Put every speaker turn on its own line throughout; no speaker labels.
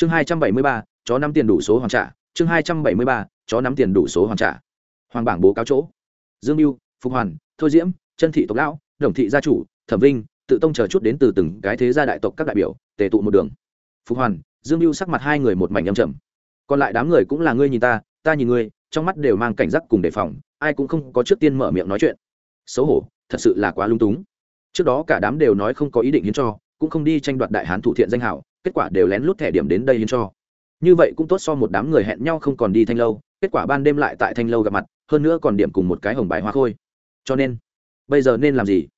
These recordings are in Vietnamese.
chương hai trăm bảy mươi ba, chó nắm tiền đủ số hoàn trả. Chương hai trăm bảy mươi ba, chó nắm tiền đủ số hoàn trả. Hoàng bảng bố cáo chỗ. Dương mưu phục hoàn, thôi diễm, chân thị tộc lão, đồng thị gia chủ, thẩm vinh, tự tông chờ chút đến từ từng cái thế gia đại tộc các đại biểu, tề tụ một đường. Phục hoàn, dương mưu sắc mặt hai người một mảnh âm trầm. Còn lại đám người cũng là ngươi nhìn ta ta nhìn ngươi, trong mắt đều mang cảnh giác cùng đề phòng, ai cũng không có trước tiên mở miệng nói chuyện. Xấu hổ, thật sự là quá lung túng. Trước đó cả đám đều nói không có ý định hiến cho, cũng không đi tranh đoạt đại hán thủ thiện danh hảo kết quả đều lén lút thẻ điểm đến đây hiến cho. Như vậy cũng tốt so một đám người hẹn nhau không còn đi thanh lâu, kết quả ban đêm lại tại thanh lâu gặp mặt, hơn nữa còn điểm cùng một cái hồng bài hoa khôi. Cho nên, bây giờ nên làm gì?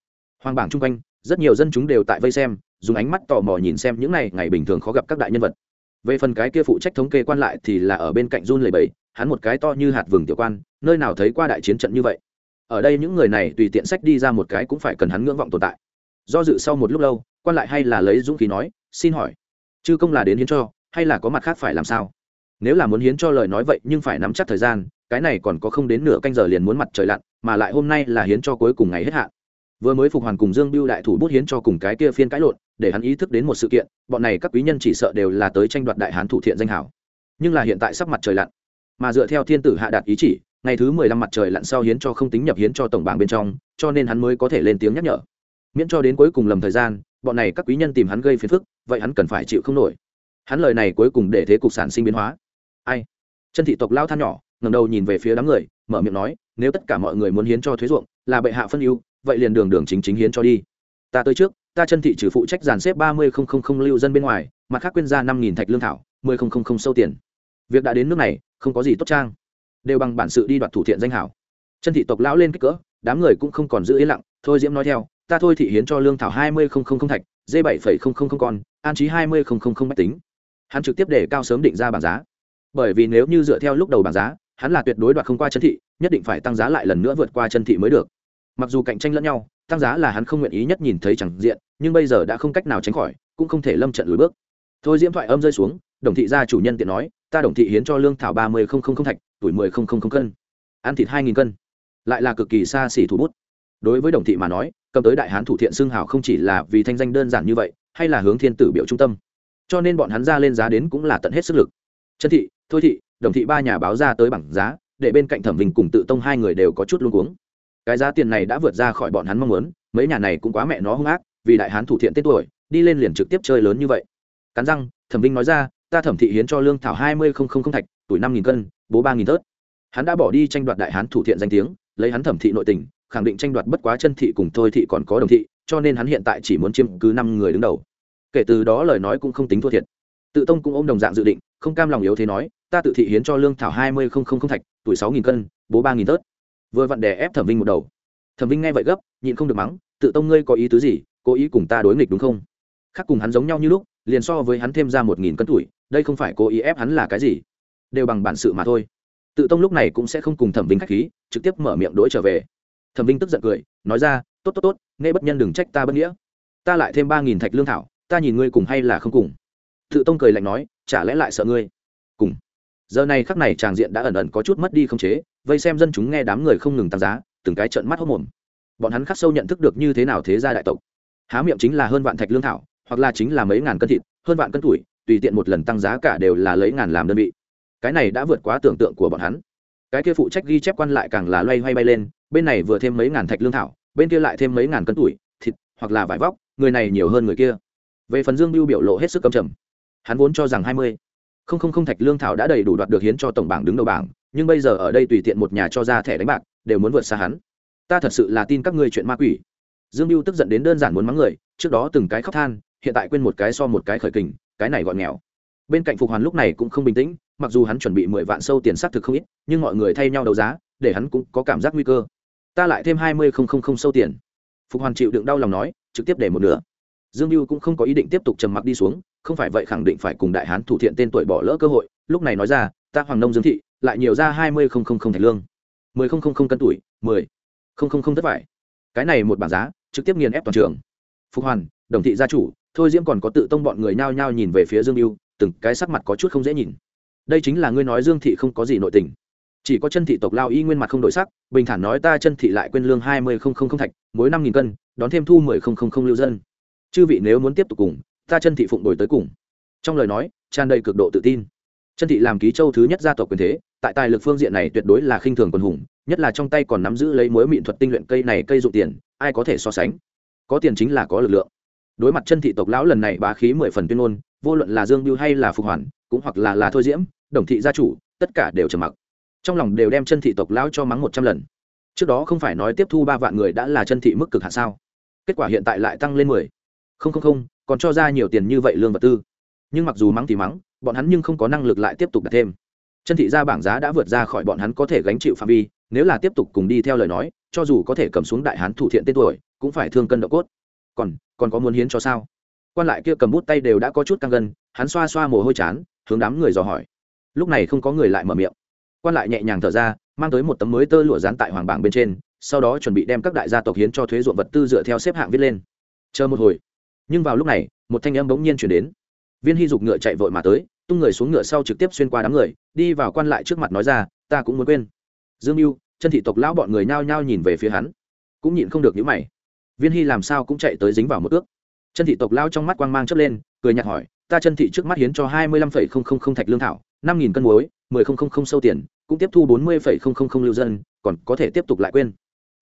Hoàng bảng chung quanh, rất nhiều dân chúng đều tại vây xem, dùng ánh mắt tò mò nhìn xem những này ngày bình thường khó gặp các đại nhân vật. Về phần cái kia phụ trách thống kê quan lại thì là ở bên cạnh run lầy bầy hắn một cái to như hạt vừng tiểu quan, nơi nào thấy qua đại chiến trận như vậy. Ở đây những người này tùy tiện sách đi ra một cái cũng phải cần hắn ngưỡng vọng tồn tại. Do dự sau một lúc lâu, quan lại hay là lấy dũng khí nói, xin hỏi chư công là đến hiến cho, hay là có mặt khác phải làm sao? Nếu là muốn hiến cho lời nói vậy nhưng phải nắm chắc thời gian, cái này còn có không đến nửa canh giờ liền muốn mặt trời lặn, mà lại hôm nay là hiến cho cuối cùng ngày hết hạn. Vừa mới phục hoàn cùng dương biêu đại thủ bút hiến cho cùng cái kia phiên cãi lộn, để hắn ý thức đến một sự kiện, bọn này các quý nhân chỉ sợ đều là tới tranh đoạt đại hán thủ thiện danh hảo. Nhưng là hiện tại sắp mặt trời lặn. Mà dựa theo thiên tử hạ đạt ý chỉ, ngày thứ mười lăm mặt trời lặn sau hiến cho không tính nhập hiến cho tổng bảng bên trong, cho nên hắn mới có thể lên tiếng nhắc nhở. Miễn cho đến cuối cùng lầm thời gian bọn này các quý nhân tìm hắn gây phiền phức, vậy hắn cần phải chịu không nổi. Hắn lời này cuối cùng để thế cục sản sinh biến hóa. Ai? Chân thị tộc lao than nhỏ ngầm đầu nhìn về phía đám người, mở miệng nói, nếu tất cả mọi người muốn hiến cho thuế ruộng, là bệ hạ phân ưu, vậy liền đường đường chính chính hiến cho đi. Ta tới trước, ta chân thị trừ phụ trách dàn xếp ba mươi lưu dân bên ngoài, mặt khác quyên ra năm nghìn thạch lương thảo, mười sâu tiền. Việc đã đến nước này, không có gì tốt trang. Đều bằng bản sự đi đoạt thủ thiện danh hảo. Chân thị tộc lão lên kích cỡ, đám người cũng không còn giữ yên lặng thôi diễm nói theo ta thôi thị hiến cho lương thảo hai mươi thạch dê bảy con an trí hai mươi bách tính hắn trực tiếp để cao sớm định ra bảng giá bởi vì nếu như dựa theo lúc đầu bảng giá hắn là tuyệt đối đoạt không qua chân thị nhất định phải tăng giá lại lần nữa vượt qua chân thị mới được mặc dù cạnh tranh lẫn nhau tăng giá là hắn không nguyện ý nhất nhìn thấy chẳng diện nhưng bây giờ đã không cách nào tránh khỏi cũng không thể lâm trận lùi bước thôi diễm thoại âm rơi xuống đồng thị gia chủ nhân tiện nói ta đồng thị hiến cho lương thảo ba mươi không không không thạch tuổi mười không không không cân ăn thịt hai nghìn cân lại là cực kỳ xa xỉ thủ bút đối với đồng thị mà nói, cầm tới đại hán thủ thiện xương hào không chỉ là vì thanh danh đơn giản như vậy, hay là hướng thiên tử biểu trung tâm. Cho nên bọn hắn ra lên giá đến cũng là tận hết sức lực. Chân thị, thôi thị, đồng thị ba nhà báo ra tới bảng giá, để bên cạnh thẩm vinh cùng tự tông hai người đều có chút luôn cuống. Cái giá tiền này đã vượt ra khỏi bọn hắn mong muốn, mấy nhà này cũng quá mẹ nó hung ác, vì đại hán thủ thiện tên tuổi, đi lên liền trực tiếp chơi lớn như vậy. Cắn răng, thẩm vinh nói ra, ta thẩm thị hiến cho lương thảo hai mươi không không không thạch, tuổi năm nghìn cân, bố ba nghìn tớt hắn đã bỏ đi tranh đoạt đại hán thủ thiện danh tiếng, lấy hắn thẩm thị nội tình khẳng định tranh đoạt bất quá chân thị cùng thôi thị còn có đồng thị, cho nên hắn hiện tại chỉ muốn chiếm cứ năm người đứng đầu. Kể từ đó lời nói cũng không tính thua thiệt. Tự tông cũng ôm đồng dạng dự định, không cam lòng yếu thế nói, ta tự thị hiến cho lương thảo hai mươi không không không thạch, tuổi sáu nghìn cân, bố ba nghìn tớt. Vừa vặn đè ép thẩm vinh một đầu. Thẩm vinh nghe vậy gấp, nhịn không được mắng, tự tông ngươi có ý tứ gì? Cố ý cùng ta đối nghịch đúng không? Khác cùng hắn giống nhau như lúc, liền so với hắn thêm ra một nghìn cân tuổi, đây không phải cố ý ép hắn là cái gì? Đều bằng bản sự mà thôi. Tự tông lúc này cũng sẽ không cùng thẩm vinh k h á c h khí, trực tiếp mở miệng đỗi trở về thẩm vinh tức giận cười, nói ra, tốt tốt tốt, nghe bất nhân đừng trách ta bất nghĩa. Ta lại thêm ba nghìn thạch lương thảo, ta nhìn ngươi cùng hay là không cùng. Tự tông cười lạnh nói, chả lẽ lại sợ ngươi? Cùng. Giờ này khắc này tràng diện đã ẩn ẩn có chút mất đi không chế, vây xem dân chúng nghe đám người không ngừng tăng giá, từng cái trận mắt hốc mồm bọn hắn khắc sâu nhận thức được như thế nào thế gia đại tộc. Há miệng chính là hơn vạn thạch lương thảo, hoặc là chính là mấy ngàn cân thịt, hơn vạn cân tuổi, tùy tiện một lần tăng giá cả đều là lấy ngàn làm đơn vị. Cái này đã vượt quá tưởng tượng của bọn hắn. Cái kia phụ trách ghi chép quan lại càng là loay hoay bay lên bên này vừa thêm mấy ngàn thạch lương thảo, bên kia lại thêm mấy ngàn cân tuổi, thịt, hoặc là vải vóc, người này nhiều hơn người kia. Về phần dương biêu biểu lộ hết sức cầm trầm. Hắn vốn cho rằng hai mươi. Không không không, thạch lương thảo đã đầy đủ đoạt được hiến cho tổng bảng đứng đầu bảng, nhưng bây giờ ở đây tùy tiện một nhà cho ra thẻ đánh bạc, đều muốn vượt xa hắn. Ta thật sự là tin các ngươi chuyện ma quỷ. Dương biêu tức giận đến đơn giản muốn mắng người, trước đó từng cái khóc than, hiện tại quên một cái so một cái khởi kình, cái này gọi nghèo. Bên cạnh phục hoàn lúc này cũng không bình tĩnh, mặc dù hắn chuẩn bị mười vạn sâu tiền xác thực không ít, nhưng mọi người thay nhau đấu giá, để hắn cũng có cảm giác nguy cơ ta lại thêm hai mươi không không không sâu tiền. Phục hoàn chịu đựng đau lòng nói, trực tiếp để một nửa. Dương mưu cũng không có ý định tiếp tục trầm mặc đi xuống, không phải vậy khẳng định phải cùng đại hán thủ thiện tên tuổi bỏ lỡ cơ hội. Lúc này nói ra, ta hoàng nông dương thị, lại nhiều ra hai mươi không không không thạch lương. mười không không không cân tuổi, mười không không không thất vải. Cái này một bảng giá, trực tiếp nghiền ép toàn trường. Phục hoàn, đồng thị gia chủ, thôi diễm còn có tự tông bọn người nhao nhao nhìn về phía dương mưu từng cái sắc mặt có chút không dễ nhìn. Đây chính là ngươi nói dương thị không có gì nội tình chỉ có chân thị tộc lao y nguyên mặt không đổi sắc, bình thản nói ta chân thị lại quên lương hai mươi không không không thạch, mỗi năm nghìn cân, đón thêm thu mười không không không lưu dân. Chư vị nếu muốn tiếp tục cùng, ta chân thị phụng đổi tới cùng. Trong lời nói, tràn đầy cực độ tự tin. Chân thị làm ký châu thứ nhất gia tộc quyền thế, tại tài lực phương diện này tuyệt đối là khinh thường quần hùng, nhất là trong tay còn nắm giữ lấy mối mịn thuật tinh luyện cây này cây dụng tiền, ai có thể so sánh? Có tiền chính là có lực lượng. Đối mặt chân thị tộc lão lần này bá khí mười phần tuyên ngôn, vô luận là dương biêu hay là phục hoàn, cũng hoặc là là thôi diễm, đồng thị gia chủ, tất cả đều trầm mặc trong lòng đều đem chân thị tộc lão cho mắng một trăm lần. Trước đó không phải nói tiếp thu ba vạn người đã là chân thị mức cực hạ sao? Kết quả hiện tại lại tăng lên mười. Không không không, còn cho ra nhiều tiền như vậy lương vật tư. Nhưng mặc dù mắng thì mắng, bọn hắn nhưng không có năng lực lại tiếp tục đặt thêm. Chân thị ra bảng giá đã vượt ra khỏi bọn hắn có thể gánh chịu phạm vi, nếu là tiếp tục cùng đi theo lời nói, cho dù có thể cầm xuống đại hán thủ thiện tên tuổi, cũng phải thương cân độ cốt. Còn còn có muốn hiến cho sao? Quan lại kia cầm bút tay đều đã có chút căng gân, hắn xoa xoa mồ hôi chán, hướng đám người dò hỏi. Lúc này không có người lại mở miệng quan lại nhẹ nhàng thở ra, mang tới một tấm mới tơ lụa dán tại hoàng bảng bên trên, sau đó chuẩn bị đem các đại gia tộc hiến cho thuế ruộng vật tư dựa theo xếp hạng viết lên. Chờ một hồi. Nhưng vào lúc này, một thanh âm bỗng nhiên chuyển đến. Viên hy dục ngựa chạy vội mà tới, tung người xuống ngựa sau trực tiếp xuyên qua đám người, đi vào quan lại trước mặt nói ra, ta cũng muốn quên. Dương mưu chân thị tộc lão bọn người nhao nhao nhìn về phía hắn, cũng nhịn không được những mày. Viên hy làm sao cũng chạy tới dính vào một ước. Chân thị tộc lao trong mắt quang mang chớp lên, cười nhạt hỏi, ta chân thị trước mắt hiến cho hai mươi lăm phẩy không không không thạch lương thảo năm nghìn cân muối, mười không không không sâu tiền, cũng tiếp thu bốn mươi phẩy không không không lưu dân, còn có thể tiếp tục lại quên.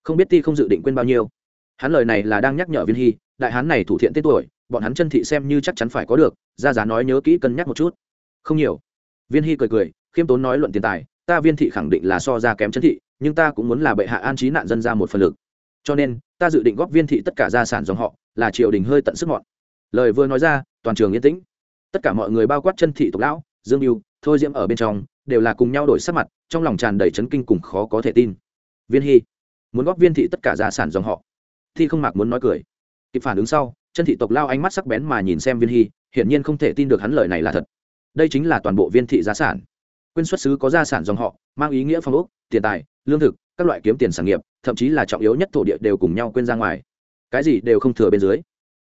Không biết ti không dự định quên bao nhiêu. Hắn lời này là đang nhắc nhở viên hy, đại hán này thủ thiện tên tuổi, bọn hắn chân thị xem như chắc chắn phải có được, ra giá nói nhớ kỹ cân nhắc một chút. Không nhiều. Viên hy cười cười, khiêm tốn nói luận tiền tài, ta viên thị khẳng định là so ra kém chân thị, nhưng ta cũng muốn là bệ hạ an trí nạn dân ra một phần lực. Cho nên, ta dự định góp viên thị tất cả gia sản dòng họ, là triều đình hơi tận sức mọn. Lời vừa nói ra, toàn trường yên tĩnh. Tất cả mọi người bao quát chân thị tộc lão, dương mưu thôi diễm ở bên trong, đều là cùng nhau đổi sắc mặt, trong lòng tràn đầy chấn kinh cùng khó có thể tin. Viên hy, muốn góp viên thị tất cả gia sản dòng họ. Thi không mạc muốn nói cười. Kịp phản ứng sau, chân thị tộc lao ánh mắt sắc bén mà nhìn xem viên hy, hiển nhiên không thể tin được hắn lời này là thật. Đây chính là toàn bộ viên thị gia sản. Quyên xuất xứ có gia sản dòng họ, mang ý nghĩa phong ốc, tiền tài, lương thực, các loại kiếm tiền sản nghiệp, thậm chí là trọng yếu nhất thổ địa đều cùng nhau quên ra ngoài. Cái gì đều không thừa bên dưới.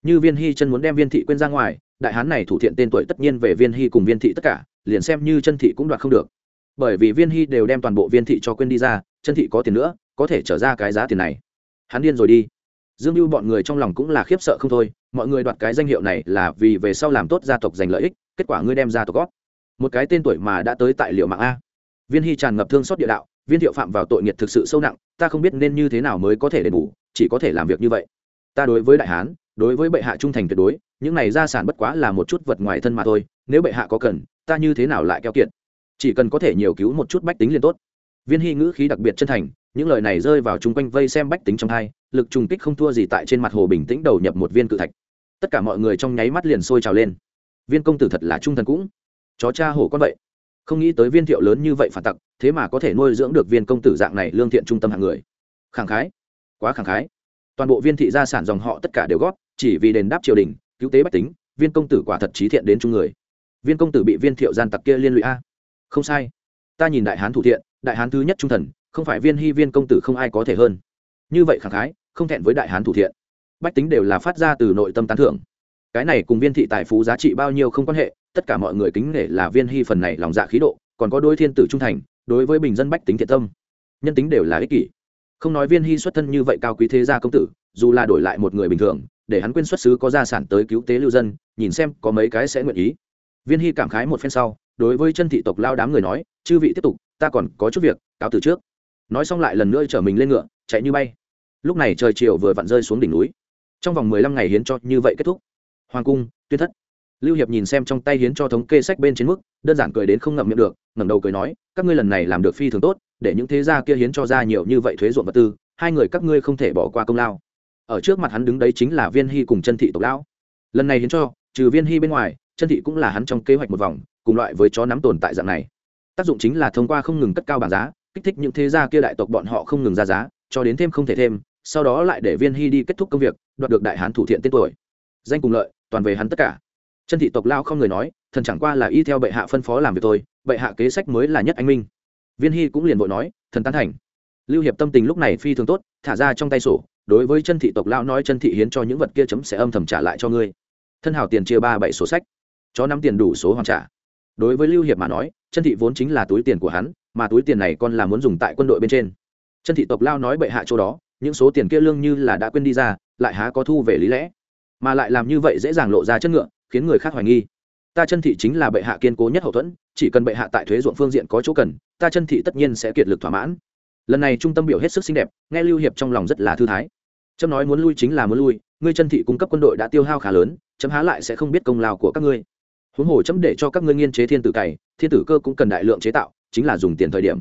Như viên hy chân muốn đem viên thị quên ra ngoài, đại hán này thủ thiện tên tuổi tất nhiên về viên hy cùng viên thị tất cả liền xem như chân thị cũng đoạt không được. Bởi vì viên hy đều đem toàn bộ viên thị cho quên đi ra, chân thị có tiền nữa, có thể trở ra cái giá tiền này. Hắn điên rồi đi. Dương mưu bọn người trong lòng cũng là khiếp sợ không thôi, mọi người đoạt cái danh hiệu này là vì về sau làm tốt gia tộc giành lợi ích, kết quả ngươi đem ra tộc gót một cái tên tuổi mà đã tới tại liệu mạng a. Viên hy tràn ngập thương xót địa đạo, viên thiệu phạm vào tội nghiệt thực sự sâu nặng, ta không biết nên như thế nào mới có thể đền bù, chỉ có thể làm việc như vậy. Ta đối với đại hán đối với bệ hạ trung thành tuyệt đối, những này gia sản bất quá là một chút vật ngoài thân mà thôi, nếu bệ hạ có cần, ta như thế nào lại keo kiệt? Chỉ cần có thể nhiều cứu một chút bách tính liền tốt. Viên hy ngữ khí đặc biệt chân thành, những lời này rơi vào chung quanh vây xem bách tính trong hai, lực trùng kích không thua gì tại trên mặt hồ bình tĩnh đầu nhập một viên cự thạch. Tất cả mọi người trong nháy mắt liền sôi trào lên. Viên công tử thật là trung thần cũng. Chó cha hổ con vậy. Không nghĩ tới viên thiệu lớn như vậy phản tặc, thế mà có thể nuôi dưỡng được viên công tử dạng này lương thiện trung tâm hạng người. Khẳng khái. Quá khẳng khái. Toàn bộ viên thị gia sản dòng họ tất cả đều góp chỉ vì đền đáp triều đình, cứu tế bách tính, viên công tử quả thật trí thiện đến chung người. Viên công tử bị viên thiệu gian tặc kia liên lụy a. Không sai. Ta nhìn đại hán thủ thiện, đại hán thứ nhất trung thần, không phải viên hy viên công tử không ai có thể hơn. Như vậy khẳng khái, không thẹn với đại hán thủ thiện. Bách tính đều là phát ra từ nội tâm tán thưởng. Cái này cùng viên thị tài phú giá trị bao nhiêu không quan hệ, tất cả mọi người kính nể là viên hy phần này lòng dạ khí độ, còn có đôi thiên tử trung thành, đối với bình dân bách tính thiện tâm. Nhân tính đều là ích kỷ. Không nói viên hy xuất thân như vậy cao quý thế gia công tử, dù là đổi lại một người bình thường để hắn quên xuất xứ có gia sản tới cứu tế lưu dân, nhìn xem có mấy cái sẽ nguyện ý. Viên hy cảm khái một phen sau, đối với chân thị tộc lao đám người nói, chư vị tiếp tục, ta còn có chút việc, cáo từ trước. Nói xong lại lần nữa chở mình lên ngựa, chạy như bay. Lúc này trời chiều vừa vặn rơi xuống đỉnh núi. Trong vòng mười lăm ngày hiến cho như vậy kết thúc. Hoàng cung, tuyên thất. Lưu hiệp nhìn xem trong tay hiến cho thống kê sách bên trên mức, đơn giản cười đến không ngậm miệng được, ngẩng đầu cười nói, các ngươi lần này làm được phi thường tốt, để những thế gia kia hiến cho ra nhiều như vậy thuế ruộng vật tư, hai người các ngươi không thể bỏ qua công lao ở trước mặt hắn đứng đấy chính là viên hy cùng chân thị tộc lão. Lần này hiến cho, trừ viên hy bên ngoài, chân thị cũng là hắn trong kế hoạch một vòng, cùng loại với chó nắm tồn tại dạng này. Tác dụng chính là thông qua không ngừng cất cao bảng giá, kích thích những thế gia kia đại tộc bọn họ không ngừng ra giá, cho đến thêm không thể thêm, sau đó lại để viên hy đi kết thúc công việc, đoạt được đại hán thủ thiện tên tuổi. Danh cùng lợi, toàn về hắn tất cả. Chân thị tộc lao không người nói, thần chẳng qua là y theo bệ hạ phân phó làm việc tôi bệ hạ kế sách mới là nhất anh minh. Viên hy cũng liền vội nói, thần tán thành. Lưu hiệp tâm tình lúc này phi thường tốt, thả ra trong tay sổ đối với chân thị tộc lão nói chân thị hiến cho những vật kia chấm sẽ âm thầm trả lại cho ngươi. Thân hào tiền chia ba bảy số sách. Cho năm tiền đủ số hoàn trả. Đối với lưu hiệp mà nói, chân thị vốn chính là túi tiền của hắn, mà túi tiền này còn là muốn dùng tại quân đội bên trên. Chân thị tộc lao nói bệ hạ chỗ đó, những số tiền kia lương như là đã quên đi ra, lại há có thu về lý lẽ. Mà lại làm như vậy dễ dàng lộ ra chất ngựa, khiến người khác hoài nghi. Ta chân thị chính là bệ hạ kiên cố nhất hậu thuẫn, chỉ cần bệ hạ tại thuế ruộng phương diện có chỗ cần, ta chân thị tất nhiên sẽ kiệt lực thỏa mãn. Lần này trung tâm biểu hết sức xinh đẹp, nghe lưu hiệp trong lòng rất là thư thái trâm nói muốn lui chính là muốn lui, ngươi chân thị cung cấp quân đội đã tiêu hao khá lớn, chấm há lại sẽ không biết công lao của các ngươi. Huống hồ chấm để cho các ngươi nghiên chế thiên tử cày, thiên tử cơ cũng cần đại lượng chế tạo, chính là dùng tiền thời điểm.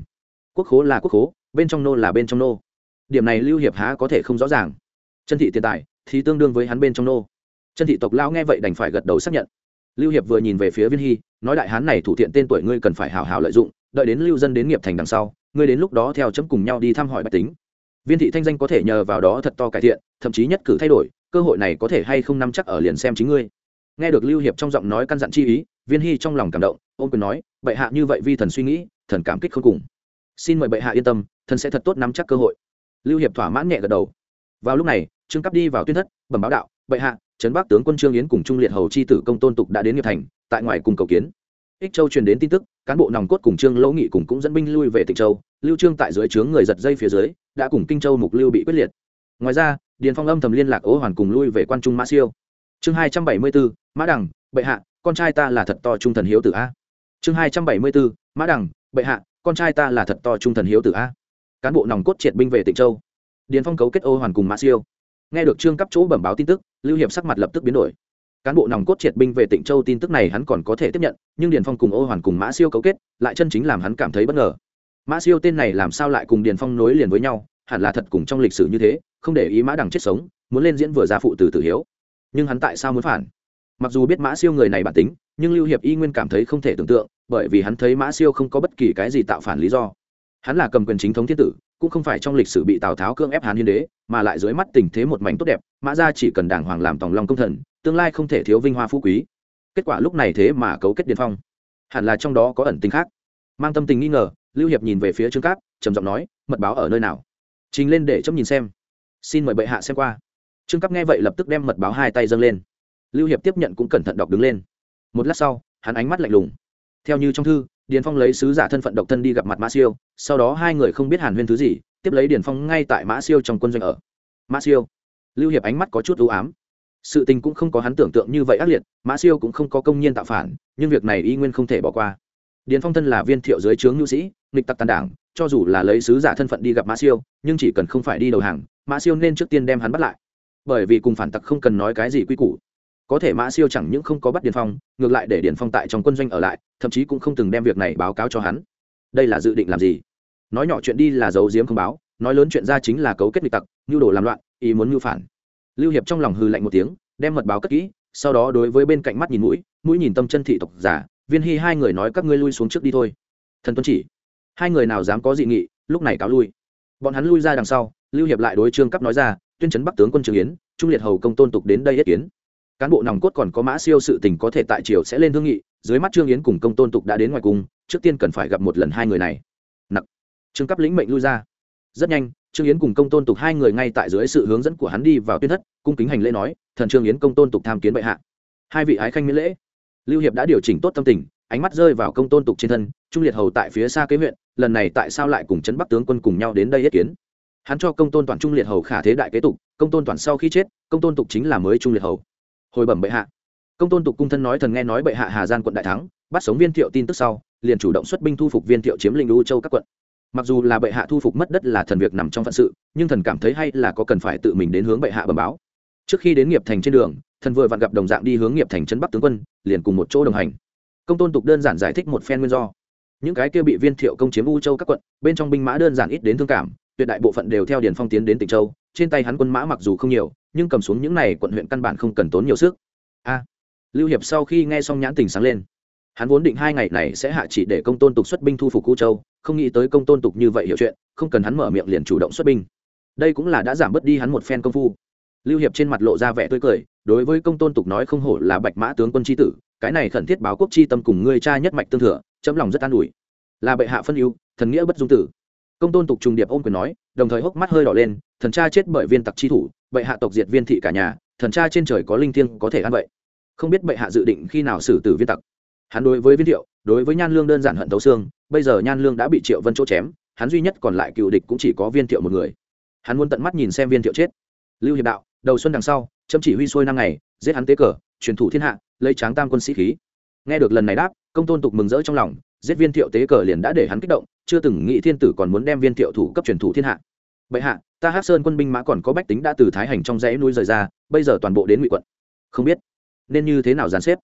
Quốc khố là quốc khố, bên trong nô là bên trong nô. Điểm này lưu hiệp há có thể không rõ ràng. Chân thị tiền tài thì tương đương với hắn bên trong nô. Chân thị tộc lao nghe vậy đành phải gật đầu xác nhận. Lưu hiệp vừa nhìn về phía viên hy, nói đại hán này thủ thiện tên tuổi ngươi cần phải hào hào lợi dụng, đợi đến lưu dân đến nghiệp thành đằng sau, ngươi đến lúc đó theo chấm cùng nhau đi thăm hỏi bách tính viên thị thanh danh có thể nhờ vào đó thật to cải thiện, thậm chí nhất cử thay đổi, cơ hội này có thể hay không nắm chắc ở liền xem chính ngươi. Nghe được lưu hiệp trong giọng nói căn dặn chi ý, viên hy trong lòng cảm động ôm quyền nói, bệ hạ như vậy vi thần suy nghĩ, thần cảm kích không cùng. Xin mời bệ hạ yên tâm, thần sẽ thật tốt nắm chắc cơ hội. Lưu hiệp thỏa mãn nhẹ gật đầu. Vào lúc này, trương cấp đi vào tuyên thất, bẩm báo đạo, bệ hạ, trấn bắc tướng quân trương yến cùng trung liệt hầu chi tử công tôn tục đã đến nghiệp thành, tại ngoài cùng cầu kiến ích châu truyền đến tin tức, cán bộ nòng cốt cùng trương lỗ nghị cùng cũng dẫn binh lui về tịnh châu, lưu trương tại dưới trướng người giật dây phía dưới, đã cùng kinh châu mục lưu bị quyết liệt. Ngoài ra, điền phong âm thầm liên lạc ố hoàn cùng lui về quan trung mã siêu. Chương hai trăm bảy mươi bốn mã đằng, bệ hạ, con trai ta là thật to trung thần hiếu tử a. Chương hai trăm bảy mươi bốn mã đằng, bệ hạ, con trai ta là thật to trung thần hiếu tử a. Cán bộ nòng cốt triệt binh về tịnh châu. Điền phong cấu kết ô hoàn cùng mã siêu. Nghe được trương cấp chỗ bẩm báo tin tức, lưu hiệp sắc mặt lập tức biến đổi cán bộ nòng cốt triệt binh về tịnh châu tin tức này hắn còn có thể tiếp nhận, nhưng điền phong cùng ô hoàn cùng mã siêu cấu kết, lại chân chính làm hắn cảm thấy bất ngờ. Mã siêu tên này làm sao lại cùng điền phong nối liền với nhau, hẳn là thật cùng trong lịch sử như thế, không để ý mã đằng chết sống, muốn lên diễn vừa ra phụ từ tử hiếu. Nhưng hắn tại sao muốn phản? Mặc dù biết mã siêu người này bản tính, nhưng lưu hiệp y nguyên cảm thấy không thể tưởng tượng, bởi vì hắn thấy mã siêu không có bất kỳ cái gì tạo phản lý do. Hắn là cầm quyền chính thống thiên tử, cũng không phải trong lịch sử bị tào tháo cưỡng ép hán hiến đế, mà lại dưới mắt tình thế một mảnh tốt đẹp, mã ra chỉ cần đàng hoàng làm tòng lòng công thần tương lai không thể thiếu vinh hoa phú quý. Kết quả lúc này thế mà cấu kết điền phong. Hẳn là trong đó có ẩn tình khác. Mang tâm tình nghi ngờ, lưu hiệp nhìn về phía trương cáp, trầm giọng nói, mật báo ở nơi nào? Trình lên để chấm nhìn xem. Xin mời bệ hạ xem qua. Trương cáp nghe vậy lập tức đem mật báo hai tay dâng lên. Lưu hiệp tiếp nhận cũng cẩn thận đọc đứng lên. Một lát sau, hắn ánh mắt lạnh lùng. Theo như trong thư, điền phong lấy sứ giả thân phận độc thân đi gặp mặt mã siêu, sau đó hai người không biết hàn huyên thứ gì, tiếp lấy điền phong ngay tại mã siêu trong quân doanh ở. Mã siêu. Lưu hiệp ánh mắt có chút ưu ám sự tình cũng không có hắn tưởng tượng như vậy ác liệt, mã siêu cũng không có công nhiên tạo phản, nhưng việc này y nguyên không thể bỏ qua. Điền phong thân là viên thiệu dưới trướng nhu sĩ, nghịch tặc tàn đảng, cho dù là lấy sứ giả thân phận đi gặp mã siêu, nhưng chỉ cần không phải đi đầu hàng, mã siêu nên trước tiên đem hắn bắt lại. Bởi vì cùng phản tặc không cần nói cái gì quy củ. Có thể mã siêu chẳng những không có bắt điền phong, ngược lại để điền phong tại trong quân doanh ở lại, thậm chí cũng không từng đem việc này báo cáo cho hắn. Đây là dự định làm gì? Nói nhỏ chuyện đi là giấu giếm không báo, nói lớn chuyện ra chính là cấu kết nghịch tặc nhu đồ làm loạn, ý muốn mưu phản lưu hiệp trong lòng hư lạnh một tiếng, đem mật báo cất kỹ, sau đó đối với bên cạnh mắt nhìn mũi mũi nhìn tâm chân thị tộc giả, viên hy hai người nói các ngươi lui xuống trước đi thôi. Thần tuân chỉ, hai người nào dám có dị nghị, lúc này cáo lui. Bọn hắn lui ra đằng sau, lưu hiệp lại đối trương cấp nói ra, tuyên chấn bắc tướng quân trường yến, trung liệt hầu công tôn tục đến đây yết kiến. Cán bộ nòng cốt còn có mã siêu sự tình có thể tại triều sẽ lên thương nghị, dưới mắt trương yến cùng công tôn tục đã đến ngoài cung, trước tiên cần phải gặp một lần hai người này. Nặc. Trương cấp lĩnh mệnh lui ra. Rất nhanh trương yến cùng công tôn tục hai người ngay tại dưới sự hướng dẫn của hắn đi vào tuyên thất, cung kính hành lễ nói, thần trương yến, công tôn tục tham kiến bệ hạ. Hai vị ái khanh miễn lễ. Lưu hiệp đã điều chỉnh tốt tâm tình, ánh mắt rơi vào công tôn tục trên thân, trung liệt hầu tại phía xa kế huyện, lần này tại sao lại cùng Trấn bắc tướng quân cùng nhau đến đây yết kiến? Hắn cho công tôn toàn trung liệt hầu khả thế đại kế tục, công tôn toàn sau khi chết, công tôn tục chính là mới trung liệt hầu. Hồi bẩm bệ hạ. Công tôn tục cung thân nói thần nghe nói bệ hạ hà gian quận đại thắng, bắt sống viên thiệu tin tức sau, liền chủ động xuất binh thu phục viên thiệu chiếm lĩnh u châu các quận mặc dù là bệ hạ thu phục mất đất là thần việc nằm trong phận sự, nhưng thần cảm thấy hay là có cần phải tự mình đến hướng bệ hạ bẩm báo. Trước khi đến nghiệp thành trên đường, thần vừa vặn gặp đồng dạng đi hướng nghiệp thành trấn bắc tướng quân, liền cùng một chỗ đồng hành. Công tôn tục đơn giản giải thích một phen nguyên do. Những cái kia bị viên thiệu công chiếm u châu các quận, bên trong binh mã đơn giản ít đến thương cảm, tuyệt đại bộ phận đều theo điền phong tiến đến tỉnh châu, trên tay hắn quân mã mặc dù không nhiều, nhưng cầm xuống những này quận huyện căn bản không cần tốn nhiều sức. A. Lưu hiệp sau khi nghe xong nhãn tình sáng lên hắn vốn định hai ngày này sẽ hạ chỉ để công tôn tục xuất binh thu phục u châu, không nghĩ tới công tôn tục như vậy hiểu chuyện, không cần hắn mở miệng liền chủ động xuất binh. Đây cũng là đã giảm bớt đi hắn một phen công phu. Lưu hiệp trên mặt lộ ra vẻ tươi cười, đối với công tôn tục nói không hổ là bạch mã tướng quân tri tử, cái này khẩn thiết báo quốc chi tâm cùng ngươi cha nhất mạch tương thừa, chấm lòng rất an ủi. Là bệ hạ phân ưu, thần nghĩa bất dung tử. Công tôn tục trùng điệp ôm quyền nói, đồng thời hốc mắt hơi đỏ lên, thần cha chết bởi viên tặc chi thủ, bệ hạ tộc diệt viên thị cả nhà, thần cha trên trời có linh thiêng có thể ăn vậy. Không biết bệ hạ dự định khi nào xử tử viên tặc hắn đối với viên thiệu, đối với nhan lương đơn giản hận tấu xương, bây giờ nhan lương đã bị triệu vân chỗ chém, hắn duy nhất còn lại cựu địch cũng chỉ có viên thiệu một người. Hắn muốn tận mắt nhìn xem viên thiệu chết. Lưu hiệp đạo, đầu xuân đằng sau, chấm chỉ huy xuôi năm ngày, giết hắn tế cờ, truyền thủ thiên hạ, lấy tráng tam quân sĩ khí. Nghe được lần này đáp, công tôn tục mừng rỡ trong lòng, giết viên thiệu tế cờ liền đã để hắn kích động, chưa từng nghĩ thiên tử còn muốn đem viên thiệu thủ cấp truyền thủ thiên hạ. Bệ hạ, ta hát sơn quân binh mã còn có bách tính đã từ thái hành trong dãy núi rời ra, bây giờ toàn bộ đến ngụy quận. Không biết, nên như thế nào dàn xếp?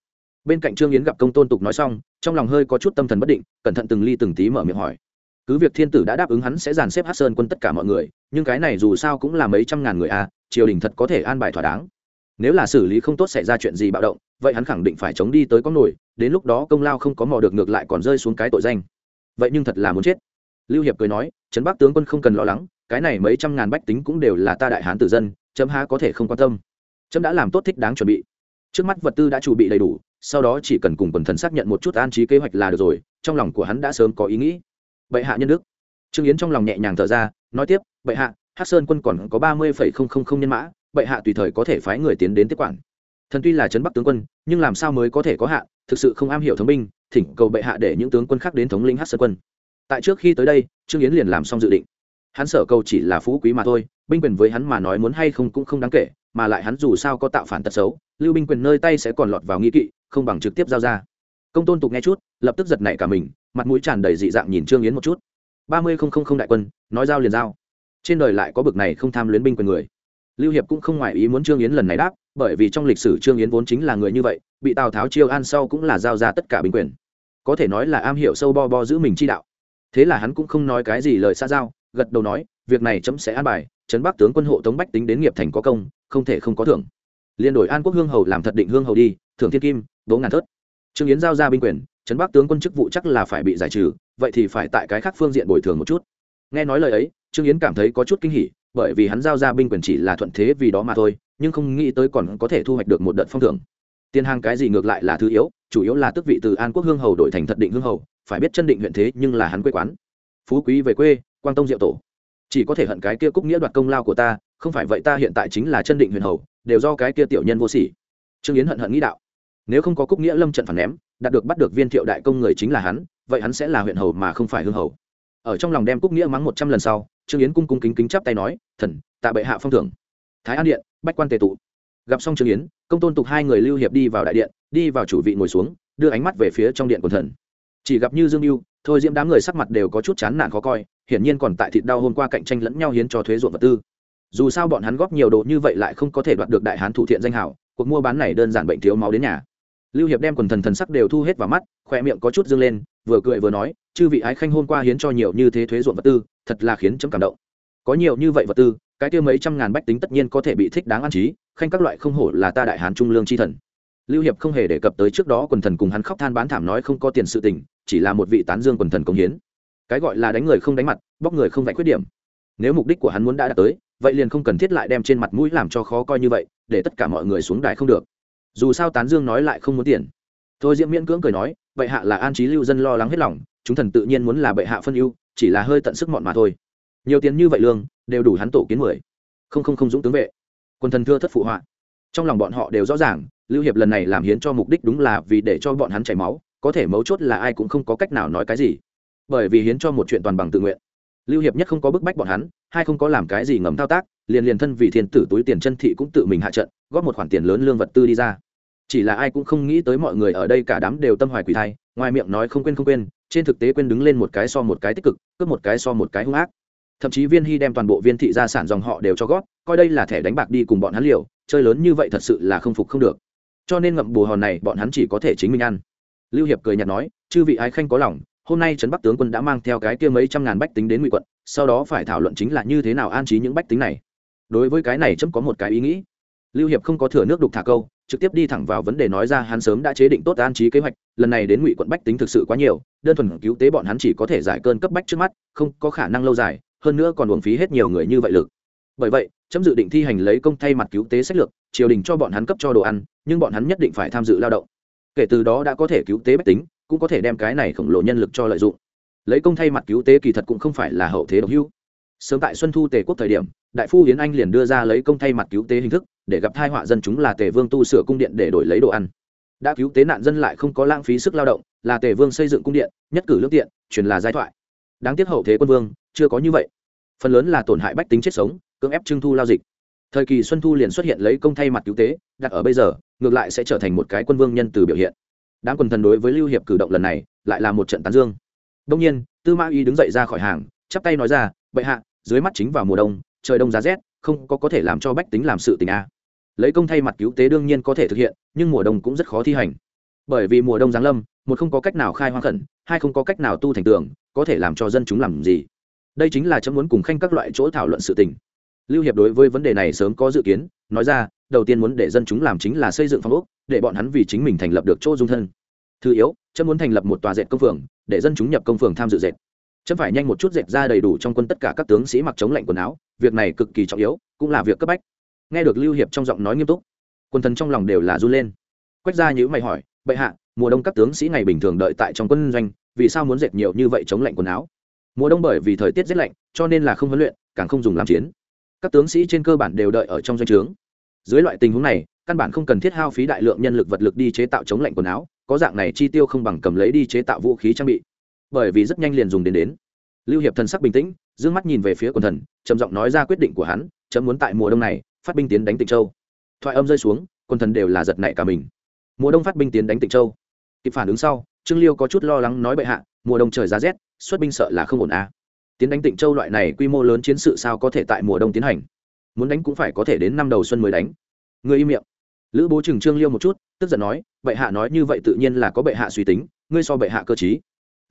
Bên cạnh trương yến gặp công tôn tục nói xong trong lòng hơi có chút tâm thần bất định cẩn thận từng ly từng tí mở miệng hỏi. Cứ việc thiên tử đã đáp ứng hắn sẽ dàn xếp hát sơn quân tất cả mọi người nhưng cái này dù sao cũng là mấy trăm ngàn người a à, triều đình thật có thể an bài thỏa đáng. Nếu là xử lý không tốt xảy ra chuyện gì bạo động vậy hắn khẳng định phải chống đi tới con nổi đến lúc đó công lao không có mò được ngược lại còn rơi xuống cái tội danh. Vậy nhưng thật là muốn chết. Lưu hiệp cười nói trấn bắc tướng quân không cần lo lắng cái này mấy trăm ngàn bách tính cũng đều là ta đại hán tử dân chấm há có thể không quan tâm. Chấm đã làm tốt thích đáng chuẩn bị. Trước mắt vật tư đã chuẩn bị đầy đủ sau đó chỉ cần cùng quần thần xác nhận một chút an trí kế hoạch là được rồi, trong lòng của hắn đã sớm có ý nghĩ. Bệ hạ nhân đức. Trương yến trong lòng nhẹ nhàng thở ra, nói tiếp, bệ hạ hát sơn quân còn có ba mươi phẩy không không không nhân mã, bệ hạ tùy thời có thể phái người tiến đến tiếp quản. Thần tuy là trấn bắc tướng quân, nhưng làm sao mới có thể có hạ thực sự không am hiểu thống binh, thỉnh cầu bệ hạ để những tướng quân khác đến thống lĩnh hát sơn quân. Tại trước khi tới đây, trương yến liền làm xong dự định. Hắn sở cầu chỉ là phú quý mà thôi binh quyền với hắn mà nói muốn hay không cũng không đáng kể, mà lại hắn dù sao có tạo phản tật xấu, lưu binh quyền nơi tay sẽ còn lọt vào nghi kỵ, không bằng trực tiếp giao ra. Công tôn tục nghe chút, lập tức giật nảy cả mình, mặt mũi tràn đầy dị dạng nhìn trương yến một chút. Ba mươi không không không đại quân, nói giao liền giao. Trên đời lại có bực này không tham luyến binh quyền người. Lưu hiệp cũng không ngoài ý muốn trương yến lần này đáp, bởi vì trong lịch sử trương yến vốn chính là người như vậy, bị tào tháo chiêu an sau cũng là giao ra tất cả binh quyền. Có thể nói là am hiểu sâu bo bo giữ mình chi đạo. Thế là hắn cũng không nói cái gì lời xa giao gật đầu nói, việc này chấm sẽ an bài trấn bắc tướng quân hộ tống bách tính đến nghiệp thành có công, không thể không có thưởng. Liên đổi an quốc hương hầu làm thật định hương hầu đi, thưởng thiên kim, đỗ ngàn thớt trương yến giao ra binh quyền trấn bắc tướng quân chức vụ chắc là phải bị giải trừ, vậy thì phải tại cái khác phương diện bồi thường một chút. Nghe nói lời ấy, trương yến cảm thấy có chút kinh hỉ, bởi vì hắn giao ra binh quyền chỉ là thuận thế vì đó mà thôi, nhưng không nghĩ tới còn có thể thu hoạch được một đợt phong thưởng. Tiền hàng cái gì ngược lại là thứ yếu, chủ yếu là tước vị từ an quốc hương hầu đổi thành thật định hương hầu, phải biết chân định huyện thế nhưng là hắn quê quán. Phú quý về quê quang tông diệu tổ. Chỉ có thể hận cái kia cúc nghĩa đoạt công lao của ta, không phải vậy ta hiện tại chính là chân định huyền hầu, đều do cái kia tiểu nhân vô sỉ. Trương yến hận hận nghĩ đạo. Nếu không có cúc nghĩa lâm trận phản ném, đạt được bắt được viên thiệu đại công người chính là hắn, vậy hắn sẽ là huyện hầu mà không phải hương hầu. Ở trong lòng đem cúc nghĩa mắng một trăm lần sau, trương yến cung cung kính kính chắp tay nói, thần, tạ bệ hạ phong thưởng. Thái an điện, bách quan tề tụ. Gặp xong trương yến, công tôn tục hai người lưu hiệp đi vào đại điện, đi vào chủ vị ngồi xuống, đưa ánh mắt về phía trong điện quần thần. Chỉ gặp như dương mưu thôi diễm đám người sắc mặt đều có chút chán nản khó coi, hiển nhiên còn tại thịt đau hôm qua cạnh tranh lẫn nhau hiến cho thuế ruộng vật tư. Dù sao bọn hắn góp nhiều đồ như vậy lại không có thể đoạt được đại hán thủ thiện danh hảo, cuộc mua bán này đơn giản bệnh thiếu máu đến nhà. Lưu hiệp đem quần thần thần sắc đều thu hết vào mắt khoe miệng có chút dâng lên, vừa cười vừa nói, chư vị ái khanh hôm qua hiến cho nhiều như thế thuế ruộng vật tư, thật là khiến chấm cảm động. Có nhiều như vậy vật tư, cái tiêu mấy trăm ngàn bách tính tất nhiên có thể bị thích đáng an trí, khanh các loại không hổ là ta đại hán trung lương chi thần. Lưu hiệp không hề đề cập tới trước đó quần thần cùng hắn khóc than bán thảm nói không có tiền sự tình chỉ là một vị tán dương quần thần công hiến. Cái gọi là đánh người không đánh mặt, bóc người không vạch khuyết điểm. Nếu mục đích của hắn muốn đã đạt tới, vậy liền không cần thiết lại đem trên mặt mũi làm cho khó coi như vậy, để tất cả mọi người xuống đài không được. Dù sao tán dương nói lại không muốn tiền. Thôi diễm miễn cưỡng cười nói, bệ hạ là an trí lưu dân lo lắng hết lòng, chúng thần tự nhiên muốn là bệ hạ phân ưu, chỉ là hơi tận sức mọn mà thôi. Nhiều tiền như vậy lương, đều đủ hắn tổ kiến mười. Không không không dũng tướng vệ. Quân thần thưa thất phụ họa. Trong lòng bọn họ đều rõ ràng, lưu hiệp lần này làm hiến cho mục đích đúng là vì để cho bọn hắn chảy máu có thể mấu chốt là ai cũng không có cách nào nói cái gì. Bởi vì hiến cho một chuyện toàn bằng tự nguyện. Lưu hiệp nhất không có bức bách bọn hắn, hai không có làm cái gì ngầm thao tác, liền liền thân vì thiên tử túi tiền chân thị cũng tự mình hạ trận, góp một khoản tiền lớn lương vật tư đi ra. Chỉ là ai cũng không nghĩ tới mọi người ở đây cả đám đều tâm hoài quỷ thai, ngoài miệng nói không quên không quên, trên thực tế quên đứng lên một cái so một cái tích cực, cướp một cái so một cái hung ác. Thậm chí viên hy đem toàn bộ viên thị gia sản dòng họ đều cho gót coi đây là thẻ đánh bạc đi cùng bọn hắn liều, chơi lớn như vậy thật sự là không phục không được. Cho nên ngậm bù hòn này bọn hắn chỉ có thể chính mình ăn lưu hiệp cười nhạt nói, chư vị ái khanh có lòng, hôm nay trấn bắc tướng quân đã mang theo cái kia mấy trăm ngàn bách tính đến ngụy quận, sau đó phải thảo luận chính là như thế nào an trí những bách tính này. Đối với cái này chấm có một cái ý nghĩ. Lưu hiệp không có thừa nước đục thả câu, trực tiếp đi thẳng vào vấn đề nói ra hắn sớm đã chế định tốt an trí kế hoạch, lần này đến ngụy quận bách tính thực sự quá nhiều, đơn thuần cứu tế bọn hắn chỉ có thể giải cơn cấp bách trước mắt, không có khả năng lâu dài, hơn nữa còn uổng phí hết nhiều người như vậy lực. Bởi vậy, chấm dự định thi hành lấy công thay mặt cứu tế sách lược, triều đình cho bọn hắn cấp cho đồ ăn, nhưng bọn hắn nhất định phải tham dự lao động kể từ đó đã có thể cứu tế bách tính, cũng có thể đem cái này khổng lồ nhân lực cho lợi dụng. Lấy công thay mặt cứu tế kỳ thật cũng không phải là hậu thế độc hưu. sớm tại xuân thu tề quốc thời điểm, đại phu hiến anh liền đưa ra lấy công thay mặt cứu tế hình thức, để gặp thai họa dân chúng là tề vương tu sửa cung điện để đổi lấy đồ ăn. Đã cứu tế nạn dân lại không có lãng phí sức lao động, là tề vương xây dựng cung điện, nhất cử lước tiện, truyền là giai thoại. Đáng tiếc hậu thế quân vương, chưa có như vậy. Phần lớn là tổn hại bách tính chết sống, cưỡng ép trưng thu lao dịch. Thời kỳ xuân thu liền xuất hiện lấy công thay mặt cứu tế, đặt ở bây giờ ngược lại sẽ trở thành một cái quân vương nhân từ biểu hiện. Đám quần thần đối với lưu hiệp cử động lần này lại là một trận tán dương. Đông nhiên, tư mã y đứng dậy ra khỏi hàng, chắp tay nói ra, bệ hạ, dưới mắt chính vào mùa đông, trời đông giá rét, không có có thể làm cho bách tính làm sự tình a. Lấy công thay mặt cứu tế đương nhiên có thể thực hiện, nhưng mùa đông cũng rất khó thi hành. Bởi vì mùa đông giáng lâm, một không có cách nào khai hoang khẩn, hai không có cách nào tu thành tường, có thể làm cho dân chúng làm gì? Đây chính là chấm muốn cùng khanh các loại chỗ thảo luận sự tình lưu hiệp đối với vấn đề này sớm có dự kiến, nói ra, đầu tiên muốn để dân chúng làm chính là xây dựng phong ốc, để bọn hắn vì chính mình thành lập được chỗ dung thân. Thứ yếu, chấm muốn thành lập một tòa dệt công phường, để dân chúng nhập công phường tham dự dệt. Chấm phải nhanh một chút dệt ra đầy đủ trong quân tất cả các tướng sĩ mặc chống lạnh quần áo, việc này cực kỳ trọng yếu, cũng là việc cấp bách. Nghe được lưu hiệp trong giọng nói nghiêm túc, quân thần trong lòng đều là run lên. Quách ra nhữ mày hỏi, bệ hạ, mùa đông các tướng sĩ ngày bình thường đợi tại trong quân doanh, vì sao muốn dệt nhiều như vậy chống lạnh quần áo? Mùa đông bởi vì thời tiết rét lạnh, cho nên là không huấn luyện, càng không dùng làm chiến các tướng sĩ trên cơ bản đều đợi ở trong doanh trướng. Dưới loại tình huống này, căn bản không cần thiết hao phí đại lượng nhân lực vật lực đi chế tạo chống lạnh quần áo, có dạng này chi tiêu không bằng cầm lấy đi chế tạo vũ khí trang bị. Bởi vì rất nhanh liền dùng đến đến. Lưu hiệp thần sắc bình tĩnh d mắt nhìn về phía quần thần, trầm giọng nói ra quyết định của hắn, chấm muốn tại mùa đông này, phát binh tiến đánh tịnh châu. Thoại âm rơi xuống, quần thần đều là giật nảy cả mình. Mùa đông phát binh tiến đánh tịnh châu. Kịp phản ứng sau, trương liêu có chút lo lắng nói bệ hạ, mùa đông trời giá rét, xuất binh sợ là không ổn à tiến đánh tịnh châu loại này quy mô lớn chiến sự sao có thể tại mùa đông tiến hành? Muốn đánh cũng phải có thể đến năm đầu xuân mới đánh. Người im miệng. Lữ bố chừng trương liêu một chút, tức giận nói, bệ hạ nói như vậy tự nhiên là có bệ hạ suy tính, ngươi so bệ hạ cơ chí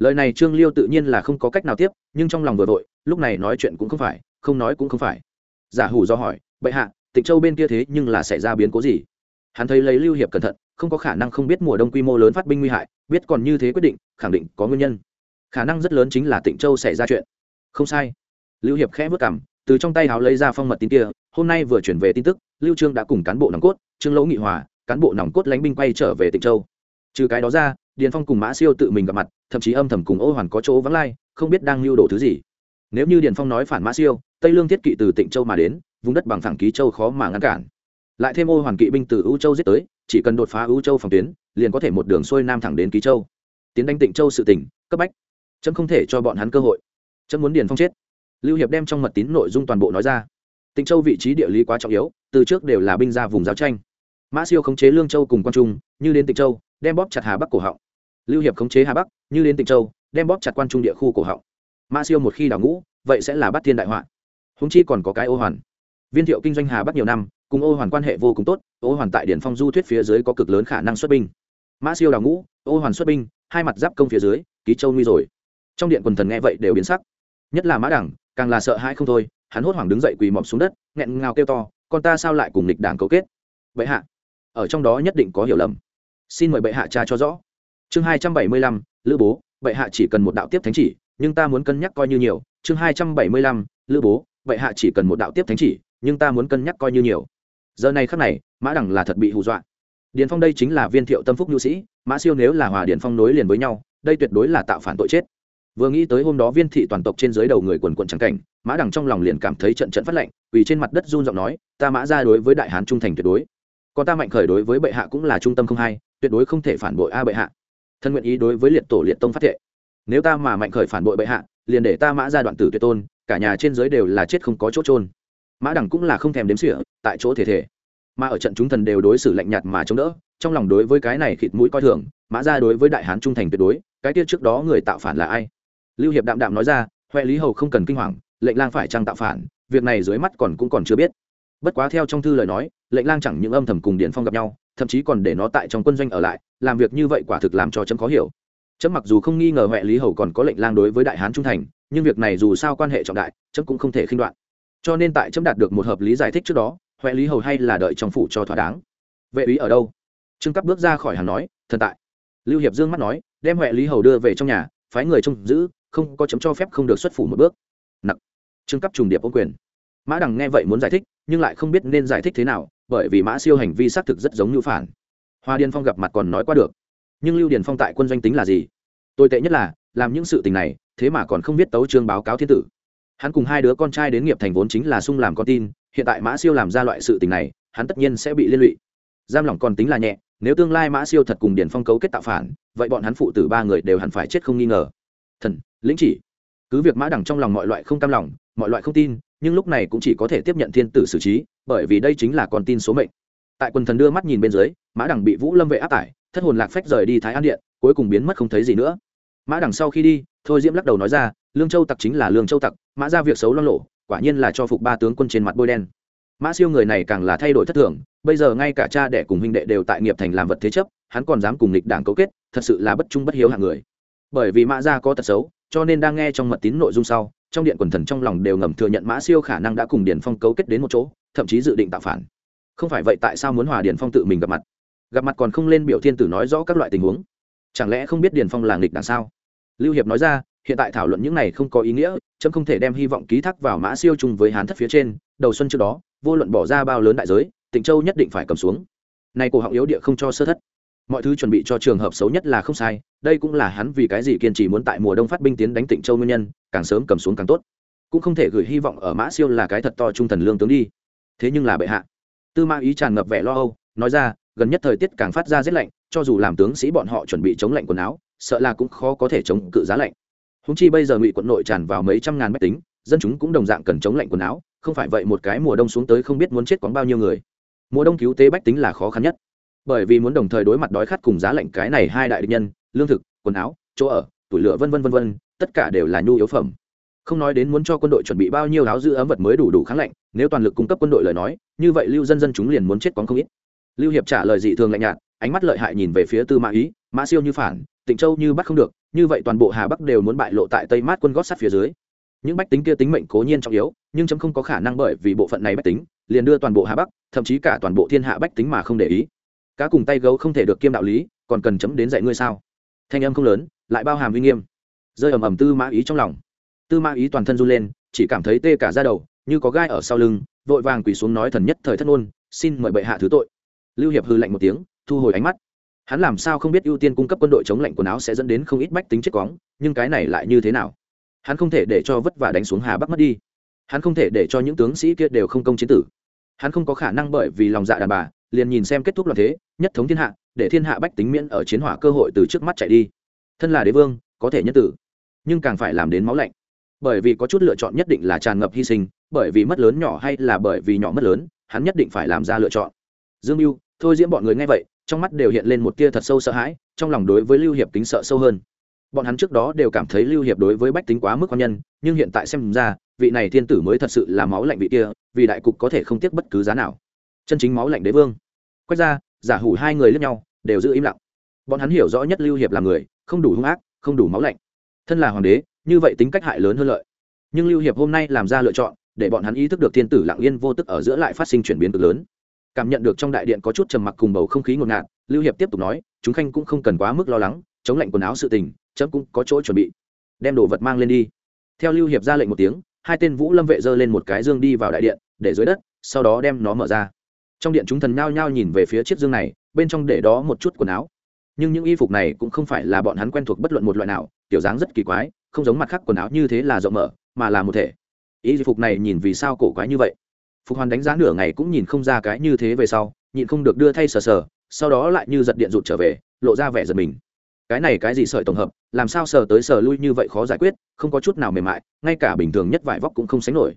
lời này trương liêu tự nhiên là không có cách nào tiếp, nhưng trong lòng vừa vội, lúc này nói chuyện cũng không phải, không nói cũng không phải. Giả hủ do hỏi, bệ hạ, tịnh châu bên kia thế nhưng là xảy ra biến cố gì? Hắn thấy lấy lưu hiệp cẩn thận, không có khả năng không biết mùa đông quy mô lớn phát binh nguy hại, biết còn như thế quyết định, khẳng định có nguyên nhân. Khả năng rất lớn chính là tịnh châu xảy ra chuyện không sai. Lưu hiệp khẽ vất cảm từ trong tay háo lấy ra phong mật tin kia, hôm nay vừa chuyển về tin tức, lưu trương đã cùng cán bộ nòng cốt, trương lỗ nghị hòa, cán bộ nòng cốt lánh binh quay trở về tịnh châu. Trừ cái đó ra, điền phong cùng mã siêu tự mình gặp mặt, thậm chí âm thầm cùng ô hoàn có chỗ vắng lai, không biết đang lưu đồ thứ gì. Nếu như điền phong nói phản mã siêu, tây lương thiết kỵ từ tịnh châu mà đến, vùng đất bằng phẳng ký châu khó mà ngăn cản. Lại thêm ô hoàn kỵ binh từ ưu châu giết tới, chỉ cần đột phá ưu châu phòng tuyến, liền có thể một đường xuôi nam thẳng đến ký châu. Tiến đánh tịnh châu sự tỉnh cấp bách. Chấm không thể cho bọn hắn cơ hội chấm muốn điền phong chết. Lưu hiệp đem trong mật tín nội dung toàn bộ nói ra. Tịnh châu vị trí địa lý quá trọng yếu, từ trước đều là binh ra vùng giao tranh. Mã siêu khống chế lương châu cùng quan trung, như đến tịnh châu, đem bóp chặt hà bắc cổ họng. Lưu hiệp khống chế hà bắc, như đến tịnh châu, đem bóp chặt quan trung địa khu cổ họng. Mã siêu một khi đảo ngũ, vậy sẽ là bắt thiên đại họa. Húng chi còn có cái ô hoàn. Viên thiệu kinh doanh hà bắc nhiều năm, cùng ô hoàn quan hệ vô cùng tốt, ô hoàn tại điển phong du thuyết phía dưới có cực lớn khả năng xuất binh. Mã siêu đào ngũ, ô hoàn xuất binh, hai mặt giáp công phía dưới, ký châu nguy rồi. Trong điện quần thần nghe vậy đều biến sắc nhất là mã đẳng, càng là sợ hãi không thôi, hắn hốt hoảng đứng dậy quỳ mọp xuống đất, nghẹn ngào kêu to, con ta sao lại cùng lịch đảng cấu kết? Bệ hạ. Ở trong đó nhất định có hiểu lầm. Xin mời bệ hạ cha cho rõ. Chương hai trăm bảy mươi lăm, lữ bố. Bệ hạ chỉ cần một đạo tiếp thánh chỉ, nhưng ta muốn cân nhắc coi như nhiều. Chương hai trăm bảy mươi lăm, lữ bố. Bệ hạ chỉ cần một đạo tiếp thánh chỉ, nhưng ta muốn cân nhắc coi như nhiều. Giờ này khắc này, mã đẳng là thật bị hù dọa. Điền phong đây chính là viên thiệu tâm phúc nhu sĩ, mã siêu nếu là hòa điền phong nối liền với nhau, đây tuyệt đối là tạo phản tội chết vừa nghĩ tới hôm đó viên thị toàn tộc trên dưới đầu người quần quận trắng cảnh, mã đằng trong lòng liền cảm thấy trận trận phát lệnh vì trên mặt đất run giọng nói, ta mã ra đối với đại hán trung thành tuyệt đối. Còn ta mạnh khởi đối với bệ hạ cũng là trung tâm không hai, tuyệt đối không thể phản bội a bệ hạ. Thân nguyện ý đối với liệt tổ liệt tông phát thệ. Nếu ta mà mạnh khởi phản bội bệ hạ, liền để ta mã ra đoạn tử tuyệt tôn, cả nhà trên dưới đều là chết không có chỗ trôn mã đằng cũng là không thèm đếm sỉa tại chỗ thể thể. Mà ở trận chúng thần đều đối xử lạnh nhạt mà chống đỡ, trong lòng đối với cái này khịt mũi coi thường, mã ra đối với đại hán trung thành tuyệt đối, cái kia trước đó người tạo phản là ai? Lưu hiệp đạm đạm nói ra huệ lý hầu không cần kinh hoàng, lệnh lang phải trang tạo phản, việc này dưới mắt còn cũng còn chưa biết. Bất quá theo trong thư lời nói, lệnh lang chẳng những âm thầm cùng điện phong gặp nhau, thậm chí còn để nó tại trong quân doanh ở lại, làm việc như vậy quả thực làm cho chấm khó hiểu. Chấm mặc dù không nghi ngờ huệ lý hầu còn có lệnh lang đối với đại hán trung thành, nhưng việc này dù sao quan hệ trọng đại, chấm cũng không thể khinh đoạn. Cho nên tại chấm đạt được một hợp lý giải thích trước đó huệ lý hầu hay là đợi trong phủ cho thỏa đáng. Vệ úy ở đâu? Trương cấp bước ra khỏi hàng nói, thần tại. Lưu hiệp dương mắt nói, đem huệ lý hầu đưa về trong nhà, phái người trông giữ không có chấm cho phép không được xuất phủ một bước. Nặc. Trương cấp trùng điệp ô quyền. Mã đằng nghe vậy muốn giải thích, nhưng lại không biết nên giải thích thế nào, bởi vì mã siêu hành vi xác thực rất giống như phản. Hoa điền phong gặp mặt còn nói qua được. Nhưng lưu điền phong tại quân doanh tính là gì? Tồi tệ nhất là, làm những sự tình này, thế mà còn không biết tấu trương báo cáo thiên tử. Hắn cùng hai đứa con trai đến nghiệp thành vốn chính là sung làm con tin, hiện tại mã siêu làm ra loại sự tình này, hắn tất nhiên sẽ bị liên lụy. Giam lỏng còn tính là nhẹ, nếu tương lai mã siêu thật cùng điền phong cấu kết tạo phản, vậy bọn hắn phụ tử ba người đều hẳn phải chết không nghi ngờ thần, lĩnh chỉ. Cứ việc mã đẳng trong lòng mọi loại không cam lòng, mọi loại không tin, nhưng lúc này cũng chỉ có thể tiếp nhận thiên tử xử trí, bởi vì đây chính là con tin số mệnh. Tại quần thần đưa mắt nhìn bên dưới, mã đẳng bị vũ lâm vệ áp tải, thất hồn lạc phách rời đi thái an điện, cuối cùng biến mất không thấy gì nữa. Mã đẳng sau khi đi, thôi diễm lắc đầu nói ra, lương châu tặc chính là lương châu tặc, mã ra việc xấu lo lộ, quả nhiên là cho phục ba tướng quân trên mặt bôi đen. Mã siêu người này càng là thay đổi thất thường, bây giờ ngay cả cha đẻ cùng huynh đệ đều tại nghiệp thành làm vật thế chấp, hắn còn dám cùng lịch đảng cấu kết, thật sự là bất trung bất hiếu hạng người bởi vì mã gia có tật xấu, cho nên đang nghe trong mật tín nội dung sau, trong điện quần thần trong lòng đều ngầm thừa nhận mã siêu khả năng đã cùng điền phong cấu kết đến một chỗ, thậm chí dự định tạo phản. Không phải vậy tại sao muốn hòa điền phong tự mình gặp mặt? Gặp mặt còn không lên biểu thiên tử nói rõ các loại tình huống. Chẳng lẽ không biết điền phong là nghịch đằng sao? Lưu hiệp nói ra, hiện tại thảo luận những này không có ý nghĩa, chấm không thể đem hy vọng ký thác vào mã siêu chung với hán thất phía trên, đầu xuân trước đó, vô luận bỏ ra bao lớn đại giới, tịnh châu nhất định phải cầm xuống. Nay cổ họng yếu địa không cho sơ thất mọi thứ chuẩn bị cho trường hợp xấu nhất là không sai, đây cũng là hắn vì cái gì kiên trì muốn tại mùa đông phát binh tiến đánh tịnh châu nguyên nhân, càng sớm cầm xuống càng tốt. Cũng không thể gửi hy vọng ở mã siêu là cái thật to trung thần lương tướng đi. Thế nhưng là bệ hạ. Tư mã ý tràn ngập vẻ lo âu, nói ra, gần nhất thời tiết càng phát ra rét lạnh, cho dù làm tướng sĩ bọn họ chuẩn bị chống lạnh quần áo, sợ là cũng khó có thể chống cự giá lạnh. Húng chi bây giờ ngụy quận nội tràn vào mấy trăm ngàn mách tính, dân chúng cũng đồng dạng cần chống lạnh quần áo, không phải vậy một cái mùa đông xuống tới không biết muốn chết quán bao nhiêu người. Mùa đông cứu tế bách tính là khó khăn nhất bởi vì muốn đồng thời đối mặt đói khát cùng giá lạnh cái này hai đại địch nhân, lương thực, quần áo, chỗ ở, tủi lửa vân vân vân vân, tất cả đều là nhu yếu phẩm. Không nói đến muốn cho quân đội chuẩn bị bao nhiêu áo giữ ấm vật mới đủ đủ kháng lạnh, nếu toàn lực cung cấp quân đội lời nói, như vậy lưu dân dân chúng liền muốn chết quán không ít. Lưu hiệp trả lời dị thường lạnh nhạt, ánh mắt lợi hại nhìn về phía tư mã ý, mã siêu như phản, tịnh châu như bắt không được, như vậy toàn bộ hà bắc đều muốn bại lộ tại tây mát quân gót sát phía dưới. Những bách tính kia tính mệnh cố nhiên trọng yếu, nhưng chấm không có khả năng bởi vì bộ phận này bách tính, liền đưa toàn bộ hà bắc, thậm chí cả toàn bộ thiên hạ bách tính mà không để ý cá cùng tay gấu không thể được kiêm đạo lý, còn cần chấm đến dạy ngươi sao? Thanh âm không lớn, lại bao hàm uy nghiêm. Rơi ầm ầm tư mã ý trong lòng. Tư mã ý toàn thân run lên, chỉ cảm thấy tê cả ra đầu, như có gai ở sau lưng, vội vàng quỳ xuống nói thần nhất thời thất ngôn, xin mời bệ hạ thứ tội. Lưu hiệp hư lạnh một tiếng, thu hồi ánh mắt. Hắn làm sao không biết ưu tiên cung cấp quân đội chống lạnh quần áo sẽ dẫn đến không ít bách tính chết quóng nhưng cái này lại như thế nào? Hắn không thể để cho vất vả đánh xuống hà bắc mất đi. Hắn không thể để cho những tướng sĩ kia đều không công chiến tử. Hắn không có khả năng bởi vì lòng dạ đàn bà liền nhìn xem kết thúc loạn thế, nhất thống thiên hạ, để thiên hạ bách tính miễn ở chiến hỏa cơ hội từ trước mắt chạy đi. Thân là đế vương, có thể nhân tử, nhưng càng phải làm đến máu lạnh. Bởi vì có chút lựa chọn nhất định là tràn ngập hy sinh, bởi vì mất lớn nhỏ hay là bởi vì nhỏ mất lớn, hắn nhất định phải làm ra lựa chọn. Dương mưu, thôi diễm bọn người nghe vậy, trong mắt đều hiện lên một tia thật sâu sợ hãi, trong lòng đối với lưu hiệp tính sợ sâu hơn. Bọn hắn trước đó đều cảm thấy lưu hiệp đối với bách tính quá mức quan nhân, nhưng hiện tại xem ra, vị này thiên tử mới thật sự là máu lạnh vị kia, vì đại cục có thể không tiếc bất cứ giá nào. Chân chính máu lạnh đế vương quét ra, giả hủ hai người lẫn nhau, đều giữ im lặng. Bọn hắn hiểu rõ nhất lưu hiệp là người, không đủ hung ác, không đủ máu lạnh. Thân là hoàng đế, như vậy tính cách hại lớn hơn lợi. Nhưng lưu hiệp hôm nay làm ra lựa chọn, để bọn hắn ý thức được thiên tử lặng yên vô tức ở giữa lại phát sinh chuyển biến cực lớn. Cảm nhận được trong đại điện có chút trầm mặc cùng bầu không khí ngột ngạt, lưu hiệp tiếp tục nói, chúng khanh cũng không cần quá mức lo lắng, chống lạnh quần áo sự tình, chấm cũng có chỗ chuẩn bị. Đem đồ vật mang lên đi. Theo lưu hiệp ra lệnh một tiếng, hai tên vũ lâm vệ giơ lên một cái dương đi vào đại điện, để dưới đất, sau đó đem nó mở ra trong điện chúng thần nhao nhao nhìn về phía chiếc dương này, bên trong để đó một chút quần áo. Nhưng những y phục này cũng không phải là bọn hắn quen thuộc bất luận một loại nào, kiểu dáng rất kỳ quái, không giống mặt khác quần áo như thế là rộng mở, mà là một thể. Y phục này nhìn vì sao cổ quái như vậy? Phục hoàn đánh giá nửa ngày cũng nhìn không ra cái như thế về sau, nhịn không được đưa thay sờ sờ, sau đó lại như giật điện rụt trở về, lộ ra vẻ giật mình. Cái này cái gì sợi tổng hợp, làm sao sờ tới sờ lui như vậy khó giải quyết, không có chút nào mềm mại, ngay cả bình thường nhất vải vóc cũng không sánh nổi.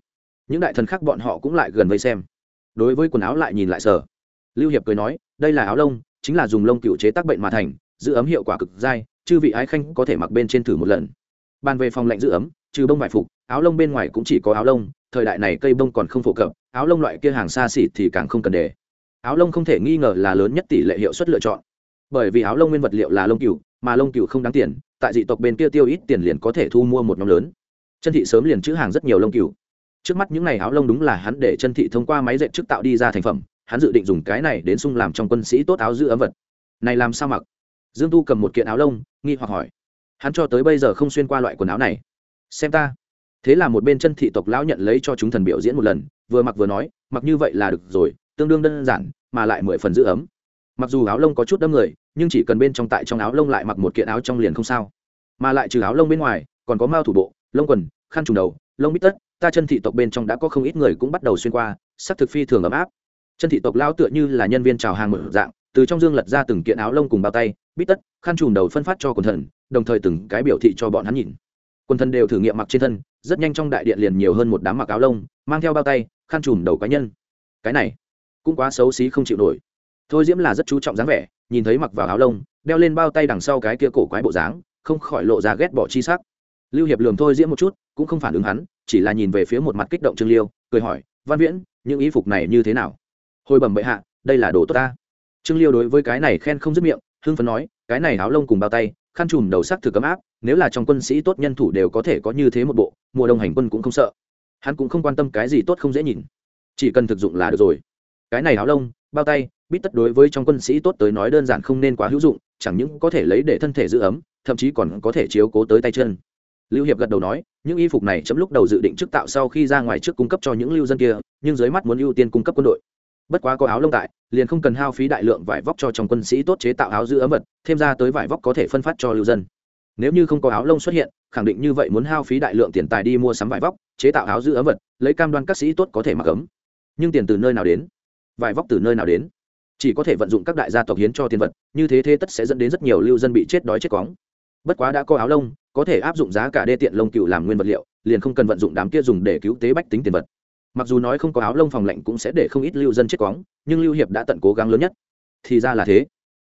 Những đại thần khác bọn họ cũng lại gần vây xem đối với quần áo lại nhìn lại sở lưu hiệp cười nói, đây là áo lông, chính là dùng lông cựu chế tác bệnh mà thành, giữ ấm hiệu quả cực dai, chư vị ái khanh có thể mặc bên trên thử một lần. Bàn về phòng lạnh giữ ấm, trừ bông vải phục, áo lông bên ngoài cũng chỉ có áo lông, thời đại này cây bông còn không phổ cập, áo lông loại kia hàng xa xỉ thì càng không cần để. Áo lông không thể nghi ngờ là lớn nhất tỷ lệ hiệu suất lựa chọn. Bởi vì áo lông nguyên vật liệu là lông cừu, mà lông cừu không đáng tiền, tại dị tộc bên kia tiêu ít tiền liền có thể thu mua một nhóm lớn. Chân thị sớm liền chữ hàng rất nhiều lông cừu trước mắt những này áo lông đúng là hắn để chân thị thông qua máy dệt trước tạo đi ra thành phẩm, hắn dự định dùng cái này đến sung làm trong quân sĩ tốt áo giữ ấm vật. Này làm sao mặc? Dương tu cầm một kiện áo lông, nghi hoặc hỏi. Hắn cho tới bây giờ không xuyên qua loại quần áo này. Xem ta. Thế là một bên chân thị tộc lão nhận lấy cho chúng thần biểu diễn một lần, vừa mặc vừa nói, mặc như vậy là được rồi, tương đương đơn giản, mà lại mười phần giữ ấm. Mặc dù áo lông có chút đâm người, nhưng chỉ cần bên trong tại trong áo lông lại mặc một kiện áo trong liền không sao. Mà lại trừ áo lông bên ngoài, còn có mao thủ bộ, lông quần, khăn trùng đầu, lông bít tất ta chân thị tộc bên trong đã có không ít người cũng bắt đầu xuyên qua, sắc thực phi thường ấm áp. Chân thị tộc lao tựa như là nhân viên trào hàng mở dạng, từ trong dương lật ra từng kiện áo lông cùng bao tay, bít tất, khăn trùm đầu phân phát cho quần thần, đồng thời từng cái biểu thị cho bọn hắn nhìn. Quần thần đều thử nghiệm mặc trên thân, rất nhanh trong đại điện liền nhiều hơn một đám mặc áo lông, mang theo bao tay, khăn trùm đầu cá nhân. Cái này, cũng quá xấu xí không chịu nổi. Thôi diễm là rất chú trọng dáng vẻ, nhìn thấy mặc vào áo lông, đeo lên bao tay đằng sau cái kia cổ quái bộ dáng, không khỏi lộ ra ghét bỏ chi sắc. Lưu hiệp lườm thôi diễm một chút, cũng không phản ứng hắn chỉ là nhìn về phía một mặt kích động trương liêu, cười hỏi, văn viễn, những y phục này như thế nào? Hồi bẩm bệ hạ, đây là đồ tốt ta. Trương liêu đối với cái này khen không dứt miệng, hưng phấn nói, cái này áo lông cùng bao tay, khăn trùm đầu sắc thực cấm áp, nếu là trong quân sĩ tốt nhân thủ đều có thể có như thế một bộ, mùa đông hành quân cũng không sợ. Hắn cũng không quan tâm cái gì tốt không dễ nhìn, chỉ cần thực dụng là được rồi. Cái này áo lông, bao tay, bít tất đối với trong quân sĩ tốt tới nói đơn giản không nên quá hữu dụng, chẳng những có thể lấy để thân thể giữ ấm, thậm chí còn có thể chiếu cố tới tay chân lưu hiệp gật đầu nói, những y phục này chấm lúc đầu dự định trước tạo sau khi ra ngoài trước cung cấp cho những lưu dân kia, nhưng dưới mắt muốn ưu tiên cung cấp quân đội. Bất quá có áo lông tại, liền không cần hao phí đại lượng vải vóc cho trong quân sĩ tốt chế tạo áo giữ ấm vật, thêm ra tới vải vóc có thể phân phát cho lưu dân. Nếu như không có áo lông xuất hiện, khẳng định như vậy muốn hao phí đại lượng tiền tài đi mua sắm vải vóc, chế tạo áo giữ ấm vật, lấy cam đoan các sĩ tốt có thể mặc ấm. Nhưng tiền từ nơi nào đến? Vải vóc từ nơi nào đến? Chỉ có thể vận dụng các đại gia tộc hiến cho tiền vật, như thế thế tất sẽ dẫn đến rất nhiều lưu dân bị chết đói chết cóng bất quá đã có áo lông, có thể áp dụng giá cả đê tiện lông cựu làm nguyên vật liệu, liền không cần vận dụng đám kia dùng để cứu tế bách tính tiền vật. Mặc dù nói không có áo lông phòng lạnh cũng sẽ để không ít lưu dân chết quóng, nhưng lưu hiệp đã tận cố gắng lớn nhất. Thì ra là thế.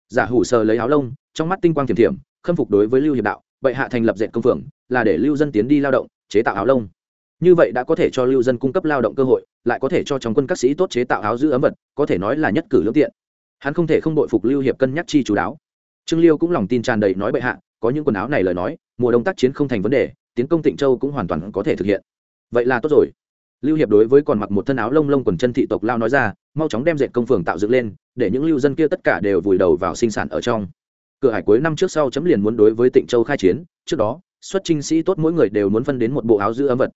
Giả hủ sờ lấy áo lông, trong mắt tinh quang thiểm thiểm, khâm phục đối với lưu hiệp đạo vậy hạ thành lập dệt công phường, là để lưu dân tiến đi lao động, chế tạo áo lông. Như vậy đã có thể cho lưu dân cung cấp lao động cơ hội, lại có thể cho trong quân các sĩ tốt chế tạo áo giữ ấm vật, có thể nói là nhất cử lương tiện. Hắn không thể không đội phục lưu hiệp cân nhắc chi chú đáo. Trương liêu cũng lòng tin tràn đầy nói bệ hạ có những quần áo này lời nói, mùa đông tác chiến không thành vấn đề, tiến công tịnh châu cũng hoàn toàn có thể thực hiện. Vậy là tốt rồi. Lưu hiệp đối với còn mặc một thân áo lông lông quần chân thị tộc lao nói ra, mau chóng đem dệt công phường tạo dựng lên, để những lưu dân kia tất cả đều vùi đầu vào sinh sản ở trong. Cửa hải cuối năm trước sau chấm liền muốn đối với tịnh châu khai chiến, trước đó, xuất trinh sĩ tốt mỗi người đều muốn phân đến một bộ áo giữ ấm vật.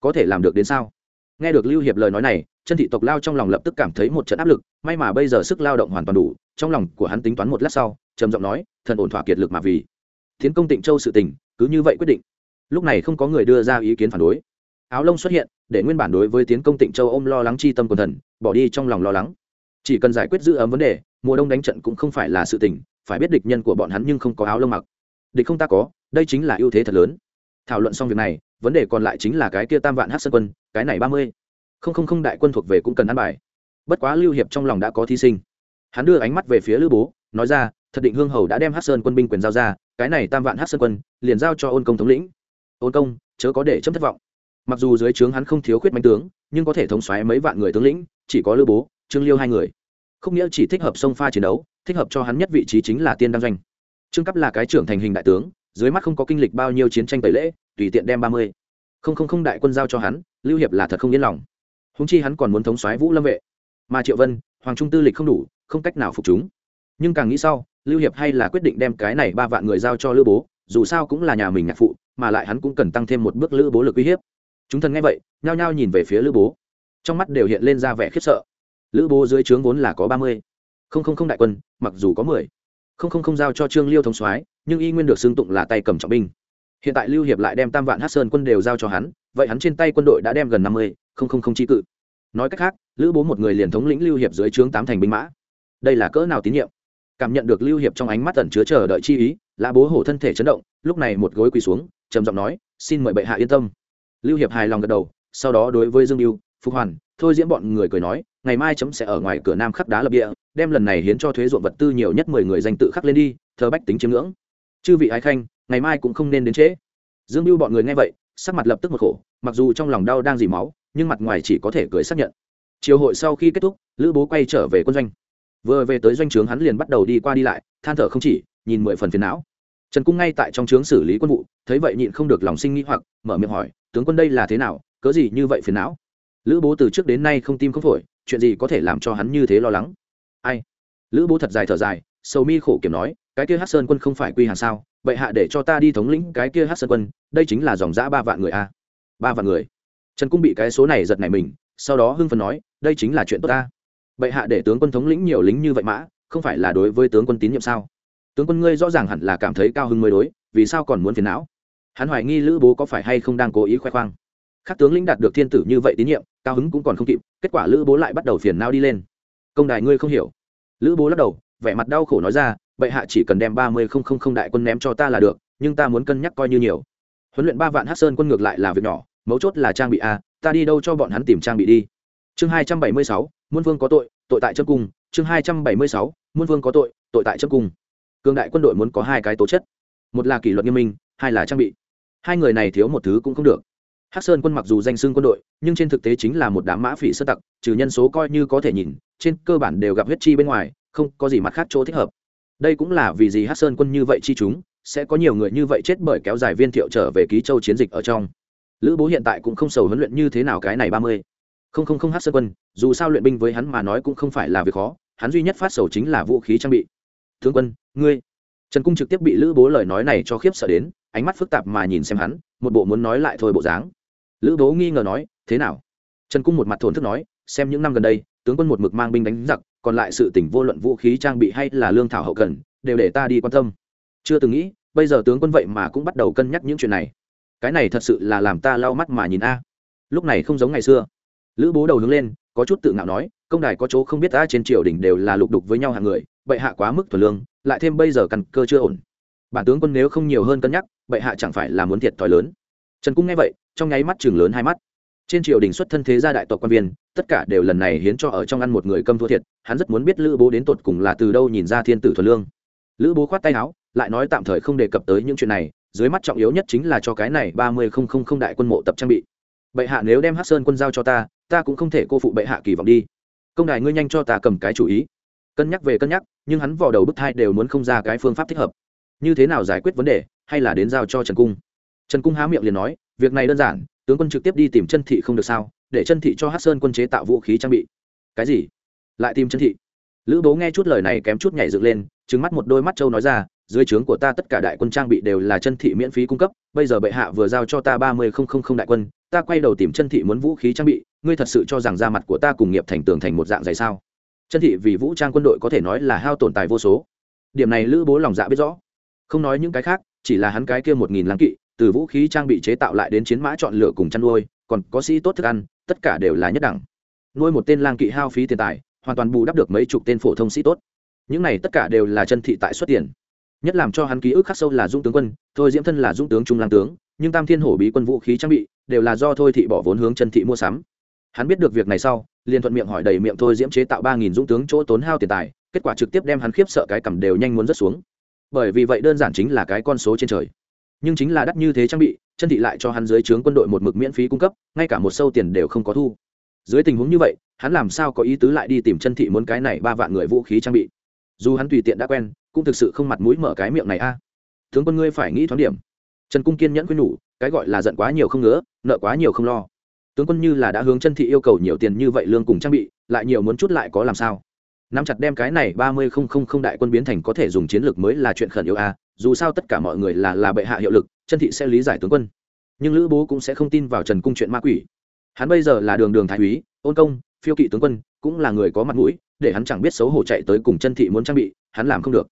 Có thể làm được đến sao? Nghe được lưu hiệp lời nói này, chân thị tộc lao trong lòng lập tức cảm thấy một trận áp lực, may mà bây giờ sức lao động hoàn toàn đủ, trong lòng của hắn tính toán một lát sau, trầm giọng nói, thần ổn thỏa kiệt lực mà vì tiến công tịnh châu sự tình, cứ như vậy quyết định. Lúc này không có người đưa ra ý kiến phản đối. Áo lông xuất hiện, để nguyên bản đối với tiến công tịnh châu ôm lo lắng chi tâm quần thần, bỏ đi trong lòng lo lắng. Chỉ cần giải quyết giữ ấm vấn đề, mùa đông đánh trận cũng không phải là sự tình, phải biết địch nhân của bọn hắn nhưng không có áo lông mặc. Địch không ta có, đây chính là ưu thế thật lớn. Thảo luận xong việc này, vấn đề còn lại chính là cái kia tam vạn hát sơn quân, cái này ba mươi. Không không không đại quân thuộc về cũng cần ăn bài. Bất quá lưu hiệp trong lòng đã có thí sinh. Hắn đưa ánh mắt về phía lữ bố nói ra, thật định hương hầu đã đem hát sơn quân binh quyền giao ra, cái này tam vạn hát sơn quân, liền giao cho ôn công thống lĩnh. Ôn công, chớ có để chấm thất vọng. Mặc dù dưới trướng hắn không thiếu khuyết manh tướng, nhưng có thể thống xoáy mấy vạn người tướng lĩnh, chỉ có lữ bố, trương liêu hai người. Không nghĩa chỉ thích hợp sông pha chiến đấu, thích hợp cho hắn nhất vị trí chính là tiên đăng doanh. Trương cấp là cái trưởng thành hình đại tướng, dưới mắt không có kinh lịch bao nhiêu chiến tranh tẩy lễ, tùy tiện đem ba mươi. Không không không đại quân giao cho hắn, lưu hiệp là thật không yên lòng. Húng chi hắn còn muốn thống soái vũ lâm vệ. Mà triệu vân, hoàng trung tư lịch không đủ, không cách nào phục chúng nhưng càng nghĩ sau, lưu hiệp hay là quyết định đem cái này ba vạn người giao cho lữ bố, dù sao cũng là nhà mình nhạc phụ, mà lại hắn cũng cần tăng thêm một bước lữ bố lực uy hiếp. Chúng thần nghe vậy, nhao nhao nhìn về phía lữ bố. Trong mắt đều hiện lên ra vẻ khiếp sợ. Lữ bố dưới trướng vốn là có ba mươi. Không không không đại quân, mặc dù có mười. Không không không giao cho trương liêu thống soái, nhưng y nguyên được xưng tụng là tay cầm trọng binh. Hiện tại lưu hiệp lại đem tam vạn hát sơn quân đều giao cho hắn, vậy hắn trên tay quân đội đã đem gần năm mươi, không không không chi cự. Nói cách khác, lữ bố một người liền thống lĩnh lưu hiệp dưới trướng tám thành binh mã. Đây là cỡ nào tín nhiệm? Cảm nhận được lưu hiệp trong ánh mắt tẩn chứa chờ đợi chi ý, lã bố hổ thân thể chấn động, lúc này một gối quỳ xuống, trầm giọng nói, xin mời bệ hạ yên tâm. Lưu hiệp hài lòng gật đầu, sau đó đối với dương lưu phục hoàn, thôi diễn bọn người cười nói, ngày mai chấm sẽ ở ngoài cửa nam khắc đá lập địa, đem lần này hiến cho thuế ruộng vật tư nhiều nhất mười người danh tự khắc lên đi, thờ bách tính chiếm ngưỡng. Chư vị ái khanh, ngày mai cũng không nên đến trễ. Dương lưu bọn người nghe vậy, sắc mặt lập tức một khổ, mặc dù trong lòng đau đang dì máu, nhưng mặt ngoài chỉ có thể cười xác nhận. Chiều hội sau khi kết thúc, lữ bố quay trở về quân doanh vừa về tới doanh trướng hắn liền bắt đầu đi qua đi lại, than thở không chỉ, nhìn mười phần phiền não. Trần cung ngay tại trong trướng xử lý quân vụ, thấy vậy nhịn không được lòng sinh nghĩ hoặc, mở miệng hỏi, tướng quân đây là thế nào? Cớ gì như vậy phiền não? Lữ bố từ trước đến nay không tim không phổi, chuyện gì có thể làm cho hắn như thế lo lắng? Ai? Lữ bố thật dài thở dài, sầu mi khổ kiểm nói, cái kia hát sơn quân không phải quy hàng sao? Vậy hạ để cho ta đi thống lĩnh cái kia hát sơn quân, đây chính là dòng giã ba vạn người a. Ba vạn người. Trần cung bị cái số này giật này mình, sau đó hưng phần nói, đây chính là chuyện tốt ta bệ hạ để tướng quân thống lĩnh nhiều lính như vậy mã, không phải là đối với tướng quân tín nhiệm sao? Tướng quân ngươi rõ ràng hẳn là cảm thấy cao hứng mới đối, vì sao còn muốn phiền não? Hắn hoài nghi lữ bố có phải hay không đang cố ý khoe khoang. Các tướng lĩnh đạt được thiên tử như vậy tín nhiệm, cao hứng cũng còn không kịp, kết quả lữ bố lại bắt đầu phiền não đi lên. Công đài ngươi không hiểu. Lữ bố lắc đầu, vẻ mặt đau khổ nói ra, bệ hạ chỉ cần đem ba mươi không không không đại quân ném cho ta là được, nhưng ta muốn cân nhắc coi như nhiều. Huấn luyện ba vạn hát sơn quân ngược lại là việc nhỏ, mấu chốt là trang bị a, ta đi đâu cho bọn hắn tìm trang bị đi. Chương hai trăm bảy mươi sáu muôn vương có tội tội tại chân cung, chương hai trăm bảy mươi sáu, muôn vương có tội tội tại chấp cung. Cương đại quân đội muốn có hai cái tố chất, một là kỷ luật nghiêm minh, hai là trang bị. Hai người này thiếu một thứ cũng không được. Hắc sơn quân mặc dù danh xưng quân đội, nhưng trên thực tế chính là một đám mã phỉ sơ tặc, trừ nhân số coi như có thể nhìn, trên cơ bản đều gặp huyết chi bên ngoài, không có gì mặt khác chỗ thích hợp. Đây cũng là vì gì hắc sơn quân như vậy chi chúng, sẽ có nhiều người như vậy chết bởi kéo dài viên thiệu trở về ký châu chiến dịch ở trong. Lữ bố hiện tại cũng không sầu huấn luyện như thế nào cái này ba mươi không không không hát sơ quân, dù sao luyện binh với hắn mà nói cũng không phải là việc khó, hắn duy nhất phát sầu chính là vũ khí trang bị. Thương quân, ngươi. Trần cung trực tiếp bị lữ bố lời nói này cho khiếp sợ đến, ánh mắt phức tạp mà nhìn xem hắn, một bộ muốn nói lại thôi bộ dáng. Lữ bố nghi ngờ nói, thế nào? Trần cung một mặt thổn thức nói, xem những năm gần đây, tướng quân một mực mang binh đánh giặc, còn lại sự tỉnh vô luận vũ khí trang bị hay là lương thảo hậu cần, đều để ta đi quan tâm. Chưa từng nghĩ, bây giờ tướng quân vậy mà cũng bắt đầu cân nhắc những chuyện này. Cái này thật sự là làm ta lau mắt mà nhìn a. Lúc này không giống ngày xưa lữ bố đầu hướng lên, có chút tự ngạo nói, công đài có chỗ không biết ta trên triều đình đều là lục đục với nhau hàng người, bệ hạ quá mức thuần lương, lại thêm bây giờ căn cơ chưa ổn. Bản tướng quân nếu không nhiều hơn cân nhắc, bệ hạ chẳng phải là muốn thiệt thòi lớn. Trần cung nghe vậy, trong nháy mắt chừng lớn hai mắt. Trên triều đình xuất thân thế gia đại tộc quan viên, tất cả đều lần này hiến cho ở trong ăn một người câm thua thiệt, hắn rất muốn biết lữ bố đến tột cùng là từ đâu nhìn ra thiên tử thuần lương. Lữ bố khoát tay áo, lại nói tạm thời không đề cập tới những chuyện này, dưới mắt trọng yếu nhất chính là cho cái này ba mươi không không không đại quân mộ tập trang bị. Bệ hạ nếu đem hát sơn quân giao cho ta ta cũng không thể cô phụ bệ hạ kỳ vọng đi. Công đài ngươi nhanh cho ta cầm cái chủ ý. Cân nhắc về cân nhắc, nhưng hắn vò đầu bức thai đều muốn không ra cái phương pháp thích hợp. Như thế nào giải quyết vấn đề, hay là đến giao cho trần cung? Trần cung há miệng liền nói, việc này đơn giản, tướng quân trực tiếp đi tìm chân thị không được sao, để chân thị cho hát sơn quân chế tạo vũ khí trang bị. Cái gì? Lại tìm chân thị? Lữ bố nghe chút lời này kém chút nhảy dựng lên trứng mắt một đôi mắt trâu nói ra, dưới trướng của ta tất cả đại quân trang bị đều là chân thị miễn phí cung cấp, bây giờ bệ hạ vừa giao cho ta ba mươi không không không đại quân ta quay đầu tìm chân thị muốn vũ khí trang bị, ngươi thật sự cho rằng da mặt của ta cùng nghiệp thành tường thành một dạng dày sao? Chân thị vì vũ trang quân đội có thể nói là hao tồn tài vô số. Điểm này lữ bố lòng dạ biết rõ. Không nói những cái khác, chỉ là hắn cái kia một nghìn lăng kỵ, từ vũ khí trang bị chế tạo lại đến chiến mã chọn lựa cùng chăn nuôi, còn có sĩ tốt thức ăn, tất cả đều là nhất đẳng. Nuôi một tên lang kỵ hao phí tiền tài, hoàn toàn bù đắp được mấy chục tên phổ thông sĩ tốt. Những này tất cả đều là chân thị tại xuất tiền. Nhất làm cho hắn ký ức khắc sâu là dung tướng quân, thôi diễm thân là dung tướng trung lang tướng nhưng tam thiên hổ bí quân vũ khí trang bị đều là do thôi thị bỏ vốn hướng chân thị mua sắm. Hắn biết được việc này sau, liền thuận miệng hỏi đầy miệng thôi diễm chế tạo ba nghìn dũng tướng chỗ tốn hao tiền tài, kết quả trực tiếp đem hắn khiếp sợ cái cầm đều nhanh muốn rớt xuống. Bởi vì vậy đơn giản chính là cái con số trên trời. Nhưng chính là đắt như thế trang bị, chân thị lại cho hắn dưới trướng quân đội một mực miễn phí cung cấp, ngay cả một sâu tiền đều không có thu. Dưới tình huống như vậy, hắn làm sao có ý tứ lại đi tìm chân thị muốn cái này ba vạn người vũ khí trang bị? Dù hắn tùy tiện đã quen, cũng thực sự không mặt mũi mở cái miệng này a. À. tướng quân ngươi phải nghĩ thoáng điểm trần cung kiên nhẫn khuyên nhủ, cái gọi là giận quá nhiều không ngứa, nợ quá nhiều không lo. Tướng quân như là đã hướng chân thị yêu cầu nhiều tiền như vậy lương cùng trang bị, lại nhiều muốn chút lại có làm sao? Nắm chặt đem cái này ba mươi không không không đại quân biến thành có thể dùng chiến lược mới là chuyện khẩn yếu a dù sao tất cả mọi người là là bệ hạ hiệu lực, chân thị sẽ lý giải tướng quân. Nhưng lữ bố cũng sẽ không tin vào trần cung chuyện ma quỷ. Hắn bây giờ là đường đường thái úy, ôn công, phiêu kỵ tướng quân, cũng là người có mặt mũi, để hắn chẳng biết xấu hổ chạy tới cùng chân thị muốn trang bị, hắn làm không được.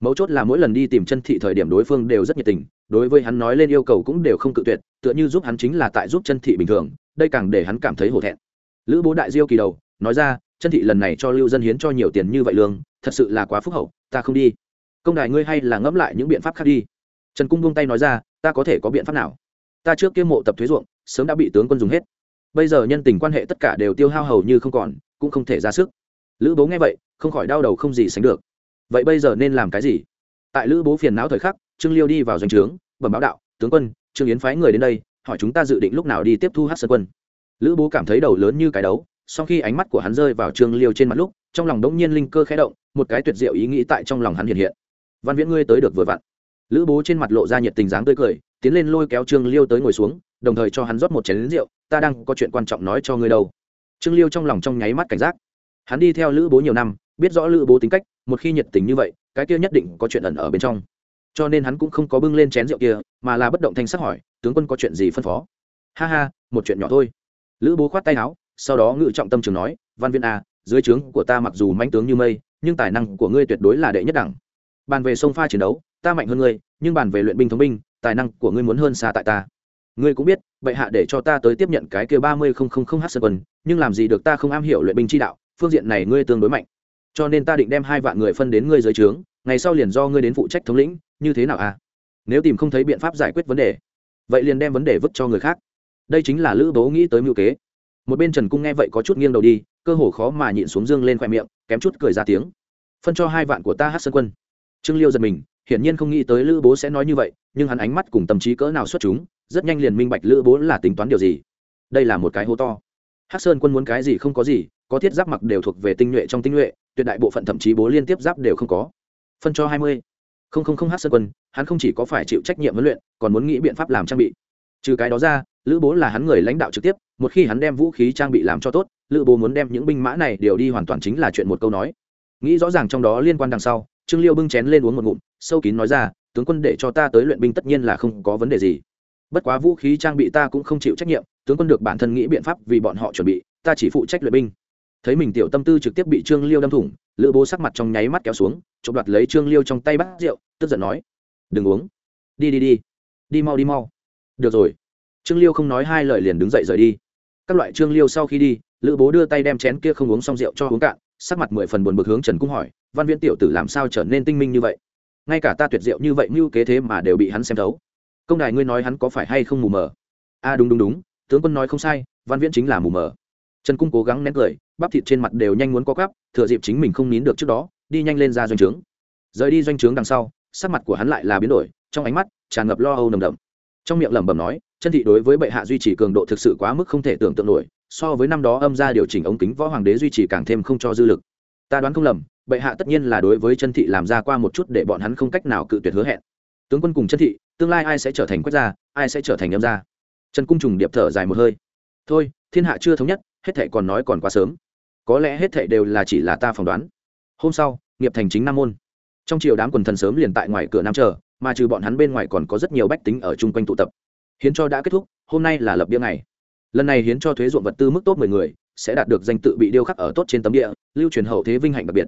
Mấu chốt là mỗi lần đi tìm chân thị thời điểm đối phương đều rất nhiệt tình đối với hắn nói lên yêu cầu cũng đều không cự tuyệt, tựa như giúp hắn chính là tại giúp chân thị bình thường, đây càng để hắn cảm thấy hổ thẹn. Lữ bố đại diêu kỳ đầu, nói ra, chân thị lần này cho lưu dân hiến cho nhiều tiền như vậy lương, thật sự là quá phúc hậu, ta không đi. Công đại ngươi hay là ngẫm lại những biện pháp khác đi. Trần cung buông tay nói ra, ta có thể có biện pháp nào? Ta trước kia mộ tập thuế ruộng, sớm đã bị tướng quân dùng hết. Bây giờ nhân tình quan hệ tất cả đều tiêu hao hầu như không còn, cũng không thể ra sức. Lữ bố nghe vậy, không khỏi đau đầu không gì sánh được. Vậy bây giờ nên làm cái gì? Tại lữ bố phiền não thời khắc, trương liêu đi vào doanh trướng bẩm báo đạo, tướng quân, trương yến phái người đến đây, hỏi chúng ta dự định lúc nào đi tiếp thu hát sơn quân. Lữ bố cảm thấy đầu lớn như cái đấu, sau khi ánh mắt của hắn rơi vào trương liêu trên mặt lúc, trong lòng đống nhiên linh cơ khẽ động, một cái tuyệt diệu ý nghĩ tại trong lòng hắn hiện hiện. Văn viễn ngươi tới được vừa vặn. Lữ bố trên mặt lộ ra nhiệt tình dáng tươi cười, tiến lên lôi kéo trương liêu tới ngồi xuống, đồng thời cho hắn rót một chén lính rượu, ta đang có chuyện quan trọng nói cho ngươi đâu. Trương liêu trong lòng trong nháy mắt cảnh giác. Hắn đi theo lữ bố nhiều năm, biết rõ lữ bố tính cách, một khi nhiệt tình như vậy, cái kia nhất định có chuyện ẩn ở bên trong cho nên hắn cũng không có bưng lên chén rượu kia mà là bất động thanh sắc hỏi tướng quân có chuyện gì phân phó? Ha ha một chuyện nhỏ thôi. Lữ bố khoát tay áo sau đó ngự trọng tâm trường nói văn viên a à, dưới trướng của ta mặc dù manh tướng như mây nhưng tài năng của ngươi tuyệt đối là đệ nhất đẳng. Bàn về sông pha chiến đấu ta mạnh hơn ngươi nhưng bàn về luyện binh thống binh tài năng của ngươi muốn hơn xa tại ta. Ngươi cũng biết bệ hạ để cho ta tới tiếp nhận cái kia ba mươi không không không h sơn quân nhưng làm gì được ta không am hiểu luyện binh chi đạo phương diện này ngươi tương đối mạnh. Cho nên ta định đem hai vạn người phân đến ngươi dưới trướng ngày sau liền do ngươi đến phụ trách thống lĩnh, như thế nào à? Nếu tìm không thấy biện pháp giải quyết vấn đề, vậy liền đem vấn đề vứt cho người khác. Đây chính là lữ bố nghĩ tới mưu kế. Một bên trần cung nghe vậy có chút nghiêng đầu đi, cơ hồ khó mà nhịn xuống dương lên khoe miệng, kém chút cười ra tiếng. Phân cho hai vạn của ta hát sơn quân. Trương liêu giật mình, hiển nhiên không nghĩ tới lữ bố sẽ nói như vậy, nhưng hắn ánh mắt cùng tâm trí cỡ nào xuất chúng, rất nhanh liền minh bạch lữ bố là tính toán điều gì. Đây là một cái hố to. Hát sơn quân muốn cái gì không có gì, có thiết giáp mặc đều thuộc về tinh nhuệ trong tinh nhuệ, tuyệt đại bộ phận thậm chí bố liên tiếp giáp đều không có phân cho hai mươi. Không không không hát sơn quân, hắn không chỉ có phải chịu trách nhiệm huấn luyện, còn muốn nghĩ biện pháp làm trang bị. Trừ cái đó ra, lữ bố là hắn người lãnh đạo trực tiếp, một khi hắn đem vũ khí trang bị làm cho tốt, lữ bố muốn đem những binh mã này đều đi hoàn toàn chính là chuyện một câu nói. Nghĩ rõ ràng trong đó liên quan đằng sau, trương liêu bưng chén lên uống một ngụm, sâu kín nói ra, tướng quân để cho ta tới luyện binh tất nhiên là không có vấn đề gì. Bất quá vũ khí trang bị ta cũng không chịu trách nhiệm, tướng quân được bản thân nghĩ biện pháp vì bọn họ chuẩn bị, ta chỉ phụ trách luyện binh thấy mình tiểu tâm tư trực tiếp bị trương liêu đâm thủng lữ bố sắc mặt trong nháy mắt kéo xuống chụp đoạt lấy trương liêu trong tay bắt rượu tức giận nói đừng uống. Đi đi đi. Đi mau đi mau. Được rồi. Trương liêu không nói hai lời liền đứng dậy rời đi. Các loại trương liêu sau khi đi lữ bố đưa tay đem chén kia không uống xong rượu cho uống cạn sắc mặt mười phần buồn bực hướng trần cung hỏi văn viễn tiểu tử làm sao trở nên tinh minh như vậy? Ngay cả ta tuyệt diệu như vậy như kế thế mà đều bị hắn xem thấu. Công đài ngươi nói hắn có phải hay không mù mờ? A à, đúng đúng đúng. Tướng quân nói không sai văn viễn chính là mù mờ trần cung cố gắng nén cười, bắp thịt trên mặt đều nhanh muốn có cắp thừa dịp chính mình không nín được trước đó, đi nhanh lên ra doanh trướng. Rời đi doanh trướng đằng sau, sắc mặt của hắn lại là biến đổi, trong ánh mắt tràn ngập lo âu nồng đậm. Trong miệng lẩm bẩm nói, chân thị đối với bệ hạ duy trì cường độ thực sự quá mức không thể tưởng tượng nổi, so với năm đó âm ra điều chỉnh ống kính võ hoàng đế duy trì càng thêm không cho dư lực. Ta đoán không lầm, bệ hạ tất nhiên là đối với chân thị làm ra qua một chút để bọn hắn không cách nào cự tuyệt hứa hẹn. Tướng quân cùng chân thị, tương lai ai sẽ trở thành quốc gia, ai sẽ trở thành âm gia? Trần cung trùng điệp thở dài một hơi. Thôi, thiên hạ chưa thống nhất hết thệ còn nói còn quá sớm. Có lẽ hết thệ đều là chỉ là ta phỏng đoán. Hôm sau, nghiệp thành chính nam môn. Trong chiều đám quần thần sớm liền tại ngoài cửa nam chờ, mà trừ bọn hắn bên ngoài còn có rất nhiều bách tính ở chung quanh tụ tập. Hiến cho đã kết thúc, hôm nay là lập bia ngày. Lần này hiến cho thuế ruộng vật tư mức tốt mười người, sẽ đạt được danh tự bị điêu khắc ở tốt trên tấm địa, lưu truyền hậu thế vinh hạnh đặc biệt.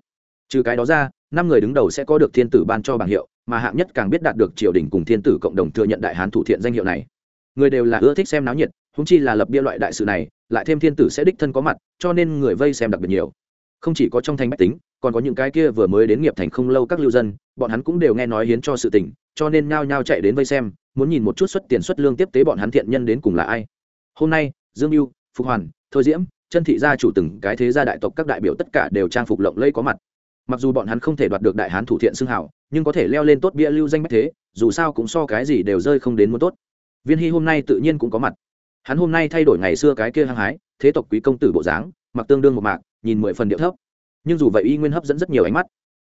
Trừ cái đó ra, năm người đứng đầu sẽ có được thiên tử ban cho bảng hiệu, mà hạng nhất càng biết đạt được triều đình cùng thiên tử cộng đồng thừa nhận đại hán thủ thiện danh hiệu này. Người đều là ưa thích xem náo nhiệt húng chi là lập bia loại đại sự này, lại thêm thiên tử sẽ đích thân có mặt, cho nên người vây xem đặc biệt nhiều. Không chỉ có trong thành bách tính, còn có những cái kia vừa mới đến nghiệp thành không lâu các lưu dân, bọn hắn cũng đều nghe nói hiến cho sự tình, cho nên nhao nhao chạy đến vây xem, muốn nhìn một chút xuất tiền xuất lương tiếp tế bọn hắn thiện nhân đến cùng là ai. Hôm nay, dương mưu phục hoàn, thôi diễm, chân thị gia chủ từng cái thế gia đại tộc các đại biểu tất cả đều trang phục lộng lẫy có mặt. Mặc dù bọn hắn không thể đoạt được đại hán thủ thiện xưng hảo nhưng có thể leo lên tốt bia lưu danh bách thế, dù sao cũng so cái gì đều rơi không đến muốn tốt. Viên hy hôm nay tự nhiên cũng có mặt hắn hôm nay thay đổi ngày xưa cái kia hăng hái, thế tộc quý công tử bộ dáng, mặc tương đương một mạc, nhìn mười phần điệu thấp. Nhưng dù vậy y nguyên hấp dẫn rất nhiều ánh mắt.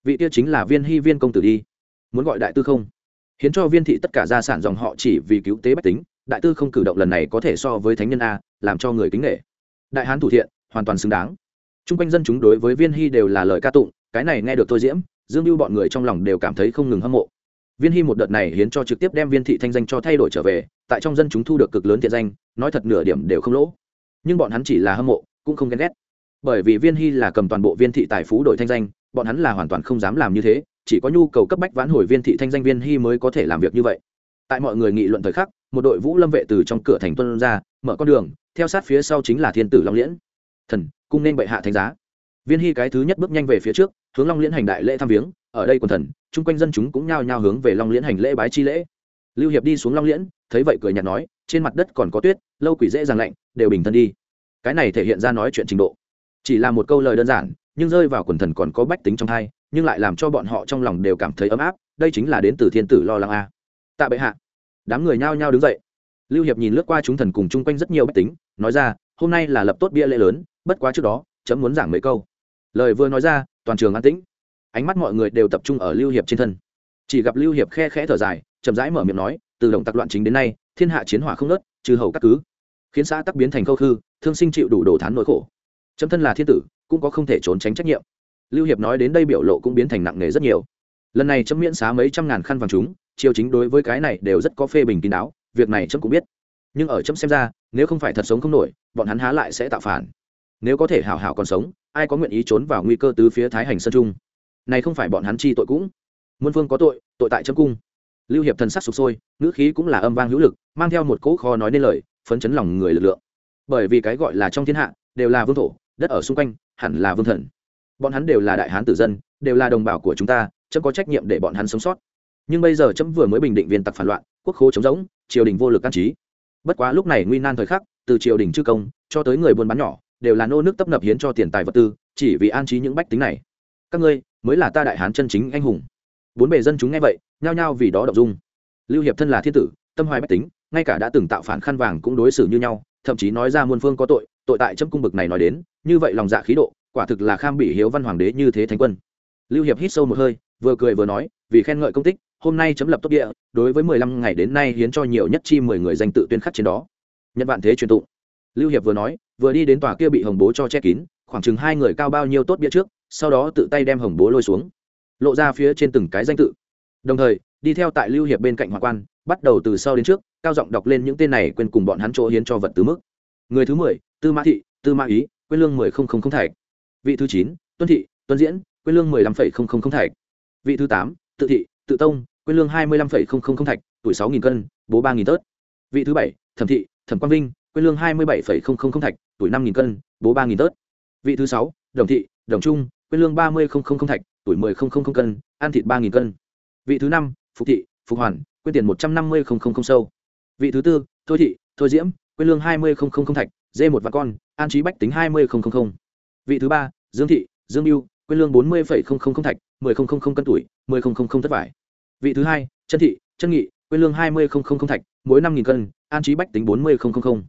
Vị kia chính là viên hy viên công tử đi. Muốn gọi đại tư không? Hiến cho viên thị tất cả gia sản dòng họ chỉ vì cứu tế bách tính, đại tư không cử động lần này có thể so với thánh nhân a, làm cho người kính nghệ đại hán thủ thiện, hoàn toàn xứng đáng. T r u n g quanh dân chúng đối với viên hy đều là lời ca tụng, cái này nghe được tôi diễm, dương mưu bọn người trong lòng đều cảm thấy không ngừng hâm mộ viên hy một đợt này hiến cho trực tiếp đem viên thị thanh danh cho thay đổi trở về, tại trong dân chúng thu được cực lớn thiện danh, nói thật nửa điểm đều không lỗ. Nhưng bọn hắn chỉ là hâm mộ, cũng không ghen ghét. Bởi vì viên hy là cầm toàn bộ viên thị tài phú đổi thanh danh, bọn hắn là hoàn toàn không dám làm như thế, chỉ có nhu cầu cấp bách vãn hồi viên thị thanh danh viên hy mới có thể làm việc như vậy. Tại mọi người nghị luận thời khắc, một đội vũ lâm vệ từ trong cửa thành tuân ra, mở con đường, theo sát phía sau chính là thiên tử long liễn. Thần, cung nên bệ hạ thánh giá. Viên hy cái thứ nhất bước nhanh về phía trước, hướng long liễn hành đại lễ thăm viếng ở đây quần thần, chung quanh dân chúng cũng nhao nhao hướng về long liễn hành lễ bái chi lễ. Lưu hiệp đi xuống long liễn, thấy vậy cười nhạt nói, trên mặt đất còn có tuyết, lâu quỷ dễ dàng lạnh, đều bình thân đi. Cái này thể hiện ra nói chuyện trình độ. Chỉ là một câu lời đơn giản, nhưng rơi vào quần thần còn có bách tính trong thai, nhưng lại làm cho bọn họ trong lòng đều cảm thấy ấm áp, đây chính là đến từ thiên tử lo lắng a. Tạ bệ hạ. Đám người nhao nhao đứng dậy. Lưu hiệp nhìn lướt qua chúng thần cùng chung quanh rất nhiều bách tính, nói ra, hôm nay là lập tốt bia lễ lớn, bất quá trước đó, chấm muốn giảng mấy câu. Lời vừa nói ra, toàn trường an tĩnh ánh mắt mọi người đều tập trung ở lưu hiệp trên thân. Chỉ gặp lưu hiệp khe khẽ thở dài, chậm rãi mở miệng nói, từ động tặc loạn chính đến nay, thiên hạ chiến hỏa không nớt trừ hầu các cứ. Khiến xã tắc biến thành câu khư, thương sinh chịu đủ đồ thán nỗi khổ. Chấm thân là thiên tử, cũng có không thể trốn tránh trách nhiệm. Lưu hiệp nói đến đây biểu lộ cũng biến thành nặng nề rất nhiều. Lần này chấm miễn xá mấy trăm ngàn khăn vàng chúng, triều chính đối với cái này đều rất có phê bình kín đáo, việc này chấm cũng biết. Nhưng ở chấm xem ra, nếu không phải thật sống không nổi, bọn hắn há lại sẽ tạo phản. Nếu có thể hảo hảo còn sống, ai có nguyện ý trốn vào nguy cơ từ phía thái hành sơn trung? Này không phải bọn hắn chi tội cũng. Muôn vương có tội tội tại chấm cung. Lưu hiệp thần sắc sụp sôi, ngữ khí cũng là âm vang hữu lực, mang theo một cỗ kho nói nên lời, phấn chấn lòng người lực lượng. Bởi vì cái gọi là trong thiên hạ, đều là vương thổ, đất ở xung quanh, hẳn là vương thần. Bọn hắn đều là đại hán tử dân, đều là đồng bào của chúng ta, chấm có trách nhiệm để bọn hắn sống sót. Nhưng bây giờ chấm vừa mới bình định viên tặc phản loạn, quốc khố chống rỗng, triều đình vô lực can trí. Bất quá lúc này nguy nan thời khắc, từ triều đình chư công, cho tới người buôn bán nhỏ, đều là nô nước tấp nập hiến cho tiền tài vật tư, chỉ vì an trí những bách tính này. Các ngươi mới là ta đại hán chân chính anh hùng. Bốn bề dân chúng nghe vậy, nhao nhao vì đó đọc dung. Lưu hiệp thân là thiên tử, tâm hoài bách tính, ngay cả đã từng tạo phản khăn vàng cũng đối xử như nhau, thậm chí nói ra muôn phương có tội tội tại chấm cung bực này nói đến, như vậy lòng dạ khí độ, quả thực là kham bị hiếu văn hoàng đế như thế thánh quân. Lưu hiệp hít sâu một hơi, vừa cười vừa nói, vì khen ngợi công tích, hôm nay chấm lập tốt địa, đối với mười lăm ngày đến nay hiến cho nhiều nhất chi mười người danh tự tuyên khắc trên đó. Nhân vạn thế truyền tụng. Lưu hiệp vừa nói, vừa đi đến tòa kia bị hồng bố cho che kín, khoảng chừng hai người cao bao nhiêu tốt bia trước sau đó tự tay đem hồng bố lôi xuống, lộ ra phía trên từng cái danh tự. Đồng thời, đi theo tại lưu hiệp bên cạnh hoàng quan, bắt đầu từ sau đến trước, cao giọng đọc lên những tên này quên cùng bọn hắn chỗ hiến cho vật tứ mức. Người thứ mười, tư mã thị, tư mã ý, quên lương mười không không không thạch. Vị thứ chín, tuân thị, tuân diễn, quên lương mười lăm phẩy không không không thạch. Vị thứ tám, tự thị, tự tông, quên lương hai mươi lăm phẩy không không không thạch, tuổi sáu nghìn cân, bố ba nghìn tớt. Vị thứ bảy, thẩm thị, thẩm quang vinh, quên lương hai mươi bảy phẩy không không không thạch, tuổi năm nghìn cân, bố ba nghìn tớt. Vị thứ sáu, đồng thị, đồng trung quên lương ba mươi không không không thạch tuổi mười không không không cân ăn thịt ba nghìn cân vị thứ năm phục thị phục hoàn quyên tiền một trăm năm mươi không không không sâu vị thứ tư thôi thị thôi diễm quyên lương hai mươi không không không thạch dê một vạn con an trí bách tính hai mươi không không không vị thứ ba dương thị dương mưu quyên lương bốn mươi phẩy không không không thạch mười không không không cân tuổi mười không không không thất vải vị thứ hai chân thị chân nghị quyên lương hai mươi không không không thạch mỗi năm nghìn cân an trí bách tính bốn mươi không không không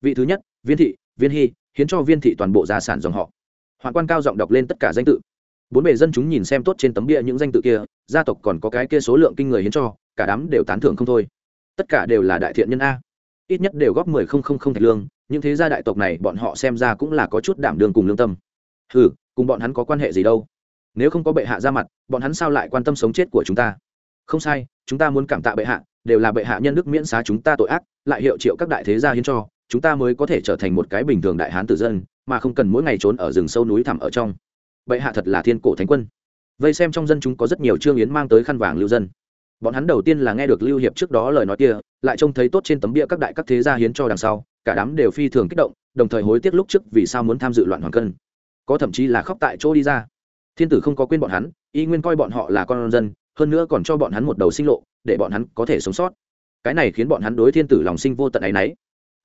vị thứ nhất viên thị viên hy hiến cho viên thị toàn bộ gia sản dòng họ hoàng quan cao giọng đọc lên tất cả danh tự. Bốn bề dân chúng nhìn xem tốt trên tấm bia những danh tự kia, gia tộc còn có cái kia số lượng kinh người hiến cho, cả đám đều tán thưởng không thôi. Tất cả đều là đại thiện nhân a. Ít nhất đều góp mười không không không thạch lương, những thế gia đại tộc này bọn họ xem ra cũng là có chút đảm đường cùng lương tâm. Ừ cùng bọn hắn có quan hệ gì đâu? Nếu không có bệ hạ ra mặt, bọn hắn sao lại quan tâm sống chết của chúng ta? Không sai, chúng ta muốn cảm tạ bệ hạ, đều là bệ hạ nhân đức miễn xá chúng ta tội ác, lại hiệu triệu các đại thế gia hiến cho, chúng ta mới có thể trở thành một cái bình thường đại hán tử dân mà không cần mỗi ngày trốn ở rừng sâu núi thẳm ở trong. Bệ hạ thật là thiên cổ thánh quân. Vây xem trong dân chúng có rất nhiều trương yến mang tới khăn vàng lưu dân. Bọn hắn đầu tiên là nghe được lưu hiệp trước đó lời nói kia, lại trông thấy tốt trên tấm bia các đại các thế gia hiến cho đằng sau, cả đám đều phi thường kích động, đồng thời hối tiếc lúc trước vì sao muốn tham dự loạn hoàng cân. Có thậm chí là khóc tại chỗ đi ra. Thiên tử không có quên bọn hắn, y nguyên coi bọn họ là con dân, hơn nữa còn cho bọn hắn một đầu sinh lộ, để bọn hắn có thể sống sót. Cái này khiến bọn hắn đối thiên tử lòng sinh vô tận ấy y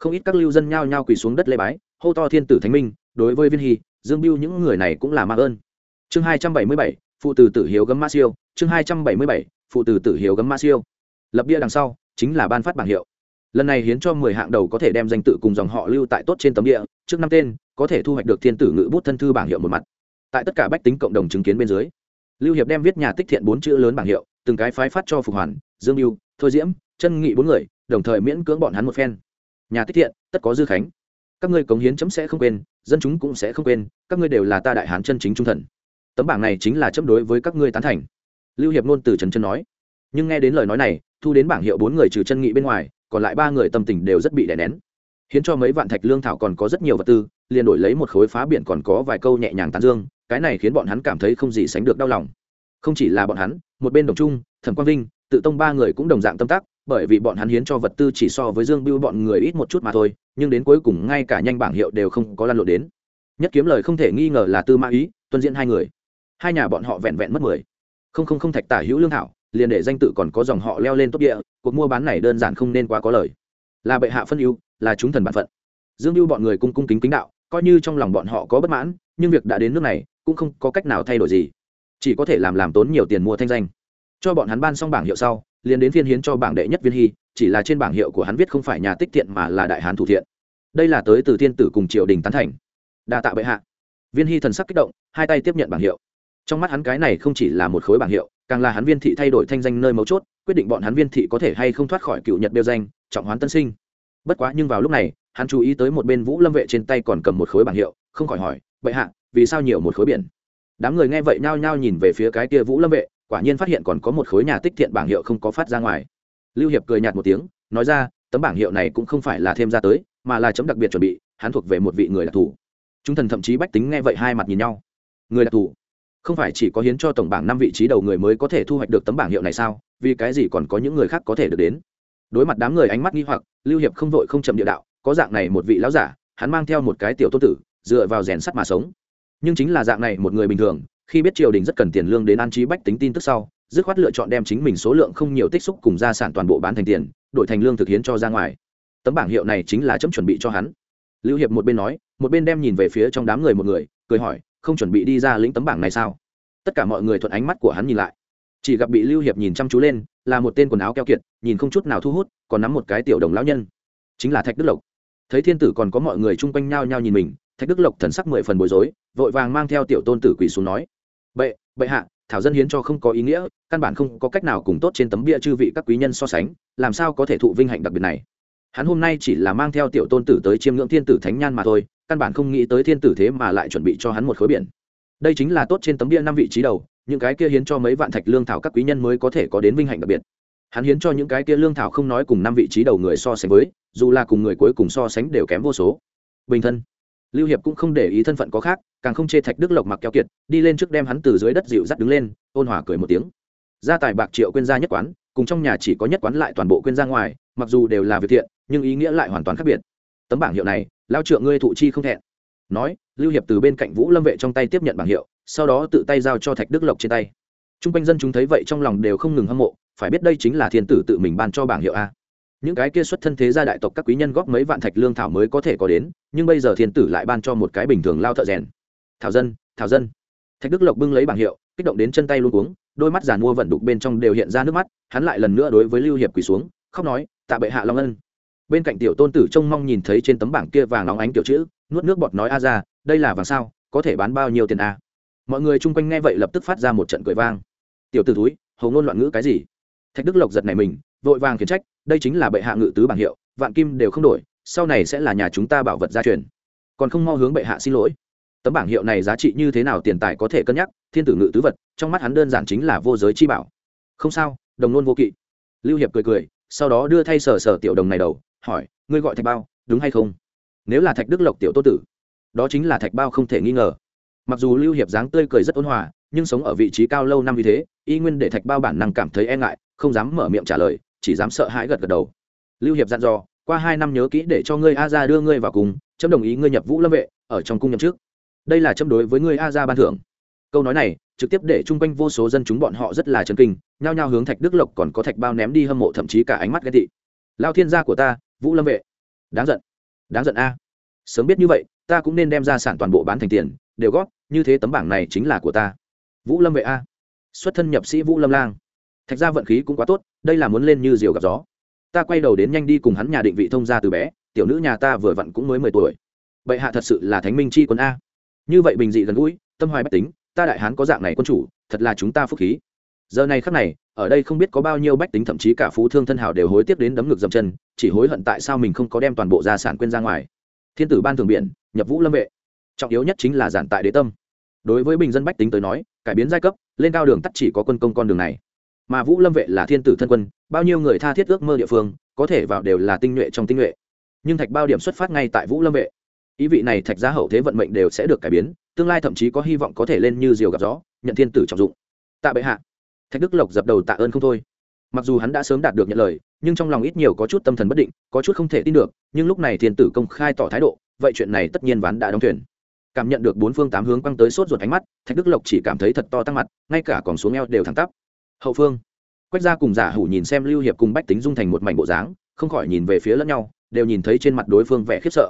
không ít các lưu dân nhao nhao quỳ xuống đất lê bái, hô to thiên tử thánh minh, đối với viên hy, dương biêu những người này cũng là mạng ơn. Chương hai trăm bảy mươi bảy, phụ tử tử hiếu gấm ma siêu. Chương hai trăm bảy mươi bảy, phụ tử tử hiếu gấm ma siêu. Lập bia đằng sau, chính là ban phát bảng hiệu. Lần này hiến cho mười hạng đầu có thể đem danh tự cùng dòng họ lưu tại tốt trên tấm địa trước năm tên, có thể thu hoạch được thiên tử ngự bút thân thư bảng hiệu một mặt. Tại tất cả bách tính cộng đồng chứng kiến bên dưới, lưu hiệp đem viết nhà tích thiện bốn chữ lớn bảng hiệu, từng cái phái phát cho phục hoàn, dương mưu thôi diễm, chân nghị bốn người, đồng thời miễn cưỡng bọn hắn một phen nhà tích thiện, tất có dư khánh. Các ngươi cống hiến chấm sẽ không quên, dân chúng cũng sẽ không quên, các ngươi đều là ta đại hán chân chính trung thần. Tấm bảng này chính là chấm đối với các ngươi tán thành. Lưu hiệp nôn từ trần chân nói. Nhưng nghe đến lời nói này, thu đến bảng hiệu bốn người trừ chân nghị bên ngoài, còn lại ba người tâm tình đều rất bị đè nén. Hiến cho mấy vạn thạch lương thảo còn có rất nhiều vật tư, liền đổi lấy một khối phá biển còn có vài câu nhẹ nhàng tán dương, cái này khiến bọn hắn cảm thấy không gì sánh được đau lòng. Không chỉ là bọn hắn, một bên đồng trung, thẩm quang vinh, tự tông ba người cũng đồng dạng tâm tác bởi vì bọn hắn hiến cho vật tư chỉ so với dương biêu bọn người ít một chút mà thôi, nhưng đến cuối cùng ngay cả nhanh bảng hiệu đều không có lan lộ đến. Nhất kiếm lời không thể nghi ngờ là tư mã ý, tuân diễn hai người. Hai nhà bọn họ vẹn vẹn mất mười. Không không không thạch tả hữu lương thảo, liền để danh tự còn có dòng họ leo lên tốt địa, cuộc mua bán này đơn giản không nên quá có lời. Là bệ hạ phân ưu, là chúng thần bản phận. Dương mưu bọn người cung cung kính kính đạo, coi như trong lòng bọn họ có bất mãn, nhưng việc đã đến nước này, cũng không có cách nào thay đổi gì. Chỉ có thể làm làm tốn nhiều tiền mua thanh danh cho bọn hắn ban xong bảng hiệu sau, liền đến phiên hiến cho bảng đệ nhất viên hy, chỉ là trên bảng hiệu của hắn viết không phải nhà tích thiện mà là đại hán thủ thiện. Đây là tới từ thiên tử cùng triều đình tán thành. Đa tạ bệ hạ. Viên hy thần sắc kích động, hai tay tiếp nhận bảng hiệu. Trong mắt hắn cái này không chỉ là một khối bảng hiệu, càng là hắn viên thị thay đổi thanh danh nơi mấu chốt, quyết định bọn hắn viên thị có thể hay không thoát khỏi cựu nhật đeo danh, trọng hoán tân sinh. Bất quá nhưng vào lúc này, hắn chú ý tới một bên vũ lâm vệ trên tay còn cầm một khối bảng hiệu, không khỏi hỏi, bệ hạ, vì sao nhiều một khối biển? Đám người nghe vậy nhao nhao nhìn về phía cái kia vũ lâm vệ quả nhiên phát hiện còn có một khối nhà tích thiện bảng hiệu không có phát ra ngoài. Lưu hiệp cười nhạt một tiếng, nói ra, tấm bảng hiệu này cũng không phải là thêm ra tới, mà là chấm đặc biệt chuẩn bị, hắn thuộc về một vị người đặc thù. Chúng thần thậm chí bách tính nghe vậy hai mặt nhìn nhau. Người đặc thù? Không phải chỉ có hiến cho tổng bảng năm vị trí đầu người mới có thể thu hoạch được tấm bảng hiệu này sao? Vì cái gì còn có những người khác có thể được đến? Đối mặt đám người ánh mắt nghi hoặc, lưu hiệp không vội không chậm địa đạo, có dạng này một vị lão giả, hắn mang theo một cái tiểu tôn tử, dựa vào rèn sắt mà sống. Nhưng chính là dạng này một người bình thường khi biết triều đình rất cần tiền lương đến an trí bách tính tin tức sau, dứt khoát lựa chọn đem chính mình số lượng không nhiều tích xúc cùng gia sản toàn bộ bán thành tiền, đổi thành lương thực hiến cho ra ngoài. Tấm bảng hiệu này chính là chấm chuẩn bị cho hắn. Lưu hiệp một bên nói, một bên đem nhìn về phía trong đám người một người, cười hỏi, không chuẩn bị đi ra lĩnh tấm bảng này sao? Tất cả mọi người thuận ánh mắt của hắn nhìn lại. Chỉ gặp bị lưu hiệp nhìn chăm chú lên, là một tên quần áo keo kiệt, nhìn không chút nào thu hút, còn nắm một cái tiểu đồng lão nhân. Chính là thạch đức lộc. Thấy thiên tử còn có mọi người chung quanh nhau nhau nhìn mình thạch đức lộc thần sắc mười phần bối rối, vội vàng mang theo tiểu tôn tử quỳ xuống nói, bệ bệ hạ, thảo dân hiến cho không có ý nghĩa, căn bản không có cách nào cùng tốt trên tấm bia chư vị các quý nhân so sánh, làm sao có thể thụ vinh hạnh đặc biệt này? Hắn hôm nay chỉ là mang theo tiểu tôn tử tới chiêm ngưỡng thiên tử thánh nhan mà thôi, căn bản không nghĩ tới thiên tử thế mà lại chuẩn bị cho hắn một khối biển. Đây chính là tốt trên tấm bia năm vị trí đầu, những cái kia hiến cho mấy vạn thạch lương thảo các quý nhân mới có thể có đến vinh hạnh đặc biệt. Hắn hiến cho những cái kia lương thảo không nói cùng năm vị trí đầu người so sánh với, dù là cùng người cuối cùng so sánh đều kém vô số. Bình thân lưu hiệp cũng không để ý thân phận có khác, càng không chê thạch đức lộc mặc keo kiệt, đi lên trước đem hắn từ dưới đất dịu dắt đứng lên, ôn hòa cười một tiếng. Gia tài bạc triệu quên Gia nhất quán, cùng trong nhà chỉ có nhất quán lại toàn bộ quên ra ngoài, mặc dù đều là việc thiện, nhưng ý nghĩa lại hoàn toàn khác biệt. Tấm bảng hiệu này lao trượng ngươi thụ chi không thẹn. Nói, lưu hiệp từ bên cạnh vũ lâm vệ trong tay tiếp nhận bảng hiệu, sau đó tự tay giao cho thạch đức lộc trên tay. T r u n g quanh dân chúng thấy vậy trong lòng đều không ngừng hâm mộ, phải biết đây chính là thiên tử tự mình ban cho bảng hiệu a những cái kia xuất thân thế gia đại tộc các quý nhân góp mấy vạn thạch lương thảo mới có thể có đến, nhưng bây giờ thiên tử lại ban cho một cái bình thường lao thợ rèn. Thảo dân thảo dân. Thạch đức lộc bưng lấy bảng hiệu, kích động đến chân tay luôn uống đôi mắt giàn mua vận đục bên trong đều hiện ra nước mắt, hắn lại lần nữa đối với lưu hiệp quỳ xuống, khóc nói, tạ bệ hạ long ân. Bên cạnh tiểu tôn tử trông mong nhìn thấy trên tấm bảng kia vàng óng ánh kiểu chữ, nuốt nước bọt nói, a ra đây là vàng sao, có thể bán bao nhiêu tiền a mọi người chung quanh nghe vậy lập tức phát ra một trận cười vang. Tiểu t ử túi hầu ngôn loạn ngữ cái gì? Thạch đức lộc giật này mình vội vàng khiển trách, đây chính là bệ hạ ngự tứ bảng hiệu, vạn kim đều không đổi, sau này sẽ là nhà chúng ta bảo vật gia truyền. Còn không mau hướng bệ hạ xin lỗi. Tấm bảng hiệu này giá trị như thế nào tiền tài có thể cân nhắc, thiên tử ngự tứ vật, trong mắt hắn đơn giản chính là vô giới chi bảo. Không sao, đồng nôn vô kỵ. Lưu hiệp cười cười, sau đó đưa thay sở sở tiểu đồng này đầu, hỏi, ngươi gọi thạch bao, đúng hay không? Nếu là thạch đức lộc tiểu tô tử, đó chính là thạch bao không thể nghi ngờ. Mặc dù lưu hiệp dáng tươi cười rất ôn hòa, nhưng sống ở vị trí cao lâu năm như thế, y nguyên để thạch bao bản năng cảm thấy e ngại, không dám mở miệng trả lời chỉ dám sợ hãi gật gật đầu. Lưu hiệp dặn dò, qua hai năm nhớ kỹ để cho ngươi a ra đưa ngươi vào cùng, chấm đồng ý ngươi nhập vũ lâm vệ, ở trong cung nhậm trước đây là chấm đối với ngươi a ra ban thưởng. Câu nói này trực tiếp để chung quanh vô số dân chúng bọn họ rất là chấn kinh, nhao nhao hướng thạch đức lộc còn có thạch bao ném đi hâm mộ thậm chí cả ánh mắt ghét thị lao thiên gia của ta, vũ lâm vệ. Đáng giận đáng giận a. Sớm biết như vậy, ta cũng nên đem ra sản toàn bộ bán thành tiền, đều góp, như thế tấm bảng này chính là của ta. Vũ lâm vệ a. Xuất thân nhập sĩ vũ lâm lang thạch ra vận khí cũng quá tốt, đây là muốn lên như diều gặp gió. Ta quay đầu đến nhanh đi cùng hắn nhà định vị thông gia từ bé, tiểu nữ nhà ta vừa vặn cũng mới mười tuổi. Bệ hạ thật sự là thánh minh chi quân a. Như vậy bình dị gần gũi, tâm hoài bách tính, ta đại hán có dạng này quân chủ, thật là chúng ta phúc khí. Giờ này khắc này, ở đây không biết có bao nhiêu bách tính thậm chí cả phú thương thân hào đều hối tiếc đến đấm ngực dầm chân, chỉ hối hận tại sao mình không có đem toàn bộ gia sản quên ra ngoài. Thiên tử ban thường biển, nhập vũ lâm vệ. Trọng yếu nhất chính là giản tại đế tâm. Đối với bình dân bách tính tới nói, cải biến giai cấp, lên cao đường tắt chỉ có quân công con đường này mà vũ lâm vệ là thiên tử thân quân, bao nhiêu người tha thiết ước mơ địa phương, có thể vào đều là tinh nhuệ trong tinh nhuệ. Nhưng thạch bao điểm xuất phát ngay tại vũ lâm vệ. Ý vị này thạch gia hậu thế vận mệnh đều sẽ được cải biến, tương lai thậm chí có hy vọng có thể lên như diều gặp gió, nhận thiên tử trọng dụng. Tạ bệ hạ. Thạch đức lộc dập đầu tạ ơn không thôi. Mặc dù hắn đã sớm đạt được nhận lời, nhưng trong lòng ít nhiều có chút tâm thần bất định, có chút không thể tin được, nhưng lúc này thiên tử công khai tỏ thái độ, vậy chuyện này tất nhiên ván đã đóng thuyền. Cảm nhận được bốn phương tám hướng quăng tới sốt ruột ánh mắt, thạch đức lộc chỉ cảm thấy thật to tăng mặt, ngay cả còn xuống eo đều thẳng tắp hậu phương. Quách gia cùng giả hủ nhìn xem lưu hiệp cùng bách tính dung thành một mảnh bộ dáng, không khỏi nhìn về phía lẫn nhau, đều nhìn thấy trên mặt đối phương vẻ khiếp sợ.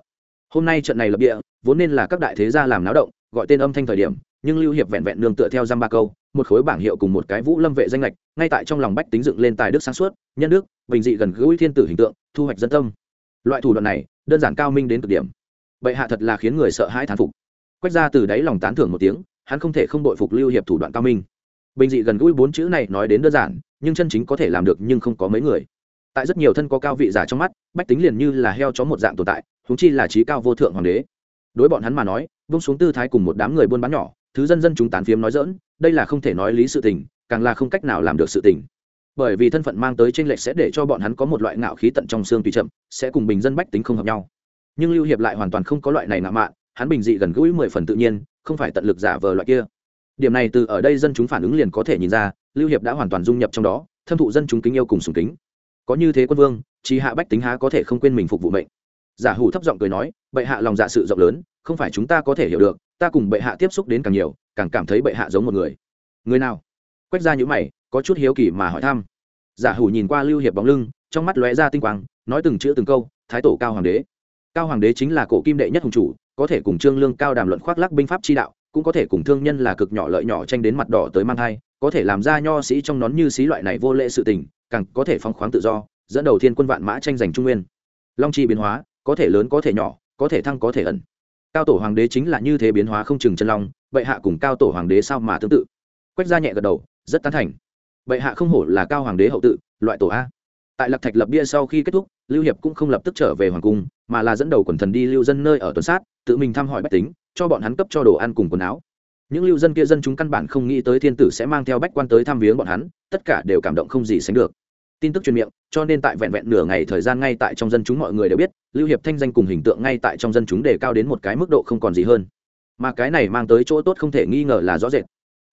Hôm nay trận này lập địa, vốn nên là các đại thế gia làm náo động, gọi tên âm thanh thời điểm, nhưng lưu hiệp vẹn vẹn nương tựa theo giam ba câu, một khối bảng hiệu cùng một cái vũ lâm vệ danh lệch, ngay tại trong lòng bách tính dựng lên tài đức sáng suốt, nhân đức, bình dị gần gũi thiên tử hình tượng, thu hoạch dân tâm. Loại thủ đoạn này, đơn giản cao minh đến cực điểm. Bệ hạ thật là khiến người sợ hãi thán phục. Quách ra từ đáy lòng tán thưởng một tiếng, hắn không thể không đội phục lưu hiệp thủ đoạn cao minh bình dị gần gũi bốn chữ này nói đến đơn giản, nhưng chân chính có thể làm được nhưng không có mấy người. Tại rất nhiều thân có cao vị giả trong mắt, bách tính liền như là heo chó một dạng tồn tại húng chi là trí cao vô thượng hoàng đế. Đối bọn hắn mà nói, vung xuống tư thái cùng một đám người buôn bán nhỏ, thứ dân dân chúng tán phiếm nói dỡn đây là không thể nói lý sự tình, càng là không cách nào làm được sự tình. Bởi vì thân phận mang tới tranh lệch sẽ để cho bọn hắn có một loại ngạo khí tận trong xương tùy chậm, sẽ cùng bình dân bách tính không hợp nhau. Nhưng lưu hiệp lại hoàn toàn không có loại này ngạo mạn, hắn bình dị gần gũi mười phần tự nhiên, không phải tận lực giả vờ loại kia điểm này từ ở đây dân chúng phản ứng liền có thể nhìn ra, lưu hiệp đã hoàn toàn dung nhập trong đó, thâm thụ dân chúng kính yêu cùng sùng kính. Có như thế quân vương chỉ hạ bách tính há có thể không quên mình phục vụ mệnh? Giả hủ thấp giọng cười nói, bệ hạ lòng dạ sự rộng lớn, không phải chúng ta có thể hiểu được, ta cùng bệ hạ tiếp xúc đến càng nhiều, càng cảm thấy bệ hạ giống một người. Người nào? Quét ra những mày, có chút hiếu kỳ mà hỏi thăm. Giả hủ nhìn qua lưu hiệp bóng lưng, trong mắt lóe ra tinh quang, nói từng chữ từng câu, thái tổ cao hoàng đế. Cao hoàng đế chính là cổ kim đệ nhất hùng chủ, có thể cùng trương lương cao đàm luận khoác lắc binh pháp chi đạo cũng có thể cùng thương nhân là cực nhỏ lợi nhỏ tranh đến mặt đỏ tới mang thai, có thể làm ra nho sĩ trong nón như xí loại này vô lệ sự tình, càng có thể phóng khoáng tự do, dẫn đầu thiên quân vạn mã tranh giành trung nguyên. Long chi biến hóa, có thể lớn có thể nhỏ, có thể thăng có thể ẩn. Cao tổ hoàng đế chính là như thế biến hóa không chừng chân long, bệ hạ cùng cao tổ hoàng đế sao mà tương tự? Quách ra nhẹ gật đầu, rất tán thành. Bệ hạ không hổ là cao hoàng đế hậu tự, loại tổ a. Tại lạc thạch lập bia sau khi kết thúc, lưu hiệp cũng không lập tức trở về hoàng cung, mà là dẫn đầu quần thần đi lưu dân nơi ở tuần sát tự mình thăm hỏi bách tính, cho bọn hắn cấp cho đồ ăn cùng quần áo. Những lưu dân kia dân chúng căn bản không nghĩ tới thiên tử sẽ mang theo bách quan tới thăm viếng bọn hắn, tất cả đều cảm động không gì sánh được. Tin tức truyền miệng, cho nên tại vẹn vẹn nửa ngày thời gian ngay tại trong dân chúng mọi người đều biết, lưu hiệp thanh danh cùng hình tượng ngay tại trong dân chúng đề cao đến một cái mức độ không còn gì hơn. Mà cái này mang tới chỗ tốt không thể nghi ngờ là rõ rệt.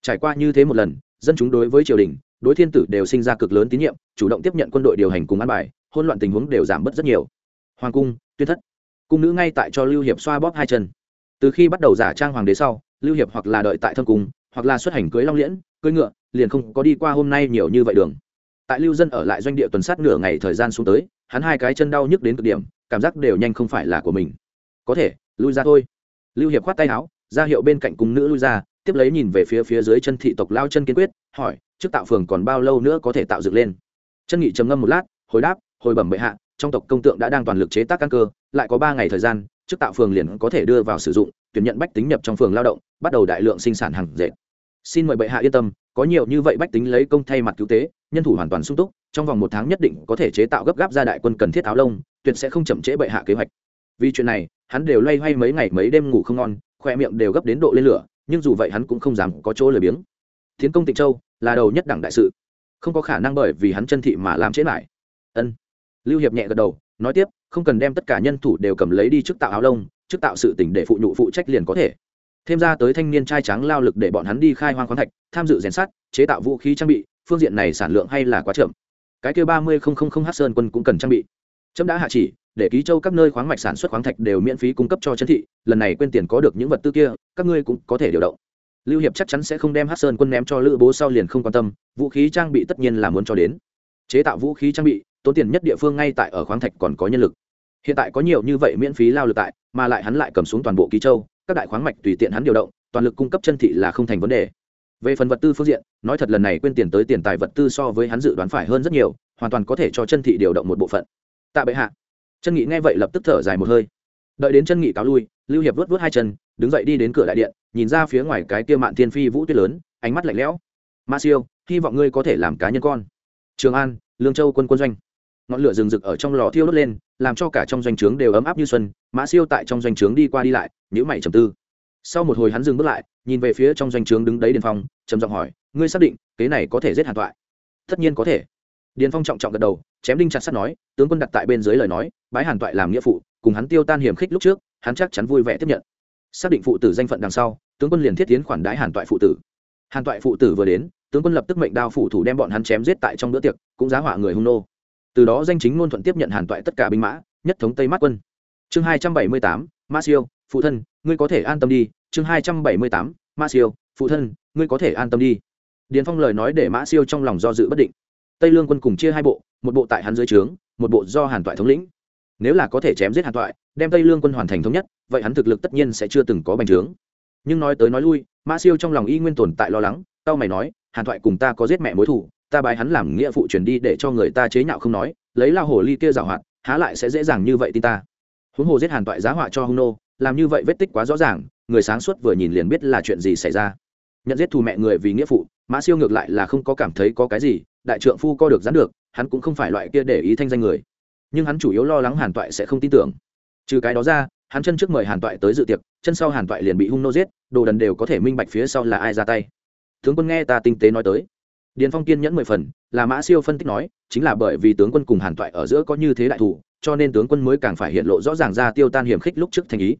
Trải qua như thế một lần, dân chúng đối với triều đình, đối thiên tử đều sinh ra cực lớn tín nhiệm, chủ động tiếp nhận quân đội điều hành cùng an bài hôn loạn tình huống đều giảm bớt rất nhiều. Hoàng cung, tuyên thất cung nữ ngay tại cho lưu hiệp xoa bóp hai chân. Từ khi bắt đầu giả trang hoàng đế sau, lưu hiệp hoặc là đợi tại thâm cung, hoặc là xuất hành cưới long liễn, cưới ngựa, liền không có đi qua hôm nay nhiều như vậy đường. Tại lưu dân ở lại doanh địa tuần sát nửa ngày thời gian xuống tới, hắn hai cái chân đau nhức đến cực điểm, cảm giác đều nhanh không phải là của mình. Có thể, lui ra thôi. Lưu hiệp khoát tay áo, ra hiệu bên cạnh cung nữ lui ra, tiếp lấy nhìn về phía phía dưới chân thị tộc lao chân kiên quyết, hỏi, trước tạo phường còn bao lâu nữa có thể tạo dựng lên? Chân nghị trầm ngâm một lát, hồi đáp, hồi bẩm bệ hạ trong tộc công tượng đã đang toàn lực chế tác căn cơ, lại có ba ngày thời gian, trước tạo phường liền có thể đưa vào sử dụng, tuyển nhận bách tính nhập trong phường lao động, bắt đầu đại lượng sinh sản hàng dệt. Xin mời bệ hạ yên tâm, có nhiều như vậy bách tính lấy công thay mặt cứu tế, nhân thủ hoàn toàn sung túc, trong vòng một tháng nhất định có thể chế tạo gấp gáp ra đại quân cần thiết áo lông, tuyệt sẽ không chậm trễ bệ hạ kế hoạch. Vì chuyện này, hắn đều loay hoay mấy ngày mấy đêm ngủ không ngon, khoe miệng đều gấp đến độ lên lửa, nhưng dù vậy hắn cũng không dám có chỗ lười biếng. Tiến công tịnh châu là đầu nhất đẳng đại sự, không có khả năng bởi vì hắn chân thị mà làm chết lại. Ân lưu hiệp nhẹ gật đầu, nói tiếp, không cần đem tất cả nhân thủ đều cầm lấy đi trước tạo áo lông, trước tạo sự tỉnh để phụ nhụ phụ trách liền có thể. Thêm ra tới thanh niên trai trắng lao lực để bọn hắn đi khai hoang khoáng thạch, tham dự rèn sát chế tạo vũ khí trang bị, phương diện này sản lượng hay là quá chậm. Cái kêu ba mươi không không không hát sơn quân cũng cần trang bị. Trâm đã hạ chỉ, để ký châu các nơi khoáng mạch sản xuất khoáng thạch đều miễn phí cung cấp cho chân thị, lần này quên tiền có được những vật tư kia, các ngươi cũng có thể điều động. Lưu hiệp chắc chắn sẽ không đem hát sơn quân ném cho lữ bố sau liền không quan tâm, vũ khí trang bị tất nhiên là muốn cho đến. Chế tạo vũ khí trang bị tốn tiền nhất địa phương ngay tại ở khoáng thạch còn có nhân lực. Hiện tại có nhiều như vậy miễn phí lao lực tại, mà lại hắn lại cầm xuống toàn bộ ký châu, các đại khoáng mạch tùy tiện hắn điều động, toàn lực cung cấp chân thị là không thành vấn đề. Về phần vật tư phương diện, nói thật lần này quên tiền tới tiền tài vật tư so với hắn dự đoán phải hơn rất nhiều, hoàn toàn có thể cho chân thị điều động một bộ phận. Tạ bệ hạ. Chân nghị nghe vậy lập tức thở dài một hơi. Đợi đến chân nghị cáo lui, lưu hiệp vớt vớt hai chân, đứng dậy đi đến cửa đại điện, nhìn ra phía ngoài cái kia mạn thiên phi vũ tuyết lớn, ánh mắt lạnh lẽo. Ma siêu, hy vọng ngươi có thể làm cá nhân con. Trường an, lương châu quân quân doanh ngọn lửa rừng rực ở trong lò thiêu đốt lên, làm cho cả trong doanh trướng đều ấm áp như xuân, mã siêu tại trong doanh trướng đi qua đi lại nhữ mày trầm tư. Sau một hồi hắn dừng bước lại, nhìn về phía trong doanh trướng đứng đấy điền phong, trầm giọng hỏi, ngươi xác định kế này có thể giết hàn toại tất nhiên có thể. Điền phong trọng trọng gật đầu, chém đinh chặt sắt nói, tướng quân đặt tại bên dưới lời nói, bái hàn toại làm nghĩa phụ, cùng hắn tiêu tan hiểm khích lúc trước, hắn chắc chắn vui vẻ tiếp nhận. Xác định phụ tử danh phận đằng sau, tướng quân liền thiết tiến khoản đái hàn toại phụ tử. Hàn toại phụ tử vừa đến, tướng quân lập tức mệnh đao phụ thủ đem bọn hắn chém giết tại trong bữa tiệc, cũng giá hỏa người hung nô từ đó danh chính ngôn thuận tiếp nhận hàn toại tất cả binh mã, nhất thống tây mát quân. Chương hai trăm bảy mươi tám, ma siêu, phụ thân, ngươi có thể an tâm đi. Chương hai trăm bảy mươi tám, ma siêu, phụ thân, ngươi có thể an tâm đi. Điền phong lời nói để mã siêu trong lòng do dự bất định. Tây lương quân cùng chia hai bộ, một bộ tại hắn dưới trướng, một bộ do hàn toại thống lĩnh. Nếu là có thể chém giết hàn toại, đem tây lương quân hoàn thành thống nhất, vậy hắn thực lực tất nhiên sẽ chưa từng có bành trướng. Nhưng nói tới nói lui mã siêu trong lòng y nguyên tồn tại lo lắng tao mày nói, hàn toại cùng ta có giết mẹ mối thủ ta bài hắn làm nghĩa phụ truyền đi để cho người ta chế nhạo không nói, lấy lao hồ ly kia giảo hoạt, há lại sẽ dễ dàng như vậy tin ta. Huống hồ giết hàn toại giá họa cho hung nô, làm như vậy vết tích quá rõ ràng, người sáng suốt vừa nhìn liền biết là chuyện gì xảy ra. Nhận giết thù mẹ người vì nghĩa phụ, mã siêu ngược lại là không có cảm thấy có cái gì, đại trượng phu co được dán được, hắn cũng không phải loại kia để ý thanh danh người. Nhưng hắn chủ yếu lo lắng hàn toại sẽ không tin tưởng. Trừ cái đó ra, hắn chân trước mời hàn toại tới dự tiệc, chân sau hàn toại liền bị hung nô giết, đồ đần đều có thể minh bạch phía sau là ai ra tay. Tướng quân nghe ta tinh tế nói tới điền phong kiên nhẫn mười phần, là mã siêu phân tích nói, chính là bởi vì tướng quân cùng hàn toại ở giữa có như thế đại thủ, cho nên tướng quân mới càng phải hiện lộ rõ ràng ra tiêu tan hiểm khích lúc trước thành ý.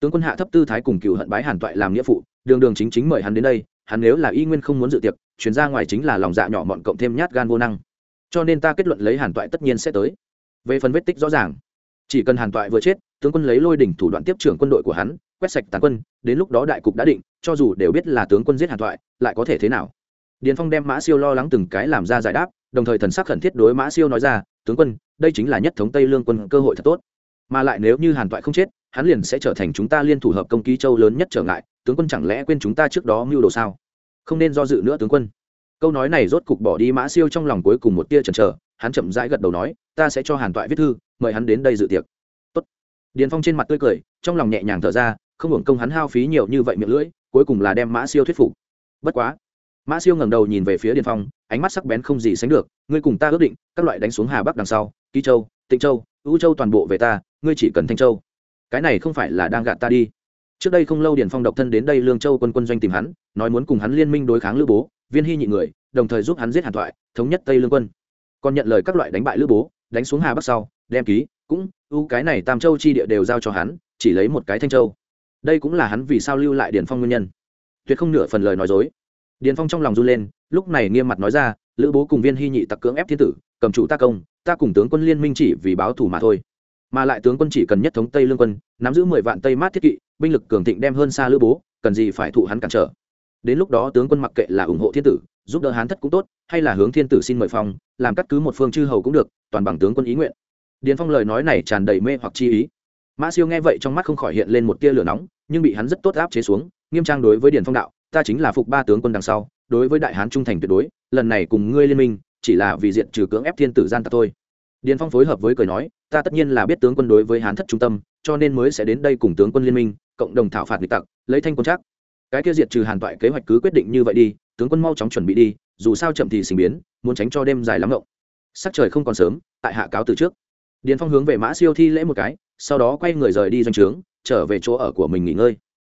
Tướng quân hạ thấp tư thái cùng cựu hận bái hàn toại làm nghĩa phụ, đường đường chính chính mời hắn đến đây, hắn nếu là y nguyên không muốn dự tiệc chuyển ra ngoài chính là lòng dạ nhỏ mọn cộng thêm nhát gan vô năng. Cho nên ta kết luận lấy hàn toại tất nhiên sẽ tới. Về phần vết tích rõ ràng, chỉ cần hàn toại vừa chết, tướng quân lấy lôi đỉnh thủ đoạn tiếp trưởng quân đội của hắn, quét sạch tàn quân, đến lúc đó đại cục đã định, cho dù đều biết là tướng quân giết hàn toại, lại có thể thế nào? Điền phong đem mã siêu lo lắng từng cái làm ra giải đáp, đồng thời thần sắc khẩn thiết đối mã siêu nói ra, tướng quân, đây chính là nhất thống tây lương quân cơ hội thật tốt. Mà lại nếu như hàn toại không chết, hắn liền sẽ trở thành chúng ta liên thủ hợp công ký châu lớn nhất trở ngại, tướng quân chẳng lẽ quên chúng ta trước đó mưu đồ sao? Không nên do dự nữa, tướng quân. Câu nói này rốt cục bỏ đi mã siêu trong lòng cuối cùng một tia chần chờ, hắn chậm rãi gật đầu nói, ta sẽ cho hàn toại viết thư, mời hắn đến đây dự tiệc. Tốt. điền phong trên mặt tươi cười, trong lòng nhẹ nhàng thở ra, không hưởng công hắn hao phí nhiều như vậy miệng lưỡi, cuối cùng là đem mã siêu thuyết phục. Bất quá mã siêu ngẩng đầu nhìn về phía điền phong, ánh mắt sắc bén không gì sánh được, ngươi cùng ta ước định, các loại đánh xuống hà bắc đằng sau, ký châu, tịnh châu, ưu châu toàn bộ về ta, ngươi chỉ cần thanh châu. Cái này không phải là đang gạt ta đi. Trước đây không lâu điền phong độc thân đến đây lương châu quân quân doanh tìm hắn, nói muốn cùng hắn liên minh đối kháng lữ bố, viên hy nhị người, đồng thời giúp hắn giết hàn thoại, thống nhất tây lương quân. Còn nhận lời các loại đánh bại lữ bố, đánh xuống hà bắc sau, đem ký, cũng, ưu cái này tam châu chi địa đều giao cho hắn, chỉ lấy một cái thanh châu. Đây cũng là hắn vì sao lưu lại điền phong nguyên nhân. Tuyệt không nửa phần lời nói dối điền phong trong lòng run lên, lúc này nghiêm mặt nói ra, lữ bố cùng viên hy nhị tặc cưỡng ép thiên tử, cầm chủ ta công, ta cùng tướng quân liên minh chỉ vì báo thù mà thôi. Mà lại tướng quân chỉ cần nhất thống tây lương quân, nắm giữ mười vạn tây mát thiết kỵ, binh lực cường thịnh đem hơn xa lữ bố, cần gì phải thụ hắn cản trở? Đến lúc đó tướng quân mặc kệ là ủng hộ thiên tử, giúp đỡ hán thất cũng tốt, hay là hướng thiên tử xin mời phong, làm cắt cứ một phương chư hầu cũng được, toàn bằng tướng quân ý nguyện. Điền phong lời nói này tràn đầy mê hoặc chi ý. Mã siêu nghe vậy trong mắt không khỏi hiện lên một tia lửa nóng, nhưng bị hắn rất tốt áp chế xuống, nghiêm trang đối với điền phong đạo ta chính là phục ba tướng quân đằng sau, đối với đại hán trung thành tuyệt đối, lần này cùng ngươi liên minh, chỉ là vì diện trừ cưỡng ép thiên tử gian tặc thôi. Điền phong phối hợp với cười nói, ta tất nhiên là biết tướng quân đối với hán thất trung tâm, cho nên mới sẽ đến đây cùng tướng quân liên minh, cộng đồng thảo phạt nghịch tặc, lấy thanh quân chắc. Cái kia diệt trừ hàn toại kế hoạch cứ quyết định như vậy đi, tướng quân mau chóng chuẩn bị đi, dù sao chậm thì sinh biến, muốn tránh cho đêm dài lắm ngộng. Sắc trời không còn sớm, tại hạ cáo từ trước. Điền phong hướng về mã siêu thi lễ một cái, sau đó quay người rời đi doanh trướng, trở về chỗ ở của mình nghỉ ngơi.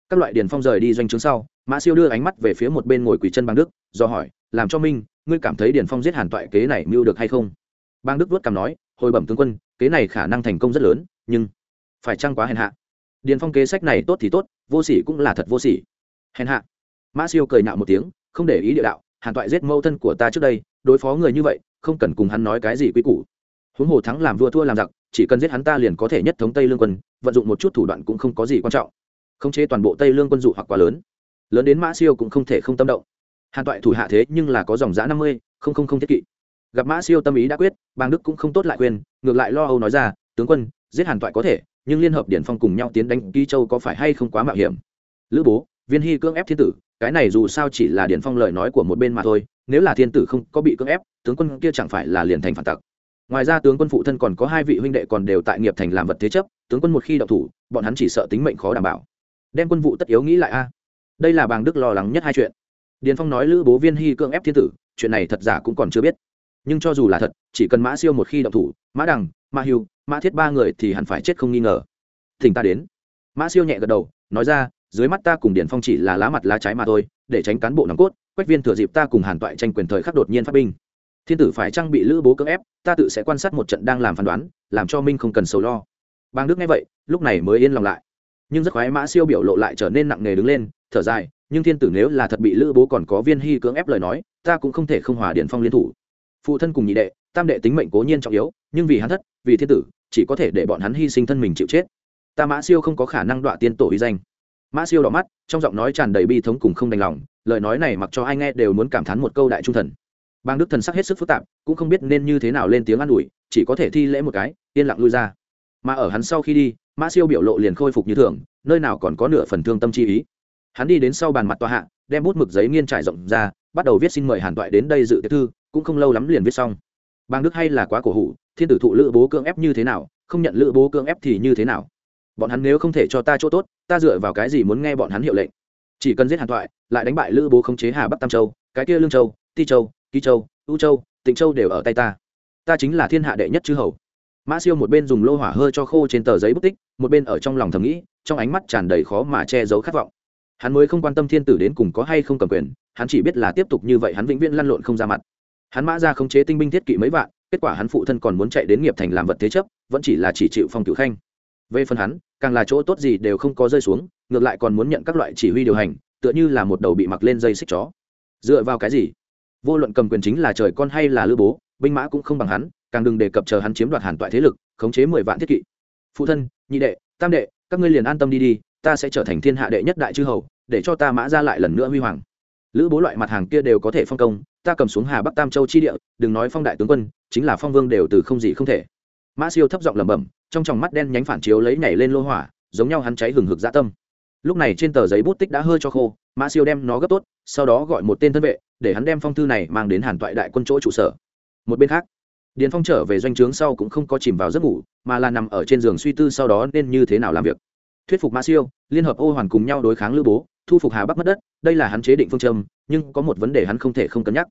Các loại điền phong rời đi doanh trướng sau mã siêu đưa ánh mắt về phía một bên ngồi quỳ chân bang đức, do hỏi, làm cho minh, ngươi cảm thấy điền phong giết hàn toại kế này mưu được hay không? Bang đức vuốt cằm nói, hồi bẩm tướng quân, kế này khả năng thành công rất lớn, nhưng phải chăng quá hèn hạ? Điền phong kế sách này tốt thì tốt, vô sỉ cũng là thật vô sỉ. Hèn hạ? Mã siêu cười nạo một tiếng, không để ý địa đạo, hàn toại giết mâu thân của ta trước đây, đối phó người như vậy, không cần cùng hắn nói cái gì quý củ. Huống hồ thắng làm vua thua làm giặc, chỉ cần giết hắn ta liền có thể nhất thống tây lương quân, vận dụng một chút thủ đoạn cũng không có gì quan trọng. Khống chế toàn bộ tây lương quân dụ hoặc quá lớn lớn đến mã siêu cũng không thể không tâm động. Hàn toại thủ hạ thế nhưng là có dòng giã năm mươi, không không không thiết kỵ. Gặp mã siêu tâm ý đã quyết bang đức cũng không tốt lại quên ngược lại lo âu nói ra, tướng quân, giết hàn toại có thể, nhưng liên hợp điển phong cùng nhau tiến đánh ký châu có phải hay không quá mạo hiểm? Lữ bố, viên hy cưỡng ép thiên tử, cái này dù sao chỉ là điển phong lời nói của một bên mà thôi, nếu là thiên tử không có bị cưỡng ép, tướng quân kia chẳng phải là liền thành phản tặc. Ngoài ra tướng quân phụ thân còn có hai vị huynh đệ còn đều tại nghiệp thành làm vật thế chấp, tướng quân một khi đậu thủ, bọn hắn chỉ sợ tính mệnh khó đảm bảo. Đem quân vụ tất yếu nghĩ lại a đây là bàng đức lo lắng nhất hai chuyện. Điền phong nói lữ bố viên hy cưỡng ép thiên tử, chuyện này thật giả cũng còn chưa biết. Nhưng cho dù là thật, chỉ cần mã siêu một khi động thủ, mã đằng, mã hưu, mã thiết ba người thì hẳn phải chết không nghi ngờ. Thỉnh ta đến. Mã siêu nhẹ gật đầu, nói ra, dưới mắt ta cùng điền phong chỉ là lá mặt lá trái mà thôi, để tránh cán bộ nòng cốt, quách viên thừa dịp ta cùng hàn toại tranh quyền thời khắc đột nhiên phát binh. Thiên tử phải trang bị lữ bố cưỡng ép, ta tự sẽ quan sát một trận đang làm phán đoán, làm cho minh không cần sầu lo. Bang đức nghe vậy, lúc này mới yên lòng lại. Nhưng rất khoái mã siêu biểu lộ lại trở nên nặng nề đứng lên thở dài, nhưng thiên tử nếu là thật bị lữ bố còn có viên hy cưỡng ép lời nói, ta cũng không thể không hòa điện phong liên thủ. Phụ thân cùng nhị đệ, tam đệ tính mệnh cố nhiên trọng yếu, nhưng vì hắn thất, vì thiên tử, chỉ có thể để bọn hắn hy sinh thân mình chịu chết. Ta mã siêu không có khả năng đọa tiên tổ uy danh. Mã siêu đỏ mắt, trong giọng nói tràn đầy bi thống cùng không đành lòng, lời nói này mặc cho ai nghe đều muốn cảm thán một câu đại trung thần. Bang đức thần sắc hết sức phức tạp, cũng không biết nên như thế nào lên tiếng an ủi, chỉ có thể thi lễ một cái, yên lặng lui ra. Mà ở hắn sau khi đi, mã siêu biểu lộ liền khôi phục như thường, nơi nào còn có nửa phần thương tâm chi ý hắn đi đến sau bàn mặt tòa hạ, đem bút mực giấy nghiên trải rộng ra, bắt đầu viết xin mời hàn toại đến đây dự tiệc thư, cũng không lâu lắm liền viết xong. Bang đức hay là quá cổ hủ, thiên tử thụ lữ bố cưỡng ép như thế nào, không nhận lữ bố cưỡng ép thì như thế nào? Bọn hắn nếu không thể cho ta chỗ tốt, ta dựa vào cái gì muốn nghe bọn hắn hiệu lệnh? Chỉ cần giết hàn toại, lại đánh bại lữ bố khống chế hà bắc tam châu, cái kia lương châu, ti châu, ký châu, u châu, tịnh châu đều ở tay ta. Ta chính là thiên hạ đệ nhất chư hầu. Mã siêu một bên dùng lô hỏa hơi cho khô trên tờ giấy bút tích, một bên ở trong lòng thầm nghĩ, trong ánh mắt tràn đầy khó mà che giấu khát vọng hắn mới không quan tâm thiên tử đến cùng có hay không cầm quyền, hắn chỉ biết là tiếp tục như vậy hắn vĩnh viễn lăn lộn không ra mặt. Hắn mã ra khống chế tinh binh thiết kỵ mấy vạn, kết quả hắn phụ thân còn muốn chạy đến nghiệp thành làm vật thế chấp, vẫn chỉ là chỉ chịu phong cửu khanh. Về phần hắn, càng là chỗ tốt gì đều không có rơi xuống, ngược lại còn muốn nhận các loại chỉ huy điều hành, tựa như là một đầu bị mặc lên dây xích chó. Dựa vào cái gì? Vô luận cầm quyền chính là trời con hay là lữ bố, binh mã cũng không bằng hắn, càng đừng đề cập chờ hắn chiếm đoạt hàn toại thế lực, khống chế mười vạn thiết kỵ. Phụ thân, nhị đệ, tam đệ, các ngươi liền an tâm đi đi, ta sẽ trở thành thiên hạ đệ nhất đại chư hầu để cho ta mã ra lại lần nữa huy hoàng. Lữ bố loại mặt hàng kia đều có thể phong công, ta cầm xuống hà bắc tam châu chi địa, đừng nói phong đại tướng quân, chính là phong vương đều từ không gì không thể. Mã siêu thấp giọng lẩm bẩm, trong tròng mắt đen nhánh phản chiếu lấy nhảy lên lô hỏa, giống nhau hắn cháy hừng hực dã tâm. Lúc này trên tờ giấy bút tích đã hơi cho khô, mã siêu đem nó gấp tốt, sau đó gọi một tên thân vệ, để hắn đem phong thư này mang đến hàn toại đại quân chỗ trụ sở. Một bên khác, điền phong trở về doanh trướng sau cũng không có chìm vào giấc ngủ, mà là nằm ở trên giường suy tư sau đó nên như thế nào làm việc. Thuyết phục mã siêu, liên hợp ô hoàn cùng nhau đối kháng lữ bố thu phục hà bắc mất đất, đây là hắn chế định phương châm, nhưng có một vấn đề hắn không thể không cân nhắc.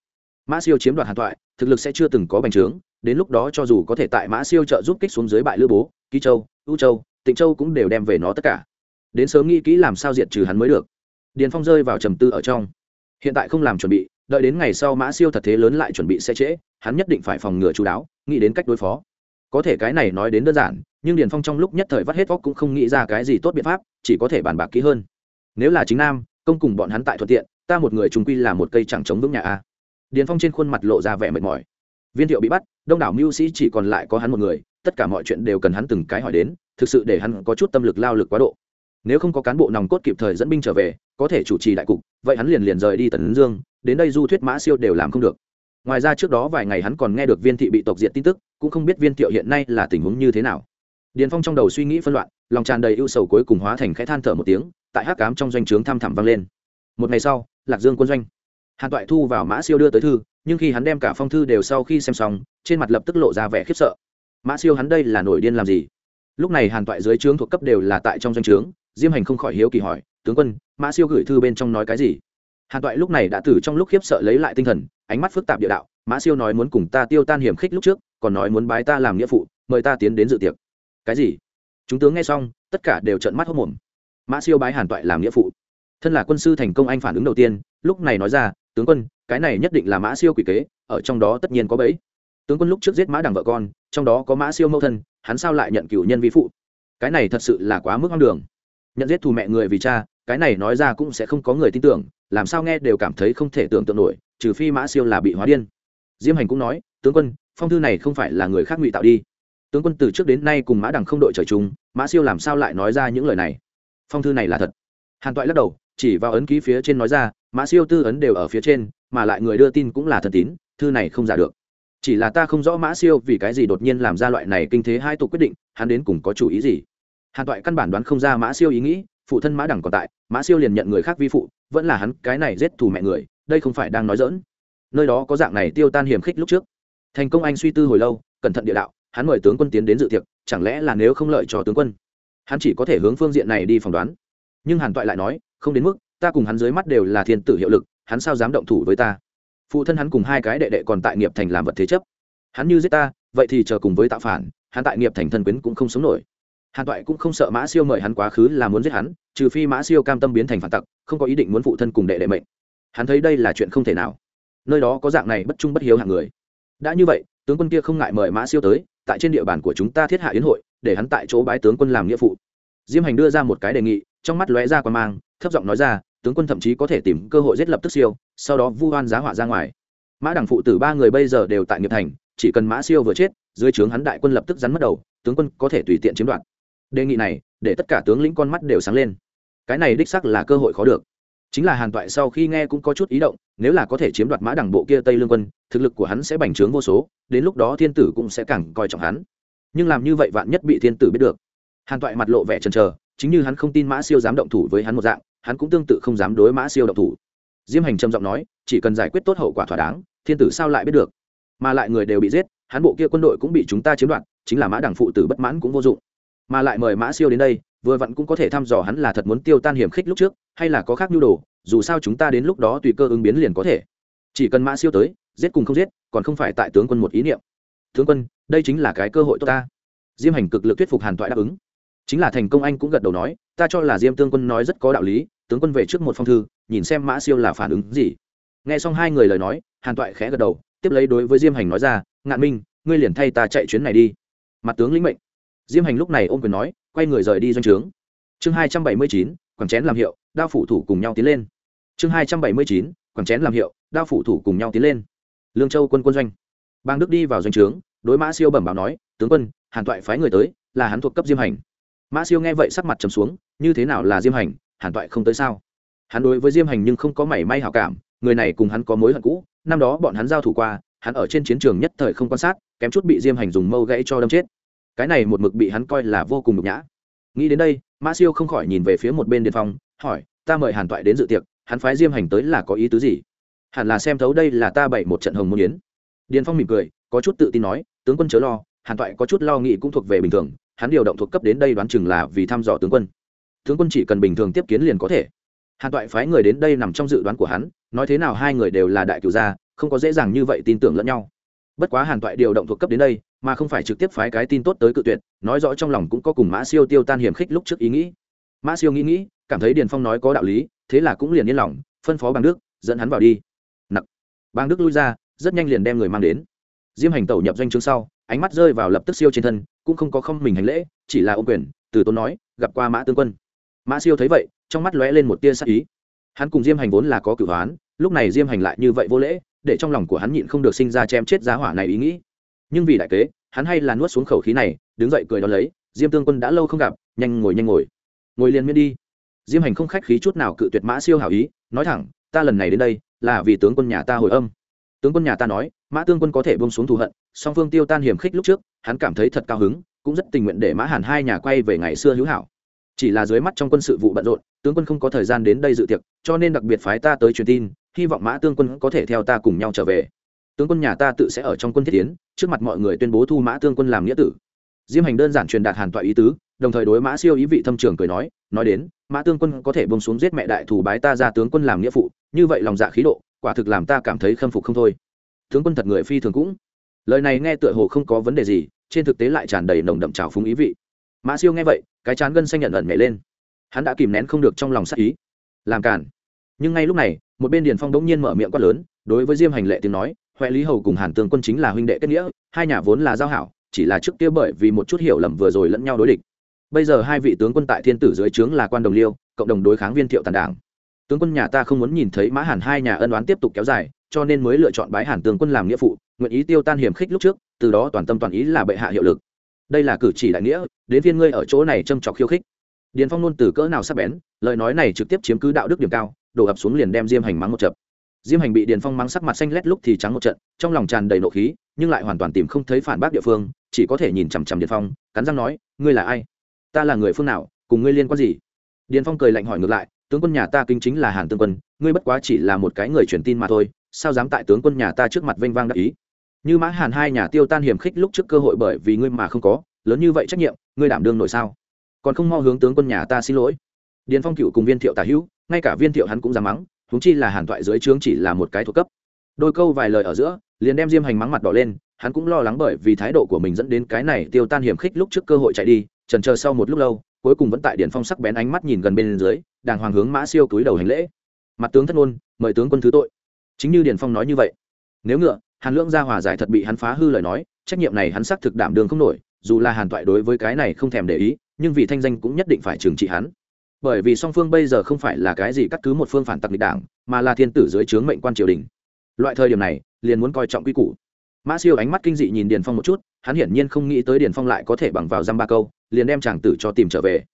Mã siêu chiếm đoạt hàn toại thực lực sẽ chưa từng có bành trướng, đến lúc đó cho dù có thể tại mã siêu trợ giúp kích xuống dưới bại lữ bố, ký châu, ưu châu, tịnh châu cũng đều đem về nó tất cả. Đến sớm nghĩ kỹ làm sao diệt trừ hắn mới được. Điền phong rơi vào trầm tư ở trong. Hiện tại không làm chuẩn bị, đợi đến ngày sau mã siêu thật thế lớn lại chuẩn bị sẽ trễ, hắn nhất định phải phòng ngừa chú đáo, nghĩ đến cách đối phó. Có thể cái này nói đến đơn giản, nhưng điền phong trong lúc nhất thời vắt hết vóc cũng không nghĩ ra cái gì tốt biện pháp, chỉ có thể bàn bạc kỹ hơn nếu là chính nam, công cùng bọn hắn tại thuận tiện, ta một người trung quy là một cây chẳng chống vững nhà a. Điền phong trên khuôn mặt lộ ra vẻ mệt mỏi. Viên thiệu bị bắt, đông đảo mưu sĩ chỉ còn lại có hắn một người, tất cả mọi chuyện đều cần hắn từng cái hỏi đến, thực sự để hắn có chút tâm lực lao lực quá độ. Nếu không có cán bộ nòng cốt kịp thời dẫn binh trở về, có thể chủ trì đại cục, vậy hắn liền liền rời đi tần dương, đến đây du thuyết mã siêu đều làm không được. Ngoài ra trước đó vài ngày hắn còn nghe được viên thị bị tộc diện tin tức, cũng không biết viên thiệu hiện nay là tình huống như thế nào. Điền phong trong đầu suy nghĩ phân loạn, lòng tràn đầy ưu sầu cuối cùng hóa thành khẽ than thở một tiếng tại hắc cám trong doanh trướng thăm thẳm vang lên. Một ngày sau, lạc dương quân doanh. Hàn toại thu vào mã siêu đưa tới thư, nhưng khi hắn đem cả phong thư đều sau khi xem xong, trên mặt lập tức lộ ra vẻ khiếp sợ. Mã siêu hắn đây là nổi điên làm gì? Lúc này hàn toại dưới trướng thuộc cấp đều là tại trong doanh trướng, diêm hành không khỏi hiếu kỳ hỏi, tướng quân, mã siêu gửi thư bên trong nói cái gì? Hàn toại lúc này đã từ trong lúc khiếp sợ lấy lại tinh thần, ánh mắt phức tạp địa đạo, mã siêu nói muốn cùng ta tiêu tan hiểm khích lúc trước, còn nói muốn bái ta làm nghĩa phụ, mời ta tiến đến dự tiệc. Cái gì? Chúng tướng nghe xong, tất cả đều trợn mắt hốc mồm mã siêu bái hàn toại làm nghĩa phụ. Thân là quân sư thành công anh phản ứng đầu tiên, lúc này nói ra, tướng quân, cái này nhất định là mã siêu quỷ kế, ở trong đó tất nhiên có bẫy. Tướng quân lúc trước giết mã đằng vợ con, trong đó có mã siêu mâu thân, hắn sao lại nhận cựu nhân vi phụ? Cái này thật sự là quá mức hoang đường. Nhận giết thù mẹ người vì cha, cái này nói ra cũng sẽ không có người tin tưởng, làm sao nghe đều cảm thấy không thể tưởng tượng nổi, trừ phi mã siêu là bị hóa điên. Diêm hành cũng nói, tướng quân, phong thư này không phải là người khác ngụy tạo đi. Tướng quân từ trước đến nay cùng mã đằng không đội trời chung, mã siêu làm sao lại nói ra những lời này? Phong thư này là thật. Hàn toại lắc đầu, chỉ vào ấn ký phía trên nói ra, mã siêu tư ấn đều ở phía trên, mà lại người đưa tin cũng là thần tín, thư này không giả được. Chỉ là ta không rõ mã siêu vì cái gì đột nhiên làm ra loại này kinh thế hai tục quyết định, hắn đến cùng có chủ ý gì? Hàn toại căn bản đoán không ra mã siêu ý nghĩ, phụ thân mã đẳng còn tại, mã siêu liền nhận người khác vi phụ, vẫn là hắn cái này giết thù mẹ người, đây không phải đang nói dỡn nơi đó có dạng này tiêu tan hiểm khích lúc trước. Thành công anh suy tư hồi lâu, cẩn thận địa đạo, hắn mời tướng quân tiến đến dự tiệc, chẳng lẽ là nếu không lợi cho tướng quân? Hắn chỉ có thể hướng phương diện này đi phỏng đoán. Nhưng hàn toại lại nói, không đến mức, ta cùng hắn dưới mắt đều là thiên tử hiệu lực, hắn sao dám động thủ với ta? Phụ thân hắn cùng hai cái đệ đệ còn tại nghiệp thành làm vật thế chấp. Hắn như giết ta, vậy thì chờ cùng với tạo phản, hắn tại nghiệp thành thân quyến cũng không sống nổi. Hàn toại cũng không sợ mã siêu mời hắn quá khứ là muốn giết hắn, trừ phi mã siêu cam tâm biến thành phản tặc, không có ý định muốn phụ thân cùng đệ đệ mệnh. Hắn thấy đây là chuyện không thể nào. Nơi đó có dạng này bất trung bất hiếu hạng người. Đã như vậy, tướng quân kia không ngại mời mã siêu tới, tại trên địa bàn của chúng ta thiết hạ yến hội để hắn tại chỗ bái tướng quân làm nghĩa phụ. Diêm hành đưa ra một cái đề nghị, trong mắt lóe ra quan mang, thấp giọng nói ra, tướng quân thậm chí có thể tìm cơ hội giết lập tức siêu, sau đó vu oan giá họa ra ngoài. Mã đẳng phụ tử ba người bây giờ đều tại nghiệp thành, chỉ cần mã siêu vừa chết, dưới trướng hắn đại quân lập tức rắn mất đầu, tướng quân có thể tùy tiện chiếm đoạt. Đề nghị này, để tất cả tướng lĩnh con mắt đều sáng lên. Cái này đích sắc là cơ hội khó được. Chính là hàn toại sau khi nghe cũng có chút ý động, nếu là có thể chiếm đoạt mã đẳng bộ kia tây lương quân, thực lực của hắn sẽ bành trướng vô số, đến lúc đó thiên tử cũng sẽ càng coi trọng hắn nhưng làm như vậy vạn nhất bị thiên tử biết được. Hàn toại mặt lộ vẻ chần trờ chính như hắn không tin mã siêu dám động thủ với hắn một dạng, hắn cũng tương tự không dám đối mã siêu động thủ. Diêm hành trầm giọng nói, chỉ cần giải quyết tốt hậu quả thỏa đáng, thiên tử sao lại biết được? Mà lại người đều bị giết, hắn bộ kia quân đội cũng bị chúng ta chiếm đoạt, chính là mã đảng phụ tử bất mãn cũng vô dụng. Mà lại mời mã siêu đến đây, vừa vặn cũng có thể thăm dò hắn là thật muốn tiêu tan hiểm khích lúc trước, hay là có khác nhu đồ, dù sao chúng ta đến lúc đó tùy cơ ứng biến liền có thể. Chỉ cần mã siêu tới, giết cùng không giết, còn không phải tại tướng quân một ý niệm tướng quân, đây chính là cái cơ hội tốt ta. Diêm hành cực lực thuyết phục hàn toại đáp ứng. Chính là thành công anh cũng gật đầu nói, ta cho là diêm tương quân nói rất có đạo lý, tướng quân về trước một phong thư, nhìn xem mã siêu là phản ứng gì. Nghe xong hai người lời nói, hàn toại khẽ gật đầu, tiếp lấy đối với diêm hành nói ra, ngạn minh, ngươi liền thay ta chạy chuyến này đi. Mặt tướng lĩnh mệnh. Diêm hành lúc này ôm quyền nói, quay người rời đi doanh trướng. Chương hai trăm bảy mươi chín, quảng chén làm hiệu, đao phủ thủ cùng nhau tiến lên. Chương hai trăm bảy mươi chín, quảng chén làm hiệu, đao phủ thủ cùng nhau tiến lên. Lương châu quân quân doanh bang đức đi vào doanh trướng, đối mã siêu bẩm báo nói, tướng quân, hàn toại phái người tới, là hắn thuộc cấp diêm hành. Mã siêu nghe vậy sắc mặt trầm xuống, như thế nào là diêm hành? Hàn toại không tới sao? Hắn đối với diêm hành nhưng không có mảy may hảo cảm, người này cùng hắn có mối hận cũ, năm đó bọn hắn giao thủ qua, hắn ở trên chiến trường nhất thời không quan sát, kém chút bị diêm hành dùng mâu gãy cho đâm chết. Cái này một mực bị hắn coi là vô cùng nhục nhã. Nghĩ đến đây, mã siêu không khỏi nhìn về phía một bên điền phong, hỏi, ta mời hàn toại đến dự tiệc, hắn phái diêm hành tới là có ý tứ gì? Hẳn là xem thấu đây là ta bày một trận hồng môn yến điền phong mỉm cười, có chút tự tin nói, tướng quân chớ lo, hàn toại có chút lo nghĩ cũng thuộc về bình thường, hắn điều động thuộc cấp đến đây đoán chừng là vì thăm dò tướng quân. Tướng quân chỉ cần bình thường tiếp kiến liền có thể. Hàn toại phái người đến đây nằm trong dự đoán của hắn, nói thế nào hai người đều là đại cửu gia, không có dễ dàng như vậy tin tưởng lẫn nhau. Bất quá hàn toại điều động thuộc cấp đến đây, mà không phải trực tiếp phái cái tin tốt tới cự tuyệt, nói rõ trong lòng cũng có cùng mã siêu tiêu tan hiểm khích lúc trước ý nghĩ. Mã siêu nghĩ nghĩ, cảm thấy điền phong nói có đạo lý, thế là cũng liền yên lòng, phân phó bằng đức, dẫn hắn vào đi. Nặc. Bang đức lui ra rất nhanh liền đem người mang đến. Diêm hành tẩu nhập doanh trướng sau, ánh mắt rơi vào lập tức siêu trên thân, cũng không có không mình hành lễ, chỉ là ô quyền, từ tôn nói, gặp qua mã tương quân. Mã siêu thấy vậy, trong mắt lóe lên một tia sắc ý. Hắn cùng diêm hành vốn là có cửu hoán, lúc này diêm hành lại như vậy vô lễ, để trong lòng của hắn nhịn không được sinh ra chém chết giá hỏa này ý nghĩ. Nhưng vì đại kế, hắn hay là nuốt xuống khẩu khí này, đứng dậy cười đón lấy, diêm tương quân đã lâu không gặp, nhanh ngồi nhanh ngồi. Ngồi liền miễn đi. Diêm hành không khách khí chút nào cự tuyệt mã siêu hảo ý, nói thẳng, ta lần này đến đây, là vì tướng quân nhà ta hồi âm tướng quân nhà ta nói, mã tương quân có thể bông xuống thù hận, song phương tiêu tan hiểm khích lúc trước, hắn cảm thấy thật cao hứng, cũng rất tình nguyện để mã hàn hai nhà quay về ngày xưa hữu hảo. Chỉ là dưới mắt trong quân sự vụ bận rộn, tướng quân không có thời gian đến đây dự tiệc, cho nên đặc biệt phái ta tới truyền tin, hy vọng mã tương quân có thể theo ta cùng nhau trở về. Tướng quân nhà ta tự sẽ ở trong quân thiết tiến, trước mặt mọi người tuyên bố thu mã tương quân làm nghĩa tử. Diêm hành đơn giản truyền đạt hàn toại ý tứ, đồng thời đối mã siêu ý vị thâm trường cười nói nói đến, mã tương quân có thể bông xuống giết mẹ đại thủ bái ta ra tướng quân làm nghĩa phụ, như vậy lòng dạ khí độ quả thực làm ta cảm thấy khâm phục không thôi. Tướng quân thật người phi thường cũng. Lời này nghe tựa hồ không có vấn đề gì, trên thực tế lại tràn đầy nồng đậm trào phúng ý vị. Mã siêu nghe vậy, cái chán gân xanh nhận ẩn nhảy lên. Hắn đã kìm nén không được trong lòng sắc ý. Làm cản nhưng ngay lúc này, một bên điền phong đống nhiên mở miệng quát lớn, đối với diêm hành lệ tiếng nói huệ lý hầu cùng hàn tướng quân chính là huynh đệ kết nghĩa, hai nhà vốn là giao hảo, chỉ là trước kia bởi vì một chút hiểu lầm vừa rồi lẫn nhau đối địch. Bây giờ hai vị tướng quân tại thiên tử dưới trướng là quan đồng liêu, cộng đồng đối kháng viên thiệu tàn đảng tướng quân nhà ta không muốn nhìn thấy mã hàn hai nhà ân oán tiếp tục kéo dài, cho nên mới lựa chọn bái hàn tướng quân làm nghĩa phụ, nguyện ý tiêu tan hiểm khích lúc trước, từ đó toàn tâm toàn ý là bệ hạ hiệu lực. Đây là cử chỉ đại nghĩa, đến viên ngươi ở chỗ này châm trọc khiêu khích. Điền phong luôn từ cỡ nào sắp bén, lời nói này trực tiếp chiếm cứ đạo đức điểm cao, đổ ập xuống liền đem diêm hành mắng một chập diêm hành bị điền phong mắng sắc mặt xanh lét lúc thì trắng một trận, trong lòng tràn đầy nộ khí, nhưng lại hoàn toàn tìm không thấy phản bác địa phương, chỉ có thể nhìn chằm chằm điền phong, cắn răng nói, ngươi là ai? Ta là người phương nào? Cùng ngươi liên quan gì? Điền phong cười lạnh hỏi ngược lại tướng quân nhà ta kinh chính là hàn tương quân, ngươi bất quá chỉ là một cái người truyền tin mà thôi, sao dám tại tướng quân nhà ta trước mặt vênh vang đắc ý? Như mã hàn hai nhà tiêu tan hiểm khích lúc trước cơ hội bởi vì ngươi mà không có, lớn như vậy trách nhiệm, ngươi đảm đương nổi sao? Còn không mo hướng tướng quân nhà ta xin lỗi. Điền phong cựu cùng viên thiệu tả hữu, ngay cả viên thiệu hắn cũng dám mắng húng chi là hàn thoại dưới trướng chỉ là một cái thuộc cấp. Đôi câu vài lời ở giữa, liền đem diêm hành mắng mặt đỏ lên, hắn cũng lo lắng bởi vì thái độ của mình dẫn đến cái này tiêu tan hiểm khích lúc trước cơ hội chạy đi trần chờ sau một lúc lâu cuối cùng vẫn tại điền phong sắc bén ánh mắt nhìn gần bên dưới, đàng hoàng hướng mã siêu túi đầu hành lễ. Mặt tướng thất ngôn, mời tướng quân thứ tội. Chính như điền phong nói như vậy. Nếu ngựa, hàn lưỡng gia hòa giải thật bị hắn phá hư lời nói, trách nhiệm này hắn xác thực đảm đường không nổi, dù là hàn toại đối với cái này không thèm để ý, nhưng vì thanh danh cũng nhất định phải trừng trị hắn. Bởi vì song phương bây giờ không phải là cái gì cắt cứ một phương phản tặc địch đảng, mà là thiên tử dưới trướng mệnh quan triều đình. Loại thời điểm này, liền muốn coi trọng quy củ. Mã siêu ánh mắt kinh dị nhìn điền phong một chút, hắn hiển nhiên không nghĩ tới điền phong lại có thể bằng vào dăm ba câu liền đem chàng tử cho tìm trở về.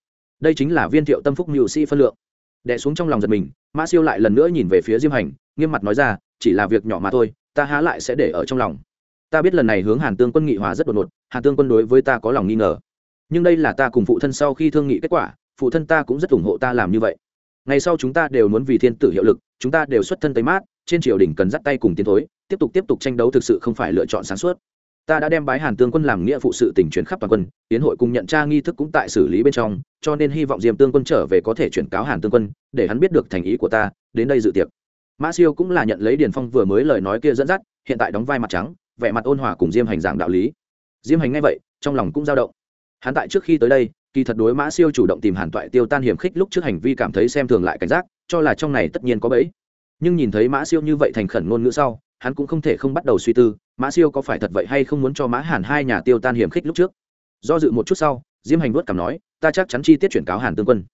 Đây chính là viên thiệu tâm phúc mưu sĩ phân lượng. Đẻ xuống trong lòng giật mình, mã siêu lại lần nữa nhìn về phía diêm hành, nghiêm mặt nói ra, chỉ là việc nhỏ mà thôi, ta há lại sẽ để ở trong lòng. Ta biết lần này hướng hàn tương quân nghị hòa rất đột ngột, hàn tương quân đối với ta có lòng nghi ngờ. Nhưng đây là ta cùng phụ thân sau khi thương nghị kết quả, phụ thân ta cũng rất ủng hộ ta làm như vậy. Ngày sau chúng ta đều muốn vì thiên tử hiệu lực, chúng ta đều xuất thân tây mát, trên triều đình cần dắt tay cùng tiến thối, tiếp tục tiếp tục tranh đấu thực sự không phải lựa chọn sáng suốt ta đã đem bái hàn tương quân làm nghĩa phụ sự tình chuyển khắp toàn quân, tiến hội cùng nhận tra nghi thức cũng tại xử lý bên trong, cho nên hy vọng diêm tương quân trở về có thể chuyển cáo hàn tương quân, để hắn biết được thành ý của ta, đến đây dự tiệc. Mã siêu cũng là nhận lấy điền phong vừa mới lời nói kia dẫn dắt, hiện tại đóng vai mặt trắng, vẻ mặt ôn hòa cùng diêm hành giảng đạo lý. Diêm hành ngay vậy, trong lòng cũng dao động. Hắn tại trước khi tới đây, kỳ thật đối mã siêu chủ động tìm hàn toại tiêu tan hiểm khích lúc trước hành vi cảm thấy xem thường lại cảnh giác, cho là trong này tất nhiên có bẫy. Nhưng nhìn thấy mã siêu như vậy thành khẩn ngôn ngữ sau hắn cũng không thể không bắt đầu suy tư, mã siêu có phải thật vậy hay không muốn cho mã hàn hai nhà tiêu tan hiểm khích lúc trước. Do dự một chút sau, diêm hành vuốt cảm nói, ta chắc chắn chi tiết chuyển cáo hàn tương quân.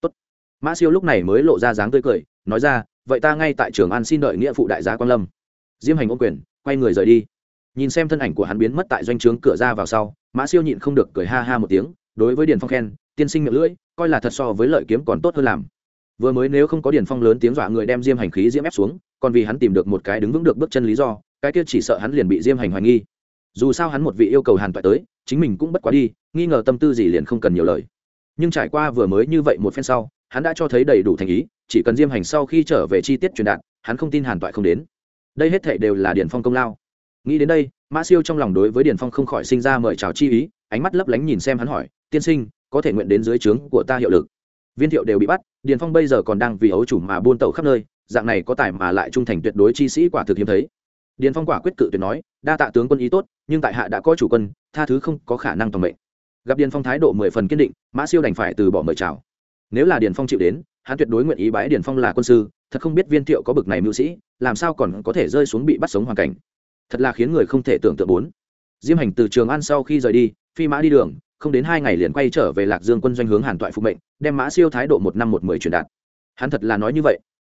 Tốt. mã siêu lúc này mới lộ ra dáng tươi cười, nói ra, vậy ta ngay tại trường an xin đợi nghĩa phụ đại giá quan lâm. Diêm hành ô quyền, quay người rời đi. Nhìn xem thân ảnh của hắn biến mất tại doanh trướng cửa ra vào sau, mã siêu nhịn không được cười ha ha một tiếng, đối với điền phong khen, tiên sinh miệng lưỡi, coi là thật so với lợi kiếm còn tốt hơn làm vừa mới nếu không có điền phong lớn tiếng dọa người đem diêm hành khí diễm ép xuống, còn vì hắn tìm được một cái đứng vững được bước chân lý do, cái kia chỉ sợ hắn liền bị diêm hành hoài nghi. Dù sao hắn một vị yêu cầu hàn toại tới, chính mình cũng bất quá đi, nghi ngờ tâm tư gì liền không cần nhiều lời. Nhưng trải qua vừa mới như vậy một phen sau, hắn đã cho thấy đầy đủ thành ý, chỉ cần diêm hành sau khi trở về chi tiết truyền đạt, hắn không tin hàn toại không đến. Đây hết thệ đều là điền phong công lao. Nghĩ đến đây, mã siêu trong lòng đối với điền phong không khỏi sinh ra mời chào chi ý, ánh mắt lấp lánh nhìn xem hắn hỏi, tiên sinh, có thể nguyện đến dưới trướng của ta hiệu lực? Viên thiệu đều bị bắt, điền phong bây giờ còn đang vì ấu chủ mà buôn tẩu khắp nơi, dạng này có tài mà lại trung thành tuyệt đối chi sĩ quả thực hiếm thấy. Điền phong quả quyết cự tuyệt nói, đa tạ tướng quân ý tốt, nhưng tại hạ đã có chủ quân, tha thứ không có khả năng toàn mệnh. Gặp điền phong thái độ mười phần kiên định, mã siêu đành phải từ bỏ mời chào. Nếu là điền phong chịu đến, hắn tuyệt đối nguyện ý bái điền phong là quân sư, thật không biết viên thiệu có bực này mưu sĩ, làm sao còn có thể rơi xuống bị bắt sống hoàn cảnh. Thật là khiến người không thể tưởng tượng bốn. Diêm hành từ trường ăn sau khi rời đi, phi mã đi đường không đến hai ngày liền quay trở về lạc dương quân doanh hướng hàn toại phục mệnh, đem mã siêu thái độ một năm một mười truyền đạt. Hắn thật là nói như vậy.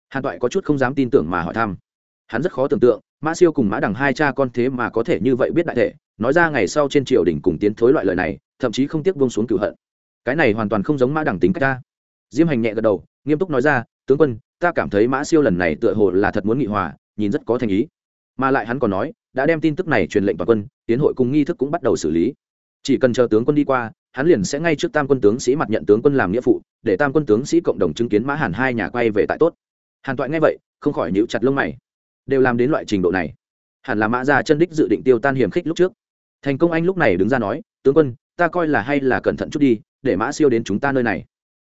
Hàn toại có chút không dám tin tưởng mà hỏi thăm. Hắn rất khó tưởng tượng, mã siêu cùng mã đằng hai cha con thế mà có thể như vậy biết đại thể, nói ra ngày sau trên triều đình cùng tiến thối loại lời này, thậm chí không tiếc buông xuống cửu hận. Cái này hoàn toàn không giống mã đằng tính cách ta. Diêm hành nhẹ gật đầu, nghiêm túc nói ra, tướng quân, ta cảm thấy mã siêu lần này tựa hồ là thật muốn nghị hòa, nhìn rất có thành ý. Mà lại hắn còn nói, đã đem tin tức này truyền lệnh toàn quân, tiến hội cùng nghi thức cũng bắt đầu xử lý chỉ cần chờ tướng quân đi qua, hắn liền sẽ ngay trước tam quân tướng sĩ mặt nhận tướng quân làm nghĩa phụ, để tam quân tướng sĩ cộng đồng chứng kiến mã hàn hai nhà quay về tại tốt. Hàn toại nghe vậy, không khỏi nhíu chặt lông mày. Đều làm đến loại trình độ này. Hẳn là mã gia chân đích dự định tiêu tan hiểm khích lúc trước. Thành công anh lúc này đứng ra nói, tướng quân, ta coi là hay là cẩn thận chút đi, để mã siêu đến chúng ta nơi này.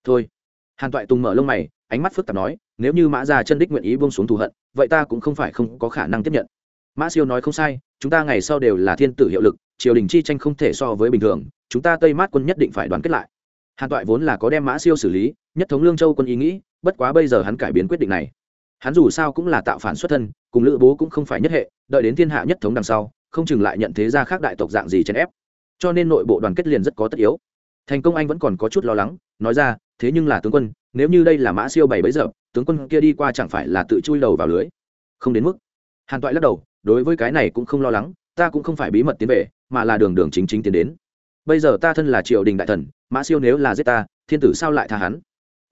Thôi. Hàn toại tùng mở lông mày, ánh mắt phức tạp nói, nếu như mã gia chân đích nguyện ý buông xuống thù hận, vậy ta cũng không phải không có khả năng tiếp nhận. Mã siêu nói không sai, chúng ta ngày sau đều là thiên tử hiệu lực triều đình chi tranh không thể so với bình thường, chúng ta tây mát quân nhất định phải đoàn kết lại. Hàn toại vốn là có đem mã siêu xử lý, nhất thống lương châu quân ý nghĩ, bất quá bây giờ hắn cải biến quyết định này. Hắn dù sao cũng là tạo phản xuất thân, cùng lữ bố cũng không phải nhất hệ, đợi đến thiên hạ nhất thống đằng sau, không chừng lại nhận thế gia khác đại tộc dạng gì chèn ép. Cho nên nội bộ đoàn kết liền rất có tất yếu. Thành công anh vẫn còn có chút lo lắng, nói ra, thế nhưng là tướng quân, nếu như đây là mã siêu bảy bấy giờ tướng quân kia đi qua chẳng phải là tự chui đầu vào lưới? Không đến mức. Hàn toại lắc đầu, đối với cái này cũng không lo lắng ta cũng không phải bí mật tiến về, mà là đường đường chính chính tiến đến. Bây giờ ta thân là triều đình đại thần, mã siêu nếu là giết ta, thiên tử sao lại tha hắn?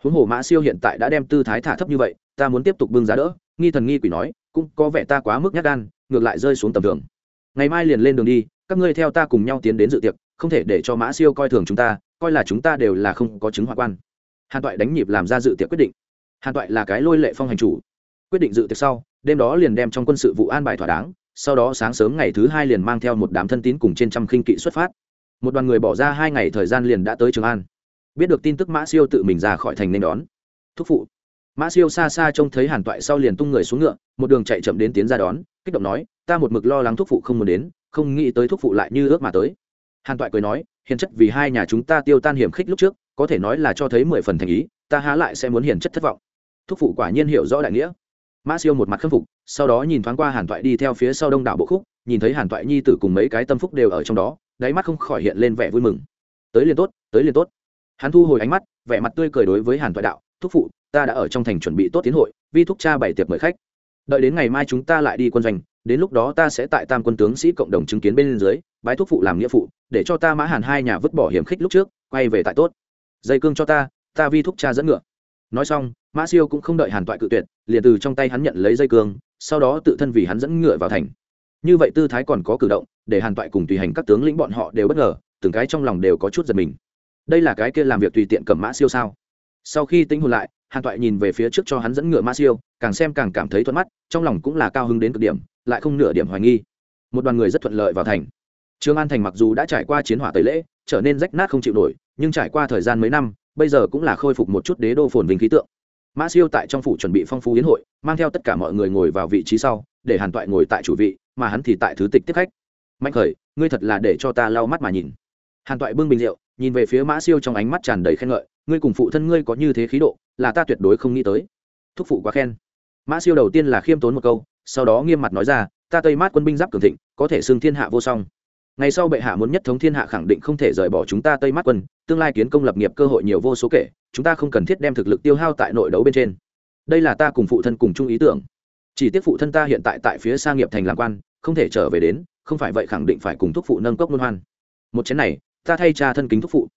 Huống hồ mã siêu hiện tại đã đem tư thái thả thấp như vậy, ta muốn tiếp tục bưng giá đỡ, nghi thần nghi quỷ nói, cũng có vẻ ta quá mức nhát gan, ngược lại rơi xuống tầm thường. Ngày mai liền lên đường đi, các ngươi theo ta cùng nhau tiến đến dự tiệc, không thể để cho mã siêu coi thường chúng ta, coi là chúng ta đều là không có chứng hoạn quan. Hàn toại đánh nhịp làm ra dự tiệc quyết định. Hàn toại là cái lôi lệ phong hành chủ. Quyết định dự tiệc sau, đêm đó liền đem trong quân sự vụ an bài thỏa đáng sau đó sáng sớm ngày thứ hai liền mang theo một đám thân tín cùng trên trăm khinh kỵ xuất phát. Một đoàn người bỏ ra hai ngày thời gian liền đã tới trường an. Biết được tin tức mã siêu tự mình ra khỏi thành nên đón. Thúc phụ. Mã siêu xa xa trông thấy hàn toại sau liền tung người xuống ngựa, một đường chạy chậm đến tiến ra đón, kích động nói, ta một mực lo lắng thúc phụ không muốn đến, không nghĩ tới thúc phụ lại như ước mà tới. Hàn toại cười nói, hiền chất vì hai nhà chúng ta tiêu tan hiểm khích lúc trước, có thể nói là cho thấy mười phần thành ý, ta há lại sẽ muốn hiền chất thất vọng. Thúc phụ quả nhiên hiểu rõ đại nghĩa mã siêu một mặt khâm phục, sau đó nhìn thoáng qua hàn toại đi theo phía sau đông đảo bộ khúc, nhìn thấy hàn toại nhi tử cùng mấy cái tâm phúc đều ở trong đó, đáy mắt không khỏi hiện lên vẻ vui mừng. Tới liền tốt, tới liền tốt. Hắn thu hồi ánh mắt, vẻ mặt tươi cười đối với hàn toại đạo, thúc phụ, ta đã ở trong thành chuẩn bị tốt tiến hội, vi thúc cha bảy tiệc mời khách. Đợi đến ngày mai chúng ta lại đi quân doanh, đến lúc đó ta sẽ tại tam quân tướng sĩ cộng đồng chứng kiến bên dưới, bái thúc phụ làm nghĩa phụ, để cho ta mã hàn hai nhà vứt bỏ hiểm khích lúc trước, quay về tại tốt. Dây cương cho ta ta vi thúc cha dẫn ngựa. Nói xong mã siêu cũng không đợi hàn toại cự tuyệt, liền từ trong tay hắn nhận lấy dây cương, sau đó tự thân vì hắn dẫn ngựa vào thành. Như vậy tư thái còn có cử động, để hàn toại cùng tùy hành các tướng lĩnh bọn họ đều bất ngờ, từng cái trong lòng đều có chút giật mình. Đây là cái kia làm việc tùy tiện cầm mã siêu sao? Sau khi tính hồn lại, hàn toại nhìn về phía trước cho hắn dẫn ngựa mã siêu, càng xem càng cảm thấy thuận mắt, trong lòng cũng là cao hứng đến cực điểm, lại không nửa điểm hoài nghi. Một đoàn người rất thuận lợi vào thành. Trương an thành mặc dù đã trải qua chiến hỏa tẩy lễ, trở nên rách nát không chịu nổi, nhưng trải qua thời gian mấy năm, bây giờ cũng là khôi phục một chút đế đô phồn vinh khí tượng mã siêu tại trong phủ chuẩn bị phong phú hiến hội, mang theo tất cả mọi người ngồi vào vị trí sau, để hàn toại ngồi tại chủ vị, mà hắn thì tại thứ tịch tiếp khách. Mạnh khởi, ngươi thật là để cho ta lau mắt mà nhìn. Hàn toại bưng bình rượu, nhìn về phía mã siêu trong ánh mắt tràn đầy khen ngợi, ngươi cùng phụ thân ngươi có như thế khí độ, là ta tuyệt đối không nghĩ tới. Thúc phụ quá khen. Mã siêu đầu tiên là khiêm tốn một câu, sau đó nghiêm mặt nói ra, ta tây mát quân binh giáp cường thịnh, có thể xưng thiên hạ vô song ngày sau bệ hạ muốn nhất thống thiên hạ khẳng định không thể rời bỏ chúng ta tây mắt quân, tương lai kiến công lập nghiệp cơ hội nhiều vô số kể, chúng ta không cần thiết đem thực lực tiêu hao tại nội đấu bên trên. Đây là ta cùng phụ thân cùng chung ý tưởng. Chỉ tiếc phụ thân ta hiện tại tại phía sa nghiệp thành làm quan, không thể trở về đến, không phải vậy khẳng định phải cùng thúc phụ nâng cốc luân hoan. Một chén này, ta thay cha thân kính thúc phụ.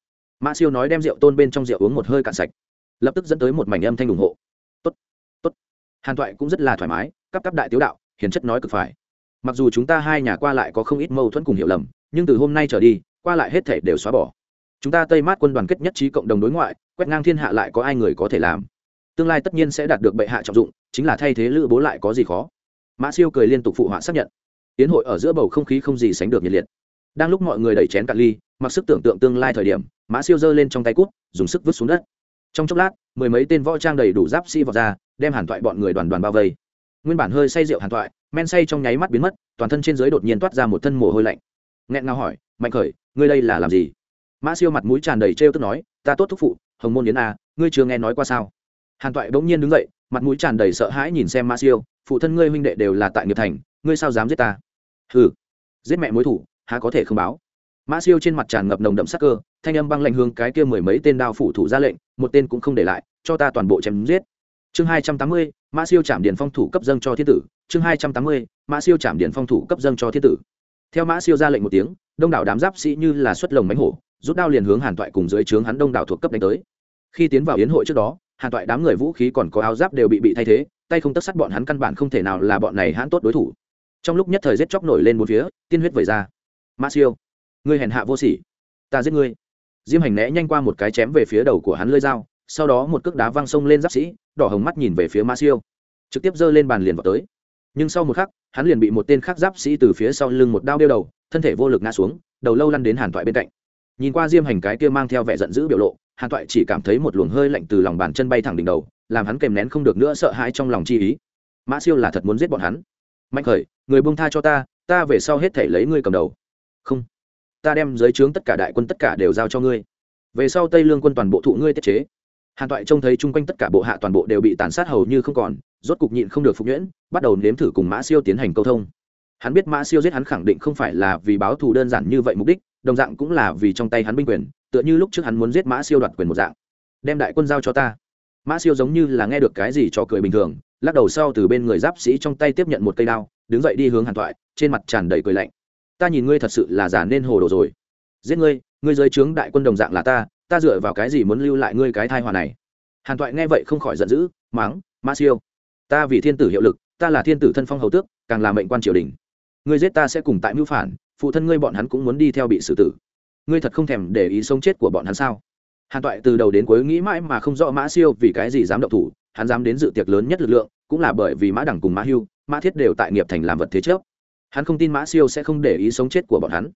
Mã siêu nói đem rượu tôn bên trong rượu uống một hơi cạn sạch. Lập tức dẫn tới một mảnh âm thanh ủng hộ. Tốt tốt. Hàn thoại cũng rất là thoải mái, cắp cắp đại tiếu đạo, hiền chất nói cực phải mặc dù chúng ta hai nhà qua lại có không ít mâu thuẫn cùng hiểu lầm, nhưng từ hôm nay trở đi, qua lại hết thể đều xóa bỏ. Chúng ta tây mát quân đoàn kết nhất trí cộng đồng đối ngoại, quét ngang thiên hạ lại có ai người có thể làm. Tương lai tất nhiên sẽ đạt được bệ hạ trọng dụng, chính là thay thế lữ bố lại có gì khó. Mã siêu cười liên tục phụ họa xác nhận. Tiến hội ở giữa bầu không khí không gì sánh được nhiệt liệt. Đang lúc mọi người đẩy chén cạn ly, mặc sức tưởng tượng tương lai thời điểm, mã siêu giơ lên trong tay cút, dùng sức vứt xuống đất. Trong chốc lát, mười mấy tên võ trang đầy đủ giáp sĩ vào ra, đem hàn thoại bọn người đoàn đoàn bao vây nguyên bản hơi say rượu hàn toại men say trong nháy mắt biến mất, toàn thân trên giới đột nhiên toát ra một thân mồ hôi lạnh. Nghẹn ngào hỏi, mạnh khởi, ngươi đây là làm gì? Mã siêu mặt mũi tràn đầy trêu tức nói, ta tốt thúc phụ, hồng môn yến a ngươi chưa nghe nói qua sao? Hàn toại bỗng nhiên đứng dậy, mặt mũi tràn đầy sợ hãi nhìn xem mã siêu, phụ thân ngươi huynh đệ đều là tại nghiệp thành, ngươi sao dám giết ta? Ừ giết mẹ mối thủ, há có thể không báo? Mã siêu trên mặt tràn ngập nồng đậm sắc cơ, thanh âm băng lạnh hướng cái kia mười mấy tên đao phủ thủ ra lệnh, một tên cũng không để lại, cho ta toàn bộ chém giết. Chương hai trăm tám mươi mã siêu chạm điện phong thủ cấp dâng cho thiên tử, chương hai trăm tám mươi, mã siêu chạm điện phong thủ cấp dâng cho thiên tử. Theo mã siêu ra lệnh một tiếng, đông đảo đám giáp sĩ như là xuất lồng mánh hổ, rút đao liền hướng hàn toại cùng dưới trướng hắn đông đảo thuộc cấp đánh tới. Khi tiến vào yến hội trước đó, hàn toại đám người vũ khí còn có áo giáp đều bị bị thay thế, tay không tất sắt bọn hắn căn bản không thể nào là bọn này hãn tốt đối thủ. Trong lúc nhất thời giết chóc nổi lên một phía, tiên huyết vẩy ra. Mã siêu, ngươi hèn hạ vô sỉ. Ta giết ngươi. Diêm hành né nhanh qua một cái chém về phía đầu của hắn lơi dao sau đó một cước đá văng sông lên giáp sĩ, đỏ hồng mắt nhìn về phía mã siêu. Trực tiếp giơ lên bàn liền vào tới. Nhưng sau một khắc, hắn liền bị một tên khác giáp sĩ từ phía sau lưng một đao đeo đầu, thân thể vô lực ngã xuống, đầu lâu lăn đến hàn thoại bên cạnh. Nhìn qua diêm hành cái kia mang theo vẻ giận dữ biểu lộ, hàn thoại chỉ cảm thấy một luồng hơi lạnh từ lòng bàn chân bay thẳng đỉnh đầu, làm hắn kèm nén không được nữa sợ hãi trong lòng chi ý. Mã siêu là thật muốn giết bọn hắn. Mạnh khởi, người buông tha cho ta ta về sau hết thể lấy ngươi cầm đầu. Không. Ta đem giới trướng tất cả đại quân tất cả đều giao cho ngươi. Về sau tây lương quân toàn bộ thụ ngươi tiết chế hàn toại trông thấy chung quanh tất cả bộ hạ toàn bộ đều bị tàn sát hầu như không còn, rốt cục nhịn không được phục nhuyễn, bắt đầu nếm thử cùng mã siêu tiến hành câu thông. Hắn biết mã siêu giết hắn khẳng định không phải là vì báo thù đơn giản như vậy mục đích, đồng dạng cũng là vì trong tay hắn binh quyền, tựa như lúc trước hắn muốn giết mã siêu đoạt quyền một dạng. Đem đại quân giao cho ta. Mã siêu giống như là nghe được cái gì cho cười bình thường, lắc đầu sau từ bên người giáp sĩ trong tay tiếp nhận một cây đao, đứng dậy đi hướng hàn toại, trên mặt tràn đầy cười lạnh. Ta nhìn ngươi thật sự là giả nên hồ đồ rồi. Giết ngươi ngươi giới trướng đại quân đồng dạng là ta ta dựa vào cái gì muốn lưu lại ngươi cái thai hòa này? Hàn toại nghe vậy không khỏi giận dữ máng ma siêu, ta vì thiên tử hiệu lực, ta là thiên tử thân phong hầu tước, càng là mệnh quan triều đình. Ngươi giết ta sẽ cùng tại mưu phản, phụ thân ngươi bọn hắn cũng muốn đi theo bị xử tử. Ngươi thật không thèm để ý sống chết của bọn hắn sao? Hàn toại từ đầu đến cuối nghĩ mãi mà không rõ mã siêu vì cái gì dám động thủ, hắn dám đến dự tiệc lớn nhất lực lượng, cũng là bởi vì mã đẳng cùng mã hưu, mã thiết đều tại nghiệp thành làm vật thế trước. Hắn không tin mã siêu sẽ không để ý sống chết của bọn hắn.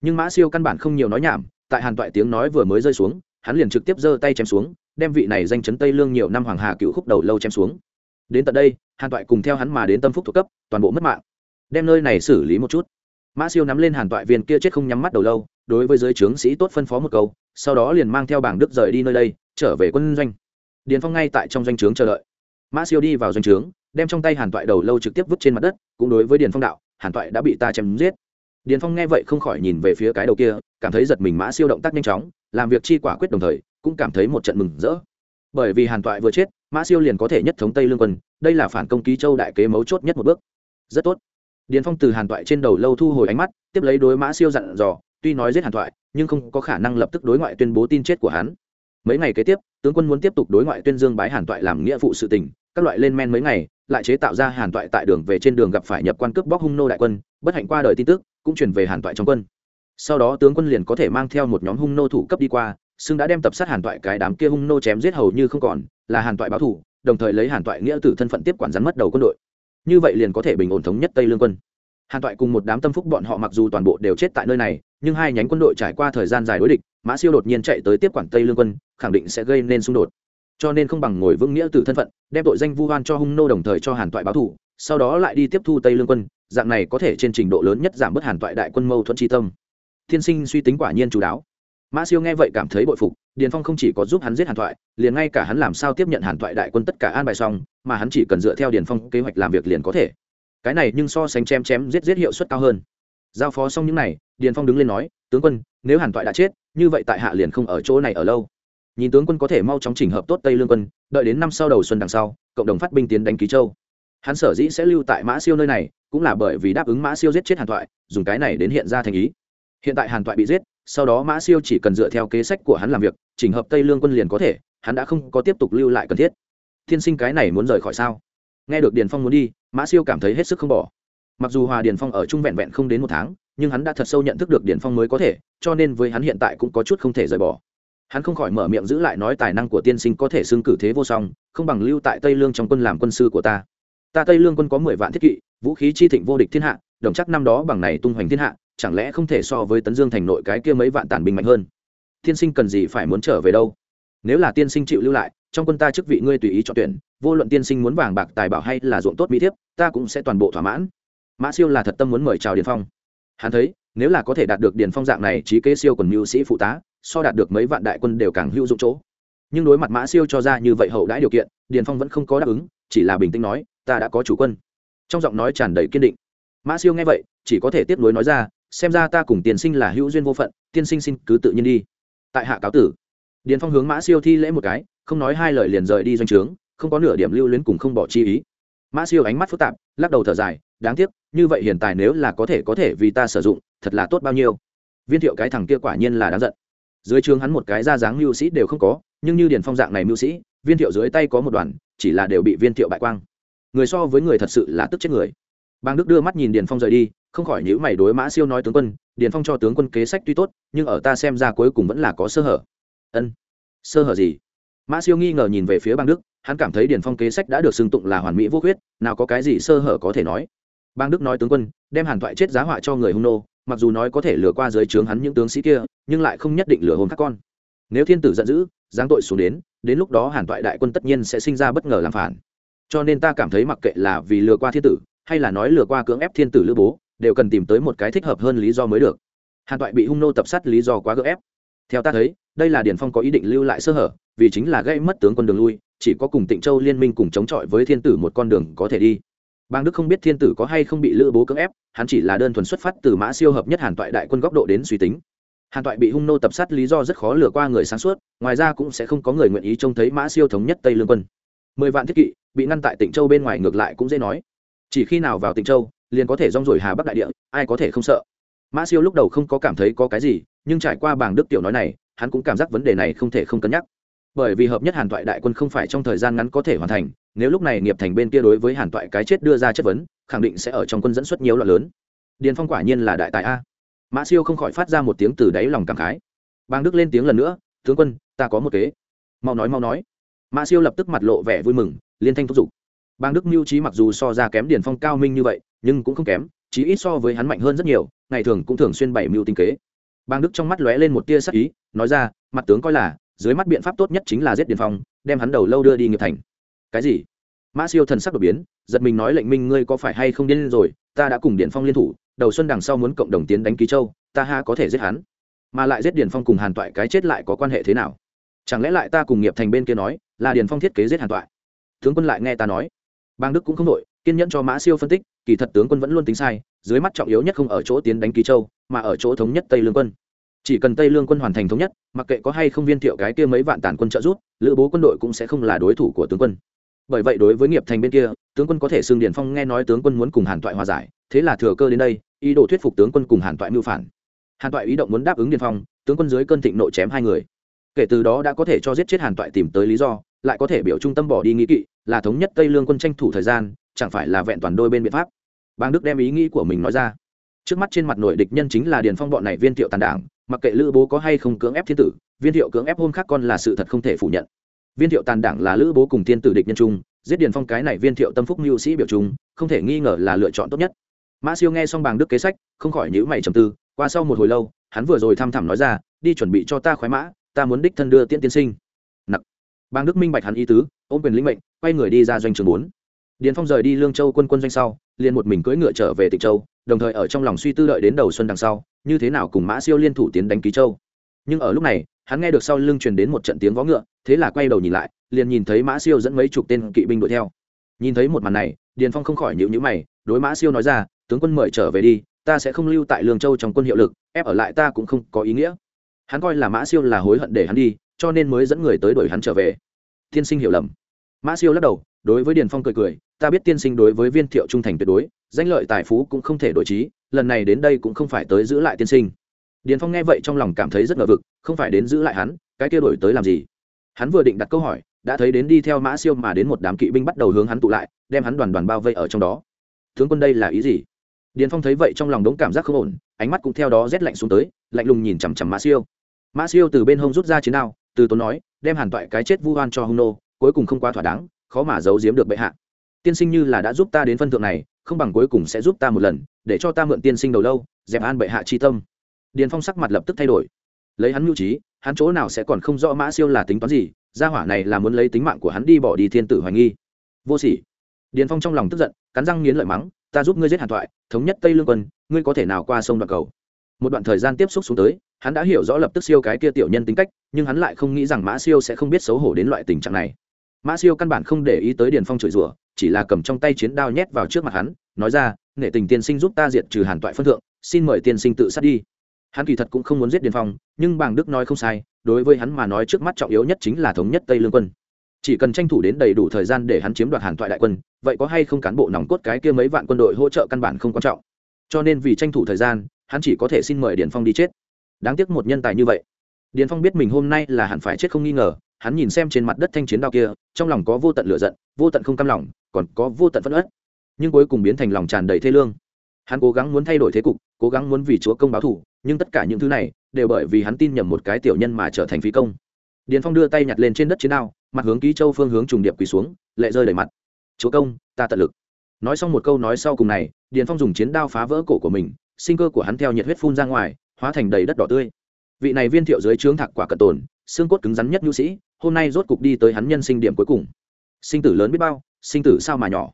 Nhưng mã siêu căn bản không nhiều nói nhảm tại hàn toại tiếng nói vừa mới rơi xuống, hắn liền trực tiếp giơ tay chém xuống, đem vị này danh chấn tây lương nhiều năm hoàng hà cựu khúc đầu lâu chém xuống. Đến tận đây, hàn toại cùng theo hắn mà đến tâm phúc thuộc cấp, toàn bộ mất mạng. Đem nơi này xử lý một chút. Mã siêu nắm lên hàn toại viên kia chết không nhắm mắt đầu lâu, đối với giới trướng sĩ tốt phân phó một câu, sau đó liền mang theo bảng đức rời đi nơi đây, trở về quân doanh. Điền phong ngay tại trong doanh trướng chờ đợi. Mã siêu đi vào doanh trướng, đem trong tay hàn toại đầu lâu trực tiếp vứt trên mặt đất, cũng đối với điền phong đạo, hàn toại đã bị ta chém giết điền phong nghe vậy không khỏi nhìn về phía cái đầu kia, cảm thấy giật mình mã siêu động tác nhanh chóng, làm việc chi quả quyết đồng thời, cũng cảm thấy một trận mừng rỡ. Bởi vì hàn toại vừa chết, mã siêu liền có thể nhất thống tây lương quân, đây là phản công ký châu đại kế mấu chốt nhất một bước. Rất tốt. Điền phong từ hàn toại trên đầu lâu thu hồi ánh mắt, tiếp lấy đối mã siêu dặn dò, tuy nói giết hàn toại, nhưng không có khả năng lập tức đối ngoại tuyên bố tin chết của hắn. Mấy ngày kế tiếp, tướng quân muốn tiếp tục đối ngoại tuyên dương bái hàn toại làm nghĩa vụ sự tình, các loại lên men mấy ngày, lại chế tạo ra hàn toại tại đường về trên đường gặp phải nhập quan cướp bóc hung nô đại quân, bất hạnh qua đời tin tức cũng chuyển về hàn toại trong quân. Sau đó tướng quân liền có thể mang theo một nhóm hung nô thủ cấp đi qua, xưng đã đem tập sát hàn toại cái đám kia hung nô chém giết hầu như không còn, là hàn toại báo thủ, đồng thời lấy hàn toại nghĩa tử thân phận tiếp quản rắn mất đầu quân đội. Như vậy liền có thể bình ổn thống nhất tây lương quân. Hàn toại cùng một đám tâm phúc bọn họ mặc dù toàn bộ đều chết tại nơi này, nhưng hai nhánh quân đội trải qua thời gian dài đối địch, mã siêu đột nhiên chạy tới tiếp quản tây lương quân, khẳng định sẽ gây nên xung đột. Cho nên không bằng ngồi vững nghĩa từ thân phận, đem tội danh vu oan cho hung nô đồng thời cho hàn toại báo thủ, sau đó lại đi tiếp thu tây lương quân dạng này có thể trên trình độ lớn nhất giảm bớt hàn toại đại quân mâu thuẫn tri tâm. Thiên sinh suy tính quả nhiên chú đáo. Mã siêu nghe vậy cảm thấy bội phục, điền phong không chỉ có giúp hắn giết hàn thoại liền ngay cả hắn làm sao tiếp nhận hàn thoại đại quân tất cả an bài xong, mà hắn chỉ cần dựa theo điền phong kế hoạch làm việc liền có thể. Cái này nhưng so sánh chém chém giết giết hiệu suất cao hơn. Giao phó xong những n à y điền phong đứng lên nói, tướng quân, nếu hàn thoại đã chết, như vậy tại hạ liền không ở chỗ này ở lâu. Nhìn tướng quân có thể mau chóng chỉnh hợp tốt tây lương quân, đợi đến năm sau đầu xuân đằng sau, cộng đồng phát binh tiến đánh ký châu. Hắn sở dĩ sẽ lưu tại mã siêu nơi này cũng là bởi vì đáp ứng mã siêu giết chết hàn thoại, dùng cái này đến hiện ra thành ý. Hiện tại hàn thoại bị giết, sau đó mã siêu chỉ cần dựa theo kế sách của hắn làm việc, chỉnh hợp tây lương quân liền có thể, hắn đã không có tiếp tục lưu lại cần thiết. Thiên sinh cái này muốn rời khỏi sao? Nghe được điền phong muốn đi, mã siêu cảm thấy hết sức không bỏ. Mặc dù hòa điền phong ở chung vẹn vẹn không đến một tháng, nhưng hắn đã thật sâu nhận thức được Điền phong mới có thể, cho nên với hắn hiện tại cũng có chút không thể rời bỏ. Hắn không khỏi mở miệng giữ lại nói tài năng của tiên sinh có thể xưng cử thế vô song, không bằng lưu tại tây lương trong quân làm quân sư của ta. Ta tây lương quân có mười vạn thiết kỵ vũ khí chi thịnh vô địch thiên hạ, đồng chắc năm đó bằng này tung hoành thiên hạ, chẳng lẽ không thể so với tấn dương thành nội cái kia mấy vạn tàn binh mạnh hơn? Tiên sinh cần gì phải muốn trở về đâu? Nếu là tiên sinh chịu lưu lại, trong quân ta chức vị ngươi tùy ý chọn tuyển, vô luận tiên sinh muốn vàng bạc tài bảo hay là ruộng tốt mỹ thiếp, ta cũng sẽ toàn bộ thỏa mãn. Mã siêu là thật tâm muốn mời chào điền phong. Hắn thấy, nếu là có thể đạt được điền phong dạng này trí kế siêu còn mưu sĩ phụ tá, so đạt được mấy vạn đại quân đều càng hữu dụng chỗ. Nhưng đối mặt mã siêu cho ra như vậy hậu đãi điều kiện, điền phong vẫn không có đáp ứng, chỉ là bình tĩnh nói, ta đã có chủ quân trong giọng nói tràn đầy kiên định. Mã siêu nghe vậy, chỉ có thể tiếp nối nói ra, xem ra ta cùng tiên sinh là hữu duyên vô phận, tiên sinh xin cứ tự nhiên đi. Tại hạ cáo tử. Điền phong hướng mã siêu thi lễ một cái, không nói hai lời liền rời đi doanh trướng, không có nửa điểm lưu luyến cùng không bỏ chi ý. Mã siêu ánh mắt phức tạp, lắc đầu thở dài, đáng tiếc, như vậy hiện tại nếu là có thể có thể vì ta sử dụng, thật là tốt bao nhiêu. Viên thiệu cái thằng kia quả nhiên là đáng giận. Dưới trường hắn một cái ra dáng mưu sĩ đều không có, nhưng như điền phong dạng này mưu sĩ, viên thiệu dưới tay có một đoàn, chỉ là đều bị viên thiệu bại quang người so với người thật sự là tức chết người. Bang đức đưa mắt nhìn điền phong rời đi, không khỏi nhữ mày đối mã siêu nói tướng quân, điền phong cho tướng quân kế sách tuy tốt, nhưng ở ta xem ra cuối cùng vẫn là có sơ hở. Ân. Sơ hở gì? Mã siêu nghi ngờ nhìn về phía bang đức, hắn cảm thấy điền phong kế sách đã được xưng tụng là hoàn mỹ vô khuyết, nào có cái gì sơ hở có thể nói. Bang đức nói tướng quân, đem hàn thoại chết giá họa cho người hung nô, mặc dù nói có thể lừa qua dưới trướng hắn những tướng sĩ kia, nhưng lại không nhất định lừa hôn các con. Nếu thiên tử giận dữ, giáng tội xuống đến đến lúc đó hàn toại đại quân tất nhiên sẽ sinh ra bất ngờ làm phản cho nên ta cảm thấy mặc kệ là vì lừa qua thiên tử, hay là nói lừa qua cưỡng ép thiên tử lữ bố, đều cần tìm tới một cái thích hợp hơn lý do mới được. Hàn toại bị hung nô tập sát lý do quá gỡ ép. Theo ta thấy, đây là điền phong có ý định lưu lại sơ hở, vì chính là gây mất tướng quân đường lui, chỉ có cùng tịnh châu liên minh cùng chống chọi với thiên tử một con đường có thể đi. Bang đức không biết thiên tử có hay không bị lữ bố cưỡng ép, hắn chỉ là đơn thuần xuất phát từ mã siêu hợp nhất hàn toại đại quân góc độ đến suy tính. Hàn toại bị hung nô tập sát lý do rất khó lừa qua người sáng suốt, ngoài ra cũng sẽ không có người nguyện ý trông thấy mã siêu thống nhất tây lương quân. Mười vạn thiết kỵ bị ngăn tại tịnh châu bên ngoài ngược lại cũng dễ nói. Chỉ khi nào vào tịnh châu, liền có thể rong rổi hà bắc đại địa, ai có thể không sợ. Mã siêu lúc đầu không có cảm thấy có cái gì, nhưng trải qua bảng đức tiểu nói này, hắn cũng cảm giác vấn đề này không thể không cân nhắc. Bởi vì hợp nhất hàn toại đại quân không phải trong thời gian ngắn có thể hoàn thành, nếu lúc này nghiệp thành bên kia đối với hàn toại cái chết đưa ra chất vấn, khẳng định sẽ ở trong quân dẫn xuất nhiều loạn lớn. Điền phong quả nhiên là đại tài a. Mã siêu không khỏi phát ra một tiếng từ đáy lòng cảm khái. Bang đức lên tiếng lần nữa, tướng quân, ta có một kế. Mau nói mau nói. Mã siêu lập tức mặt lộ vẻ vui mừng liên thanh thúc giục. Bang đức mưu trí mặc dù so ra kém điền phong cao minh như vậy, nhưng cũng không kém, chí ít so với hắn mạnh hơn rất nhiều, ngày thường cũng thường xuyên bảy mưu tinh kế. Bang đức trong mắt lóe lên một tia sắc ý, nói ra, mặt tướng coi là, dưới mắt biện pháp tốt nhất chính là giết điền phong, đem hắn đầu lâu đưa đi nghiệp thành. Cái gì? Mã siêu thần sắc đột biến, giật mình nói lệnh minh, ngươi có phải hay không điên rồi? Ta đã cùng điền phong liên thủ, đầu xuân đằng sau muốn cộng đồng tiến đánh ký châu, ta ha có thể giết hắn. Mà lại giết điền phong cùng hàn toại cái chết lại có quan hệ thế nào? Chẳng lẽ lại ta cùng nghiệp thành bên kia nói, là điền phong thiết kế giết hàn toại? Tướng quân lại nghe ta nói. Bang đức cũng không đội kiên nhẫn cho mã siêu phân tích, kỳ thật tướng quân vẫn luôn tính sai, dưới mắt trọng yếu nhất không ở chỗ tiến đánh ký châu, mà ở chỗ thống nhất tây lương quân. Chỉ cần tây lương quân hoàn thành thống nhất, mặc kệ có hay không viên thiệu cái kia mấy vạn tàn quân trợ giúp, lữ bố quân đội cũng sẽ không là đối thủ của tướng quân. Bởi vậy đối với nghiệp thành bên kia, tướng quân có thể xưng điền phong nghe nói tướng quân muốn cùng hàn toại hòa giải, thế là thừa cơ đến đây, ý đồ thuyết phục tướng quân cùng hàn toại mưu phản. Hàn toại ý động muốn đáp ứng điền phong, tướng quân dưới cơn thịnh nộ chém hai người. Kể từ đó đã có thể cho giết chết hàn toại tìm tới lý do lại có thể biểu trung tâm bỏ đi nghĩ kỵ, là thống nhất tây lương quân tranh thủ thời gian, chẳng phải là vẹn toàn đôi bên biện pháp. Bang đức đem ý nghĩ của mình nói ra. Trước mắt trên mặt nội địch nhân chính là điền phong bọn này viên thiệu tàn đảng, mặc kệ lữ bố có hay không cưỡng ép thiên tử, viên thiệu cưỡng ép hôn khác con là sự thật không thể phủ nhận. Viên thiệu tàn đảng là lữ bố cùng thiên tử địch nhân trung giết điền phong cái này viên thiệu tâm phúc mưu sĩ biểu trung không thể nghi ngờ là lựa chọn tốt nhất. Mã siêu nghe xong bàng đức kế sách, không khỏi nhữ mày trầm tư, qua sau một hồi lâu, hắn vừa rồi thăm thẳm nói ra, đi chuẩn bị cho ta khoái mã, ta muốn đích thân đưa tiễn tiên sinh bàng đức minh bạch hắn ý tứ, ôm quyền lĩnh mệnh, quay người đi ra doanh trường bốn. Điền phong rời đi lương châu quân quân doanh sau, liền một mình cưỡi ngựa trở về tịnh châu, đồng thời ở trong lòng suy tư đợi đến đầu xuân đằng sau, như thế nào cùng mã siêu liên thủ tiến đánh ký châu. Nhưng ở lúc này, hắn nghe được sau lưng truyền đến một trận tiếng vó ngựa, thế là quay đầu nhìn lại, liền nhìn thấy mã siêu dẫn mấy chục tên kỵ binh đuổi theo. Nhìn thấy một màn này, điền phong không khỏi nhịu nhữ mày, đối mã siêu nói ra, tướng quân mời trở về đi, ta sẽ không lưu tại lương châu trong quân hiệu lực, ép ở lại ta cũng không có ý nghĩa. Hắn coi là mã siêu là hối hận để hắn đi cho nên mới dẫn người tới đuổi hắn trở về. Tiên sinh hiểu lầm. Mã siêu lắc đầu, đối với điền phong cười cười, ta biết tiên sinh đối với viên thiệu trung thành tuyệt đối, danh lợi tài phú cũng không thể đổi trí lần này đến đây cũng không phải tới giữ lại tiên sinh. Điền phong nghe vậy trong lòng cảm thấy rất ngờ vực, không phải đến giữ lại hắn, cái kia đổi tới làm gì? Hắn vừa định đặt câu hỏi, đã thấy đến đi theo mã siêu mà đến một đám kỵ binh bắt đầu hướng hắn tụ lại, đem hắn đoàn đoàn bao vây ở trong đó. Tướng quân đây là ý gì? Điền phong thấy vậy trong lòng đống cảm giác không ổn, ánh mắt cũng theo đó rét lạnh xuống tới, lạnh lùng nhìn chằm chằm mã siêu. Mã siêu từ bên hông rút ra chiến đao từ tốn nói, đem hàn toại cái chết vu oan cho hung nô, cuối cùng không quá thỏa đáng, khó mà giấu giếm được bệ hạ. Tiên sinh như là đã giúp ta đến phân thượng này, không bằng cuối cùng sẽ giúp ta một lần, để cho ta mượn tiên sinh đầu lâu, dẹp an bệ hạ chi tâm. Điền phong sắc mặt lập tức thay đổi. Lấy hắn mưu trí, hắn chỗ nào sẽ còn không rõ mã siêu là tính toán gì, gia hỏa này là muốn lấy tính mạng của hắn đi bỏ đi thiên tử hoài nghi. Vô sỉ. Điền phong trong lòng tức giận, cắn răng nghiến lợi mắng, ta giúp ngươi giết hàn thoại thống nhất tây lương quân, ngươi có thể nào qua sông đoạn cầu? Một đoạn thời gian tiếp xúc xuống tới, hắn đã hiểu rõ lập tức siêu cái kia tiểu nhân tính cách, nhưng hắn lại không nghĩ rằng mã siêu sẽ không biết xấu hổ đến loại tình trạng này. Mã siêu căn bản không để ý tới điền phong chửi rủa, chỉ là cầm trong tay chiến đao nhét vào trước mặt hắn, nói ra, nghệ tình tiên sinh giúp ta diệt trừ hàn toại phân thượng, xin mời tiên sinh tự sát đi. Hắn kỳ thật cũng không muốn giết điền phong, nhưng bàng đức nói không sai, đối với hắn mà nói trước mắt trọng yếu nhất chính là thống nhất tây lương quân. Chỉ cần tranh thủ đến đầy đủ thời gian để hắn chiếm đoạt hàn toại đại quân, vậy có hay không cán bộ nòng cốt cái kia mấy vạn quân đội hỗ trợ căn bản không quan trọng. Cho nên vì tranh thủ thời gian hắn chỉ có thể xin mời điền phong đi chết. Đáng tiếc một nhân tài như vậy. Điền phong biết mình hôm nay là hẳn phải chết không nghi ngờ, hắn nhìn xem trên mặt đất thanh chiến đao kia, trong lòng có vô tận lửa giận, vô tận không cam lòng, còn có vô tận phẫn ớt nhưng cuối cùng biến thành lòng tràn đầy thê lương. Hắn cố gắng muốn thay đổi thế cục, cố gắng muốn vì chúa công báo thủ nhưng tất cả những thứ này đều bởi vì hắn tin nhầm một cái tiểu nhân mà trở thành phí công. Điền phong đưa tay nhặt lên trên đất chiến đao, mặt hướng ký châu phương hướng trùng điệp quỳ xuống, lệ rơi đầy mặt. Chúa công, ta tận lực. Nói xong một câu nói sau cùng này, điền phong dùng chiến đao phá vỡ cổ của mình sinh cơ của hắn theo nhiệt huyết phun ra ngoài, hóa thành đầy đất đỏ tươi. Vị này viên thiệu dưới trướng thạc quả cận tồn, xương cốt cứng rắn nhất nhu sĩ, hôm nay rốt cục đi tới hắn nhân sinh điểm cuối cùng. Sinh tử lớn biết bao, sinh tử sao mà nhỏ.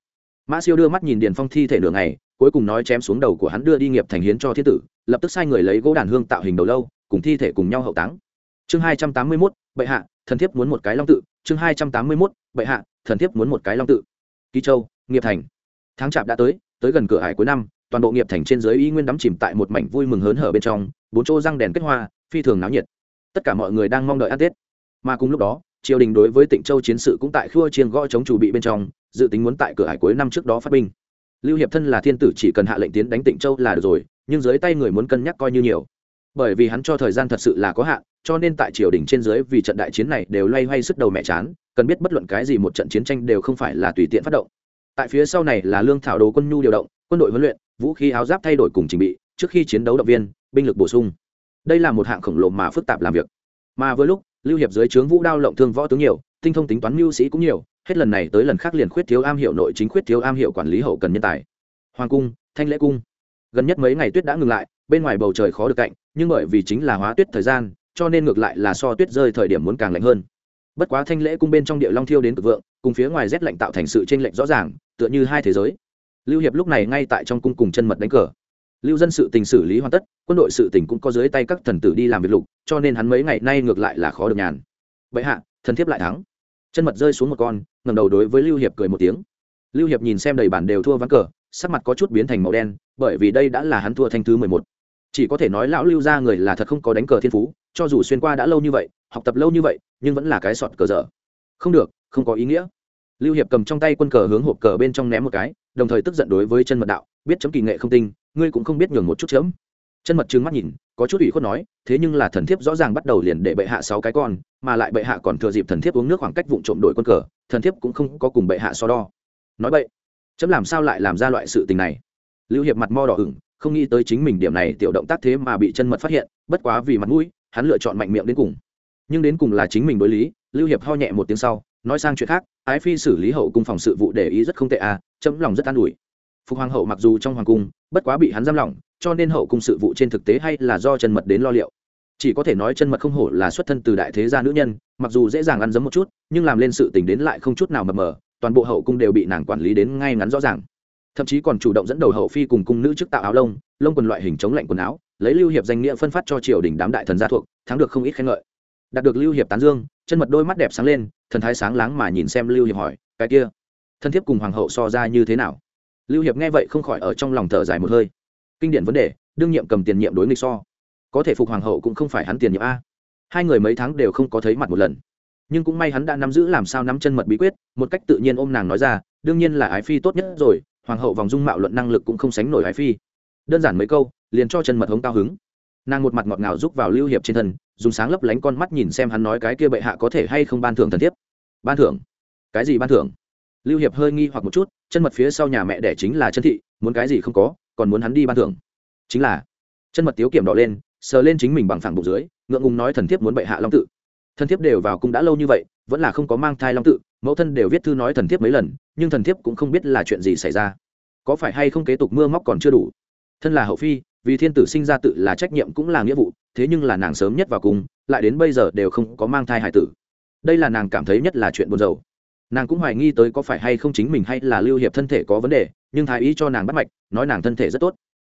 Mã siêu đưa mắt nhìn điền phong thi thể nửa ngày, cuối cùng nói chém xuống đầu của hắn đưa đi nghiệp thành hiến cho thiên tử, lập tức sai người lấy gỗ đàn hương tạo hình đầu lâu, cùng thi thể cùng nhau hậu táng. Chương hai trăm tám mươi mốt, bệ hạ, thần thiếp muốn một cái long tự. Chương hai trăm tám mươi mốt, bệ hạ, thần thiếp muốn một cái long tự. Ký châu, nghiệp thành. Tháng chạp đã tới tới gần cửa hải cuối năm toàn bộ nghiệp thành trên dưới y nguyên đắm chìm tại một mảnh vui mừng hớn hở bên trong, bốn chỗ răng đèn kết hoa, phi thường náo nhiệt. Tất cả mọi người đang mong đợi ăn tết. Mà cùng lúc đó, triều đình đối với tịnh châu chiến sự cũng tại khua chiên gõ chống chủ bị bên trong, dự tính muốn tại cửa hải cuối năm trước đó phát binh. Lưu hiệp thân là thiên tử chỉ cần hạ lệnh tiến đánh tịnh châu là được rồi, nhưng dưới tay người muốn cân nhắc coi như nhiều. Bởi vì hắn cho thời gian thật sự là có hạn, cho nên tại triều đình trên dưới vì trận đại chiến này đều loay hoay sức đầu mẹ chán, cần biết bất luận cái gì một trận chiến tranh đều không phải là tùy tiện phát động. Tại phía sau này là lương thảo đồ quân nhu điều động, quân đội huấn luyện vũ khí áo giáp thay đổi cùng trình bị, trước khi chiến đấu động viên, binh lực bổ sung. Đây là một hạng khổng lồ mà phức tạp làm việc. Mà với lúc, lưu hiệp dưới trướng vũ đao lộng thương võ tướng nhiều, tinh thông tính toán mưu sĩ cũng nhiều, hết lần này tới lần khác liền khuyết thiếu am hiệu nội chính, khuyết thiếu am hiệu quản lý hậu cần nhân tài. Hoàng cung, thanh lễ cung. Gần nhất mấy ngày tuyết đã ngừng lại, bên ngoài bầu trời khó được cạnh, nhưng bởi vì chính là hóa tuyết thời gian, cho nên ngược lại là so tuyết rơi thời điểm muốn càng lạnh hơn. Bất quá thanh lễ cung bên trong địa long thiêu đến cực vượng, cùng phía ngoài rét lạnh tạo thành sự chênh lệch rõ ràng, tựa như hai thế giới lưu hiệp lúc này ngay tại trong cung cùng chân mật đánh cờ. Lưu dân sự tình xử lý hoàn tất, quân đội sự tình cũng có dưới tay các thần tử đi làm việc lục, cho nên hắn mấy ngày nay ngược lại là khó được nhàn. Vậy hạ, thần thiếp lại thắng. Chân mật rơi xuống một con ngầm đầu đối với lưu hiệp cười một tiếng. Lưu hiệp nhìn xem đầy bản đều thua ván cờ, sắc mặt có chút biến thành màu đen, bởi vì đây đã là hắn thua thanh thứ mười một. Chỉ có thể nói lão lưu ra người là thật không có đánh cờ thiên phú, cho dù xuyên qua đã lâu như vậy, học tập lâu như vậy, nhưng vẫn là cái sọt cờ dở. Không được, không có ý nghĩa. Lưu hiệp cầm trong tay quân cờ hướng hộp cờ bên trong ném một cái đồng thời tức giận đối với chân mật đạo, biết chấm kỳ nghệ không tinh, ngươi cũng không biết nhường một chút chấm. Chân mật trừng mắt nhìn, có chút ủy khuất nói, thế nhưng là thần thiếp rõ ràng bắt đầu liền để bệ hạ sáu cái con, mà lại bệ hạ còn thừa dịp thần thiếp uống nước khoảng cách vụ trộm đổi quân cờ, thần thiếp cũng không có cùng bệ hạ so đo. Nói vậy, chấm làm sao lại làm ra loại sự tình này? Lưu hiệp mặt mo đỏ ửng, không nghĩ tới chính mình điểm này tiểu động tác thế mà bị chân mật phát hiện, bất quá vì mặt mũi, hắn lựa chọn mạnh miệng đến cùng. Nhưng đến cùng là chính mình đối lý, lưu hiệp ho nhẹ một tiếng sau, nói sang chuyện khác, ái phi xử lý hậu cung phòng sự vụ để ý rất không tệ à chấm lòng rất an ủi. Phục hoàng hậu mặc dù trong hoàng cung, bất quá bị hắn giam lỏng, cho nên hậu cung sự vụ trên thực tế hay là do chân mật đến lo liệu. Chỉ có thể nói chân mật không hổ là xuất thân từ đại thế gia nữ nhân, mặc dù dễ dàng ăn dấm một chút, nhưng làm lên sự tình đến lại không chút nào mập mờ, toàn bộ hậu cung đều bị nàng quản lý đến ngay ngắn rõ ràng. Thậm chí còn chủ động dẫn đầu hậu phi cùng cung nữ trước tạo áo lông lông quần loại hình chống lạnh quần áo, lấy lưu hiệp danh nghĩa phân phát cho triều đình đám đại thần gia thuộc, thắng được không ít khen ngợi. Đạt được lưu hiệp tán dương, chân mật đôi mắt đẹp sáng lên, thần thái sáng láng mà nhìn xem lưu hiệp hỏi, cái kia thân thiết cùng hoàng hậu so ra như thế nào? Lưu hiệp nghe vậy không khỏi ở trong lòng thở dài một hơi. Kinh điển vấn đề, đương nhiệm cầm tiền nhiệm đối nghịch so. Có thể phục hoàng hậu cũng không phải hắn tiền nhiệm a. Hai người mấy tháng đều không có thấy mặt một lần. Nhưng cũng may hắn đã nắm giữ làm sao nắm chân mật bí quyết, một cách tự nhiên ôm nàng nói ra, đương nhiên là ái phi tốt nhất rồi, hoàng hậu vòng dung mạo luận năng lực cũng không sánh nổi ái phi. Đơn giản mấy câu, liền cho chân mật hống cao hứng. Nàng một mặt ngọt ngào rúc vào lưu hiệp trên thân, dùng sáng lấp lánh con mắt nhìn xem hắn nói cái kia bệ hạ có thể hay không ban thưởng thần thiếp. Ban thưởng? Cái gì ban thưởng? Lưu hiệp hơi nghi hoặc một chút, chân mật phía sau nhà mẹ đẻ chính là chân thị, muốn cái gì không có, còn muốn hắn đi ban thưởng. Chính là, chân mật tiếu kiểm đỏ lên, sờ lên chính mình bằng phẳng bụng dưới, ngượng ngùng nói thần thiếp muốn bệ hạ long tự. Thần thiếp đều vào cung đã lâu như vậy, vẫn là không có mang thai long tự, mẫu thân đều viết thư nói thần thiếp mấy lần, nhưng thần thiếp cũng không biết là chuyện gì xảy ra. Có phải hay không kế tục mưa móc còn chưa đủ? Thân là hậu phi, vì thiên tử sinh ra tự là trách nhiệm cũng là nghĩa vụ, thế nhưng là nàng sớm nhất vào cung, lại đến bây giờ đều không có mang thai hải tử. Đây là nàng cảm thấy nhất là chuyện buồn rầu nàng cũng hoài nghi tới có phải hay không chính mình hay là lưu hiệp thân thể có vấn đề, nhưng thái y cho nàng bắt mạch, nói nàng thân thể rất tốt.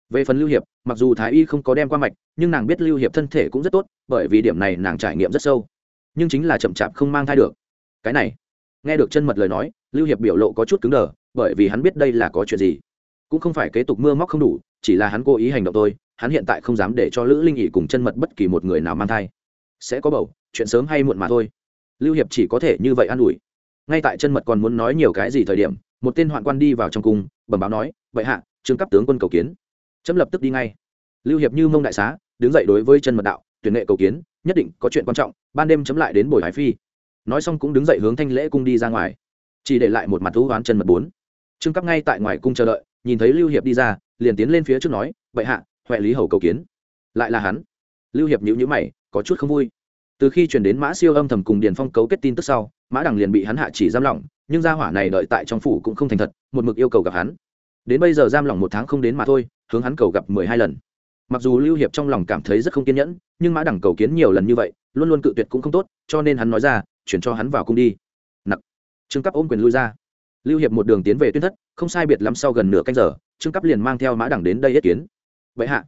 Về phần lưu hiệp, mặc dù thái y không có đem qua mạch, nhưng nàng biết lưu hiệp thân thể cũng rất tốt, bởi vì điểm này nàng trải nghiệm rất sâu. Nhưng chính là chậm chạp không mang thai được. Cái này, nghe được chân mật lời nói, lưu hiệp biểu lộ có chút cứng đờ, bởi vì hắn biết đây là có chuyện gì. Cũng không phải kế tục mưa móc không đủ, chỉ là hắn cố ý hành động thôi, hắn hiện tại không dám để cho lữ linh ỉ cùng chân mật bất kỳ một người nào mang thai. Sẽ có bầu, chuyện sớm hay muộn mà thôi. Lưu hiệp chỉ có thể như vậy an ủi ngay tại chân mật còn muốn nói nhiều cái gì thời điểm, một tên hoạn quan đi vào trong cung, bẩm báo nói vậy hạ, trương cấp tướng quân cầu kiến. Chấm lập tức đi ngay. Lưu hiệp như mông đại xá, đứng dậy đối với chân mật đạo, tuyển nghệ cầu kiến, nhất định có chuyện quan trọng, ban đêm chấm lại đến bồi hải phi. Nói xong cũng đứng dậy hướng thanh lễ cung đi ra ngoài. Chỉ để lại một mặt thú oán chân mật bốn. Trương cấp ngay tại ngoài cung chờ đợi, nhìn thấy lưu hiệp đi ra, liền tiến lên phía trước nói vậy hạ, huệ lý hầu cầu kiến. Lại là hắn. Lưu hiệp nhữ nhữ mày, có chút không vui từ khi chuyển đến mã siêu âm thầm cùng điền phong cấu kết tin tức sau, mã đằng liền bị hắn hạ chỉ giam lỏng, nhưng gia hỏa này đợi tại trong phủ cũng không thành thật, một mực yêu cầu gặp hắn. Đến bây giờ giam lỏng một tháng không đến mà thôi, hướng hắn cầu gặp mười hai lần. Mặc dù lưu hiệp trong lòng cảm thấy rất không kiên nhẫn, nhưng mã đằng cầu kiến nhiều lần như vậy, luôn luôn cự tuyệt cũng không tốt, cho nên hắn nói ra, chuyển cho hắn vào cung đi. Nặc. Trương cấp ôm quyền lui ra. Lưu hiệp một đường tiến về tuyên thất, không sai biệt lắm sau gần nửa canh giờ, trương cấp liền mang theo mã đằng đến đây yết kiến. Vậy hạ.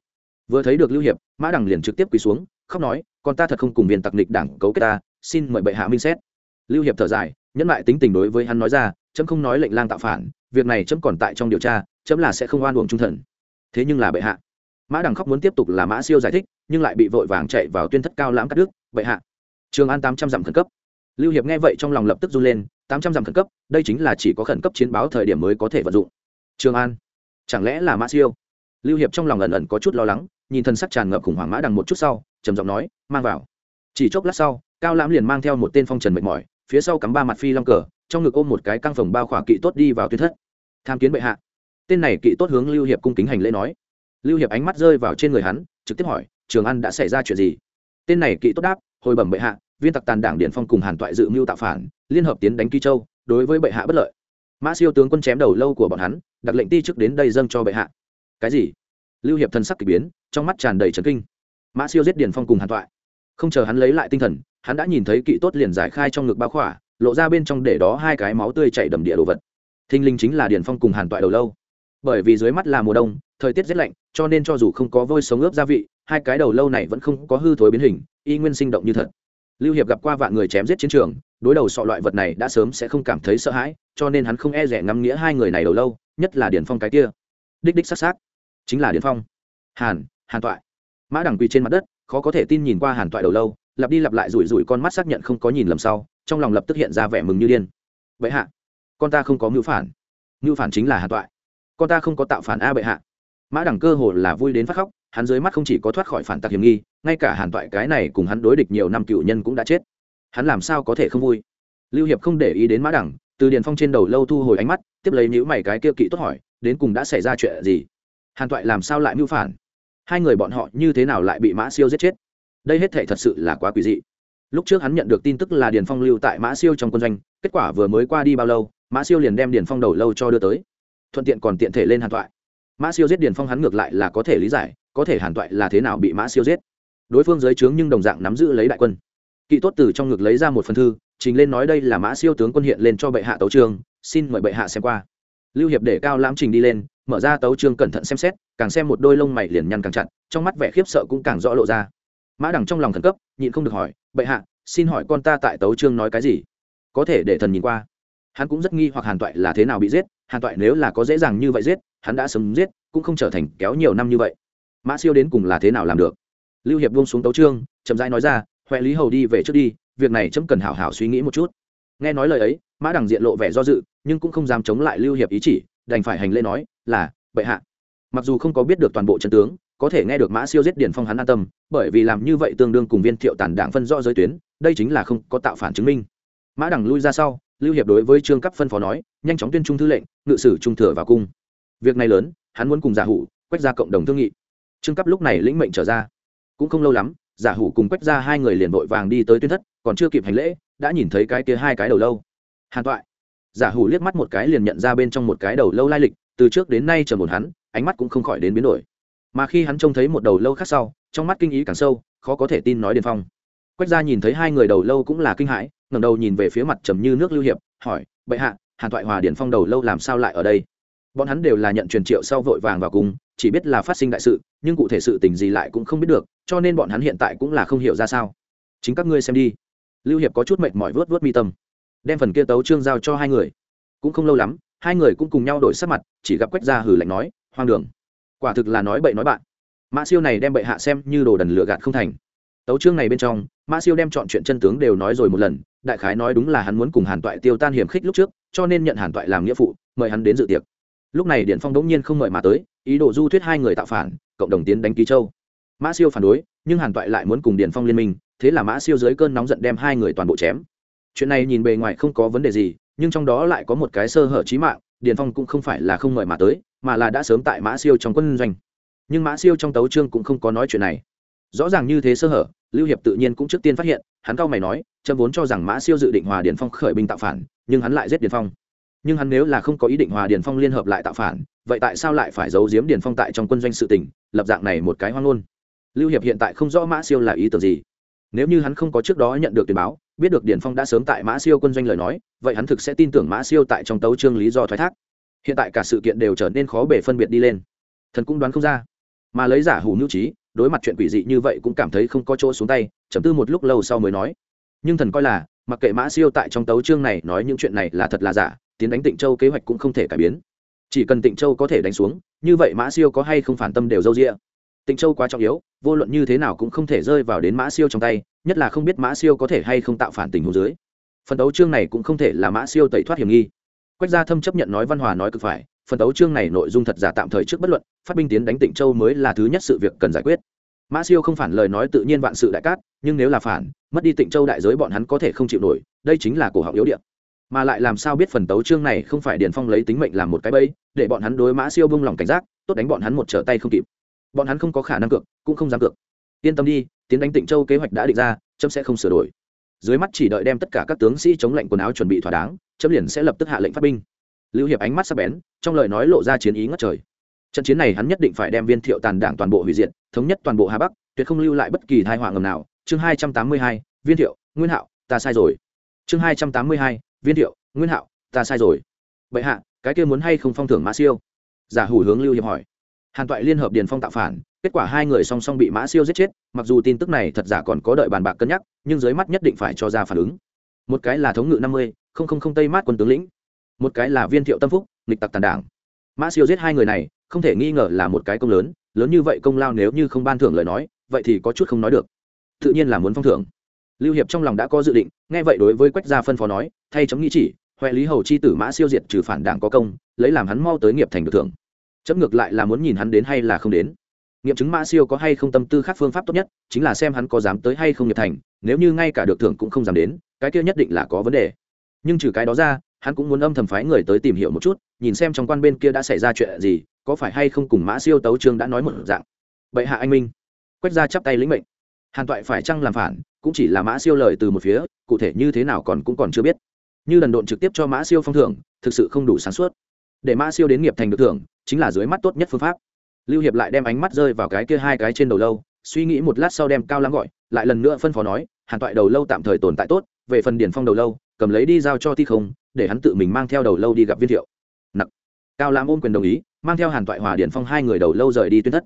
Vừa thấy được lưu hiệp, mã đằng liền trực tiếp quỳ xuống, khóc nói con ta thật không cùng viên tặc nịch đảng cấu kết ta, xin mời bệ hạ minh xét. Lưu hiệp thở dài, nhẫn lại tính tình đối với hắn nói ra, chấm không nói lệnh lang tạo phản, việc này chấm còn tại trong điều tra, chấm là sẽ không oan uổng trung thần. Thế nhưng là bệ hạ, mã đằng khóc muốn tiếp tục là mã siêu giải thích, nhưng lại bị vội vàng chạy vào tuyên thất cao lãm cắt đứt, bệ hạ. Trường an tám trăm dặm khẩn cấp. Lưu hiệp nghe vậy trong lòng lập tức run lên, tám trăm dặm khẩn cấp, đây chính là chỉ có khẩn cấp chiến báo thời điểm mới có thể vận dụng. Trường an, chẳng lẽ là mã siêu? Lưu hiệp trong lòng ẩn ẩn có chút lo lắng nhìn thân sắc tràn ngập khủng hoảng mã đằng một chút sau, trầm giọng nói, mang vào. Chỉ chốc lát sau, cao lãm liền mang theo một tên phong trần mệt mỏi, phía sau cắm ba mặt phi long cờ, trong ngực ôm một cái căng phòng bao khỏa kỵ tốt đi vào tuyến thất. Tham kiến bệ hạ. Tên này kỵ tốt hướng lưu hiệp cung kính hành lễ nói. Lưu hiệp ánh mắt rơi vào trên người hắn, trực tiếp hỏi, trường ăn đã xảy ra chuyện gì? Tên này kỵ tốt đáp, hồi bẩm bệ hạ, viên tặc tàn đảng điện phong cùng hàn toại dự mưu tạo phản, liên hợp tiến đánh kỳ châu, đối với bệ hạ bất lợi. Mã siêu tướng quân chém đầu lâu của bọn hắn, đặt lệnh ti chức đến đây dâng cho bệ hạ. Cái gì? Lưu hiệp thân sắc k ỳ biến trong mắt tràn đầy trấn kinh. Mã siêu giết điền phong cùng hàn toại không chờ hắn lấy lại tinh thần, hắn đã nhìn thấy kỵ tốt liền giải khai trong ngực bao khỏa, lộ ra bên trong để đó hai cái máu tươi chảy đầm địa đồ vật. Thinh linh chính là điền phong cùng hàn toại đầu lâu. Bởi vì dưới mắt là mùa đông, thời tiết rét lạnh, cho nên cho dù không có vôi sống ướp gia vị, hai cái đầu lâu này vẫn không có hư thối biến hình, y nguyên sinh động như thật. Lưu hiệp gặp qua vạn người chém giết chiến trường, đối đầu sọ loại vật này đã sớm sẽ không cảm thấy sợ hãi, cho nên hắn không e rẻ ngắm nghĩa hai người này đầu lâu, nhất là điền phong cái kia. Đích đích s á chính là điền phong. Hàn hàn toại. Mã đằng quỳ trên mặt đất, khó có thể tin nhìn qua hàn toại đầu lâu, lặp đi lặp lại rủi rủi con mắt xác nhận không có nhìn lầm sau, trong lòng lập tức hiện ra vẻ mừng như điên. Vậy hạ, con ta không có mưu phản. Mưu phản chính là hàn toại. Con ta không có tạo phản a bệ hạ. Mã đẳng cơ hồ là vui đến phát khóc, hắn dưới mắt không chỉ có thoát khỏi phản tặc hiểm nghi, ngay cả hàn toại cái này cùng hắn đối địch nhiều năm cựu nhân cũng đã chết. Hắn làm sao có thể không vui? Lưu hiệp không để ý đến mã đẳng, từ điền phong trên đầu lâu thu hồi ánh mắt, tiếp lấy nhữ mày cái kia kỵ tốt hỏi, đến cùng đã xảy ra chuyện gì? Hàn toại làm sao lại mưu phản? Hai người bọn họ như thế nào lại bị mã siêu giết chết? Đây hết thể thật sự là quá quỷ dị. Lúc trước hắn nhận được tin tức là điền phong lưu tại mã siêu trong quân doanh kết quả vừa mới qua đi bao lâu mã siêu liền đem điền phong đầu lâu cho đưa tới. Thuận tiện còn tiện thể lên hàn toại mã siêu giết điền phong hắn ngược lại là có thể lý giải có thể hàn toại là thế nào bị mã siêu giết. Đối phương giới trướng nhưng đồng dạng nắm giữ lấy đại quân. Kỵ tốt từ trong ngực lấy ra một phần thư trình lên nói đây là mã siêu tướng quân hiện lên cho bệ hạ tấu trường, xin mời bệ hạ xem qua. Lưu hiệp để cao lãm trình đi lên mở ra tấu trương cẩn thận xem xét, càng xem một đôi lông mày liền nhăn càng chặt, trong mắt vẻ khiếp sợ cũng càng rõ lộ ra. Mã đằng trong lòng khẩn cấp, nhịn không được hỏi, bệ hạ, xin hỏi con ta tại tấu trương nói cái gì? Có thể để thần nhìn qua. Hắn cũng rất nghi hoặc hàn toại là thế nào bị giết, hàn toại nếu là có dễ dàng như vậy giết, hắn đã sớm giết, cũng không trở thành kéo nhiều năm như vậy. Mã siêu đến cùng là thế nào làm được? Lưu hiệp buông xuống tấu trương chậm rãi nói ra huệ lý hầu đi về trước đi, việc này chấm cần hảo hảo suy nghĩ một chút. Nghe nói lời ấy, mã đằng diện lộ vẻ do dự, nhưng cũng không dám chống lại lưu hiệp ý chỉ đành phải hành lễ nói, là, bệ hạ. Mặc dù không có biết được toàn bộ trận tướng, có thể nghe được mã siêu giết điển phong hắn an tâm, bởi vì làm như vậy tương đương cùng viên thiệu tản đảng phân rõ giới tuyến, đây chính là không có tạo phản chứng minh. Mã đằng lui ra sau, lưu hiệp đối với trương cấp phân phó nói, nhanh chóng tuyên trung thư lệnh, ngự sử trung thừa vào cung. Việc này lớn, hắn muốn cùng giả hủ quách ra cộng đồng thương nghị. Trương cấp lúc này lĩnh mệnh trở ra. Cũng không lâu lắm, giả hủ cùng quách ra hai người liền vội vàng đi tới tuyên thất, còn chưa kịp hành lễ, đã nhìn thấy cái kia hai cái đầu lâu. Hàn toại giả hủ liếc mắt một cái liền nhận ra bên trong một cái đầu lâu lai lịch, từ trước đến nay chờ một hắn, ánh mắt cũng không khỏi đến biến đổi. Mà khi hắn trông thấy một đầu lâu khác sau, trong mắt kinh ý càng sâu, khó có thể tin nói điền phong. Quách gia nhìn thấy hai người đầu lâu cũng là kinh hãi, ngẩng đầu nhìn về phía mặt trầm như nước lưu hiệp, hỏi, bệ hạ, hàn thoại hòa điền phong đầu lâu làm sao lại ở đây? Bọn hắn đều là nhận truyền triệu sau vội vàng vào cùng chỉ biết là phát sinh đại sự, nhưng cụ thể sự tình gì lại cũng không biết được, cho nên bọn hắn hiện tại cũng là không hiểu ra sao. Chính các ngươi xem đi. Lưu hiệp có chút mệt mỏi vớt vớt mi tâm đem phần kia tấu trương giao cho hai người. Cũng không lâu lắm, hai người cũng cùng nhau đổi sắc mặt, chỉ gặp quách gia hử lạnh nói, hoang đường, quả thực là nói bậy nói bạn. Mã siêu này đem bậy hạ xem như đồ đần lựa gạt không thành. Tấu chương này bên trong, mã siêu đem chọn chuyện chân tướng đều nói rồi một lần, đại khái nói đúng là hắn muốn cùng hàn toại tiêu tan hiểm khích lúc trước, cho nên nhận hàn toại làm nghĩa phụ, mời hắn đến dự tiệc. Lúc này điện phong đống nhiên không mời mà tới, ý đồ du thuyết hai người tạo phản, cộng đồng tiến đánh ký châu. Mã siêu phản đối, nhưng hàn toại lại muốn cùng điện phong liên minh, thế là mã siêu dưới cơn nóng giận đem hai người toàn bộ chém chuyện này nhìn bề ngoài không có vấn đề gì, nhưng trong đó lại có một cái sơ hở trí mạng, điền phong cũng không phải là không mời mà tới, mà là đã sớm tại mã siêu trong quân doanh. Nhưng mã siêu trong tấu trương cũng không có nói chuyện này. Rõ ràng như thế sơ hở, lưu hiệp tự nhiên cũng trước tiên phát hiện, hắn cao mày nói trâm vốn cho rằng mã siêu dự định hòa điền phong khởi binh tạo phản, nhưng hắn lại giết điền phong. Nhưng hắn nếu là không có ý định hòa điền phong liên hợp lại tạo phản, vậy tại sao lại phải giấu giếm điền phong tại trong quân doanh sự tỉnh lập dạng này một cái hoang ngôn? Lưu hiệp hiện tại không rõ mã siêu là ý tưởng gì. Nếu như hắn không có trước đó nhận được tuyên báo biết được điền phong đã sớm tại mã siêu quân doanh lời nói, vậy hắn thực sẽ tin tưởng mã siêu tại trong tấu trương lý do thoái thác. Hiện tại cả sự kiện đều trở nên khó bể phân biệt đi lên. Thần cũng đoán không ra. Mà lấy giả hủ nhu trí, đối mặt chuyện quỷ dị như vậy cũng cảm thấy không có chỗ xuống tay, chấm tư một lúc lâu sau mới nói. Nhưng thần coi là, mặc kệ mã siêu tại trong tấu chương này nói những chuyện này là thật là giả, tiến đánh tịnh châu kế hoạch cũng không thể cải biến. Chỉ cần tịnh châu có thể đánh xuống, như vậy mã siêu có hay không phản tâm đều d â u d ị a tịnh châu quá trọng yếu, vô luận như thế nào cũng không thể rơi vào đến mã siêu trong tay nhất là không biết mã siêu có thể hay không tạo phản tình hồ dưới. Phần đấu chương này cũng không thể là mã siêu tẩy thoát hiểm nghi. Quách gia thâm chấp nhận nói văn hòa nói cực phải, phần đấu chương này nội dung thật giả tạm thời trước bất luận, phát binh tiến đánh tịnh châu mới là thứ nhất sự việc cần giải quyết. Mã siêu không phản lời nói tự nhiên vạn sự đại cát, nhưng nếu là phản, mất đi tịnh châu đại giới bọn hắn có thể không chịu nổi, đây chính là cổ họng yếu điện mà lại làm sao biết phần tấu chương này không phải điền phong lấy tính mệnh làm một cái bẫy, để bọn hắn đối mã siêu bông lòng cảnh giác, tốt đánh bọn hắn một trở tay không kịp. Bọn hắn không có khả năng cược, cũng không dám cược. Yên tâm đi tiến đánh tịnh châu kế hoạch đã định ra trâm sẽ không sửa đổi. Dưới mắt chỉ đợi đem tất cả các tướng sĩ chống lệnh quần áo chuẩn bị thỏa đáng trâm liền sẽ lập tức hạ lệnh phát binh. Lưu hiệp ánh mắt sắc bén, trong lời nói lộ ra chiến ý ngất trời. Trận chiến này hắn nhất định phải đem viên thiệu tàn đảng toàn bộ hủy diệt, thống nhất toàn bộ hà bắc, tuyệt không lưu lại bất kỳ thai họa ngầm nào. Chương hai trăm tám mươi hai, viên thiệu, nguyên hạo, ta sai rồi. Chương hai trăm tám mươi hai, viên thiệu, nguyên hạo, ta sai rồi. Vậy hạ, cái kia muốn hay không phong thưởng mã siêu? Giả hủ hướng lưu hiệp hỏi. Hàn toại liên hợp điền phong tạo phản kết quả hai người song song bị mã siêu giết chết, mặc dù tin tức này thật giả còn có đợi bàn bạc cân nhắc, nhưng dưới mắt nhất định phải cho ra phản ứng. Một cái là thống ngự năm mươi, không không không tây mát quân tướng lĩnh. Một cái là viên thiệu tâm phúc, nghịch tặc tàn đảng. Mã siêu giết hai người này, không thể nghi ngờ là một cái công lớn lớn như vậy công lao nếu như không ban thưởng lời nói, vậy thì có chút không nói được. Tự nhiên là muốn phong thưởng. Lưu hiệp trong lòng đã có dự định, nghe vậy đối với quách gia phân phó nói, thay chấm nghĩ chỉ huệ lý hầu chi tử mã siêu diệt trừ phản đảng có công, lấy làm hắn mau tới nghiệp thành được thưởng. Chấm ngược lại là muốn nhìn hắn đến hay là không đến nghiệm chứng mã siêu có hay không tâm tư khác phương pháp tốt nhất, chính là xem hắn có dám tới hay không nghiệp thành, nếu như ngay cả được thưởng cũng không dám đến, cái kia nhất định là có vấn đề. Nhưng trừ cái đó ra, hắn cũng muốn âm thầm phái người tới tìm hiểu một chút, nhìn xem trong quan bên kia đã xảy ra chuyện gì, có phải hay không cùng mã siêu tấu trương đã nói một dạng. Bệ hạ anh minh. Quét ra chắp tay lĩnh mệnh. Hàn toại phải chăng làm phản, cũng chỉ là mã siêu lời từ một phía, cụ thể như thế nào còn cũng còn chưa biết. Như lần độn trực tiếp cho mã siêu phong thưởng, thực sự không đủ sáng suốt. Để mã siêu đến nghiệp thành được thưởng, chính là dưới mắt tốt nhất phương pháp lưu hiệp lại đem ánh mắt rơi vào cái kia hai cái trên đầu lâu, suy nghĩ một lát sau đem cao lãng gọi, lại lần nữa phân phó nói, hàn toại đầu lâu tạm thời tồn tại tốt, về phần điển phong đầu lâu, cầm lấy đi giao cho ti không, để hắn tự mình mang theo đầu lâu đi gặp viên thiệu. Nặc. Cao lãng ôm quyền đồng ý, mang theo hàn toại, hòa điển phong hai người đầu lâu rời đi tuyên thất.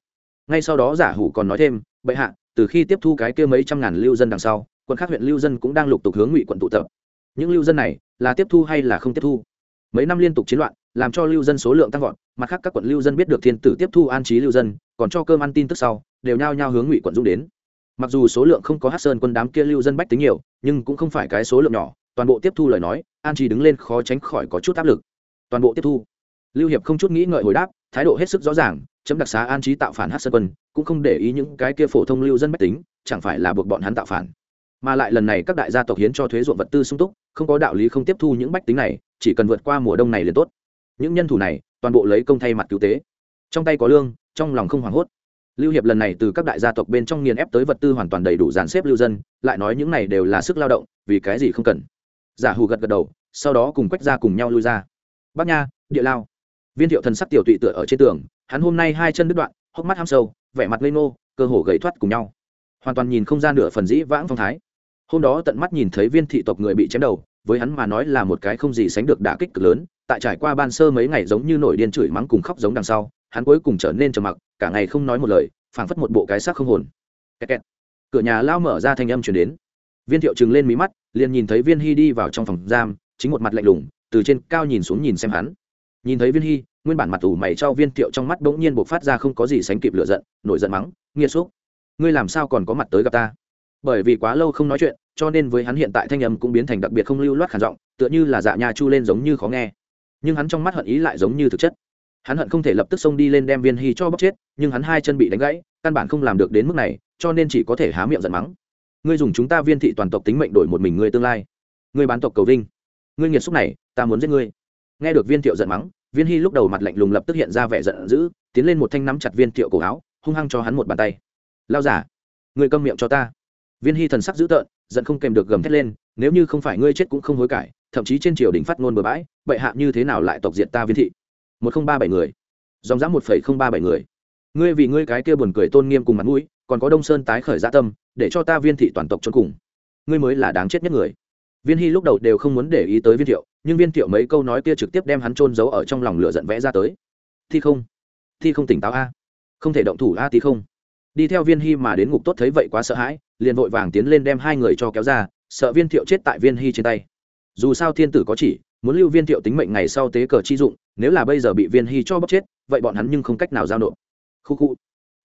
Ngay sau đó giả hủ còn nói thêm, bệ hạ, từ khi tiếp thu cái kia mấy trăm ngàn lưu dân đằng sau, quận khác huyện lưu dân cũng đang lục tục hướng ngụy quận tụ tập. Những lưu dân này là tiếp thu hay là không tiếp thu? Mấy năm liên tục chiến loạn, làm cho lưu dân số lượng tăng vọt, mặt khác các quận lưu dân biết được thiên tử tiếp thu an trí lưu dân, còn cho cơm ăn tin tức sau, đều nhao nhao hướng ngụy quận dũng đến. Mặc dù số lượng không có hát sơn quân đám kia lưu dân bách tính nhiều, nhưng cũng không phải cái số lượng nhỏ, toàn bộ tiếp thu lời nói, an trí đứng lên khó tránh khỏi có chút áp lực. Toàn bộ tiếp thu. Lưu hiệp không chút nghĩ ngợi hồi đáp, thái độ hết sức rõ ràng, chấm đặc xá an trí tạo phản hát sơn quân, cũng không để ý những cái kia phổ thông lưu dân bách tính, chẳng phải là buộc bọn hắn tạo phản mà lại lần này các đại gia tộc hiến cho thuế ruộng vật tư sung túc, không có đạo lý không tiếp thu những bách tính này, chỉ cần vượt qua mùa đông này liền tốt. Những nhân thủ này, toàn bộ lấy công thay mặt cứu tế. Trong tay có lương, trong lòng không hoảng hốt. Lưu hiệp lần này từ các đại gia tộc bên trong nghiền ép tới vật tư hoàn toàn đầy đủ dàn xếp lưu dân, lại nói những này đều là sức lao động, vì cái gì không cần. Giả hù gật gật đầu, sau đó cùng quách ra cùng nhau lui ra. Bắc nha, địa lao. Viên thiệu thần sắc tiểu tụy tựa ở trên tường, hắn hôm nay hai chân đứt đoạn, hốc mắt ham sâu, vẻ mặt ngây nô cơ hồ gầy thoát cùng nhau. Hoàn toàn nhìn không ra nửa phần dĩ vãng phong thái hôm đó tận mắt nhìn thấy viên thị tộc người bị chém đầu, với hắn mà nói là một cái không gì sánh được đả kích cực lớn, tại trải qua ban sơ mấy ngày giống như nổi điên chửi mắng cùng khóc giống đằng sau, hắn cuối cùng trở nên trầm mặc, cả ngày không nói một lời, phảng phất một bộ cái xác không hồn. Kẹt kẹt. cửa nhà lao mở ra thanh âm chuyển đến. Viên thiệu trừng lên mí mắt, liền nhìn thấy viên hy đi vào trong phòng giam, chính một mặt lạnh lùng, từ trên cao nhìn xuống nhìn xem hắn. Nhìn thấy viên hy, nguyên bản mặt ủ mày cho viên thiệu trong mắt bỗng nhiên buộc phát ra không có gì sánh kịp lửa giận, nổi giận mắng, nghiệt xúc, ngươi làm sao còn có mặt tới gặp ta? Bởi vì quá lâu không nói chuyện, cho nên với hắn hiện tại thanh âm cũng biến thành đặc biệt không lưu loát khản giọng, tựa như là dạ nhà chu lên giống như khó nghe. Nhưng hắn trong mắt hận ý lại giống như thực chất. Hắn hận không thể lập tức xông đi lên đem viên hy cho bóc chết, nhưng hắn hai chân bị đánh gãy, căn bản không làm được đến mức này, cho nên chỉ có thể há miệng giận mắng. Ngươi dùng chúng ta viên thị toàn tộc tính mệnh đổi một mình ngươi tương lai. Ngươi bán tộc cầu vinh. Ngươi nghiệt xúc này, ta muốn giết ngươi. Nghe được viên thiệu giận mắng, viên hy lúc đầu mặt lạnh lùng lập tức hiện ra vẻ giận dữ, tiến lên một thanh nắm chặt viên thiệu cổ áo, hung hăng cho hắn một bàn tay. Lao giả ngươi câm miệng cho ta viên hy thần sắc dữ tợn, giận không kèm được gầm thét lên, nếu như không phải ngươi chết cũng không hối cải, thậm chí trên triều đình phát ngôn bừa bãi, bệ hạ như thế nào lại tộc diện ta viên thị? Một không ba bảy người. Dòng dã một phẩy không ba bảy người. Ngươi vì ngươi cái kia buồn cười tôn nghiêm cùng mặt mũi, còn có đông sơn tái khởi gia tâm, để cho ta viên thị toàn tộc trốn cùng. Ngươi mới là đáng chết nhất người. Viên hy lúc đầu đều không muốn để ý tới viên thiệu, nhưng viên thiệu mấy câu nói kia trực tiếp đem hắn trôn giấu ở trong lòng lửa giận vẽ ra tới. Thi không? Thi không tỉnh táo a? Không thể động thủ a tí không? Đi theo viên hy mà đến ngục tốt thấy vậy quá sợ hãi, liền vội vàng tiến lên đem hai người cho kéo ra, sợ viên thiệu chết tại viên hy trên tay. Dù sao thiên tử có chỉ, muốn lưu viên thiệu tính mệnh ngày sau tế cờ chi dụng, nếu là bây giờ bị viên hy cho bóc chết, vậy bọn hắn nhưng không cách nào giao nộp. Khu khu.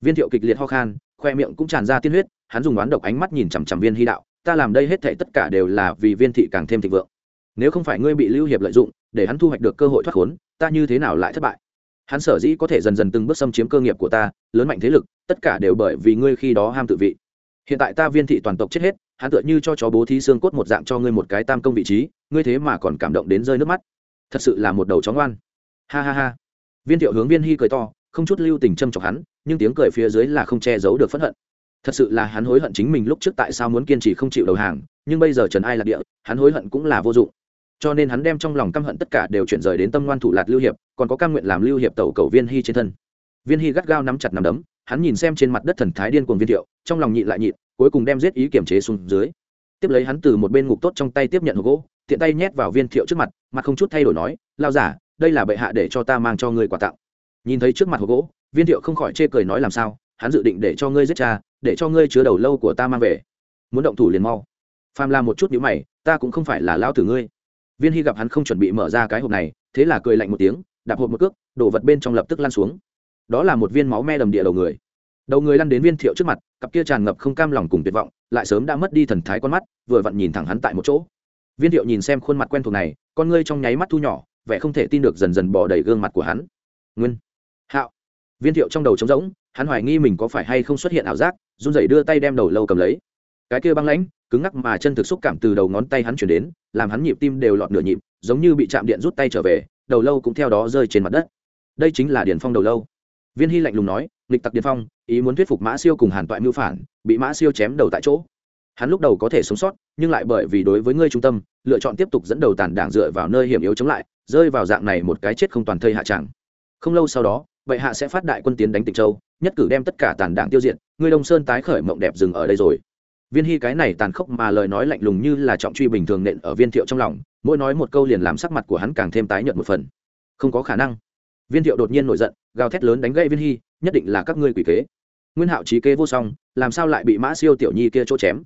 Viên thiệu kịch liệt ho khan, khoe miệng cũng tràn ra tiên huyết, hắn dùng oán độc ánh mắt nhìn chằm chằm viên hy đạo, ta làm đây hết thảy tất cả đều là vì viên thị càng thêm thịnh vượng. Nếu không phải ngươi bị lưu hiệp lợi dụng, để hắn thu hoạch được cơ hội thoát khốn, ta như thế nào lại thất bại? Hắn sở dĩ có thể dần dần từng bước xâm chiếm cơ nghiệp của ta, lớn mạnh thế lực, tất cả đều bởi vì ngươi khi đó ham tự vị. Hiện tại ta viên thị toàn tộc chết hết, hắn tựa như cho chó bố thí xương cốt một dạng cho ngươi một cái tam công vị trí, ngươi thế mà còn cảm động đến rơi nước mắt. Thật sự là một đầu chó ngoan. Ha ha ha. Viên thiệu hướng viên hy cười to, không chút lưu tình châm chọc hắn, nhưng tiếng cười phía dưới là không che giấu được phẫn hận. Thật sự là hắn hối hận chính mình lúc trước tại sao muốn kiên trì không chịu đầu hàng, nhưng bây giờ trần ai lạc địa, hắn hối hận cũng là vô dụng cho nên hắn đem trong lòng căm hận tất cả đều chuyển rời đến tâm ngoan thủ lạt lưu hiệp, còn có cam nguyện làm lưu hiệp tẩu cầu viên hy trên thân. Viên hy gắt gao nắm chặt nằm đấm, hắn nhìn xem trên mặt đất thần thái điên cuồng viên thiệu, trong lòng nhịn lại nhịn, cuối cùng đem giết ý kiểm chế xuống dưới. Tiếp lấy hắn từ một bên ngục tốt trong tay tiếp nhận hộp gỗ, tiện tay nhét vào viên thiệu trước mặt mặt không chút thay đổi nói, lao giả, đây là bệ hạ để cho ta mang cho ngươi quà tặng. Nhìn thấy trước mặt hộp gỗ, viên thiệu không khỏi chê cười nói làm sao, hắn dự định để cho ngươi giết cha, để cho ngươi chứa đầu lâu của ta mang về. Muốn động thủ liền mau. Phàm làm một chút nhữ mày, ta cũng không phải là lao tử ngươi viên hy gặp hắn không chuẩn bị mở ra cái hộp này, thế là cười lạnh một tiếng, đạp hộp một cước đổ vật bên trong lập tức lan xuống. Đó là một viên máu me đầm địa đầu người. Đầu người lăn đến viên thiệu trước mặt, cặp kia tràn ngập không cam lòng cùng tuyệt vọng, lại sớm đã mất đi thần thái con mắt, vừa vặn nhìn thẳng hắn tại một chỗ. Viên thiệu nhìn xem khuôn mặt quen thuộc này, con ngươi trong nháy mắt thu nhỏ, vẻ không thể tin được dần dần bỏ đầy gương mặt của hắn. Nguyên. Hạo. Viên thiệu trong đầu trống rỗng, hắn hoài nghi mình có phải hay không xuất hiện ảo giác, run rẩy đưa tay đem đầu lâu cầm lấy. Cái kia băng lãnh cứng ngắc mà chân thực xúc cảm từ đầu ngón tay hắn chuyển đến, làm hắn nhịp tim đều lọt nửa nhịp, giống như bị chạm điện rút tay trở về, đầu lâu cũng theo đó rơi trên mặt đất. Đây chính là điền phong đầu lâu. Viên hy lạnh lùng nói lịch tặc điền phong, ý muốn thuyết phục mã siêu cùng hàn toại mưu phản, bị mã siêu chém đầu tại chỗ. Hắn lúc đầu có thể sống sót, nhưng lại bởi vì đối với ngươi trung tâm, lựa chọn tiếp tục dẫn đầu tàn đảng dựa vào nơi hiểm yếu chống lại, rơi vào dạng này một cái chết không toàn thây hạ tràng không lâu sau đó bệ hạ sẽ phát đại quân tiến đánh tịnh châu, nhất cử đem tất cả tàn đảng tiêu diệt, ngươi đông sơn tái khởi mộng đẹp dừng ở đây rồi viên hy cái này tàn khốc mà lời nói lạnh lùng như là trọng truy bình thường nện ở viên thiệu trong lòng, mỗi nói một câu liền làm sắc mặt của hắn càng thêm tái nhợt một phần. Không có khả năng. Viên thiệu đột nhiên nổi giận, gào thét lớn đánh gậy viên hy, nhất định là các ngươi quỷ kế. Nguyên hạo trí kế vô song, làm sao lại bị mã siêu tiểu nhi kia chỗ chém?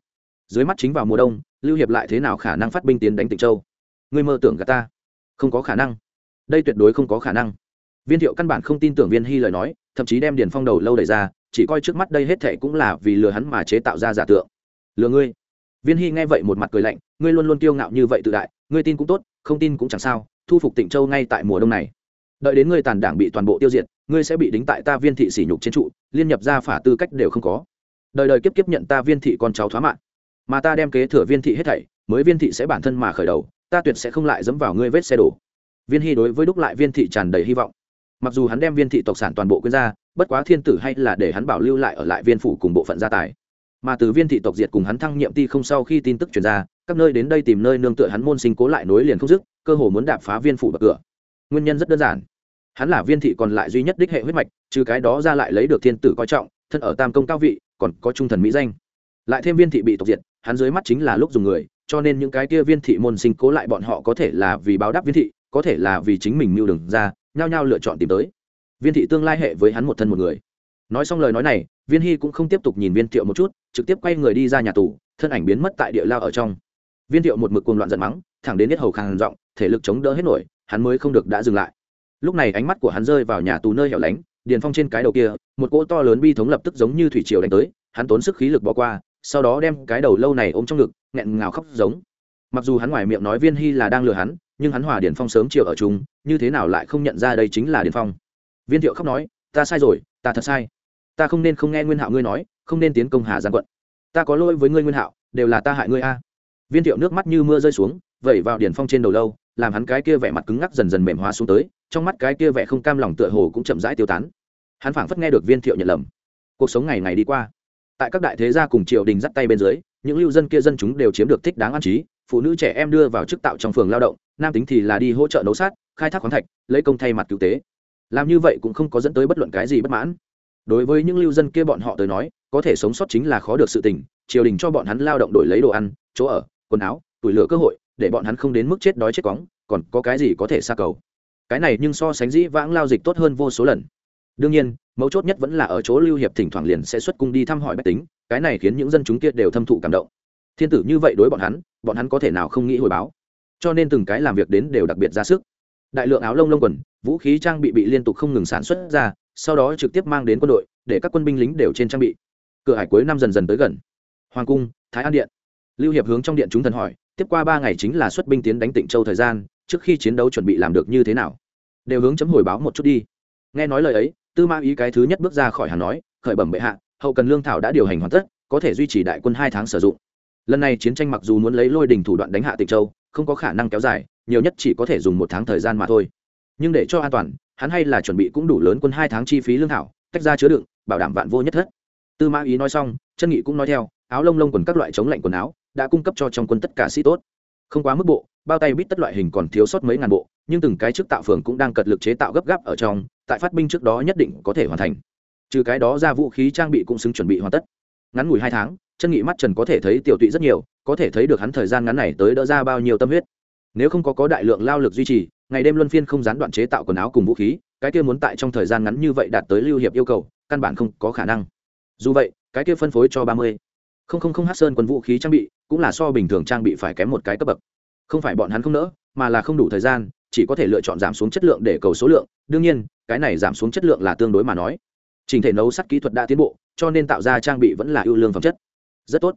Dưới mắt chính vào mùa đông, lưu hiệp lại thế nào khả năng phát binh tiến đánh tịnh châu? Ngươi mơ tưởng gà ta. Không có khả năng. Đây tuyệt đối không có khả năng. Viên thiệu căn bản không tin tưởng viên hy lời nói, thậm chí đem điền phong đầu lâu đẩy ra, chỉ coi trước mắt đây hết thệ cũng là vì lừa hắn mà chế tạo ra giả tượng lừa ngươi. Viên hy nghe vậy một mặt cười lạnh, ngươi luôn luôn kiêu ngạo như vậy tự đại, ngươi tin cũng tốt, không tin cũng chẳng sao, thu phục tịnh châu ngay tại mùa đông này. Đợi đến ngươi tàn đảng bị toàn bộ tiêu diệt, ngươi sẽ bị đính tại ta viên thị sỉ nhục trên trụ, liên nhập ra phả tư cách đều không có. Đời đời kiếp kiếp nhận ta viên thị con cháu thoá mạng. Mà ta đem kế thừa viên thị hết thảy, mới viên thị sẽ bản thân mà khởi đầu, ta tuyệt sẽ không lại dẫm vào ngươi vết xe đổ. Viên hy đối với đúc lại viên thị tràn đầy hy vọng. Mặc dù hắn đem viên thị tộc sản toàn bộ quyên ra, bất quá thiên tử hay là để hắn bảo lưu lại ở lại viên phủ cùng bộ phận gia tài mà từ viên thị tộc diệt cùng hắn thăng nhiệm ti không sau khi tin tức truyền ra, các nơi đến đây tìm nơi nương tựa hắn môn sinh cố lại nối liền không dứt, cơ hồ muốn đạp phá viên phủ bậc cửa. Nguyên nhân rất đơn giản. Hắn là viên thị còn lại duy nhất đích hệ huyết mạch, trừ cái đó ra lại lấy được thiên tử coi trọng, thân ở tam công cao vị, còn có trung thần mỹ danh. Lại thêm viên thị bị tộc diệt, hắn dưới mắt chính là lúc dùng người, cho nên những cái kia viên thị môn sinh cố lại bọn họ có thể là vì báo đáp viên thị, có thể là vì chính mình mưu đường ra, nhao nhao lựa chọn tìm tới. Viên thị tương lai hệ với hắn một thân một người. Nói xong lời nói này, viên hy cũng không tiếp tục nhìn viên thiệu một chút trực tiếp quay người đi ra nhà tù thân ảnh biến mất tại địa lao ở trong. Viên thiệu một mực cuồng loạn giận mắng thẳng đến hết hầu khàn giọng thể lực chống đỡ hết nổi hắn mới không được đã dừng lại. Lúc này ánh mắt của hắn rơi vào nhà tù nơi hẻo lánh điền phong trên cái đầu kia một cỗ to lớn bi thống lập tức giống như thủy triều đánh tới hắn tốn sức khí lực bỏ qua sau đó đem cái đầu lâu này ôm trong ngực nghẹn ngào khóc giống. Mặc dù hắn ngoài miệng nói viên hy là đang lừa hắn nhưng hắn hòa điền phong sớm chiều ở chúng, như thế nào lại không nhận ra đây chính là điền phong? Viên thiệu khóc nói ta sai rồi ta thật sai. Ta không nên không nghe nguyên hạo ngươi nói không nên tiến công hà giang quận. Ta có lỗi với ngươi nguyên hạo, đều là ta hại ngươi a. Viên thiệu nước mắt như mưa rơi xuống, vẩy vào điển phong trên đầu lâu, làm hắn cái kia vẻ mặt cứng ngắc dần dần mềm hóa xuống tới, trong mắt cái kia vẻ không cam lòng tựa hồ cũng chậm rãi tiêu tán. Hắn phảng phất nghe được viên thiệu nhận lầm. Cuộc sống ngày ngày đi qua, tại các đại thế gia cùng triều đình dắt tay bên dưới, những lưu dân kia dân chúng đều chiếm được thích đáng an trí, phụ nữ trẻ em đưa vào chức tạo trong phường lao động, nam tính thì là đi hỗ trợ nấu sát, khai thác khoáng thạch, lấy công thay mặt cứu tế. Làm như vậy cũng không có dẫn tới bất luận cái gì bất mãn đối với những lưu dân kia bọn họ tới nói, có thể sống sót chính là khó được sự tình, triều đình cho bọn hắn lao động đổi lấy đồ ăn, chỗ ở, quần áo tuổi lửa cơ hội, để bọn hắn không đến mức chết đói chết cóng, còn có cái gì có thể xa cầu. Cái này nhưng so sánh dĩ vãng lao dịch tốt hơn vô số lần. Đương nhiên, mấu chốt nhất vẫn là ở chỗ lưu hiệp thỉnh thoảng liền sẽ xuất cung đi thăm hỏi bách tính, cái này khiến những dân chúng kia đều thâm thụ cảm động. Thiên tử như vậy đối bọn hắn bọn hắn có thể nào không nghĩ hồi báo? Cho nên từng cái làm việc đến đều đặc biệt ra sức. Đại lượng áo lông lông quần, vũ khí trang bị bị liên tục không ngừng sản xuất ra sau đó trực tiếp mang đến quân đội, để các quân binh lính đều trên trang bị. Cửa hải cuối năm dần dần tới gần. Hoàng cung, thái an điện. Lưu hiệp hướng trong điện chúng thần hỏi, tiếp qua ba ngày chính là xuất binh tiến đánh tịnh châu thời gian, trước khi chiến đấu chuẩn bị làm được như thế nào? Đều hướng chấm hồi báo một chút đi. Nghe nói lời ấy, tư mã ý cái thứ nhất bước ra khỏi hà nói, khởi bẩm bệ hạ, hậu cần lương thảo đã điều hành hoàn tất, có thể duy trì đại quân hai tháng sử dụng. Lần này chiến tranh mặc dù muốn lấy lôi đình thủ đoạn đánh hạ tịnh châu, không có khả năng kéo dài, nhiều nhất chỉ có thể dùng một tháng thời gian mà thôi nhưng để cho an toàn, hắn hay là chuẩn bị cũng đủ lớn quân hai tháng chi phí lương thảo, tách ra chứa đựng, bảo đảm vạn vô nhất thất. Tư mã ý nói xong, chân nghị cũng nói theo, áo lông lông quần các loại chống lạnh quần áo, đã cung cấp cho trong quân tất cả sĩ tốt. Không quá mức bộ, bao tay bít tất loại hình còn thiếu sót mấy ngàn bộ, nhưng từng cái trước tạo phường cũng đang cật lực chế tạo gấp gáp ở trong, tại phát binh trước đó nhất định có thể hoàn thành. Trừ cái đó ra vũ khí trang bị cũng xứng chuẩn bị hoàn tất. Ngắn ngủi hai tháng, chân nghị mắt trần có thể thấy tiểu tụy rất nhiều, có thể thấy được hắn thời gian ngắn này tới đỡ ra bao nhiêu tâm huyết. Nếu không có có đại lượng lao lực duy trì ngày đêm luân phiên không gián đoạn chế tạo quần áo cùng vũ khí, cái kia muốn tại trong thời gian ngắn như vậy đạt tới lưu hiệp yêu cầu, căn bản không có khả năng. Dù vậy, cái kia phân phối cho ba mươi. Không không không hát sơn quân vũ khí trang bị, cũng là so bình thường trang bị phải kém một cái cấp bậc. Không phải bọn hắn không nỡ, mà là không đủ thời gian, chỉ có thể lựa chọn giảm xuống chất lượng để cầu số lượng. Đương nhiên, cái này giảm xuống chất lượng là tương đối mà nói. Trình thể nấu sắt kỹ thuật đã tiến bộ, cho nên tạo ra trang bị vẫn là ưu lương phẩm chất. Rất tốt.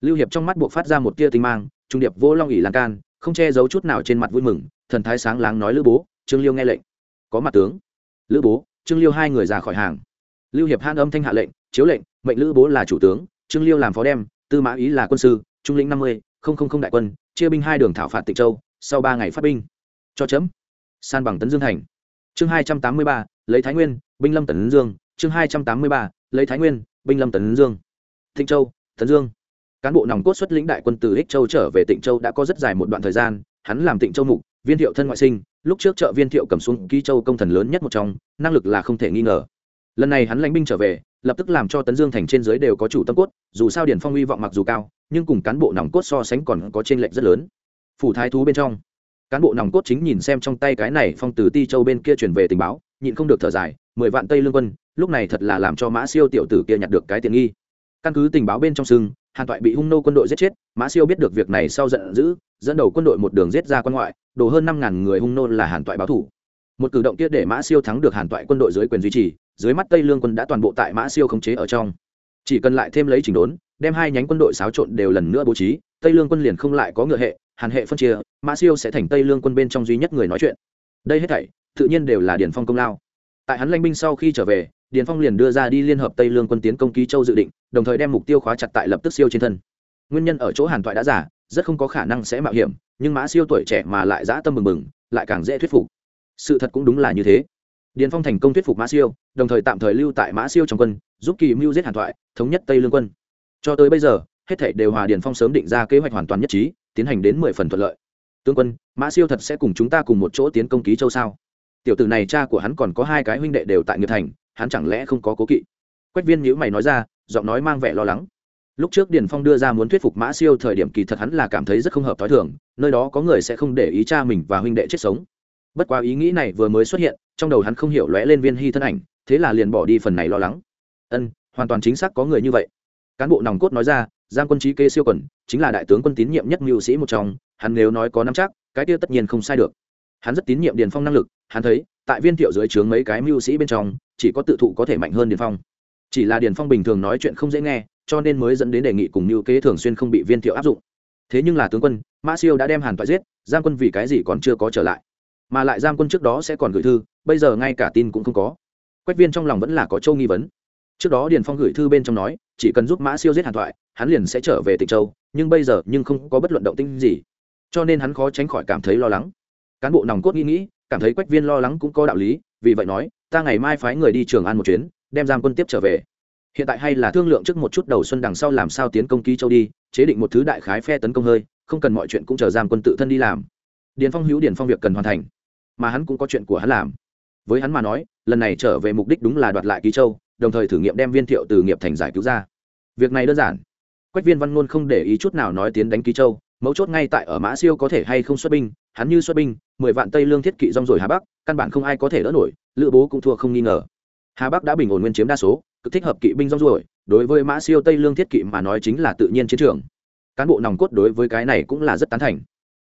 Lưu hiệp trong mắt buộc phát ra một tia tinh mang, trung điệp vô long ỉ lan can không che giấu chút nào trên mặt vui mừng, thần thái sáng láng nói lữ bố, trương liêu nghe lệnh. Có mặt tướng. Lữ bố, trương liêu hai người ra khỏi hàng. Lưu hiệp han âm thanh hạ lệnh, chiếu lệnh, mệnh lữ bố là chủ tướng, trương liêu làm phó đem, tư mã ý là quân sư, trung lĩnh năm mươi, không không không đại quân, chia binh hai đường thảo phạt tịnh châu, sau ba ngày phát binh. Cho chấm. San bằng tấn dương thành. Chương hai trăm tám mươi ba, lấy thái nguyên, binh lâm tấn dương. Chương hai trăm tám mươi ba, lấy thái nguyên, binh lâm tấn dương. Tịnh châu, tấn dương cán bộ nòng cốt xuất lĩnh đại quân từ ích châu trở về tịnh châu đã có rất dài một đoạn thời gian, hắn làm tịnh châu mục, viên thiệu thân ngoại sinh, lúc trước chợ viên thiệu cầm xuống ký châu công thần lớn nhất một trong, năng lực là không thể nghi ngờ. Lần này hắn lãnh binh trở về, lập tức làm cho tấn dương thành trên dưới đều có chủ tâm cốt, dù sao điển phong uy vọng mặc dù cao, nhưng cùng cán bộ nòng cốt so sánh còn có t r ê n lệch rất lớn. Phủ thái thú bên trong, cán bộ nòng cốt chính nhìn xem trong tay cái này phong từ ti châu bên kia truyền về tình báo, nhịn không được thở dài, mười vạn tây lương quân, lúc này thật là làm cho mã siêu tiểu tử kia nhặt được cái tiện nghi. Căn cứ tình báo bên trong sưng hàn toại bị hung nô quân đội giết chết, mã siêu biết được việc này sau giận dữ, dẫn đầu quân đội một đường giết ra quan ngoại đổ hơn năm ngàn người hung nô là hàn toại báo thủ. Một cử động kia để mã siêu thắng được hàn toại quân đội dưới quyền duy trì, dưới mắt tây lương quân đã toàn bộ tại mã siêu khống chế ở trong. Chỉ cần lại thêm lấy chỉnh đốn, đem hai nhánh quân đội xáo trộn đều lần nữa bố trí, tây lương quân liền không lại có ngựa hệ, hàn hệ phân chia, mã siêu sẽ thành tây lương quân bên trong duy nhất người nói chuyện. Đây hết thảy, tự nhiên đều là điển phong công lao. Tại hắn lanh binh sau khi trở về điền phong liền đưa ra đi liên hợp tây lương quân tiến công ký châu dự định, đồng thời đem mục tiêu khóa chặt tại lập tức siêu trên thân. Nguyên nhân ở chỗ hàn Toại đã giả rất không có khả năng sẽ mạo hiểm, nhưng mã siêu tuổi trẻ mà lại dã tâm mừng mừng, lại càng dễ thuyết phục. Sự thật cũng đúng là như thế. Điền phong thành công thuyết phục mã siêu, đồng thời tạm thời lưu tại mã siêu trong quân, giúp kỳ mưu giết hàn thoại, thống nhất tây lương quân. Cho tới bây giờ, hết thảy đều hòa điền phong sớm định ra kế hoạch hoàn toàn nhất trí, tiến hành đến mười phần thuận lợi. Tướng quân, mã siêu thật sẽ cùng chúng ta cùng một chỗ tiến công ký châu sao? Tiểu tử này cha của hắn còn có hai cái huynh đệ đều tại nghiệp thành hắn chẳng lẽ không có cố kỵ? Quách viên nhữ mày nói ra, giọng nói mang vẻ lo lắng. Lúc trước điền phong đưa ra muốn thuyết phục mã siêu thời điểm kỳ thật hắn là cảm thấy rất không hợp t h o i thường, nơi đó có người sẽ không để ý cha mình và huynh đệ chết sống. Bất quá ý nghĩ này vừa mới xuất hiện, trong đầu hắn không hiểu lóe lên viên hy thân ảnh, thế là liền bỏ đi phần này lo lắng. Ân, hoàn toàn chính xác có người như vậy. Cán bộ nòng cốt nói ra, giang quân trí kê siêu quẩn chính là đại tướng quân tín nhiệm nhất mưu sĩ một trong, hắn nếu nói có năm chắc, cái kia tất nhiên không sai được. Hắn rất tín nhiệm điền phong năng lực, hắn thấy tại viên thiệu dưới trướng mấy cái mưu sĩ bên trong, chỉ có tự thụ có thể mạnh hơn điền phong. Chỉ là điền phong bình thường nói chuyện không dễ nghe, cho nên mới dẫn đến đề nghị cùng mưu kế thường xuyên không bị viên thiệu áp dụng. Thế nhưng là tướng quân mã siêu đã đem hàn toại giết giam quân vì cái gì còn chưa có trở lại? Mà lại giam quân trước đó sẽ còn gửi thư, bây giờ ngay cả tin cũng không có. Quách viên trong lòng vẫn là có châu nghi vấn. Trước đó điền phong gửi thư bên trong nói, chỉ cần giúp mã siêu giết hàn thoại hắn liền sẽ trở về tịnh châu, nhưng bây giờ nhưng không có bất luận động tinh gì. Cho nên hắn khó tránh khỏi cảm thấy lo lắng. Cán bộ nòng cốt nghĩ nghĩ cảm thấy quách viên lo lắng cũng có đạo lý, vì vậy nói, ta ngày mai phái người đi trường an một chuyến, đem giam quân tiếp trở về. Hiện tại hay là thương lượng trước một chút đầu xuân đằng sau làm sao tiến công ký châu đi, chế định một thứ đại khái phe tấn công hơi, không cần mọi chuyện cũng chờ giam quân tự thân đi làm. Điền phong hữu điền phong việc cần hoàn thành. Mà hắn cũng có chuyện của hắn làm. Với hắn mà nói, lần này trở về mục đích đúng là đoạt lại ký châu, đồng thời thử nghiệm đem viên thiệu từ nghiệp thành giải cứu ra. Việc này đơn giản. Quách viên văn ngôn không để ý chút nào nói tiến đánh ký châu, mấu chốt ngay tại ở mã siêu có thể hay không xuất binh, hắn như xuất binh mười vạn tây lương thiết kỵ rong rồi hà bắc căn bản không ai có thể đỡ nổi lữ bố cũng thua không nghi ngờ hà bắc đã bình ổn nguyên chiếm đa số cực thích hợp kỵ binh rong rồi đối với mã siêu tây lương thiết kỵ mà nói chính là tự nhiên chiến trường cán bộ nòng cốt đối với cái này cũng là rất tán thành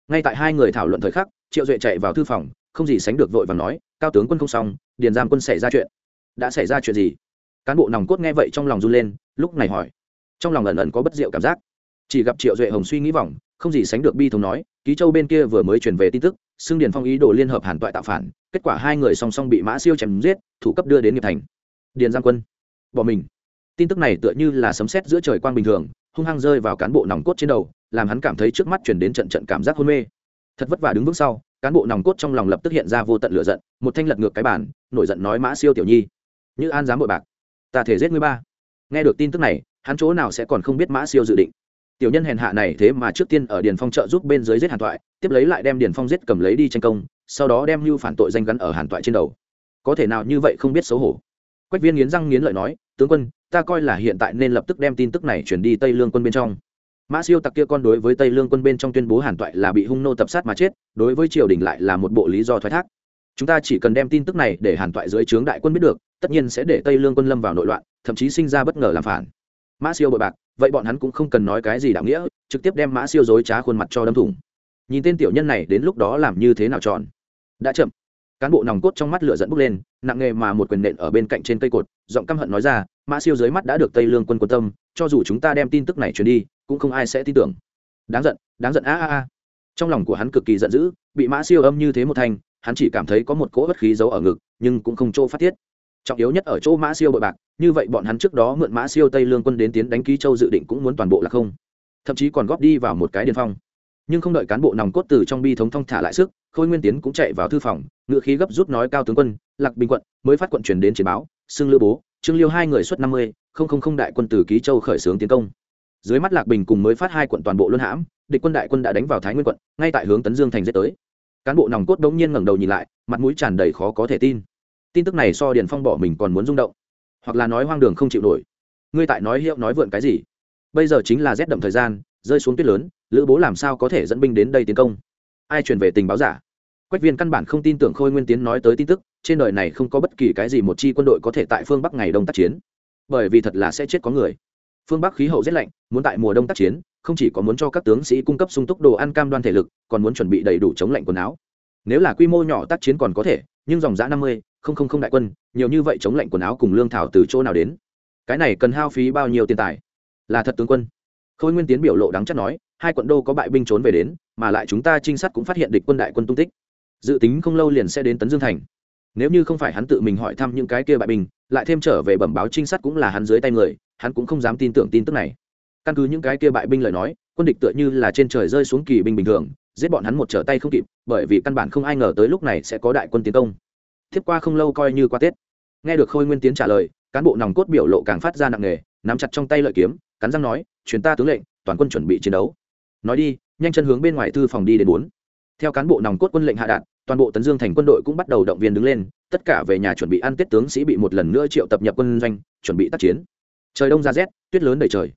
ngay tại hai người thảo luận thời khắc triệu duệ chạy vào thư phòng không gì sánh được vội và nói cao tướng quân không xong điền giam quân xảy ra chuyện đã xảy ra chuyện gì cán bộ nòng cốt nghe vậy trong lòng run lên lúc này hỏi trong lòng ẩn ẩn có bất diệu cảm giác chỉ gặp triệu duệ hồng suy nghĩ vòng không gì sánh được bi thống nói ký châu bên kia vừa mới truyền về tin tức xưng điền phong ý đồ liên hợp hàn toại tạo phản, kết quả hai người song song bị mã siêu chém giết, thủ cấp đưa đến nghiệp thành. Điền giang quân, bỏ mình. Tin tức này tựa như là sấm sét giữa trời quang bình thường, hung hăng rơi vào cán bộ nòng cốt trên đầu, làm hắn cảm thấy trước mắt chuyển đến trận trận cảm giác hôn mê. Thật vất vả đứng vững sau, cán bộ nòng cốt trong lòng lập tức hiện ra vô tận lửa giận, một thanh lật ngược cái bản nổi giận nói mã siêu tiểu nhi, như an dám bội bạc, ta thể giết ngươi ba. Nghe được tin tức này, hắn chỗ nào sẽ còn không biết mã siêu dự định tiểu nhân hèn hạ này thế mà trước tiên ở điền phong trợ giúp bên dưới giết hàn toại tiếp lấy lại đem điền phong giết cầm lấy đi tranh công, sau đó đem mưu phản tội danh gắn ở hàn toại trên đầu. Có thể nào như vậy không biết xấu hổ? Quách viên nghiến răng nghiến lợi nói, tướng quân, ta coi là hiện tại nên lập tức đem tin tức này chuyển đi tây lương quân bên trong. Mã siêu tặc kia con đối với tây lương quân bên trong tuyên bố hàn toại là bị hung nô tập sát mà chết, đối với triều đình lại là một bộ lý do thoái thác. Chúng ta chỉ cần đem tin tức này để hàn toại dưới trướng đại quân biết được, tất nhiên sẽ để tây lương quân lâm vào nội loạn, thậm chí sinh ra bất ngờ làm phản mã siêu bội bạc, vậy bọn hắn cũng không cần nói cái gì đạo nghĩa, trực tiếp đem mã siêu dối trá khuôn mặt cho đâm thủng. Nhìn tên tiểu nhân này, đến lúc đó làm như thế nào tròn đã chậm. Cán bộ nòng cốt trong mắt lửa dẫn bốc lên, nặng nghề mà một quyền nện ở bên cạnh trên cây cột, giọng căm hận nói ra, mã siêu dưới mắt đã được tây lương quân quan tâm, cho dù chúng ta đem tin tức này truyền đi, cũng không ai sẽ tin tưởng. Đáng giận đáng giận, a a a. Trong lòng của hắn cực kỳ giận dữ, bị mã siêu âm như thế một thanh hắn chỉ cảm thấy có một cỗ bất khí giấu ở ngực, nhưng cũng không chỗ phát tiết trọng yếu nhất ở chỗ mã siêu bội bạc, như vậy bọn hắn trước đó mượn mã siêu tây lương quân đến tiến đánh ký châu dự định cũng muốn toàn bộ là không. Thậm chí còn góp đi vào một cái điền phong. Nhưng không đợi cán bộ nòng cốt từ trong bi thống thong thả lại sức, khôi nguyên tiến cũng chạy vào thư phòng ngự khí gấp rút nói cao tướng quân, lạc bình quận, mới phát quận truyền đến chiến báo xưng lữ bố, trương liêu hai người xuất năm mươi, không không không đại quân từ ký châu khởi xướng tiến công. Dưới mắt lạc bình cùng mới phát hai quận toàn bộ luân hãm, địch quân đại quân đã đánh vào thái nguyên quận, ngay tại hướng tấn dương thành dết tới. Cán bộ nòng cốt đống nhiên ngẩng đầu nhìn lại, mặt mũi tràn đầy khó có thể tin tin tức này so điền phong bỏ mình còn muốn rung động. Hoặc là nói hoang đường không chịu nổi. Ngươi tại nói hiệu nói vượn cái gì? Bây giờ chính là rét đậm thời gian, rơi xuống tuyết lớn, lữ bố làm sao có thể dẫn binh đến đây tiến công? Ai truyền về tình báo giả? Quách viên căn bản không tin tưởng khôi nguyên tiến nói tới tin tức, trên đời này không có bất kỳ cái gì một chi quân đội có thể tại phương bắc ngày đông tác chiến. Bởi vì thật là sẽ chết có người. Phương bắc khí hậu rét lạnh, muốn tại mùa đông tác chiến, không chỉ có muốn cho các tướng sĩ cung cấp sung túc đồ ăn cam đoan thể lực, còn muốn chuẩn bị đầy đủ chống lạnh quần áo. Nếu là quy mô nhỏ tác chiến còn có thể, nhưng dòng giã năm mươi không không không đại quân, nhiều như vậy chống lạnh quần áo cùng lương thảo từ chỗ nào đến? Cái này cần hao phí bao nhiêu tiền tài? Là thật tướng quân. Khôi nguyên tiến biểu lộ đáng chắc nói, hai quận đô có bại binh trốn về đến, mà lại chúng ta trinh sát cũng phát hiện địch quân đại quân tung tích. Dự tính không lâu liền sẽ đến tấn dương thành. Nếu như không phải hắn tự mình hỏi thăm những cái kia bại binh, lại thêm trở về bẩm báo trinh sát cũng là hắn dưới tay người, hắn cũng không dám tin tưởng tin tức này. Căn cứ những cái kia bại binh lời nói, quân địch tựa như là trên trời rơi xuống kỳ binh bình thường, giết bọn hắn một trở tay không kịp, bởi vì căn bản không ai ngờ tới lúc này sẽ có đại quân tiến công tiếp qua không lâu coi như qua tết. Nghe được khôi nguyên tiến trả lời, cán bộ nòng cốt biểu lộ càng phát ra nặng nề, nắm chặt trong tay lợi kiếm, cắn răng nói chuyến ta tướng lệnh, toàn quân chuẩn bị chiến đấu. Nói đi, nhanh chân hướng bên ngoài thư phòng đi đến bốn. Theo cán bộ nòng cốt quân lệnh hạ đạn toàn bộ tấn dương thành quân đội cũng bắt đầu động viên đứng lên, tất cả về nhà chuẩn bị ăn tết tướng sĩ bị một lần nữa triệu tập nhập quân doanh, chuẩn bị tác chiến. Trời đông ra rét, tuyết lớn đầy trời.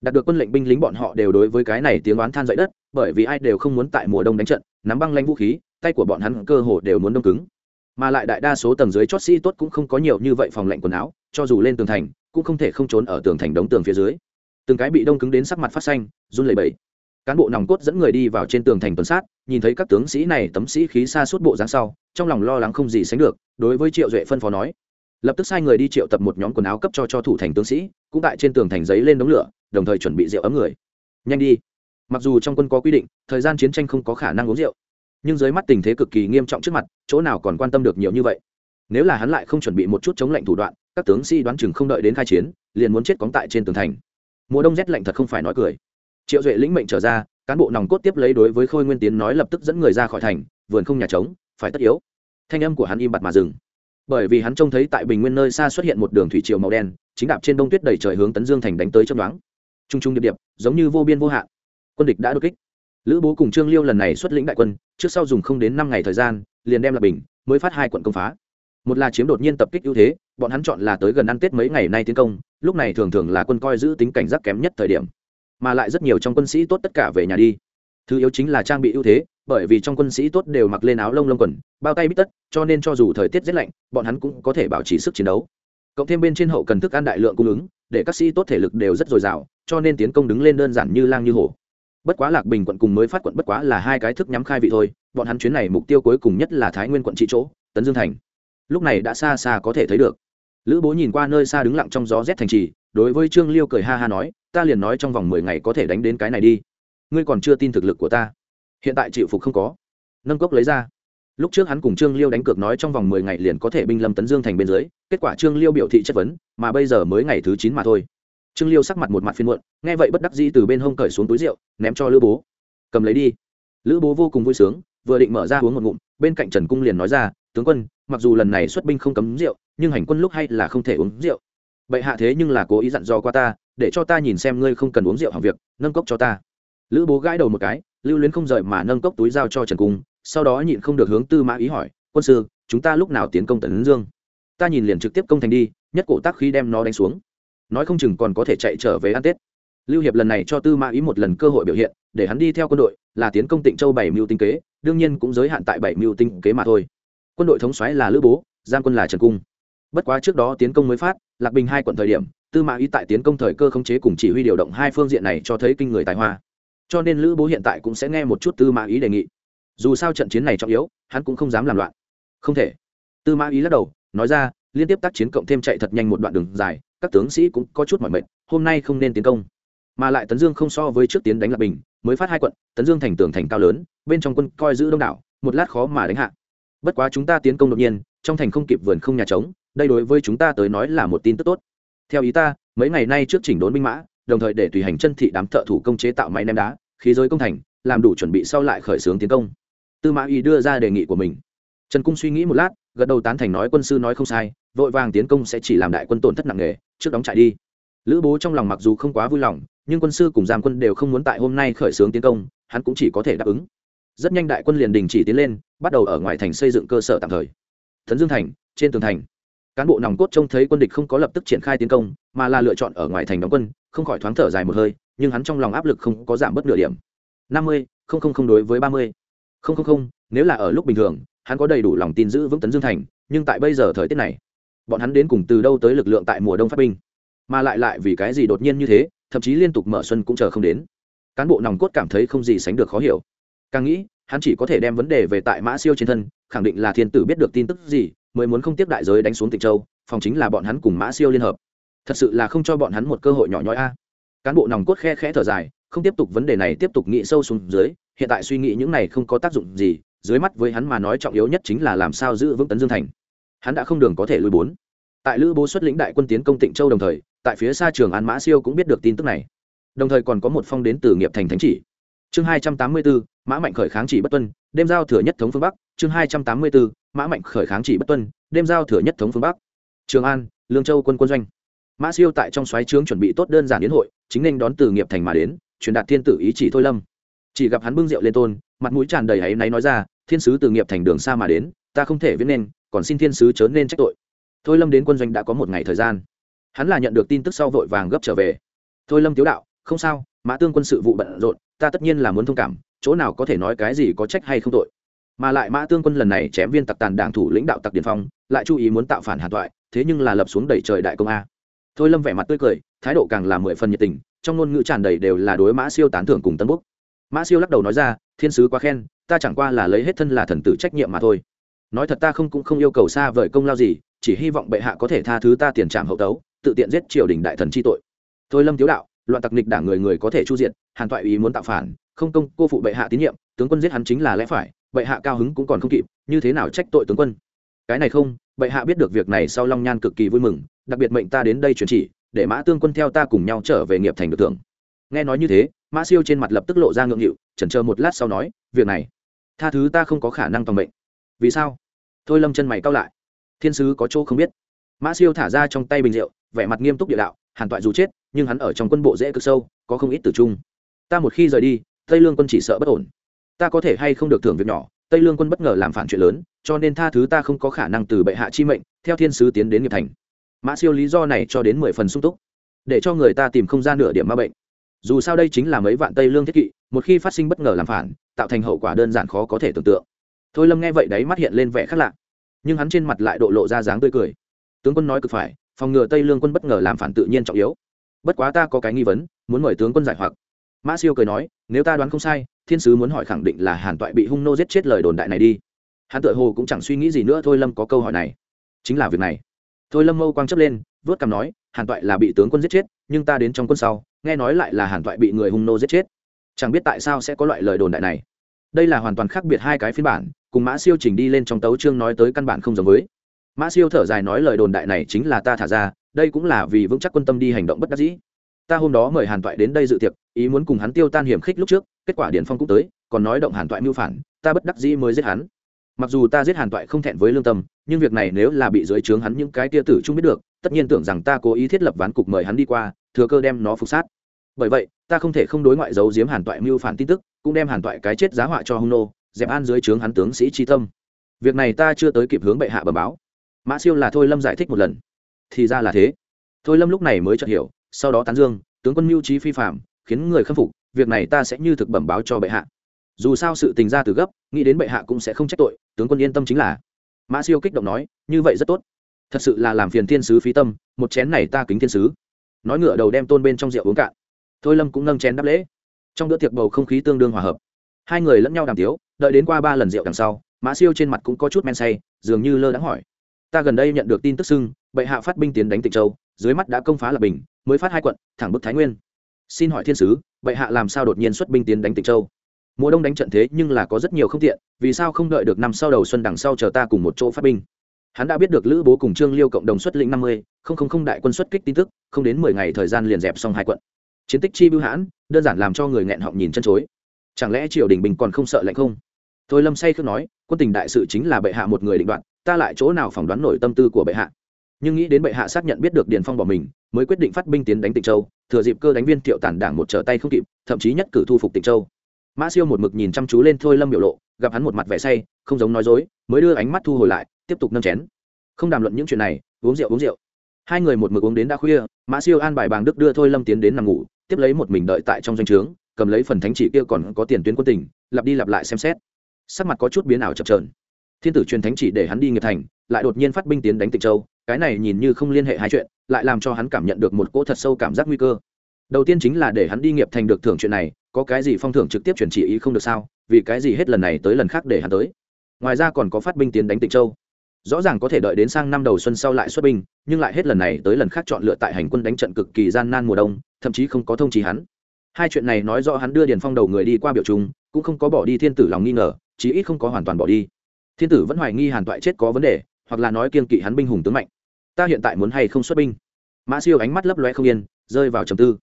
Đạt được quân lệnh binh lính bọn họ đều đối với cái này tiếng oán than dậy đất, bởi vì ai đều không muốn tại mùa đông đánh trận, nắm băng lanh vũ khí, tay của bọn hắn cơ hồ đều muốn đông cứng mà lại đại đa số tầng dưới chót sĩ tốt cũng không có nhiều như vậy phòng lạnh quần áo, cho dù lên tường thành, cũng không thể không trốn ở tường thành đống tường phía dưới. Từng cái bị đông cứng đến sắc mặt phát xanh, run lẩy bẩy. Cán bộ nòng cốt dẫn người đi vào trên tường thành tuần sát, nhìn thấy các tướng sĩ này tấm sĩ khí xa suốt bộ dáng sau, trong lòng lo lắng không gì sánh được, đối với triệu duệ phân phó nói. Lập tức sai người đi triệu tập một nhóm quần áo cấp cho cho thủ thành tướng sĩ, cũng tại trên tường thành giấy lên đống lửa, đồng thời chuẩn bị rượu ấm người. Nhanh đi. Mặc dù trong quân có quy định, thời gian chiến tranh không có khả năng uống rượu nhưng dưới mắt tình thế cực kỳ nghiêm trọng trước mặt, chỗ nào còn quan tâm được nhiều như vậy? Nếu là hắn lại không chuẩn bị một chút chống lệnh thủ đoạn, các tướng sĩ đoán chừng không đợi đến khai chiến, liền muốn chết cóng tại trên tường thành. Mùa đông rét lạnh thật không phải nói cười. Triệu duệ lĩnh mệnh trở ra, cán bộ nòng cốt tiếp lấy đối với khôi nguyên tiến nói lập tức dẫn người ra khỏi thành, vườn không nhà trống, phải tất yếu. Thanh âm của hắn im bặt mà dừng. Bởi vì hắn trông thấy tại bình nguyên nơi xa xuất hiện một đường thủy triều màu đen, chính đạp trên đông tuyết đầy trời hướng tấn dương thành đánh tới trong đoán t r u n g t r u n g điệp điệp, giống như vô biên vô hạn. Quân địch đã đột kích lữ bố cùng trương liêu lần này xuất lĩnh đại quân, trước sau dùng không đến năm ngày thời gian, liền đem là bình mới phát hai quận công phá. Một là chiếm đột nhiên tập kích ưu thế, bọn hắn chọn là tới gần ăn tết mấy ngày nay tiến công, lúc này thường thường là quân coi giữ tính cảnh giác kém nhất thời điểm. Mà lại rất nhiều trong quân sĩ tốt tất cả về nhà đi. Thứ yếu chính là trang bị ưu thế, bởi vì trong quân sĩ tốt đều mặc lên áo lông lông quần, bao tay bít tất, cho nên cho dù thời tiết rét lạnh, bọn hắn cũng có thể bảo trì sức chiến đấu. Cộng thêm bên trên hậu cần thức ăn đại lượng cung ứng, để các sĩ tốt thể lực đều rất dồi dào, cho nên tiến công đứng lên đơn giản như lang như hổ bất quá lạc bình quận cùng mới phát quận bất quá là hai cái thức nhắm khai vị thôi, bọn hắn chuyến này mục tiêu cuối cùng nhất là thái nguyên quận trị chỗ, tấn dương thành. Lúc này đã xa xa có thể thấy được. Lữ bố nhìn qua nơi xa đứng lặng trong gió rét thành trì, đối với trương liêu cười ha ha nói, ta liền nói trong vòng mười ngày có thể đánh đến cái này đi. Ngươi còn chưa tin thực lực của ta. Hiện tại chịu phục không có. Nâng cốc lấy ra. Lúc trước hắn cùng trương liêu đánh cược nói trong vòng mười ngày liền có thể binh lâm tấn dương thành bên dưới, kết quả trương liêu biểu thị chất vấn, mà bây giờ mới ngày thứ chín mà thôi trương liêu sắc mặt một mặt phiên muộn, nghe vậy bất đắc dĩ từ bên hông cởi xuống túi rượu, ném cho lữ bố. Cầm lấy đi. Lữ bố vô cùng vui sướng, vừa định mở ra uống một ngụm, bên cạnh trần cung liền nói ra, tướng quân, mặc dù lần này xuất binh không cấm rượu, nhưng hành quân lúc hay là không thể uống rượu. Bệ hạ thế nhưng là cố ý dặn dò qua ta, để cho ta nhìn xem ngươi không cần uống rượu hàng việc, nâng cốc cho ta. Lữ bố gãi đầu một cái, lưu luyến không rời mà nâng cốc túi giao cho trần cung, sau đó nhịn không được hướng tư mã ý hỏi, quân sư, chúng ta lúc nào tiến công tần dương? Ta nhìn liền trực tiếp công thành đi, nhất cổ tác khi đem nó đánh xuống nói không chừng còn có thể chạy trở về ăn tết lưu hiệp lần này cho tư mã ý một lần cơ hội biểu hiện để hắn đi theo quân đội là tiến công tịnh châu bảy mưu tinh kế đương nhiên cũng giới hạn tại bảy mưu tinh kế mà thôi quân đội thống xoáy là lữ bố giang quân là trần cung bất quá trước đó tiến công mới phát lạc bình hai quận thời điểm tư mã ý tại tiến công thời cơ khống chế cùng chỉ huy điều động hai phương diện này cho thấy kinh người tài hoa cho nên lữ bố hiện tại cũng sẽ nghe một chút tư mã ý đề nghị dù sao trận chiến này trọng yếu hắn cũng không dám làm loạn không thể tư mã ý lắc đầu nói ra liên tiếp tác chiến cộng thêm chạy thật nhanh một đoạn đường dài các tướng sĩ cũng có chút mỏi mệt, hôm nay không nên tiến công. Mà lại tấn dương không so với trước tiến đánh lạc bình, mới phát hai quận, tấn dương thành tường thành cao lớn, bên trong quân coi giữ đông đảo, một lát khó mà đánh hạ. Bất quá chúng ta tiến công đột nhiên, trong thành không kịp vườn không nhà trống, đây đối với chúng ta tới nói là một tin tức tốt. Theo ý ta, mấy ngày nay trước chỉnh đốn binh mã, đồng thời để tùy hành chân thị đám thợ thủ công chế tạo máy ném đá, khí giới công thành, làm đủ chuẩn bị sau lại khởi xướng tiến công. Tư mã y đưa ra đề nghị của mình. Trần cung suy nghĩ một lát gật đầu tán thành nói quân sư nói không sai, vội vàng tiến công sẽ chỉ làm đại quân tổn thất nặng nề, trước đóng trại đi. Lữ bố trong lòng mặc dù không quá vui lòng, nhưng quân sư cùng giam quân đều không muốn tại hôm nay khởi xướng tiến công, hắn cũng chỉ có thể đáp ứng. Rất nhanh đại quân liền đình chỉ tiến lên, bắt đầu ở ngoài thành xây dựng cơ sở tạm thời. Thấn dương thành, trên tường thành. Cán bộ nòng cốt trông thấy quân địch không có lập tức triển khai tiến công, mà là lựa chọn ở ngoài thành đóng quân, không khỏi thoáng thở dài một hơi, nhưng hắn trong lòng áp lực không có giảm bất nửa điểm. năm mươi, không không không đối với ba mươi. Không không không, nếu là ở lúc bình thường hắn có đầy đủ lòng tin giữ vững tấn dương thành, nhưng tại bây giờ thời tiết này, bọn hắn đến cùng từ đâu tới lực lượng tại mùa đông phát binh? Mà lại lại vì cái gì đột nhiên như thế, thậm chí liên tục mở xuân cũng chờ không đến. Cán bộ nòng cốt cảm thấy không gì sánh được khó hiểu. Càng nghĩ, hắn chỉ có thể đem vấn đề về tại mã siêu trên thân, khẳng định là thiên tử biết được tin tức gì, mới muốn không tiếp đại giới đánh xuống tịnh châu, phòng chính là bọn hắn cùng mã siêu liên hợp. Thật sự là không cho bọn hắn một cơ hội nhỏ nhoi a. Cán bộ nòng cốt khe khẽ thở dài, không tiếp tục vấn đề này tiếp tục nghĩ sâu xuống dưới, hiện tại suy nghĩ những này không có tác dụng gì dưới mắt với hắn mà nói trọng yếu nhất chính là làm sao giữ vững tấn dương thành. Hắn đã không đường có thể lùi bốn. Tại lữ bố xuất lĩnh đại quân tiến công tịnh châu đồng thời, tại phía xa trường an mã siêu cũng biết được tin tức này. Đồng thời còn có một phong đến từ nghiệp thành thánh chỉ. Chương hai trăm tám mươi bốn, mã mạnh khởi kháng chỉ bất tuân, đêm giao thừa nhất thống phương bắc. Chương hai trăm tám mươi bốn, mã mạnh khởi kháng chỉ bất tuân, đêm giao thừa nhất thống phương bắc. Trường an, lương châu quân quân doanh. Mã siêu tại trong xoáy trướng chuẩn bị tốt đơn giản đến hội, chính nên đón từ nghiệp thành mà đến, truyền đạt thiên tử ý chỉ thôi lâm. Chỉ gặp hắn bưng rượu lên tôn mặt mũi tràn đầy áy náy nói ra, thiên sứ từ nghiệp thành đường xa mà đến, ta không thể viết nên, còn xin thiên sứ chớ nên trách tội. Thôi lâm đến quân doanh đã có một ngày thời gian. Hắn là nhận được tin tức sau vội vàng gấp trở về. Thôi lâm tiếu đạo, không sao, mã tương quân sự vụ bận rộn, ta tất nhiên là muốn thông cảm, chỗ nào có thể nói cái gì có trách hay không tội. Mà lại mã tương quân lần này chém viên tặc tàn đảng thủ lãnh đạo tặc điền phong, lại chú ý muốn tạo phản hàn thoại, thế nhưng là lập xuống đẩy trời đại công a. Thôi lâm vẻ mặt tươi cười, thái độ càng là mười phần nhiệt tình, trong ngôn ngữ tràn đầy đều là đối mã siêu tán thưởng cùng tân búc mã siêu lắc đầu nói ra, thiên sứ quá khen, ta chẳng qua là lấy hết thân là thần tử trách nhiệm mà thôi. Nói thật ta không cũng không yêu cầu xa vời công lao gì, chỉ hy vọng bệ hạ có thể tha thứ ta tiền trạm hậu tấu, tự tiện giết triều đình đại thần chi tội. Thôi lâm tiếu đạo, loạn tặc nịch đảng người người có thể chu diện hàn toại ý muốn tạo phản, không công, cô phụ bệ hạ tín nhiệm, tướng quân giết hắn chính là lẽ phải, bệ hạ cao hứng cũng còn không kịp, như thế nào trách tội tướng quân? Cái này không, bệ hạ biết được việc này sau long nhan cực kỳ vui mừng, đặc biệt mệnh ta đến đây truyền chỉ, để mã tương quân theo ta cùng nhau trở về nghiệp thành được thưởng. Nghe nói như thế mã siêu trên mặt lập tức lộ ra ngượng nghịu, chần chờ một lát sau nói, việc này, tha thứ ta không có khả năng toàn mệnh vì sao? Thôi lâm chân mày cao lại. Thiên sứ có chỗ không biết. Mã siêu thả ra trong tay bình rượu, vẻ mặt nghiêm túc địa đạo, hàn toại dù chết, nhưng hắn ở trong quân bộ dễ cực sâu, có không ít tử trung. Ta một khi rời đi, tây lương quân chỉ sợ bất ổn. Ta có thể hay không được thưởng việc nhỏ, tây lương quân bất ngờ làm phản chuyện lớn, cho nên tha thứ ta không có khả năng từ bệ hạ chi mệnh, theo thiên sứ tiến đến nghiệp thành. Mã siêu lý do này cho đến mười phần sung túc, để cho người ta tìm không ra nửa điểm ma bệnh dù sao đây chính là mấy vạn tây lương thiết kỵ, một khi phát sinh bất ngờ làm phản, tạo thành hậu quả đơn giản khó có thể tưởng tượng. Thôi lâm nghe vậy đấy mắt hiện lên vẻ khác lạ. Nhưng hắn trên mặt lại độ lộ ra dáng tươi cười. Tướng quân nói cực phải, phòng ngừa tây lương quân bất ngờ làm phản tự nhiên trọng yếu. Bất quá ta có cái nghi vấn, muốn mời tướng quân giải hoặc. Mã siêu cười nói, nếu ta đoán không sai, thiên sứ muốn hỏi khẳng định là hàn toại bị hung nô giết chết lời đồn đại này đi. Hắn tự hồ cũng chẳng suy nghĩ gì nữa, thôi lâm có câu hỏi này. Chính là việc này thôi lâm mâu quang chấp lên vớt cằm nói, hàn toại là bị tướng quân giết chết, nhưng ta đến trong quân sau, nghe nói lại là hàn toại bị người hung nô giết chết. Chẳng biết tại sao sẽ có loại lời đồn đại này. Đây là hoàn toàn khác biệt hai cái phiên bản, cùng mã siêu chỉnh đi lên trong tấu chương nói tới căn bản không giống với. Mã siêu thở dài nói lời đồn đại này chính là ta thả ra, đây cũng là vì vững chắc quân tâm đi hành động bất đắc dĩ. Ta hôm đó mời hàn toại đến đây dự tiệc, ý muốn cùng hắn tiêu tan hiểm khích lúc trước, kết quả điển phong cũng tới, còn nói động hàn toại mưu phản, ta bất đắc dĩ mới giết hắn. Mặc dù ta giết hàn toại không thẹn với lương tâm nhưng việc này nếu là bị dưới trướng hắn những cái tia tử chung biết được, tất nhiên tưởng rằng ta cố ý thiết lập ván cục mời hắn đi qua, thừa cơ đem nó phục sát. Bởi vậy, ta không thể không đối ngoại giấu giếm hàn toại mưu phản tin tức, cũng đem hàn toại cái chết giá họa cho hung nô, dẹp an dưới trướng hắn tướng sĩ tri tâm. Việc này ta chưa tới kịp hướng bệ hạ bờ báo. Mã siêu là thôi lâm giải thích một lần. Thì ra là thế. Thôi lâm lúc này mới chợt hiểu, sau đó tán dương, tướng quân mưu trí phi phạm, khiến người khâm phục, việc này ta sẽ như thực bẩm báo cho bệ hạ. Dù sao sự tình ra từ gấp, nghĩ đến bệ hạ cũng sẽ không trách tội, tướng quân yên tâm chính là mã siêu kích động nói, như vậy rất tốt. Thật sự là làm phiền thiên sứ phí tâm, một chén này ta kính thiên sứ. Nói ngựa đầu đem tôn bên trong rượu uống cạn. Thôi lâm cũng nâng chén đáp lễ. Trong bữa tiệc bầu không khí tương đương hòa hợp. Hai người lẫn nhau đàm tiếu, đợi đến qua ba lần rượu đằng sau, mã siêu trên mặt cũng có chút men say, dường như lơ đáng hỏi. Ta gần đây nhận được tin tức xưng, bệ hạ phát binh tiến đánh tịnh châu, dưới mắt đã công phá lập bình, mới phát hai quận, thẳng bức thái nguyên. Xin hỏi thiên sứ, bệ hạ làm sao đột nhiên xuất binh tiến đánh tịnh châu? Mùa đông đánh trận thế nhưng là có rất nhiều không tiện, vì sao không đợi được năm sau đầu xuân đằng sau chờ ta cùng một chỗ phát binh? Hắn đã biết được lữ bố cùng trương liêu cộng đồng xuất lĩnh năm mươi, không không không đại quân xuất kích tin tức, không đến mười ngày thời gian liền dẹp xong hai quận. Chiến tích chi bưu hãn, đơn giản làm cho người nghẹn họng nhìn chân chối. Chẳng lẽ triều đình bình còn không sợ lạnh không? Thôi lâm say khước nói, quân tình đại sự chính là bệ hạ một người định đoạn, ta lại chỗ nào phỏng đoán nổi tâm tư của bệ hạ? Nhưng nghĩ đến bệ hạ xác nhận biết được điền phong bỏ mình, mới quyết định phát binh tiến đánh tịnh châu, thừa dịp cơ đánh viên thiệu tản đảng một trở tay không kịp, thậm chí nhất cử thu phục tịnh châu mã siêu một mực nhìn chăm chú lên thôi lâm biểu lộ, gặp hắn một mặt vẻ say, không giống nói dối, mới đưa ánh mắt thu hồi lại, tiếp tục nâng chén. Không đàm luận những chuyện này, uống rượu uống rượu. Hai người một mực uống đến đã khuya, mã siêu an bài bàng đức đưa thôi lâm tiến đến nằm ngủ, tiếp lấy một mình đợi tại trong doanh trướng, cầm lấy phần thánh chỉ kia còn có tiền tuyến quân tình, lặp đi lặp lại xem xét. Sắc mặt có chút biến ảo chập trờn thiên tử truyền thánh chỉ để hắn đi nghiệp thành, lại đột nhiên phát binh tiến đánh tịnh châu, cái này nhìn như không liên hệ hai chuyện, lại làm cho hắn cảm nhận được một cỗ thật sâu cảm giác nguy cơ đầu tiên chính là để hắn đi nghiệp thành được thưởng chuyện này, có cái gì phong thưởng trực tiếp chuyển chỉ ý không được sao, vì cái gì hết lần này tới lần khác để hắn tới. Ngoài ra còn có phát binh tiến đánh tịnh châu. Rõ ràng có thể đợi đến sang năm đầu xuân sau lại xuất binh, nhưng lại hết lần này tới lần khác chọn lựa tại hành quân đánh trận cực kỳ gian nan mùa đông, thậm chí không có thông trí hắn. Hai chuyện này nói rõ hắn đưa điền phong đầu người đi qua biểu trung, cũng không có bỏ đi thiên tử lòng nghi ngờ, chí ít không có hoàn toàn bỏ đi. Thiên tử vẫn hoài nghi hàn toại chết có vấn đề, hoặc là nói kiên kỵ hắn binh hùng tướng mạnh. Ta hiện tại muốn hay không xuất binh? Mã siêu ánh mắt lấp loe không yên, rơi vào trầm tư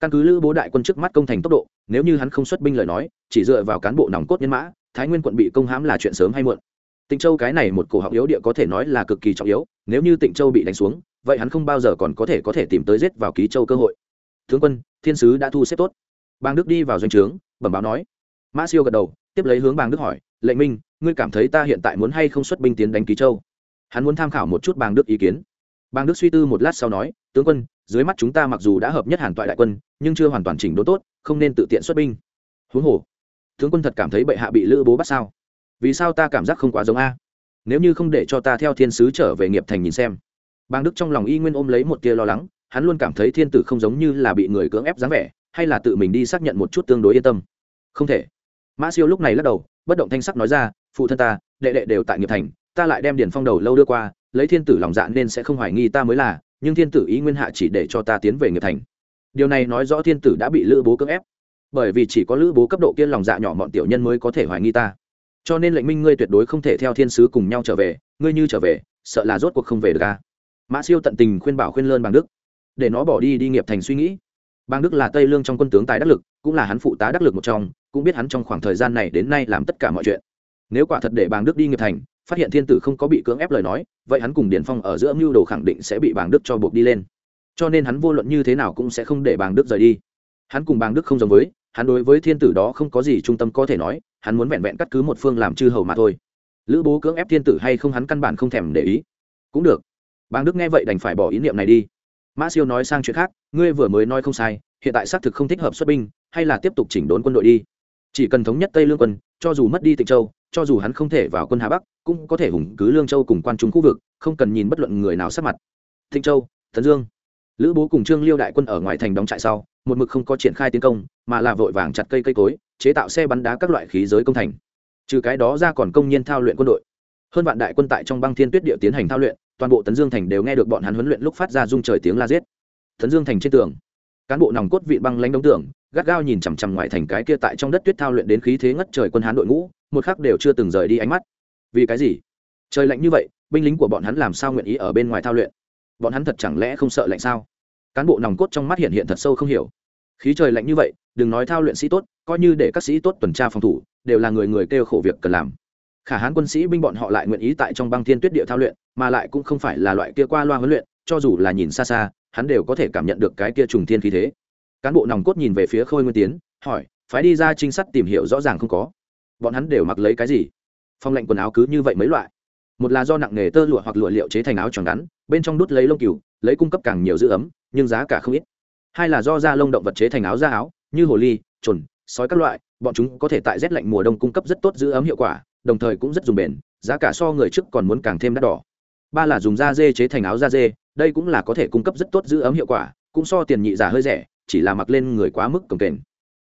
căn cứ lữ bố đại quân trước mắt công thành tốc độ, nếu như hắn không xuất binh lời nói, chỉ dựa vào cán bộ nòng cốt nhân mã, thái nguyên quận bị công hãm là chuyện sớm hay muộn. Tịnh châu cái này một cổ họng yếu địa có thể nói là cực kỳ trọng yếu, nếu như tịnh châu bị đánh xuống, vậy hắn không bao giờ còn có thể có thể tìm tới giết vào ký châu cơ hội. Tướng quân, thiên sứ đã thu xếp tốt. Bang đức đi vào doanh trướng, bẩm báo nói. Mã siêu gật đầu, tiếp lấy hướng bang đức hỏi, lệnh minh, ngươi cảm thấy ta hiện tại muốn hay không xuất binh tiến đánh ký châu? Hắn muốn tham khảo một chút bang đức ý kiến. Bang đức suy tư một lát sau nói, tướng quân dưới mắt chúng ta mặc dù đã hợp nhất hàn toại đại quân, nhưng chưa hoàn toàn chỉnh đốn tốt, không nên tự tiện xuất binh. Huống hồ, tướng quân thật cảm thấy bệ hạ bị lữ bố bắt sao? Vì sao ta cảm giác không quá giống a? Nếu như không để cho ta theo thiên sứ trở về nghiệp thành nhìn xem. Bang đức trong lòng y nguyên ôm lấy một tia lo lắng, hắn luôn cảm thấy thiên tử không giống như là bị người cưỡng ép dáng vẻ, hay là tự mình đi xác nhận một chút tương đối yên tâm. Không thể. Mã siêu lúc này lắc đầu, bất động thanh sắc nói ra, phụ thân ta, đệ đệ đều tại nghiệp thành, ta lại đem điền phong đầu lâu đưa qua, lấy thiên tử lòng dạ nên sẽ không hoài nghi ta mới là nhưng thiên tử ý nguyên hạ chỉ để cho ta tiến về nghiệp thành. Điều này nói rõ thiên tử đã bị lữ bố cưỡng ép. Bởi vì chỉ có lữ bố cấp độ kia lòng dạ nhỏ bọn tiểu nhân mới có thể hoài nghi ta. Cho nên lệnh minh ngươi tuyệt đối không thể theo thiên sứ cùng nhau trở về, ngươi như trở về, sợ là rốt cuộc không về được ca mã siêu tận tình khuyên bảo khuyên lơn bằng đức. Để nó bỏ đi đi nghiệp thành suy nghĩ. Bang đức là tây lương trong quân tướng tài đắc lực, cũng là hắn phụ tá đắc lực một trong, cũng biết hắn trong khoảng thời gian này đến nay làm tất cả mọi chuyện. Nếu quả thật để bang đức đi nghiệp thành phát hiện thiên tử không có bị cưỡng ép lời nói, vậy hắn cùng điển phong ở giữa mưu đồ khẳng định sẽ bị bang đức cho buộc đi lên. Cho nên hắn vô luận như thế nào cũng sẽ không để bang đức rời đi. Hắn cùng bang đức không giống với, hắn đối với thiên tử đó không có gì trung tâm có thể nói, hắn muốn vẹn vẹn cắt cứ một phương làm chư hầu mà thôi. Lữ bố cưỡng ép thiên tử hay không hắn căn bản không thèm để ý. Cũng được. Bang đức nghe vậy đành phải bỏ ý niệm này đi. Mã siêu nói sang chuyện khác, ngươi vừa mới nói không sai, hiện tại xác thực không thích hợp xuất binh, hay là tiếp tục chỉnh đốn quân đội đi. Chỉ cần thống nhất tây lương quân, cho dù mất đi tịnh châu cho dù hắn không thể vào quân hà bắc, cũng có thể hùng cứ lương châu cùng quan trung khu vực, không cần nhìn bất luận người nào sát mặt. Thịnh châu thần dương. Lữ bố cùng trương liêu đại quân ở ngoài thành đóng trại sau, một mực không có triển khai tiến công, mà là vội vàng chặt cây cây cối, chế tạo xe bắn đá các loại khí giới công thành. Trừ cái đó ra còn công nhân thao luyện quân đội. Hơn vạn đại quân tại trong băng thiên tuyết địa tiến hành thao luyện, toàn bộ tấn dương thành đều nghe được bọn hắn huấn luyện lúc phát ra rung trời tiếng la giết. Tấn dương thành trên tường, cán bộ nòng cốt vị băng lãnh đống tường, gắt gao nhìn chằm chằm ngoài thành cái kia tại trong đất tuyết thao luyện đến khí thế ngất trời quân hán đội ngũ một khắc đều chưa từng rời đi ánh mắt. Vì cái gì? Trời lạnh như vậy, binh lính của bọn hắn làm sao nguyện ý ở bên ngoài thao luyện? Bọn hắn thật chẳng lẽ không sợ lạnh sao? Cán bộ nòng cốt trong mắt hiện hiện thật sâu không hiểu. Khí trời lạnh như vậy, đừng nói thao luyện sĩ tốt, coi như để các sĩ tốt tuần tra phòng thủ, đều là người người kêu khổ việc cần làm. Khả hán quân sĩ binh bọn họ lại nguyện ý tại trong băng thiên tuyết địa thao luyện, mà lại cũng không phải là loại kia qua loa huấn luyện, cho dù là nhìn xa xa, hắn đều có thể cảm nhận được cái kia trùng thiên khí thế. Cán bộ nòng cốt nhìn về phía khôi nguyên tiến, hỏi, phái đi ra trinh sát tìm hiểu rõ ràng không có? Bọn hắn đều mặc lấy cái gì? Phong lệnh quần áo cứ như vậy mấy loại. Một là do nặng nghề tơ lụa hoặc lụa liệu chế thành áo tròn ngắn, bên trong đút lấy lông cừu, lấy cung cấp càng nhiều giữ ấm, nhưng giá cả không ít. Hai là do da lông động vật chế thành áo da áo, như hồ ly trồn sói các loại, bọn chúng có thể tại rét lạnh mùa đông cung cấp rất tốt giữ ấm hiệu quả, đồng thời cũng rất dùng bền, giá cả so người trước còn muốn càng thêm đắt đỏ. Ba là dùng da dê chế thành áo da dê, đây cũng là có thể cung cấp rất tốt giữ ấm hiệu quả, cũng so tiền nhị giả hơi rẻ, chỉ là mặc lên người quá mức cồng kềnh.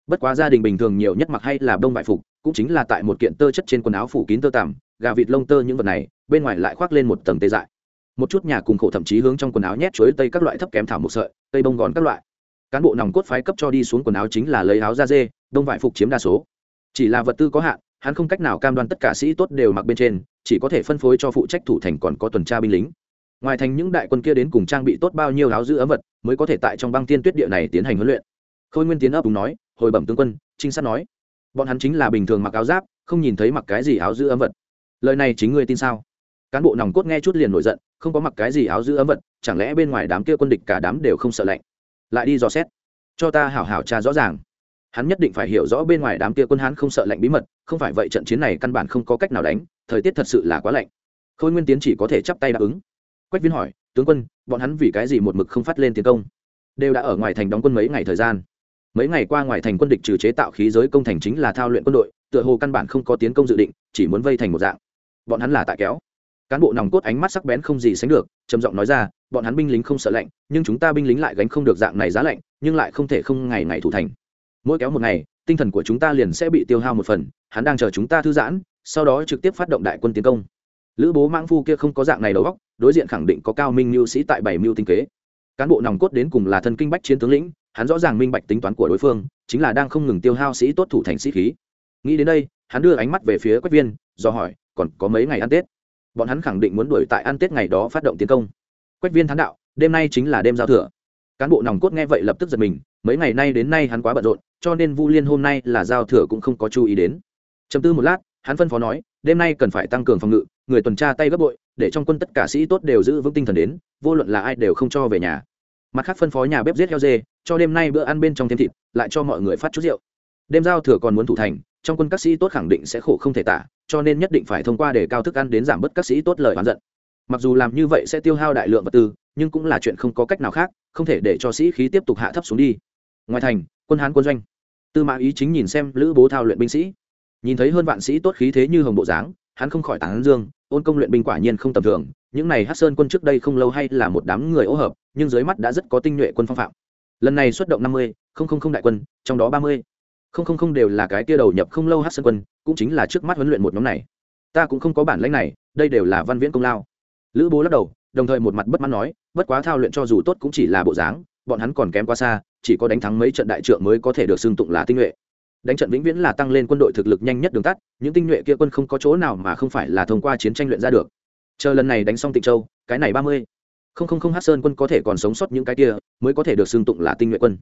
Bất quá gia đình bình thường nhiều nhất mặc hay là đông vải phục cũng chính là tại một kiện tơ chất trên quần áo phủ kín tơ tằm, gà vịt lông tơ những vật này, bên ngoài lại khoác lên một tầng tê dại. Một chút nhà cùng khổ thậm chí hướng trong quần áo nhét chuối tây các loại thấp kém thảo một sợi, tây bông gòn các loại. Cán bộ nòng cốt phái cấp cho đi xuống quần áo chính là lấy áo da dê, đông vải phục chiếm đa số. Chỉ là vật tư có hạn, hắn không cách nào cam đoan tất cả sĩ tốt đều mặc bên trên, chỉ có thể phân phối cho phụ trách thủ thành còn có tuần tra binh lính. Ngoài thành những đại quân kia đến cùng trang bị tốt bao nhiêu áo giữ ấm vật, mới có thể tại trong băng tiên tuyết địa này tiến hành huấn luyện. Khôi nguyên tiến ấp đúng nói, hồi bẩm tướng quân, trinh sát nói bọn hắn chính là bình thường mặc áo giáp, không nhìn thấy mặc cái gì áo giữ ấm vật. Lời này chính ngươi tin sao? Cán bộ nòng cốt nghe chút liền nổi giận, không có mặc cái gì áo giữ ấm vật, chẳng lẽ bên ngoài đám kia quân địch cả đám đều không sợ lạnh? Lại đi dò xét. Cho ta hảo hảo tra rõ ràng. Hắn nhất định phải hiểu rõ bên ngoài đám kia quân hắn không sợ lạnh bí mật, không phải vậy trận chiến này căn bản không có cách nào đánh, thời tiết thật sự là quá lạnh. Khôi nguyên tiến chỉ có thể chắp tay đáp ứng. Quách viên hỏi, tướng quân, bọn hắn vì cái gì một mực không phát lên tiến công? Đều đã ở ngoài thành đóng quân mấy ngày thời gian mấy ngày qua ngoài thành quân địch trừ chế tạo khí giới công thành chính là thao luyện quân đội, tựa hồ căn bản không có tiến công dự định, chỉ muốn vây thành một dạng. Bọn hắn là tại kéo. Cán bộ nòng cốt ánh mắt sắc bén không gì sánh được, trầm giọng nói ra, bọn hắn binh lính không sợ lạnh, nhưng chúng ta binh lính lại gánh không được dạng này giá lạnh, nhưng lại không thể không ngày ngày thủ thành. Mỗi kéo một ngày, tinh thần của chúng ta liền sẽ bị tiêu hao một phần, hắn đang chờ chúng ta thư giãn, sau đó trực tiếp phát động đại quân tiến công. Lữ bố mãng phu kia không có dạng này đầu góc đối diện khẳng định có cao minh mưu sĩ tại bảy mưu tinh kế. Cán bộ nòng cốt đến cùng là thân kinh bách chiến tướng lĩnh hắn rõ ràng minh bạch tính toán của đối phương, chính là đang không ngừng tiêu hao sĩ tốt thủ thành sĩ khí. Nghĩ đến đây, hắn đưa ánh mắt về phía quách viên, do hỏi, còn có mấy ngày ăn tết? Bọn hắn khẳng định muốn đuổi tại ăn tết ngày đó phát động tiến công. Quách viên thắng đạo, đêm nay chính là đêm giao thừa. Cán bộ nòng cốt nghe vậy lập tức giật mình, mấy ngày nay đến nay hắn quá bận rộn, cho nên vu liên hôm nay là giao thừa cũng không có chú ý đến. Chấm tư một lát, hắn phân phó nói, đêm nay cần phải tăng cường phòng ngự, người tuần tra tay gấp bội, để trong quân tất cả sĩ tốt đều giữ vững tinh thần đến, vô luận là ai đều không cho về nhà. Mặt khác phân phó nhà bếp giết heo dê cho đêm nay bữa ăn bên trong thêm thịt, lại cho mọi người phát chút rượu. Đêm giao thừa còn muốn thủ thành, trong quân các sĩ tốt khẳng định sẽ khổ không thể tả, cho nên nhất định phải thông qua để cao thức ăn đến giảm bớt các sĩ tốt lời oán giận. Mặc dù làm như vậy sẽ tiêu hao đại lượng vật tư, nhưng cũng là chuyện không có cách nào khác, không thể để cho sĩ khí tiếp tục hạ thấp xuống đi. Ngoài thành, quân hán quân doanh. Tư mã ý chính nhìn xem lữ bố thao luyện binh sĩ. Nhìn thấy hơn vạn sĩ tốt khí thế như hồng bộ dáng, hắn không khỏi tán dương, ôn công luyện binh quả nhiên không tầm thường, những này hát sơn quân trước đây không lâu hay là một đám người ô hợp, nhưng dưới mắt đã rất có tinh nhuệ quân phong phạm lần này xuất động năm mươi, không không không đại quân, trong đó ba mươi. Không không không đều là cái kia đầu nhập không lâu hát sơn quân, cũng chính là trước mắt huấn luyện một nhóm này. Ta cũng không có bản lãnh này, đây đều là văn viễn công lao. Lữ bố lắc đầu, đồng thời một mặt bất mãn nói, bất quá thao luyện cho dù tốt cũng chỉ là bộ dáng, bọn hắn còn kém quá xa, chỉ có đánh thắng mấy trận đại trượng mới có thể được xưng tụng là tinh nhuệ. Đánh trận vĩnh viễn là tăng lên quân đội thực lực nhanh nhất đường tắt, những tinh nhuệ kia quân không có chỗ nào mà không phải là thông qua chiến tranh luyện ra được. Chờ lần này đánh xong tịnh châu, cái này ba mươi không không không hát sơn quân có thể còn sống sót những cái kia, mới có thể được xưng tụng là tinh nhuệ quân.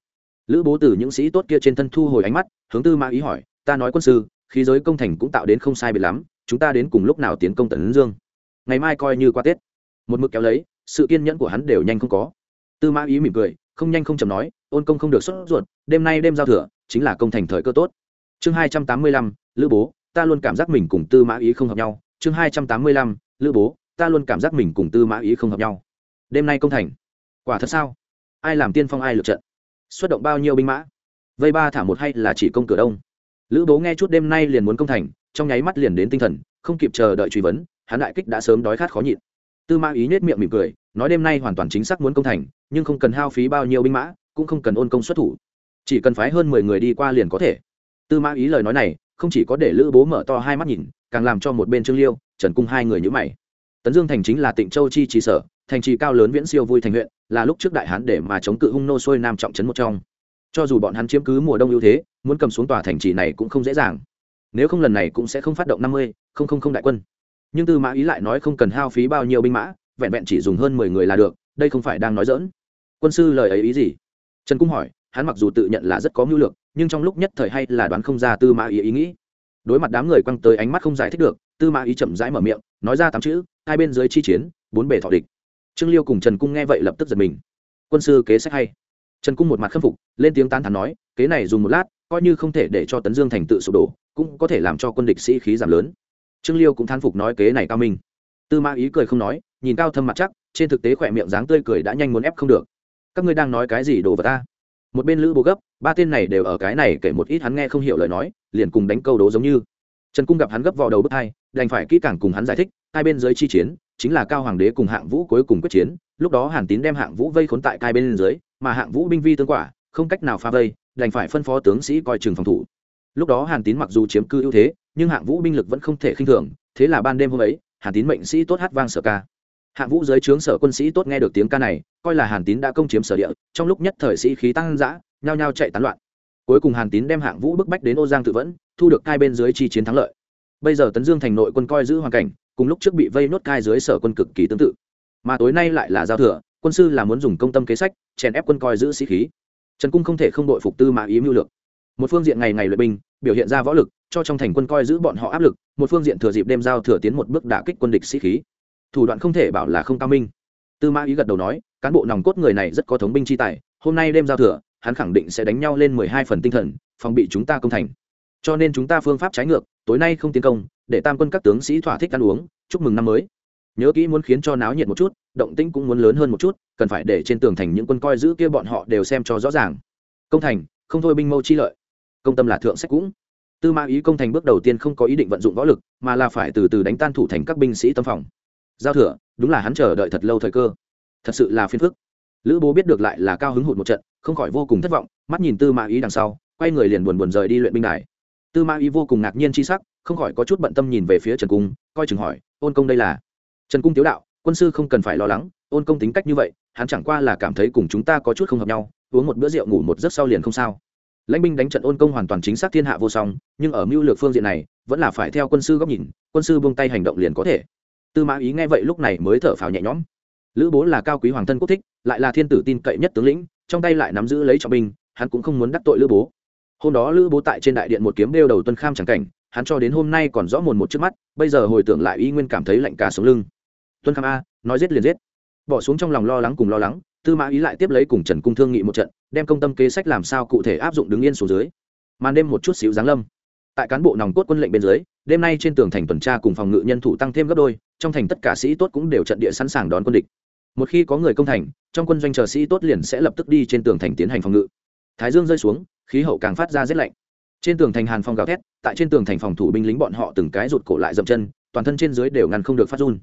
Lữ bố từ những sĩ tốt kia trên thân thu hồi ánh mắt, hướng tư mã ý hỏi, ta nói quân sư, khí giới công thành cũng tạo đến không sai bị lắm, chúng ta đến cùng lúc nào tiến công tần dương? Ngày mai coi như qua tết. Một mực kéo lấy, sự kiên nhẫn của hắn đều nhanh không có. Tư mã ý mỉm cười, không nhanh không chầm nói, ôn công không được xuất ruột, đêm nay đêm giao thừa, chính là công thành thời cơ tốt. Chương hai trăm tám mươi lăm, lữ bố, ta luôn cảm giác mình cùng tư mã ý không hợp nhau. Chương hai trăm tám mươi lăm, lữ bố, ta luôn cảm giác mình cùng tư mã ý không hợp nhau đêm nay công thành. Quả thật sao? Ai làm tiên phong ai lượt trận? Xuất động bao nhiêu binh mã? Vây ba thả một hay là chỉ công cửa đông? Lữ bố nghe chút đêm nay liền muốn công thành, trong nháy mắt liền đến tinh thần, không kịp chờ đợi truy vấn, hắn đại kích đã sớm đói khát khó nhịn. Tư mã ý nết miệng mỉm cười, nói đêm nay hoàn toàn chính xác muốn công thành, nhưng không cần hao phí bao nhiêu binh mã, cũng không cần ôn công xuất thủ. Chỉ cần phái hơn mười người đi qua liền có thể. Tư mã ý lời nói này, không chỉ có để lữ bố mở to hai mắt nhìn, càng làm cho một bên trương liêu, trần cung hai người nhữ mày tấn dương thành chính là tịnh châu chi trì sở, thành trì cao lớn viễn siêu vui thành huyện, là lúc trước đại hán để mà chống cự hung nô xuôi nam trọng trấn một trong. Cho dù bọn hắn chiếm cứ mùa đông ưu thế, muốn cầm xuống tòa thành trì này cũng không dễ dàng. Nếu không lần này cũng sẽ không phát động năm mươi, không không không đại quân. Nhưng tư mã ý lại nói không cần hao phí bao nhiêu binh mã, vẹn vẹn chỉ dùng hơn mười người là được, đây không phải đang nói dỡn quân sư lời ấy ý gì? Trần cung hỏi, hắn mặc dù tự nhận là rất có mưu lược, nhưng trong lúc nhất thời hay là đoán không ra tư mã ý ý nghĩ. Đối mặt đám người quăng tới ánh mắt không giải thích được, tư mã ý chậm rãi mở miệng, nói ra tám chữ hai bên dưới chi chiến, bốn bể thọ địch. Trương liêu cùng trần cung nghe vậy lập tức giật mình. Quân sư kế sách hay. Trần cung một mặt khâm phục, lên tiếng tán thán nói, kế này dùng một lát, coi như không thể để cho tấn dương thành tự sụp đổ, cũng có thể làm cho quân địch sĩ khí giảm lớn. Trương liêu cũng thán phục nói kế này cao minh. Tư mã ý cười không nói, nhìn cao thâm mặt chắc, trên thực tế khỏe miệng dáng tươi cười đã nhanh muốn ép không được. Các ngươi đang nói cái gì đồ vật ta? Một bên lữ bố gấp, ba tên này đều ở cái này kể một ít hắn nghe không hiểu lời nói, liền cùng đánh câu đố giống như. Trần cung gặp hắn gấp vào đầu bước hai đành phải kỹ càng cùng hắn giải thích hai bên dưới chi chiến, chính là cao hoàng đế cùng hạng vũ cuối cùng quyết chiến. Lúc đó hàn tín đem hạng vũ vây khốn tại cai bên dưới, mà hạng vũ binh vi tương quả, không cách nào phá vây, đành phải phân phó tướng sĩ coi chừng phòng thủ. Lúc đó hàn tín mặc dù chiếm cư ưu thế, nhưng hạng vũ binh lực vẫn không thể khinh thường, thế là ban đêm hôm ấy, hàn tín mệnh sĩ tốt hát vang sở ca. Hạng vũ dưới trướng sở quân sĩ tốt nghe được tiếng ca này, coi là hàn tín đã công chiếm sở địa, trong lúc nhất thời sĩ khí tăng giã nhao nhao chạy tán loạn. Cuối cùng hàn tín đem hạng vũ bức bách đến ô giang tự vẫn, thu được hai bên dưới chi chiến thắng lợi bây giờ tấn dương thành nội quân coi giữ hoàn cảnh, cùng lúc trước bị vây nốt cai dưới sở quân cực kỳ tương tự. Mà tối nay lại là giao thừa, quân sư là muốn dùng công tâm kế sách, chèn ép quân coi giữ sĩ khí. Trần cung không thể không đội phục tư mà ý mưu lược. Một phương diện ngày ngày luyện binh, biểu hiện ra võ lực, cho trong thành quân coi giữ bọn họ áp lực, một phương diện thừa dịp đêm giao thừa tiến một bước đả kích quân địch sĩ khí. Thủ đoạn không thể bảo là không cao minh. Tư mã ý gật đầu nói, cán bộ nòng cốt người này rất có thống binh chi tài, hôm nay đêm giao thừa, hắn khẳng định sẽ đánh nhau lên mười hai phần tinh thần, phòng bị chúng ta công thành cho nên chúng ta phương pháp trái ngược, tối nay không tiến công, để tam quân các tướng sĩ thỏa thích ăn uống, chúc mừng năm mới. Nhớ kỹ muốn khiến cho náo nhiệt một chút, động tĩnh cũng muốn lớn hơn một chút, cần phải để trên tường thành những quân coi giữ kia bọn họ đều xem cho rõ ràng. Công thành, không thôi binh mâu chi lợi. Công tâm là thượng sách cũng. Tư mã ý công thành bước đầu tiên không có ý định vận dụng võ lực, mà là phải từ từ đánh tan thủ thành các binh sĩ tâm phòng. Giao thừa, đúng là hắn chờ đợi thật lâu thời cơ. Thật sự là phiền phức. Lữ bố biết được lại là cao hứng hụt một trận, không khỏi vô cùng thất vọng, mắt nhìn tư mã ý đằng sau, quay người liền buồn buồn rời đi luyện binh đài tư mã ý vô cùng ngạc nhiên c h i sắc, không khỏi có chút bận tâm nhìn về phía trần cung, coi chừng hỏi, ôn công đây là? Trần cung tiếu đạo, quân sư không cần phải lo lắng, ôn công tính cách như vậy, hắn chẳng qua là cảm thấy cùng chúng ta có chút không hợp nhau, uống một bữa rượu ngủ một giấc sau liền không sao. Lãnh binh đánh trận ôn công hoàn toàn chính xác thiên hạ vô song, nhưng ở mưu lược phương diện này, vẫn là phải theo quân sư góc nhìn, quân sư buông tay hành động liền có thể. Tư mã ý nghe vậy lúc này mới thở phào nhẹ nhõm. Lữ bố là cao quý hoàng thân quốc thích, lại là thiên tử tin cậy nhất tướng lĩnh, trong tay lại nắm giữ lấy trọng binh, hắn cũng không muốn đắc tội lữ bố hôm đó lữ bố tại trên đại điện một kiếm đeo đầu tuân kham chẳng cảnh, hắn cho đến hôm nay còn rõ mồn một trước mắt, bây giờ hồi tưởng lại y nguyên cảm thấy lạnh cả sống lưng. Tuân kham a, nói giết liền giết. Bỏ xuống trong lòng lo lắng cùng lo lắng, tư mã ý lại tiếp lấy cùng trần cung thương nghị một trận, đem công tâm kế sách làm sao cụ thể áp dụng đứng yên số dưới. Màn đêm một chút xíu giáng lâm. Tại cán bộ nòng cốt quân lệnh bên dưới, đêm nay trên tường thành tuần tra cùng phòng ngự nhân thủ tăng thêm gấp đôi, trong thành tất cả sĩ tốt cũng đều trận địa sẵn sàng đón quân địch. Một khi có người công thành, trong quân doanh chờ sĩ tốt liền sẽ lập tức đi trên tường thành tiến hành phòng ngự. Thái dương rơi xuống khí hậu càng phát ra rét lạnh. Trên tường thành hàn phong gào thét tại trên tường thành phòng thủ binh lính bọn họ từng cái rụt cổ lại dậm chân toàn thân trên dưới đều ngăn không được phát run.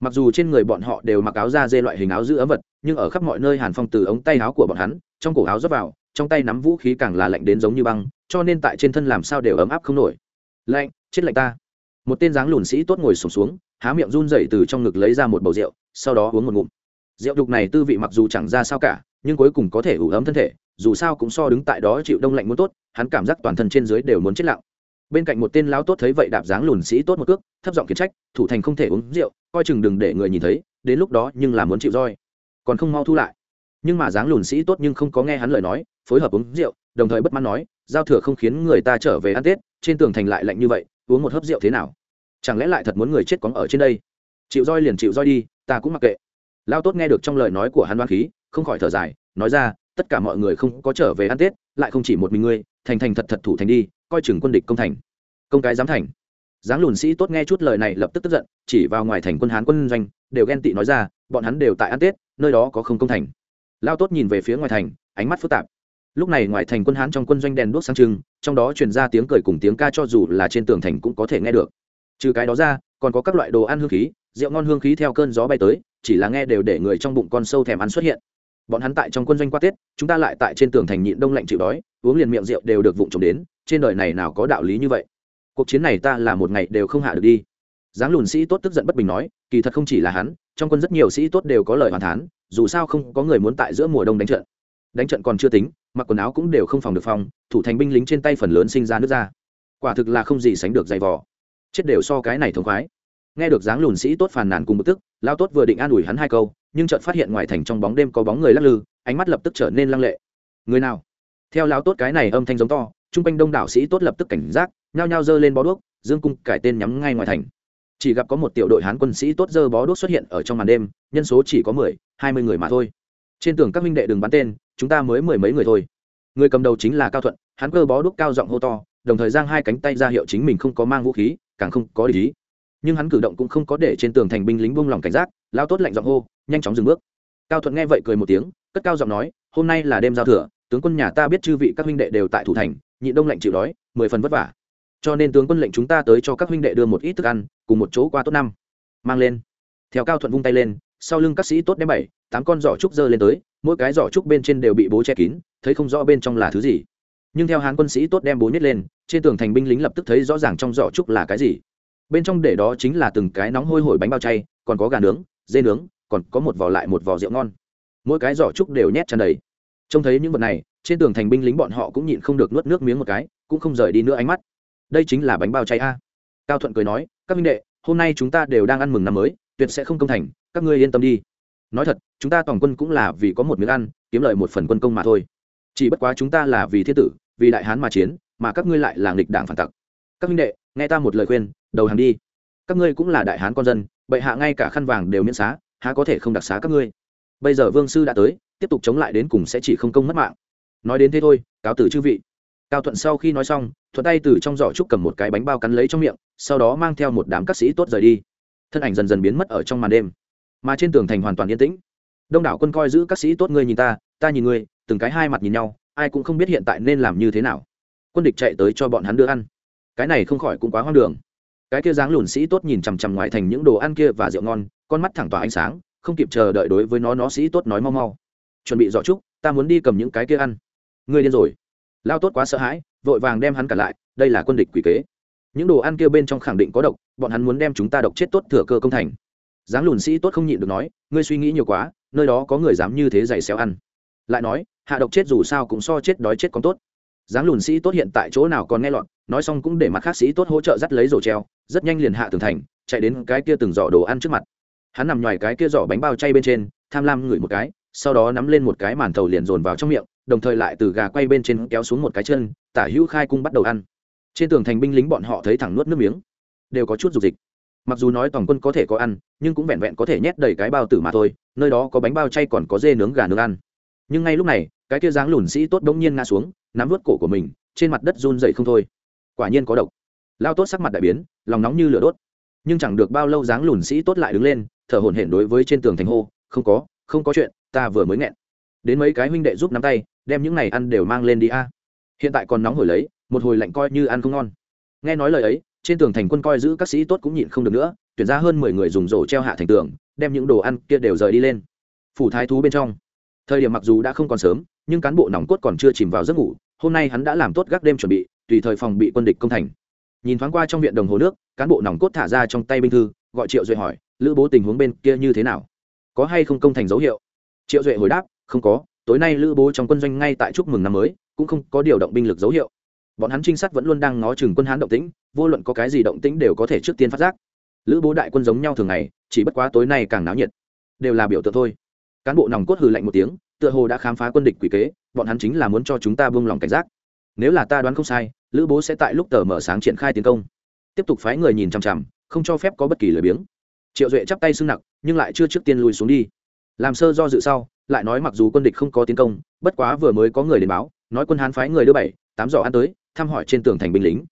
Mặc dù trên người bọn họ đều mặc áo da dê loại hình áo giữ ấm vật nhưng ở khắp mọi nơi hàn phong từ ống tay áo của bọn hắn trong cổ áo rót vào trong tay nắm vũ khí càng là lạnh đến giống như băng cho nên tại trên thân làm sao đều ấm áp không nổi. Lạnh chết lạnh ta. Một tên dáng lùn sĩ tốt ngồi sùng xuống, xuống há miệng run dậy từ trong ngực lấy ra một bầu rượu sau đó uống một ngụm. Rượu đục này tư vị mặc dù chẳng ra sao cả nhưng cuối cùng có thể ủ ấm thân thể dù sao cũng so đứng tại đó chịu đông lạnh muốn tốt, hắn cảm giác toàn thân trên dưới đều muốn chết lặng. Bên cạnh một tên lão tốt thấy vậy đạp dáng lùn sĩ tốt một cước, thấp giọng kiến trách, thủ thành không thể uống rượu, coi chừng đừng để người nhìn thấy, đến lúc đó nhưng là muốn chịu roi. Còn không mau thu lại. Nhưng mà dáng lùn sĩ tốt nhưng không có nghe hắn lời nói, phối hợp uống rượu, đồng thời bất mãn nói, giao thừa không khiến người ta trở về ăn tết, trên tường thành lại lạnh như vậy, uống một hớp rượu thế nào? Chẳng lẽ lại thật muốn người chết có ở trên đây? Chịu roi liền chịu roi đi, ta cũng mặc kệ. Lao tốt nghe được trong lời nói của hắn đoan khí, không khỏi thở dài, nói ra tất cả mọi người không có trở về ăn tết, lại không chỉ một mình ngươi, thành thành thật thật thủ thành đi, coi chừng quân địch công thành. Công cái dám thành. Giáng lùn sĩ tốt nghe chút lời này lập tức tức giận, chỉ vào ngoài thành quân hán quân doanh, đều ghen tị nói ra, bọn hắn đều tại ăn tết, nơi đó có không công thành. Lao tốt nhìn về phía ngoài thành, ánh mắt phức tạp. Lúc này ngoài thành quân hán trong quân doanh đèn đuốc sáng trưng, trong đó truyền ra tiếng cười cùng tiếng ca cho dù là trên tường thành cũng có thể nghe được. Trừ cái đó ra, còn có các loại đồ ăn hương khí, rượu ngon hương khí theo cơn gió bay tới, chỉ là nghe đều để người trong bụng con sâu thèm ăn xuất hiện bọn hắn tại trong quân doanh qua tết, chúng ta lại tại trên tường thành nhịn đông lạnh chịu đói, uống liền miệng rượu đều được vụng trồng đến, trên đời này nào có đạo lý như vậy? Cuộc chiến này ta là một ngày đều không hạ được đi. Dáng lùn sĩ tốt tức giận bất bình nói, kỳ thật không chỉ là hắn, trong quân rất nhiều sĩ tốt đều có lời hoàn thán, dù sao không có người muốn tại giữa mùa đông đánh trận. Đánh trận còn chưa tính, mặc quần áo cũng đều không phòng được phòng, thủ thành binh lính trên tay phần lớn sinh ra nước ra quả thực là không gì sánh được dày vò. Chết đều so cái này thống khoái. Nghe được dáng lùn sĩ tốt phàn nàn cùng bực tức lao tốt vừa định an ủi hắn hai câu nhưng chợt phát hiện ngoài thành trong bóng đêm có bóng người lắc lư, ánh mắt lập tức trở nên lăng lệ. Người nào? Theo lão tốt cái này âm thanh giống to, chung quanh đông đảo sĩ tốt lập tức cảnh giác, nhao nhao giơ lên bó đuốc, dương cung cải tên nhắm ngay ngoài thành. Chỉ gặp có một tiểu đội hán quân sĩ tốt dơ bó đuốc xuất hiện ở trong màn đêm, nhân số chỉ có mười, hai mươi người mà thôi. Trên tường các minh đệ đừng bắn tên, chúng ta mới mười mấy người thôi. Người cầm đầu chính là cao thuận, hắn cơ bó đuốc cao giọng hô to, đồng thời giang hai cánh tay ra hiệu chính mình không có mang vũ khí, càng không có lý nhưng hắn cử động cũng không có để trên tường thành binh lính buông lòng cảnh giác, lao tốt lạnh giọng hô nhanh chóng dừng bước. Cao thuận nghe vậy cười một tiếng, cất cao giọng nói, hôm nay là đêm giao thừa, tướng quân nhà ta biết chư vị các huynh đệ đều tại thủ thành, nhị đông lạnh chịu đói, mười phần vất vả. Cho nên tướng quân lệnh chúng ta tới cho các huynh đệ đưa một ít thức ăn, cùng một chỗ qua tốt năm. Mang lên. Theo cao thuận vung tay lên, sau lưng các sĩ tốt đem bảy, tám con giỏ trúc dơ lên tới, mỗi cái giỏ trúc bên trên đều bị bố che kín, thấy không rõ bên trong là thứ gì. Nhưng theo hán quân sĩ tốt đem bố nhét lên, trên tường thành binh lính lập tức thấy rõ ràng trong giỏ trúc là cái gì. Bên trong để đó chính là từng cái nóng hôi hổi bánh bao chay, còn có gà nướng, dê nướng còn có một vỏ lại một vỏ rượu ngon. Mỗi cái giỏ trúc đều nhét tràn đầy. Trông thấy những vật này, trên tường thành binh lính bọn họ cũng nhịn không được nuốt nước miếng một cái, cũng không rời đi nữa ánh mắt. Đây chính là bánh bao cháy a. Cao thuận cười nói, các minh đệ, hôm nay chúng ta đều đang ăn mừng năm mới, tuyệt sẽ không công thành, các ngươi yên tâm đi. Nói thật, chúng ta toàn quân cũng là vì có một miếng ăn, kiếm lợi một phần quân công mà thôi. Chỉ bất quá chúng ta là vì thiên tử, vì đại hán mà chiến, mà các ngươi lại là nghịch đảng phản tặc. Các minh đệ, nghe ta một lời khuyên, đầu hàng đi. Các ngươi cũng là đại hán con dân, bệ hạ ngay cả khăn vàng đều miễn xá há có thể không đặc xá các ngươi? Bây giờ vương sư đã tới, tiếp tục chống lại đến cùng sẽ chỉ không công mất mạng. Nói đến thế thôi, cáo tử chư vị. Cao thuận sau khi nói xong, thuận tay từ trong giỏ trúc cầm một cái bánh bao cắn lấy trong miệng, sau đó mang theo một đám các sĩ tốt rời đi. Thân ảnh dần dần biến mất ở trong màn đêm. Mà trên tường thành hoàn toàn yên tĩnh. Đông đảo quân coi giữ các sĩ tốt ngươi nhìn ta ta nhìn ngươi, từng cái hai mặt nhìn nhau, ai cũng không biết hiện tại nên làm như thế nào. Quân địch chạy tới cho bọn hắn đưa ăn. Cái này không khỏi cũng quá hoang đường cái kia dáng lùn sĩ tốt nhìn chằm chằm ngoài thành những đồ ăn kia và rượu ngon, con mắt thẳng tỏa ánh sáng, không kịp chờ đợi đối với nó nó sĩ tốt nói mau mau. Chuẩn bị dọ trúc, ta muốn đi cầm những cái kia ăn. Ngươi điên rồi. Lao tốt quá sợ hãi, vội vàng đem hắn cả lại, đây là quân địch quỷ kế. Những đồ ăn kia bên trong khẳng định có độc, bọn hắn muốn đem chúng ta độc chết tốt thừa cơ công thành. Dáng lùn sĩ tốt không nhịn được nói, ngươi suy nghĩ nhiều quá, nơi đó có người dám như thế dày xéo ăn. Lại nói, hạ độc chết dù sao cũng so chết đói chết còn tốt. Dáng lùn sĩ tốt hiện tại chỗ nào còn nghe lọt nói xong cũng để mặt khác sĩ tốt hỗ trợ dắt lấy rổ treo, rất nhanh liền hạ tường thành, chạy đến cái kia từng giỏ đồ ăn trước mặt. Hắn nằm ngoài cái kia giỏ bánh bao chay bên trên, tham lam ngửi một cái, sau đó nắm lên một cái màn thầu liền dồn vào trong miệng, đồng thời lại từ gà quay bên trên kéo xuống một cái chân, tả hữu khai cung bắt đầu ăn. Trên tường thành binh lính bọn họ thấy thẳng nuốt nước miếng, đều có chút dục dịch. Mặc dù nói toàn quân có thể có ăn, nhưng cũng vẹn vẹn có thể nhét đầy cái bao tử mà thôi, nơi đó có bánh bao chay còn có dê nướng gà nướng ăn. Nhưng ngay lúc này, cái kia dáng lùn sĩ tốt bỗng nhiên ngã xuống, nắm vớt cổ của mình, trên mặt đất run dậy không thôi quả nhiên có độc. Lao tốt sắc mặt đại biến, lòng nóng như lửa đốt. Nhưng chẳng được bao lâu dáng lùn sĩ tốt lại đứng lên, thở hổn hển đối với trên tường thành hô, không có không có chuyện, ta vừa mới nghẹn. Đến mấy cái huynh đệ giúp nắm tay, đem những này ăn đều mang lên đi a. Hiện tại còn nóng hổi lấy, một hồi lạnh coi như ăn không ngon. Nghe nói lời ấy, trên tường thành quân coi giữ các sĩ tốt cũng nhịn không được nữa, tuyển ra hơn mười người dùng rổ treo hạ thành tường, đem những đồ ăn kia đều rời đi lên. Phủ thái thú bên trong. Thời điểm mặc dù đã không còn sớm, nhưng cán bộ nòng cốt còn chưa chìm vào giấc ngủ hôm nay hắn đã làm tốt gác đêm chuẩn bị, tùy thời phòng bị quân địch công thành. Nhìn thoáng qua trong viện đồng hồ nước, cán bộ nòng cốt thả ra trong tay binh thư, gọi triệu duệ hỏi, lữ bố tình huống bên kia như thế nào? Có hay không công thành dấu hiệu? Triệu duệ hồi đáp, không có, tối nay lữ bố trong quân doanh ngay tại chúc mừng năm mới, cũng không có điều động binh lực dấu hiệu. Bọn hắn trinh sát vẫn luôn đang ngó chừng quân hán động tĩnh, vô luận có cái gì động tĩnh đều có thể trước tiên phát giác. Lữ bố đại quân giống nhau thường ngày, chỉ bất quá tối nay càng náo nhiệt, đều là biểu tượng thôi. Cán bộ nòng cốt hừ lạnh một tiếng tựa hồ đã khám phá quân địch quỷ kế, bọn hắn chính là muốn cho chúng ta buông lòng cảnh giác. Nếu là ta đoán không sai, lữ bố sẽ tại lúc tờ mở sáng triển khai tiến công. Tiếp tục phái người nhìn chằm chằm, không cho phép có bất kỳ lời biếng. Triệu duệ chắp tay xưng nặng nhưng lại chưa trước tiên lùi xuống đi. Làm sơ do dự sau, lại nói mặc dù quân địch không có tiến công, bất quá vừa mới có người đến báo, nói quân hán phái người đưa bảy, tám giỏ ăn tới, thăm hỏi trên tường thành binh lính.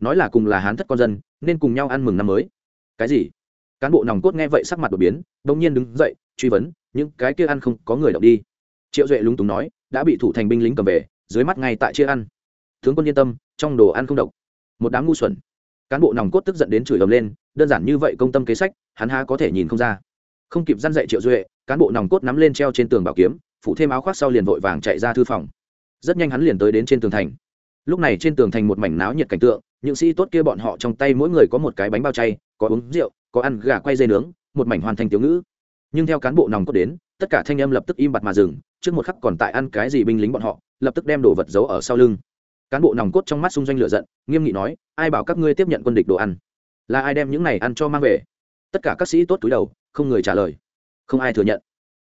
Nói là cùng là hán thất con dân, nên cùng nhau ăn mừng năm mới. Cái gì? Cán bộ nòng cốt nghe vậy sắc mặt đột biến đông nhiên đứng dậy, truy vấn, những cái kia ăn không có người động đi triệu duệ lúng túng nói, đã bị thủ thành binh lính cầm về, dưới mắt ngay tại chia ăn. Tướng quân yên tâm, trong đồ ăn không độc. Một đám ngu xuẩn. Cán bộ nòng cốt tức giận đến chửi ầm lên, đơn giản như vậy công tâm kế sách, hắn há có thể nhìn không ra. Không kịp dăn dạy triệu duệ, cán bộ nòng cốt nắm lên treo trên tường bảo kiếm phụ thêm áo khoác sau liền vội vàng chạy ra thư phòng. Rất nhanh hắn liền tới đến trên tường thành. Lúc này trên tường thành một mảnh náo nhiệt cảnh tượng, những sĩ tốt kia bọn họ trong tay mỗi người có một cái bánh bao chay, có uống rượu, có ăn gà quay dây nướng, một mảnh hoàn thành tiểu ngữ. Nhưng theo cán bộ nòng cốt đến, tất cả thanh âm lập tức im bặt mà dừng trước một khắc còn tại ăn cái gì binh lính bọn họ, lập tức đem đồ vật giấu ở sau lưng. Cán bộ nòng cốt trong mắt xung doanh lửa giận, nghiêm nghị nói, ai bảo các ngươi tiếp nhận quân địch đồ ăn? Là ai đem những này ăn cho mang về? Tất cả các sĩ tốt túi đầu, không người trả lời. Không ai thừa nhận.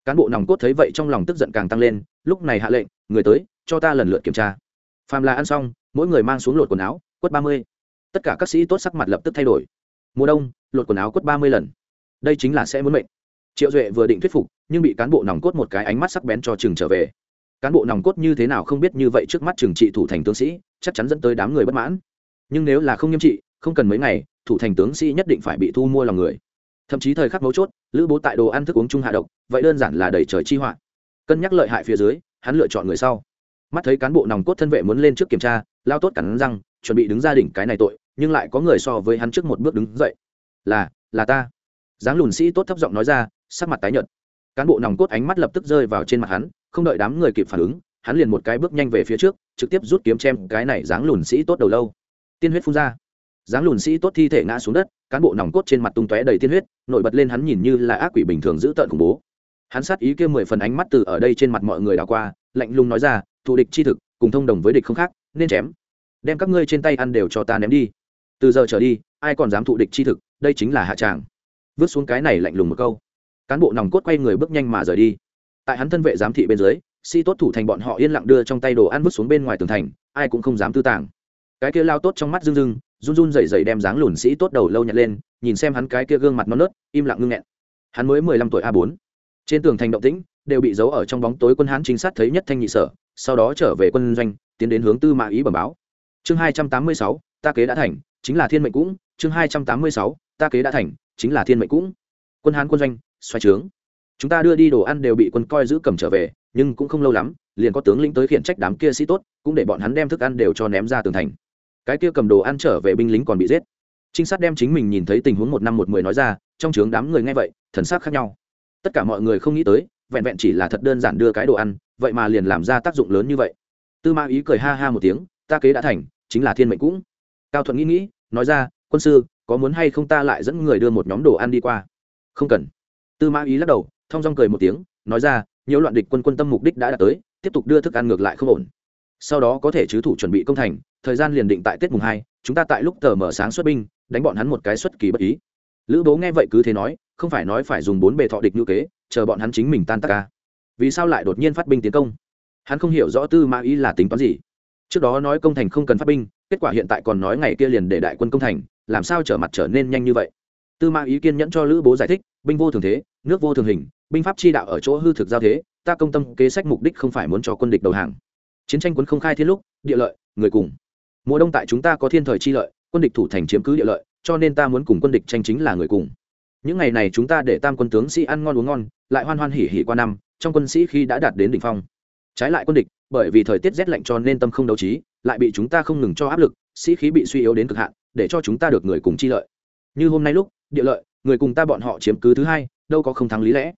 Cán bộ nòng cốt thấy vậy trong lòng tức giận càng tăng lên, lúc này hạ lệnh, người tới, cho ta lần lượt kiểm tra. Phàm là ăn xong, mỗi người mang xuống lột quần áo, quất ba mươi. Tất cả các sĩ tốt sắc mặt lập tức thay đổi. Mùa đông, lột quần áo quất ba mươi lần. Đây chính là sẽ muốn mệnh triệu duệ vừa định thuyết phục, nhưng bị cán bộ nòng cốt một cái ánh mắt sắc bén cho chừng trở về. Cán bộ nòng cốt như thế nào không biết như vậy trước mắt trừng trị thủ thành tướng sĩ, chắc chắn dẫn tới đám người bất mãn. Nhưng nếu là không nghiêm trị, không cần mấy ngày, thủ thành tướng sĩ nhất định phải bị thu mua lòng người. Thậm chí thời khắc mấu chốt, lữ bố tại đồ ăn thức uống chung hạ độc, vậy đơn giản là đẩy trời chi họa. Cân nhắc lợi hại phía dưới, hắn lựa chọn người sau. Mắt thấy cán bộ nòng cốt thân vệ muốn lên trước kiểm tra, lao tốt cắn răng, chuẩn bị đứng ra đỉnh cái này tội, nhưng lại có người so với hắn trước một bước đứng dậy. Là là ta. Dáng lùn sĩ tốt thấp giọng nói ra sắc mặt tái nhợt. Cán bộ nòng cốt ánh mắt lập tức rơi vào trên mặt hắn, không đợi đám người kịp phản ứng, hắn liền một cái bước nhanh về phía trước, trực tiếp rút kiếm chém cái này dáng lùn sĩ tốt đầu lâu. Tiên huyết phun ra. Dáng lùn sĩ tốt thi thể ngã xuống đất, cán bộ nòng cốt trên mặt tung tóe đầy tiên huyết, nổi bật lên hắn nhìn như là ác quỷ bình thường giữ tợn khủng bố. Hắn sát ý kêu mười phần ánh mắt từ ở đây trên mặt mọi người đào qua, lạnh lùng nói ra, thù địch chi thực, cùng thông đồng với địch không khác, nên chém. Đem các ngươi trên tay ăn đều cho ta ném đi. Từ giờ trở đi, ai còn dám thụ địch chi thực, đây chính là hạ tràng. Vứt xuống cái này lạnh lùng một câu cán bộ nòng cốt quay người bước nhanh mà rời đi. Tại hắn thân vệ giám thị bên dưới, si tốt thủ thành bọn họ yên lặng đưa trong tay đồ ăn vứt xuống bên ngoài tường thành, ai cũng không dám tư tàng. Cái kia lao tốt trong mắt rưng rưng, run run rẩy rẩy đem dáng lùn sĩ tốt đầu lâu nhặt lên, nhìn xem hắn cái kia gương mặt non nớt, im lặng ngưng nghẹn. Hắn mới mười lăm tuổi a bốn. Trên tường thành động tĩnh, đều bị giấu ở trong bóng tối quân hán chính sát thấy nhất thanh nhị sở, sau đó trở về quân doanh, tiến đến hướng tư mã ý bẩm báo. Chương hai trăm tám mươi sáu, ta kế đã thành, chính là thiên mệnh cũng. Chương hai trăm tám mươi sáu, ta kế đã thành, chính là thiên mệnh cũng. Quân hán quân doanh xoay trướng. Chúng ta đưa đi đồ ăn đều bị quân coi giữ cầm trở về, nhưng cũng không lâu lắm, liền có tướng lĩnh tới khiển trách đám kia sĩ tốt, cũng để bọn hắn đem thức ăn đều cho ném ra tường thành. Cái kia cầm đồ ăn trở về binh lính còn bị giết. Trinh sát đem chính mình nhìn thấy tình huống một năm một mười nói ra, trong trướng đám người nghe vậy, thần sắc khác nhau. Tất cả mọi người không nghĩ tới, vẹn vẹn chỉ là thật đơn giản đưa cái đồ ăn, vậy mà liền làm ra tác dụng lớn như vậy. Tư ma ý cười ha ha một tiếng, ta kế đã thành, chính là thiên mệnh cũng. Cao thuận nghĩ nghĩ, nói ra, quân sư, có muốn hay không ta lại dẫn người đưa một nhóm đồ ăn đi qua? Không cần tư Mã ý lắc đầu, thong dong cười một tiếng, nói ra nhiều loạn địch quân quân tâm mục đích đã đạt tới, tiếp tục đưa thức ăn ngược lại không ổn. Sau đó có thể chứ thủ chuẩn bị công thành, thời gian liền định tại tết mùng hai, chúng ta tại lúc tờ mở sáng xuất binh, đánh bọn hắn một cái xuất kỳ bất ý. Lữ bố nghe vậy cứ thế nói, không phải nói phải dùng bốn bề thọ địch ngữ kế, chờ bọn hắn chính mình tan tác ca vì sao lại đột nhiên phát binh tiến công? Hắn không hiểu rõ tư mã ý là tính toán gì. Trước đó nói công thành không cần phát binh, kết quả hiện tại còn nói ngày kia liền để đại quân công thành, làm sao trở mặt trở nên nhanh như vậy? Tư mã ý kiên nhẫn cho lữ bố giải thích, binh vô thường thế, nước vô thường hình, binh pháp chi đạo ở chỗ hư thực giao thế, ta công tâm kế sách mục đích không phải muốn cho quân địch đầu hàng. Chiến tranh quân không khai thiên lúc, địa lợi, người cùng. Mùa đông tại chúng ta có thiên thời chi lợi, quân địch thủ thành chiếm cứ địa lợi, cho nên ta muốn cùng quân địch tranh chính là người cùng. Những ngày này chúng ta để tam quân tướng sĩ ăn ngon uống ngon, lại hoan hoan hỉ hỉ qua năm, trong quân sĩ khi đã đạt đến đỉnh phong. Trái lại quân địch, bởi vì thời tiết rét lạnh cho nên tâm không đấu trí, lại bị chúng ta không ngừng cho áp lực, sĩ khí bị suy yếu đến cực hạn, để cho chúng ta được người cùng chi lợi. Như hôm nay lúc địa lợi, người cùng ta bọn họ chiếm cứ thứ hai, đâu có không thắng lý lẽ.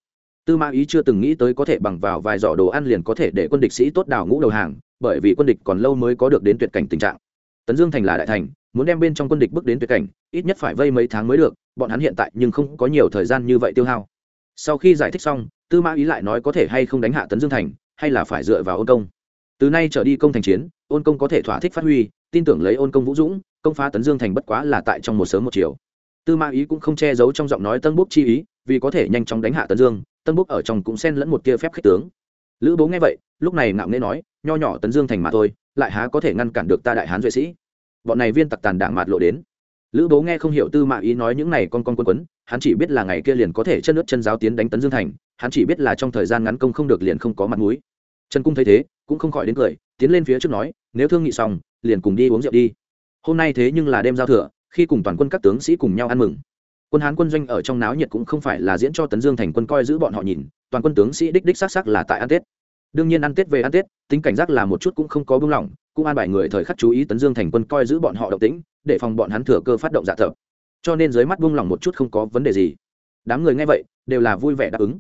Tư mã ý chưa từng nghĩ tới có thể bằng vào vài giỏ đồ ăn liền có thể để quân địch sĩ tốt đào ngũ đầu hàng, bởi vì quân địch còn lâu mới có được đến tuyệt cảnh tình trạng. Tấn dương thành là đại thành, muốn đem bên trong quân địch bước đến tuyệt cảnh, ít nhất phải vây mấy tháng mới được, bọn hắn hiện tại nhưng không có nhiều thời gian như vậy tiêu hao. Sau khi giải thích xong, tư mã ý lại nói có thể hay không đánh hạ tấn dương thành, hay là phải dựa vào ôn công. Từ nay trở đi công thành chiến, ôn công có thể thỏa thích phát huy, tin tưởng lấy ôn công vũ dũng, công phá tấn dương thành bất quá là tại trong một sớm một chiều tư mã ý cũng không che giấu trong giọng nói tân bốc chi ý, vì có thể nhanh chóng đánh hạ tấn dương, tân bốc ở trong cũng xen lẫn một tia phép khích tướng. Lữ bố nghe vậy, lúc này ngạo nghễ nói, nho nhỏ tấn dương thành mà thôi, lại há có thể ngăn cản được ta đại hán duệ sĩ? Bọn này viên tặc tàn đảng mạt lộ đến. Lữ bố nghe không hiểu tư mã ý nói những này con con quân quấn, hắn chỉ biết là ngày kia liền có thể chân nước chân giáo tiến đánh tấn dương thành, hắn chỉ biết là trong thời gian ngắn công không được liền không có mặt mũi. Trần cung thấy thế, cũng không khỏi đến cười, tiến lên phía trước nói, nếu thương nghị xong, liền cùng đi uống rượu đi. Hôm nay thế nhưng là đêm giao thừa khi cùng toàn quân các tướng sĩ cùng nhau ăn mừng. Quân hán quân doanh ở trong náo nhiệt cũng không phải là diễn cho tấn dương thành quân coi giữ bọn họ nhìn, toàn quân tướng sĩ đích đích xác xác là tại ăn tết. Đương nhiên ăn tết về ăn tết, tính cảnh giác là một chút cũng không có buông lỏng, cũng an bài người thời khắc chú ý tấn dương thành quân coi giữ bọn họ động tĩnh, để phòng bọn hắn thừa cơ phát động dạ thợ cho nên dưới mắt buông lỏng một chút không có vấn đề gì. Đám người nghe vậy, đều là vui vẻ đáp ứng.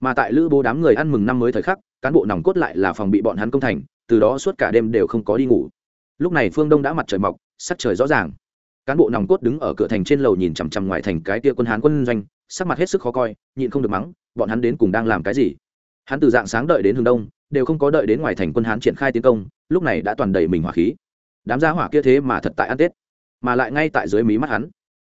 Mà tại lữ bố đám người ăn mừng năm mới thời khắc, cán bộ nòng cốt lại là phòng bị bọn hắn công thành, từ đó suốt cả đêm đều không có đi ngủ. Lúc này phương đông đã mặt trời mọc, sắc trời rõ ràng cán bộ nòng cốt đứng ở cửa thành trên lầu nhìn chằm chằm ngoài thành cái tia quân hán quân doanh, sắc mặt hết sức khó coi, nhịn không được mắng, bọn hắn đến cùng đang làm cái gì? Hắn từ dạng sáng đợi đến hướng đông, đều không có đợi đến ngoài thành quân hán triển khai tiến công, lúc này đã toàn đầy mình hỏa khí. Đám gia hỏa kia thế mà thật tại ăn tết, mà lại ngay tại dưới mí mắt hắn.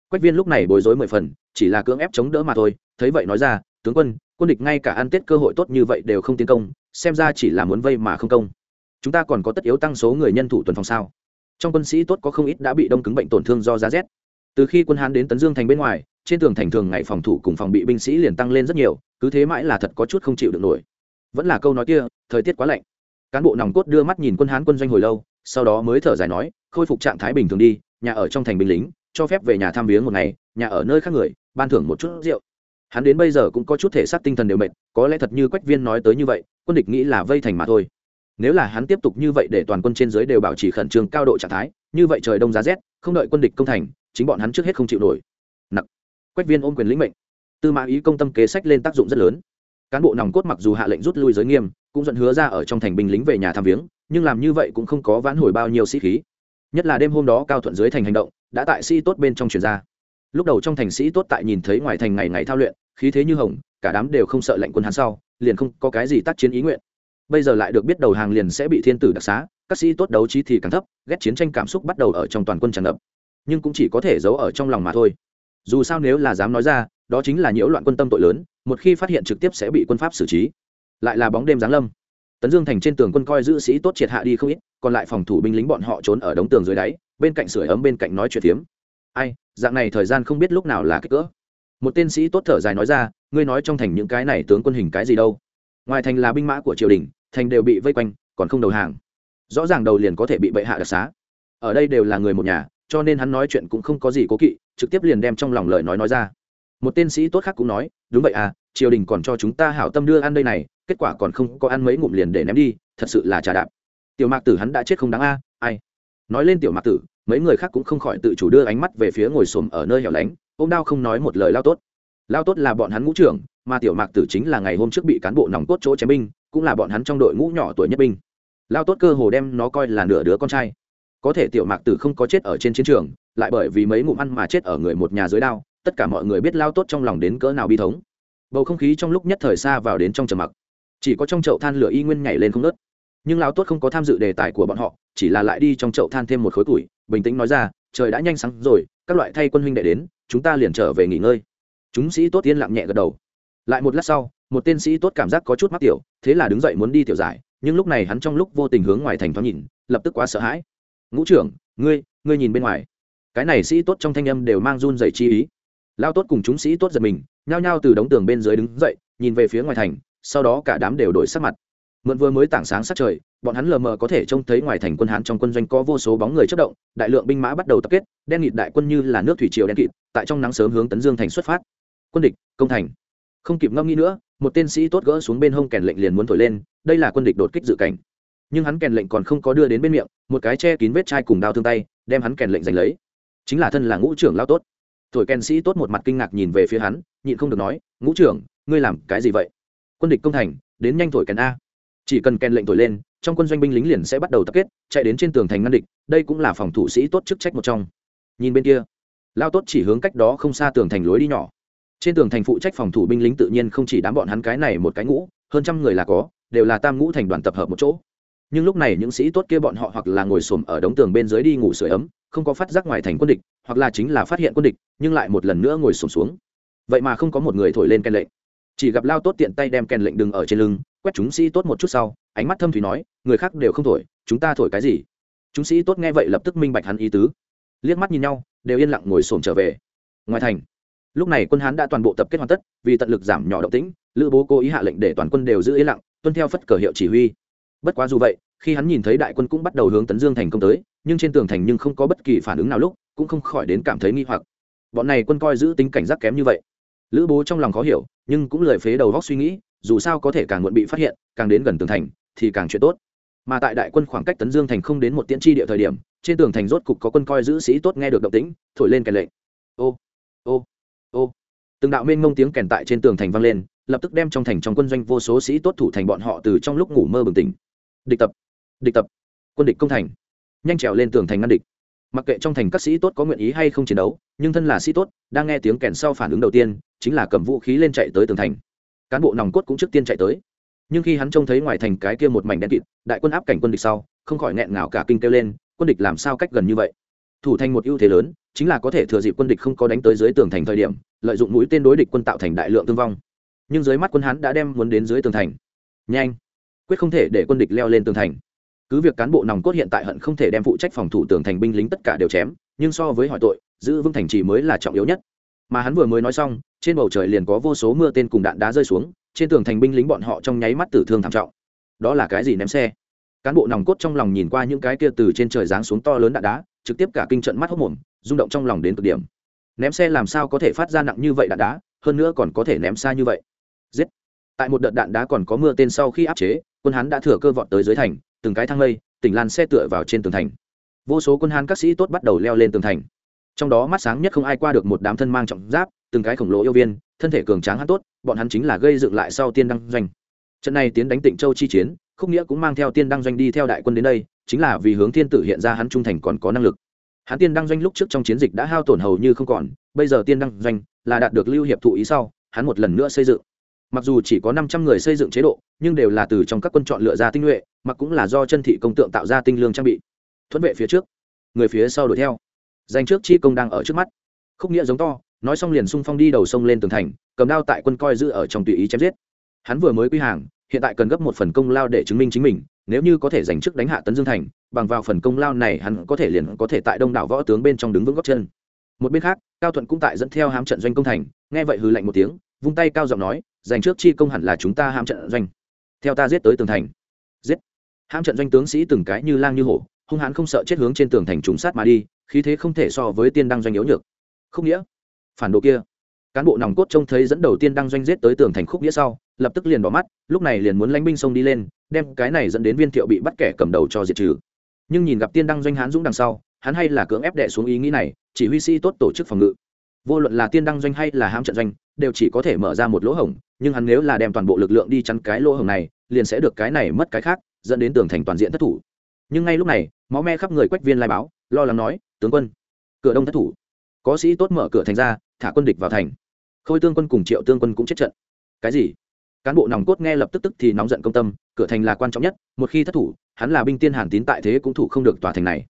Quách viên lúc này bối rối mười phần, chỉ là cưỡng ép chống đỡ mà thôi, thấy vậy nói ra, tướng quân quân địch ngay cả ăn tết cơ hội tốt như vậy đều không tiến công, xem ra chỉ là muốn vây mà không công. Chúng ta còn có tất yếu tăng số người nhân thủ tuần phòng sao? Trong quân sĩ tốt có không ít đã bị đông cứng bệnh tổn thương do giá rét. Từ khi quân hán đến tấn dương thành bên ngoài, trên tường thành thường ngày phòng thủ cùng phòng bị binh sĩ liền tăng lên rất nhiều, cứ thế mãi là thật có chút không chịu được nổi. Vẫn là câu nói kia, thời tiết quá lạnh. Cán bộ nòng cốt đưa mắt nhìn quân hán quân doanh hồi lâu, sau đó mới thở dài nói, khôi phục trạng thái bình thường đi, nhà ở trong thành binh lính, cho phép về nhà thăm viếng một ngày, nhà ở nơi khác người, ban thưởng một chút rượu. Hắn đến bây giờ cũng có chút thể xác tinh thần đều mệt, có lẽ thật như quách viên nói tới như vậy, quân địch nghĩ là vây thành mà thôi nếu là hắn tiếp tục như vậy để toàn quân trên dưới đều bảo trì khẩn trương cao độ trạng thái, như vậy trời đông giá rét, không đợi quân địch công thành, chính bọn hắn trước hết không chịu nổi. Nặc. Quách viên ôm quyền lĩnh mệnh. Tư mã ý công tâm kế sách lên tác dụng rất lớn. Cán bộ nòng cốt mặc dù hạ lệnh rút lui giới nghiêm, cũng dẫn hứa ra ở trong thành binh lính về nhà thăm viếng, nhưng làm như vậy cũng không có vãn hồi bao nhiêu sĩ khí. Nhất là đêm hôm đó cao thuận dưới thành hành động, đã tại sĩ tốt bên trong truyền ra. Lúc đầu trong thành sĩ tốt tại nhìn thấy ngoài thành ngày ngày thao luyện, khí thế như hồng, cả đám đều không sợ lệnh quân hắn sau, liền không có cái gì tác chiến ý nguyện bây giờ lại được biết đầu hàng liền sẽ bị thiên tử đặc xá, các sĩ tốt đấu trí thì càng thấp, ghét chiến tranh cảm xúc bắt đầu ở trong toàn quân tràn ngập. Nhưng cũng chỉ có thể giấu ở trong lòng mà thôi. Dù sao nếu là dám nói ra, đó chính là nhiễu loạn quân tâm tội lớn, một khi phát hiện trực tiếp sẽ bị quân pháp xử trí. Lại là bóng đêm giáng lâm. Tấn dương thành trên tường quân coi giữ sĩ tốt triệt hạ đi không ít, còn lại phòng thủ binh lính bọn họ trốn ở đống tường dưới đáy, bên cạnh sưởi ấm bên cạnh nói chuyện tiếm. ai, dạng này thời gian không biết lúc nào là kích cỡ. Một tên sĩ tốt thở dài nói ra, ngươi nói trong thành những cái này tướng quân hình cái gì đâu? Ngoài thành là binh mã của triều đình, thành đều bị vây quanh, còn không đầu hàng. Rõ ràng đầu liền có thể bị bệ hạ đặc xá. Ở đây đều là người một nhà, cho nên hắn nói chuyện cũng không có gì cố kỵ, trực tiếp liền đem trong lòng lời nói nói ra. Một tên sĩ tốt khác cũng nói, đúng vậy à triều đình còn cho chúng ta hảo tâm đưa ăn đây này, kết quả còn không có ăn mấy ngụm liền để ném đi, thật sự là trà đạp. Tiểu mạc tử hắn đã chết không đáng a, ai? Nói lên tiểu mạc tử, mấy người khác cũng không khỏi tự chủ đưa ánh mắt về phía ngồi xổm ở nơi hẻo lánh ô m đao không nói một lời lao tốt lao tốt là bọn hắn ngũ trưởng, mà tiểu mạc tử chính là ngày hôm trước bị cán bộ nòng cốt chỗ chém binh, cũng là bọn hắn trong đội ngũ nhỏ tuổi nhất binh. Lao tốt cơ hồ đem nó coi là nửa đứa con trai. Có thể tiểu mạc tử không có chết ở trên chiến trường, lại bởi vì mấy ngụm ăn mà chết ở người một nhà dưới đao, tất cả mọi người biết lao tốt trong lòng đến cỡ nào bi thống. Bầu không khí trong lúc nhất thời xa vào đến trong trầm mặc. Chỉ có trong chậu than lửa y nguyên nhảy lên không nớt nhưng lao tốt không có tham dự đề tài của bọn họ, chỉ là lại đi trong chậu than thêm một khối củi, bình tĩnh nói ra, trời đã nhanh sáng rồi, các loại thay quân huynh đệ đến, chúng ta liền trở về nghỉ ngơi chúng sĩ tốt tiên lặng nhẹ gật đầu. Lại một lát sau, một tên sĩ tốt cảm giác có chút mắc tiểu, thế là đứng dậy muốn đi tiểu giải, nhưng lúc này hắn trong lúc vô tình hướng ngoài thành thoáng nhìn, lập tức quá sợ hãi. Ngũ trưởng, ngươi ngươi nhìn bên ngoài. Cái này sĩ tốt trong thanh âm đều mang run dày chi ý. Lao tốt cùng chúng sĩ tốt giật mình, nhao nhao từ đống tường bên dưới đứng dậy, nhìn về phía ngoài thành, sau đó cả đám đều đổi sắc mặt. Mượn vừa mới tảng sáng sát trời, bọn hắn lờ mờ có thể trông thấy ngoài thành quân hán trong quân doanh có vô số bóng người chất động, đại lượng binh mã bắt đầu tập kết, đen nghịt đại quân như là nước thủy triều đen kịt, tại trong nắng sớm hướng tấn dương thành xuất phát quân địch, công thành. Không kịp ngâm nghĩ nữa, một tên sĩ tốt gỡ xuống bên hông kèn lệnh liền muốn thổi lên, đây là quân địch đột kích dự cảnh. Nhưng hắn kèn lệnh còn không có đưa đến bên miệng, một cái che kín vết chai cùng đao thương tay, đem hắn kèn lệnh giành lấy. Chính là thân là ngũ trưởng lao tốt. Thổi kèn sĩ tốt một mặt kinh ngạc nhìn về phía hắn, nhịn không được nói, ngũ trưởng, ngươi làm cái gì vậy? Quân địch công thành, đến nhanh thổi kèn a. Chỉ cần kèn lệnh thổi lên, trong quân doanh binh lính liền sẽ bắt đầu tập kết, chạy đến trên tường thành ngăn địch, đây cũng là phòng thủ sĩ tốt chức trách một trong. Nhìn bên kia lao tốt chỉ hướng cách đó không xa tường thành lối đi nhỏ trên tường thành phụ trách phòng thủ binh lính tự nhiên không chỉ đám bọn hắn cái này một cái ngũ, hơn trăm người là có, đều là tam ngũ thành đoàn tập hợp một chỗ. Nhưng lúc này những sĩ tốt kia bọn họ hoặc là ngồi xổm ở đống tường bên dưới đi ngủ sưởi ấm, không có phát giác ngoài thành quân địch, hoặc là chính là phát hiện quân địch, nhưng lại một lần nữa ngồi xổm xuống. Vậy mà không có một người thổi lên kèn lệnh. Chỉ gặp lao tốt tiện tay đem kèn lệnh đừng ở trên lưng, quét chúng sĩ tốt một chút sau, ánh mắt thâm thủy nói, người khác đều không thổi, chúng ta thổi cái gì? Chúng sĩ tốt nghe vậy lập tức minh bạch hắn ý tứ. Liếc mắt nhìn nhau, đều yên lặng ngồi xổm trở về. Ngoài thành lúc này quân hán đã toàn bộ tập kết hoàn tất, vì tận lực giảm nhỏ động tĩnh, lữ bố cố ý hạ lệnh để toàn quân đều giữ yên lặng, tuân theo phất cờ hiệu chỉ huy. Bất quá dù vậy, khi hắn nhìn thấy đại quân cũng bắt đầu hướng tấn dương thành công tới, nhưng trên tường thành nhưng không có bất kỳ phản ứng nào lúc, cũng không khỏi đến cảm thấy nghi hoặc. Bọn này quân coi giữ tính cảnh giác kém như vậy. Lữ bố trong lòng khó hiểu, nhưng cũng lười phế đầu góc suy nghĩ, dù sao có thể càng muộn bị phát hiện, càng đến gần tường thành, thì càng chuyện tốt. Mà tại đại quân khoảng cách tấn dương thành không đến một tiễn tri địa thời điểm, trên tường thành rốt cục có quân coi giữ sĩ tốt nghe được động tĩnh, thổi lên kèn lệnh. Ô ô ô. Từng đạo mênh mông tiếng kèn tại trên tường thành vang lên, lập tức đem trong thành trong quân doanh vô số sĩ tốt thủ thành bọn họ từ trong lúc ngủ mơ bừng tỉnh. Địch tập địch tập, quân địch công thành. Nhanh trèo lên tường thành ngăn địch. Mặc kệ trong thành các sĩ tốt có nguyện ý hay không chiến đấu, nhưng thân là sĩ tốt, đang nghe tiếng kèn sau phản ứng đầu tiên, chính là cầm vũ khí lên chạy tới tường thành. Cán bộ nòng cốt cũng trước tiên chạy tới. Nhưng khi hắn trông thấy ngoài thành cái kia một mảnh đen kịt, đại quân áp cảnh quân địch sau, không khỏi nghẹn ngào cả kinh kêu lên, quân địch làm sao cách gần như vậy? Thủ thành một ưu thế lớn chính là có thể thừa dịp quân địch không có đánh tới dưới tường thành thời điểm, lợi dụng mũi tên đối địch quân tạo thành đại lượng thương vong. Nhưng dưới mắt quân hắn đã đem muốn đến dưới tường thành. Nhanh! Quyết không thể để quân địch leo lên tường thành. Cứ việc cán bộ nòng cốt hiện tại hận không thể đem phụ trách phòng thủ tường thành binh lính tất cả đều chém, nhưng so với hỏi tội, giữ vững thành trì mới là trọng yếu nhất. Mà hắn vừa mới nói xong, trên bầu trời liền có vô số mưa tên cùng đạn đá rơi xuống, trên tường thành binh lính bọn họ trong nháy mắt tử thương thảm trọng. Đó là cái gì ném xe? Cán bộ nòng cốt trong lòng nhìn qua những cái kia từ trên trời giáng xuống to lớn đạn đá trực tiếp cả kinh trận mắt hốc mồm, rung động trong lòng đến cực điểm. Ném xe làm sao có thể phát ra nặng như vậy đạn đá, hơn nữa còn có thể ném xa như vậy. Giết! Tại một đợt đạn đá còn có mưa tên sau khi áp chế, quân hán đã thừa cơ vọt tới dưới thành, từng cái thang lây, tỉnh lan xe tựa vào trên tường thành. Vô số quân hán các sĩ tốt bắt đầu leo lên tường thành. Trong đó mắt sáng nhất không ai qua được một đám thân mang trọng giáp, từng cái khổng lồ yêu viên, thân thể cường tráng hắn tốt, bọn hắn chính là gây dựng lại sau tiên đăng doanh. Trận này tiến đánh tịnh châu chi chiến khúc nghĩa cũng mang theo tiên đăng doanh đi theo đại quân đến đây, chính là vì hướng thiên tử hiện ra hắn trung thành còn có năng lực. Hắn tiên đăng doanh lúc trước trong chiến dịch đã hao tổn hầu như không còn, bây giờ tiên đăng doanh là đạt được lưu hiệp thụ ý sau, hắn một lần nữa xây dựng. Mặc dù chỉ có năm trăm người xây dựng chế độ, nhưng đều là từ trong các quân chọn lựa ra tinh nhuệ mặc cũng là do chân thị công tượng tạo ra tinh lương trang bị. Thuận vệ phía trước, người phía sau đuổi theo. Danh trước chi công đang ở trước mắt. Khúc nghĩa giống to, nói xong liền xung phong đi đầu sông lên tường thành, cầm đao tại quân coi giữ ở trong tùy ý chém giết. Hắn vừa mới quy hàng hiện tại cần gấp một phần công lao để chứng minh chính mình, nếu như có thể giành chức đánh hạ tấn dương thành, bằng vào phần công lao này hắn có thể liền có thể tại đông đảo võ tướng bên trong đứng vững góc chân. Một bên khác, cao thuận cũng tại dẫn theo hám trận doanh công thành, nghe vậy hư lạnh một tiếng, vung tay cao giọng nói, giành trước chi công hẳn là chúng ta hám trận doanh. Theo ta giết tới tường thành. Giết. Hám trận doanh tướng sĩ từng cái như lang như hổ, hung hãn không sợ chết hướng trên tường thành trùng sát mà đi, khí thế không thể so với tiên đăng doanh yếu nhược. Không nghĩa. Phản đồ kia cán bộ nòng cốt trông thấy dẫn đầu tiên đăng doanh giết tới tường thành khúc nghĩa sau, lập tức liền bỏ mắt, lúc này liền muốn lánh binh sông đi lên, đem cái này dẫn đến viên thiệu bị bắt kẻ cầm đầu cho diệt trừ. Nhưng nhìn gặp tiên đăng doanh hán dũng đằng sau, hắn hay là cưỡng ép đệ xuống ý nghĩ này, chỉ huy sĩ tốt tổ chức phòng ngự. Vô luận là tiên đăng doanh hay là hám trận doanh, đều chỉ có thể mở ra một lỗ hổng, nhưng hắn nếu là đem toàn bộ lực lượng đi chắn cái lỗ hổng này, liền sẽ được cái này mất cái khác, dẫn đến tường thành toàn diện thất thủ. Nhưng ngay lúc này, máu me khắp người quách viên lai báo, lo lắng nói, tướng quân, cửa đông thất thủ. Có sĩ tốt mở cửa thành ra, thả quân địch vào thành khôi tương quân cùng triệu tương quân cũng chết trận. Cái gì? Cán bộ nòng cốt nghe lập tức tức thì nóng giận công tâm, cửa thành là quan trọng nhất, một khi thất thủ, hắn là binh tiên hàn tín tại thế cũng thủ không được tòa thành này.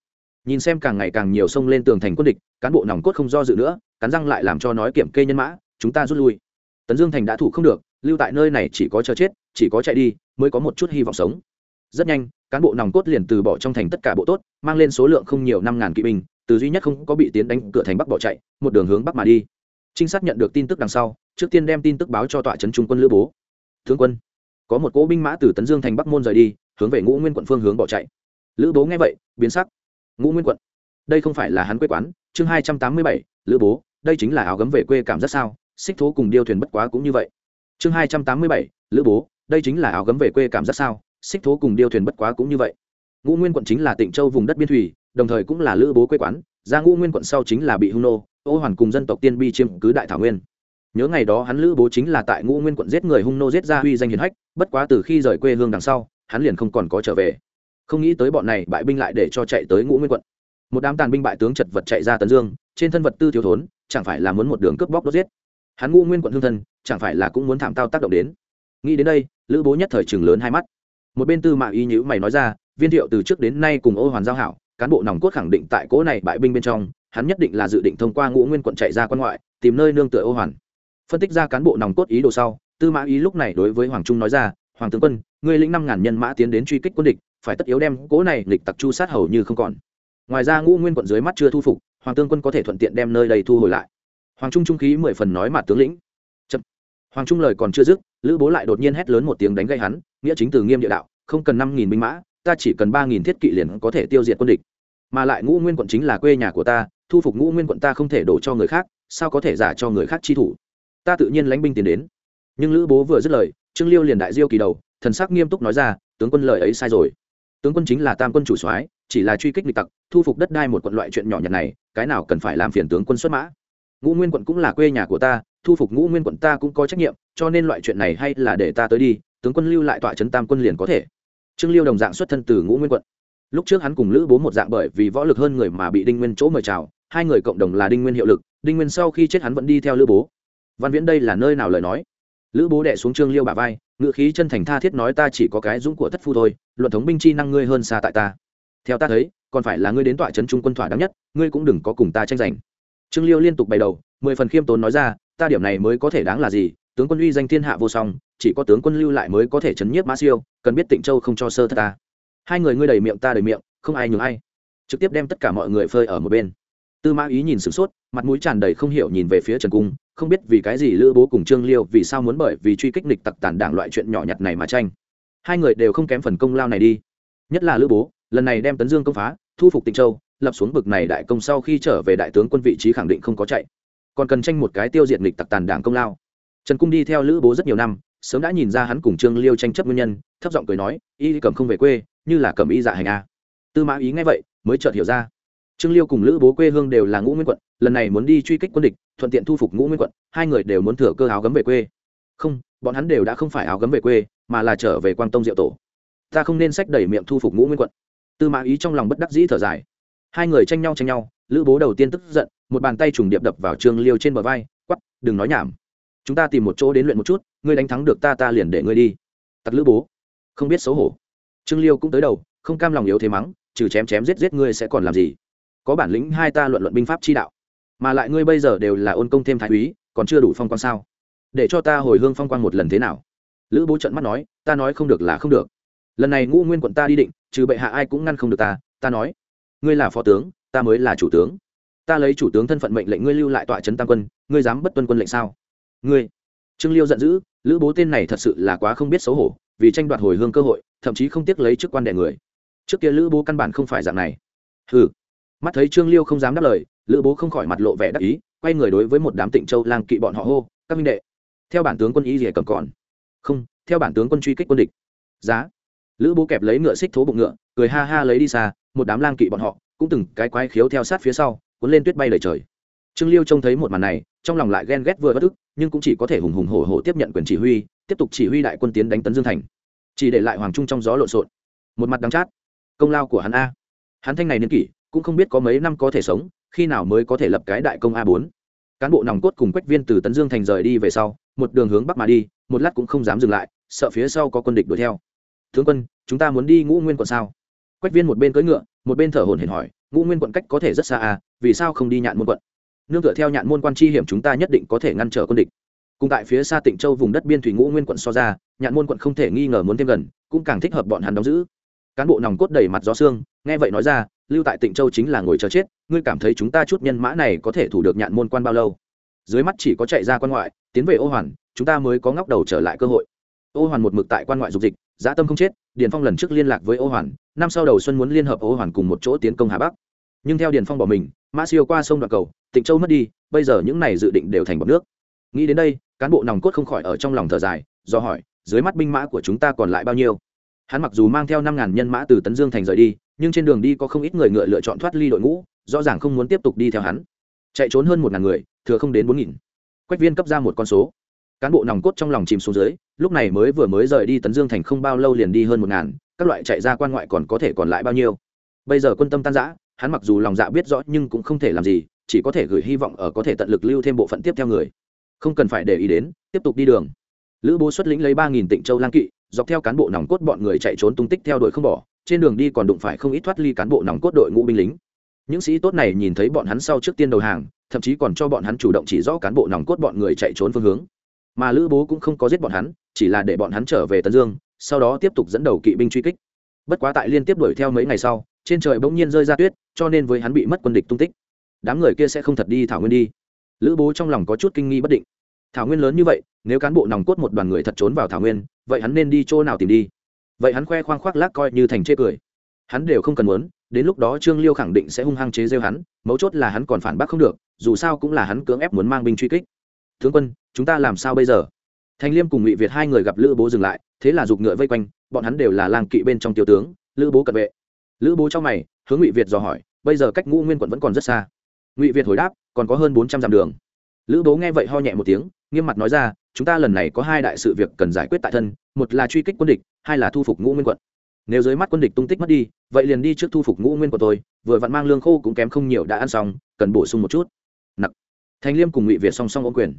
Nhìn xem càng ngày càng nhiều sông lên tường thành quân địch, cán bộ nòng cốt không do dự nữa, cắn răng lại làm cho nói kiểm kê nhân mã, chúng ta rút lui. Tấn dương thành đã thủ không được, lưu tại nơi này chỉ có chờ chết, chỉ có chạy đi, mới có một chút hy vọng sống. Rất nhanh, cán bộ nòng cốt liền từ bỏ trong thành tất cả bộ tốt, mang lên số lượng không nhiều năm ngàn kỵ binh, từ duy nhất không có bị tiến đánh, cửa thành bắc bỏ chạy, một đường hướng bắc mà đi trinh sát nhận được tin tức đằng sau, trước tiên đem tin tức báo cho tọa trấn trung quân lữ bố. Thương quân. Có một cỗ binh mã từ tấn dương thành bắc môn rời đi, hướng về ngũ nguyên quận phương hướng bỏ chạy. Lữ bố nghe vậy, biến sắc. Ngũ nguyên quận, đây không phải là hắn quê quán, chương hai trăm tám mươi bảy, lữ bố, đây chính là áo gấm về quê cảm giác sao, xích thố cùng điêu thuyền bất quá cũng như vậy. Chương hai trăm tám mươi bảy, lữ bố, đây chính là áo gấm về quê cảm giác sao, xích thố cùng điêu thuyền bất quá cũng như vậy. Ngũ nguyên quận chính là tịnh châu vùng đất biên thủy, đồng thời cũng là lữ bố quê quán ra ngũ nguyên quận sau chính là bị hung nô, ô hoàn cùng dân tộc tiên bi chiêm cứ đại thảo nguyên. Nhớ ngày đó hắn lữ bố chính là tại ngũ nguyên quận giết người hung nô giết ra uy danh hiền hách, bất quá từ khi rời quê hương đằng sau, hắn liền không còn có trở về. Không nghĩ tới bọn này bại binh lại để cho chạy tới ngũ nguyên quận. Một đám tàn binh bại tướng chật vật chạy ra tấn dương, trên thân vật tư thiếu thốn, chẳng phải là muốn một đường cướp bóc đốt giết. Hắn ngũ nguyên quận hương thân, chẳng phải là cũng muốn thảm tao tác động đến. Nghĩ đến đây, lữ bố nhất thời chừng lớn hai mắt. Một bên tư mạng ý nhữ mày nói ra, viên thiệu, từ trước đến nay cùng ô hoàn giao hảo cán bộ nòng cốt khẳng định tại cỗ này bại binh bên trong, hắn nhất định là dự định thông qua ngũ nguyên quận chạy ra quan ngoại, tìm nơi nương tựa ô hoàn. Phân tích ra cán bộ nòng cốt ý đồ sau, tư mã ý lúc này đối với hoàng trung nói ra, hoàng tướng quân, ngươi lĩnh năm ngàn nhân mã tiến đến truy kích quân địch, phải tất yếu đem cỗ này lịch tặc chu sát hầu như không còn. Ngoài ra ngũ nguyên quận dưới mắt chưa thu phục, hoàng tướng quân có thể thuận tiện đem nơi đây thu hồi lại. Hoàng trung trung khí mười phần nói mà tướng lĩnh. Chậm. hoàng trung lời còn chưa dứt, lữ bố lại đột nhiên hét lớn một tiếng đánh gây hắn, nghĩa chính từ nghiêm địa đạo, không cần năm nghìn binh mã, ta chỉ cần ba nghìn thiết kỵ liền có thể tiêu diệt quân địch mà lại ngũ nguyên quận chính là quê nhà của ta, thu phục ngũ nguyên quận ta không thể đổ cho người khác, sao có thể giả cho người khác chi thủ? Ta tự nhiên lánh binh tiến đến. Nhưng lữ bố vừa dứt lời, trương liêu liền đại diêu kỳ đầu, thần sắc nghiêm túc nói ra, tướng quân lời ấy sai rồi. Tướng quân chính là tam quân chủ soái, chỉ là truy kích địch tặc, thu phục đất đai một quận loại chuyện nhỏ nhặt này, cái nào cần phải làm phiền tướng quân xuất mã? Ngũ nguyên quận cũng là quê nhà của ta, thu phục ngũ nguyên quận ta cũng có trách nhiệm, cho nên loại chuyện này hay là để ta tới đi, tướng quân lưu lại tọa trấn tam quân liền có thể. Trương liêu đồng dạng xuất thân từ ngũ nguyên quận lúc trước hắn cùng lữ bố một dạng bởi vì võ lực hơn người mà bị đinh nguyên chỗ mời chào, hai người cộng đồng là đinh nguyên hiệu lực, đinh nguyên sau khi chết hắn vẫn đi theo lữ bố. Văn viễn đây là nơi nào lời nói? Lữ bố đệ xuống trương liêu bà vai ngự khí chân thành tha thiết nói ta chỉ có cái dũng của thất phu thôi, luận thống binh chi năng ngươi hơn xa tại ta. Theo ta thấy, còn phải là ngươi đến tọa trấn trung quân thỏa đáng nhất, ngươi cũng đừng có cùng ta tranh giành. Trương liêu liên tục bày đầu, mười phần khiêm tốn nói ra, ta điểm này mới có thể đáng là gì, tướng quân uy danh thiên hạ vô song, chỉ có tướng quân lưu lại mới có thể chấn nhiếp mã siêu, cần biết tịnh châu không cho sơ thất ta hai người ngươi đầy miệng ta đầy miệng, không ai nhường ai. Trực tiếp đem tất cả mọi người phơi ở một bên. Tư mã ý nhìn sửng sốt, mặt mũi tràn đầy không hiểu nhìn về phía trần cung, không biết vì cái gì lữ bố cùng trương liêu vì sao muốn bởi vì truy kích nịch tặc tàn đảng loại chuyện nhỏ nhặt này mà tranh. Hai người đều không kém phần công lao này đi. Nhất là lữ bố, lần này đem tấn dương công phá, thu phục tịnh châu, lập xuống bực này đại công sau khi trở về đại tướng quân vị trí khẳng định không có chạy. Còn cần tranh một cái tiêu diệt nịch tặc tàn đảng công lao. Trần cung đi theo lữ bố rất nhiều năm sớm đã nhìn ra hắn cùng trương liêu tranh chấp nguyên nhân, thấp giọng cười nói, y cầm không về quê, như là cầm y dạ hành a. Tư mã ý nghe vậy, mới chợt hiểu ra. Trương liêu cùng lữ bố quê hương đều là ngũ nguyên quận, lần này muốn đi truy kích quân địch, thuận tiện thu phục ngũ nguyên quận, hai người đều muốn thừa cơ áo gấm về quê. Không, bọn hắn đều đã không phải áo gấm về quê, mà là trở về quang tông diệu tổ. Ta không nên sách đẩy miệng thu phục ngũ nguyên quận. Tư mã ý trong lòng bất đắc dĩ thở dài. Hai người tranh nhau tranh nhau, lữ bố đầu tiên tức giận, một bàn tay trùng điệp đập vào trương liêu trên bờ vai quắp đừng nói nhảm chúng ta tìm một chỗ đến luyện một chút, ngươi đánh thắng được ta ta liền để ngươi đi. Tặc lữ bố. Không biết xấu hổ. Trương liêu cũng tới đầu, không cam lòng yếu thế mắng, trừ chém chém giết giết ngươi sẽ còn làm gì? Có bản lĩnh hai ta luận luận binh pháp chi đạo. Mà lại ngươi bây giờ đều là ôn công thêm thái úy, còn chưa đủ phong quan sao? Để cho ta hồi hương phong quan một lần thế nào? Lữ bố trận mắt nói, ta nói không được là không được. Lần này ngũ nguyên quận ta đi định, trừ bệ hạ ai cũng ngăn không được ta ta nói. Ngươi là phó tướng, ta mới là chủ tướng. Ta lấy chủ tướng thân phận mệnh lệnh ngươi lưu lại tọa trấn tam quân, ngươi dám bất tuân quân lệnh sao? Ngươi. Trương liêu giận dữ, lữ bố tên này thật sự là quá không biết xấu hổ, vì tranh đoạt hồi hương cơ hội, thậm chí không tiếc lấy chức quan đệ người. Trước kia lữ bố căn bản không phải dạng này. Ừ mắt thấy trương liêu không dám đáp lời, lữ bố không khỏi mặt lộ vẻ đắc ý, quay người đối với một đám tịnh châu lang kỵ bọn họ hô, các minh đệ, theo bản tướng quân ý gì cầm còn? Không, theo bản tướng quân truy kích quân địch. Giá. Lữ bố kẹp lấy ngựa xích thố bụng ngựa, cười ha ha lấy đi xa, một đám lang kỵ bọn họ cũng từng cái quái khiếu theo sát phía sau, cuốn lên tuyết bay lời trời. Trương liêu trông thấy một màn này trong lòng lại ghen ghét vừa bất ức, nhưng cũng chỉ có thể hùng hùng hổ hổ tiếp nhận quyền chỉ huy, tiếp tục chỉ huy đại quân tiến đánh tấn dương thành. Chỉ để lại hoàng trung trong gió lộn xộn. Một mặt đắng chát. Công lao của hắn a. Hắn thanh này niên kỷ, cũng không biết có mấy năm có thể sống, khi nào mới có thể lập cái đại công a bốn. Cán bộ nòng cốt cùng quách viên từ tấn dương thành rời đi về sau, một đường hướng bắc mà đi, một lát cũng không dám dừng lại, sợ phía sau có quân địch đuổi theo. Tướng quân, chúng ta muốn đi ngũ nguyên quận sao? Quách viên một bên cưỡi ngựa, một bên thở hồn hển hỏi, ngũ nguyên quận cách có thể rất xa à vì sao không đi nhạn môn quận? Nương tựa theo nhạn môn quan chi hiểm chúng ta nhất định có thể ngăn trở quân địch. Cùng tại phía xa tịnh châu vùng đất biên thủy ngũ nguyên quận so ra, nhạn môn quận không thể nghi ngờ muốn thêm gần, cũng càng thích hợp bọn hắn đóng giữ. Cán bộ nòng cốt đầy mặt gió xương nghe vậy nói ra, lưu tại tịnh châu chính là ngồi chờ chết, ngươi cảm thấy chúng ta chút nhân mã này có thể thủ được nhạn môn quan bao lâu? Dưới mắt chỉ có chạy ra quan ngoại, tiến về ô hoàn, chúng ta mới có ngóc đầu trở lại cơ hội. Ô hoàn một mực tại quan ngoại dục dịch, dã tâm không chết, điền phong lần trước liên lạc với ô hoàn, năm sau đầu xuân muốn liên hợp ô hoàn cùng một chỗ tiến công hà bắc. Nhưng theo điền phong bỏ mình, mã siêu qua sông đoạn cầu tịnh châu mất đi, bây giờ những này dự định đều thành bọc nước. Nghĩ đến đây, cán bộ nòng cốt không khỏi ở trong lòng thở dài, do hỏi, dưới mắt binh mã của chúng ta còn lại bao nhiêu? Hắn mặc dù mang theo năm ngàn nhân mã từ tấn dương thành rời đi, nhưng trên đường đi có không ít người ngựa lựa chọn thoát ly đội ngũ, rõ ràng không muốn tiếp tục đi theo hắn. Chạy trốn hơn một ngàn người, thừa không đến bốn nghìn. Quách viên cấp ra một con số. Cán bộ nòng cốt trong lòng chìm xuống dưới, lúc này mới vừa mới rời đi tấn dương thành không bao lâu liền đi hơn một ngàn, các loại chạy ra quan ngoại còn có thể còn lại bao nhiêu? Bây giờ quân tâm tan giã hắn mặc dù lòng dạ biết rõ nhưng cũng không thể làm gì chỉ có thể gửi hy vọng ở có thể tận lực lưu thêm bộ phận tiếp theo người. Không cần phải để ý đến, tiếp tục đi đường. Lữ bố xuất lĩnh lấy ba nghìn tịnh châu lang kỵ, dọc theo cán bộ nòng cốt bọn người chạy trốn tung tích theo đuổi không bỏ, trên đường đi còn đụng phải không ít thoát ly cán bộ nòng cốt đội ngũ binh lính. Những sĩ tốt này nhìn thấy bọn hắn sau trước tiên đầu hàng, thậm chí còn cho bọn hắn chủ động chỉ rõ cán bộ nòng cốt bọn người chạy trốn phương hướng. Mà lữ bố cũng không có giết bọn hắn, chỉ là để bọn hắn trở về tấn dương, sau đó tiếp tục dẫn đầu kỵ binh truy kích. Bất quá tại liên tiếp đuổi theo mấy ngày sau, trên trời bỗng nhiên rơi ra tuyết, cho nên với hắn bị mất quân địch tung tích đám người kia sẽ không thật đi thảo nguyên đi. Lữ bố trong lòng có chút kinh nghi bất định. Thảo nguyên lớn như vậy, nếu cán bộ nòng cốt một đoàn người thật trốn vào thảo nguyên, vậy hắn nên đi chỗ nào tìm đi? Vậy hắn khoe khoang khoác lác coi như thành chê cười. Hắn đều không cần muốn, đến lúc đó trương liêu khẳng định sẽ hung hăng chế rêu hắn, mấu chốt là hắn còn phản bác không được, dù sao cũng là hắn cưỡng ép muốn mang binh truy kích. Tướng quân, chúng ta làm sao bây giờ? Thành liêm cùng ngụy việt hai người gặp lữ bố dừng lại, thế là giục ngựa vây quanh, bọn hắn đều là làng kỵ bên trong tiểu tướng, lữ bố cận vệ. Lữ bố trong mày, hướng ngụy việt dò hỏi, bây giờ cách ngũ nguyên quận vẫn còn rất xa ngụy việt hồi đáp còn có hơn bốn trăm dặm đường lữ bố nghe vậy ho nhẹ một tiếng nghiêm mặt nói ra chúng ta lần này có hai đại sự việc cần giải quyết tại thân một là truy kích quân địch hai là thu phục ngũ nguyên quận nếu dưới mắt quân địch tung tích mất đi vậy liền đi trước thu phục ngũ nguyên của tôi vừa vặn mang lương khô cũng kém không nhiều đã ăn xong cần bổ sung một chút nặc thành liêm cùng ngụy việt song song ôm quyền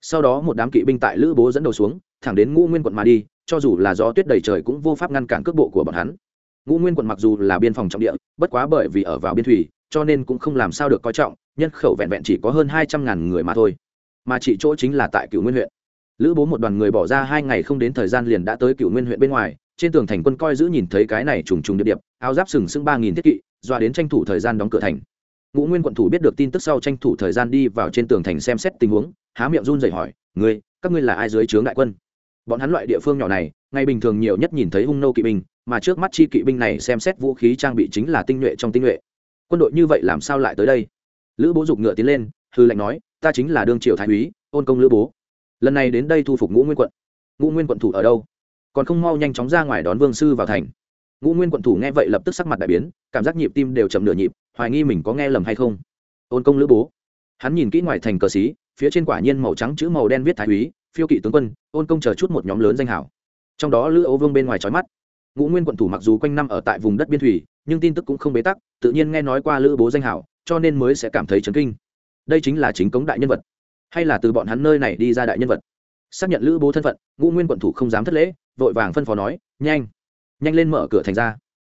sau đó một đám kỵ binh tại lữ bố dẫn đầu xuống thẳng đến ngũ nguyên quận mà đi cho dù là gió tuyết đầy trời cũng vô pháp ngăn cản cước bộ của bọn hắn ngũ nguyên quận mặc dù là biên phòng trọng địa bất quá bởi vì ở vào biên thủy cho nên cũng không làm sao được coi trọng, nhân khẩu vẹn vẹn chỉ có hơn hai trăm ngàn người mà thôi. Mà chỉ chỗ chính là tại cựu nguyên huyện. Lữ bố một đoàn người bỏ ra hai ngày không đến thời gian liền đã tới cựu nguyên huyện bên ngoài, trên tường thành quân coi giữ nhìn thấy cái này trùng trùng điệp điệp, áo giáp sừng sững ba nghìn thiết kỵ, doa đến tranh thủ thời gian đóng cửa thành. Ngũ nguyên quận thủ biết được tin tức sau tranh thủ thời gian đi vào trên tường thành xem xét tình huống, há miệng run dậy hỏi, ngươi, các ngươi là ai dưới trướng đại quân? Bọn hắn loại địa phương nhỏ này, ngày bình thường nhiều nhất nhìn thấy hung nô kỵ binh, mà trước mắt chi kỵ binh này xem xét vũ khí trang bị chính là tinh nhuệ trong tinh nhuệ quân đội như vậy làm sao lại tới đây? Lữ bố giục ngựa tiến lên hư lệnh nói, ta chính là đương triều thái úy, ôn công lữ bố. Lần này đến đây thu phục ngũ nguyên quận. Ngũ nguyên quận thủ ở đâu? Còn không mau nhanh chóng ra ngoài đón vương sư vào thành. Ngũ nguyên quận thủ nghe vậy lập tức sắc mặt đại biến, cảm giác nhịp tim đều chậm nửa nhịp, hoài nghi mình có nghe lầm hay không. Ôn công lữ bố. Hắn nhìn kỹ ngoài thành cờ xí phía trên quả nhiên màu trắng chữ màu đen viết thái úy, phiêu kỵ tướng quân, ôn công chờ chút một nhóm lớn danh hảo trong đó lữ ấu vương bên ngoài trói mắt ngũ nguyên quận thủ mặc dù quanh năm ở tại vùng đất biên thủy, nhưng tin tức cũng không bế tắc, tự nhiên nghe nói qua lữ bố danh hảo, cho nên mới sẽ cảm thấy chấn kinh. Đây chính là chính cống đại nhân vật. Hay là từ bọn hắn nơi này đi ra đại nhân vật. Xác nhận lữ bố thân phận, ngũ nguyên quận thủ không dám thất lễ, vội vàng phân phó nói, nhanh nhanh lên mở cửa thành ra.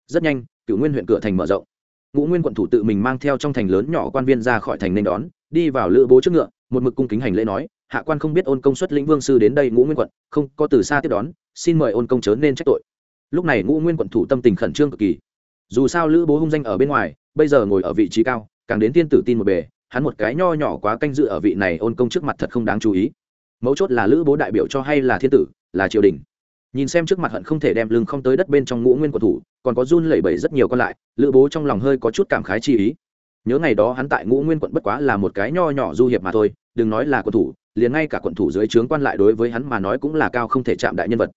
Rất nhanh cựu nguyên huyện cửa thành mở rộng. Ngũ nguyên quận thủ tự mình mang theo trong thành lớn nhỏ quan viên ra khỏi thành nên đón, đi vào lữ bố trước ngựa, một mực cung kính hành lễ nói, hạ quan không biết ôn công suất lĩnh vương sư đến đây ngũ nguyên quận, không có từ xa tiếp đón, xin mời ôn công chớ nên trách tội lúc này ngũ nguyên quận thủ tâm tình khẩn trương cực kỳ. Dù sao lữ bố hung danh ở bên ngoài, bây giờ ngồi ở vị trí cao, càng đến tiên tử tin một bề, hắn một cái nho nhỏ quá canh dự ở vị này ôn công trước mặt thật không đáng chú ý. Mấu chốt là lữ bố đại biểu cho hay là thiên tử, là triều đình. Nhìn xem trước mặt hận không thể đem lưng không tới đất bên trong ngũ nguyên của thủ, còn có run lẩy bẩy rất nhiều con lại, lữ bố trong lòng hơi có chút cảm khái chi ý. Nhớ ngày đó hắn tại ngũ nguyên quận bất quá là một cái nho nhỏ du hiệp mà thôi, đừng nói là quận thủ, liền ngay cả quận thủ dưới trướng quan lại đối với hắn mà nói cũng là cao không thể chạm đại nhân vật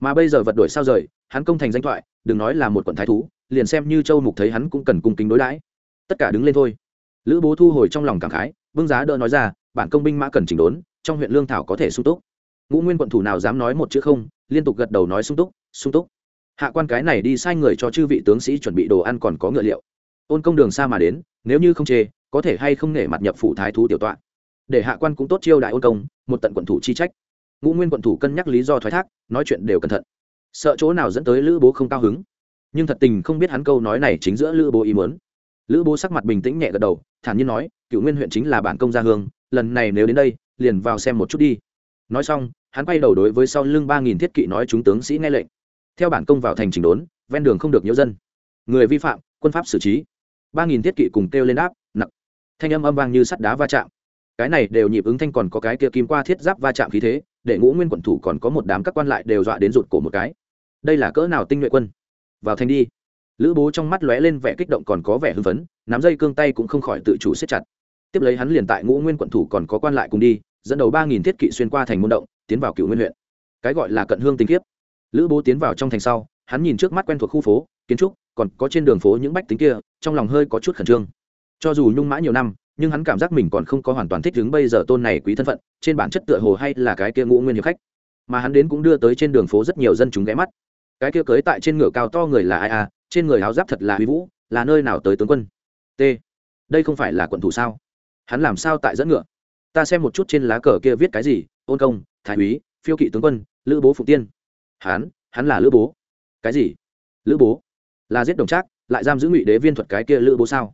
mà bây giờ vật đổi sao rời, hắn công thành danh thoại, đừng nói là một quận thái thú, liền xem như châu mục thấy hắn cũng cần cung kính đối đãi. Tất cả đứng lên thôi. Lữ bố thu hồi trong lòng cảm khái, vương giá đỡ nói ra, bản công binh mã cần chỉnh đốn, trong huyện lương thảo có thể sung túc. Ngũ nguyên quận thủ nào dám nói một chữ không, liên tục gật đầu nói sung túc sung túc. Hạ quan cái này đi sai người cho chư vị tướng sĩ chuẩn bị đồ ăn còn có ngựa liệu. Ôn công đường xa mà đến, nếu như không chê, có thể hay không nể mặt nhập phủ thái thú tiểu tọa. Để hạ quan cũng tốt chiêu đại ôn công, một tận quận thủ chi trách ngũ nguyên quận thủ cân nhắc lý do thoái thác, nói chuyện đều cẩn thận. Sợ chỗ nào dẫn tới lữ bố không cao hứng. Nhưng thật tình không biết hắn câu nói này chính giữa lữ bố ý muốn. Lữ bố sắc mặt bình tĩnh nhẹ gật đầu, thản nhiên nói, cựu nguyên huyện chính là bản công gia hương, lần này nếu đến đây, liền vào xem một chút đi. Nói xong, hắn quay đầu đối với sau lưng ba nghìn thiết kỵ nói chúng tướng sĩ nghe lệnh. Theo bản công vào thành trình đốn, ven đường không được nhiễu dân. Người vi phạm, quân pháp xử trí. Ba nghìn thiết kỵ cùng kêu lên áp nặng thanh âm âm vang như sắt đá va chạm. Cái này đều nhịp ứng thanh còn có cái kia kim qua thiết giáp va chạm khí thế để ngũ nguyên quận thủ còn có một đám các quan lại đều dọa đến rụt cổ một cái. Đây là cỡ nào tinh nhuệ quân? Vào thành đi. Lữ bố trong mắt lóe lên vẻ kích động còn có vẻ hưng phấn, nắm dây cương tay cũng không khỏi tự chủ siết chặt. Tiếp lấy hắn liền tại ngũ nguyên quận thủ còn có quan lại cùng đi, dẫn đầu ba nghìn thiết kỵ xuyên qua thành môn động, tiến vào cựu nguyên huyện. Cái gọi là cận hương tình kiếp lữ bố tiến vào trong thành sau, hắn nhìn trước mắt quen thuộc khu phố, kiến trúc, còn có trên đường phố những bách tính kia, trong lòng hơi có chút khẩn trương. Cho dù nhung mã nhiều năm nhưng hắn cảm giác mình còn không có hoàn toàn thích ứng bây giờ tôn này quý thân phận, trên bản chất tựa hồ hay là cái kia ngũ nguyên hiệp khách. Mà hắn đến cũng đưa tới trên đường phố rất nhiều dân chúng ghé mắt. Cái kia cưới tại trên ngựa cao to người là ai à? Trên người áo giáp thật là huy vũ, là nơi nào tới tướng quân? T. Đây không phải là quận thủ sao? Hắn làm sao tại dẫn ngựa? Ta xem một chút trên lá cờ kia viết cái gì, ôn công, thái úy, phiêu kỵ tướng quân, lữ bố phụ tiên. Hắn hắn là lữ bố. Cái gì? Lữ bố? Là giết đồng trác, lại giam giữ ngụy đế viên thuật cái kia lữ bố sao?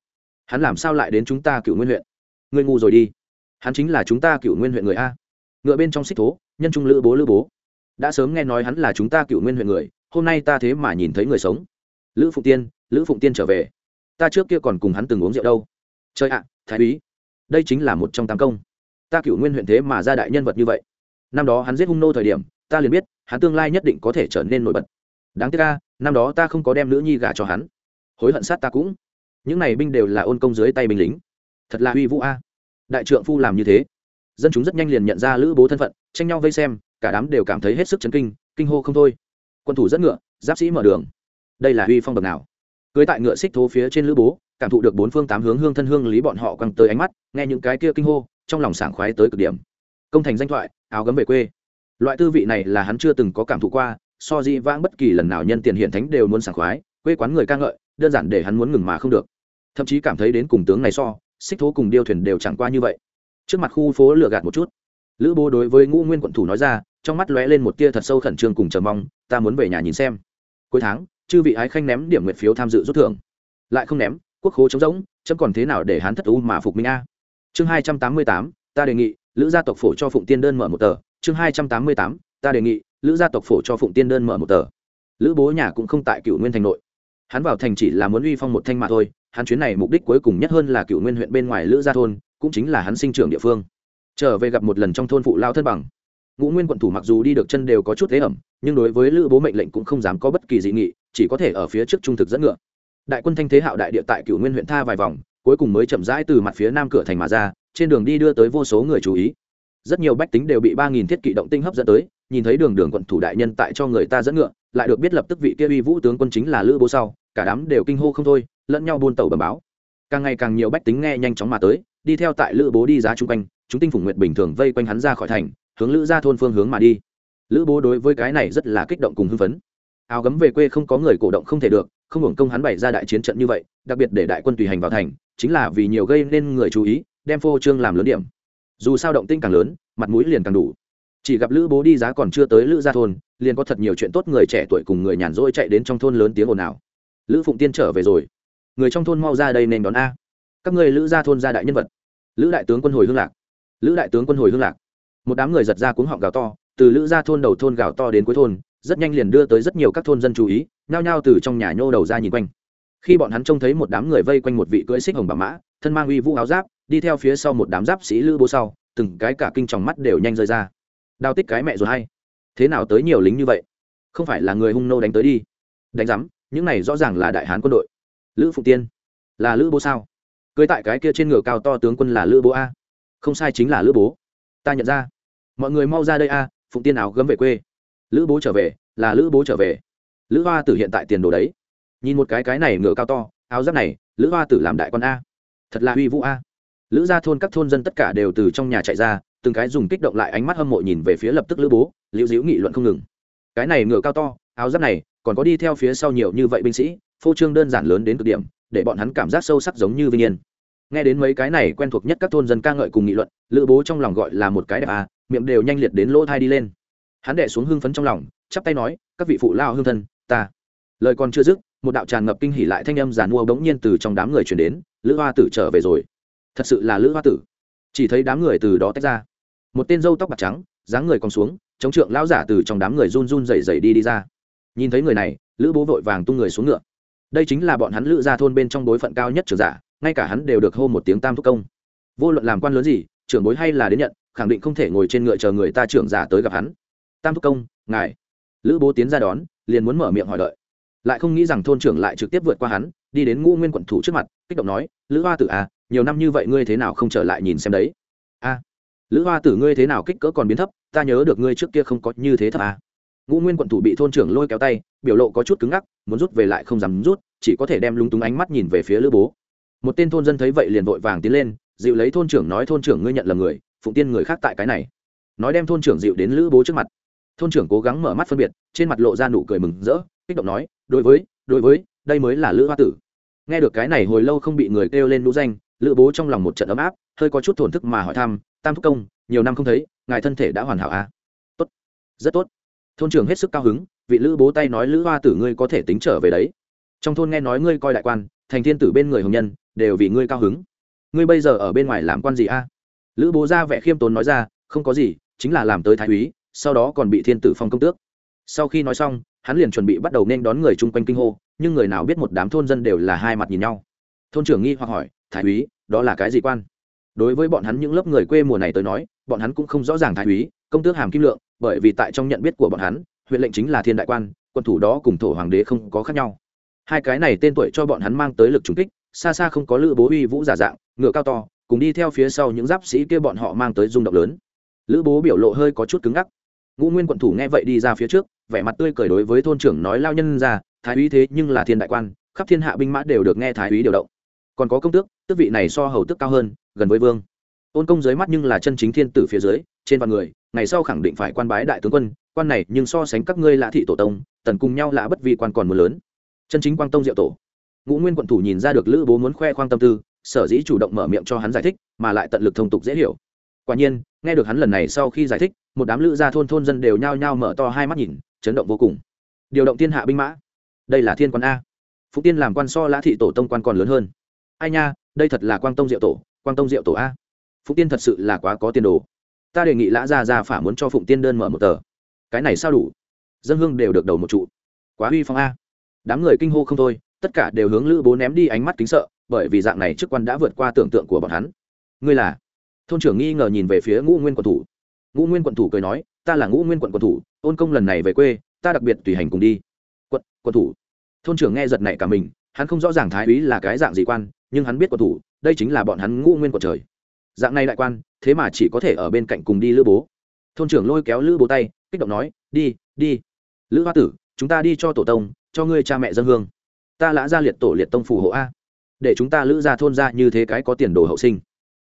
Hắn làm sao lại đến chúng ta cựu nguyên huyện? Người ngu rồi đi. Hắn chính là chúng ta cựu nguyên huyện người a. Ngựa bên trong xích thố, nhân trung lữ bố lữ bố. Đã sớm nghe nói hắn là chúng ta cựu nguyên huyện người, hôm nay ta thế mà nhìn thấy người sống. Lữ phụng tiên, lữ phụng tiên trở về. Ta trước kia còn cùng hắn từng uống rượu đâu. Chơi ạ, thái úy, đây chính là một trong tám công. Ta cựu nguyên huyện thế mà ra đại nhân vật như vậy. Năm đó hắn giết hung nô thời điểm, ta liền biết, hắn tương lai nhất định có thể trở nên nổi bật. Đáng tiếc ca năm đó ta không có đem nữ nhi gả cho hắn. Hối hận sát ta cũng những này binh đều là ôn công dưới tay binh lính. Thật là uy vũ a. Đại trượng phu làm như thế. Dân chúng rất nhanh liền nhận ra lữ bố thân phận, tranh nhau vây xem, cả đám đều cảm thấy hết sức chấn kinh kinh hô không thôi. Quân thủ dẫn ngựa, giáp sĩ mở đường. Đây là uy phong bậc nào? Cưới tại ngựa xích thố phía trên lữ bố, cảm thụ được bốn phương tám hướng hương thân hương lý bọn họ quăng tới ánh mắt, nghe những cái kia kinh hô, trong lòng sảng khoái tới cực điểm. Công thành danh thoại, áo gấm về quê. Loại tư vị này là hắn chưa từng có cảm thụ qua, so dĩ vãng bất kỳ lần nào nhân tiền hiện thánh đều muốn sảng khoái, quê quán người ca ngợi, đơn giản để hắn muốn ngừng mà không được thậm chí cảm thấy đến cùng tướng này so, xích thố cùng điêu thuyền đều chẳng qua như vậy. Trước mặt khu phố lừa gạt một chút. Lữ bố đối với ngũ nguyên quận thủ nói ra, trong mắt lóe lên một tia thật sâu khẩn trương cùng chờ mong, ta muốn về nhà nhìn xem. Cuối tháng, chư vị ái khanh ném điểm nguyện phiếu tham dự rút thưởng. Lại không ném, quốc khố trống rỗng, chấm còn thế nào để hắn thất u mà phục minh a? Chương hai trăm tám mươi tám, ta đề nghị, lữ gia tộc phổ cho phụng tiên đơn mở một tờ. Chương hai trăm tám mươi tám, ta đề nghị, lữ gia tộc phổ cho phụng tiên đơn mở một tờ. Lữ bố nhà cũng không tại cựu nguyên thành nội. Hắn vào thành chỉ là muốn uy phong một thanh mà thôi hắn chuyến này mục đích cuối cùng nhất hơn là cựu nguyên huyện bên ngoài lữ gia thôn, cũng chính là hắn sinh trưởng địa phương. Trở về gặp một lần trong thôn phụ lao thân bằng. Ngũ nguyên quận thủ mặc dù đi được chân đều có chút thế ẩm, nhưng đối với lữ bố mệnh lệnh cũng không dám có bất kỳ dị nghị, chỉ có thể ở phía trước trung thực dẫn ngựa. Đại quân thanh thế hạo đại địa tại cựu nguyên huyện tha vài vòng, cuối cùng mới chậm rãi từ mặt phía nam cửa thành mà ra, trên đường đi đưa tới vô số người chú ý. Rất nhiều bách tính đều bị ba nghìn thiết kỵ động tinh hấp dẫn tới, nhìn thấy đường đường quận thủ đại nhân tại cho người ta dẫn ngựa, lại được biết lập tức vị kia uy vũ tướng quân chính là lữ bố sau, cả đám đều kinh hô không thôi lẫn nhau buôn tàu bầm báo. Càng ngày càng nhiều bách tính nghe nhanh chóng mà tới, đi theo tại lữ bố đi giá chung quanh, chúng tinh phủng nguyện bình thường vây quanh hắn ra khỏi thành, hướng lữ ra thôn phương hướng mà đi. Lữ bố đối với cái này rất là kích động cùng hưng phấn. Áo gấm về quê không có người cổ động không thể được, không hưởng công hắn bày ra đại chiến trận như vậy, đặc biệt để đại quân tùy hành vào thành, chính là vì nhiều gây nên người chú ý, đem phô trương làm lớn điểm. Dù sao động tinh càng lớn, mặt mũi liền càng đủ. Chỉ gặp lữ bố đi giá còn chưa tới lữ gia thôn, liền có thật nhiều chuyện tốt người trẻ tuổi cùng người nhàn rỗi chạy đến trong thôn lớn tiếng ồn ào. Lữ phụng tiên trở về rồi người trong thôn mau ra đây nên đón a. Các người lữ gia thôn gia đại nhân vật. Lữ đại tướng quân hồi hương lạc. Lữ đại tướng quân hồi hương lạc. Một đám người giật ra cuống họng gào to, từ lữ gia thôn đầu thôn gào to đến cuối thôn, rất nhanh liền đưa tới rất nhiều các thôn dân chú ý, nhao nhao từ trong nhà nhô đầu ra nhìn quanh. Khi bọn hắn trông thấy một đám người vây quanh một vị cưỡi xích hồng bà mã, thân mang uy vũ áo giáp, đi theo phía sau một đám giáp sĩ lữ bố sau, từng cái cả kinh tròng mắt đều nhanh rơi ra. Đao tích cái mẹ rồi hay. Thế nào tới nhiều lính như vậy? Không phải là người hung nô đánh tới đi. Đánh giám, những này rõ ràng là đại hán quân đội lữ phụ tiên. Là lữ bố sao? Cưới tại cái kia trên ngựa cao to tướng quân là lữ bố a. Không sai chính là lữ bố. Ta nhận ra. Mọi người mau ra đây a, phụng tiên áo gấm về quê. Lữ bố trở về, là lữ bố trở về. Lữ hoa tử hiện tại tiền đồ đấy. Nhìn một cái cái này ngựa cao to, áo giáp này, lữ hoa tử làm đại con a. Thật là uy vũ a. Lữ gia thôn các thôn dân tất cả đều từ trong nhà chạy ra, từng cái dùng kích động lại ánh mắt hâm mộ nhìn về phía lập tức lữ bố, liễu diễu nghị luận không ngừng. Cái này ngựa cao to, áo giáp này, còn có đi theo phía sau nhiều như vậy binh sĩ phô trương đơn giản lớn đến cực điểm, để bọn hắn cảm giác sâu sắc giống như vinh yên. Nghe đến mấy cái này quen thuộc nhất các thôn dân ca ngợi cùng nghị luận, lữ bố trong lòng gọi là một cái đẹp à miệng đều nhanh liệt đến lỗ thai đi lên. Hắn đệ xuống hưng phấn trong lòng, chắp tay nói, các vị phụ lao hương thân, ta. Lời còn chưa dứt, một đạo tràn ngập kinh hỉ lại thanh âm giàn mua bỗng nhiên từ trong đám người chuyển đến, lữ hoa tử trở về rồi. Thật sự là lữ hoa tử. Chỉ thấy đám người từ đó tách ra. Một tên dâu tóc bạc trắng, dáng người còn xuống, chống trượng lão giả từ trong đám người run run rẩy rẩy đi đi ra. Nhìn thấy người này, lữ bố vội vàng tung người xuống ngựa đây chính là bọn hắn lữ ra thôn bên trong bối phận cao nhất trưởng giả, ngay cả hắn đều được hô một tiếng tam thúc công. Vô luận làm quan lớn gì, trưởng bối hay là đến nhận, khẳng định không thể ngồi trên ngựa chờ người ta trưởng giả tới gặp hắn. Tam thúc công, ngài. Lữ bố tiến ra đón, liền muốn mở miệng hỏi đợi. Lại không nghĩ rằng thôn trưởng lại trực tiếp vượt qua hắn, đi đến ngũ nguyên quận thủ trước mặt, kích động nói, lữ hoa tử à nhiều năm như vậy ngươi thế nào không trở lại nhìn xem đấy? A, lữ hoa tử ngươi thế nào kích cỡ còn biến thấp, ta nhớ được ngươi trước kia không có như thế thấp à. Ngũ nguyên quận thủ bị thôn trưởng lôi kéo tay, biểu lộ có chút cứng ngắc muốn rút về lại không dám rút, chỉ có thể đem lúng túng ánh mắt nhìn về phía lữ bố. Một tên thôn dân thấy vậy liền vội vàng tiến lên, dịu lấy thôn trưởng nói, thôn trưởng ngươi nhận là người, phụng tiên người khác tại cái này. Nói đem thôn trưởng dịu đến lữ bố trước mặt. Thôn trưởng cố gắng mở mắt phân biệt, trên mặt lộ ra nụ cười mừng rỡ, kích động nói, đối với đối với, đây mới là lữ hoa tử. Nghe được cái này hồi lâu không bị người kêu lên lũ danh, lữ bố trong lòng một trận ấm áp, hơi có chút thổn thức mà hỏi thăm, tam thúc công, nhiều năm không thấy, ngài thân thể đã hoàn hảo à? tốt, rất tốt. Thôn trưởng hết sức cao hứng vị lữ bố tay nói lữ hoa tử ngươi có thể tính trở về đấy. Trong thôn nghe nói ngươi coi đại quan, thành thiên tử bên người hồng nhân, đều vì ngươi cao hứng. Ngươi bây giờ ở bên ngoài làm quan gì a? Lữ bố ra vẻ khiêm tốn nói ra, không có gì, chính là làm tới thái úy, sau đó còn bị thiên tử phong công tước. Sau khi nói xong, hắn liền chuẩn bị bắt đầu nên đón người chung quanh kinh hô, nhưng người nào biết một đám thôn dân đều là hai mặt nhìn nhau. Thôn trưởng nghi hoặc hỏi, thái úy, đó là cái gì quan? Đối với bọn hắn những lớp người quê mùa này tới nói, bọn hắn cũng không rõ ràng thái úy, công tước hàm kim lượng, bởi vì tại trong nhận biết của bọn hắn huyện lệnh chính là thiên đại quan, quân thủ đó cùng thổ hoàng đế không có khác nhau. Hai cái này tên tuổi cho bọn hắn mang tới lực trùng kích, xa xa không có lữ bố uy vũ giả dạng, ngựa cao to, cùng đi theo phía sau những giáp sĩ kia bọn họ mang tới rung động lớn. Lữ bố biểu lộ hơi có chút cứng ngắc. Ngũ nguyên quận thủ nghe vậy đi ra phía trước, vẻ mặt tươi cười đối với thôn trưởng nói lao nhân ra, thái úy thế nhưng là thiên đại quan, khắp thiên hạ binh mã đều được nghe thái úy điều động. Còn có công tước tước vị này so hầu tước cao hơn, gần với vương ôn công dưới mắt nhưng là chân chính thiên tử phía dưới, trên vạn người, ngày sau khẳng định phải quan bái đại tướng quân, quan này nhưng so sánh các ngươi lã thị tổ tông, tần cùng nhau lã bất vi quan còn một lớn. Chân chính quang tông diệu tổ. Ngũ nguyên quận thủ nhìn ra được lữ bố muốn khoe khoang tâm tư, sở dĩ chủ động mở miệng cho hắn giải thích, mà lại tận lực thông tục dễ hiểu. Quả nhiên, nghe được hắn lần này sau khi giải thích, một đám lữ gia thôn thôn dân đều nhao nhao mở to hai mắt nhìn, chấn động vô cùng. Điều động thiên hạ binh mã. Đây là thiên quan a. Phúc tiên làm quan so lã thị tổ tông quan còn lớn hơn. Ai nha, đây thật là quang tông diệu tổ, quang tông diệu tổ a. Phụng tiên thật sự là quá có tiền đồ. Ta đề nghị lã gia gia phả muốn cho phụng tiên đơn mở một tờ. Cái này sao đủ? Dân hương đều được đầu một trụ. Quá huy phong a. Đám người kinh hô không thôi, tất cả đều hướng lữ bố ném đi ánh mắt kính sợ, bởi vì dạng này chức quan đã vượt qua tưởng tượng của bọn hắn. Ngươi là? Thôn trưởng nghi ngờ nhìn về phía ngũ nguyên quận thủ. Ngũ nguyên quận thủ cười nói, ta là ngũ nguyên quận quận thủ, ôn công lần này về quê, ta đặc biệt tùy hành cùng đi. Quận quận thủ. Thôn trưởng nghe giật này cả mình, hắn không rõ ràng thái úy là cái dạng gì quan, nhưng hắn biết quận thủ, đây chính là bọn hắn ngũ nguyên quận trời dạng này đại quan, thế mà chỉ có thể ở bên cạnh cùng đi lữ bố. Thôn trưởng lôi kéo lữ bố tay, kích động nói, đi đi. Lữ hoa tử, chúng ta đi cho tổ tông, cho ngươi cha mẹ dân hương. Ta lã ra liệt tổ liệt tông phù hộ a. Để chúng ta lữ ra thôn ra như thế cái có tiền đồ hậu sinh.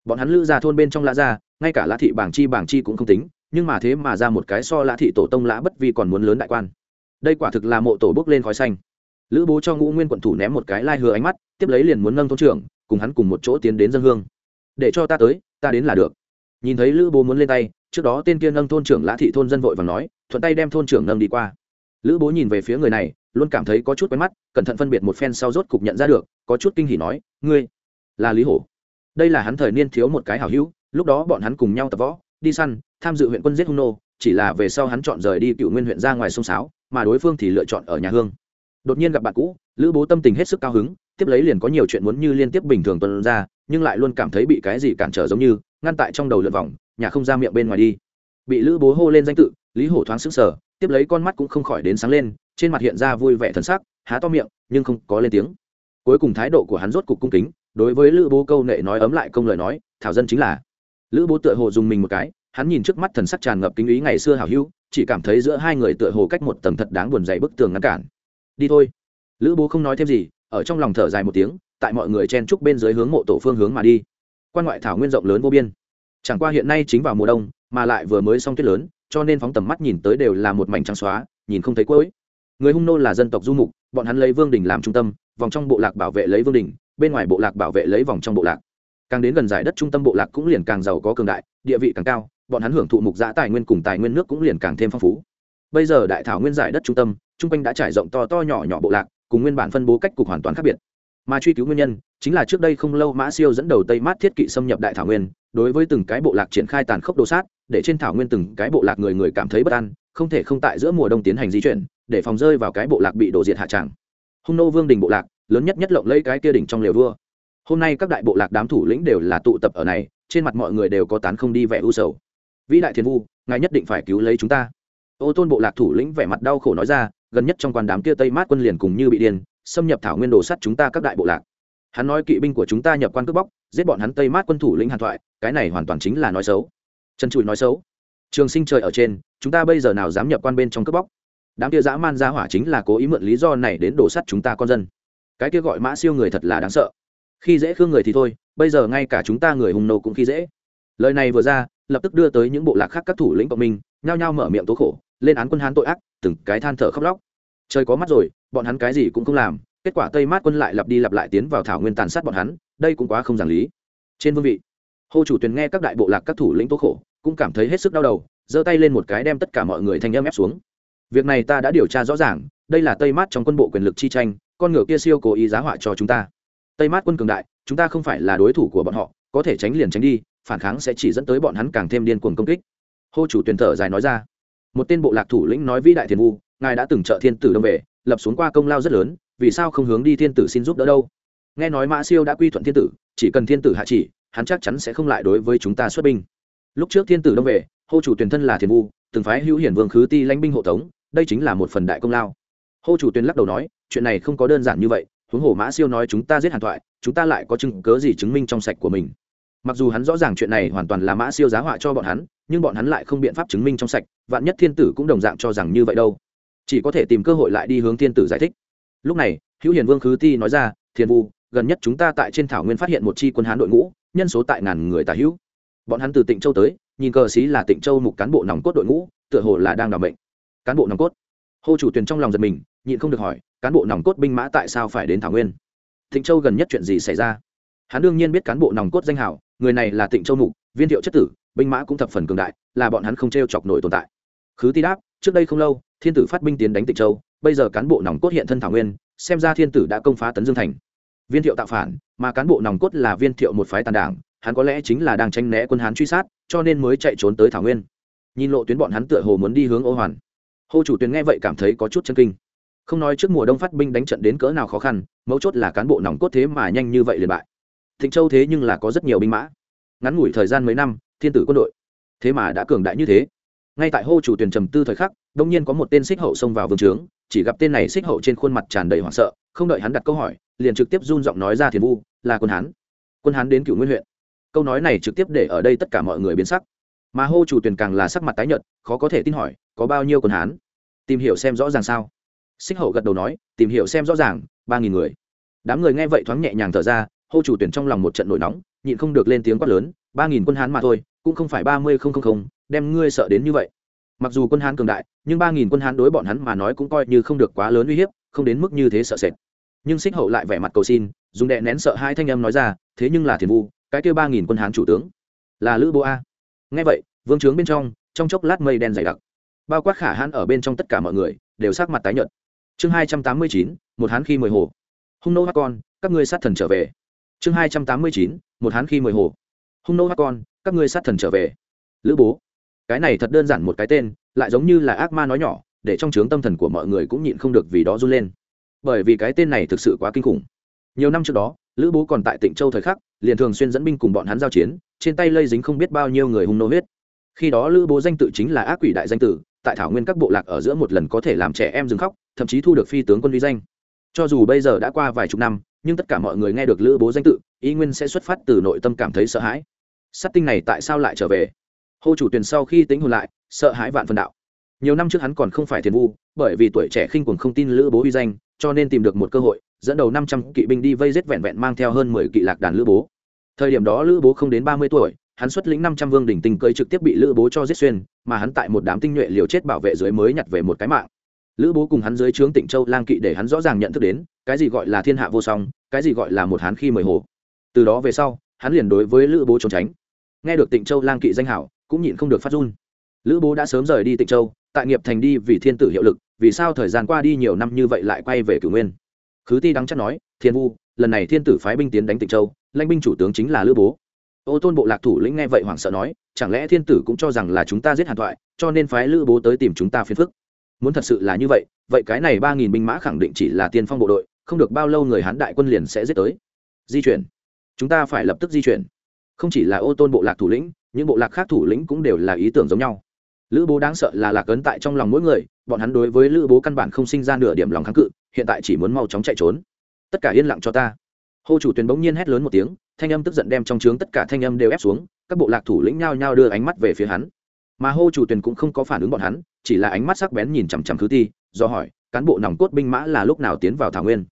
Bọn hắn lữ ra thôn bên trong lã ra ngay cả lã thị bảng chi bảng chi cũng không tính, nhưng mà thế mà ra một cái so lã thị tổ tông lã bất vi còn muốn lớn đại quan. Đây quả thực là mộ tổ bước lên khói xanh. Lữ bố cho ngũ nguyên quận thủ ném một cái lai hứa ánh mắt, tiếp lấy liền muốn nâng thôn trưởng, cùng hắn cùng một chỗ tiến đến dân hương để cho ta tới, ta đến là được. Nhìn thấy lữ bố muốn lên tay, trước đó tên kia nâng thôn trưởng lã thị thôn dân vội và nói, thuận tay đem thôn trưởng nâng đi qua. Lữ bố nhìn về phía người này, luôn cảm thấy có chút quen mắt, cẩn thận phân biệt một phen sau rốt cục nhận ra được, có chút kinh hỉ nói, ngươi là lý hổ. Đây là hắn thời niên thiếu một cái hảo hữu, lúc đó bọn hắn cùng nhau tập võ, đi săn, tham dự huyện quân giết hung nô, chỉ là về sau hắn chọn rời đi cựu nguyên huyện ra ngoài sông sáo, mà đối phương thì lựa chọn ở nhà hương. Đột nhiên gặp bạn cũ, lữ bố tâm tình hết sức cao hứng, tiếp lấy liền có nhiều chuyện muốn như liên tiếp bình thường tuần ra nhưng lại luôn cảm thấy bị cái gì cản trở giống như, ngăn tại trong đầu lượt vòng, nhà không ra miệng bên ngoài đi. Bị lữ bố hô lên danh tự, lý hổ thoáng sững sờ, tiếp lấy con mắt cũng không khỏi đến sáng lên, trên mặt hiện ra vui vẻ thần sắc, há to miệng, nhưng không có lên tiếng. Cuối cùng thái độ của hắn rốt cục cung kính, đối với lữ bố câu nệ nói ấm lại công lời nói, thảo dân chính là. Lữ bố tựa hồ dùng mình một cái, hắn nhìn trước mắt thần sắc tràn ngập kính ý ngày xưa hảo hữu, chỉ cảm thấy giữa hai người tựa hồ cách một tầng thật đáng buồn dày bức tường ngăn cản. Đi thôi. Lữ bố không nói thêm gì, ở trong lòng thở dài một tiếng tại mọi người chen trúc bên dưới hướng mộ tổ phương hướng mà đi. Quan ngoại thảo nguyên rộng lớn vô biên. Chẳng qua hiện nay chính vào mùa đông, mà lại vừa mới xong tuyết lớn, cho nên phóng tầm mắt nhìn tới đều là một mảnh trắng xóa, nhìn không thấy cuối. Người hung nô là dân tộc du mục, bọn hắn lấy vương đình làm trung tâm, vòng trong bộ lạc bảo vệ lấy vương đình, bên ngoài bộ lạc bảo vệ lấy vòng trong bộ lạc. Càng đến gần giải đất trung tâm bộ lạc cũng liền càng giàu có cường đại, địa vị càng cao, bọn hắn hưởng thụ mục giã tài nguyên cùng tài nguyên nước cũng liền càng thêm phong phú. Bây giờ đại thảo nguyên giải đất trung tâm, trung quanh đã trải rộng to to nhỏ nhỏ bộ lạc, cùng nguyên bản phân bố cách cục hoàn toàn khác biệt mà truy cứu nguyên nhân chính là trước đây không lâu mã siêu dẫn đầu tây mát thiết kỵ xâm nhập đại thảo nguyên đối với từng cái bộ lạc triển khai tàn khốc đồ sát để trên thảo nguyên từng cái bộ lạc người người cảm thấy bất an không thể không tại giữa mùa đông tiến hành di chuyển để phòng rơi vào cái bộ lạc bị đổ diệt hạ tràng hung nô vương đình bộ lạc lớn nhất nhất lộng lấy cái kia đỉnh trong lều vua hôm nay các đại bộ lạc đám thủ lĩnh đều là tụ tập ở này trên mặt mọi người đều có tán không đi vẻ u sầu vĩ đại thiên vu ngài nhất định phải cứu lấy chúng ta ô tôn bộ lạc thủ lĩnh vẻ mặt đau khổ nói ra gần nhất trong quan đám kia tây mát quân liền cùng như bị điên xâm nhập thảo nguyên đồ sắt chúng ta các đại bộ lạc. Hắn nói kỵ binh của chúng ta nhập quan cướp bóc, giết bọn hắn tây mát quân thủ lĩnh hàn thoại, cái này hoàn toàn chính là nói xấu. Trần trụi nói xấu. Trường sinh trời ở trên, chúng ta bây giờ nào dám nhập quan bên trong cướp bóc? Đám kia dã man ra hỏa chính là cố ý mượn lý do này đến đổ sắt chúng ta con dân. Cái kia gọi mã siêu người thật là đáng sợ. Khi dễ khương người thì thôi, bây giờ ngay cả chúng ta người hùng nô cũng khi dễ. Lời này vừa ra, lập tức đưa tới những bộ lạc khác các thủ lĩnh cộng minh, nhao nhao mở miệng tố khổ, lên án quân hán tội ác, từng cái than thở khóc lóc trời có mắt rồi, bọn hắn cái gì cũng không làm, kết quả tây mát quân lại lặp đi lặp lại tiến vào thảo nguyên tàn sát bọn hắn, đây cũng quá không giảng lý. Trên vương vị, hô chủ tuyền nghe các đại bộ lạc các thủ lĩnh tố khổ, cũng cảm thấy hết sức đau đầu, giơ tay lên một cái đem tất cả mọi người thanh âm ép xuống. Việc này ta đã điều tra rõ ràng, đây là tây mát trong quân bộ quyền lực chi tranh, con ngựa kia siêu cố ý giá họa cho chúng ta. Tây mát quân cường đại, chúng ta không phải là đối thủ của bọn họ, có thể tránh liền tránh đi, phản kháng sẽ chỉ dẫn tới bọn hắn càng thêm điên cuồng công kích. Hô chủ tuyển thở dài nói ra. Một tên bộ lạc thủ lĩnh nói vĩ đại thiền vu ngài đã từng trợ thiên tử đông về, lập xuống qua công lao rất lớn, vì sao không hướng đi thiên tử xin giúp đỡ đâu? Nghe nói mã siêu đã quy thuận thiên tử, chỉ cần thiên tử hạ chỉ, hắn chắc chắn sẽ không lại đối với chúng ta xuất binh. Lúc trước thiên tử đông về, hô chủ tuyển thân là thiền vu, từng phái hữu hiển vương khứ ti lãnh binh hộ tống, đây chính là một phần đại công lao. Hô chủ tuyển lắc đầu nói, chuyện này không có đơn giản như vậy, huống hồ mã siêu nói chúng ta giết hàn thoại, chúng ta lại có chứng cớ gì chứng minh trong sạch của mình? Mặc dù hắn rõ ràng chuyện này hoàn toàn là mã siêu giá họa cho bọn hắn, nhưng bọn hắn lại không biện pháp chứng minh trong sạch, vạn nhất thiên tử cũng đồng dạng cho rằng như vậy đâu chỉ có thể tìm cơ hội lại đi hướng thiên tử giải thích. Lúc này, hữu hiền vương khứ ti nói ra thiên vu, gần nhất chúng ta tại trên thảo nguyên phát hiện một chi quân hán đội ngũ, nhân số tại ngàn người tà hữu. Bọn hắn từ tịnh châu tới, nhìn cờ xí là tịnh châu mục cán bộ nòng cốt đội ngũ, tựa hồ là đang đ ả bệnh cán bộ nòng cốt. Hô chủ tuyền trong lòng giật mình, nhịn không được hỏi, cán bộ nòng cốt binh mã tại sao phải đến thảo nguyên? Tịnh châu gần nhất chuyện gì xảy ra? Hắn đương nhiên biết cán bộ nòng cốt danh hảo người này là tịnh châu mục, viên thiệu chất tử, binh mã cũng thập phần cường đại, là bọn hắn không t r e o chọc nổi tồn tại. Khứ ti đáp, trước đây không lâu thiên tử phát binh tiến đánh tịnh châu, bây giờ cán bộ nòng cốt hiện thân thảo nguyên, xem ra thiên tử đã công phá tấn dương thành. Viên thiệu tạo phản, mà cán bộ nòng cốt là viên thiệu một phái tàn đảng, hắn có lẽ chính là đang tranh né quân hán truy sát, cho nên mới chạy trốn tới thảo nguyên. Nhìn lộ tuyến bọn hắn tựa hồ muốn đi hướng ô hoàn. Hô chủ tuyến nghe vậy cảm thấy có chút chân kinh. Không nói trước mùa đông phát binh đánh trận đến cỡ nào khó khăn, mấu chốt là cán bộ nòng cốt thế mà nhanh như vậy liền bại. Thịnh châu thế nhưng là có rất nhiều binh mã. Ngắn ngủi thời gian mấy năm, thiên tử quân đội thế mà đã cường đại như thế ngay tại hô chủ tuyển trầm tư thời khắc đông nhiên có một tên xích hậu xông vào vương trướng, chỉ gặp tên này xích hậu trên khuôn mặt tràn đầy hoảng sợ, không đợi hắn đặt câu hỏi, liền trực tiếp run giọng nói ra thiền vu, là quân hán. Quân hán đến cựu nguyên huyện. Câu nói này trực tiếp để ở đây tất cả mọi người biến sắc. Mà hô chủ tuyển càng là sắc mặt tái nhợt, khó có thể tin hỏi, có bao nhiêu quân hán? Tìm hiểu xem rõ ràng sao. Xích hậu gật đầu nói, tìm hiểu xem rõ ràng, ba nghìn người. Đám người nghe vậy thoáng nhẹ nhàng thở ra, hô chủ tuyển trong lòng một trận nổi nóng, nhịn không được lên tiếng quát lớn, ba nghìn quân hán mà thôi, cũng không phải ba mươi không không không đem ngươi sợ đến như vậy. Mặc dù quân hán cường đại, nhưng ba nghìn quân hán đối bọn hắn mà nói cũng coi như không được quá lớn uy hiếp, không đến mức như thế sợ sệt. Nhưng xích hậu lại vẻ mặt cầu xin, dùng đệ nén sợ hai thanh âm nói ra, thế nhưng là thiền vu, cái kêu ba nghìn quân hán chủ tướng là lữ bố a. Nghe vậy, vương trướng bên trong trong chốc lát mây đen dày đặc. Bao quát khả hãn ở bên trong tất cả mọi người, đều sát mặt tái nhợt. Chương hai trăm tám mươi chín, một hán khi mười hồ. Hung nô hát con, các ngươi sát thần trở về. Chương hai trăm tám mươi chín, một hán khi mười hồ. Hung nô hát con, các ngươi sát thần trở về. Lữ bố cái này thật đơn giản một cái tên, lại giống như là ác ma nói nhỏ, để trong trướng tâm thần của mọi người cũng nhịn không được vì đó run lên. Bởi vì cái tên này thực sự quá kinh khủng. Nhiều năm trước đó, lữ bố còn tại tịnh châu thời khắc, liền thường xuyên dẫn binh cùng bọn hắn giao chiến, trên tay lây dính không biết bao nhiêu người hung nô huyết. Khi đó lữ bố danh tự chính là ác quỷ đại danh tử, tại thảo nguyên các bộ lạc ở giữa một lần có thể làm trẻ em dừng khóc, thậm chí thu được phi tướng quân vi danh. Cho dù bây giờ đã qua vài chục năm, nhưng tất cả mọi người nghe được lữ bố danh tự, ý nguyên sẽ xuất phát từ nội tâm cảm thấy sợ hãi. Sắt tinh này tại sao lại trở về? Hô chủ tuyển sau khi tính hồn lại, sợ hãi vạn phần đạo. Nhiều năm trước hắn còn không phải thiền vu, bởi vì tuổi trẻ khinh quần không tin lữ bố uy danh, cho nên tìm được một cơ hội, dẫn đầu năm trăm kỵ binh đi vây giết vẹn vẹn mang theo hơn mười kỵ lạc đàn lữ bố. Thời điểm đó lữ bố không đến ba mươi tuổi, hắn xuất lĩnh năm trăm vương đỉnh tinh cơi trực tiếp bị lữ bố cho giết xuyên, mà hắn tại một đám tinh nhuệ liều chết bảo vệ dưới mới nhặt về một cái mạng. Lữ bố cùng hắn dưới trướng tịnh châu lang kỵ để hắn rõ ràng nhận thức đến, cái gì gọi là thiên hạ vô song, cái gì gọi là một hắn khi mười hồ. Từ đó về sau, hắn liền đối với lữ bố trốn tránh. Nghe được tịnh châu lang kỵ danh hảo cũng nhịn không được phát run. Lữ bố đã sớm rời đi tịnh châu, tại nghiệp thành đi vì thiên tử hiệu lực, vì sao thời gian qua đi nhiều năm như vậy lại quay về cửu nguyên? Khứ ti đắng chắc nói, thiên vu, lần này thiên tử phái binh tiến đánh tịnh châu, lãnh binh chủ tướng chính là lữ bố. Ô tôn bộ lạc thủ lĩnh nghe vậy hoảng sợ nói, chẳng lẽ thiên tử cũng cho rằng là chúng ta giết hàn thoại, cho nên phái lữ bố tới tìm chúng ta phiền phức? Muốn thật sự là như vậy vậy cái này ba nghìn binh mã khẳng định chỉ là tiên phong bộ đội, không được bao lâu người hán đại quân liền sẽ giết tới. Di chuyển. Chúng ta phải lập tức di chuyển. Không chỉ là ô tôn bộ lạc thủ lĩnh những bộ lạc khác thủ lĩnh cũng đều là ý tưởng giống nhau. Lữ bố đáng sợ là lạc ấn tại trong lòng mỗi người, bọn hắn đối với lữ bố căn bản không sinh ra nửa điểm lòng kháng cự, hiện tại chỉ muốn mau chóng chạy trốn. Tất cả yên lặng cho ta. Hô chủ tuyền bỗng nhiên hét lớn một tiếng, thanh âm tức giận đem trong trướng tất cả thanh âm đều ép xuống, các bộ lạc thủ lĩnh nhao nhao đưa ánh mắt về phía hắn. Mà hô chủ tuyền cũng không có phản ứng bọn hắn, chỉ là ánh mắt sắc bén nhìn chằm chằm khứ ti, do hỏi, cán bộ nòng cốt binh mã là lúc nào tiến vào thảo nguyên?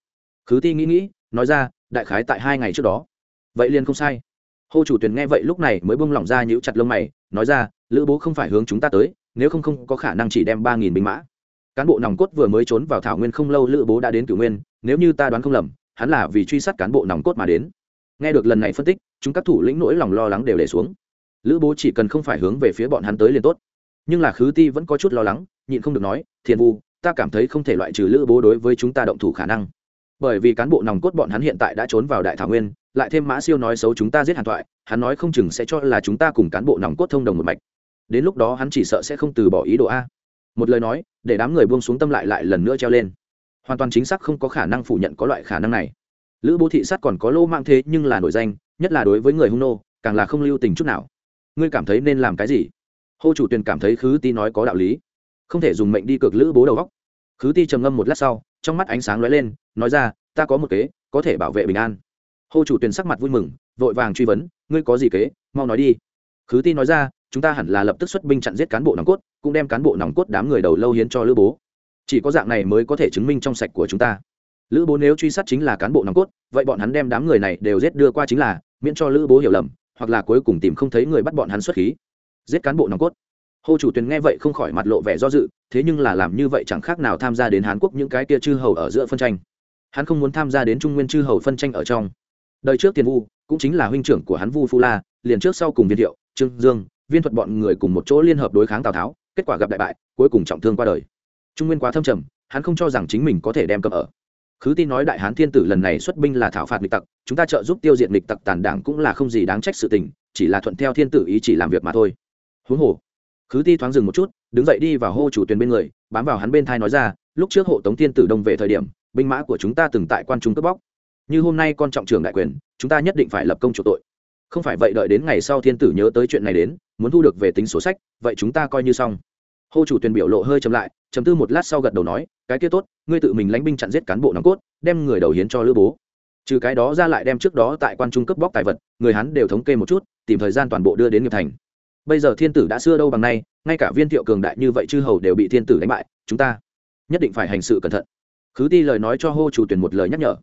Khứ ti nghĩ nghĩ, nói ra, đại khái tại hai ngày trước đó. Vậy liền không sai hô chủ tuyền nghe vậy lúc này mới bông lỏng ra nhữ chặt lông mày, nói ra, lữ bố không phải hướng chúng ta tới, nếu không không có khả năng chỉ đem ba nghìn binh mã. Cán bộ nòng cốt vừa mới trốn vào thảo nguyên không lâu lữ bố đã đến cửu nguyên, nếu như ta đoán không lầm, hắn là vì truy sát cán bộ nòng cốt mà đến. Nghe được lần này phân tích, chúng các thủ lĩnh nỗi lòng lo lắng đều để xuống. Lữ bố chỉ cần không phải hướng về phía bọn hắn tới liền tốt. Nhưng là khứ ti vẫn có chút lo lắng, nhịn không được nói, thiền vu, ta cảm thấy không thể loại trừ lữ bố đối với chúng ta động thủ khả năng bởi vì cán bộ nòng cốt bọn hắn hiện tại đã trốn vào đại thảo nguyên, lại thêm mã siêu nói xấu chúng ta giết hàn thoại, hắn nói không chừng sẽ cho là chúng ta cùng cán bộ nòng cốt thông đồng một mạch. Đến lúc đó hắn chỉ sợ sẽ không từ bỏ ý đồ a. Một lời nói, để đám người buông xuống tâm lại lại lần nữa treo lên. Hoàn toàn chính xác không có khả năng phủ nhận có loại khả năng này. Lữ bố thị sát còn có lô mang thế nhưng là nổi danh, nhất là đối với người hung nô, càng là không lưu tình chút nào. Ngươi cảm thấy nên làm cái gì? Hô chủ tuyền cảm thấy khứ ti nói có đạo lý. Không thể dùng mệnh đi cược lữ bố đầu góc khứ ti trầm ngâm một lát sau trong mắt ánh sáng lóe lên, nói ra, ta có một kế, có thể bảo vệ bình an. Hô chủ tuyền sắc mặt vui mừng, vội vàng truy vấn, ngươi có gì kế? Mau nói đi. Khứ ti nói ra, chúng ta hẳn là lập tức xuất binh chặn giết cán bộ nòng cốt, cũng đem cán bộ nòng cốt đám người đầu lâu hiến cho lữ bố. Chỉ có dạng này mới có thể chứng minh trong sạch của chúng ta. Lữ bố nếu truy sát chính là cán bộ nòng cốt, vậy bọn hắn đem đám người này đều giết đưa qua chính là miễn cho lữ bố hiểu lầm, hoặc là cuối cùng tìm không thấy người bắt bọn hắn xuất khí. Giết cán bộ nòng cốt hô chủ tuyền nghe vậy không khỏi mặt lộ vẻ do dự, thế nhưng là làm như vậy chẳng khác nào tham gia đến Hàn quốc những cái kia chư hầu ở giữa phân tranh. Hắn không muốn tham gia đến trung nguyên chư hầu phân tranh ở trong. Đời trước tiền vu, cũng chính là huynh trưởng của hắn vu phu la, liền trước sau cùng viên thiệu, trương dương, viên thuật bọn người cùng một chỗ liên hợp đối kháng tào tháo, kết quả gặp đại bại, cuối cùng trọng thương qua đời. Trung nguyên quá thâm trầm, hắn không cho rằng chính mình có thể đem cầm ở. Khứ tin nói đại hán thiên tử lần này xuất binh là thảo phạt nghịch tặc, chúng ta trợ giúp tiêu diệt nghịch tặc tàn đảng cũng là không gì đáng trách sự tình, chỉ là thuận theo thiên tử ý chỉ làm việc mà thôi. Huống hồ khứ ti thoáng dừng một chút, đứng dậy đi vào hô chủ tuyền bên người, bám vào hắn bên thai nói ra, lúc trước hộ tống thiên tử đông về thời điểm, binh mã của chúng ta từng tại quan trung cướp bóc. Như hôm nay con trọng trưởng đại quyền, chúng ta nhất định phải lập công chủ tội. Không phải vậy đợi đến ngày sau thiên tử nhớ tới chuyện này đến, muốn thu được về tính sổ sách, vậy chúng ta coi như xong. Hô chủ tuyền biểu lộ hơi chậm lại chấm tư một lát sau gật đầu nói, cái kia tốt, ngươi tự mình lánh binh chặn giết cán bộ nòng cốt, đem người đầu hiến cho lữ bố. Trừ cái đó ra lại đem trước đó tại quan trung cấp bóc tài vật, người hắn đều thống kê một chút, tìm thời gian toàn bộ đưa đến nghiệp thành bây giờ thiên tử đã xưa đâu bằng nay, ngay cả viên thiệu cường đại như vậy chư hầu đều bị thiên tử đánh bại, chúng ta nhất định phải hành sự cẩn thận. Khứ ti lời nói cho hô chủ tuyển một lời nhắc nhở.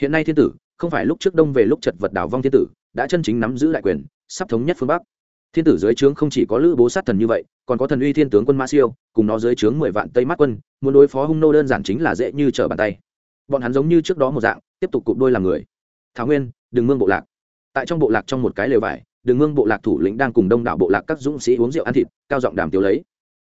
Hiện nay thiên tử, không phải lúc trước đông về lúc chật vật đảo vong thiên tử, đã chân chính nắm giữ đại quyền, sắp thống nhất phương bắc. Thiên tử dưới trướng không chỉ có lữ bố sát thần như vậy, còn có thần uy thiên tướng quân ma siêu, cùng nó dưới trướng mười vạn tây mắt quân, muốn đối phó hung nô đơn giản chính là dễ như trở bàn tay. Bọn hắn giống như trước đó một dạng, tiếp tục cụp đôi làm người. Thảo nguyên, đừng mương bộ lạc. Tại trong bộ lạc trong một cái lều vải đường ngương bộ lạc thủ lĩnh đang cùng đông đảo bộ lạc các dũng sĩ uống rượu ăn thịt, cao giọng đàm tiếu lấy.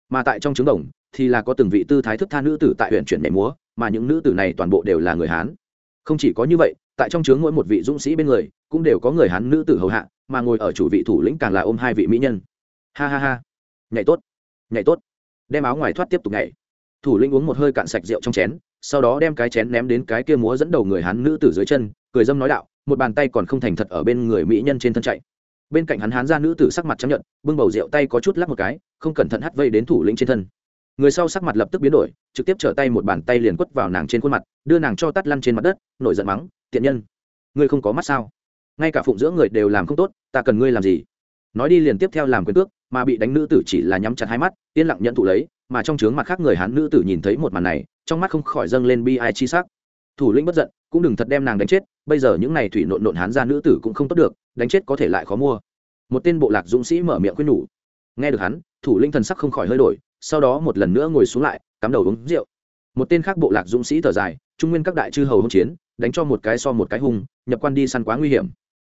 Mà tại trong trứng đồng, thì là có từng vị tư thái thức tha nữ tử tại huyện chuyển mẹ múa, mà những nữ tử này toàn bộ đều là người hán. Không chỉ có như vậy, tại trong trướng mỗi một vị dũng sĩ bên người, cũng đều có người hán nữ tử hầu hạ, mà ngồi ở chủ vị thủ lĩnh càng là ôm hai vị mỹ nhân. Ha ha ha. Nhảy tốt. Nhảy tốt. Đem áo ngoài thoát tiếp tục nhảy. Thủ lĩnh uống một hơi cạn sạch rượu trong chén, sau đó đem cái chén ném đến cái kia múa dẫn đầu người hán nữ tử dưới chân, cười dâm nói đạo, một bàn tay còn không thành thật ở bên người mỹ nhân trên thân chạy bên cạnh hắn hán ra nữ tử sắc mặt chấp nhận bưng bầu rượu tay có chút lắc một cái, không cẩn thận hắt vây đến thủ lĩnh trên thân. Người sau sắc mặt lập tức biến đổi, trực tiếp trở tay một bàn tay liền quất vào nàng trên khuôn mặt, đưa nàng cho tắt lăn trên mặt đất, nổi giận mắng, tiện nhân, ngươi không có mắt sao? Ngay cả phụng dưỡng người đều làm không tốt, ta cần ngươi làm gì? Nói đi liền tiếp theo làm quyền tước mà bị đánh nữ tử chỉ là nhắm chặt hai mắt, yên lặng nhận thụ lấy, mà trong trướng mặt khác người hán nữ tử nhìn thấy một màn này, trong mắt không khỏi dâng lên bi ai chi sắc thủ lĩnh bất giận, cũng đừng thật đem nàng đánh chết, bây giờ những này thủy nộn nộn hán ra nữ tử cũng không tốt được, đánh chết có thể lại khó mua. Một tên bộ lạc dũng sĩ mở miệng khuyên nhủ. Nghe được hắn, thủ lĩnh thần sắc không khỏi hơi đổi, sau đó một lần nữa ngồi xuống lại, cắm đầu uống rượu. Một tên khác bộ lạc dũng sĩ thở dài, trung nguyên các đại chư hầu hỗn chiến, đánh cho một cái so một cái hung, nhập quan đi săn quá nguy hiểm.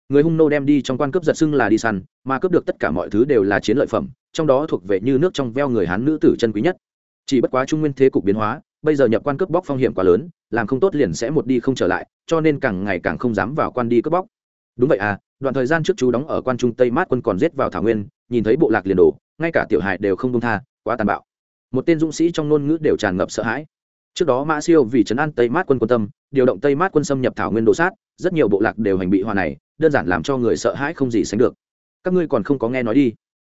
Người hung nô đem đi trong quan cướp giật xưng là đi săn, mà cướp được tất cả mọi thứ đều là chiến lợi phẩm, trong đó thuộc về như nước trong veo người hán nữ tử chân quý nhất. Chỉ bất quá trung nguyên thế cục biến hóa bây giờ nhập quan cướp bóc phong hiểm quá lớn, làm không tốt liền sẽ một đi không trở lại, cho nên càng ngày càng không dám vào quan đi cướp bóc. Đúng vậy à đoạn thời gian trước chú đóng ở quan trung tây mát quân còn giết vào thảo nguyên, nhìn thấy bộ lạc liền đổ, ngay cả tiểu hài đều không đông tha, quá tàn bạo. Một tên dũng sĩ trong ngôn ngữ đều tràn ngập sợ hãi. Trước đó mã siêu vì trấn an tây mát quân quân tâm, điều động tây mát quân xâm nhập thảo nguyên đồ sát, rất nhiều bộ lạc đều hành bị hòa này, đơn giản làm cho người sợ hãi không gì sánh được. Các ngươi còn không có nghe nói đi.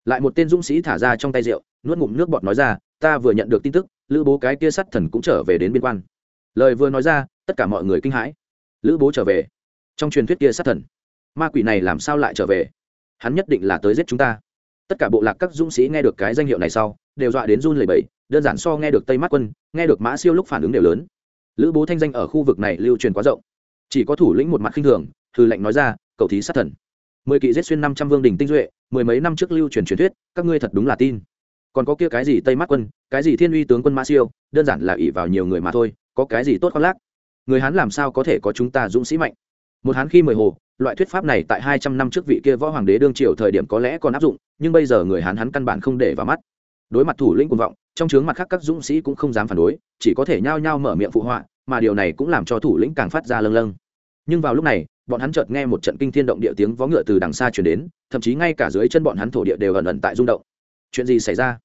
Lại một tên dũng sĩ thả ra trong tay rượu, nuốt ngụm nước bọt nói ra, ta vừa nhận được tin tức lữ bố cái kia sắt thần cũng trở về đến biên quan. Lời vừa nói ra, tất cả mọi người kinh hãi. Lữ bố trở về. Trong truyền thuyết kia sát thần, ma quỷ này làm sao lại trở về? Hắn nhất định là tới giết chúng ta. Tất cả bộ lạc các dũng sĩ nghe được cái danh hiệu này sau, đều dọa đến run lẩy bẩy, đơn giản so nghe được tây Mắt quân, nghe được mã siêu lúc phản ứng đều lớn. Lữ bố thanh danh ở khu vực này lưu truyền quá rộng. Chỉ có thủ lĩnh một mặt khinh thường thư lệnh nói ra, cầu thí sát thần. Mười kỵ giết xuyên năm trăm vương đình tinh duệ, mười mấy năm trước lưu truyền truyền thuyết, các ngươi thật đúng là tin còn có kia cái gì tây mát quân, cái gì thiên uy tướng quân mã siêu, đơn giản là ỷ vào nhiều người mà thôi, có cái gì tốt khoác lác? Người hán làm sao có thể có chúng ta dũng sĩ mạnh? Một hán khi mười hồ, loại thuyết pháp này tại hai trăm năm trước vị kia võ hoàng đế đương triều thời điểm có lẽ còn áp dụng, nhưng bây giờ người hán hắn căn bản không để vào mắt. Đối mặt thủ lĩnh cuồng vọng, trong chướng mặt khác các dũng sĩ cũng không dám phản đối, chỉ có thể nhao nhao mở miệng phụ họa, mà điều này cũng làm cho thủ lĩnh càng phát ra lâng lâng. Nhưng vào lúc này, bọn hắn chợt nghe một trận kinh thiên động địa tiếng vó ngựa từ đằng xa chuyển đến, thậm chí ngay cả dưới chân bọn hắn thổ địa đều ẩn ẩn tại rung động. Chuyện gì xảy ra?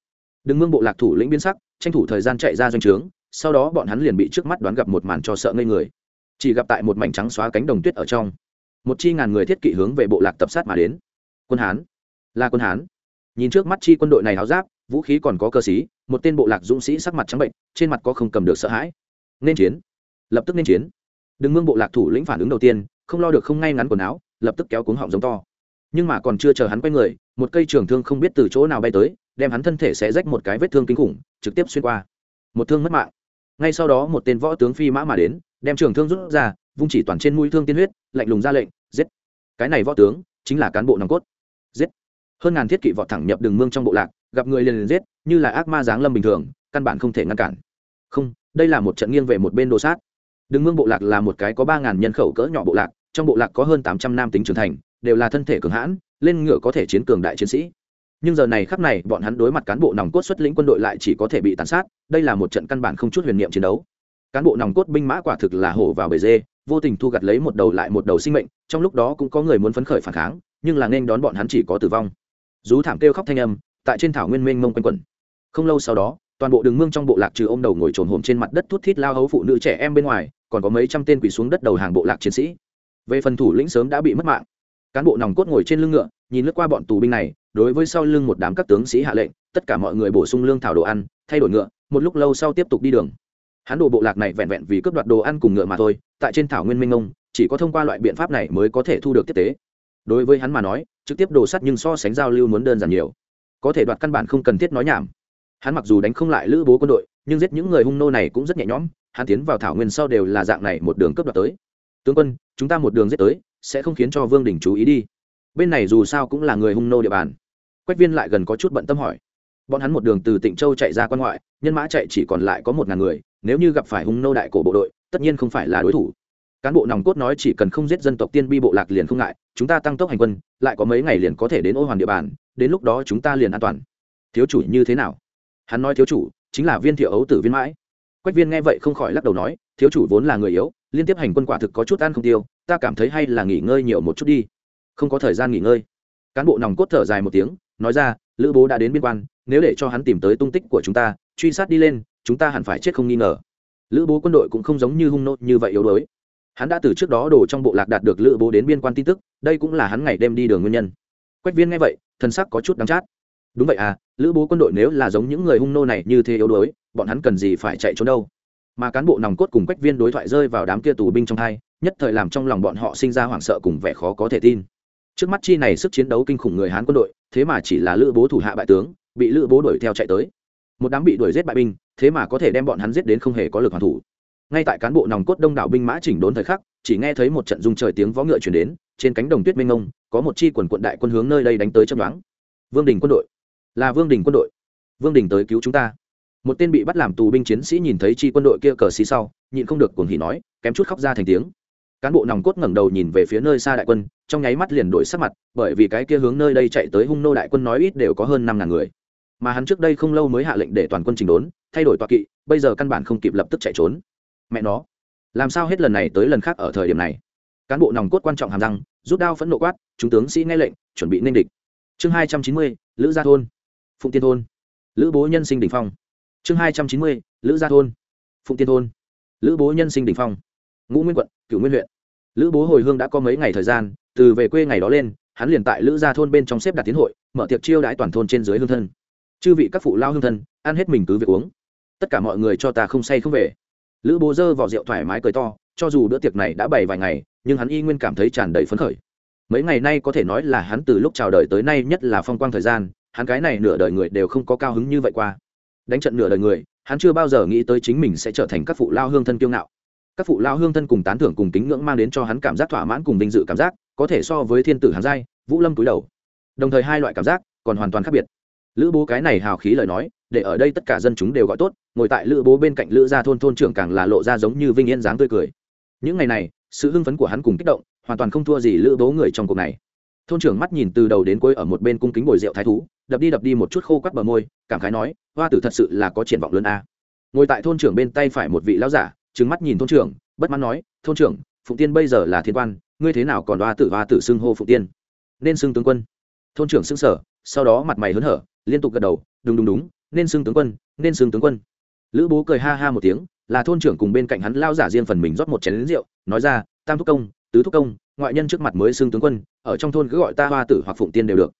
Đừng mương bộ lạc thủ lĩnh biến sắc, tranh thủ thời gian chạy ra doanh trướng, sau đó bọn hắn liền bị trước mắt đoán gặp một màn cho sợ ngây người. Chỉ gặp tại một mảnh trắng xóa cánh đồng tuyết ở trong, một chi ngàn người thiết kỵ hướng về bộ lạc tập sát mà đến. Quân hán, là quân hán. Nhìn trước mắt chi quân đội này háo giáp, vũ khí còn có cơ sĩ, một tên bộ lạc dũng sĩ sắc mặt trắng bệnh, trên mặt có không cầm được sợ hãi. Nên chiến. Lập tức nên chiến. Đừng mương bộ lạc thủ lĩnh phản ứng đầu tiên, không lo được không ngay ngắn quần áo, lập tức kéo cuống họng giống to. Nhưng mà còn chưa chờ hắn quay người, một cây trường thương không biết từ chỗ nào bay tới đem hắn thân thể sẽ rách một cái vết thương kinh khủng, trực tiếp xuyên qua. Một thương mất mạng. Ngay sau đó một tên võ tướng phi mã mà đến, đem trường thương rút ra, vung chỉ toàn trên mũi thương tiên huyết, lạnh lùng ra lệnh, giết. Cái này võ tướng chính là cán bộ nòng cốt. Giết. Hơn ngàn thiết kỵ vọt thẳng nhập đường mương trong bộ lạc, gặp người liền liền giết, như là ác ma giáng lâm bình thường, căn bản không thể ngăn cản. Không, đây là một trận nghiêng về một bên đồ sát. Đường mương bộ lạc là một cái có ba ngàn nhân khẩu cỡ nhỏ bộ lạc, trong bộ lạc có hơn tám trăm nam tính trưởng thành, đều là thân thể cường hãn, lên ngựa có thể chiến cường đại chiến sĩ nhưng giờ này khắc này, bọn hắn đối mặt cán bộ nòng cốt xuất lĩnh quân đội lại chỉ có thể bị tàn sát, đây là một trận căn bản không chút huyền niệm chiến đấu. Cán bộ nòng cốt binh mã quả thực là hổ vào bể dê, vô tình thu gặt lấy một đầu lại một đầu sinh mệnh, trong lúc đó cũng có người muốn phấn khởi phản kháng, nhưng là nên đón bọn hắn chỉ có tử vong. Rú thảm kêu khóc thanh âm, tại trên thảo nguyên mênh mông quanh quẩn. Không lâu sau đó, toàn bộ đường mương trong bộ lạc trừ ô m đầu ngồi trồn hồm trên mặt đất thút thít lao hấu phụ nữ trẻ em bên ngoài, còn có mấy trăm tên quỳ xuống đất đầu hàng bộ lạc chiến sĩ. Về phần thủ lĩnh sớm đã bị mất mạng cán bộ nòng cốt ngồi trên lưng ngựa, nhìn lướt qua bọn tù binh này, đối với sau lưng một đám các tướng sĩ hạ lệnh, tất cả mọi người bổ sung lương thảo đồ ăn, thay đổi ngựa, một lúc lâu sau tiếp tục đi đường. Hắn đồ bộ lạc này vẹn vẹn vì cướp đoạt đồ ăn cùng ngựa mà thôi, tại trên thảo nguyên minh ông, chỉ có thông qua loại biện pháp này mới có thể thu được tiếp tế. Đối với hắn mà nói, trực tiếp đồ sắt nhưng so sánh giao lưu muốn đơn giản nhiều. Có thể đoạt căn bản không cần thiết nói nhảm. Hắn mặc dù đánh không lại lữ bố quân đội, nhưng giết những người hung nô này cũng rất nhẹ nhõm, hắn tiến vào thảo nguyên sau đều là dạng này một đường cướp đoạt tới. Tướng quân, chúng ta một đường giết tới sẽ không khiến cho vương đình chú ý đi. Bên này dù sao cũng là người hung nô địa bàn. Quách viên lại gần có chút bận tâm hỏi. Bọn hắn một đường từ tịnh châu chạy ra quan ngoại, nhân mã chạy chỉ còn lại có một ngàn người, nếu như gặp phải hung nô đại cổ bộ đội, tất nhiên không phải là đối thủ. Cán bộ nòng cốt nói chỉ cần không giết dân tộc tiên bi bộ lạc liền không ngại, chúng ta tăng tốc hành quân, lại có mấy ngày liền có thể đến ô hoàn địa bàn, đến lúc đó chúng ta liền an toàn. Thiếu chủ như thế nào? Hắn nói thiếu chủ, chính là viên thiệu ấu tử viên mãi. Quách viên nghe vậy không khỏi lắc đầu nói thiếu chủ vốn là người yếu, liên tiếp hành quân quả thực có chút ăn không tiêu, ta cảm thấy hay là nghỉ ngơi nhiều một chút đi. Không có thời gian nghỉ ngơi. Cán bộ nòng cốt thở dài một tiếng, nói ra, lữ bố đã đến biên quan, nếu để cho hắn tìm tới tung tích của chúng ta, truy sát đi lên, chúng ta hẳn phải chết không nghi ngờ. Lữ bố quân đội cũng không giống như hung nô như vậy yếu đuối. Hắn đã từ trước đó đổ trong bộ lạc đạt được lữ bố đến biên quan tin tức, đây cũng là hắn ngày đêm đi đường nguyên nhân. Quách viên nghe vậy thân sắc có chút đắng chát. Đúng vậy à lữ bố quân đội nếu là giống những người hung nô này như thế yếu đuối, bọn hắn cần gì phải chạy trốn đâu? Mà cán bộ nòng cốt cùng quách viên đối thoại rơi vào đám kia tù binh trong hai, nhất thời làm trong lòng bọn họ sinh ra hoảng sợ cùng vẻ khó có thể tin. Trước mắt chi này sức chiến đấu kinh khủng người hán quân đội, thế mà chỉ là lữ bố thủ hạ bại tướng, bị lữ bố đuổi theo chạy tới. Một đám bị đuổi giết bại binh, thế mà có thể đem bọn hắn giết đến không hề có lực hoàn thủ. Ngay tại cán bộ nòng cốt đông đảo binh mã chỉnh đốn thời khắc, chỉ nghe thấy một trận dung trời tiếng vó ngựa chuyển đến, trên cánh đồng tuyết minh ngông có một chi quần quận đại quân hướng nơi đây đánh tới chấp đoán vương đình quân đội. Là vương đình quân đội. Vương đình tới cứu chúng ta một tên bị bắt làm tù binh chiến sĩ nhìn thấy chi quân đội kia cờ xí sau, nhịn không được cuồng hỉ nói, kém chút khóc ra thành tiếng. Cán bộ nòng cốt ngẩng đầu nhìn về phía nơi xa đại quân, trong nháy mắt liền đổi sắc mặt, bởi vì cái kia hướng nơi đây chạy tới hung nô đại quân nói ít đều có hơn năm ngàn người. Mà hắn trước đây không lâu mới hạ lệnh để toàn quân trình đốn, thay đổi tọa kỵ, bây giờ căn bản không kịp lập tức chạy trốn. Mẹ nó, làm sao hết lần này tới lần khác ở thời điểm này? Cán bộ nòng cốt quan trọng hàm răng, rút đao phẫn nộ quát, chúng tướng sĩ nghe lệnh, chuẩn bị nên địch. Chương hai trăm chín mươi, lữ gia thôn, phụng tiên thôn, lữ bố nhân sinh đình phong chương hai trăm chín mươi, lữ gia thôn, phụng tiên thôn. Lữ bố nhân sinh đình phong, ngũ nguyên quận, cửu nguyên huyện. Lữ bố hồi hương đã có mấy ngày thời gian, từ về quê ngày đó lên, hắn liền tại lữ gia thôn bên trong xếp đặt tiến hội, mở tiệc chiêu đãi toàn thôn trên dưới hương thân. Chư vị các phụ lao hương thân, ăn hết mình cứ việc uống. Tất cả mọi người cho ta không say không về. Lữ bố dơ vào rượu thoải mái cười to, cho dù bữa tiệc này đã bày vài ngày, nhưng hắn y nguyên cảm thấy tràn đầy phấn khởi. Mấy ngày nay có thể nói là hắn từ lúc chào đời tới nay nhất là phong quang thời gian, hắn cái này nửa đời người đều không có cao hứng như vậy qua đánh trận nửa đời người, hắn chưa bao giờ nghĩ tới chính mình sẽ trở thành các phụ lao hương thân kiêu ngạo. Các phụ lao hương thân cùng tán thưởng cùng kính ngưỡng mang đến cho hắn cảm giác thỏa mãn cùng vinh dự cảm giác, có thể so với thiên tử hàn giai, vũ lâm túi đầu. Đồng thời hai loại cảm giác còn hoàn toàn khác biệt. Lữ bố cái này hào khí lời nói, để ở đây tất cả dân chúng đều gọi tốt, ngồi tại lữ bố bên cạnh lữ gia thôn thôn trưởng càng là lộ ra giống như vinh yên dáng tươi cười. Những ngày này, sự hưng phấn của hắn cùng kích động, hoàn toàn không thua gì lữ bố người trong cuộc này. Thôn trưởng mắt nhìn từ đầu đến cuối ở một bên cung kính bồi rượu thái thú đập đi đập đi một chút khô quắt bờ môi, cảm khái nói, hoa tử thật sự là có triển vọng lớn a. Ngồi tại thôn trưởng bên tay phải một vị lão giả, trừng mắt nhìn thôn trưởng, bất mãn nói, thôn trưởng, phụng tiên bây giờ là thiên quan, ngươi thế nào còn hoa tử hoa tử xưng hô phụng tiên? Nên xưng tướng quân. Thôn trưởng xưng sở sau đó mặt mày hớn hở, liên tục gật đầu, đúng đúng đúng, nên xưng tướng quân, nên xưng tướng quân. Lữ bố cười ha ha một tiếng, là thôn trưởng cùng bên cạnh hắn lao giả riêng phần mình rót một chén lính rượu, nói ra, tam thúc công, tứ thúc công, ngoại nhân trước mặt mới xưng tướng quân, ở trong thôn cứ gọi ta hoa tử hoặc phụng tiên đều được.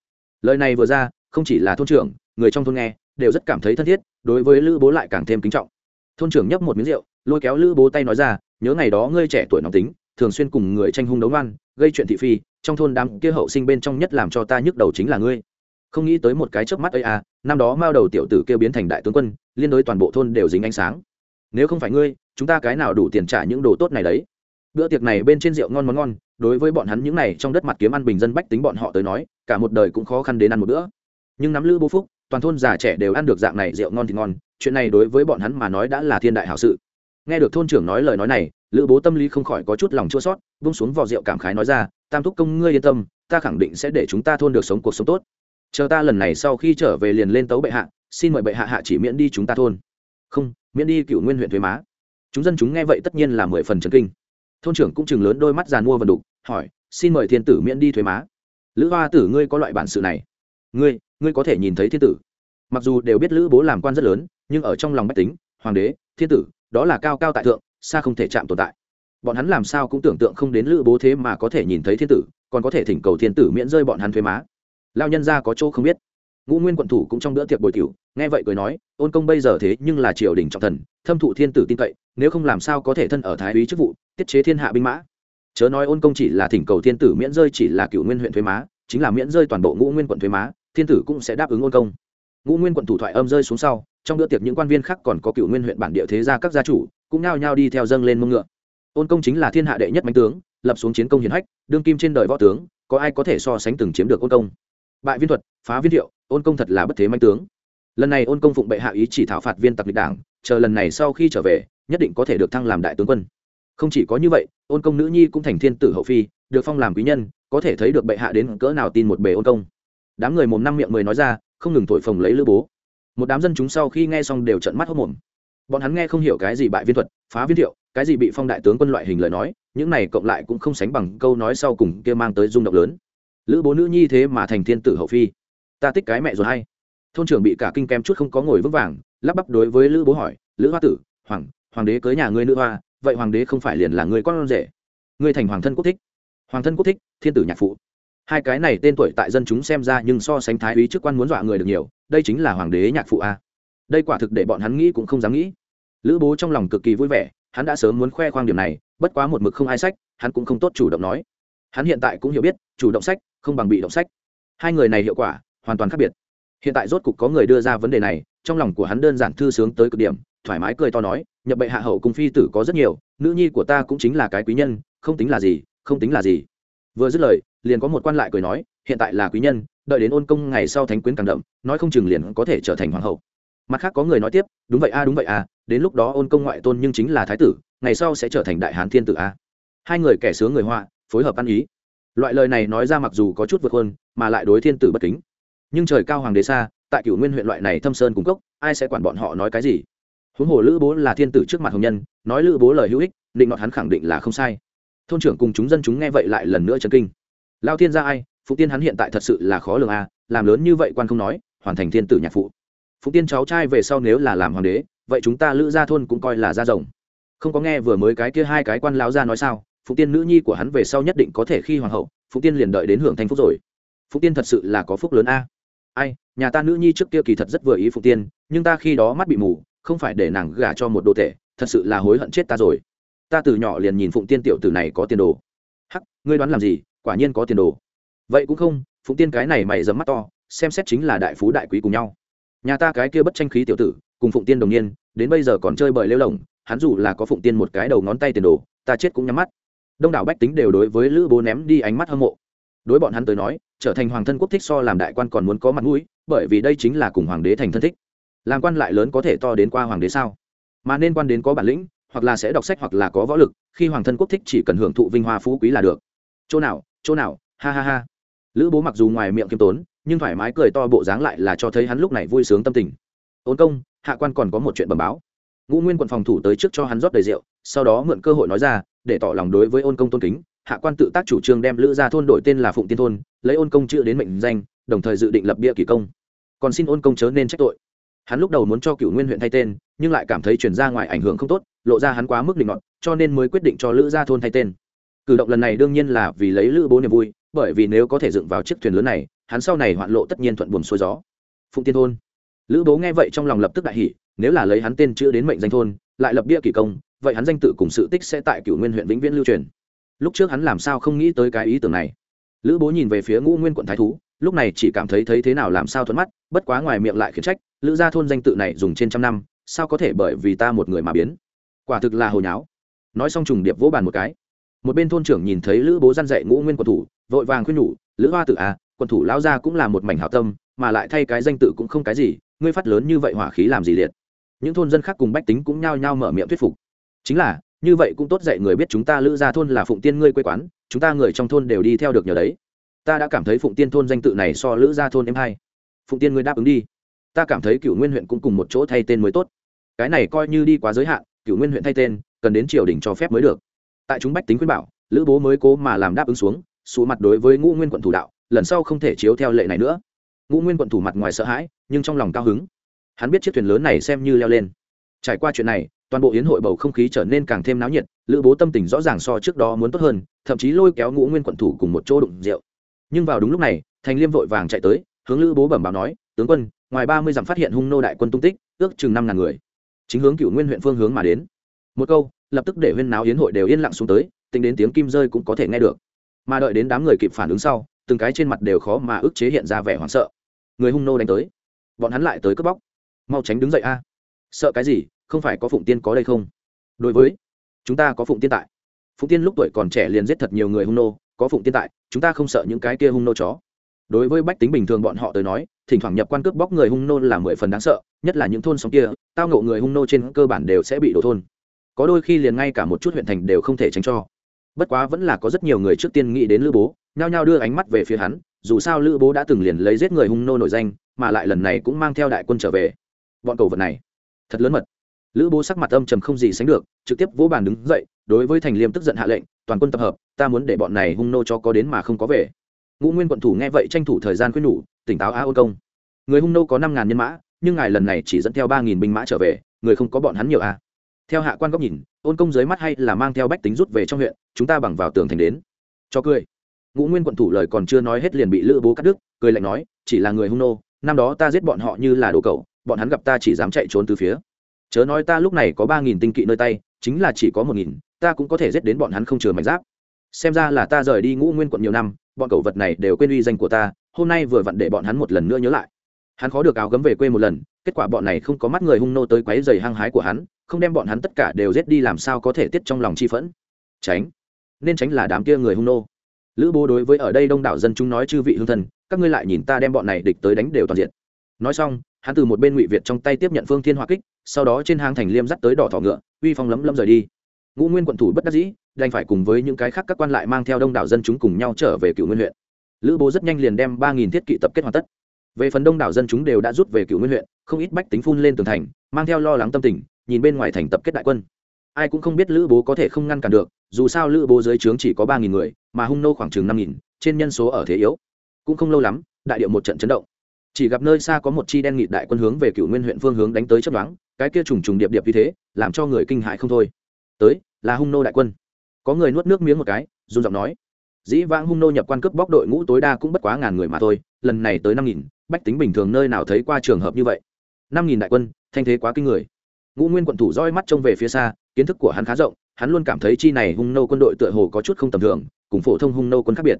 Lời này vừa ra không chỉ là thôn trưởng, người trong thôn nghe, đều rất cảm thấy thân thiết, đối với lữ bố lại càng thêm kính trọng. Thôn trưởng nhấp một miếng rượu, lôi kéo lữ bố tay nói ra, nhớ ngày đó ngươi trẻ tuổi nóng tính, thường xuyên cùng người tranh hung đấu ngoan, gây chuyện thị phi, trong thôn đám kia hậu sinh bên trong nhất làm cho ta nhức đầu chính là ngươi. Không nghĩ tới một cái chớp mắt ấy à năm đó mao đầu tiểu tử kêu biến thành đại tướng quân, liên đối toàn bộ thôn đều dính ánh sáng. Nếu không phải ngươi, chúng ta cái nào đủ tiền trả những đồ tốt này đấy? Bữa tiệc này bên trên rượu ngon món ngon, đối với bọn hắn những này trong đất mặt kiếm ăn bình dân bách tính bọn họ tới nói, cả một đời cũng khó khăn đến ăn một bữa nhưng nắm lữ bố phúc, toàn thôn già trẻ đều ăn được dạng này rượu ngon thì ngon, chuyện này đối với bọn hắn mà nói đã là thiên đại hảo sự. Nghe được thôn trưởng nói lời nói này, lữ bố tâm lý không khỏi có chút lòng chua sót bung xuống vò rượu cảm khái nói ra, tam thúc công, ngươi yên tâm, ta khẳng định sẽ để chúng ta thôn được sống cuộc sống tốt. Chờ ta lần này sau khi trở về liền lên tấu bệ hạ, xin mời bệ hạ hạ chỉ miễn đi chúng ta thôn. Không, miễn đi cựu nguyên huyện thuế má. Chúng dân chúng nghe vậy tất nhiên là mười phần trần kinh. Thôn trưởng cũng chừng lớn đôi mắt giàn mua và đục, hỏi, xin mời thiên tử miễn đi thuế má. Lữ hoa tử, ngươi có loại bản sự này? Ngươi ngươi có thể nhìn thấy thiên tử. Mặc dù đều biết lữ bố làm quan rất lớn, nhưng ở trong lòng bách tính, hoàng đế, thiên tử, đó là cao cao tại thượng, xa không thể chạm tồn tại. Bọn hắn làm sao cũng tưởng tượng không đến lữ bố thế mà có thể nhìn thấy thiên tử, còn có thể thỉnh cầu thiên tử miễn rơi bọn hắn thuế má. Lao nhân ra có chỗ không biết. Ngũ nguyên quận thủ cũng trong bữa tiệc bồi cựu nghe vậy cười nói, ôn công bây giờ thế nhưng là triều đình trọng thần, thâm thụ thiên tử tin cậy, nếu không làm sao có thể thân ở thái úy chức vụ, tiết chế thiên hạ binh mã. Chớ nói ôn công chỉ là thỉnh cầu thiên tử miễn rơi chỉ là cựu nguyên huyện thuế má, chính là miễn rơi toàn bộ ngũ nguyên quận thuế má thiên tử cũng sẽ đáp ứng ôn công. Ngũ nguyên quận thủ thoại âm rơi xuống sau, trong bữa tiệc những quan viên khác còn có cựu nguyên huyện bản địa thế gia các gia chủ, cũng nao nhao đi theo dâng lên mông ngựa. Ôn công chính là thiên hạ đệ nhất bánh tướng, lập xuống chiến công hiển hách, đương kim trên đời võ tướng, có ai có thể so sánh từng chiếm được ôn công? Bại viên thuật, phá viên thiệu, ôn công thật là bất thế mạnh tướng. Lần này ôn công phụng bệ hạ ý chỉ thảo phạt viên tặc lịch đảng, chờ lần này sau khi trở về, nhất định có thể được thăng làm đại tướng quân. Không chỉ có như vậy, ôn công nữ nhi cũng thành thiên tử hậu phi, được phong làm quý nhân, có thể thấy được bệ hạ đến cỡ nào tin một bề ôn công đám người mồm năm miệng mười nói ra, không ngừng thổi phồng lấy lữ bố. Một đám dân chúng sau khi nghe xong đều trận mắt hốc mồm bọn hắn nghe không hiểu cái gì bại viên thuật, phá viên thiệu, cái gì bị phong đại tướng quân loại hình lời nói, những này cộng lại cũng không sánh bằng câu nói sau cùng kia mang tới rung động lớn. Lữ bố nữ nhi thế mà thành thiên tử hậu phi. Ta tích cái mẹ rồi hay. Thôn trưởng bị cả kinh kem chút không có ngồi vững vàng, lắp bắp đối với lữ bố hỏi, lữ hoa tử, hoàng hoàng đế cưới nhà ngươi nữ hoa, vậy hoàng đế không phải liền là người con rể? Ngươi thành hoàng thân quốc thích. Hoàng thân quốc thích, thiên tử nhạc phụ hai cái này tên tuổi tại dân chúng xem ra nhưng so sánh thái úy chức quan muốn dọa người được nhiều, đây chính là hoàng đế nhạc phụ a. Đây quả thực để bọn hắn nghĩ cũng không dám nghĩ. Lữ bố trong lòng cực kỳ vui vẻ, hắn đã sớm muốn khoe khoang điểm này, bất quá một mực không ai sách, hắn cũng không tốt chủ động nói. Hắn hiện tại cũng hiểu biết, chủ động sách, không bằng bị động sách. Hai người này hiệu quả, hoàn toàn khác biệt. Hiện tại rốt cục có người đưa ra vấn đề này, trong lòng của hắn đơn giản thư sướng tới cực điểm, thoải mái cười to nói, nhập bệ hạ hậu cung phi tử có rất nhiều, nữ nhi của ta cũng chính là cái quý nhân, không tính là gì, không tính là gì. Vừa dứt lời liền có một quan lại cười nói, hiện tại là quý nhân, đợi đến ôn công ngày sau thánh quyến càng đậm, nói không chừng liền có thể trở thành hoàng hậu. Mặt khác có người nói tiếp, đúng vậy a, đúng vậy a, đến lúc đó ôn công ngoại tôn nhưng chính là thái tử, ngày sau sẽ trở thành đại hán thiên tử a. Hai người kẻ sướng người họa, phối hợp ăn ý. Loại lời này nói ra mặc dù có chút vượt hơn mà lại đối thiên tử bất kính. Nhưng trời cao hoàng đế xa, tại cửu nguyên huyện loại này thâm sơn cung cốc, ai sẽ quản bọn họ nói cái gì? Huống hồ lữ bố là thiên tử trước mặt hồng nhân, nói lữ bố lời hữu ích, định nọt hắn khẳng định là không sai. Thôn trưởng cùng chúng dân chúng nghe vậy lại lần nữa chấn kinh lao thiên gia ai phụ tiên hắn hiện tại thật sự là khó lường a, làm lớn như vậy quan không nói, hoàn thành thiên tử nhạc phụ. Phụ tiên cháu trai về sau nếu là làm hoàng đế, vậy chúng ta lữ gia thôn cũng coi là gia rồng. Không có nghe vừa mới cái kia hai cái quan lão gia nói sao phụ tiên nữ nhi của hắn về sau nhất định có thể khi hoàng hậu phụ tiên liền đợi đến hưởng thành phúc rồi. Phụ tiên thật sự là có phúc lớn a. Ai, nhà ta nữ nhi trước kia kỳ thật rất vừa ý phụ tiên, nhưng ta khi đó mắt bị mù, không phải để nàng gả cho một đồ tệ thật sự là hối hận chết ta rồi. Ta từ nhỏ liền nhìn phụng tiên tiểu tử này có tiền đồ. Hắc, ngươi đoán làm gì? Quả nhiên có tiền đồ. Vậy cũng không, phụng tiên cái này mày dấm mắt to, xem xét chính là đại phú đại quý cùng nhau. Nhà ta cái kia bất tranh khí tiểu tử, cùng phụng tiên đồng niên, đến bây giờ còn chơi bời lêu lồng hắn dù là có phụng tiên một cái đầu ngón tay tiền đồ, ta chết cũng nhắm mắt. Đông đảo bách tính đều đối với lữ bố ném đi ánh mắt hâm mộ. Đối bọn hắn tới nói, trở thành hoàng thân quốc thích so làm đại quan còn muốn có mặt mũi, bởi vì đây chính là cùng hoàng đế thành thân thích. Làm quan lại lớn có thể to đến qua hoàng đế sao? Mà nên quan đến có bản lĩnh, hoặc là sẽ đọc sách hoặc là có võ lực, khi hoàng thân quốc thích chỉ cần hưởng thụ vinh hoa phú quý là được. Chỗ nào chỗ nào, ha ha ha. Lữ bố mặc dù ngoài miệng kiêm tốn, nhưng thoải mái cười to bộ dáng lại là cho thấy hắn lúc này vui sướng tâm tình. Ôn công, hạ quan còn có một chuyện bẩm báo. Ngũ nguyên quận phòng thủ tới trước cho hắn rót đầy rượu, sau đó mượn cơ hội nói ra, để tỏ lòng đối với ôn công tôn kính, hạ quan tự tác chủ trương đem lữ ra thôn đổi tên là phụng tiên thôn, lấy ôn công chữ đến mệnh danh, đồng thời dự định lập bia kỷ công. Còn xin ôn công chớ nên trách tội. Hắn lúc đầu muốn cho cựu nguyên huyện thay tên, nhưng lại cảm thấy chuyển ra ngoài ảnh hưởng không tốt, lộ ra hắn quá mức định luận cho nên mới quyết định cho lữ gia thôn thay tên cử động lần này đương nhiên là vì lấy lữ bố niềm vui, bởi vì nếu có thể dựng vào chiếc thuyền lớn này, hắn sau này hoạn lộ tất nhiên thuận buồm xuôi gió. Phụng tiên thôn. Lữ bố nghe vậy trong lòng lập tức đại hỷ nếu là lấy hắn tên chữ đến mệnh danh thôn, lại lập bia kỳ công, vậy hắn danh tự cùng sự tích sẽ tại cửu nguyên huyện vĩnh viễn lưu truyền. Lúc trước hắn làm sao không nghĩ tới cái ý tưởng này. Lữ bố nhìn về phía ngũ nguyên quận thái thú, lúc này chỉ cảm thấy thấy thế nào làm sao thuận mắt, bất quá ngoài miệng lại khiển trách, lữ gia thôn danh tự này dùng trên trăm năm, sao có thể bởi vì ta một người mà biến? Quả thực là hồi nháo. Nói xong trùng điệp vỗ bàn một cái một bên thôn trưởng nhìn thấy lữ bố răn dạy ngũ nguyên quận thủ, vội vàng khuyên nhủ, lữ hoa tử à quận thủ lao ra cũng là một mảnh hảo tâm, mà lại thay cái danh tự cũng không cái gì, ngươi phát lớn như vậy hỏa khí làm gì liệt? Những thôn dân khác cùng bách tính cũng nhao nhao mở miệng thuyết phục. Chính là, như vậy cũng tốt dạy người biết chúng ta lữ gia thôn là phụng tiên ngươi quê quán, chúng ta người trong thôn đều đi theo được nhờ đấy. Ta đã cảm thấy phụng tiên thôn danh tự này so lữ gia thôn em hay. Phụng tiên ngươi đáp ứng đi. Ta cảm thấy cựu nguyên huyện cũng cùng một chỗ thay tên mới tốt. Cái này coi như đi quá giới hạn cựu nguyên huyện thay tên, cần đến triều đình cho phép mới được tại chúng bách tính khuyên bảo, lữ bố mới cố mà làm đáp ứng xuống số mặt đối với ngũ nguyên quận thủ đạo, lần sau không thể chiếu theo lệ này nữa. Ngũ nguyên quận thủ mặt ngoài sợ hãi, nhưng trong lòng cao hứng. Hắn biết chiếc thuyền lớn này xem như leo lên. Trải qua chuyện này, toàn bộ yến hội bầu không khí trở nên càng thêm náo nhiệt, lữ bố tâm tình rõ ràng so trước đó muốn tốt hơn, thậm chí lôi kéo ngũ nguyên quận thủ cùng một chỗ đụng rượu. Nhưng vào đúng lúc này, thành liêm vội vàng chạy tới, hướng lữ bố bẩm báo nói, tướng quân, ngoài ba mươi dặm phát hiện hung nô đại quân tung tích, ước chừng năm ngàn người. Chính hướng cựu nguyên huyện phương hướng mà đến. Một câu lập tức để huyên náo yến hội đều yên lặng xuống tới, tính đến tiếng kim rơi cũng có thể nghe được. Mà đợi đến đám người kịp phản ứng sau, từng cái trên mặt đều khó mà ức chế hiện ra vẻ hoảng sợ. Người hung nô đánh tới. Bọn hắn lại tới cướp bóc. Mau tránh đứng dậy a. À. Sợ cái gì, không phải có phụng tiên có đây không? Đối với, chúng ta có phụng tiên tại. Phụng tiên lúc tuổi còn trẻ liền giết thật nhiều người hung nô, có phụng tiên tại, chúng ta không sợ những cái kia hung nô chó. Đối với bách tính bình thường bọn họ tới nói, thỉnh thoảng nhập quan cướp bóc người hung nô là mười phần đáng sợ, nhất là những thôn xóm kia, tao ngộ người hung nô trên cơ bản đều sẽ bị đổ thôn có đôi khi liền ngay cả một chút huyện thành đều không thể tránh cho. Bất quá vẫn là có rất nhiều người trước tiên nghĩ đến lữ bố, nhao nhao đưa ánh mắt về phía hắn, dù sao lữ bố đã từng liền lấy giết người hung nô nổi danh, mà lại lần này cũng mang theo đại quân trở về. Bọn cầu vật này, thật lớn mật. Lữ bố sắc mặt âm trầm không gì sánh được, trực tiếp vỗ bàn đứng dậy, đối với thành liêm tức giận hạ lệnh, toàn quân tập hợp, ta muốn để bọn này hung nô cho có đến mà không có về. Ngũ nguyên quận thủ nghe vậy tranh thủ thời gian khuyên nhủ, tỉnh táo a ôn công. Người hung nô có năm ngàn nhân mã, nhưng ngài lần này chỉ dẫn theo ba nghìn binh mã trở về, người không có bọn hắn nhiều a theo hạ quan góc nhìn, ôn công dưới mắt hay là mang theo bách tính rút về trong huyện, chúng ta bằng vào tường thành đến. Cho cười. Ngũ nguyên quận thủ lời còn chưa nói hết liền bị lữ bố cắt đứt, cười lạnh nói, chỉ là người hung nô, năm đó ta giết bọn họ như là đồ cậu bọn hắn gặp ta chỉ dám chạy trốn từ phía. Chớ nói ta lúc này có ba nghìn tinh kỵ nơi tay, chính là chỉ có một nghìn, ta cũng có thể giết đến bọn hắn không chừa mảnh giáp. Xem ra là ta rời đi ngũ nguyên quận nhiều năm, bọn cẩu vật này đều quên uy danh của ta, hôm nay vừa vặn để bọn hắn một lần nữa nhớ lại. Hắn khó được áo gấm về quê một lần, kết quả bọn này không có mắt người hung nô tới quấy giày hăng hái của hắn không đem bọn hắn tất cả đều giết đi làm sao có thể tiết trong lòng chi phẫn. Tránh. Nên tránh là đám kia người hung nô. Lữ bố đối với ở đây đông đảo dân chúng nói chư vị hương thần, các ngươi lại nhìn ta đem bọn này địch tới đánh đều toàn diện. Nói xong, hắn từ một bên ngụy việt trong tay tiếp nhận phương thiên hỏa kích, sau đó trên hang thành liêm dắt tới đỏ thỏ ngựa, uy phong lấm lấm rời đi. Ngũ nguyên quận thủ bất đắc dĩ, đành phải cùng với những cái khác các quan lại mang theo đông đảo dân chúng cùng nhau trở về cựu nguyên huyện. Lữ bố rất nhanh liền đem ba nghìn thiết kỵ tập kết hoàn tất. Về phần đông đảo dân chúng đều đã rút về cựu nguyên huyện, không ít bách tính phun lên tường thành, mang theo lo lắng tâm tình nhìn bên ngoài thành tập kết đại quân. Ai cũng không biết lữ bố có thể không ngăn cản được, dù sao lữ bố dưới trướng chỉ có ba nghìn người, mà hung nô khoảng chừng năm nghìn, trên nhân số ở thế yếu. Cũng không lâu lắm, đại điệu một trận chấn động. Chỉ gặp nơi xa có một chi đen nghịt đại quân hướng về cựu nguyên huyện phương hướng đánh tới chấp đoán cái kia trùng trùng điệp điệp như thế, làm cho người kinh hại không thôi. Tới, là hung nô đại quân. Có người nuốt nước miếng một cái, run giọng nói. Dĩ vãng hung nô nhập quan cướp bóc đội ngũ tối đa cũng bất quá ngàn người mà thôi, lần này tới năm nghìn, bách tính bình thường nơi nào thấy qua trường hợp như vậy? Năm nghìn đại quân, thanh thế quá kinh người ngũ nguyên quận thủ roi mắt trông về phía xa, kiến thức của hắn khá rộng, hắn luôn cảm thấy chi này hung nô quân đội tựa hồ có chút không tầm thường, cùng phổ thông hung nô quân khác biệt.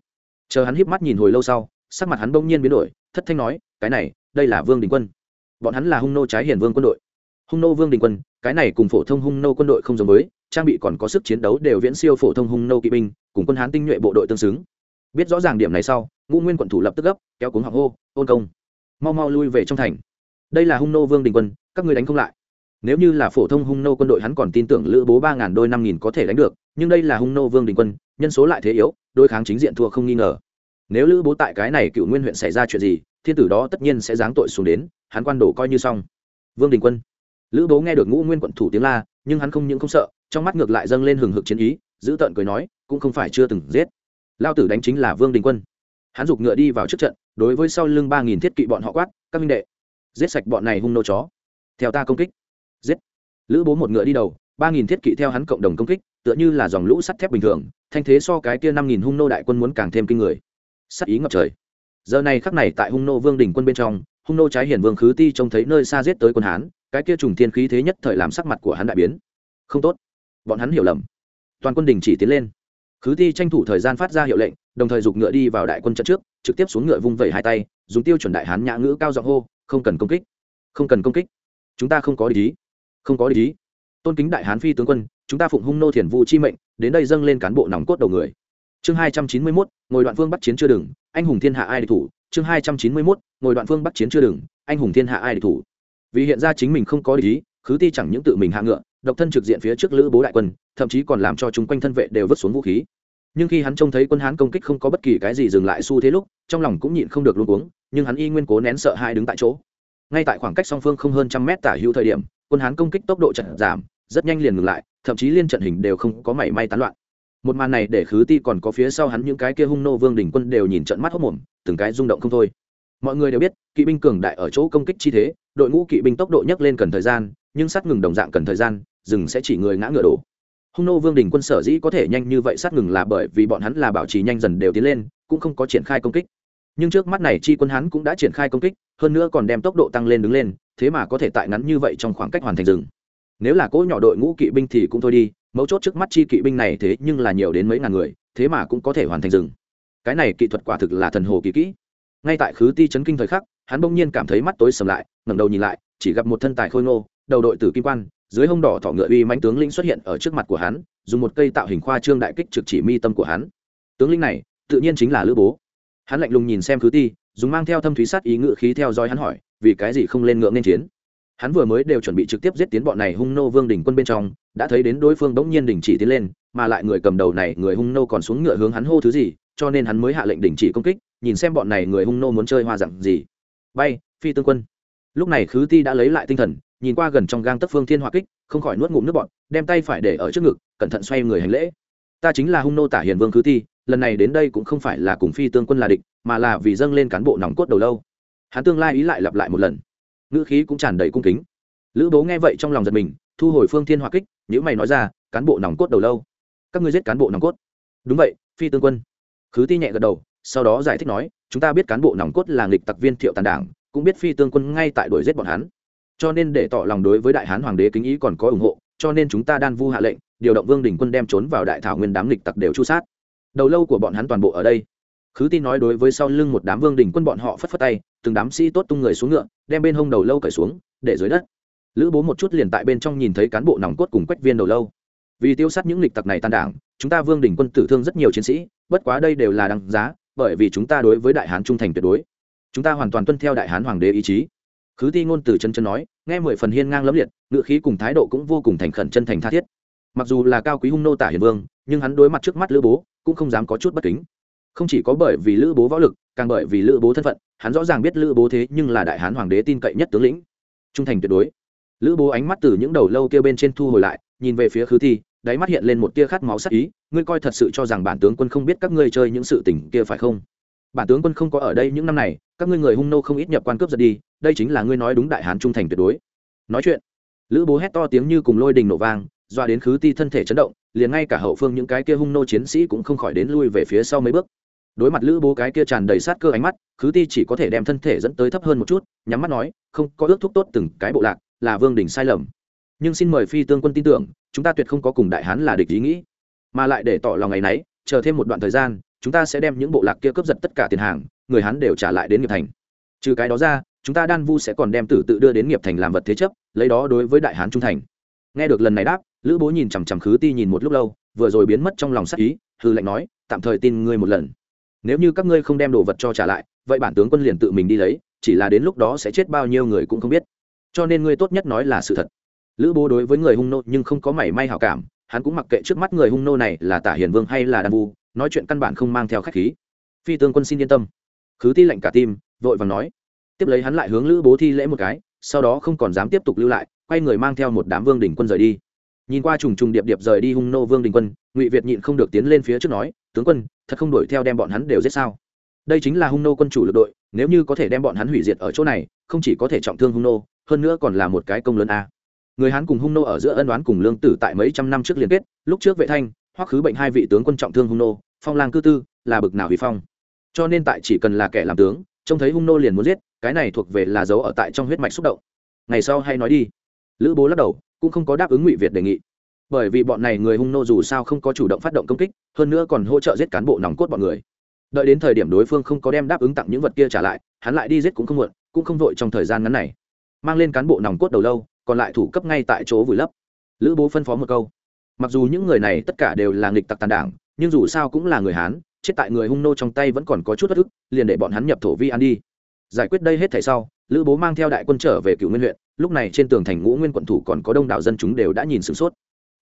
Chờ hắn híp mắt nhìn hồi lâu sau, sắc mặt hắn bỗng nhiên biến đổi, thất thanh nói, cái này, đây là vương đình quân. Bọn hắn là hung nô trái hiền vương quân đội. Hung nô vương đình quân, cái này cùng phổ thông hung nô quân đội không giống với, trang bị còn có sức chiến đấu đều viễn siêu phổ thông hung nô kỵ binh, cùng quân hán tinh nhuệ bộ đội tương xứng. Biết rõ ràng điểm này sau, ngũ nguyên quận thủ lập tức gấp, kéo cuống họng hô, ôn công, mau mau lui về trong thành. Đây là hung nô vương đình quân, các ngươi đánh không lại nếu như là phổ thông hung nô quân đội hắn còn tin tưởng lữ bố ba ngàn đôi năm nghìn có thể đánh được, nhưng đây là hung nô vương đình quân, nhân số lại thế yếu, đối kháng chính diện thua không nghi ngờ. Nếu lữ bố tại cái này cựu nguyên huyện xảy ra chuyện gì, thiên tử đó tất nhiên sẽ giáng tội xuống đến, hắn quan đồ coi như xong. Vương đình quân. Lữ bố nghe được ngũ nguyên quận thủ tiếng la, nhưng hắn không những không sợ, trong mắt ngược lại dâng lên hừng hực chiến ý, giữ tợn cười nói, cũng không phải chưa từng giết. Lao tử đánh chính là vương đình quân. Hắn giục ngựa đi vào trước trận, đối với sau lưng ba nghìn thiết kỵ bọn họ quát, các minh đệ, giết sạch bọn này hung nô chó. Theo ta công kích lữ bố một ngựa đi đầu, ba nghìn thiết kỵ theo hắn cộng đồng công kích, tựa như là dòng lũ sắt thép bình thường, thanh thế so cái kia năm nghìn hung nô đại quân muốn càng thêm kinh người. Sắt ý ngập trời. Giờ này khắc này tại hung nô vương đình quân bên trong, hung nô trái hiển vương khứ ti trông thấy nơi xa giết tới quân hán, cái kia trùng thiên khí thế nhất thời làm sắc mặt của hắn đại biến. Không tốt. Bọn hắn hiểu lầm. Toàn quân đình chỉ tiến lên. Khứ ti tranh thủ thời gian phát ra hiệu lệnh, đồng thời giục ngựa đi vào đại quân trận trước, trực tiếp xuống ngựa vung vẩy hai tay, dùng tiêu chuẩn đại hán nhã ngữ cao giọng hô, không cần công kích. Không cần công kích. Chúng ta không có lý không có lý tôn kính đại hán phi tướng quân, chúng ta phụng hung nô thiền vu chi mệnh, đến đây dâng lên cán bộ nòng cốt đầu người. Chương hai trăm chín mươi mốt, ngồi đoạn phương bắc chiến chưa đừng, anh hùng thiên hạ ai địch thủ. Chương hai trăm chín mươi mốt, ngồi đoạn phương bắc chiến chưa đừng, anh hùng thiên hạ ai địch thủ. Vì hiện ra chính mình không có lý khứ ti chẳng những tự mình hạ ngựa, độc thân trực diện phía trước lữ bố đại quân, thậm chí còn làm cho chúng quanh thân vệ đều vứt xuống vũ khí. Nhưng khi hắn trông thấy quân hán công kích không có bất kỳ cái gì dừng lại xu thế lúc, trong lòng cũng nhịn không được luôn uống nhưng hắn y nguyên cố nén sợ hai đứng tại chỗ ngay tại khoảng cách song phương không hơn trăm mét tả hữu thời điểm, quân hán công kích tốc độ chậm giảm, rất nhanh liền ngừng lại, thậm chí liên trận hình đều không có mảy may tán loạn. Một màn này để khứ ti còn có phía sau hắn những cái kia hung nô vương đỉnh quân đều nhìn trận mắt hốc mồm từng cái rung động không thôi. Mọi người đều biết, kỵ binh cường đại ở chỗ công kích chi thế, đội ngũ kỵ binh tốc độ nhấc lên cần thời gian, nhưng sát ngừng đồng dạng cần thời gian dừng sẽ chỉ người ngã ngựa đổ. Hung nô vương đình quân sở dĩ có thể nhanh như vậy sát ngừng là bởi vì bọn hắn là bảo trì nhanh dần đều tiến lên, cũng không có triển khai công kích nhưng trước mắt này chi quân hắn cũng đã triển khai công kích, hơn nữa còn đem tốc độ tăng lên đứng lên, thế mà có thể tại ngắn như vậy trong khoảng cách hoàn thành rừng. Nếu là cỗ nhỏ đội ngũ kỵ binh thì cũng thôi đi, mấu chốt trước mắt chi kỵ binh này thế nhưng là nhiều đến mấy ngàn người, thế mà cũng có thể hoàn thành rừng. Cái này kỹ thuật quả thực là thần hồ kỳ kỹ. Ngay tại khứ ti chấn kinh thời khắc, hắn bỗng nhiên cảm thấy mắt tối sầm lại, ngẩng đầu nhìn lại, chỉ gặp một thân tài khôi ngô, đầu đội tử kim quan, dưới hông đỏ thỏ ngựa uy mãnh tướng lĩnh xuất hiện ở trước mặt của hắn, dùng một cây tạo hình khoa trương đại kích trực chỉ mi tâm của hắn. Tướng lĩnh này, tự nhiên chính là lữ bố hắn lạnh lùng nhìn xem khứ ti, dùng mang theo thâm thúy sát ý ngự khí theo dõi hắn hỏi, vì cái gì không lên ngựa nên chiến? Hắn vừa mới đều chuẩn bị trực tiếp giết tiến bọn này hung nô vương đỉnh quân bên trong, đã thấy đến đối phương bỗng nhiên đình chỉ tiến lên, mà lại người cầm đầu này, người hung nô còn xuống ngựa hướng hắn hô thứ gì, cho nên hắn mới hạ lệnh đình chỉ công kích, nhìn xem bọn này người hung nô muốn chơi hoa dặn gì. Bay, phi tương quân. Lúc này khứ ti đã lấy lại tinh thần, nhìn qua gần trong gang tấc phương thiên hỏa kích, không khỏi nuốt ngụm nước bọn đem tay phải để ở trước ngực, cẩn thận xoay người hành lễ. Ta chính là hung nô tả hiền vương khứ ti lần này đến đây cũng không phải là cùng phi tương quân là địch, mà là vì dâng lên cán bộ nòng cốt đầu lâu. Hắn tương lai ý lại lặp lại một lần. Ngữ khí cũng tràn đầy cung kính. Lữ bố nghe vậy trong lòng giật mình, thu hồi phương thiên hỏa kích nếu mày nói ra, cán bộ nòng cốt đầu lâu? Các ngươi giết cán bộ nòng cốt? Đúng vậy, phi tương quân. Khứ ti nhẹ gật đầu, sau đó giải thích nói, chúng ta biết cán bộ nòng cốt là nghịch tặc viên thiệu tàn đảng, cũng biết phi tương quân ngay tại đuổi giết bọn hắn. Cho nên để tỏ lòng đối với đại hán hoàng đế kính ý còn có ủng hộ, cho nên chúng ta đan vu hạ lệnh, điều động vương đình quân đem trốn vào đại thảo nguyên đám nghịch tặc đều chu sát đầu lâu của bọn hắn toàn bộ ở đây. Khứ tin nói đối với sau lưng một đám vương đình quân bọn họ phất phất tay, từng đám sĩ tốt tung người xuống ngựa, đem bên hông đầu lâu cởi xuống, để dưới đất. Lữ bố một chút liền tại bên trong nhìn thấy cán bộ nòng cốt cùng quách viên đầu lâu. Vì tiêu sát những lịch tặc này tan đảng, chúng ta vương đình quân tử thương rất nhiều chiến sĩ, bất quá đây đều là đăng giá, bởi vì chúng ta đối với đại hán trung thành tuyệt đối. Chúng ta hoàn toàn tuân theo đại hán hoàng đế ý chí. Khứ ti ngôn từ chân chân nói, nghe mười phần hiên ngang lẫm liệt ngự khí cùng thái độ cũng vô cùng thành khẩn chân thành tha thiết. Mặc dù là cao quý hung nô tả hiền vương, nhưng hắn đối mặt trước mắt lữ bố cũng không dám có chút bất kính. Không chỉ có bởi vì lữ bố võ lực, càng bởi vì lữ bố thân phận, hắn rõ ràng biết lữ bố thế nhưng là đại hán hoàng đế tin cậy nhất tướng lĩnh. Trung thành tuyệt đối. Lữ bố ánh mắt từ những đầu lâu kia bên trên thu hồi lại, nhìn về phía khứ thi, đáy mắt hiện lên một tia khát máu sắc ý, ngươi coi thật sự cho rằng bản tướng quân không biết các ngươi chơi những sự tình kia phải không? Bản tướng quân không có ở đây những năm này, các ngươi người hung nô không ít nhập quan cướp giật đi, đây chính là ngươi nói đúng đại hán trung thành tuyệt đối. Nói chuyện, lữ bố hét to tiếng như cùng lôi đình nổ vang doa đến khứ ti thân thể chấn động, liền ngay cả hậu phương những cái kia hung nô chiến sĩ cũng không khỏi đến lui về phía sau mấy bước. Đối mặt lữ bố cái kia tràn đầy sát cơ ánh mắt, khứ ti chỉ có thể đem thân thể dẫn tới thấp hơn một chút, nhắm mắt nói, không, có ước thúc tốt từng cái bộ lạc, là vương đình sai lầm. Nhưng xin mời phi tương quân tin tưởng, chúng ta tuyệt không có cùng đại hán là địch ý nghĩ. Mà lại để tỏ lòng ngày nấy, chờ thêm một đoạn thời gian, chúng ta sẽ đem những bộ lạc kia cướp giật tất cả tiền hàng, người hán đều trả lại đến nghiệp thành. Trừ cái đó ra, chúng ta đan vu sẽ còn đem tử tự đưa đến nghiệp thành làm vật thế chấp, lấy đó đối với đại hán trung thành nghe được lần này đáp, lữ bố nhìn chằm chằm khứ ti nhìn một lúc lâu, vừa rồi biến mất trong lòng sắc ý hư lệnh nói, tạm thời tin ngươi một lần. Nếu như các ngươi không đem đồ vật cho trả lại, vậy bản tướng quân liền tự mình đi lấy, chỉ là đến lúc đó sẽ chết bao nhiêu người cũng không biết. Cho nên ngươi tốt nhất nói là sự thật. Lữ bố đối với người hung nô nhưng không có mảy may hảo cảm, hắn cũng mặc kệ trước mắt người hung nô này là tả hiền vương hay là đàn vu, nói chuyện căn bản không mang theo khách khí. Phi tướng quân xin yên tâm. Khứ ti lệnh cả tim, vội vàng nói. Tiếp lấy hắn lại hướng lữ bố thi lễ một cái, sau đó không còn dám tiếp tục lưu lại quay người mang theo một đám vương đình quân rời đi. Nhìn qua trùng trùng điệp điệp rời đi hung nô vương đình quân, ngụy việt nhịn không được tiến lên phía trước nói, tướng quân, thật không đuổi theo đem bọn hắn đều giết sao? Đây chính là hung nô quân chủ lực đội, nếu như có thể đem bọn hắn hủy diệt ở chỗ này, không chỉ có thể trọng thương hung nô, hơn nữa còn là một cái công lớn a. Người hán cùng hung nô ở giữa ân đoán cùng lương tử tại mấy trăm năm trước liên kết, lúc trước vệ thanh, hoắc khứ bệnh hai vị tướng quân trọng thương hung nô, phong lang cư tư, là bực nào hủy phong. Cho nên tại chỉ cần là kẻ làm tướng, trông thấy hung nô liền muốn giết, cái này thuộc về là dấu ở tại trong huyết mạch xúc động. Ngày sau hay nói đi lữ bố lắc đầu, cũng không có đáp ứng ngụy việt đề nghị. Bởi vì bọn này người hung nô dù sao không có chủ động phát động công kích, hơn nữa còn hỗ trợ giết cán bộ nòng cốt bọn người. Đợi đến thời điểm đối phương không có đem đáp ứng tặng những vật kia trả lại, hắn lại đi giết cũng không muộn, cũng không vội trong thời gian ngắn này. Mang lên cán bộ nòng cốt đầu lâu, còn lại thủ cấp ngay tại chỗ vùi lấp. Lữ bố phân phó một câu. Mặc dù những người này tất cả đều là nghịch tặc tàn đảng, nhưng dù sao cũng là người hán, chết tại người hung nô trong tay vẫn còn có chút bất ức, liền để bọn hắn nhập thổ vi ăn đi giải quyết đây hết thảy sau, lữ bố mang theo đại quân trở về cựu nguyên huyện. Lúc này trên tường thành ngũ nguyên quận thủ còn có đông đảo dân chúng đều đã nhìn sửng sốt.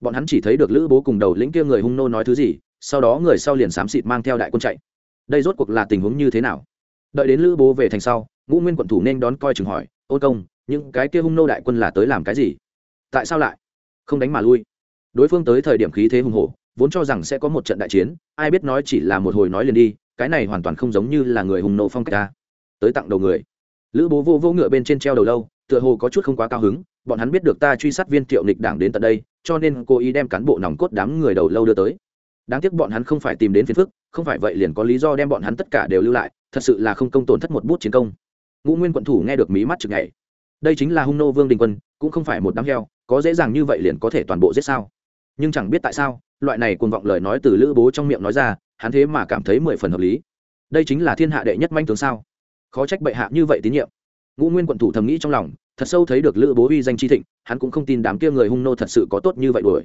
Bọn hắn chỉ thấy được lữ bố cùng đầu lĩnh kia người hung nô nói thứ gì, sau đó người sau liền xám xịt mang theo đại quân chạy. Đây rốt cuộc là tình huống như thế nào? Đợi đến lữ bố về thành sau, ngũ nguyên quận thủ nên đón coi chừng hỏi ôn công, những cái kia hung nô đại quân là tới làm cái gì? Tại sao lại không đánh mà lui? Đối phương tới thời điểm khí thế hùng hổ, vốn cho rằng sẽ có một trận đại chiến, ai biết nói chỉ là một hồi nói liền đi, cái này hoàn toàn không giống như là người hùng nộ phong cách ta tới tặng đầu người. Lữ bố vô vô ngựa bên trên treo đầu lâu, tựa hồ có chút không quá cao hứng, bọn hắn biết được ta truy sát viên thiệu nịch đảng đến tận đây, cho nên cố ý đem cán bộ nòng cốt đám người đầu lâu đưa tới. Đáng tiếc bọn hắn không phải tìm đến phiền phức, không phải vậy liền có lý do đem bọn hắn tất cả đều lưu lại, thật sự là không công tổn thất một bút chiến công. Ngũ nguyên quận thủ nghe được mí mắt chực ngày đây chính là hung nô vương đình quân, cũng không phải một đám heo, có dễ dàng như vậy liền có thể toàn bộ giết sao? Nhưng chẳng biết tại sao, loại này cuồng vọng lời nói từ lữ bố trong miệng nói ra, hắn thế mà cảm thấy mười phần hợp lý. Đây chính là thiên hạ đệ nhất manh tướng sao? Khó trách bệ hạ như vậy tín nhiệm. Ngũ nguyên quận thủ thầm nghĩ trong lòng, thật sâu thấy được lữ bố uy danh chi thịnh, hắn cũng không tin đám kia người hung nô thật sự có tốt như vậy đuổi.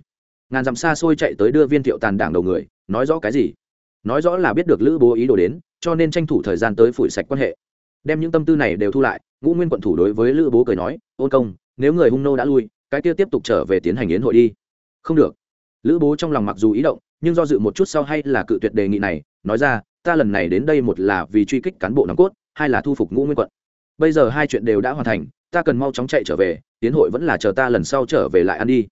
Ngàn dặm xa xôi chạy tới đưa viên thiệu tàn đảng đầu người, nói rõ cái gì? Nói rõ là biết được lữ bố ý đồ đến, cho nên tranh thủ thời gian tới phủi sạch quan hệ. Đem những tâm tư này đều thu lại, ngũ nguyên quận thủ đối với lữ bố cười nói, ôn công, nếu người hung nô đã lui, cái kia tiếp tục trở về tiến hành yến hội đi. Không được. Lữ bố trong lòng mặc dù ý động, nhưng do dự một chút sau hay là cự tuyệt đề nghị này, nói ra, ta lần này đến đây một là vì truy kích cán bộ nòng cốt hai là thu phục ngũ nguyên quận. Bây giờ hai chuyện đều đã hoàn thành, ta cần mau chóng chạy trở về, tiến hội vẫn là chờ ta lần sau trở về lại ăn đi.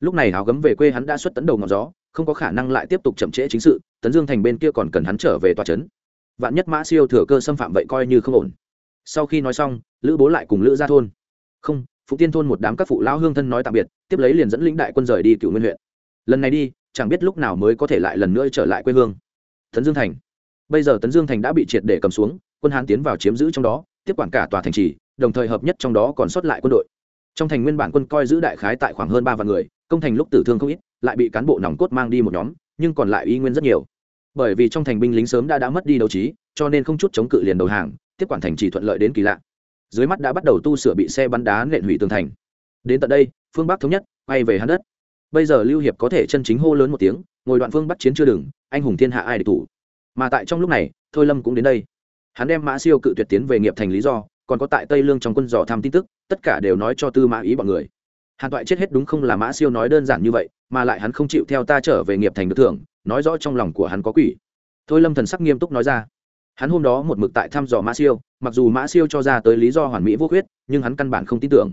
Lúc này áo gấm về quê hắn đã xuất tấn đầu ngọn gió, không có khả năng lại tiếp tục chậm trễ chính sự, tấn dương thành bên kia còn cần hắn trở về tòa trấn. Vạn nhất mã siêu thừa cơ xâm phạm vậy coi như không ổn. Sau khi nói xong, lữ bố lại cùng lữ ra thôn. Không phụ tiên thôn một đám các phụ lão hương thân nói tạm biệt, tiếp lấy liền dẫn lĩnh đại quân rời đi cựu nguyên huyện. Lần này đi, chẳng biết lúc nào mới có thể lại lần nữa trở lại quê hương. Tấn dương thành. Bây giờ tấn dương thành đã bị triệt để cầm xuống quân hán tiến vào chiếm giữ trong đó, tiếp quản cả tòa thành trì, đồng thời hợp nhất trong đó còn sót lại quân đội. Trong thành nguyên bản quân coi giữ đại khái tại khoảng hơn ba vạn người, công thành lúc tử thương không ít, lại bị cán bộ nòng cốt mang đi một nhóm, nhưng còn lại y nguyên rất nhiều. Bởi vì trong thành binh lính sớm đã đã mất đi đấu trí, cho nên không chút chống cự liền đầu hàng, tiếp quản thành trì thuận lợi đến kỳ lạ. Dưới mắt đã bắt đầu tu sửa bị xe bắn đá nện hủy tường thành. Đến tận đây, phương bắc thống nhất, quay về hắn đất. Bây giờ lưu hiệp có thể chân chính hô lớn một tiếng, ngồi đoạn phương bắt chiến chưa đừng, anh hùng thiên hạ ai địch thủ. Mà tại trong lúc này, thôi lâm cũng đến đây hắn đem mã siêu cự tuyệt tiến về nghiệp thành lý do, còn có tại tây lương trong quân dò tham tin tức, tất cả đều nói cho tư mã ý bọn người. Hàn toại chết hết đúng không là mã siêu nói đơn giản như vậy, mà lại hắn không chịu theo ta trở về nghiệp thành được thưởng, nói rõ trong lòng của hắn có quỷ. Thôi lâm thần sắc nghiêm túc nói ra. Hắn hôm đó một mực tại thăm dò mã siêu, mặc dù mã siêu cho ra tới lý do hoàn mỹ vô khuyết, nhưng hắn căn bản không tin tưởng.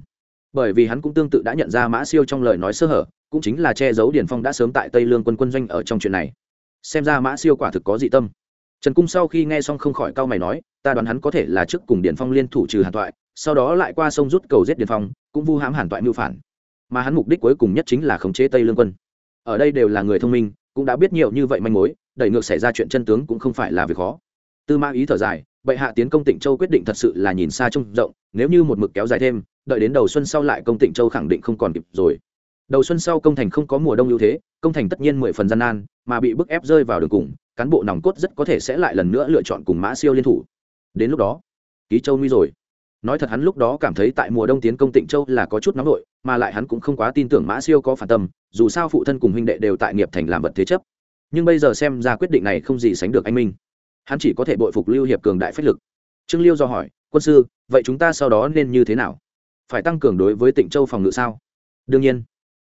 Bởi vì hắn cũng tương tự đã nhận ra mã siêu trong lời nói sơ hở, cũng chính là che giấu điển phong đã sớm tại tây lương quân quân doanh ở trong chuyện này. Xem ra mã siêu quả thực có dị tâm trần cung sau khi nghe xong không khỏi cau mày nói, ta đoán hắn có thể là trước cùng Điền phong liên thủ trừ hàn toại sau đó lại qua sông rút cầu giết Điền phong, cũng vu hãm hàn toại mưu phản. Mà hắn mục đích cuối cùng nhất chính là khống chế tây lương quân. Ở đây đều là người thông minh, cũng đã biết nhiều như vậy manh mối, đẩy ngược xảy ra chuyện chân tướng cũng không phải là việc khó. Tư Ma ý thở dài, bệ hạ tiến công tịnh châu quyết định thật sự là nhìn xa trông rộng, nếu như một mực kéo dài thêm, đợi đến đầu xuân sau lại công tịnh châu khẳng định không còn kịp rồi. Đầu xuân sau công thành không có mùa đông ưu thế, công thành tất nhiên mười phần gian nan, mà bị bức ép rơi vào đường cùng cán bộ nòng cốt rất có thể sẽ lại lần nữa lựa chọn cùng mã siêu liên thủ. Đến lúc đó, ký châu nguy rồi. Nói thật hắn lúc đó cảm thấy tại mùa đông tiến công tịnh châu là có chút nóng nổi mà lại hắn cũng không quá tin tưởng mã siêu có phản tâm, dù sao phụ thân cùng huynh đệ đều tại nghiệp thành làm vật thế chấp. Nhưng bây giờ xem ra quyết định này không gì sánh được anh minh. Hắn chỉ có thể bội phục lưu hiệp cường đại phách lực. Trương liêu do hỏi, quân sư, vậy chúng ta sau đó nên như thế nào? Phải tăng cường đối với tịnh châu phòng ngự sao? Đương nhiên.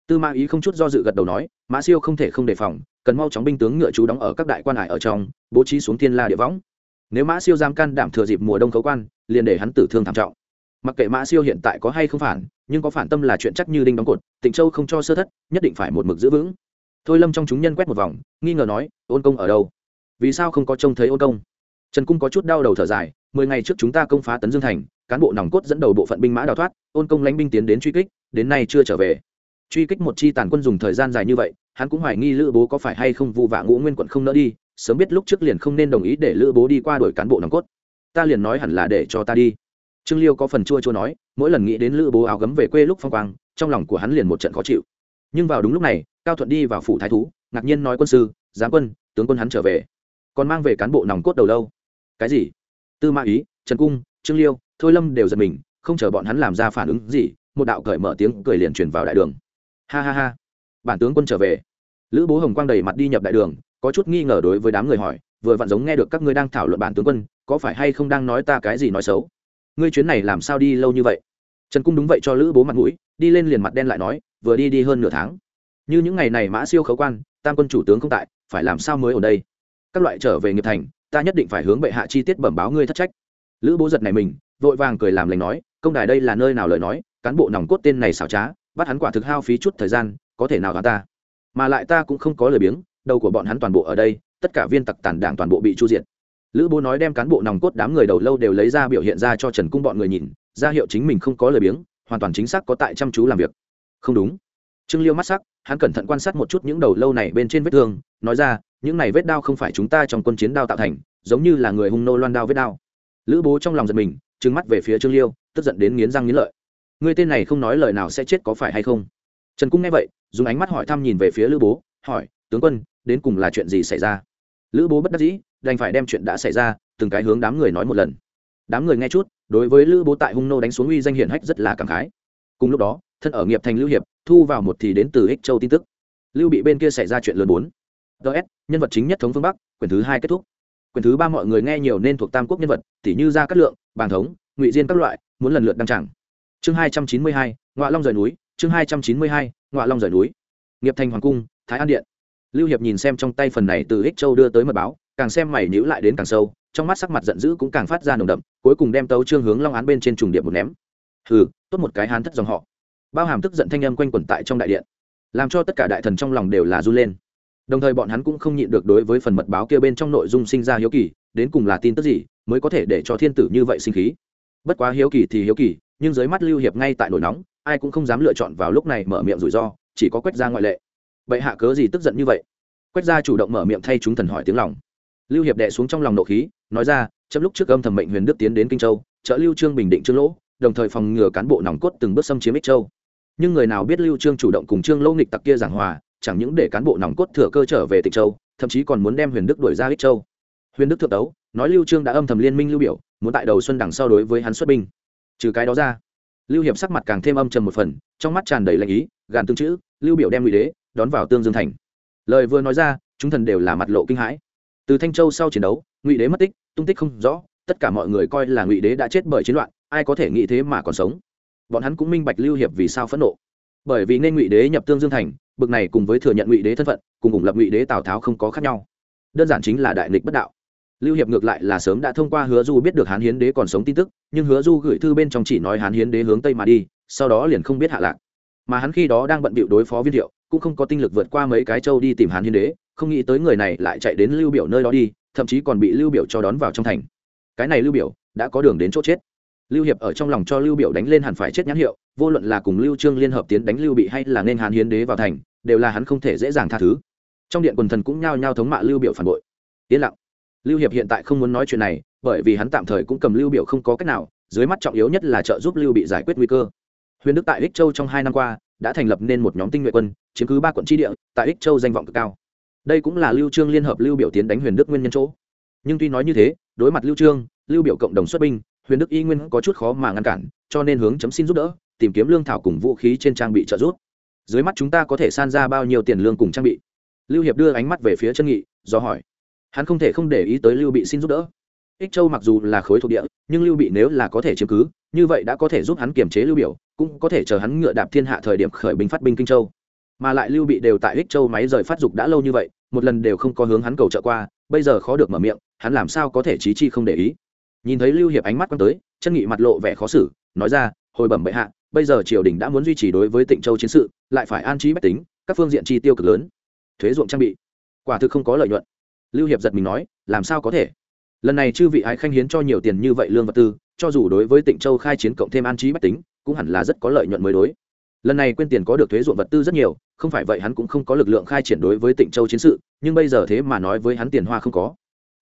Tư mã ý không chút do dự gật đầu nói, mã siêu không thể không đề phòng cần mau chóng binh tướng ngựa chú đóng ở các đại quan hải ở trong, bố trí xuống thiên la địa võng. Nếu mã siêu giam can đảm thừa dịp mùa đông khấu quan, liền để hắn tử thương thảm trọng. Mặc kệ mã siêu hiện tại có hay không phản, nhưng có phản tâm là chuyện chắc như đinh đóng cột, tịnh châu không cho sơ thất, nhất định phải một mực giữ vững. Thôi lâm trong chúng nhân quét một vòng, nghi ngờ nói, ôn công ở đâu? Vì sao không có trông thấy ôn công? Trần cung có chút đau đầu thở dài, mười ngày trước chúng ta công phá tấn dương thành, cán bộ nòng cốt dẫn đầu bộ phận binh mã đào thoát, ôn công lãnh binh tiến đến truy kích, đến nay chưa trở về truy kích một chi tàn quân dùng thời gian dài như vậy, hắn cũng hoài nghi lữ bố có phải hay không vụ vạ ngũ nguyên quận không nỡ đi, sớm biết lúc trước liền không nên đồng ý để lữ bố đi qua đuổi cán bộ nòng cốt. Ta liền nói hẳn là để cho ta đi. Trương liêu có phần chua chua nói, mỗi lần nghĩ đến lữ bố áo gấm về quê lúc phong quang, trong lòng của hắn liền một trận khó chịu. Nhưng vào đúng lúc này, cao thuận đi vào phủ thái thú, ngạc nhiên nói quân sư, giám quân, tướng quân hắn trở về. Còn mang về cán bộ nòng cốt đầu lâu. Cái gì? Tư mã ý, trần cung, trương liêu, thôi lâm đều giật mình, không chờ bọn hắn làm ra phản ứng gì, một đạo cởi mở tiếng cười liền truyền vào đại đường ha ha ha. Bản tướng quân trở về. Lữ bố hồng quang đầy mặt đi nhập đại đường, có chút nghi ngờ đối với đám người hỏi, vừa vặn giống nghe được các ngươi đang thảo luận bản tướng quân, có phải hay không đang nói ta cái gì nói xấu? Ngươi chuyến này làm sao đi lâu như vậy? Trần cung đúng vậy cho lữ bố mặt mũi, đi lên liền mặt đen lại nói, vừa đi đi hơn nửa tháng. Như những ngày này mã siêu khấu quan, tam quân chủ tướng không tại, phải làm sao mới ở đây? Các loại trở về nghiệp thành, ta nhất định phải hướng bệ hạ chi tiết bẩm báo ngươi thất trách. Lữ bố giật này mình, vội vàng cười làm lành nói, công đài đây là nơi nào lời nói, cán bộ nòng cốt tên này xảo trá bắt hắn quả thực hao phí chút thời gian, có thể nào gạt ta? Mà lại ta cũng không có lời biếng, đầu của bọn hắn toàn bộ ở đây, tất cả viên tặc tàn đảng toàn bộ bị chu diện. lữ bố nói đem cán bộ nòng cốt đám người đầu lâu đều lấy ra biểu hiện ra cho trần cung bọn người nhìn, ra hiệu chính mình không có lời biếng, hoàn toàn chính xác có tại chăm chú làm việc. Không đúng. Trương liêu mắt sắc, hắn cẩn thận quan sát một chút những đầu lâu này bên trên vết thương, nói ra, những này vết đao không phải chúng ta trong quân chiến đao tạo thành, giống như là người hung nô loan đao vết đao. Lữ bố trong lòng giật mình, trừng mắt về phía trương liêu, tức giận đến nghiến răng nghiến lợi người tên này không nói lời nào sẽ chết có phải hay không? Trần cung nghe vậy, dùng ánh mắt hỏi thăm nhìn về phía lữ bố, hỏi, tướng quân, đến cùng là chuyện gì xảy ra? Lữ bố bất đắc dĩ, đành phải đem chuyện đã xảy ra, từng cái hướng đám người nói một lần. Đám người nghe chút, đối với lữ bố tại hung nô đánh xuống uy danh hiển hách rất là cảm khái. Cùng lúc đó, thân ở nghiệp thành lưu hiệp, thu vào một thì đến từ ích châu tin tức. Lưu bị bên kia xảy ra chuyện lớn bốn. Ts nhân vật chính nhất thống phương bắc, quyển thứ hai kết thúc. Quyển thứ ba mọi người nghe nhiều nên thuộc tam quốc nhân vật tỷ như gia cát lượng bàn thống, ngụy diên các loại, muốn lần lượt đăng chẳng chương hai trăm chín mươi hai ngoại long rời núi, chương hai trăm chín mươi hai ngoại long rời núi. Nghiệp thành hoàng cung, thái an điện. Lưu hiệp nhìn xem trong tay phần này từ ích châu đưa tới mật báo, càng xem mày nhữ lại đến càng sâu, trong mắt sắc mặt giận dữ cũng càng phát ra nồng đậm, cuối cùng đem tấu trương hướng long án bên trên trùng điệp một ném. Hừ, tốt một cái hán thất dòng họ. Bao hàm tức giận thanh âm quanh quẩn tại trong đại điện, làm cho tất cả đại thần trong lòng đều là run lên. Đồng thời bọn hắn cũng không nhịn được đối với phần mật báo kia bên trong nội dung sinh ra hiếu kỳ, đến cùng là tin tức gì mới có thể để cho thiên tử như vậy sinh khí? Bất quá hiếu kỳ thì hiếu kỳ nhưng dưới mắt lưu hiệp ngay tại nổi nóng, ai cũng không dám lựa chọn vào lúc này mở miệng rủi ro, chỉ có quách gia ngoại lệ. Vậy hạ cớ gì tức giận như vậy? Quách gia chủ động mở miệng thay chúng thần hỏi tiếng lòng. Lưu hiệp đệ xuống trong lòng nộ khí, nói ra trong lúc trước âm thầm mệnh huyền đức tiến đến kinh châu, trợ lưu trương bình định trương lỗ, đồng thời phòng ngừa cán bộ nòng cốt từng bước xâm chiếm ích châu. Nhưng người nào biết lưu trương chủ động cùng trương lỗ nghịch tặc kia giảng hòa, chẳng những để cán bộ nòng cốt thừa cơ trở về tịnh châu, thậm chí còn muốn đem huyền đức đuổi ra ích châu. Huyền đức thượng đấu nói lưu trương đã âm thầm liên minh lưu biểu, muốn tại đầu xuân đằng sau đối với hắn xuất binh trừ cái đó ra. Lưu hiệp sắc mặt càng thêm âm trầm một phần, trong mắt tràn đầy lạnh ý, gàn tương chữ, lưu biểu đem ngụy đế đón vào tương dương thành. Lời vừa nói ra, chúng thần đều là mặt lộ kinh hãi. Từ thanh châu sau chiến đấu, ngụy đế mất tích, tung tích không rõ, tất cả mọi người coi là ngụy đế đã chết bởi chiến loạn, ai có thể nghĩ thế mà còn sống. Bọn hắn cũng minh bạch lưu hiệp vì sao phẫn nộ. Bởi vì nên ngụy đế nhập tương dương thành, bực này cùng với thừa nhận ngụy đế thân phận, cùng ủng lập ngụy đế tào tháo không có khác nhau. Đơn giản chính là đại nghịch bất đạo lưu hiệp ngược lại là sớm đã thông qua hứa du biết được hán hiến đế còn sống tin tức, nhưng hứa du gửi thư bên trong chỉ nói hán hiến đế hướng tây mà đi, sau đó liền không biết hạ lạc. Mà hắn khi đó đang bận bịu đối phó viên thiệu, cũng không có tinh lực vượt qua mấy cái châu đi tìm hán hiến đế, không nghĩ tới người này lại chạy đến lưu biểu nơi đó đi, thậm chí còn bị lưu biểu cho đón vào trong thành. Cái này lưu biểu đã có đường đến chỗ chết. Lưu hiệp ở trong lòng cho lưu biểu đánh lên hẳn phải chết nhãn hiệu, vô luận là cùng lưu trương liên hợp tiến đánh lưu bị hay là nên Hán hiến đế vào thành, đều là hắn không thể dễ dàng tha thứ. Trong điện quần thần cũng nhao nhao thống mạ lưu biểu phản bội. Yên lặng lưu hiệp hiện tại không muốn nói chuyện này, bởi vì hắn tạm thời cũng cầm lưu biểu không có cách nào, dưới mắt trọng yếu nhất là trợ giúp lưu bị giải quyết nguy cơ. Huyền đức tại ích châu trong hai năm qua, đã thành lập nên một nhóm tinh nhuệ quân, chiếm cứ ba quận tri địa, tại ích châu danh vọng cực cao. Đây cũng là lưu trương liên hợp lưu biểu tiến đánh huyền đức nguyên nhân chỗ. Nhưng tuy nói như thế, đối mặt lưu trương, lưu biểu cộng đồng xuất binh, huyền đức y nguyên có chút khó mà ngăn cản, cho nên hướng chấm xin giúp đỡ, tìm kiếm lương thảo cùng vũ khí trên trang bị trợ giúp. Dưới mắt chúng ta có thể san ra bao nhiêu tiền lương cùng trang bị? Lưu hiệp đưa ánh mắt về phía chân nghị, do hỏi hắn không thể không để ý tới lưu bị xin giúp đỡ. Ích châu mặc dù là khối thuộc địa, nhưng lưu bị nếu là có thể chiếm cứ, như vậy đã có thể giúp hắn kiềm chế lưu biểu, cũng có thể chờ hắn ngựa đạp thiên hạ thời điểm khởi binh phát binh kinh châu. Mà lại lưu bị đều tại ích châu máy rời phát dục đã lâu như vậy, một lần đều không có hướng hắn cầu trợ qua, bây giờ khó được mở miệng, hắn làm sao có thể trí chi không để ý. Nhìn thấy lưu hiệp ánh mắt quăng tới, chân nghị mặt lộ vẻ khó xử, nói ra, hồi bẩm bệ hạ, bây giờ triều đình đã muốn duy trì đối với tịnh châu chiến sự, lại phải an trí bách tính, các phương diện chi tiêu cực lớn. Thuế ruộng trang bị. Quả thực không có lợi nhuận lưu hiệp giật mình nói, làm sao có thể? Lần này chư vị ái khanh hiến cho nhiều tiền như vậy lương vật tư, cho dù đối với tịnh châu khai chiến cộng thêm an trí bách tính, cũng hẳn là rất có lợi nhuận mới đối. Lần này quên tiền có được thuế ruộng vật tư rất nhiều, không phải vậy hắn cũng không có lực lượng khai triển đối với tịnh châu chiến sự, nhưng bây giờ thế mà nói với hắn tiền hoa không có.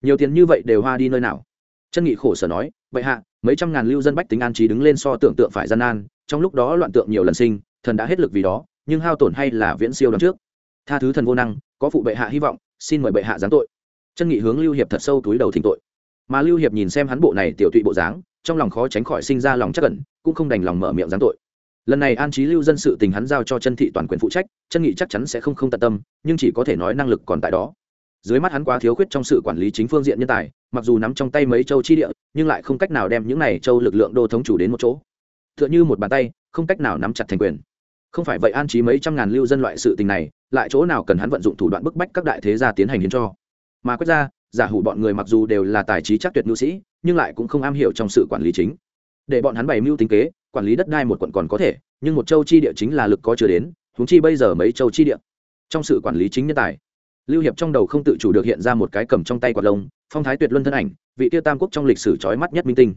Nhiều tiền như vậy đều hoa đi nơi nào? Chân nghị khổ sở nói vậy hạ, mấy trăm ngàn lưu dân bách tính an trí đứng lên so tưởng tượng phải gian nan, trong lúc đó loạn tượng nhiều lần sinh, thần đã hết lực vì đó, nhưng hao tổn hay là viễn siêu đón trước. Tha thứ thần vô năng, có phụ bệ hạ hy vọng, xin mời bệ hạ giáng tội chân nghị hướng lưu hiệp thật sâu túi đầu thỉnh tội. Mà lưu hiệp nhìn xem hắn bộ này tiểu tụy bộ dáng, trong lòng khó tránh khỏi sinh ra lòng chắc cẩn cũng không đành lòng mở miệng giáng tội. Lần này an trí lưu dân sự tình hắn giao cho chân thị toàn quyền phụ trách, chân nghị chắc chắn sẽ không không tận tâm, nhưng chỉ có thể nói năng lực còn tại đó. Dưới mắt hắn quá thiếu khuyết trong sự quản lý chính phương diện nhân tài, mặc dù nắm trong tay mấy châu chi địa, nhưng lại không cách nào đem những này châu lực lượng đô thống chủ đến một chỗ. T h ư ợ n h ư một bàn tay, không cách nào nắm chặt thành quyền. Không phải vậy an trí mấy trăm ngàn lưu dân loại sự tình này, lại chỗ nào cần hắn vận dụng thủ đoạn bức bách các đại thế gia tiến hành hiến cho mà quét ra, giả hủ bọn người mặc dù đều là tài trí chắc tuyệt nữ sĩ, nhưng lại cũng không am hiểu trong sự quản lý chính. Để bọn hắn bày mưu tính kế, quản lý đất đai một quận còn có thể, nhưng một châu chi địa chính là lực có chưa đến húng chi bây giờ mấy châu chi địa. Trong sự quản lý chính nhân tài, lưu hiệp trong đầu không tự chủ được hiện ra một cái cầm trong tay quạt lông, phong thái tuyệt luân thân ảnh, vị tiêu tam quốc trong lịch sử trói mắt nhất minh tinh.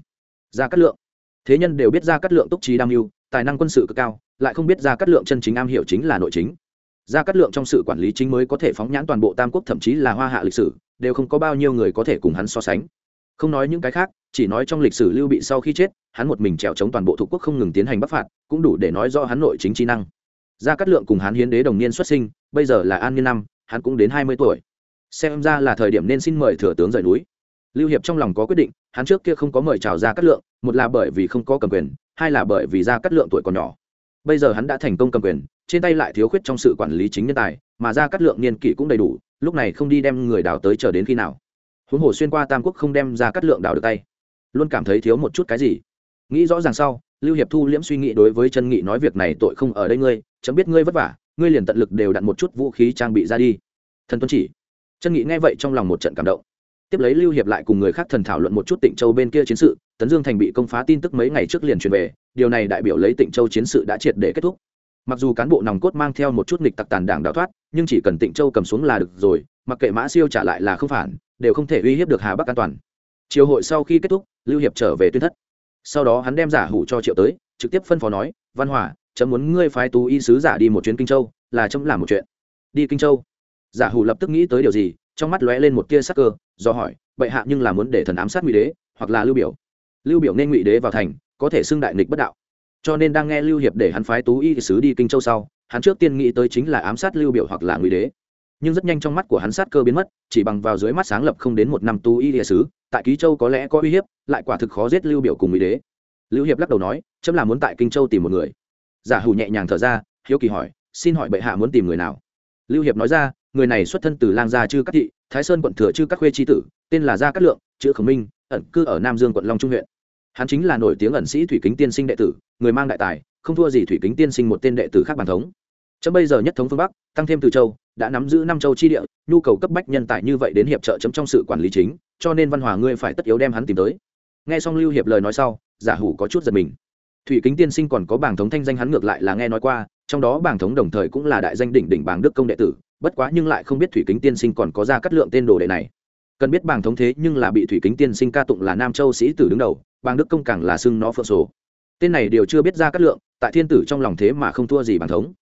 Gia cát lượng. Thế nhân đều biết gia cát lượng túc trí đam mưu, tài năng quân sự cực cao, lại không biết gia cát lượng chân chính am hiểu chính là nội chính gia cát lượng trong sự quản lý chính mới có thể phóng nhãn toàn bộ tam quốc, thậm chí là hoa hạ lịch sử, đều không có bao nhiêu người có thể cùng hắn so sánh. Không nói những cái khác, chỉ nói trong lịch sử lưu bị sau khi chết, hắn một mình trèo chống toàn bộ thuộc quốc không ngừng tiến hành bắc phạt, cũng đủ để nói do hắn nội chính trí năng. Gia cát lượng cùng hắn hiến đế đồng niên xuất sinh, bây giờ là an niên năm, hắn cũng đến hai mươi tuổi. Xem ra là thời điểm nên xin mời thừa tướng rời núi. Lưu hiệp trong lòng có quyết định, hắn trước kia không có mời chào Gia cát lượng, một là bởi vì không có cầm quyền, hai là bởi vì Gia cát lượng tuổi còn nhỏ bây giờ hắn đã thành công cầm quyền, trên tay lại thiếu khuyết trong sự quản lý chính nhân tài, mà ra cát lượng niên kỷ cũng đầy đủ, lúc này không đi đem người đào tới chờ đến khi nào. Huống hồ xuyên qua tam quốc không đem ra cát lượng đào được tay, luôn cảm thấy thiếu một chút cái gì. Nghĩ rõ ràng sau, lưu hiệp thu liễm suy nghĩ đối với chân nghị nói việc này tội không ở đây ngươi, chấm biết ngươi vất vả, ngươi liền tận lực đều đặn một chút vũ khí trang bị ra đi. Thần tuân chỉ. Chân nghị nghe vậy trong lòng một trận cảm động. Tiếp lấy lưu hiệp lại cùng người khác thần thảo luận một chút tịnh châu bên kia chiến sự, tấn dương thành bị công phá tin tức mấy ngày trước liền truyền về điều này đại biểu lấy tịnh châu chiến sự đã triệt để kết thúc. Mặc dù cán bộ nòng cốt mang theo một chút nghịch tặc tàn đảng đào thoát, nhưng chỉ cần tịnh châu cầm xuống là được rồi, mặc kệ mã siêu trả lại là không phản, đều không thể uy hiếp được hà bắc an toàn. Chiều hội sau khi kết thúc, lưu hiệp trở về tuyên thất. Sau đó hắn đem giả hủ cho triệu tới, trực tiếp phân phó nói, văn hòa, chấm muốn ngươi phái tú y sứ giả đi một chuyến kinh châu, là chấm làm một chuyện. Đi kinh châu? Giả hủ lập tức nghĩ tới điều gì, trong mắt lóe lên một tia sắc cơ, do hỏi, bệ hạ nhưng là muốn để thần ám sát ngụy đế, hoặc là lưu biểu? Lưu biểu nên ngụy đế vào thành có thể xưng đại nghịch bất đạo. Cho nên đang nghe lưu hiệp để hắn phái tú y sứ đi kinh châu sau, hắn trước tiên nghĩ tới chính là ám sát lưu biểu hoặc là ngụy đế. Nhưng rất nhanh trong mắt của hắn sát cơ biến mất, chỉ bằng vào dưới mắt sáng lập không đến một năm tú y địa sứ, tại ký châu có lẽ có uy hiếp, lại quả thực khó giết lưu biểu cùng ngụy đế. Lưu hiệp lắc đầu nói, chấm là muốn tại kinh châu tìm một người. Giả hủ nhẹ nhàng thở ra, hiếu kỳ hỏi, xin hỏi bệ hạ muốn tìm người nào? Lưu hiệp nói ra, người này xuất thân từ lang gia chư các thị, thái sơn quận thừa chư các khuê tri tử, tên là gia cát lượng, chữ khổng minh, ẩn cư ở nam dương quận long trung huyện hắn chính là nổi tiếng ẩn sĩ thủy kính tiên sinh đệ tử, người mang đại tài, không thua gì thủy kính tiên sinh một tên đệ tử khác bàn thống. Chấm bây giờ nhất thống phương bắc, tăng thêm từ châu, đã nắm giữ năm châu chi địa, nhu cầu cấp bách nhân tài như vậy đến hiệp trợ chấm trong sự quản lý chính, cho nên văn hòa ngươi phải tất yếu đem hắn tìm tới. Nghe xong lưu hiệp lời nói sau, giả hủ có chút giật mình. Thủy kính tiên sinh còn có bảng thống thanh danh hắn ngược lại là nghe nói qua, trong đó bảng thống đồng thời cũng là đại danh đỉnh đỉnh bảng đức công đệ tử, bất quá nhưng lại không biết thủy kính tiên sinh còn có ra cắt lượng tên đồ đệ này cần biết bàng thống thế nhưng là bị thủy kính tiên sinh ca tụng là nam châu sĩ tử đứng đầu, bàng đức công càng là xưng nó phượng sổ. Tên này đều chưa biết ra cát lượng, tại thiên tử trong lòng thế mà không thua gì bàng thống.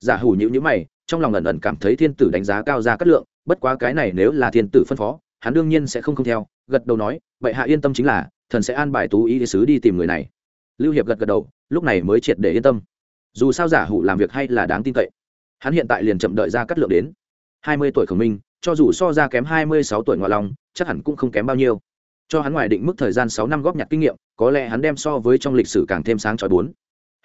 Giả hủ nhữ nhữ mày, trong lòng ẩn ẩn cảm thấy thiên tử đánh giá cao ra cát lượng, bất quá cái này nếu là thiên tử phân phó, hắn đương nhiên sẽ không không theo, gật đầu nói vậy hạ yên tâm chính là, thần sẽ an bài tú ý sứ đi tìm người này. Lưu hiệp gật gật đầu, lúc này mới triệt để yên tâm. Dù sao giả hủ làm việc hay là đáng tin cậy. Hắn hiện tại liền chậm đợi ra cát lượng đến. Hai mươi tuổi khổng minh cho dù so ra kém hai mươi sáu tuổi ngoại lòng chắc hẳn cũng không kém bao nhiêu. Cho hắn ngoài định mức thời gian sáu năm góp nhặt kinh nghiệm, có lẽ hắn đem so với trong lịch sử càng thêm sáng trói bốn.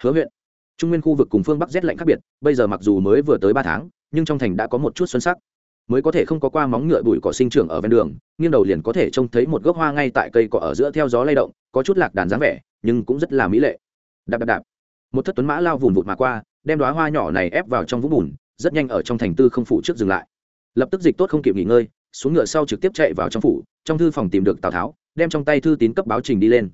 Hứa huyện, trung nguyên khu vực cùng phương bắc rét lạnh khác biệt, bây giờ mặc dù mới vừa tới ba tháng, nhưng trong thành đã có một chút xuân sắc. Mới có thể không có qua móng ngựa bụi cỏ sinh trưởng ở ven đường, nghiêng đầu liền có thể trông thấy một gốc hoa ngay tại cây cỏ ở giữa theo gió lay động, có chút lạc đàn dáng vẻ, nhưng cũng rất là mỹ lệ. Đạp đạp đạp. Một thất tuấn mã lao vùn vụt mà qua, đem đoá hoa nhỏ này ép vào trong vũng bùn, rất nhanh ở trong thành tư không phụ trước dừng lại lập tức dịch tốt không kịp nghỉ ngơi, xuống ngựa sau trực tiếp chạy vào trong phủ, trong thư phòng tìm được tào tháo, đem trong tay thư tín cấp báo trình đi lên.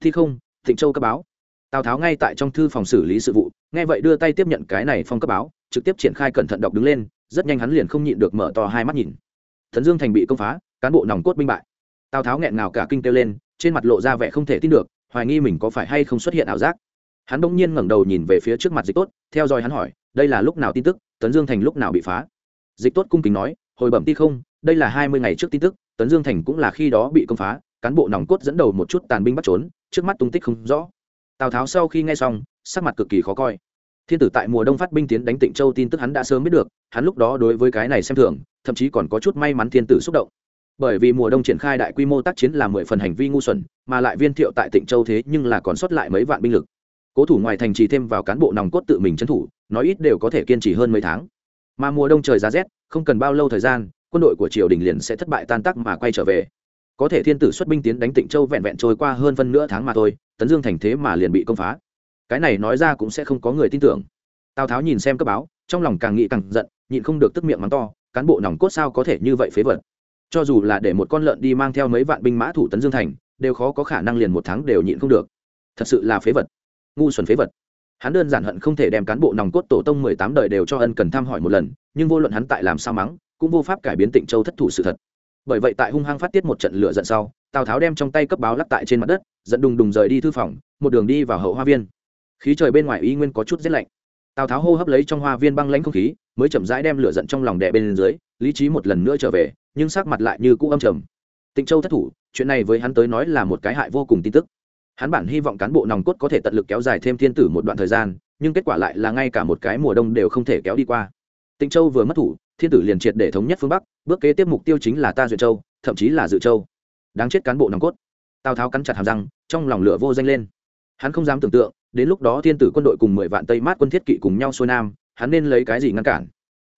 Thi không, thịnh châu cấp báo. Tào tháo ngay tại trong thư phòng xử lý sự vụ, nghe vậy đưa tay tiếp nhận cái này phong cấp báo, trực tiếp triển khai cẩn thận đọc đứng lên, rất nhanh hắn liền không nhịn được mở to hai mắt nhìn. Thần dương thành bị công phá, cán bộ nòng cốt binh bại. Tào tháo nghẹn ngào cả kinh kêu lên, trên mặt lộ ra vẻ không thể tin được, hoài nghi mình có phải hay không xuất hiện ảo giác. Hắn bỗng nhiên ngẩng đầu nhìn về phía trước mặt dịch tốt, theo dõi hắn hỏi, đây là lúc nào tin tức, tấn dương thành lúc nào bị phá? Dịch tốt cung kính nói, hồi bẩm ti không, đây là hai mươi ngày trước tin tức, tấn dương thành cũng là khi đó bị công phá, cán bộ nòng cốt dẫn đầu một chút tàn binh bắt trốn, trước mắt tung tích không rõ. Tào tháo sau khi nghe xong, sắc mặt cực kỳ khó coi. Thiên tử tại mùa đông phát binh tiến đánh tịnh châu tin tức hắn đã sớm biết được, hắn lúc đó đối với cái này xem thường, thậm chí còn có chút may mắn thiên tử xúc động. Bởi vì mùa đông triển khai đại quy mô tác chiến là mười phần hành vi ngu xuẩn, mà lại viên thiệu tại tịnh châu thế nhưng là còn sót lại mấy vạn binh lực. Cố thủ ngoài thành trì thêm vào cán bộ nòng cốt tự mình trấn thủ, nói ít đều có thể kiên trì hơn mấy tháng mà mùa đông trời giá rét, không cần bao lâu thời gian, quân đội của triều đình liền sẽ thất bại tan tác mà quay trở về. Có thể thiên tử xuất binh tiến đánh tịnh châu vẹn vẹn trôi qua hơn phân nửa tháng mà thôi, tấn dương thành thế mà liền bị công phá. Cái này nói ra cũng sẽ không có người tin tưởng. Tào tháo nhìn xem cấp báo, trong lòng càng nghĩ càng giận, nhịn không được tức miệng mắng to, cán bộ nòng cốt sao có thể như vậy phế vật? Cho dù là để một con lợn đi mang theo mấy vạn binh mã thủ tấn dương thành, đều khó có khả năng liền một tháng đều nhịn không được. Thật sự là phế vật. Ngu xuẩn phế vật hắn đơn giản hận không thể đem cán bộ nòng cốt tổ tông mười tám đời đều cho ân cần thăm hỏi một lần, nhưng vô luận hắn tại làm sao mắng, cũng vô pháp cải biến tịnh châu thất thủ sự thật. Bởi vậy tại hung hăng phát tiết một trận lửa giận sau, tào tháo đem trong tay cấp báo lắc tại trên mặt đất dẫn đùng đùng rời đi thư phòng, một đường đi vào hậu hoa viên. Khí trời bên ngoài y nguyên có chút rét lạnh. Tào tháo hô hấp lấy trong hoa viên băng lãnh không khí, mới chậm rãi đem lửa giận trong lòng đè bên dưới, lý trí một lần nữa trở về, nhưng sắc mặt lại như cũ âm trầm. Tịnh châu thất thủ, chuyện này với hắn tới nói là một cái hại vô cùng tin tức hắn bản hy vọng cán bộ nòng cốt có thể tận lực kéo dài thêm thiên tử một đoạn thời gian, nhưng kết quả lại là ngay cả một cái mùa đông đều không thể kéo đi qua. Tịnh châu vừa mất thủ, thiên tử liền triệt để thống nhất phương bắc, bước kế tiếp mục tiêu chính là ta duyệt châu, thậm chí là dự châu. Đáng chết cán bộ nòng cốt. Tào tháo cắn chặt hàm răng, trong lòng lửa vô danh lên. Hắn không dám tưởng tượng, đến lúc đó thiên tử quân đội cùng mười vạn tây mát quân thiết kỵ cùng nhau xuôi nam, hắn nên lấy cái gì ngăn cản?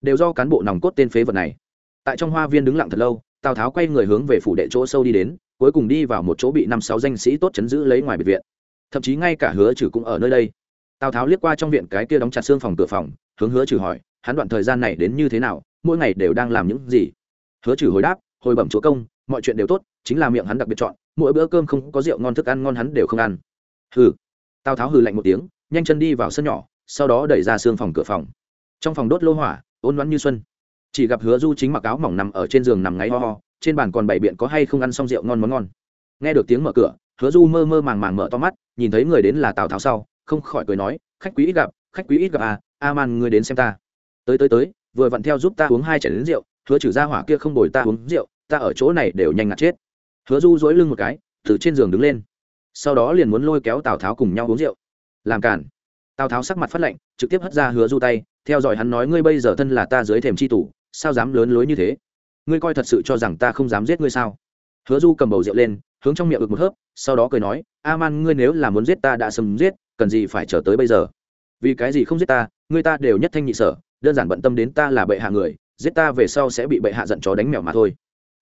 Đều do cán bộ nòng cốt tên phế vật này. Tại trong hoa viên đứng lặng thật lâu, tào tháo quay người hướng về phủ đệ chỗ sâu đi đến cuối cùng đi vào một chỗ bị năm sáu danh sĩ tốt chấn giữ lấy ngoài biệt viện. Thậm chí ngay cả hứa trừ cũng ở nơi đây. Tào tháo liếc qua trong viện cái kia đóng chặt xương phòng cửa phòng, hướng hứa trừ hỏi, hắn đoạn thời gian này đến như thế nào, mỗi ngày đều đang làm những gì? Hứa trừ hồi đáp, hồi bẩm chúa công, mọi chuyện đều tốt, chính là miệng hắn đặc biệt chọn, mỗi bữa cơm không có rượu ngon thức ăn ngon hắn đều không ăn. Hừ. Tào tháo hừ lạnh một tiếng, nhanh chân đi vào sân nhỏ, sau đó đẩy ra xương phòng cửa phòng. Trong phòng đốt lô hỏa, ôn loãn như xuân. Chỉ gặp hứa du chính mặc áo mỏng nằm ở trên giường nằm ngáy ho ho trên bàn còn bày biện có hay không ăn xong rượu ngon món ngon. Nghe được tiếng mở cửa, hứa du mơ mơ màng màng mở to mắt, nhìn thấy người đến là tào tháo sau, không khỏi cười nói, khách quý ít gặp, khách quý ít gặp à a man ngươi đến xem ta. Tới tới tới, vừa vặn theo giúp ta uống hai chén đến rượu, hứa trừ ra hỏa kia không bồi ta uống rượu, ta ở chỗ này đều nhanh ngạt chết. Hứa du dối lưng một cái, từ trên giường đứng lên. Sau đó liền muốn lôi kéo tào tháo cùng nhau uống rượu. Làm cản tào tháo sắc mặt phát lệnh trực tiếp hất ra hứa du tay, theo dõi hắn nói ngươi bây giờ thân là ta dưới thềm c h i tủ sao dám lớn lối như thế? Ngươi coi thật sự cho rằng ta không dám giết ngươi sao? Hứa du cầm bầu rượu lên, hướng trong miệng ực một hớp, sau đó cười nói a man ngươi nếu là muốn giết ta đã sầm giết, cần gì phải chờ tới bây giờ? Vì cái gì không giết ta, ngươi ta đều nhất thanh nhị sở, đơn giản bận tâm đến ta là bệ hạ người, giết ta về sau sẽ bị bệ hạ giận chó đánh mèo mà thôi.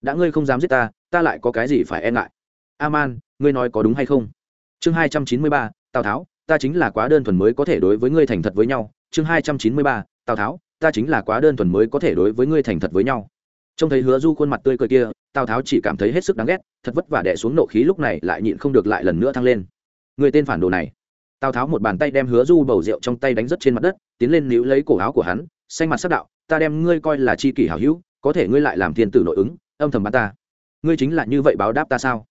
Đã ngươi không dám giết ta ta lại có cái gì phải e ngại? A man ngươi nói có đúng hay không? Chương hai trăm chín mươi ba, tào tháo, ta chính là quá đơn thuần mới có thể đối với ngươi thành thật với nhau. Chương hai trăm chín mươi ba, tào tháo, ta chính là quá đơn thuần mới có thể đối với ngươi thành thật với nhau trông thấy hứa du khuôn mặt tươi cười kia, tào tháo chỉ cảm thấy hết sức đáng ghét, thật vất vả đẻ xuống nộ khí lúc này lại nhịn không được lại lần nữa thăng lên. Người tên phản đồ này. Tào tháo một bàn tay đem hứa du bầu rượu trong tay đánh rất trên mặt đất, tiến lên níu lấy cổ áo của hắn, xanh mặt sắc đạo, ta đem ngươi coi là chi kỷ hảo hữu, có thể ngươi lại làm thiên tử nội ứng, âm thầm bắn ta. Ngươi chính là như vậy báo đáp ta sao?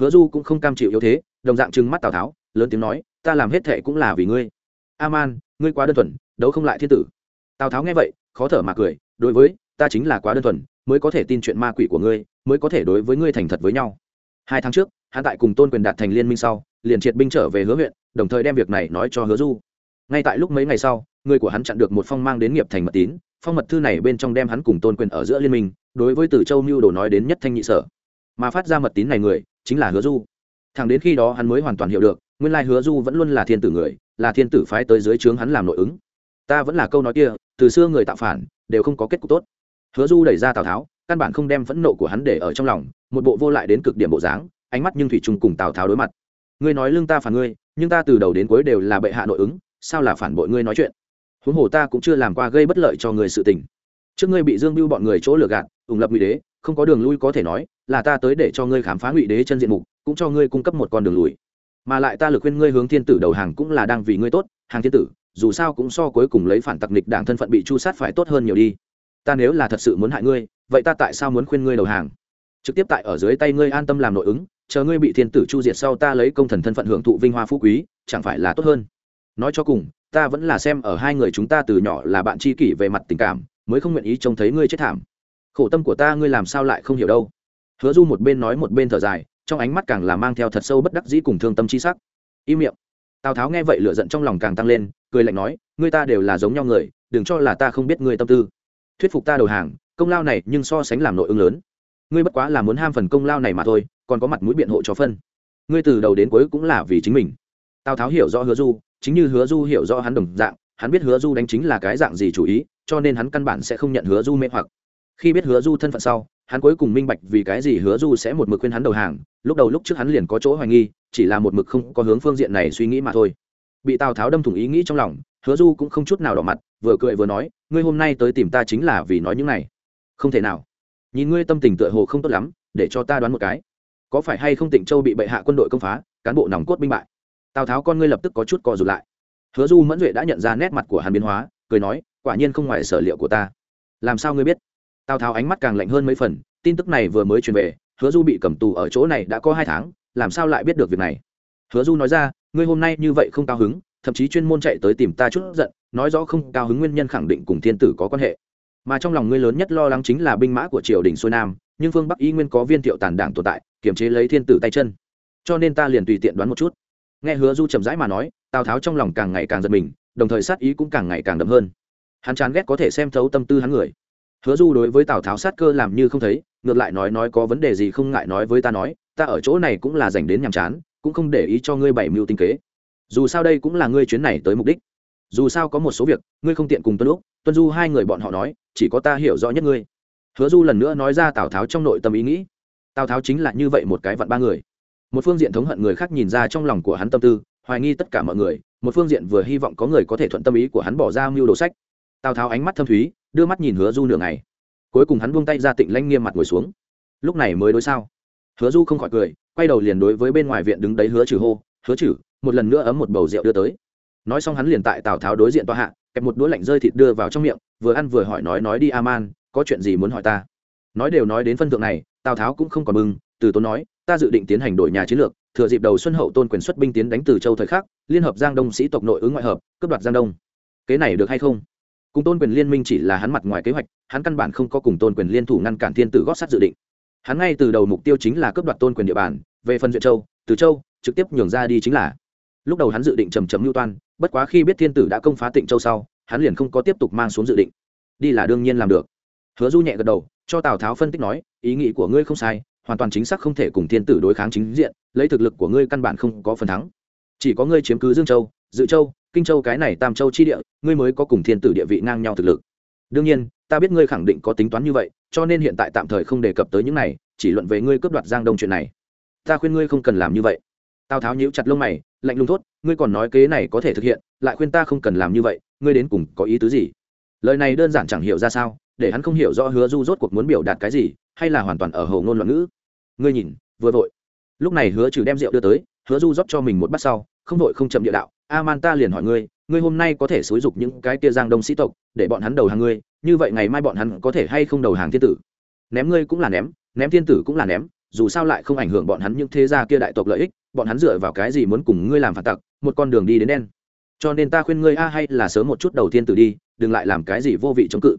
Hứa du cũng không cam chịu yếu thế, đồng dạng trừng mắt tào tháo, lớn tiếng nói, ta làm hết thệ cũng là vì ngươi. A man ngươi quá đơn thuần, đấu không lại thiên tử. Tào tháo nghe vậy, khó thở mà cười, đối với, ta chính là quá đơn thuần mới có thể tin chuyện ma quỷ của ngươi, mới có thể đối với ngươi thành thật với nhau. Hai tháng trước, hắn tại cùng tôn quyền đạt thành liên minh sau, liền triệt binh trở về hứa huyện, đồng thời đem việc này nói cho hứa du. Ngay tại lúc mấy ngày sau, người của hắn chặn được một phong mang đến nghiệp thành mật tín, phong mật thư này bên trong đem hắn cùng tôn quyền ở giữa liên minh, đối với tử châu mưu đồ nói đến nhất thanh nhị sở. Mà phát ra mật tín này người, chính là hứa du. Thẳng đến khi đó hắn mới hoàn toàn hiểu được, nguyên lai hứa du vẫn luôn là thiên tử người, là thiên tử phái tới dưới trướng hắn làm nội ứng. Ta vẫn là câu nói kia, từ xưa người tạo phản, đều không có kết cục tốt hứa du đẩy ra tào tháo, căn bản không đem phẫn nộ của hắn để ở trong lòng, một bộ vô lại đến cực điểm bộ dáng, ánh mắt nhưng thủy chung cùng tào tháo đối mặt. Ngươi nói lương ta phản ngươi, nhưng ta từ đầu đến cuối đều là bệ hạ nội ứng, sao là phản bội ngươi nói chuyện? Huống hồ ta cũng chưa làm qua gây bất lợi cho người sự tình. Trước ngươi bị dương mưu bọn người chỗ lừa gạt, ủng lập ngụy đế, không có đường lui có thể nói, là ta tới để cho ngươi khám phá ngụy đế chân diện mục, cũng cho ngươi cung cấp một con đường lùi. Mà lại ta lực khuyên ngươi hướng thiên tử đầu hàng cũng là đang vì ngươi tốt, hàng thiên tử, dù sao cũng so cuối cùng lấy phản tặc nịch đảng thân phận bị chu sát phải tốt hơn nhiều đi ta nếu là thật sự muốn hại ngươi, vậy ta tại sao muốn khuyên ngươi đầu hàng? Trực tiếp tại ở dưới tay ngươi an tâm làm nội ứng, chờ ngươi bị thiên tử chu diệt sau ta lấy công thần thân phận hưởng thụ vinh hoa phú quý, chẳng phải là tốt hơn? Nói cho cùng, ta vẫn là xem ở hai người chúng ta từ nhỏ là bạn tri kỷ về mặt tình cảm, mới không nguyện ý trông thấy ngươi chết thảm. Khổ tâm của ta ngươi làm sao lại không hiểu đâu? Hứa du một bên nói một bên thở dài, trong ánh mắt càng là mang theo thật sâu bất đắc dĩ cùng thương tâm chi sắc. Im miệng. Tào tháo nghe vậy lửa giận trong lòng càng tăng lên, cười lạnh nói, ngươi ta đều là giống nhau người, đừng cho là ta không biết ngươi tâm tư thuyết phục ta đầu hàng, công lao này nhưng so sánh làm nội ứng lớn. Ngươi bất quá là muốn ham phần công lao này mà thôi, còn có mặt mũi biện hộ cho phân. Ngươi từ đầu đến cuối cũng là vì chính mình. Tào tháo hiểu rõ hứa du, chính như hứa du hiểu rõ hắn đồng dạng, hắn biết hứa du đánh chính là cái dạng gì chủ ý, cho nên hắn căn bản sẽ không nhận hứa du mê hoặc. Khi biết hứa du thân phận sau, hắn cuối cùng minh bạch vì cái gì hứa du sẽ một mực khuyên hắn đầu hàng, lúc đầu lúc trước hắn liền có chỗ hoài nghi, chỉ là một mực không có hướng phương diện này suy nghĩ mà thôi. Bị tào tháo đâm thủng ý nghĩ trong lòng hứa du cũng không chút nào đỏ mặt, vừa cười vừa nói, ngươi hôm nay tới tìm ta chính là vì nói những này. Không thể nào. Nhìn ngươi tâm tình tựa hồ không tốt lắm, để cho ta đoán một cái. Có phải hay không tịnh châu bị bệ hạ quân đội công phá, cán bộ nòng cốt binh bại? Tào tháo con ngươi lập tức có chút co rụt lại. Hứa du mẫn duệ đã nhận ra nét mặt của hàn biến hóa, cười nói, quả nhiên không ngoài sở liệu của ta. Làm sao ngươi biết? Tào tháo ánh mắt càng lạnh hơn mấy phần, tin tức này vừa mới truyền về, hứa du bị cầm tù ở chỗ này đã có hai tháng, làm sao lại biết được việc này? Hứa du nói ra, ngươi hôm nay như vậy không cao hứng thậm chí chuyên môn chạy tới tìm ta chút giận, nói rõ không, cao hứng nguyên nhân khẳng định cùng thiên tử có quan hệ. Mà trong lòng ngươi lớn nhất lo lắng chính là binh mã của triều đình xuôi nam, nhưng phương bắc y nguyên có viên thiệu tàn đảng tồn tại, kiềm chế lấy thiên tử tay chân. Cho nên ta liền tùy tiện đoán một chút. Nghe hứa du chậm rãi mà nói, tào tháo trong lòng càng ngày càng giật mình, đồng thời sát ý cũng càng ngày càng đậm hơn. Hắn chán ghét có thể xem thấu tâm tư hắn người. Hứa du đối với tào tháo sát cơ làm như không thấy, ngược lại nói nói có vấn đề gì không ngại nói với ta nói, ta ở chỗ này cũng là dành đến nhàm chán, cũng không để ý cho ngươi bảy mưu tinh kế dù sao đây cũng là ngươi chuyến này tới mục đích. Dù sao có một số việc, ngươi không tiện cùng tuân lúc tuân du hai người bọn họ nói, chỉ có ta hiểu rõ nhất ngươi. Hứa du lần nữa nói ra tào tháo trong nội tâm ý nghĩ. Tào tháo chính là như vậy một cái vặn ba người. Một phương diện thống hận người khác nhìn ra trong lòng của hắn tâm tư, hoài nghi tất cả mọi người, một phương diện vừa hy vọng có người có thể thuận tâm ý của hắn bỏ ra mưu đồ sách. Tào tháo ánh mắt thâm thúy, đưa mắt nhìn hứa du nửa ngày. Cuối cùng hắn buông tay ra tịnh lanh nghiêm mặt ngồi xuống. Lúc này mới đối sao? Hứa du không khỏi cười, quay đầu liền đối với bên ngoài viện đứng đấy hứa trừ hô, hứa trừ một lần nữa ấm một bầu rượu đưa tới. Nói xong hắn liền tại tào tháo đối diện tòa hạ, kẹp một đũa lạnh rơi thịt đưa vào trong miệng, vừa ăn vừa hỏi nói nói đi a man có chuyện gì muốn hỏi ta? Nói đều nói đến phân thượng này, tào tháo cũng không còn mừng, từ tốn nói, ta dự định tiến hành đổi nhà chiến lược, thừa dịp đầu xuân hậu tôn quyền xuất binh tiến đánh từ châu thời khắc, liên hợp giang đông sĩ tộc nội ứng ngoại hợp, cướp đoạt giang đông. Kế này được hay không? Cùng tôn quyền liên minh chỉ là hắn mặt ngoài kế hoạch, hắn căn bản không có cùng tôn quyền liên thủ ngăn cản thiên tử gót sát dự định. Hắn ngay từ đầu mục tiêu chính là cướp đoạt tôn quyền địa bàn, về phần duyệt châu, từ châu, trực tiếp nhường ra đi chính là lúc đầu hắn dự định trầm trầm mưu toan, bất quá khi biết thiên tử đã công phá tịnh châu sau, hắn liền không có tiếp tục mang xuống dự định. Đi là đương nhiên làm được. Hứa du nhẹ gật đầu, cho tào tháo phân tích nói, ý nghĩ của ngươi không sai, hoàn toàn chính xác không thể cùng thiên tử đối kháng chính diện, lấy thực lực của ngươi căn bản không có phần thắng. Chỉ có ngươi chiếm cứ dương châu, dự châu, kinh châu cái này tam châu chi địa, ngươi mới có cùng thiên tử địa vị ngang nhau thực lực. Đương nhiên, ta biết ngươi khẳng định có tính toán như vậy, cho nên hiện tại tạm thời không đề cập tới những này, chỉ luận về ngươi cướp đoạt giang đông chuyện này. Ta khuyên ngươi không cần làm như vậy. Tào tháo nhíu chặt lông mày lạnh lùng thốt, ngươi còn nói kế này có thể thực hiện, lại khuyên ta không cần làm như vậy, ngươi đến cùng có ý tứ gì? Lời này đơn giản chẳng hiểu ra sao, để hắn không hiểu rõ hứa du rốt cuộc muốn biểu đạt cái gì, hay là hoàn toàn ở hầu ngôn loạn ngữ. Ngươi nhìn, vừa vội. Lúc này hứa trừ đem rượu đưa tới, hứa du rót cho mình một bát sau, không vội không chậm địa đạo a man ta liền hỏi ngươi ngươi hôm nay có thể xúi dục những cái tia giang đông sĩ tộc, để bọn hắn đầu hàng ngươi, như vậy ngày mai bọn hắn có thể hay không đầu hàng thiên tử? Ném ngươi cũng là ném ném thiên tử cũng là ném dù sao lại không ảnh hưởng bọn hắn những thế gia kia đại tộc lợi ích, bọn hắn dựa vào cái gì muốn cùng ngươi làm phản tặc, một con đường đi đến đen. Cho nên ta khuyên ngươi a, hay là sớm một chút đầu tiên từ đi, đừng lại làm cái gì vô vị chống cự.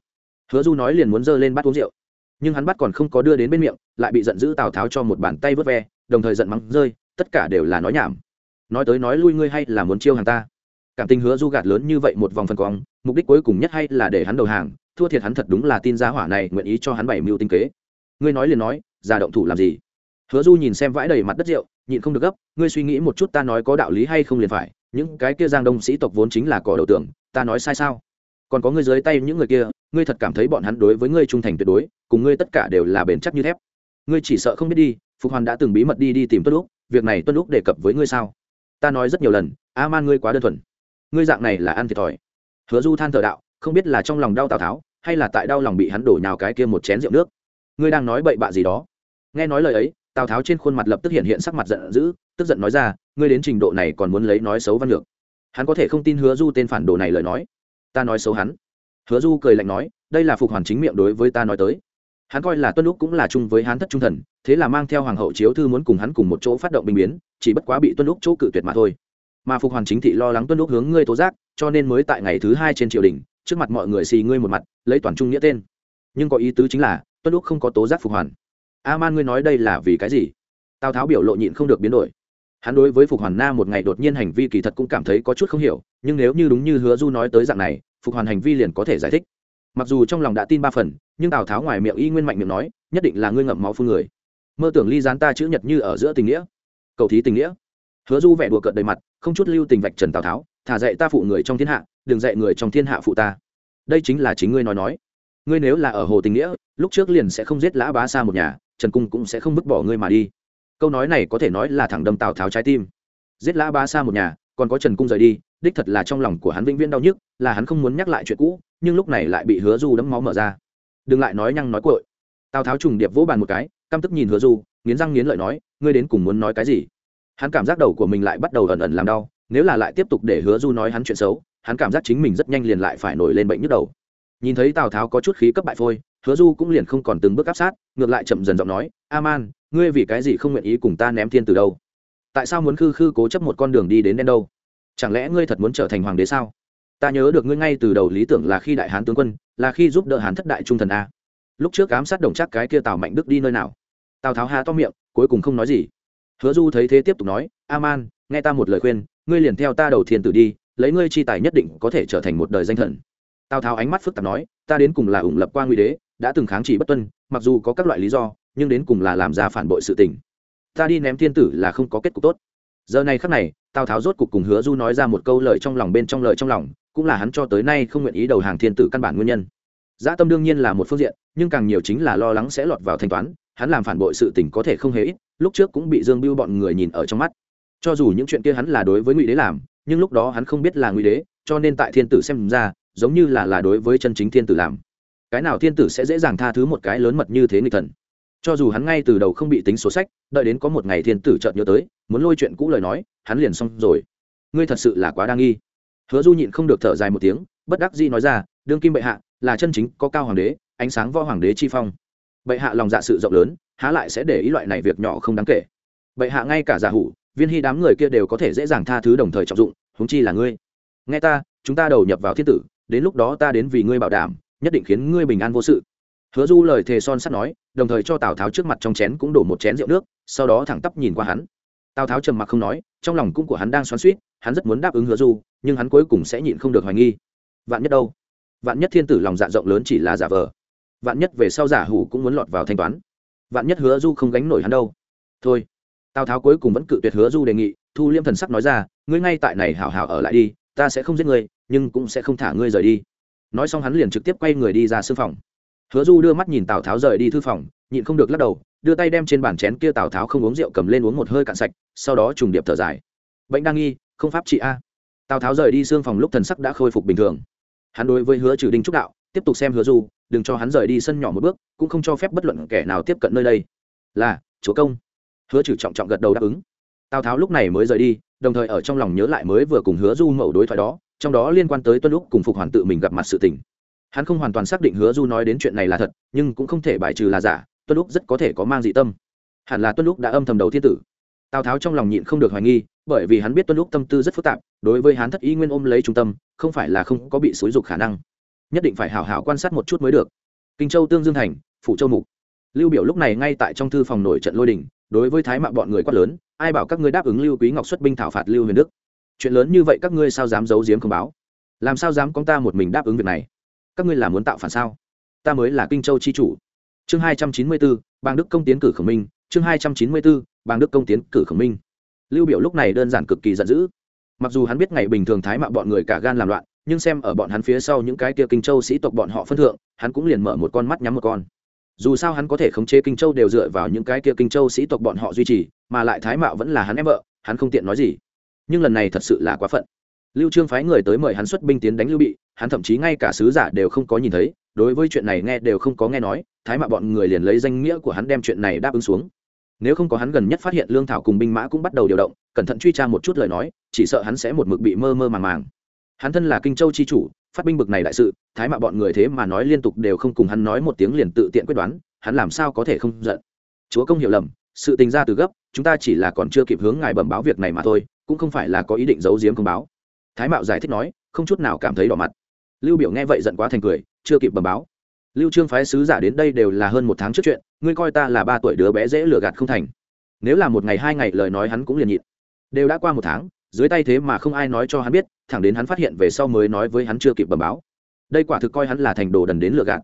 Hứa du nói liền muốn giơ lên bắt uống rượu. Nhưng hắn bắt còn không có đưa đến bên miệng, lại bị giận dữ tào tháo cho một bàn tay vớt ve, đồng thời giận mắng, rơi, tất cả đều là nói nhảm. Nói tới nói lui ngươi hay là muốn chiêu hàng ta? Cảm tình hứa du gạt lớn như vậy một vòng phần cong mục đích cuối cùng nhất hay là để hắn đầu hàng, thua thiệt hắn thật đúng là tin giá hỏa này nguyện ý cho hắn bảy mưu tinh kế. Ngươi nói liền nói ra động thủ làm gì? Hứa du nhìn xem vãi đầy mặt đất rượu, nhịn không được gấp, ngươi suy nghĩ một chút ta nói có đạo lý hay không liền phải, những cái kia giang đông sĩ tộc vốn chính là cỏ đầu tưởng ta nói sai sao? Còn có ngươi dưới tay những người kia, ngươi thật cảm thấy bọn hắn đối với ngươi trung thành tuyệt đối, cùng ngươi tất cả đều là bền chắc như thép. Ngươi chỉ sợ không biết đi, phục hoàn đã từng bí mật đi đi tìm tuân lúc việc này tuân lúc đề cập với ngươi sao? Ta nói rất nhiều lần, a man ngươi quá đơn thuần. Ngươi dạng này là ăn thiệt thòi. Hứa du than thở đạo, không biết là trong lòng đau tào tháo, hay là tại đau lòng bị hắn đổ nhào cái kia một chén rượu nước. Ngươi đang nói bậy bạ gì đó? Nghe nói lời ấy, tào tháo trên khuôn mặt lập tức hiện hiện sắc mặt giận dữ, tức giận nói ra, ngươi đến trình độ này còn muốn lấy nói xấu văn lược. Hắn có thể không tin hứa du tên phản đồ này lời nói. Ta nói xấu hắn. Hứa du cười lạnh nói, đây là phục hoàn chính miệng đối với ta nói tới. Hắn coi là tuân lúc cũng là chung với hắn thất trung thần, thế là mang theo hoàng hậu chiếu thư muốn cùng hắn cùng một chỗ phát động binh biến, chỉ bất quá bị tuân lúc chỗ cự tuyệt mà thôi. Mà phục hoàn chính thị lo lắng tuân lúc hướng ngươi tố giác, cho nên mới tại ngày thứ hai trên triều đình, trước mặt mọi người xì ngươi một mặt, lấy toàn trung nghĩa tên. Nhưng có ý tứ chính là, tuân lúc không có tố giác phục hoàn a man ngươi nói đây là vì cái gì? Tào tháo biểu lộ nhịn không được biến đổi. Hắn đối với phục hoàn na một ngày đột nhiên hành vi kỳ thật cũng cảm thấy có chút không hiểu, nhưng nếu như đúng như hứa du nói tới dạng này, phục hoàn hành vi liền có thể giải thích. Mặc dù trong lòng đã tin ba phần, nhưng tào tháo ngoài miệng y nguyên mạnh miệng nói, nhất định là ngươi ngậm máu phun người. Mơ tưởng ly gián ta chữ nhật như ở giữa tình nghĩa. Cầu thí tình nghĩa. Hứa du vẻ đùa cợt đầy mặt, không chút lưu tình vạch trần tào tháo, thả dạy ta phụ người trong thiên hạ, đừng dạy người trong thiên hạ phụ ta. Đây chính là chính ngươi nói nói. Ngươi nếu là ở hồ tình nghĩa, lúc trước liền sẽ không giết lã bá xa một nhà trần cung cũng sẽ không vứt bỏ ngươi mà đi. Câu nói này có thể nói là thẳng đâm tào tháo trái tim. Giết lã ba xa một nhà, còn có trần cung rời đi, đích thật là trong lòng của hắn vĩnh viễn đau nhức, là hắn không muốn nhắc lại chuyện cũ, nhưng lúc này lại bị hứa du đấm máu mở ra. Đừng lại nói nhăng nói cội tào tháo trùng điệp vỗ bàn một cái, căm tức nhìn hứa du, nghiến răng nghiến lợi nói, ngươi đến cùng muốn nói cái gì? Hắn cảm giác đầu của mình lại bắt đầu ẩn ẩn làm đau, nếu là lại tiếp tục để hứa du nói hắn chuyện xấu, hắn cảm giác chính mình rất nhanh liền lại phải nổi lên bệnh nhức đầu. Nhìn thấy tào tháo có chút khí cấp bại phôi hứa du cũng liền không còn từng bước áp sát, ngược lại chậm dần giọng nói a man ngươi vì cái gì không nguyện ý cùng ta ném thiên từ đâu? Tại sao muốn khư khư cố chấp một con đường đi đến đen đâu? Chẳng lẽ ngươi thật muốn trở thành hoàng đế sao? Ta nhớ được ngươi ngay từ đầu lý tưởng là khi đại hán tướng quân, là khi giúp đỡ hán thất đại trung thần a. Lúc trước ám sát đồng chắc cái kia tào mạnh đức đi nơi nào? Tào tháo há to miệng, cuối cùng không nói gì. Hứa du thấy thế tiếp tục nói a man nghe ta một lời khuyên, ngươi liền theo ta đầu thiên tử đi, lấy ngươi chi tài nhất định có thể trở thành một đời danh thần. Tào tháo ánh mắt phức tạp nói, ta đến cùng là ủng lập qua nguy đế đã từng kháng chỉ bất tuân, mặc dù có các loại lý do, nhưng đến cùng là làm ra phản bội sự tình. Ta đi ném thiên tử là không có kết cục tốt. Giờ này khắc này, tào tháo rốt cục cùng hứa du nói ra một câu lời trong lòng bên trong lời trong lòng, cũng là hắn cho tới nay không nguyện ý đầu hàng thiên tử căn bản nguyên nhân. Dã tâm đương nhiên là một phương diện, nhưng càng nhiều chính là lo lắng sẽ lọt vào thanh toán, hắn làm phản bội sự tình có thể không hề ít, lúc trước cũng bị dương biêu bọn người nhìn ở trong mắt. Cho dù những chuyện kia hắn là đối với ngụy đế làm, nhưng lúc đó hắn không biết là ngụy đế, cho nên tại thiên tử xem ra, giống như là là đối với chân chính thiên tử làm cái nào thiên tử sẽ dễ dàng tha thứ một cái lớn mật như thế nghịch thần? Cho dù hắn ngay từ đầu không bị tính số sách, đợi đến có một ngày thiên tử chợt nhớ tới, muốn lôi chuyện cũ lời nói, hắn liền xong rồi. Ngươi thật sự là quá đa nghi. Hứa du nhịn không được thở dài một tiếng, bất đắc dĩ nói ra, đương kim bệ hạ, là chân chính, có cao hoàng đế, ánh sáng võ hoàng đế chi phong. Bệ hạ lòng dạ sự rộng lớn, há lại sẽ để ý loại này việc nhỏ không đáng kể. Bệ hạ ngay cả giả hủ, viên hy đám người kia đều có thể dễ dàng tha thứ đồng thời trọng dụng, huống chi là ngươi. Nghe ta, chúng ta đầu nhập vào thiên tử, đến lúc đó ta đến vì ngươi bảo đảm nhất định khiến ngươi bình an vô sự. Hứa du lời thề son sắt nói, đồng thời cho tào tháo trước mặt trong chén cũng đổ một chén rượu nước, sau đó thẳng tắp nhìn qua hắn. Tào tháo trầm mặc không nói, trong lòng cũng của hắn đang xoắn suýt hắn rất muốn đáp ứng hứa du, nhưng hắn cuối cùng sẽ nhịn không được hoài nghi. Vạn nhất đâu? Vạn nhất thiên tử lòng dạ rộng lớn chỉ là giả vờ. Vạn nhất về sau giả hủ cũng muốn lọt vào thanh toán. Vạn nhất hứa du không gánh nổi hắn đâu? Thôi. Tào tháo cuối cùng vẫn cự tuyệt hứa du đề nghị, thu liêm thần sắc nói ra, ngươi ngay tại này hảo hảo ở lại đi, ta sẽ không giết ngươi, nhưng cũng sẽ không thả ngươi rời đi nói xong hắn liền trực tiếp quay người đi ra sư phòng. Hứa du đưa mắt nhìn tào tháo rời đi thư phòng, nhịn không được lắc đầu, đưa tay đem trên bàn chén kia tào tháo không uống rượu cầm lên uống một hơi cạn sạch, sau đó trùng điệp thở dài. Bệnh đang nghi, không pháp trị a. Tào tháo rời đi xương phòng lúc thần sắc đã khôi phục bình thường. Hắn đối với hứa trừ đinh trúc đạo, tiếp tục xem hứa du, đừng cho hắn rời đi sân nhỏ một bước, cũng không cho phép bất luận kẻ nào tiếp cận nơi đây. Là, chúa công. Hứa trừ trọng trọng gật đầu đáp ứng. Tào tháo lúc này mới rời đi, đồng thời ở trong lòng nhớ lại mới vừa cùng hứa du mẫu đối thoại đó trong đó liên quan tới tuân lúc cùng phục hoàn tự mình gặp mặt sự tình. Hắn không hoàn toàn xác định hứa du nói đến chuyện này là thật, nhưng cũng không thể bài trừ là giả, tuân lúc rất có thể có mang dị tâm. Hẳn là tuân lúc đã âm thầm đầu thiên tử. Tào tháo trong lòng nhịn không được hoài nghi, bởi vì hắn biết tuân lúc tâm tư rất phức tạp, đối với hắn thất ý nguyên ôm lấy trung tâm, không phải là không có bị xúi dục khả năng. Nhất định phải hảo hảo quan sát một chút mới được. Kinh châu tương dương thành, phủ châu mục. Lưu biểu lúc này ngay tại trong thư phòng nổi trận lôi đình, đối với thái mạo bọn người quát lớn, ai bảo các ngươi đáp ứng lưu quý ngọc xuất binh thảo phạt lưu huyền đức? Chuyện lớn như vậy các ngươi sao dám giấu giếm không báo? Làm sao dám con ta một mình đáp ứng việc này? Các ngươi là muốn tạo phản sao? Ta mới là kinh châu chi chủ. Chương hai trăm chín mươi bốn bang đức công tiến cử khổng minh. Chương hai trăm chín mươi bốn bang đức công tiến cử khổng minh. Lưu biểu lúc này đơn giản cực kỳ giận dữ. Mặc dù hắn biết ngày bình thường thái mạo bọn người cả gan làm loạn, nhưng xem ở bọn hắn phía sau những cái kia kinh châu sĩ tộc bọn họ phân thượng, hắn cũng liền mở một con mắt nhắm một con. Dù sao hắn có thể khống chế kinh châu đều dựa vào những cái kia kinh châu sĩ tộc bọn họ duy trì, mà lại thái mạo vẫn là hắn em vợ, hắn không tiện nói gì nhưng lần này thật sự là quá phận. Lưu trương phái người tới mời hắn xuất binh tiến đánh lưu bị, hắn thậm chí ngay cả sứ giả đều không có nhìn thấy, đối với chuyện này nghe đều không có nghe nói, thái mạ bọn người liền lấy danh nghĩa của hắn đem chuyện này đáp ứng xuống. Nếu không có hắn gần nhất phát hiện lương thảo cùng binh mã cũng bắt đầu điều động, cẩn thận truy tra một chút lời nói, chỉ sợ hắn sẽ một mực bị mơ mơ màng màng. Hắn thân là kinh châu chi chủ, phát binh bực này đại sự, thái mạ bọn người thế mà nói liên tục đều không cùng hắn nói một tiếng liền tự tiện quyết đoán, hắn làm sao có thể không giận? Chúa công hiểu lầm, sự tình ra từ gấp, chúng ta chỉ là còn chưa kịp hướng ngài bẩm báo việc này mà thôi cũng không phải là có ý định giấu giếm công báo. Thái mạo giải thích nói, không chút nào cảm thấy đỏ mặt. Lưu biểu nghe vậy giận quá thành cười, chưa kịp bẩm báo. Lưu trương phái sứ giả đến đây đều là hơn một tháng trước chuyện, ngươi coi ta là ba tuổi đứa bé dễ lừa gạt không thành. Nếu là một ngày hai ngày lời nói hắn cũng liền nhịn. Đều đã qua một tháng, dưới tay thế mà không ai nói cho hắn biết, thẳng đến hắn phát hiện về sau mới nói với hắn chưa kịp bẩm báo. Đây quả thực coi hắn là thành đồ đần đến lừa gạt.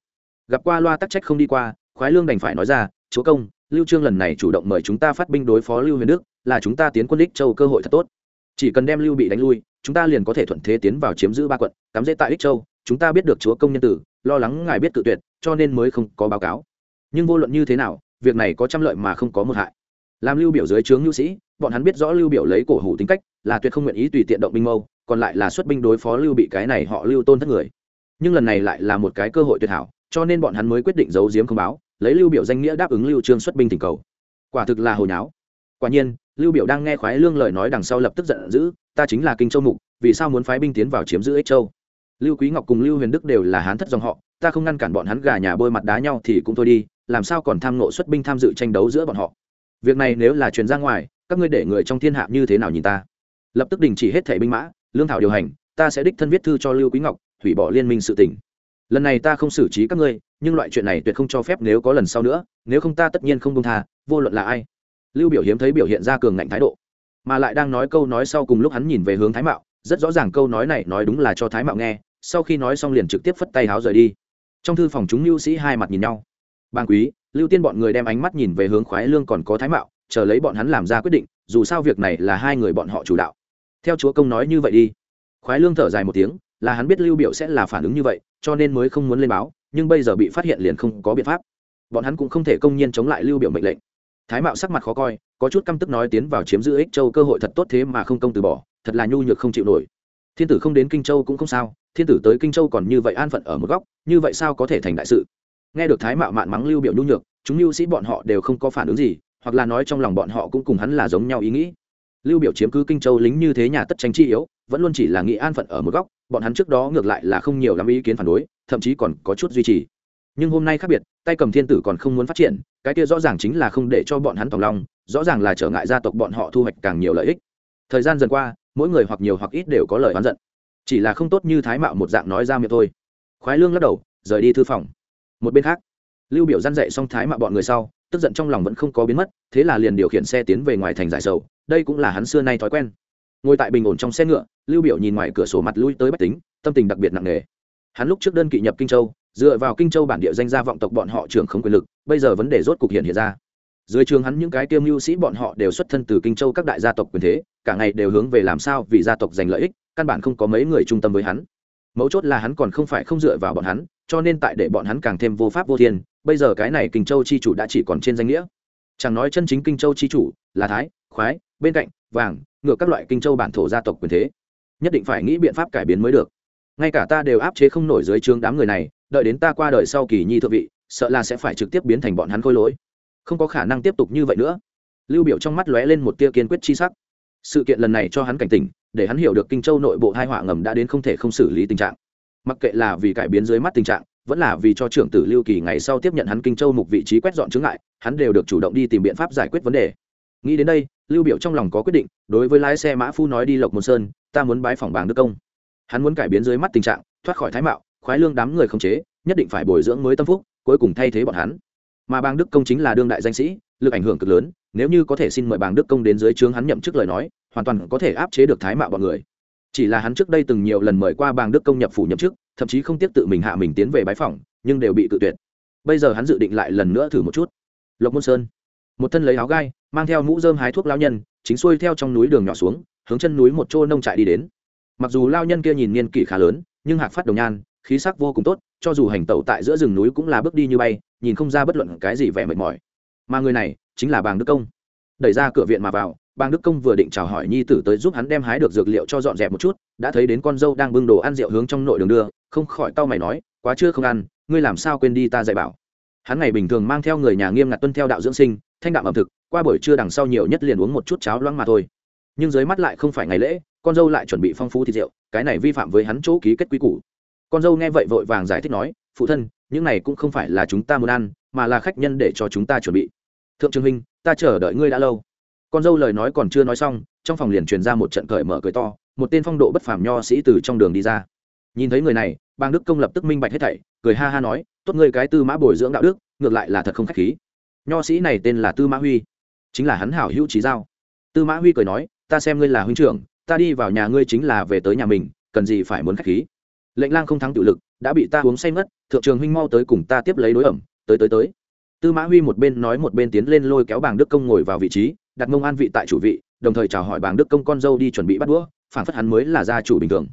Gặp qua loa tắc trách không đi qua, khoái lương đành phải nói ra, chúa công, lưu trương lần này chủ động mời chúng ta phát binh đối phó lưu huyền đức là chúng ta tiến quân đích châu cơ hội thật tốt. Chỉ cần đem lưu bị đánh lui, chúng ta liền có thể thuận thế tiến vào chiếm giữ ba quận, cắm dễ tại ích châu. Chúng ta biết được chúa công nhân tử, lo lắng ngài biết tự tuyệt, cho nên mới không có báo cáo. Nhưng vô luận như thế nào, việc này có trăm lợi mà không có một hại. Làm lưu biểu dưới trướng lưu sĩ, bọn hắn biết rõ lưu biểu lấy cổ hủ tính cách, là tuyệt không nguyện ý tùy tiện động binh mâu, còn lại là xuất binh đối phó lưu bị cái này họ lưu tôn thất người. Nhưng lần này lại là một cái cơ hội tuyệt hảo, cho nên bọn hắn mới quyết định giấu giếm không báo, lấy lưu biểu danh nghĩa đáp ứng lưu trương xuất binh tình cầu. Quả thực là hồi nháo. Quả nhiên lưu biểu đang nghe khoái lương lời nói đằng sau lập tức giận dữ, ta chính là kinh châu mục, vì sao muốn phái binh tiến vào chiếm giữ ích châu? Lưu quý ngọc cùng lưu huyền đức đều là hán thất dòng họ, ta không ngăn cản bọn hắn gà nhà bôi mặt đá nhau thì cũng thôi đi, làm sao còn tham nộ xuất binh tham dự tranh đấu giữa bọn họ? Việc này nếu là truyền ra ngoài, các ngươi để người trong thiên hạ như thế nào nhìn ta? Lập tức đình chỉ hết thảy binh mã, lương thảo điều hành, ta sẽ đích thân viết thư cho lưu quý ngọc, hủy bỏ liên minh sự tỉnh lần này ta không xử trí các ngươi, nhưng loại chuyện này tuyệt không cho phép nếu có lần sau nữa, nếu không ta tất nhiên không công tha, vô luận là ai lưu biểu hiếm thấy biểu hiện ra cường ngạnh thái độ, mà lại đang nói câu nói sau cùng lúc hắn nhìn về hướng thái mạo, rất rõ ràng câu nói này nói đúng là cho thái mạo nghe, sau khi nói xong liền trực tiếp phất tay háo rời đi. Trong thư phòng chúng lưu sĩ hai mặt nhìn nhau. Bang quý, lưu tiên bọn người đem ánh mắt nhìn về hướng khoái lương còn có thái mạo, chờ lấy bọn hắn làm ra quyết định, dù sao việc này là hai người bọn họ chủ đạo. Theo chúa công nói như vậy đi. Khoái lương thở dài một tiếng, là hắn biết lưu biểu sẽ là phản ứng như vậy, cho nên mới không muốn lên báo, nhưng bây giờ bị phát hiện liền không có biện pháp. Bọn hắn cũng không thể công nhiên chống lại lưu biểu mệnh lệnh thái mạo sắc mặt khó coi, có chút căm tức nói tiến vào chiếm giữ ích châu cơ hội thật tốt thế mà không công từ bỏ, thật là nhu nhược không chịu nổi. Thiên tử không đến kinh châu cũng không sao, thiên tử tới kinh châu còn như vậy an phận ở một góc, như vậy sao có thể thành đại sự? Nghe được thái mạo mạn mắng lưu biểu nhu nhược, chúng lưu sĩ bọn họ đều không có phản ứng gì, hoặc là nói trong lòng bọn họ cũng cùng hắn là giống nhau ý nghĩ. Lưu biểu chiếm cứ kinh châu lính như thế nhà tất tranh chi yếu, vẫn luôn chỉ là nghĩ an phận ở một góc, bọn hắn trước đó ngược lại là không nhiều lắm ý kiến phản đối, thậm chí còn có chút duy trì nhưng hôm nay khác biệt, tay cầm thiên tử còn không muốn phát triển, cái kia rõ ràng chính là không để cho bọn hắn tòng lòng, rõ ràng là trở ngại gia tộc bọn họ thu hoạch càng nhiều lợi ích. Thời gian dần qua, mỗi người hoặc nhiều hoặc ít đều có lời oán giận. Chỉ là không tốt như thái mạo một dạng nói ra miệng thôi. Khoái lương lắc đầu, rời đi thư phòng. Một bên khác, lưu biểu gian dạy xong thái mạo bọn người sau, tức giận trong lòng vẫn không có biến mất, thế là liền điều khiển xe tiến về ngoài thành giải sầu, đây cũng là hắn xưa nay thói quen. Ngồi tại bình ổn trong xe ngựa, lưu biểu nhìn ngoài cửa sổ mặt lui tới bách tính, tâm tình đặc biệt nặng nề. Hắn lúc trước đơn kỵ nhập kinh châu dựa vào kinh châu bản địa danh gia vọng tộc bọn họ trưởng không quyền lực, bây giờ vấn đề rốt cục hiện hiện ra. Dưới trường hắn những cái tiêu mưu sĩ bọn họ đều xuất thân từ kinh châu các đại gia tộc quyền thế, cả ngày đều hướng về làm sao vì gia tộc giành lợi ích, căn bản không có mấy người trung tâm với hắn. Mấu chốt là hắn còn không phải không dựa vào bọn hắn, cho nên tại để bọn hắn càng thêm vô pháp vô thiên, bây giờ cái này kinh châu chi chủ đã chỉ còn trên danh nghĩa. Chẳng nói chân chính kinh châu chi chủ là thái, khoái, bên cạnh, vàng ngựa các loại kinh châu bản thổ gia tộc quyền thế. Nhất định phải nghĩ biện pháp cải biến mới được. Ngay cả ta đều áp chế không nổi dưới trướng đám người này đợi đến ta qua đời sau kỳ nhi thượng vị, sợ là sẽ phải trực tiếp biến thành bọn hắn khôi lỗi. Không có khả năng tiếp tục như vậy nữa. Lưu biểu trong mắt lóe lên một tia kiên quyết chi sắc. Sự kiện lần này cho hắn cảnh tỉnh, để hắn hiểu được kinh châu nội bộ hai họa ngầm đã đến không thể không xử lý tình trạng. Mặc kệ là vì cải biến dưới mắt tình trạng, vẫn là vì cho trưởng tử lưu kỳ ngày sau tiếp nhận hắn kinh châu mục vị trí quét dọn chứng ngại, hắn đều được chủ động đi tìm biện pháp giải quyết vấn đề. Nghĩ đến đây, lưu biểu trong lòng có quyết định, đối với lái xe mã phu nói đi lộc môn sơn, ta muốn bái phỏng bảng đức công. Hắn muốn cải biến dưới mắt tình trạng, thoát khỏi thái mạo khoái lương đám người không chế, nhất định phải bồi dưỡng mới tâm phúc, cuối cùng thay thế bọn hắn. Mà bang đức công chính là đương đại danh sĩ, lực ảnh hưởng cực lớn, nếu như có thể xin mời bang đức công đến dưới trướng hắn nhậm chức lời nói, hoàn toàn có thể áp chế được thái mạo bọn người. Chỉ là hắn trước đây từng nhiều lần mời qua bang đức công nhập phủ nhậm chức, thậm chí không tiếp tự mình hạ mình tiến về bái phỏng, nhưng đều bị cự tuyệt. Bây giờ hắn dự định lại lần nữa thử một chút. Lộc môn sơn. Một thân lấy áo gai, mang theo mũ dơm hái thuốc lao nhân, chính xuôi theo trong núi đường nhỏ xuống, hướng chân núi một chỗ nông trại đi đến. Mặc dù lao nhân kia nhìn niên kỷ khá lớn, nhưng hạc phát đồng nhan khí sắc vô cùng tốt, cho dù hành tẩu tại giữa rừng núi cũng là bước đi như bay, nhìn không ra bất luận cái gì vẻ mệt mỏi. Mà người này chính là bàng đức công. Đẩy ra cửa viện mà vào, bàng đức công vừa định chào hỏi nhi tử tới giúp hắn đem hái được dược liệu cho dọn dẹp một chút, đã thấy đến con dâu đang bưng đồ ăn rượu hướng trong nội đường đưa, không khỏi tao mày nói, quá chưa không ăn, ngươi làm sao quên đi ta dạy bảo? Hắn ngày bình thường mang theo người nhà nghiêm ngặt tuân theo đạo dưỡng sinh, thanh đạm ẩm thực, qua buổi trưa đằng sau nhiều nhất liền uống một chút cháo loãng mà thôi. Nhưng dưới mắt lại không phải ngày lễ, con dâu lại chuẩn bị phong phú thịt rượu, cái này vi phạm với hắn chỗ ký kết quy củ con dâu nghe vậy vội vàng giải thích nói, phụ thân, những này cũng không phải là chúng ta muốn ăn, mà là khách nhân để cho chúng ta chuẩn bị. Thượng trường huynh, ta chờ đợi ngươi đã lâu. Con dâu lời nói còn chưa nói xong, trong phòng liền truyền ra một trận cởi mở cười to, một tên phong độ bất phàm nho sĩ từ trong đường đi ra. Nhìn thấy người này bang đức công lập tức minh bạch hết thảy, cười ha ha nói, tốt ngươi cái tư mã bồi dưỡng đạo đức, ngược lại là thật không khách khí. Nho sĩ này tên là tư mã huy, chính là hắn hảo hữu trí giao. Tư mã huy cười nói, ta xem ngươi là huynh trưởng, ta đi vào nhà ngươi chính là về tới nhà mình, cần gì phải muốn khách khí? Lệnh lang không thắng tự lực, đã bị ta uống say mất thượng trường huynh mau tới cùng ta tiếp lấy đối ẩm, tới tới tới. Tư mã huy một bên nói một bên tiến lên lôi kéo bàng đức công ngồi vào vị trí, đặt mông an vị tại chủ vị, đồng thời chào hỏi bàng đức công con dâu đi chuẩn bị bắt đũa, phản phất hắn mới là gia chủ bình thường.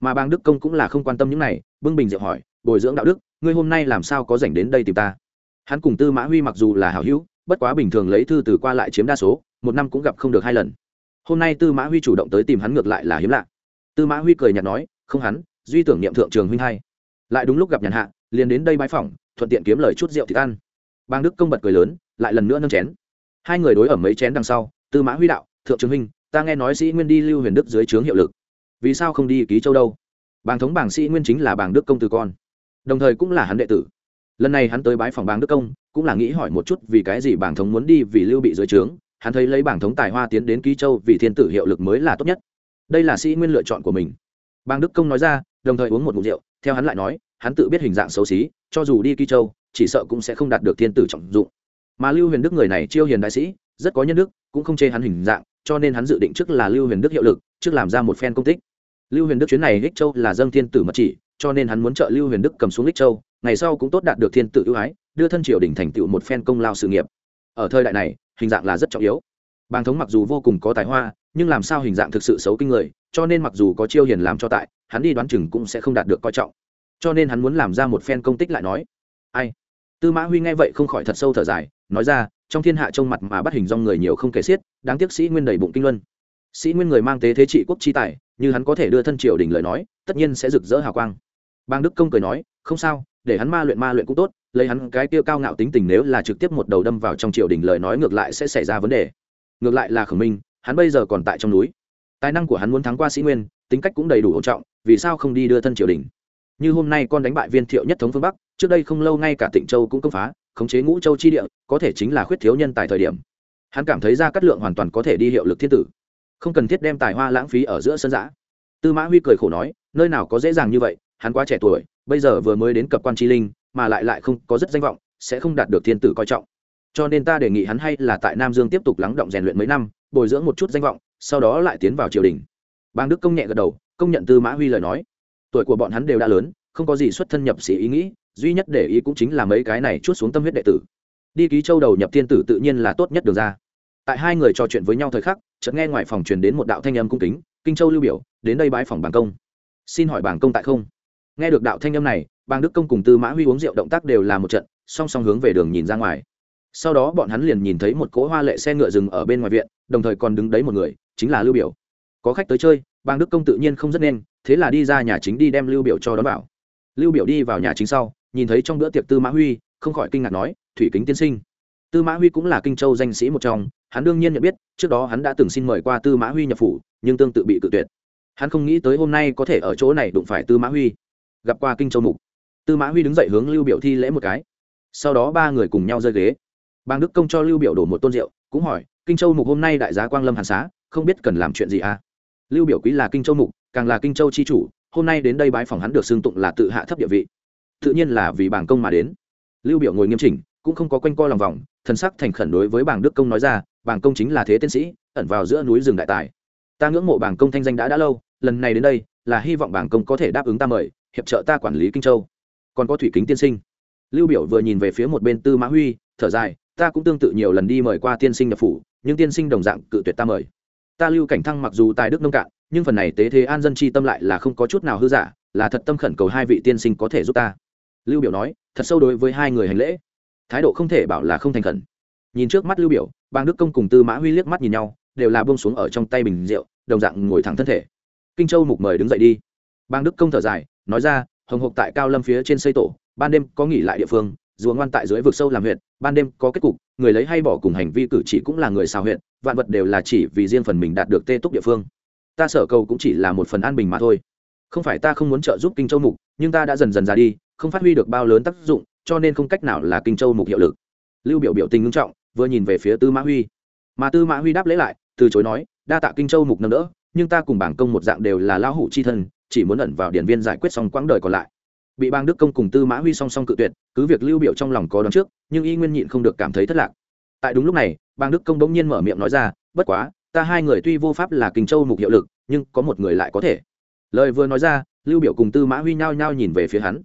Mà bàng đức công cũng là không quan tâm những này, bưng bình rượu hỏi, bồi dưỡng đạo đức, ngươi hôm nay làm sao có dành đến đây tìm ta? Hắn cùng tư mã huy mặc dù là hảo hữu, bất quá bình thường lấy thư từ qua lại chiếm đa số, một năm cũng gặp không được hai lần. Hôm nay tư mã huy chủ động tới tìm hắn ngược lại là hiếm lạ. Tư mã huy cười nhạt nói, không hắn duy tưởng niệm thượng trường huynh hai. Lại đúng lúc gặp nhàn hạ, liền đến đây bãi phỏng, thuận tiện kiếm lời chút rượu thịt ăn. Bang đức công bật cười lớn, lại lần nữa nâng chén. Hai người đối ở mấy chén đằng sau, tư mã huy đạo, thượng trường huynh, ta nghe nói sĩ nguyên đi lưu huyền đức dưới trướng hiệu lực. Vì sao không đi ký châu đâu? Bàng thống bảng sĩ nguyên chính là bàng đức công từ con. Đồng thời cũng là hắn đệ tử. Lần này hắn tới bái phòng bàng đức công, cũng là nghĩ hỏi một chút vì cái gì bàng thống muốn đi vì lưu bị dưới trướng. Hắn thấy lấy bảng thống tài hoa tiến đến ký châu vì thiên tử hiệu lực mới là tốt nhất. Đây là sĩ nguyên lựa chọn của mình. Bàng đức công nói ra đồng thời uống một ngụm rượu, theo hắn lại nói, hắn tự biết hình dạng xấu xí, cho dù đi kỳ châu, chỉ sợ cũng sẽ không đạt được thiên tử trọng dụng. Mà lưu huyền đức người này chiêu hiền đại sĩ, rất có nhân đức, cũng không chê hắn hình dạng, cho nên hắn dự định trước là lưu huyền đức hiệu lực, trước làm ra một phen công tích. Lưu huyền đức chuyến này ích châu là dâng thiên tử mật chỉ, cho nên hắn muốn trợ lưu huyền đức cầm xuống ích châu, ngày sau cũng tốt đạt được thiên tử ưu ái, đưa thân triều đình thành tựu một phen công lao sự nghiệp. Ở thời đại này, hình dạng là rất trọng yếu. Bàng thống mặc dù vô cùng có tài hoa, nhưng làm sao hình dạng thực sự xấu kinh người cho nên mặc dù có chiêu hiền làm cho tại, hắn đi đoán chừng cũng sẽ không đạt được coi trọng. Cho nên hắn muốn làm ra một phen công tích lại nói. Ai? Tư mã huy nghe vậy không khỏi thật sâu thở dài, nói ra, trong thiên hạ trông mặt mà bắt hình dong người nhiều không kể xiết, đáng tiếc sĩ nguyên đầy bụng kinh luân. Sĩ nguyên người mang tế thế trị quốc chi tài, như hắn có thể đưa thân triều đình lời nói, tất nhiên sẽ rực rỡ hào quang. Bang đức công cười nói, không sao, để hắn ma luyện ma luyện cũng tốt, lấy hắn cái tiêu cao ngạo tính tình nếu là trực tiếp một đầu đâm vào trong triều đình lời nói ngược lại sẽ xảy ra vấn đề. Ngược lại là khởi minh, hắn bây giờ còn tại trong núi tài năng của hắn muốn thắng qua sĩ nguyên, tính cách cũng đầy đủ ổn trọng, vì sao không đi đưa thân triều đình? Như hôm nay con đánh bại viên thiệu nhất thống phương bắc, trước đây không lâu ngay cả tịnh châu cũng công phá, khống chế ngũ châu chi địa, có thể chính là khuyết thiếu nhân tài thời điểm. Hắn cảm thấy ra cát lượng hoàn toàn có thể đi hiệu lực thiên tử. Không cần thiết đem tài hoa lãng phí ở giữa sân giã. Tư mã huy cười khổ nói, nơi nào có dễ dàng như vậy, hắn quá trẻ tuổi, bây giờ vừa mới đến cập quan tri linh, mà lại lại không có rất danh vọng, sẽ không đạt được thiên tử coi trọng. Cho nên ta đề nghị hắn hay là tại nam dương tiếp tục lắng động rèn luyện mấy năm, bồi dưỡng một chút danh vọng sau đó lại tiến vào triều đình. Bang đức công nhẹ gật đầu, công nhận tư mã huy lời nói. Tuổi của bọn hắn đều đã lớn, không có gì xuất thân nhập sĩ ý nghĩ, duy nhất để ý cũng chính là mấy cái này chút xuống tâm huyết đệ tử. Đi ký châu đầu nhập thiên tử tự nhiên là tốt nhất được ra. Tại hai người trò chuyện với nhau thời khắc, chợt nghe ngoài phòng truyền đến một đạo thanh âm cung kính, kinh châu lưu biểu, đến đây bái phòng bảng công. Xin hỏi bảng công tại không? Nghe được đạo thanh âm này bang đức công cùng tư mã huy uống rượu động tác đều là một trận, song song hướng về đường nhìn ra ngoài. Sau đó bọn hắn liền nhìn thấy một cỗ hoa lệ xe ngựa dừng ở bên ngoài viện, đồng thời còn đứng đấy một người chính là lưu biểu. Có khách tới chơi, bang đức công tự nhiên không rất nên, thế là đi ra nhà chính đi đem lưu biểu cho đón vào. Lưu biểu đi vào nhà chính sau, nhìn thấy trong bữa tiệc tư mã huy, không khỏi kinh ngạc nói, thủy kính tiên sinh. Tư mã huy cũng là kinh châu danh sĩ một trong, hắn đương nhiên nhận biết, trước đó hắn đã từng xin mời qua tư mã huy nhập phủ, nhưng tương tự bị cự tuyệt. Hắn không nghĩ tới hôm nay có thể ở chỗ này đụng phải tư mã huy. Gặp qua kinh châu mục, tư mã huy đứng dậy hướng lưu biểu thi lễ một cái. Sau đó ba người cùng nhau rơi ghế. Bang đức công cho lưu biểu đổ một tôn rượu, cũng hỏi, kinh châu mục hôm nay đại giá quang lâm hàn xá không biết cần làm chuyện gì à. Lưu biểu quý là kinh châu mục, càng là kinh châu chi chủ, hôm nay đến đây bái phòng hắn được xưng tụng là tự hạ thấp địa vị. Tự nhiên là vì bảng công mà đến. Lưu biểu ngồi nghiêm chỉnh, cũng không có quanh co lòng vòng, thần sắc thành khẩn đối với bảng đức công nói ra, bảng công chính là thế tiên sĩ, ẩn vào giữa núi rừng đại tài. Ta ngưỡng mộ bảng công thanh danh đã đã lâu, lần này đến đây, là hy vọng bảng công có thể đáp ứng ta mời, hiệp trợ ta quản lý kinh châu. Còn có thủy kính tiên sinh. Lưu biểu vừa nhìn về phía một bên tư mã huy, thở dài, ta cũng tương tự nhiều lần đi mời qua tiên sinh nhập phủ, nhưng tiên sinh đồng dạng cự tuyệt ta mời ta lưu cảnh thăng mặc dù tài đức nông cạn, nhưng phần này tế thế an dân chi tâm lại là không có chút nào hư giả, là thật tâm khẩn cầu hai vị tiên sinh có thể giúp ta. Lưu biểu nói, thật sâu đối với hai người hành lễ. Thái độ không thể bảo là không thành khẩn. Nhìn trước mắt lưu biểu bang đức công cùng tư mã huy liếc mắt nhìn nhau, đều là buông xuống ở trong tay bình rượu, đồng dạng ngồi thẳng thân thể. Kinh châu mục mời đứng dậy đi. Bang đức công thở dài, nói ra, hồng hộc tại cao lâm phía trên xây tổ, ban đêm có nghỉ lại địa phương, rùa ngoan tại dưới vực sâu làm huyện, ban đêm có kết cục người lấy hay bỏ cùng hành vi cử chỉ cũng là người xào huyện vạn vật đều là chỉ vì riêng phần mình đạt được tê túc địa phương. Ta sở cầu cũng chỉ là một phần an bình mà thôi. Không phải ta không muốn trợ giúp kinh châu mục, nhưng ta đã dần dần ra đi, không phát huy được bao lớn tác dụng, cho nên không cách nào là kinh châu mục hiệu lực. Lưu biểu biểu tình nghiêm trọng, vừa nhìn về phía tư mã huy. Mà tư mã huy đáp lấy lại, từ chối nói, đa tạ kinh châu mục nâng đỡ, nhưng ta cùng bảng công một dạng đều là lao hủ chi thân, chỉ muốn ẩn vào điển viên giải quyết xong quãng đời còn lại bị bang đức công cùng tư mã huy song song cự tuyệt, cứ việc lưu biểu trong lòng có đón trước, nhưng y nguyên nhịn không được cảm thấy thất lạc. Tại đúng lúc này, bang đức công bỗng nhiên mở miệng nói ra, bất quá, ta hai người tuy vô pháp là kinh châu mục hiệu lực, nhưng có một người lại có thể. Lời vừa nói ra, lưu biểu cùng tư mã huy nhao nhao nhìn về phía hắn.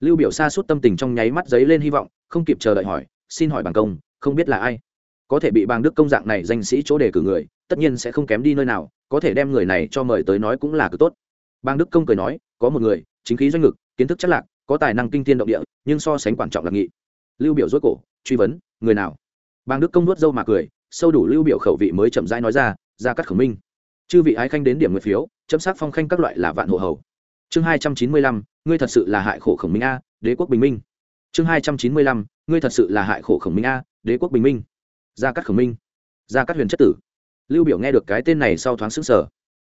Lưu biểu xa suốt tâm tình trong nháy mắt giấy lên hy vọng, không kịp chờ đợi hỏi, xin hỏi bằng công, không biết là ai? Có thể bị bang đức công dạng này danh sĩ chỗ đề cử người, tất nhiên sẽ không kém đi nơi nào, có thể đem người này cho mời tới nói cũng là cực tốt. Bang đức công cười nói, có một người, chính khí doanh ngực kiến thức chất lạc, có tài năng kinh thiên động địa, nhưng so sánh quan trọng là nghị. Lưu biểu rối cổ, truy vấn, người nào? Bang đức công nuốt dâu mà cười, sâu đủ lưu biểu khẩu vị mới chậm rãi nói ra ra cắt khẩu minh. Chư vị ái khanh đến điểm nguyệt phiếu, chấm sát phong khanh các loại là vạn hộ hầu. Chương hai trăm chín mươi lăm, ngươi thật sự là hại khổ khổng minh a, đế quốc bình minh. Chương hai trăm chín mươi lăm, ngươi thật sự là hại khổ khổng minh a, đế quốc bình minh. Gia cát khổng minh. Gia cát huyền chất tử. Lưu biểu nghe được cái tên này sau thoáng sững sờ.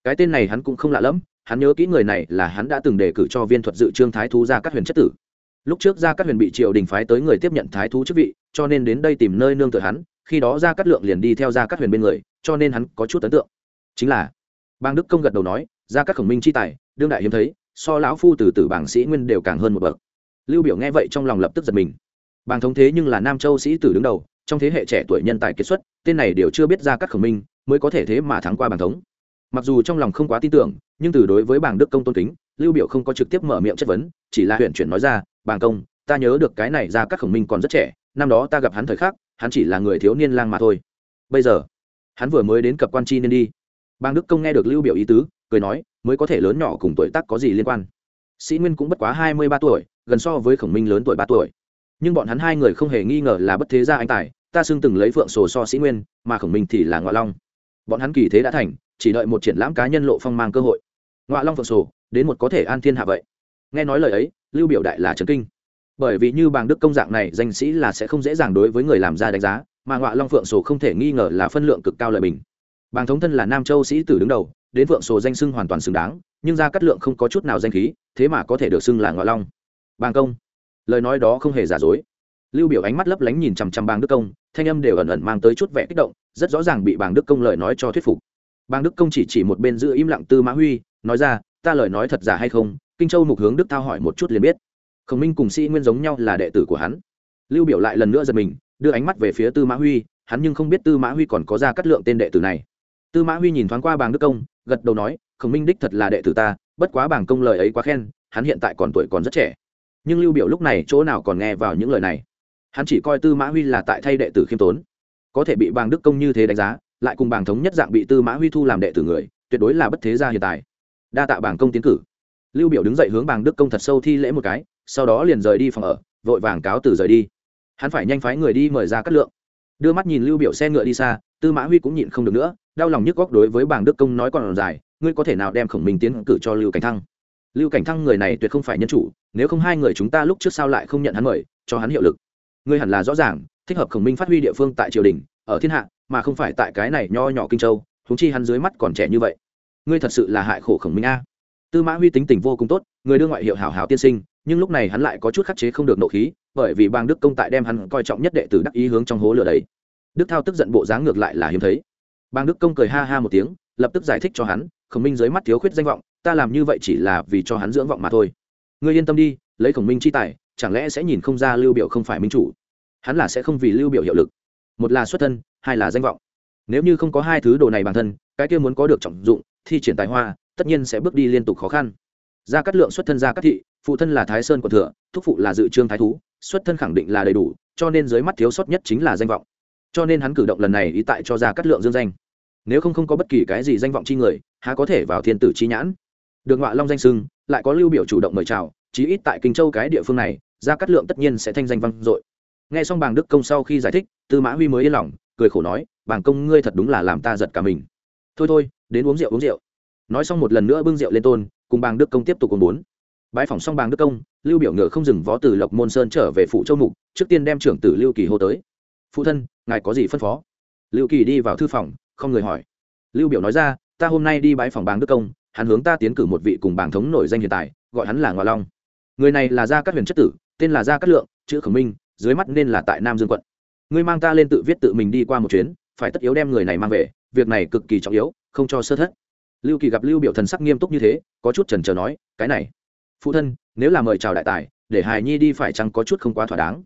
Cái tên này hắn cũng không lạ lắm hắn nhớ kỹ người này là hắn đã từng đề cử cho viên thuật dự trương thái thú ra cát huyền chất tử. Lúc trước ra cát huyền bị triều đình phái tới người tiếp nhận thái thú chức vị, cho nên đến đây tìm nơi nương tựa hắn, khi đó ra cát lượng liền đi theo ra cát huyền bên người, cho nên hắn có chút ấn tượng. Chính là bang đức công gật đầu nói ra cát khổng minh chi tài, đương đại hiếm thấy, so lão phu từ tử bảng sĩ nguyên đều càng hơn một bậc. Lưu biểu nghe vậy trong lòng lập tức giật mình. Bàng thống thế nhưng là nam châu sĩ tử đứng đầu, trong thế hệ trẻ tuổi nhân tài kiệt xuất, tên này đều chưa biết ra các Khổng minh, mới có thể thế mà thắng qua bàng thống mặc dù trong lòng không quá tin tưởng, nhưng từ đối với bảng đức công tôn kính, lưu biểu không có trực tiếp mở miệng chất vấn, chỉ là huyện chuyển nói ra bảng công, ta nhớ được cái này ra các Khổng minh còn rất trẻ, năm đó ta gặp hắn thời khắc, hắn chỉ là người thiếu niên lang mà thôi. Bây giờ, hắn vừa mới đến cập quan chi nên đi. Bang đức công nghe được lưu biểu ý tứ, cười nói, mới có thể lớn nhỏ cùng tuổi tác có gì liên quan? Sĩ nguyên cũng bất quá hai mươi ba tuổi, gần so với khổng minh lớn tuổi ba tuổi. Nhưng bọn hắn hai người không hề nghi ngờ là bất thế gia anh tài, ta xưng từng lấy phượng sổ so sĩ nguyên, mà khổng minh thì là ngọa long. Bọn hắn kỳ thế đã thành chỉ đợi một triển lãm cá nhân lộ phong mang cơ hội. Ngoạ long phượng sổ, đến một có thể an thiên hạ vậy. Nghe nói lời ấy, lưu biểu đại là trấn kinh. Bởi vì như bàng đức công dạng này, danh sĩ là sẽ không dễ dàng đối với người làm ra đánh giá, mà ngoạ long phượng sổ không thể nghi ngờ là phân lượng cực cao lợi bình. Bàng thống thân là nam châu sĩ tử đứng đầu, đến phượng sổ danh xưng hoàn toàn xứng đáng, nhưng ra cắt lượng không có chút nào danh khí, thế mà có thể được xưng là ngoạ long. Bàng công. Lời nói đó không hề giả dối. Lưu biểu ánh mắt lấp lánh nhìn chằm chằm bàng đức công, thanh âm đều ẩn ẩn mang tới chút vẻ kích động, rất rõ ràng bị bàng đức công lời nói cho thuyết phục bàng đức công chỉ chỉ một bên giữ im lặng tư mã huy, nói ra, ta lời nói thật giả hay không? Kinh châu mục hướng đức thao hỏi một chút liền biết. Khổng minh cùng sĩ nguyên giống nhau là đệ tử của hắn. Lưu biểu lại lần nữa giật mình, đưa ánh mắt về phía tư mã huy, hắn nhưng không biết tư mã huy còn có ra cắt lượng tên đệ tử này. Tư mã huy nhìn thoáng qua bàng đức công, gật đầu nói, khổng minh đích thật là đệ tử ta, bất quá bàng công lời ấy quá khen, hắn hiện tại còn tuổi còn rất trẻ. Nhưng lưu biểu lúc này chỗ nào còn nghe vào những lời này? Hắn chỉ coi tư mã huy là tại thay đệ tử khiêm tốn. Có thể bị bàng đức công như thế đánh giá lại cùng bảng thống nhất dạng bị tư mã huy thu làm đệ tử người, tuyệt đối là bất thế gia hiện tại. Đa tạ bảng công tiến cử. Lưu biểu đứng dậy hướng bảng đức công thật sâu thi lễ một cái, sau đó liền rời đi phòng ở, vội vàng cáo từ rời đi. Hắn phải nhanh phái người đi mời ra cát lượng. Đưa mắt nhìn lưu biểu xe ngựa đi xa, tư mã huy cũng nhịn không được nữa, đau lòng nhức góc đối với bảng đức công nói còn dài, ngươi có thể nào đem khổng minh tiến cử cho lưu cảnh thăng? Lưu cảnh thăng người này tuyệt không phải nhân chủ, nếu không hai người chúng ta lúc trước sao lại không nhận hắn mời, cho hắn hiệu lực. Ngươi hẳn là rõ ràng, thích hợp khổng minh phát huy địa phương tại triều đình, ở thiên hạ mà không phải tại cái này nho nhỏ kinh châu thúng chi hắn dưới mắt còn trẻ như vậy. Ngươi thật sự là hại khổ khổng minh a. Tư mã huy tính tình vô cùng tốt, người đưa ngoại hiệu hảo hảo tiên sinh, nhưng lúc này hắn lại có chút khắc chế không được nộ khí, bởi vì bang đức công tại đem hắn coi trọng nhất đệ tử đắc ý hướng trong hố lửa đấy. Đức thao tức giận bộ dáng ngược lại là hiếm thấy. Bang đức công cười ha ha một tiếng, lập tức giải thích cho hắn, khổng minh dưới mắt thiếu khuyết danh vọng, ta làm như vậy chỉ là vì cho hắn dưỡng vọng mà thôi. Ngươi yên tâm đi, lấy khổng minh chi tài, chẳng lẽ sẽ nhìn không ra lưu biểu không phải minh chủ? Hắn là sẽ không vì lưu biểu hiệu lực. Một là xuất thân hai là danh vọng. Nếu như không có hai thứ đồ này bản thân, cái kia muốn có được trọng dụng, thi triển tài hoa, tất nhiên sẽ bước đi liên tục khó khăn. Gia cát lượng xuất thân gia cát thị, phụ thân là thái sơn của thừa, thúc phụ là dự trương thái thú, xuất thân khẳng định là đầy đủ, cho nên dưới mắt thiếu sót nhất chính là danh vọng. Cho nên hắn cử động lần này ý tại cho gia cát lượng dương danh. Nếu không không có bất kỳ cái gì danh vọng chi người, há có thể vào thiên tử chi nhãn. Được ngọa long danh sưng, lại có lưu biểu chủ động mời chào, chí ít tại kinh châu cái địa phương này, gia cát lượng tất nhiên sẽ thanh danh vang dội. Nghe xong bàng đức công sau khi giải thích, tư mã huy mới yên lòng cười khổ nói, bàng công ngươi thật đúng là làm ta giật cả mình. Thôi thôi, đến uống rượu uống rượu. Nói xong một lần nữa bưng rượu lên tôn, cùng bàng đức công tiếp tục cùng bốn. Bãi phòng xong bàng đức công, lưu biểu ngựa không dừng vó từ lộc môn sơn trở về phụ châu mục, trước tiên đem trưởng tử lưu kỳ hô tới. Phụ thân, ngài có gì phân phó? Lưu kỳ đi vào thư phòng, không người hỏi. Lưu biểu nói ra, ta hôm nay đi bãi phòng bàng đức công, hắn hướng ta tiến cử một vị cùng bàng thống nổi danh hiện tại, gọi hắn là ngoại long. Người này là gia cát huyền chất tử, tên là gia cát lượng, chữ khổng minh, dưới mắt nên là tại nam dương quận ngươi mang ta lên tự viết tự mình đi qua một chuyến, phải tất yếu đem người này mang về, việc này cực kỳ trọng yếu, không cho sơ thất. Lưu kỳ gặp lưu biểu thần sắc nghiêm túc như thế, có chút chần chờ nói, cái này, phụ thân, nếu là mời chào đại tài, để hài nhi đi phải chăng có chút không quá thỏa đáng.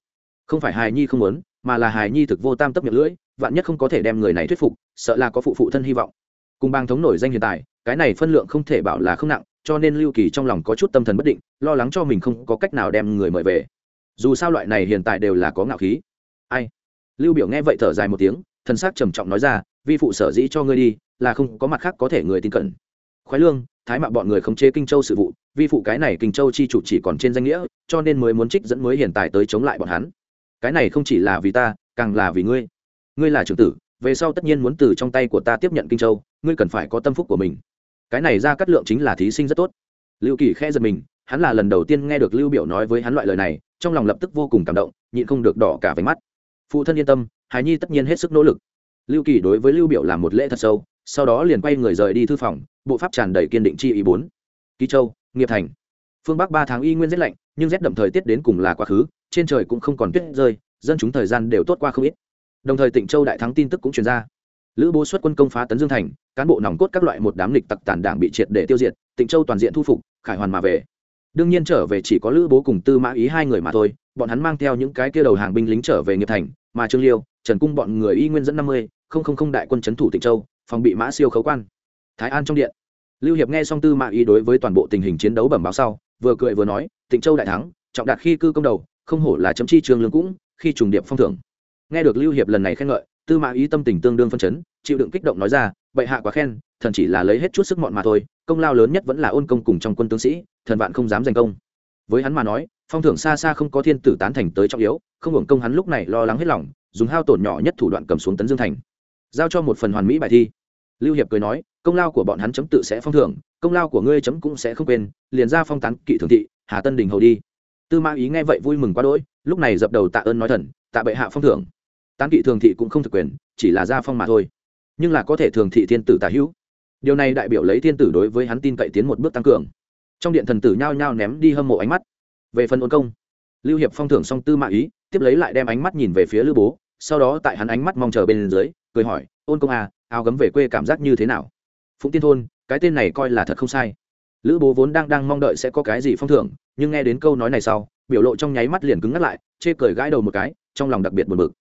Không phải hài nhi không muốn, mà là hài nhi thực vô tam tấp miệng lưỡi, vạn nhất không có thể đem người này thuyết phục, sợ là có phụ phụ thân hy vọng. Cùng bang thống nổi danh hiện tại, cái này phân lượng không thể bảo là không nặng, cho nên lưu kỳ trong lòng có chút tâm thần bất định, lo lắng cho mình không có cách nào đem người mời về. Dù sao loại này hiện tại đều là có ngạo khí. Ai lưu biểu nghe vậy thở dài một tiếng, thần sắc trầm trọng nói ra, vi phụ sở dĩ cho ngươi đi, là không có mặt khác có thể người tin cẩn. Khoái lương, thái mạo bọn người không chế kinh châu sự vụ, vi phụ cái này kinh châu chi chủ chỉ còn trên danh nghĩa, cho nên mới muốn trích dẫn mới hiện tại tới chống lại bọn hắn. Cái này không chỉ là vì ta, càng là vì ngươi. Ngươi là trưởng tử, về sau tất nhiên muốn từ trong tay của ta tiếp nhận kinh châu, ngươi cần phải có tâm phúc của mình. Cái này ra cắt lượng chính là thí sinh rất tốt. Lưu kỳ khẽ giật mình, hắn là lần đầu tiên nghe được lưu biểu nói với hắn loại lời này, trong lòng lập tức vô cùng cảm động, nhịn không được đỏ cả váy mắt phụ thân yên tâm hài nhi tất nhiên hết sức nỗ lực. Lưu kỳ đối với lưu biểu làm một lễ thật sâu, sau đó liền quay người rời đi thư phòng, bộ pháp tràn đầy kiên định chi ý bốn. Kỳ châu, nghiệp thành. Phương bắc ba tháng y nguyên rét lạnh, nhưng rét đậm thời tiết đến cùng là quá khứ, trên trời cũng không còn tuyết rơi, dân chúng thời gian đều tốt qua không ít. Đồng thời tịnh châu đại thắng tin tức cũng truyền ra. Lữ bố xuất quân công phá tấn dương thành, cán bộ nòng cốt các loại một đám lịch tặc tàn đảng bị triệt để tiêu diệt, tịnh châu toàn diện thu phục, khải hoàn mà về. Đương nhiên trở về chỉ có lữ bố cùng tư mã ý hai người mà thôi bọn hắn mang theo những cái kia đầu hàng binh lính trở về nghiệp thành, mà trương liêu, trần cung bọn người y nguyên dẫn năm mươi, không không không đại quân c h ấ n thủ tịnh châu, phòng bị mã siêu khấu quan. Thái an trong điện. Lưu hiệp nghe xong tư mã y đối với toàn bộ tình hình chiến đấu bẩm báo sau, vừa cười vừa nói, tịnh châu đại thắng, trọng đạt khi cư công đầu, không hổ là chấm chi trường lương cũng, khi trùng điệp phong thưởng. Nghe được lưu hiệp lần này khen ngợi, tư mã y tâm tình tương đương phân chấn, chịu đựng kích động nói ra, bệ hạ quá khen, thần chỉ là lấy hết chút sức mọn mà thôi, công lao lớn nhất vẫn là ôn công cùng trong quân tướng sĩ, thần vạn không dám giành công với hắn mà nói, phong thưởng xa xa không có thiên tử tán thành tới trọng yếu, không hưởng công hắn lúc này lo lắng hết lòng, dùng hao tổn nhỏ nhất thủ đoạn cầm xuống tấn dương thành. Giao cho một phần hoàn mỹ bài thi. Lưu hiệp cười nói, công lao của bọn hắn chấm tự sẽ phong thưởng, công lao của ngươi chấm cũng sẽ không quên, liền ra phong tán kỵ thường thị, hà tân đình hầu đi. Tư mã ý nghe vậy vui mừng quá đỗi, lúc này dập đầu tạ ơn nói thần, tạ bệ hạ phong thưởng. Tán kỵ thường thị cũng không thực quyền, chỉ là gia phong mà thôi. Nhưng là có thể thường thị thiên tử tả hữu. Điều này đại biểu lấy thiên tử đối với hắn tin cậy tiến một bước tăng cường trong điện thần tử nhao nhao ném đi hâm mộ ánh mắt. Về phần ôn công, lưu hiệp phong thưởng xong tư mã ý, tiếp lấy lại đem ánh mắt nhìn về phía lữ bố, sau đó tại hắn ánh mắt mong chờ bên dưới, cười hỏi, ôn công à áo gấm về quê cảm giác như thế nào? Phụng tiên thôn, cái tên này coi là thật không sai. Lữ bố vốn đang đang mong đợi sẽ có cái gì phong thưởng, nhưng nghe đến câu nói này sau, biểu lộ trong nháy mắt liền cứng ngắt lại, chê cười gãi đầu một cái, trong lòng đặc biệt buồn bực.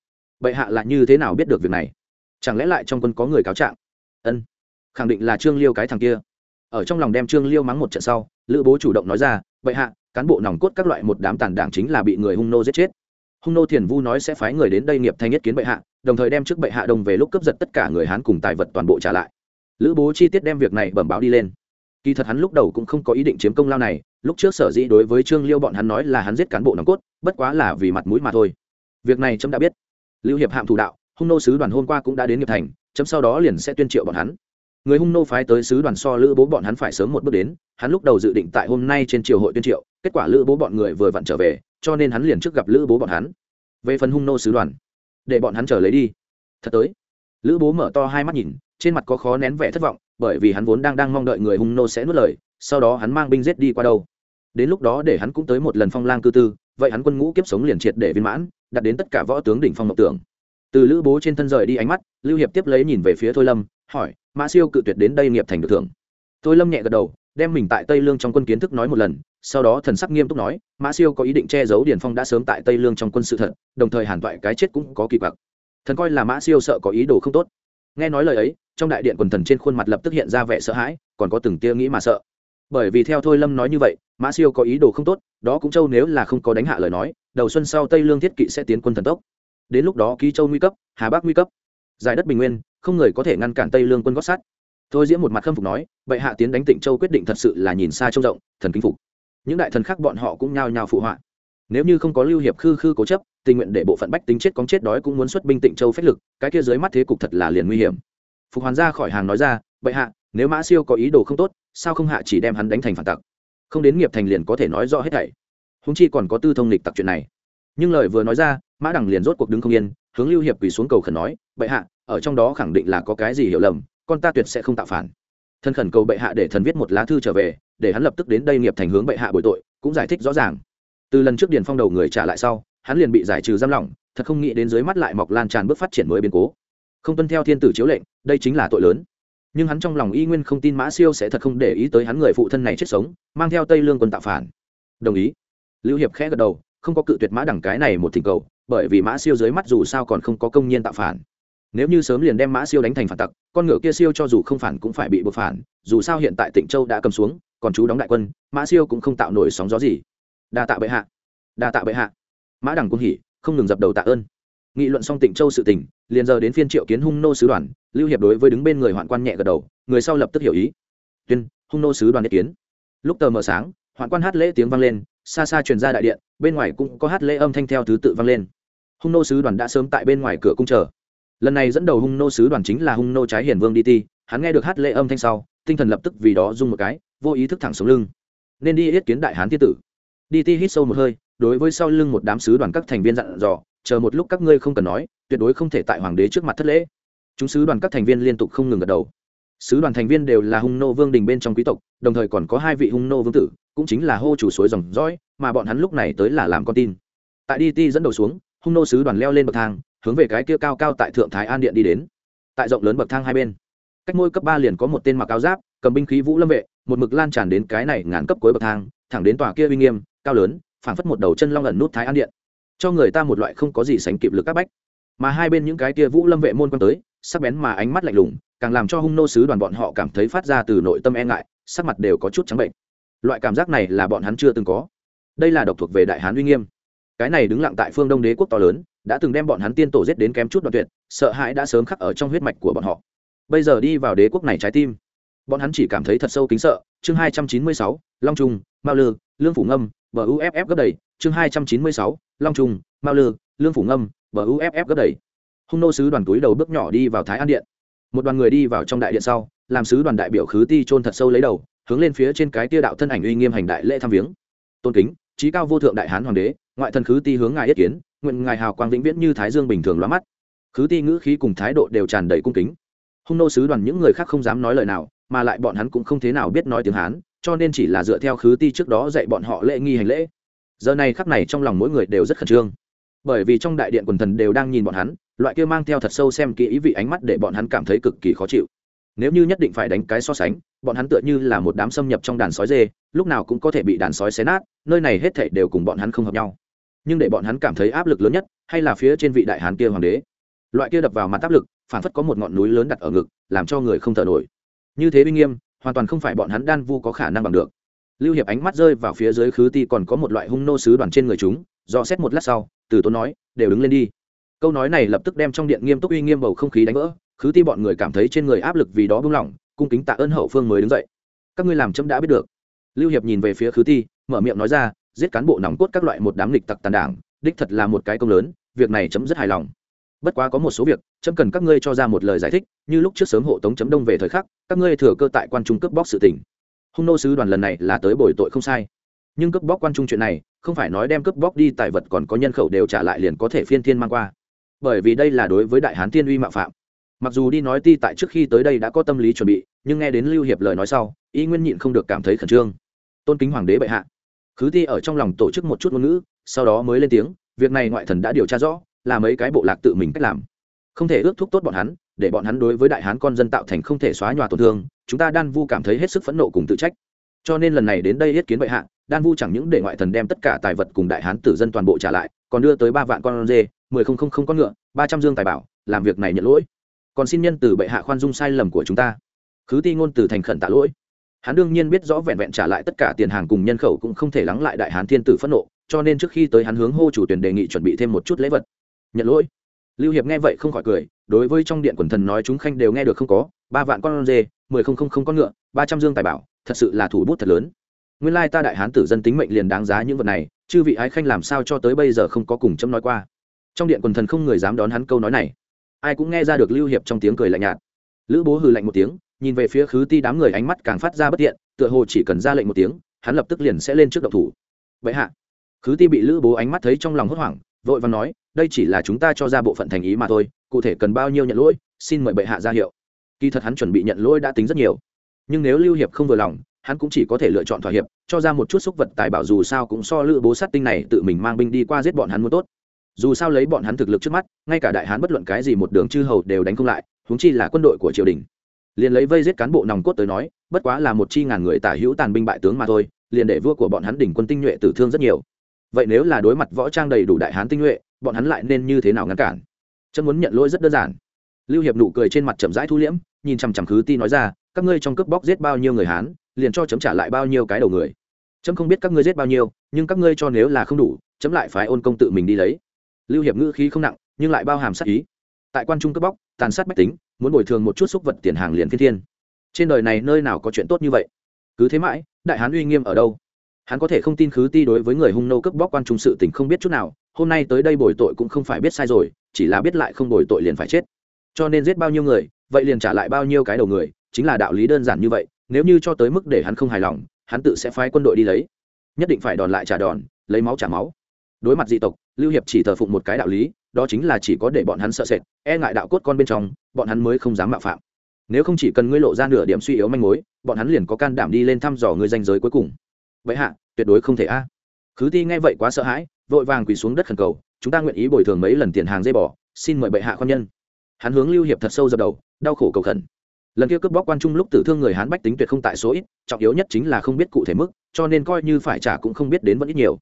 Bệ hạ là như thế nào biết được việc này? Chẳng lẽ lại trong quân có người cáo trạng? Ân, khẳng định là trương liêu cái thằng kia. Ở trong lòng đem trương liêu mắng một trận sau lữ bố chủ động nói ra, vậy hạ, cán bộ nòng cốt các loại một đám tàn đảng chính là bị người hung nô giết chết. Hung nô thiền vu nói sẽ phái người đến đây nghiệp thanh nhất kiến bệ hạ, đồng thời đem trước bệ hạ đồng về lúc cướp giật tất cả người hán cùng tài vật toàn bộ trả lại. Lữ bố chi tiết đem việc này bẩm báo đi lên. Kỳ thật hắn lúc đầu cũng không có ý định chiếm công lao này, lúc trước sở dĩ đối với trương liêu bọn hắn nói là hắn giết cán bộ nòng cốt, bất quá là vì mặt mũi mà thôi. Việc này trâm đã biết. Lưu hiệp hạm thủ đạo, hung nô sứ đoàn hôm qua cũng đã đến nghiệp thành, chấm sau đó liền sẽ tuyên triệu bọn hắn người hung nô phái tới sứ đoàn so lữ bố bọn hắn phải sớm một bước đến, hắn lúc đầu dự định tại hôm nay trên triều hội tuyên triệu, kết quả lữ bố bọn người vừa vặn trở về, cho nên hắn liền trước gặp lữ bố bọn hắn. Về phần hung nô sứ đoàn, để bọn hắn trở lấy đi. Thật tới. Lữ bố mở to hai mắt nhìn, trên mặt có khó nén vẻ thất vọng, bởi vì hắn vốn đang đang mong đợi người hung nô sẽ nuốt lời, sau đó hắn mang binh giết đi qua đâu. Đến lúc đó để hắn cũng tới một lần phong lang cư tư, vậy hắn quân ngũ kiếp sống liền triệt để viên mãn đặt đến tất cả võ tướng đỉnh phong mộng tưởng. Từ lữ bố trên thân rời đi ánh mắt, lưu hiệp tiếp lấy nhìn về phía thôi lâm, hỏi mã siêu cự tuyệt đến đây nghiệp thành được thưởng. Thôi lâm nhẹ gật đầu, đem mình tại tây lương trong quân kiến thức nói một lần, sau đó thần sắc nghiêm túc nói, mã siêu có ý định che giấu điền phong đã sớm tại tây lương trong quân sự thật, đồng thời hàn toại cái chết cũng có kỳ bạc thần coi là mã siêu sợ có ý đồ không tốt. Nghe nói lời ấy, trong đại điện quần thần trên khuôn mặt lập tức hiện ra vẻ sợ hãi, còn có từng tia nghĩ mà sợ. Bởi vì theo thôi lâm nói như vậy, mã siêu có ý đồ không tốt, đó cũng châu nếu là không có đánh hạ lời nói, đầu xuân sau tây lương thiết kỵ sẽ tiến quân thần tốc. Đến lúc đó ký châu nguy cấp, hà bắc nguy cấp. Giải đất bình nguyên không người có thể ngăn cản tây lương quân gót sát thôi diễm một mặt khâm phục nói, bệ hạ tiến đánh tịnh châu quyết định thật sự là nhìn xa trông rộng, thần kinh phục. Những đại thần khác bọn họ cũng nhao nhao phụ họa. Nếu như không có lưu hiệp khư khư cố chấp, tình nguyện để bộ phận bách tính chết cóng chết đói cũng muốn xuất binh tịnh châu phách lực, cái kia dưới mắt thế cục thật là liền nguy hiểm. Phục hoàn ra khỏi hàng nói ra, bệ hạ, nếu mã siêu có ý đồ không tốt, sao không hạ chỉ đem hắn đánh thành phản tặc? Không đến nghiệp thành liền có thể nói rõ hết thảy. Húng chi còn có tư thông lịch tặc chuyện này. Nhưng lời vừa nói ra, mã đằng liền rốt cuộc đứng không yên, hướng lưu hiệp quỳ xuống cầu khẩn nói, bệ hạ ở trong đó khẳng định là có cái gì hiểu lầm, con ta tuyệt sẽ không tạo phản. Thân khẩn cầu bệ hạ để thần viết một lá thư trở về, để hắn lập tức đến đây nghiệp thành hướng bệ hạ bồi tội, cũng giải thích rõ ràng. Từ lần trước điền phong đầu người trả lại sau, hắn liền bị giải trừ giam lỏng, thật không nghĩ đến dưới mắt lại mọc lan tràn bước phát triển mới biến cố. Không tuân theo thiên tử chiếu lệnh, đây chính là tội lớn. Nhưng hắn trong lòng y nguyên không tin mã siêu sẽ thật không để ý tới hắn người phụ thân này chết sống, mang theo tây lương quân tạo phản. Đồng ý. Lưu hiệp khẽ gật đầu, không có cự tuyệt mã đẳng cái này một thỉnh cầu, bởi vì mã siêu dưới mắt dù sao còn không có công nhiên tạo phản nếu như sớm liền đem mã siêu đánh thành phản tặc, con ngựa kia siêu cho dù không phản cũng phải bị buộc phản, dù sao hiện tại tịnh châu đã cầm xuống, còn chú đóng đại quân, mã siêu cũng không tạo nổi sóng gió gì. Đa tạ bệ hạ. Đa tạ bệ hạ. Mã đẳng cung hỉ, không ngừng dập đầu tạ ơn. Nghị luận xong tịnh châu sự tình, liền giờ đến phiên triệu kiến hung nô sứ đoàn, lưu hiệp đối với đứng bên người hoạn quan nhẹ gật đầu, người sau lập tức hiểu ý. Tuyên, hung nô sứ đoàn ý kiến. Lúc tờ mờ sáng, hoạn quan hát lễ tiếng vang lên, xa xa truyền ra đại điện, bên ngoài cũng có hát lễ âm thanh theo thứ tự vang lên. Hung nô sứ đoàn đã sớm tại bên ngoài cửa cung chờ lần này dẫn đầu hung nô sứ đoàn chính là hung nô trái hiền vương đi ti, hắn nghe được hát lệ âm thanh sau, tinh thần lập tức vì đó rung một cái, vô ý thức thẳng xuống lưng. Nên đi yết kiến đại hán tiên tử. Đi ti hít sâu một hơi, đối với sau lưng một đám sứ đoàn các thành viên dặn dò, chờ một lúc các ngươi không cần nói, tuyệt đối không thể tại hoàng đế trước mặt thất lễ. Chúng sứ đoàn các thành viên liên tục không ngừng gật đầu. Sứ đoàn thành viên đều là hung nô vương đình bên trong quý tộc, đồng thời còn có hai vị hung nô vương tử, cũng chính là hô chủ suối dòng dõi, mà bọn hắn lúc này tới là làm con tin. Tại đi ti dẫn đầu xuống, hung nô sứ đoàn leo lên bậc thang hướng về cái kia cao cao tại thượng thái an điện đi đến. Tại rộng lớn bậc thang hai bên, cách ngôi cấp ba liền có một tên mặc áo giáp, cầm binh khí vũ lâm vệ, một mực lan tràn đến cái này ngàn cấp cuối bậc thang, thẳng đến tòa kia uy nghiêm, cao lớn, phảng phất một đầu chân long ẩn nút thái an điện. Cho người ta một loại không có gì sánh kịp lực các bách. Mà hai bên những cái kia vũ lâm vệ môn quan tới, sắc bén mà ánh mắt lạnh lùng, càng làm cho hung nô sứ đoàn bọn họ cảm thấy phát ra từ nội tâm e ngại, sắc mặt đều có chút trắng bệnh. Loại cảm giác này là bọn hắn chưa từng có. Đây là độc thuộc về đại hán uy nghiêm. Cái này đứng lặng tại phương đông đế quốc to lớn đã từng đem bọn hắn tiên tổ giết đến kém chút đoạn tuyệt, sợ hãi đã sớm khắc ở trong huyết mạch của bọn họ. Bây giờ đi vào đế quốc này trái tim. Bọn hắn chỉ cảm thấy thật sâu kính sợ. Chương hai trăm chín mươi sáu, long trung, mao lư, lương phủ ngâm, bờ uff gấp đầy. Chương hai trăm chín mươi sáu, long trung, mao lư, lương phủ ngâm, bờ uff gấp đầy. Hung nô sứ đoàn túi đầu bước nhỏ đi vào thái an điện. Một đoàn người đi vào trong đại điện sau, làm sứ đoàn đại biểu khứ ti trôn thật sâu lấy đầu, hướng lên phía trên cái tia đạo thân ảnh uy nghiêm hành đại lễ thăm viếng. Tôn kính trí cao vô thượng đại hán hoàng đế, ngoại thần khứ ti hướng ngài yết kiến nguyện ngài hào quang vĩnh viễn như thái dương bình thường lóa mắt. Khứ ti ngữ khí cùng thái độ đều tràn đầy cung kính. Hung nô sứ đoàn những người khác không dám nói lời nào, mà lại bọn hắn cũng không thế nào biết nói tiếng hán, cho nên chỉ là dựa theo khứ ti trước đó dạy bọn họ lễ nghi hành lễ. Giờ này khắc này trong lòng mỗi người đều rất khẩn trương. Bởi vì trong đại điện quần thần đều đang nhìn bọn hắn, loại kia mang theo thật sâu xem kỹ ý vị ánh mắt để bọn hắn cảm thấy cực kỳ khó chịu. Nếu như nhất định phải đánh cái so sánh, bọn hắn tựa như là một đám xâm nhập trong đàn sói dê, lúc nào cũng có thể bị đàn sói xé nát, nơi này hết thảy đều cùng bọn hắn không hợp nhau nhưng để bọn hắn cảm thấy áp lực lớn nhất, hay là phía trên vị đại hán kia hoàng đế. Loại kia đập vào mặt áp lực, phản phất có một ngọn núi lớn đặt ở ngực, làm cho người không thở nổi. Như thế uy nghiêm, hoàn toàn không phải bọn hắn đan vu có khả năng bằng được. Lưu hiệp ánh mắt rơi vào phía dưới khứ ti còn có một loại hung nô sứ đoàn trên người chúng, do xét một lát sau, từ tốn nói, đều đứng lên đi. Câu nói này lập tức đem trong điện nghiêm túc uy nghiêm bầu không khí đánh vỡ, khứ ti bọn người cảm thấy trên người áp lực vì đó buông lỏng, cung kính tạ ơn hậu phương mới đứng dậy. Các ngươi làm chấm đã biết được. Lưu hiệp nhìn về phía khứ ti, mở miệng nói ra giết cán bộ nòng cốt các loại một đám lịch tặc tàn đảng, đích thật là một cái công lớn, việc này chấm rất hài lòng. Bất quá có một số việc, chấm cần các ngươi cho ra một lời giải thích, như lúc trước sớm hộ tống chấm đông về thời khắc, các ngươi thừa cơ tại quan trung cướp bóc sự tình. Hung nô sứ đoàn lần này là tới bồi tội không sai. Nhưng cướp bóc quan trung chuyện này, không phải nói đem cướp bóc đi tài vật còn có nhân khẩu đều trả lại liền có thể phiên thiên mang qua. Bởi vì đây là đối với đại hán tiên uy mạo phạm. Mặc dù đi nói ti tại trước khi tới đây đã có tâm lý chuẩn bị, nhưng nghe đến lưu hiệp lời nói sau, y nguyên nhịn không được cảm thấy khẩn trương. Tôn kính hoàng đế bệ hạ khứ ti ở trong lòng tổ chức một chút ngôn ngữ, sau đó mới lên tiếng, việc này ngoại thần đã điều tra rõ, là mấy cái bộ lạc tự mình cách làm. Không thể ước thúc tốt bọn hắn, để bọn hắn đối với đại hán con dân tạo thành không thể xóa nhòa tổn thương, chúng ta đan vu cảm thấy hết sức phẫn nộ cùng tự trách. Cho nên lần này đến đây yết kiến bệ hạ, đan vu chẳng những để ngoại thần đem tất cả tài vật cùng đại hán tử dân toàn bộ trả lại, còn đưa tới ba vạn con dê, mười không không không con ngựa, ba trăm dương tài bảo, làm việc này nhận lỗi. Còn xin nhân từ bệ hạ khoan dung sai lầm của chúng ta. Khứ ti ngôn từ thành khẩn tạ lỗi hắn đương nhiên biết rõ vẹn vẹn trả lại tất cả tiền hàng cùng nhân khẩu cũng không thể lắng lại đại hán thiên tử phẫn nộ, cho nên trước khi tới hắn hướng hô chủ tuyển đề nghị chuẩn bị thêm một chút lễ vật. Nhận lỗi. Lưu hiệp nghe vậy không khỏi cười, đối với trong điện quần thần nói chúng khanh đều nghe được không có, ba vạn con dê, mười không không không con ngựa, ba trăm dương tài bảo, thật sự là thủ bút thật lớn. Nguyên lai ta đại hán tử dân tính mệnh liền đáng giá những vật này, chư vị ái khanh làm sao cho tới bây giờ không có cùng chấm nói qua. Trong điện quần thần không người dám đón hắn câu nói này. Ai cũng nghe ra được lưu hiệp trong tiếng cười lạnh nhạt. Lữ bố hừ lạnh một tiếng nhìn về phía khứ ti đám người ánh mắt càng phát ra bất tiện, tựa hồ chỉ cần ra lệnh một tiếng, hắn lập tức liền sẽ lên trước động thủ. Vậy hạ, khứ ti bị lữ bố ánh mắt thấy trong lòng hốt hoảng, vội và nói, đây chỉ là chúng ta cho ra bộ phận thành ý mà thôi, cụ thể cần bao nhiêu nhận lỗi, xin mời bệ hạ ra hiệu. Kỳ thật hắn chuẩn bị nhận lỗi đã tính rất nhiều. Nhưng nếu lưu hiệp không vừa lòng, hắn cũng chỉ có thể lựa chọn thỏa hiệp, cho ra một chút xúc vật tài bảo dù sao cũng so lữ bố sát tinh này tự mình mang binh đi qua giết bọn hắn muốn tốt. Dù sao lấy bọn hắn thực lực trước mắt, ngay cả đại hán bất luận cái gì một đường chư hầu đều đánh không lại, huống chi là quân đội của triều đình liền lấy vây giết cán bộ nòng cốt tới nói, bất quá là một chi ngàn người tả hữu tàn binh bại tướng mà thôi, liền để vua của bọn hắn đỉnh quân tinh nhuệ tử thương rất nhiều. Vậy nếu là đối mặt võ trang đầy đủ đại hán tinh nhuệ, bọn hắn lại nên như thế nào ngăn cản? Chân muốn nhận lỗi rất đơn giản. Lưu hiệp nụ cười trên mặt chậm rãi thu liễm, nhìn chằm chằm khứ ti nói ra, các ngươi trong cướp bóc giết bao nhiêu người hán, liền cho chấm trả lại bao nhiêu cái đầu người. Chấm không biết các ngươi giết bao nhiêu, nhưng các ngươi cho nếu là không đủ, chấm lại phải ôn công tự mình đi lấy. Lưu hiệp ngữ khí không nặng, nhưng lại bao hàm sát ý tại quan trung cướp bóc, tàn sát bách tính, muốn bồi thường một chút xúc vật tiền hàng liền thiên thiên. Trên đời này nơi nào có chuyện tốt như vậy? Cứ thế mãi, đại hán uy nghiêm ở đâu? Hắn có thể không tin khứ ti đối với người hung nô cướp bóc quan trung sự tình không biết chút nào, hôm nay tới đây bồi tội cũng không phải biết sai rồi, chỉ là biết lại không bồi tội liền phải chết. Cho nên giết bao nhiêu người, vậy liền trả lại bao nhiêu cái đầu người, chính là đạo lý đơn giản như vậy, nếu như cho tới mức để hắn không hài lòng, hắn tự sẽ phái quân đội đi lấy. Nhất định phải đòn lại trả đòn, lấy máu trả máu đối mặt dị tộc, lưu hiệp chỉ thờ phụng một cái đạo lý, đó chính là chỉ có để bọn hắn sợ sệt e ngại đạo cốt con bên trong, bọn hắn mới không dám mạo phạm. Nếu không chỉ cần ngươi lộ ra nửa điểm suy yếu manh mối, bọn hắn liền có can đảm đi lên thăm dò ngươi danh giới cuối cùng. Vậy hạ, tuyệt đối không thể a. Khứ ti nghe vậy quá sợ hãi, vội vàng quỳ xuống đất khẩn cầu, chúng ta nguyện ý bồi thường mấy lần tiền hàng dây bỏ, xin mời bệ hạ khoan nhân. Hắn hướng lưu hiệp thật sâu dập đầu, đau khổ cầu khẩn. Lần kia cướp bóc quan trung lúc tử thương người hán bách tính tuyệt không tại số ít, trọng yếu nhất chính là không biết cụ thể mức, cho nên coi như phải trả cũng không biết đến vẫn ít nhiều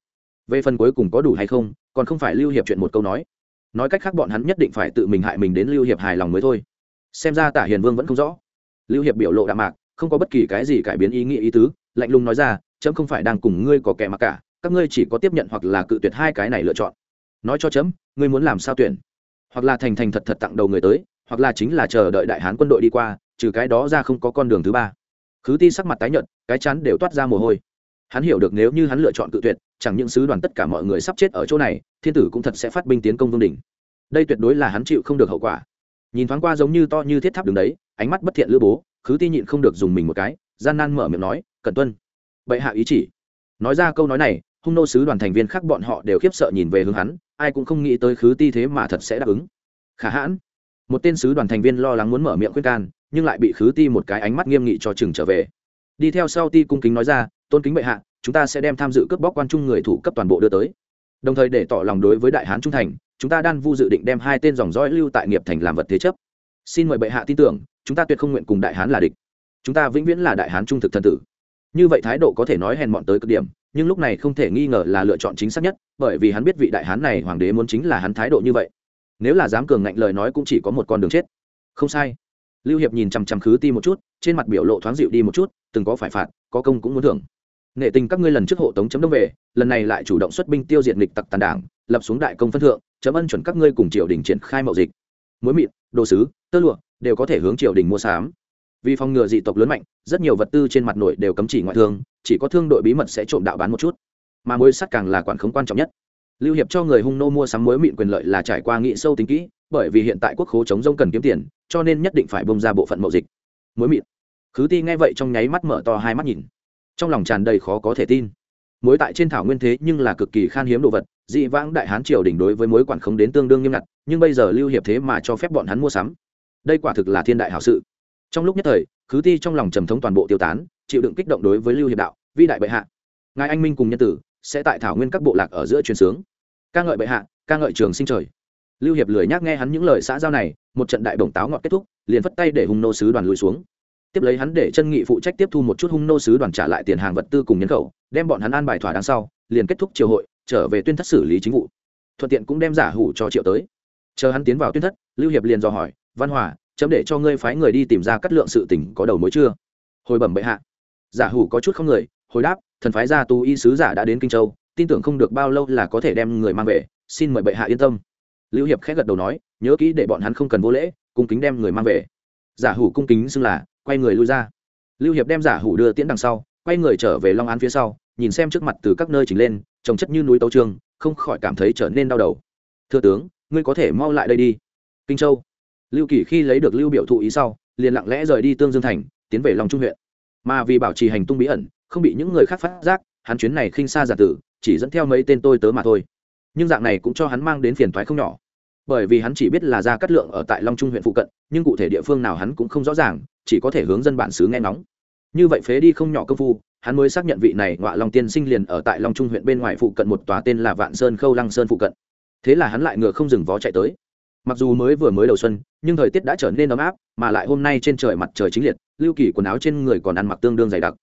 về phần cuối cùng có đủ hay không, còn không phải lưu hiệp chuyện một câu nói. Nói cách khác bọn hắn nhất định phải tự mình hại mình đến lưu hiệp hài lòng mới thôi. Xem ra tả hiền vương vẫn không rõ. Lưu hiệp biểu lộ đạm mạc, không có bất kỳ cái gì cải biến ý nghĩa ý tứ, lạnh lùng nói ra, chấm không phải đang cùng ngươi có kẻ mặc cả, các ngươi chỉ có tiếp nhận hoặc là cự tuyệt hai cái này lựa chọn. Nói cho chấm, ngươi muốn làm sao tuyển? Hoặc là thành thành thật thật tặng đầu người tới, hoặc là chính là chờ đợi đại hán quân đội đi qua, trừ cái đó ra không có con đường thứ ba. Khứ ti sắc mặt tái nhợt, cái chắn đều toát ra mồ hôi. Hắn hiểu được nếu như hắn lựa chọn cự tuyệt chẳng những sứ đoàn tất cả mọi người sắp chết ở chỗ này, thiên tử cũng thật sẽ phát binh tiến công vương đình. Đây tuyệt đối là hắn chịu không được hậu quả. Nhìn thoáng qua giống như to như thiết tháp đường đấy, ánh mắt bất thiện lữ bố, khứ ti nhịn không được dùng mình một cái, gian nan mở miệng nói, cẩn tuân. Bệ hạ ý chỉ. Nói ra câu nói này, hung nô sứ đoàn thành viên khác bọn họ đều khiếp sợ nhìn về hướng hắn, ai cũng không nghĩ tới khứ ti thế mà thật sẽ đáp ứng. Khả hãn. Một tên sứ đoàn thành viên lo lắng muốn mở miệng khuyên can, nhưng lại bị khứ ti một cái ánh mắt nghiêm nghị cho chừng trở về. Đi theo sau ti cung kính nói ra, tôn kính bệ hạ chúng ta sẽ đem tham dự cướp bóc quan trung người thủ cấp toàn bộ đưa tới. Đồng thời để tỏ lòng đối với đại hán trung thành, chúng ta đan vu dự định đem hai tên dòng dõi lưu tại nghiệp thành làm vật thế chấp. Xin mời bệ hạ tin tưởng, chúng ta tuyệt không nguyện cùng đại hán là địch. Chúng ta vĩnh viễn là đại hán trung thực thần tử. Như vậy thái độ có thể nói hèn mọn tới cực điểm, nhưng lúc này không thể nghi ngờ là lựa chọn chính xác nhất, bởi vì hắn biết vị đại hán này hoàng đế muốn chính là hắn thái độ như vậy. Nếu là dám cường ngạnh lời nói cũng chỉ có một con đường chết. Không sai. Lưu hiệp nhìn chằm chằm khứ ti một chút, trên mặt biểu lộ thoáng dịu đi một chút, từng có phải phạt, có công cũng muốn thưởng nghệ tình các ngươi lần trước hộ tống chấm đông về, lần này lại chủ động xuất binh tiêu diệt nghịch tặc tàn đảng, lập xuống đại công phân thượng, chấm ân chuẩn các ngươi cùng triều đình triển khai mậu dịch. Muối mịn, đồ sứ, tơ lụa, đều có thể hướng triều đình mua sắm. Vì phòng ngừa dị tộc lớn mạnh, rất nhiều vật tư trên mặt nội đều cấm chỉ ngoại thương, chỉ có thương đội bí mật sẽ trộm đạo bán một chút. Mà muối sắt càng là quản khống quan trọng nhất. Lưu hiệp cho người hung nô mua sắm muối mịn quyền lợi là trải qua nghị sâu tính kỹ, bởi vì hiện tại quốc khố chống rông cần kiếm tiền, cho nên nhất định phải bông ra bộ phận mậu dịch. Muối mịn. Khứ ti nghe vậy trong nháy mắt mở to hai mắt nhìn trong lòng tràn đầy khó có thể tin. Muối tại trên thảo nguyên thế nhưng là cực kỳ khan hiếm đồ vật, dị vãng đại hán triều đỉnh đối với mối quản không đến tương đương nghiêm ngặt, nhưng bây giờ lưu hiệp thế mà cho phép bọn hắn mua sắm. Đây quả thực là thiên đại hảo sự. Trong lúc nhất thời, khứ ti trong lòng trầm thống toàn bộ tiêu tán, chịu đựng kích động đối với lưu hiệp đạo, vi đại bệ hạ, ngài anh minh cùng nhân tử sẽ tại thảo nguyên các bộ lạc ở giữa truyền sướng. Ca ngợi bệ hạ, ca ngợi trường sinh trời. Lưu hiệp lười nhắc nghe hắn những lời xã giao này, một trận đại bổng táo ngọt kết thúc, liền phất tay để hung nô sứ đoàn lùi xuống tiếp lấy hắn để chân nghị phụ trách tiếp thu một chút hung nô sứ đoàn trả lại tiền hàng vật tư cùng nhân khẩu, đem bọn hắn an bài thỏa đáng sau, liền kết thúc triều hội, trở về tuyên thất xử lý chính vụ. Thuận tiện cũng đem giả hủ cho triệu tới. Chờ hắn tiến vào tuyên thất, lưu hiệp liền dò hỏi, văn hòa, chấm để cho ngươi phái người đi tìm ra cắt lượng sự tình có đầu mối chưa? Hồi bẩm bệ hạ. Giả hủ có chút không người, hồi đáp, thần phái gia tu y sứ giả đã đến kinh châu, tin tưởng không được bao lâu là có thể đem người mang về, xin mời bệ hạ yên tâm. Lưu hiệp khẽ gật đầu nói, nhớ kỹ để bọn hắn không cần vô lễ, cung kính đem người mang về. Giả hủ cung kính xưng là quay người lui ra. Lưu hiệp đem giả hủ đưa tiễn đằng sau quay người trở về long án phía sau nhìn xem trước mặt từ các nơi chỉnh lên trồng chất như núi tấu trường, không khỏi cảm thấy trở nên đau đầu. Thưa tướng ngươi có thể mau lại đây đi. Kinh châu. Lưu kỳ khi lấy được lưu biểu thụ ý sau liền lặng lẽ rời đi tương dương thành tiến về long trung huyện. Mà vì bảo trì hành tung bí ẩn không bị những người khác phát giác hắn chuyến này khinh xa giả tử chỉ dẫn theo mấy tên tôi tớ mà thôi. Nhưng dạng này cũng cho hắn mang đến phiền toái không nhỏ. Bởi vì hắn chỉ biết là ra cắt lượng ở tại long trung huyện phụ cận nhưng cụ thể địa phương nào hắn cũng không rõ ràng chỉ có thể hướng dân bản xứ nghe nóng như vậy phế đi không nhỏ công phu, hắn mới xác nhận vị này ngọa long tiên sinh liền ở tại long trung huyện bên ngoài phụ cận một tòa tên là vạn sơn khâu lăng sơn phụ cận. Thế là hắn lại ngựa không dừng vó chạy tới. Mặc dù mới vừa mới đầu xuân, nhưng thời tiết đã trở nên ấm áp, mà lại hôm nay trên trời mặt trời chính liệt, lưu kỳ quần áo trên người còn ăn mặc tương đương dày đặc.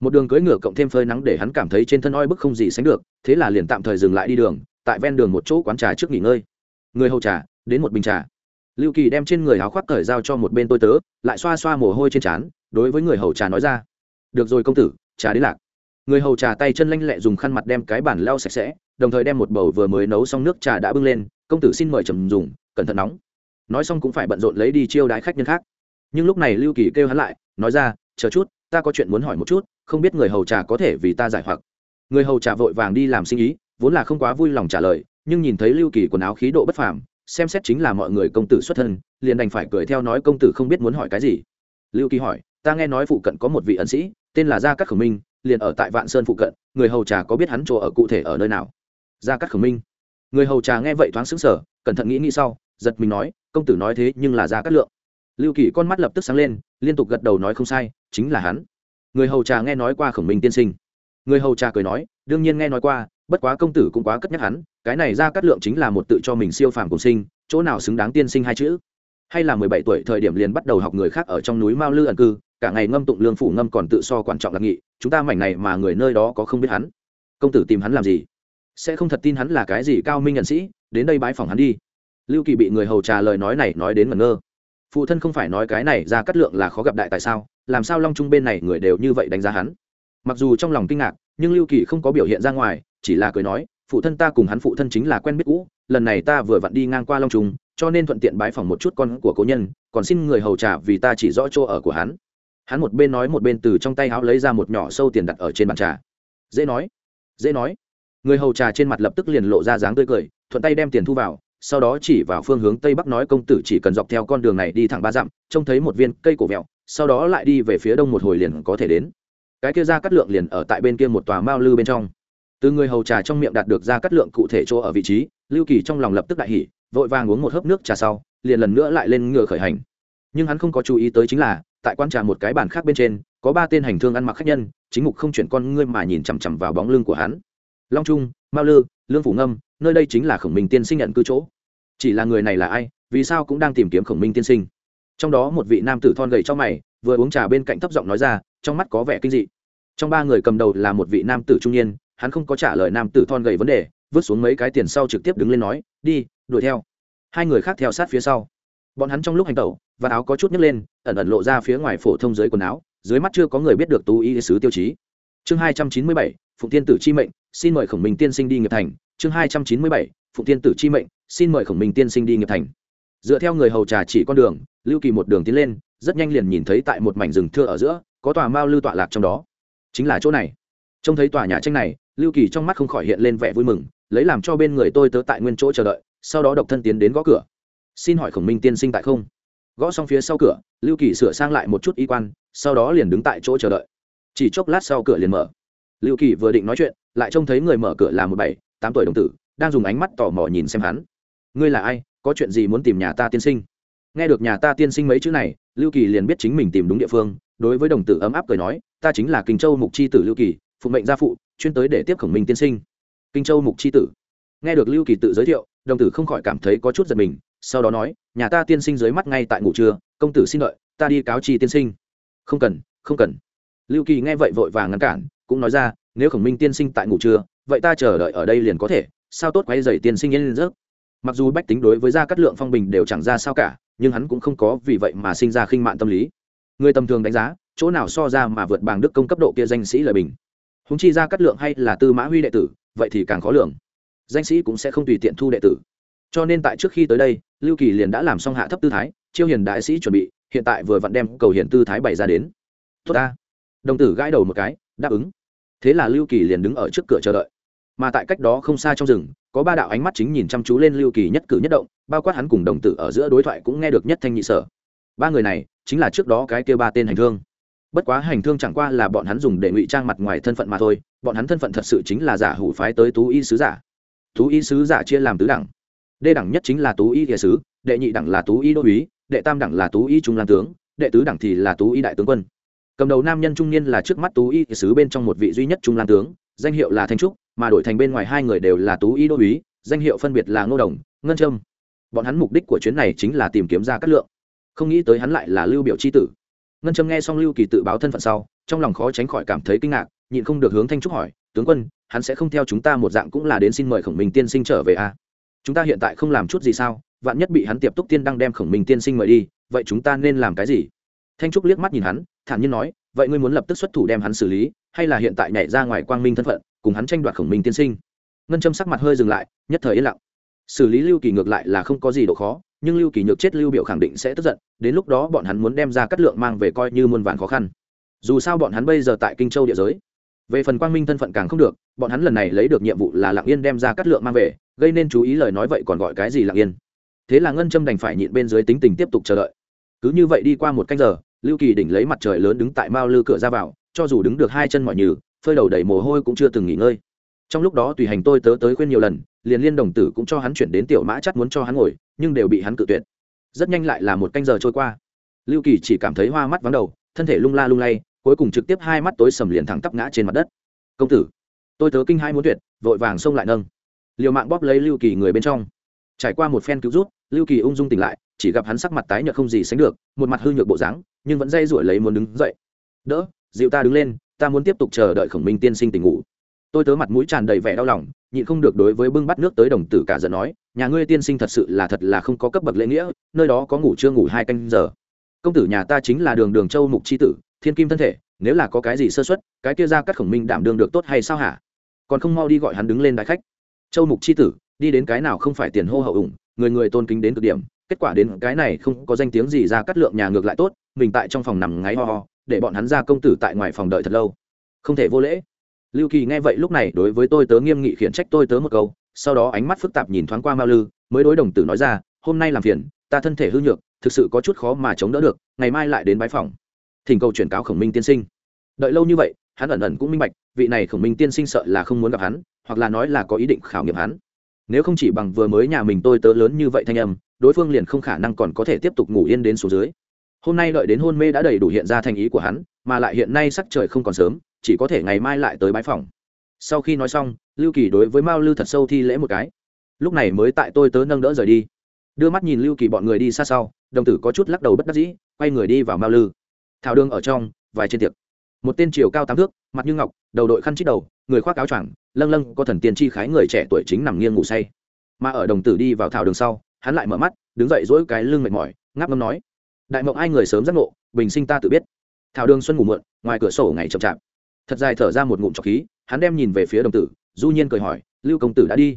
Một đường cưỡi ngựa cộng thêm phơi nắng để hắn cảm thấy trên thân oi bức không gì sánh được, thế là liền tạm thời dừng lại đi đường, tại ven đường một chỗ quán trà trước nghỉ ngơi. Người hầu trà, đến một bình trà lưu kỳ đem trên người áo khoác cởi giao cho một bên tôi tớ, lại xoa xoa mồ hôi trên trán, đối với người hầu trà nói ra. Được rồi công tử, trà đến lạc. Người hầu trà tay chân lanh lẹ dùng khăn mặt đem cái bản lau sạch sẽ, đồng thời đem một bầu vừa mới nấu xong nước trà đã bưng lên, công tử xin mời trầm dùng, cẩn thận nóng. Nói xong cũng phải bận rộn lấy đi chiêu đái khách nhân khác. Nhưng lúc này lưu kỳ kêu hắn lại, nói ra, chờ chút, ta có chuyện muốn hỏi một chút, không biết người hầu trà có thể vì ta giải hoặc. Người hầu trà vội vàng đi làm sinh ý, vốn là không quá vui lòng trả lời, nhưng nhìn thấy lưu kỳ quần áo khí độ bất phàm xem xét chính là mọi người công tử xuất thân, liền đành phải cười theo nói công tử không biết muốn hỏi cái gì. Lưu kỳ hỏi, ta nghe nói phụ cận có một vị ẩn sĩ, tên là gia cát khổng minh, liền ở tại vạn sơn phụ cận, người hầu trà có biết hắn chỗ ở cụ thể ở nơi nào? Gia cát khổng minh. Người hầu trà nghe vậy thoáng xứng sở cẩn thận nghĩ nghĩ sau, giật mình nói, công tử nói thế nhưng là gia cát lượng. Lưu kỳ con mắt lập tức sáng lên, liên tục gật đầu nói không sai, chính là hắn. Người hầu trà nghe nói qua khổng minh tiên sinh. Người hầu trà cười nói đương nhiên nghe nói qua, bất quá công tử cũng quá cất nhắc hắn, cái này ra cắt lượng chính là một tự cho mình siêu phàm cùng sinh, chỗ nào xứng đáng tiên sinh hai chữ. Hay là mười bảy tuổi thời điểm liền bắt đầu học người khác ở trong núi mao lư ẩn cư, cả ngày ngâm tụng lương phủ ngâm còn tự so quan trọng là nghị, chúng ta mảnh này mà người nơi đó có không biết hắn. Công tử tìm hắn làm gì? Sẽ không thật tin hắn là cái gì cao minh nhận sĩ, đến đây bái phòng hắn đi. Lưu kỳ bị người hầu trà lời nói này nói đến ngẩn ngơ. Phụ thân không phải nói cái này ra cắt lượng là khó gặp đại tại sao, làm sao long trung bên này người đều như vậy đánh giá hắn? Mặc dù trong lòng kinh ngạc, nhưng lưu kỳ không có biểu hiện ra ngoài, chỉ là cười nói, phụ thân ta cùng hắn phụ thân chính là quen biết cũ, lần này ta vừa vặn đi ngang qua long trung, cho nên thuận tiện bái phỏng một chút con của cố nhân, còn xin người hầu trả vì ta chỉ rõ chỗ ở của hắn. Hắn một bên nói một bên từ trong tay áo lấy ra một nhỏ sâu tiền đặt ở trên bàn trà. Dễ nói dễ nói. Người hầu trà trên mặt lập tức liền lộ ra dáng tươi cười, thuận tay đem tiền thu vào, sau đó chỉ vào phương hướng tây bắc nói, công tử chỉ cần dọc theo con đường này đi thẳng ba dặm, trông thấy một viên cây cổ vẹo, sau đó lại đi về phía đông một hồi liền có thể đến cái kia ra cắt lượng liền ở tại bên kia một tòa mao lư bên trong. Từ người hầu trà trong miệng đạt được ra cắt lượng cụ thể chỗ ở vị trí, lưu kỳ trong lòng lập tức đại hỉ, vội vàng uống một hớp nước trà sau, liền lần nữa lại lên ngựa khởi hành. Nhưng hắn không có chú ý tới chính là, tại quan trà một cái bàn khác bên trên, có ba tên hành thương ăn mặc khách nhân, chính mục không chuyển con ngươi mà nhìn chằm chằm vào bóng lưng của hắn. Long trung, mao lư, lương phủ ngâm, nơi đây chính là khổng minh tiên sinh nhận cư chỗ. Chỉ là người này là ai, vì sao cũng đang tìm kiếm khổng minh tiên sinh? Trong đó một vị nam tử thon gầy trong mày, vừa uống trà bên cạnh thấp giọng nói ra, trong mắt có vẻ kinh dị. Trong ba người cầm đầu là một vị nam tử trung niên, hắn không có trả lời nam tử thon gầy vấn đề, vứt xuống mấy cái tiền sau trực tiếp đứng lên nói, đi, đuổi theo. Hai người khác theo sát phía sau. Bọn hắn trong lúc hành tẩu, và áo có chút nhấc lên, ẩn ẩn lộ ra phía ngoài phổ thông dưới quần áo, dưới mắt chưa có người biết được tú ý sứ tiêu chí. Chương hai trăm chín mươi bảy, phụng tiên tử chi mệnh, xin mời khổng minh tiên sinh đi nghiệp thành. Chương hai trăm chín mươi bảy, phụng tiên tử chi mệnh, xin mời khổng minh tiên sinh đi nghiệp thành. Dựa theo người hầu trà chỉ con đường lưu kỳ một đường tiến lên, rất nhanh liền nhìn thấy tại một mảnh rừng thưa ở giữa, có tòa mao lưu tọa lạc trong đó. Chính là chỗ này. Trông thấy tòa nhà tranh này, lưu kỳ trong mắt không khỏi hiện lên vẻ vui mừng, lấy làm cho bên người tôi tớ tại nguyên chỗ chờ đợi, sau đó độc thân tiến đến gõ cửa. Xin hỏi khổng minh tiên sinh tại không? Gõ xong phía sau cửa, lưu kỳ sửa sang lại một chút y quan, sau đó liền đứng tại chỗ chờ đợi. Chỉ chốc lát sau cửa liền mở. Lưu kỳ vừa định nói chuyện, lại trông thấy người mở cửa là một bảy, tám tuổi đồng tử, đang dùng ánh mắt tò mò nhìn xem hắn. Ngươi là ai? Có chuyện gì muốn tìm nhà ta tiên sinh? Nghe được nhà ta tiên sinh mấy chữ này, lưu kỳ liền biết chính mình tìm đúng địa phương, đối với đồng tử ấm áp cười nói, ta chính là kinh châu mục chi tử lưu kỳ, phụ mệnh gia phụ, chuyên tới để tiếp khổng minh tiên sinh. Kinh châu mục c h i tử. Nghe được lưu kỳ tự giới thiệu, đồng tử không khỏi cảm thấy có chút giật mình, sau đó nói, nhà ta tiên sinh dưới mắt ngay tại ngủ trưa, công tử xin đợi, ta đi cáo trì tiên sinh. Không cần không cần. Lưu kỳ nghe vậy vội vàng ngăn cản, cũng nói ra, nếu khổng minh tiên sinh tại ngủ trưa, vậy ta chờ đợi ở đây liền có thể, sao tốt quay dày tiên sinh yên lên rớt mặc dù bách tính đối với gia cát lượng phong bình đều chẳng ra sao cả nhưng hắn cũng không có vì vậy mà sinh ra khinh mạn tâm lý. Người tầm thường đánh giá, chỗ nào so ra mà vượt bàng đức công cấp độ kia danh sĩ lời bình. Húng chi ra cát lượng hay là tư mã huy đệ tử, vậy thì càng khó lường. Danh sĩ cũng sẽ không tùy tiện thu đệ tử. Cho nên tại trước khi tới đây, lưu kỳ liền đã làm xong hạ thấp tư thái, chiêu hiền đại sĩ chuẩn bị, hiện tại vừa vặn đem cầu hiền tư thái bày ra đến. Tốt ta. Đồng tử gãi đầu một cái, đáp ứng. Thế là lưu kỳ liền đứng ở trước cửa chờ đợi. Mà tại cách đó không xa trong rừng, có ba đạo ánh mắt chính nhìn chăm chú lên lưu kỳ nhất cử nhất động bao quát hắn cùng đồng tử ở giữa đối thoại cũng nghe được nhất thanh nhị sở. Ba người này, chính là trước đó cái kêu ba tên hành thương. Bất quá hành thương chẳng qua là bọn hắn dùng để ngụy trang mặt ngoài thân phận mà thôi, bọn hắn thân phận thật sự chính là giả hủ phái tới tú y sứ giả. Tú y sứ giả chia làm tứ đẳng. Đê đẳng nhất chính là tú y địa sứ, đệ nhị đẳng là tú y đô úy, đệ tam đẳng là tú y trung lan tướng, đệ tứ đẳng thì là tú y đại tướng quân. Cầm đầu nam nhân trung niên là trước mắt tú y sứ bên trong một vị duy nhất trung lan tướng, danh hiệu là thanh trúc, mà đổi thành bên ngoài hai người đều là tú y đô úy, danh hiệu phân biệt là ngô đồng, ngân trâm bọn hắn mục đích của chuyến này chính là tìm kiếm ra cát lượng. Không nghĩ tới hắn lại là lưu biểu c h i tử. Ngân trâm nghe xong lưu kỳ tự báo thân phận sau, trong lòng khó tránh khỏi cảm thấy kinh ngạc, nhịn không được hướng thanh trúc hỏi, tướng quân, hắn sẽ không theo chúng ta một dạng cũng là đến xin mời khổng minh tiên sinh trở về à? chúng ta hiện tại không làm chút gì sao? Vạn nhất bị hắn tiệp túc tiên đăng đem khổng minh tiên sinh mời đi, vậy chúng ta nên làm cái gì? Thanh trúc liếc mắt nhìn hắn, thản nhiên nói, vậy ngươi muốn lập tức xuất thủ đem hắn xử lý, hay là hiện tại nhảy ra ngoài quang minh thân phận, cùng hắn tranh đoạt khổng minh tiên sinh? Ngân Trâm sắc mặt hơi dừng lại, nhất thời yên lặng xử lý lưu kỳ ngược lại là không có gì độ khó, nhưng lưu kỳ nhược chết lưu biểu khẳng định sẽ tức giận, đến lúc đó bọn hắn muốn đem ra cắt lượng mang về coi như muôn vàn khó khăn. Dù sao bọn hắn bây giờ tại kinh châu địa giới, về phần quang minh thân phận càng không được, bọn hắn lần này lấy được nhiệm vụ là lặng yên đem ra cắt lượng mang về, gây nên chú ý lời nói vậy còn gọi cái gì lặng yên? Thế là ngân châm đành phải nhịn bên dưới tính tình tiếp tục chờ đợi. Cứ như vậy đi qua một canh giờ, lưu kỳ đỉnh lấy mặt trời lớn đứng tại mao lư cửa ra vào, cho dù đứng được hai chân mọi nhừ, phơi đầu đầy mồ hôi cũng chưa từng nghỉ ngơi. Trong lúc đó tùy hành tôi tớ tới khuyên nhiều lần liền liên đồng tử cũng cho hắn chuyển đến tiểu mã chắc muốn cho hắn ngồi, nhưng đều bị hắn cự tuyệt. Rất nhanh lại là một canh giờ trôi qua. Lưu kỳ chỉ cảm thấy hoa mắt vắng đầu, thân thể lung la lung lay, cuối cùng trực tiếp hai mắt tối sầm liền thẳng tắp ngã trên mặt đất. Công tử, tôi tớ kinh hai muốn tuyệt, vội vàng xông lại nâng. Liều mạng bóp lấy lưu kỳ người bên trong. Trải qua một phen cứu rút, lưu kỳ ung dung tỉnh lại, chỉ gặp hắn sắc mặt tái nhợt không gì sánh được, một mặt hư nhược bộ dáng, nhưng vẫn dây rủi lấy muốn đứng dậy. Đỡ, dịu ta đứng lên, ta muốn tiếp tục chờ đợi khổng minh tiên sinh tỉnh ngủ tôi tớ mặt mũi tràn đầy vẻ đau lòng, nhịn không được đối với bưng bắt nước tới đồng tử cả giận nói, nhà ngươi tiên sinh thật sự là thật là không có cấp bậc lễ nghĩa, nơi đó có ngủ chưa ngủ hai canh giờ. Công tử nhà ta chính là đường đường châu mục c h i tử, thiên kim thân thể, nếu là có cái gì sơ xuất cái kia ra các khổng minh đảm đương được tốt hay sao hả? Còn không mau đi gọi hắn đứng lên đại khách. Châu mục c h i tử, đi đến cái nào không phải tiền hô hậu ủng, người người tôn kính đến cực điểm, kết quả đến cái này không có danh tiếng gì ra cắt lượng nhà ngược lại tốt, mình tại trong phòng nằm ngáy ho ho, để bọn hắn ra công tử tại ngoài phòng đợi thật lâu. Không thể vô lễ lưu kỳ nghe vậy lúc này đối với tôi tớ nghiêm nghị khiển trách tôi tớ một câu, sau đó ánh mắt phức tạp nhìn thoáng qua mao lư, mới đối đồng tử nói ra, hôm nay làm phiền, ta thân thể hư nhược, thực sự có chút khó mà chống đỡ được, ngày mai lại đến bái phòng thỉnh cầu chuyển cáo khổng minh tiên sinh. Đợi lâu như vậy, hắn ẩn ẩn cũng minh bạch, vị này khổng minh tiên sinh sợ là không muốn gặp hắn, hoặc là nói là có ý định khảo nghiệm hắn. Nếu không chỉ bằng vừa mới nhà mình tôi tớ lớn như vậy thanh âm, đối phương liền không khả năng còn có thể tiếp tục ngủ yên đến số dưới. Hôm nay đợi đến hôn mê đã đầy đủ hiện ra thành ý của hắn, mà lại hiện nay sắc trời không còn sớm chỉ có thể ngày mai lại tới bãi phòng sau khi nói xong, lưu kỳ đối với mao lư thật sâu thi lễ một cái. Lúc này mới tại tôi tớ nâng đỡ rời đi. Đưa mắt nhìn lưu kỳ bọn người đi xa sau, đồng tử có chút lắc đầu bất đắc dĩ, quay người đi vào mao lư. Thảo đường ở trong, vài trên tiệc. Một tên chiều cao tám thước, mặt như ngọc, đầu đội khăn chít đầu, người khoác áo choàng, lâng lâng có thần tiên chi khái người trẻ tuổi chính nằm nghiêng ngủ say. Mà ở đồng tử đi vào thảo đường sau, hắn lại mở mắt, đứng dậy dỗi cái lưng mệt mỏi, ngáp ngâm nói, đại mộng ai người sớm giác ngộ, bình sinh ta tự biết. Thảo đường xuân ngủ muộn, ngoài cửa sổ ngày chậm chạp thật dài thở ra một ngụm trọc khí, hắn đem nhìn về phía đồng tử, du nhiên cười hỏi, lưu công tử đã đi?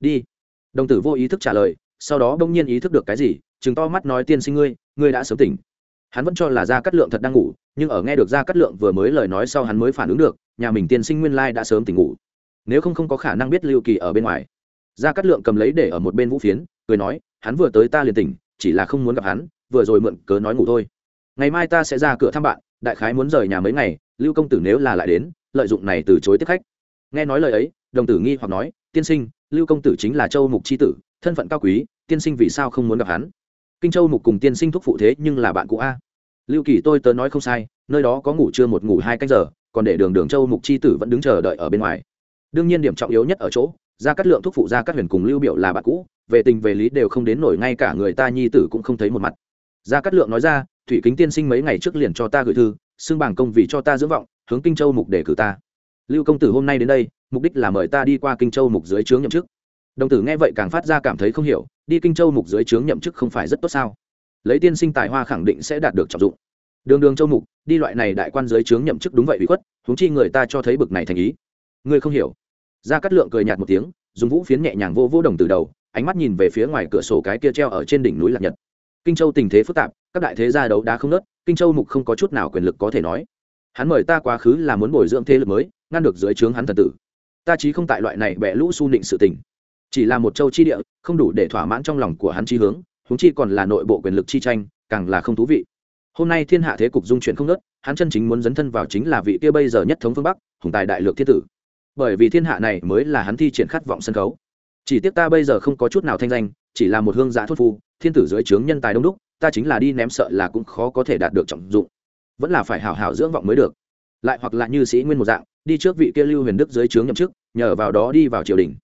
Đi. Đồng tử vô ý thức trả lời, sau đó bỗng nhiên ý thức được cái gì chừng to mắt nói, tiên sinh ngươi ngươi đã sớm tỉnh. Hắn vẫn cho là gia cát lượng thật đang ngủ, nhưng ở nghe được gia cát lượng vừa mới lời nói sau hắn mới phản ứng được, nhà mình tiên sinh nguyên lai đã sớm tỉnh ngủ. Nếu không không có khả năng biết lưu kỳ ở bên ngoài. Gia cát lượng cầm lấy để ở một bên vũ phiến, cười nói, hắn vừa tới ta liền tỉnh, chỉ là không muốn gặp hắn, vừa rồi mượn cớ nói ngủ thôi. Ngày mai ta sẽ ra cửa thăm bạn, đại khái muốn rời nhà mấy ngày lưu công tử nếu là lại đến, lợi dụng này từ chối tiếp khách. Nghe nói lời ấy, đồng tử nghi hoặc nói, tiên sinh, lưu công tử chính là châu mục c h i tử, thân phận cao quý, tiên sinh vì sao không muốn gặp hắn? Kinh châu mục cùng tiên sinh thúc phụ thế nhưng là bạn cũ a. Lưu kỳ tôi tớ nói không sai, nơi đó có ngủ chưa một ngủ hai canh giờ, còn để đường đường châu mục chi tử vẫn đứng chờ đợi ở bên ngoài. Đương nhiên điểm trọng yếu nhất ở chỗ, gia cát lượng thúc phụ gia cát huyền cùng lưu biểu là bạn cũ, về tình về lý đều không đến nổi ngay cả người ta nhi tử cũng không thấy một mặt. Gia cát lượng nói ra, thủy kính tiên sinh mấy ngày trước liền cho ta gửi thư xưng bảng công vì cho ta dưỡng vọng, hướng kinh châu mục để cử ta. Lưu công tử hôm nay đến đây, mục đích là mời ta đi qua kinh châu mục dưới trướng nhậm chức. Đồng tử nghe vậy càng phát ra cảm thấy không hiểu, đi kinh châu mục dưới trướng nhậm chức không phải rất tốt sao? Lấy tiên sinh tài hoa khẳng định sẽ đạt được trọng dụng. Đường đường châu mục, đi loại này đại quan dưới trướng nhậm chức đúng vậy bị khuất húng chi người ta cho thấy bực này thành ý. Ngươi không hiểu. Gia cát lượng cười nhạt một tiếng, dùng vũ phiến nhẹ nhàng vô vô đồng từ đầu, ánh mắt nhìn về phía ngoài cửa sổ cái kia treo ở trên đỉnh núi lạc nhật. Kinh châu tình thế phức tạp, các đại thế gia đấu đá không nớt kinh châu mục không có chút nào quyền lực có thể nói. Hắn mời ta quá khứ là muốn bồi dưỡng thế lực mới, ngăn được dưới trướng hắn thần tử. Ta chí không tại loại này bẻ lũ su nịnh sự tình. Chỉ là một châu chi địa, không đủ để thỏa mãn trong lòng của hắn chi hướng húng chi còn là nội bộ quyền lực chi tranh, càng là không thú vị. Hôm nay thiên hạ thế cục dung chuyển không nớt hắn chân chính muốn dấn thân vào chính là vị kia bây giờ nhất thống phương bắc, hùng tài đại lược thiên tử. Bởi vì thiên hạ này mới là hắn thi triển khát vọng sân khấu. Chỉ tiếc ta bây giờ không có chút nào thanh danh, chỉ là một hương giã thốt phu, thiên tử dưới trướng nhân tài đông đúc ta chính là đi ném sợ là cũng khó có thể đạt được trọng dụng. Vẫn là phải hào hào dưỡng vọng mới được. Lại hoặc là như sĩ nguyên một dạng, đi trước vị kia lưu huyền đức dưới trướng nhậm chức, nhờ vào đó đi vào triều đình.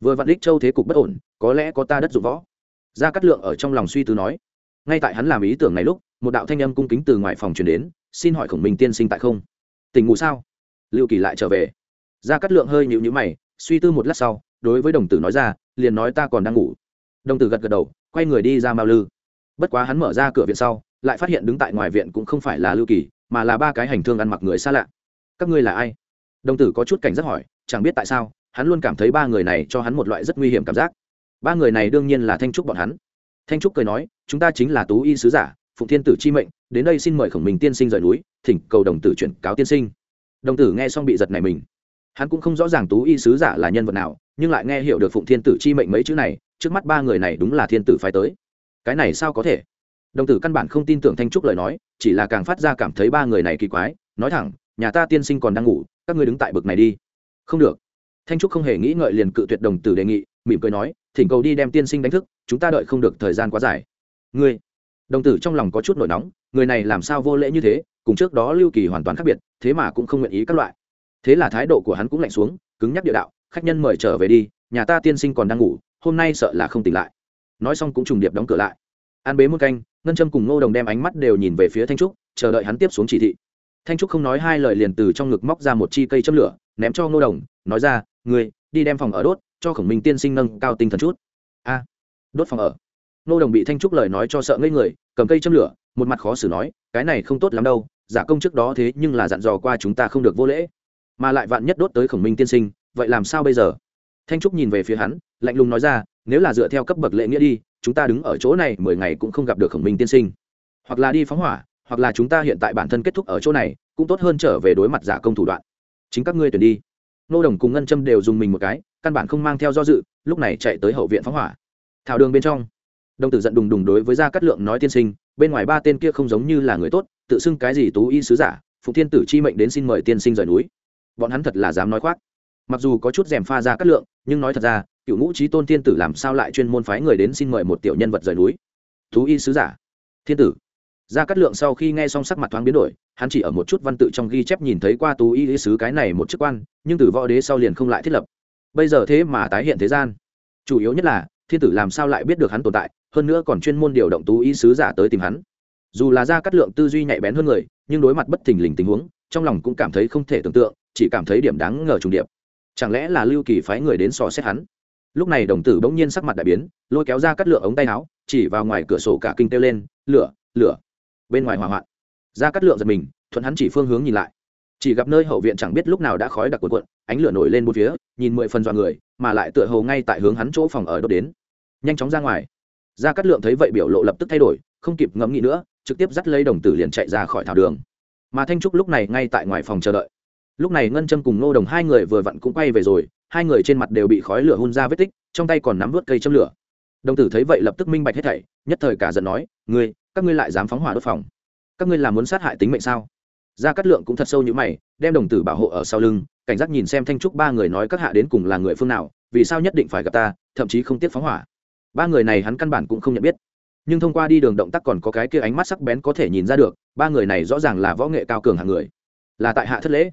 Vừa vạn đích châu thế cục bất ổn, có lẽ có ta đất dụng võ. Gia cát lượng ở trong lòng suy tư nói, ngay tại hắn làm ý tưởng này lúc, một đạo thanh âm cung kính từ ngoài phòng truyền đến, xin hỏi khổng minh tiên sinh tại không? Tỉnh ngủ sao? Lưu kỳ lại trở về. Gia cát lượng hơi nhịu nhữ mày, suy tư một lát sau, đối với đồng tử nói ra, liền nói ta còn đang ngủ. Đồng tử gật gật đầu, quay người đi ra mao lư bất quá hắn mở ra cửa viện sau, lại phát hiện đứng tại ngoài viện cũng không phải là lưu kỳ, mà là ba cái hành thương ăn mặc người xa lạ. Các ngươi là ai? Đồng tử có chút cảnh giác hỏi, chẳng biết tại sao, hắn luôn cảm thấy ba người này cho hắn một loại rất nguy hiểm cảm giác. Ba người này đương nhiên là thanh trúc bọn hắn. Thanh trúc cười nói, chúng ta chính là tú y sứ giả, phụng thiên tử chi mệnh, đến đây xin mời khổng minh tiên sinh rời núi, thỉnh cầu đồng tử chuyển cáo tiên sinh. Đồng tử nghe xong bị giật này mình. Hắn cũng không rõ ràng tú y sứ giả là nhân vật nào, nhưng lại nghe hiểu được phụng thiên tử chi mệnh mấy chữ này, trước mắt ba người này đúng là thiên tử phải tới cái này sao có thể? Đồng tử căn bản không tin tưởng thanh trúc lời nói, chỉ là càng phát ra cảm thấy ba người này kỳ quái, nói thẳng, nhà ta tiên sinh còn đang ngủ, các ngươi đứng tại bực này đi. Không được. Thanh trúc không hề nghĩ ngợi liền cự tuyệt đồng tử đề nghị, mỉm cười nói, thỉnh cầu đi đem tiên sinh đánh thức, chúng ta đợi không được thời gian quá dài. Ngươi. Đồng tử trong lòng có chút nổi nóng, người này làm sao vô lễ như thế, cùng trước đó lưu kỳ hoàn toàn khác biệt, thế mà cũng không nguyện ý các loại. Thế là thái độ của hắn cũng lạnh xuống, cứng nhắc địa đạo, khách nhân mời trở về đi, nhà ta tiên sinh còn đang ngủ, hôm nay sợ là không tỉnh lại nói xong cũng trùng điệp đóng cửa lại. An bế một canh, ngân châm cùng ngô đồng đem ánh mắt đều nhìn về phía thanh trúc, chờ đợi hắn tiếp xuống chỉ thị. Thanh trúc không nói hai lời liền từ trong ngực móc ra một chi cây châm lửa, ném cho ngô đồng, nói ra người đi đem phòng ở đốt, cho khổng minh tiên sinh nâng cao tinh thần chút. A, đốt phòng ở? Ngô đồng bị thanh trúc lời nói cho sợ ngây người, cầm cây châm lửa, một mặt khó xử nói, cái này không tốt lắm đâu, giả công trước đó thế nhưng là dặn dò qua chúng ta không được vô lễ. Mà lại vạn nhất đốt tới khổng minh tiên sinh, vậy làm sao bây giờ? Thanh trúc nhìn về phía hắn lạnh lùng nói ra, nếu là dựa theo cấp bậc lệ nghĩa đi, chúng ta đứng ở chỗ này mười ngày cũng không gặp được khổng minh tiên sinh. Hoặc là đi phóng hỏa, hoặc là chúng ta hiện tại bản thân kết thúc ở chỗ này, cũng tốt hơn trở về đối mặt giả công thủ đoạn. Chính các ngươi tuyển đi. Nô đồng cùng ngân châm đều dùng mình một cái, căn bản không mang theo do dự, lúc này chạy tới hậu viện phóng hỏa. Thảo đường bên trong đồng tử giận đùng đùng đối với gia cát lượng nói tiên sinh, bên ngoài ba tên kia không giống như là người tốt, tự xưng cái gì tú y sứ giả phụ thiên tử chi mệnh đến xin mời tiên sinh rời núi. Bọn hắn thật là dám nói khoác. Mặc dù có chút rèm pha ra cát lượng, nhưng nói thật ra cựu ngũ trí tôn thiên tử làm sao lại chuyên môn phái người đến xin mời một tiểu nhân vật rời núi? Thú y sứ giả, thiên tử. Gia cát lượng sau khi nghe xong sắc mặt thoáng biến đổi, hắn chỉ ở một chút văn tự trong ghi chép nhìn thấy qua tú y sứ cái này một chức quan, nhưng từ võ đế sau liền không lại thiết lập. Bây giờ thế mà tái hiện thế gian. Chủ yếu nhất là, thiên tử làm sao lại biết được hắn tồn tại, hơn nữa còn chuyên môn điều động tú y sứ giả tới tìm hắn. Dù là gia cát lượng tư duy nhạy bén hơn người, nhưng đối mặt bất thình lình tình huống, trong lòng cũng cảm thấy không thể tưởng tượng, chỉ cảm thấy điểm đáng ngờ trùng điệp. Chẳng lẽ là lưu kỳ phái người đến sò xét hắn? Lúc này đồng tử bỗng nhiên sắc mặt đại biến, lôi kéo ra cắt lửa ống tay áo, chỉ vào ngoài cửa sổ cả kinh kêu lên, lửa lửa. Bên ngoài hỏa hoạn. Ra cắt lượng giật mình, thuận hắn chỉ phương hướng nhìn lại. Chỉ gặp nơi hậu viện chẳng biết lúc nào đã khói đặc cuộn cuộn, ánh lửa nổi lên một phía, nhìn mười phần dọa người, mà lại tựa hồ ngay tại hướng hắn chỗ phòng ở đốt đến. Nhanh chóng ra ngoài. Ra cắt lượng thấy vậy biểu lộ lập tức thay đổi, không kịp ngẫm nghĩ nữa, trực tiếp dắt lấy đồng tử liền chạy ra khỏi thảo đường. Mà thanh trúc lúc này ngay tại ngoài phòng chờ đợi. Lúc này ngân châm cùng ngô đồng hai người vừa vặn cũng quay về rồi hai người trên mặt đều bị khói lửa hun ra vết tích, trong tay còn nắm vớt cây châm lửa. Đồng tử thấy vậy lập tức minh bạch hết thảy, nhất thời cả giận nói, ngươi, các ngươi lại dám phóng hỏa đốt phòng? Các ngươi làm muốn sát hại tính mệnh sao? Gia cát lượng cũng thật sâu như mày, đem đồng tử bảo hộ ở sau lưng, cảnh giác nhìn xem thanh trúc ba người nói các hạ đến cùng là người phương nào, vì sao nhất định phải gặp ta, thậm chí không tiếc phóng hỏa. Ba người này hắn căn bản cũng không nhận biết. Nhưng thông qua đi đường động tác còn có cái kia ánh mắt sắc bén có thể nhìn ra được, ba người này rõ ràng là võ nghệ cao cường hạng người, là tại hạ thất lễ.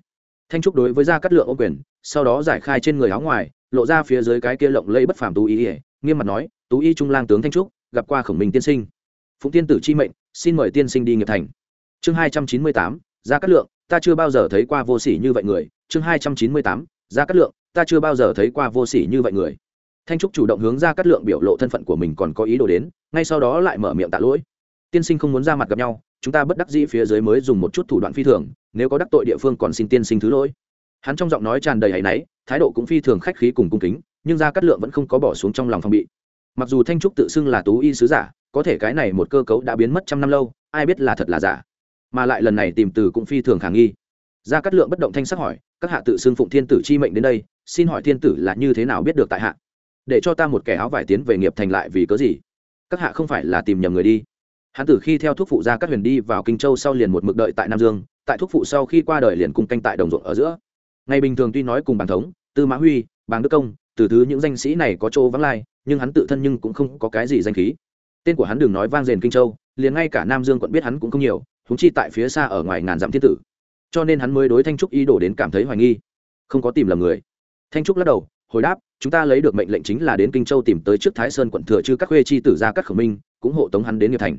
Thanh trúc đối với gia cát lượng ô quyền sau đó giải khai trên người áo ngoài, lộ ra phía dưới cái kia lộng lẫy bất phàm tú y nghiêm mặt nói, tú y trung lang tướng thanh trúc, gặp qua khổng minh tiên sinh. Phụng tiên tử chi mệnh, xin mời tiên sinh đi nghiệp thành. Chương hai trăm chín mươi tám, gia cát lượng, ta chưa bao giờ thấy qua vô sỉ như vậy người. Chương hai trăm chín mươi tám, gia cát lượng, ta chưa bao giờ thấy qua vô sỉ như vậy người. Thanh trúc chủ động hướng ra cát lượng biểu lộ thân phận của mình còn có ý đồ đến, ngay sau đó lại mở miệng tạ lỗi. Tiên sinh không muốn ra mặt gặp nhau, chúng ta bất đắc dĩ phía dưới mới dùng một chút thủ đoạn phi thường, nếu có đắc tội địa phương còn xin tiên sinh thứ lỗi hắn trong giọng nói tràn đầy áy náy, thái độ cũng phi thường khách khí cùng cung kính, nhưng gia cát lượng vẫn không có bỏ xuống trong lòng phòng bị. Mặc dù thanh trúc tự xưng là tú y sứ giả, có thể cái này một cơ cấu đã biến mất trăm năm lâu, ai biết là thật là giả. Mà lại lần này tìm từ cũng phi thường khả nghi. Gia cát lượng bất động thanh sắc hỏi, các hạ tự xưng phụng thiên tử chi mệnh đến đây, xin hỏi thiên tử là như thế nào biết được tại hạ? Để cho ta một kẻ áo vải tiến về nghiệp thành lại vì cớ gì? Các hạ không phải là tìm nhầm người đi. Hắn từ khi theo thuốc phụ gia cát huyền đi vào kinh châu sau liền một mực đợi tại nam dương, tại thuốc phụ sau khi qua đời liền cùng canh tại đồng ruộng ở giữa ngày bình thường tuy nói cùng bàn thống, tư mã huy bàn đức công, từ thứ những danh sĩ này có chỗ vắng lai, nhưng hắn tự thân nhưng cũng không có cái gì danh khí. Tên của hắn đừng nói vang rền kinh châu, liền ngay cả nam dương quận biết hắn cũng không nhiều húng chi tại phía xa ở ngoài ngàn dặm thiên tử. Cho nên hắn mới đối thanh trúc ý đồ đến cảm thấy hoài nghi. Không có tìm lầm người. Thanh trúc lắc đầu, hồi đáp, chúng ta lấy được mệnh lệnh chính là đến kinh châu tìm tới trước thái sơn quận thừa chư các khuê chi tử ra các khẩu minh, cũng hộ tống hắn đến nghiệp thành.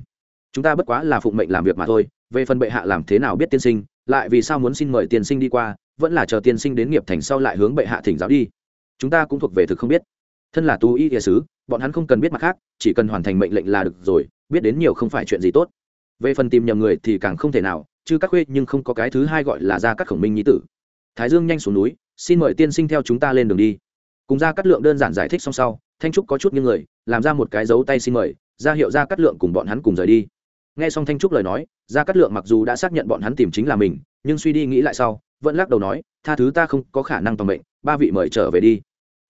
Chúng ta bất quá là phụng mệnh làm việc mà thôi, về phần bệ hạ làm thế nào biết tiên sinh, lại vì sao muốn xin mời tiên sinh đi qua vẫn là chờ tiên sinh đến nghiệp thành sau lại hướng bệ hạ thỉnh giáo đi. Chúng ta cũng thuộc về thực không biết. Thân là tu y địa sứ, bọn hắn không cần biết mặt khác, chỉ cần hoàn thành mệnh lệnh là được rồi, biết đến nhiều không phải chuyện gì tốt. Về phần tìm nhầm người thì càng không thể nào, chứ các khuê nhưng không có cái thứ hai gọi là ra các khổng minh nhi tử. Thái dương nhanh xuống núi, xin mời tiên sinh theo chúng ta lên đường đi. Cùng ra cắt lượng đơn giản giải thích xong sau, thanh trúc có chút những người, làm ra một cái dấu tay xin mời, ra hiệu ra cắt lượng cùng bọn hắn cùng rời đi. Nghe xong thanh trúc lời nói ra cắt lượng mặc dù đã xác nhận bọn hắn tìm chính là mình, nhưng suy đi nghĩ lại sau vẫn lắc đầu nói, tha thứ ta không có khả năng toàn mệnh, ba vị mời trở về đi.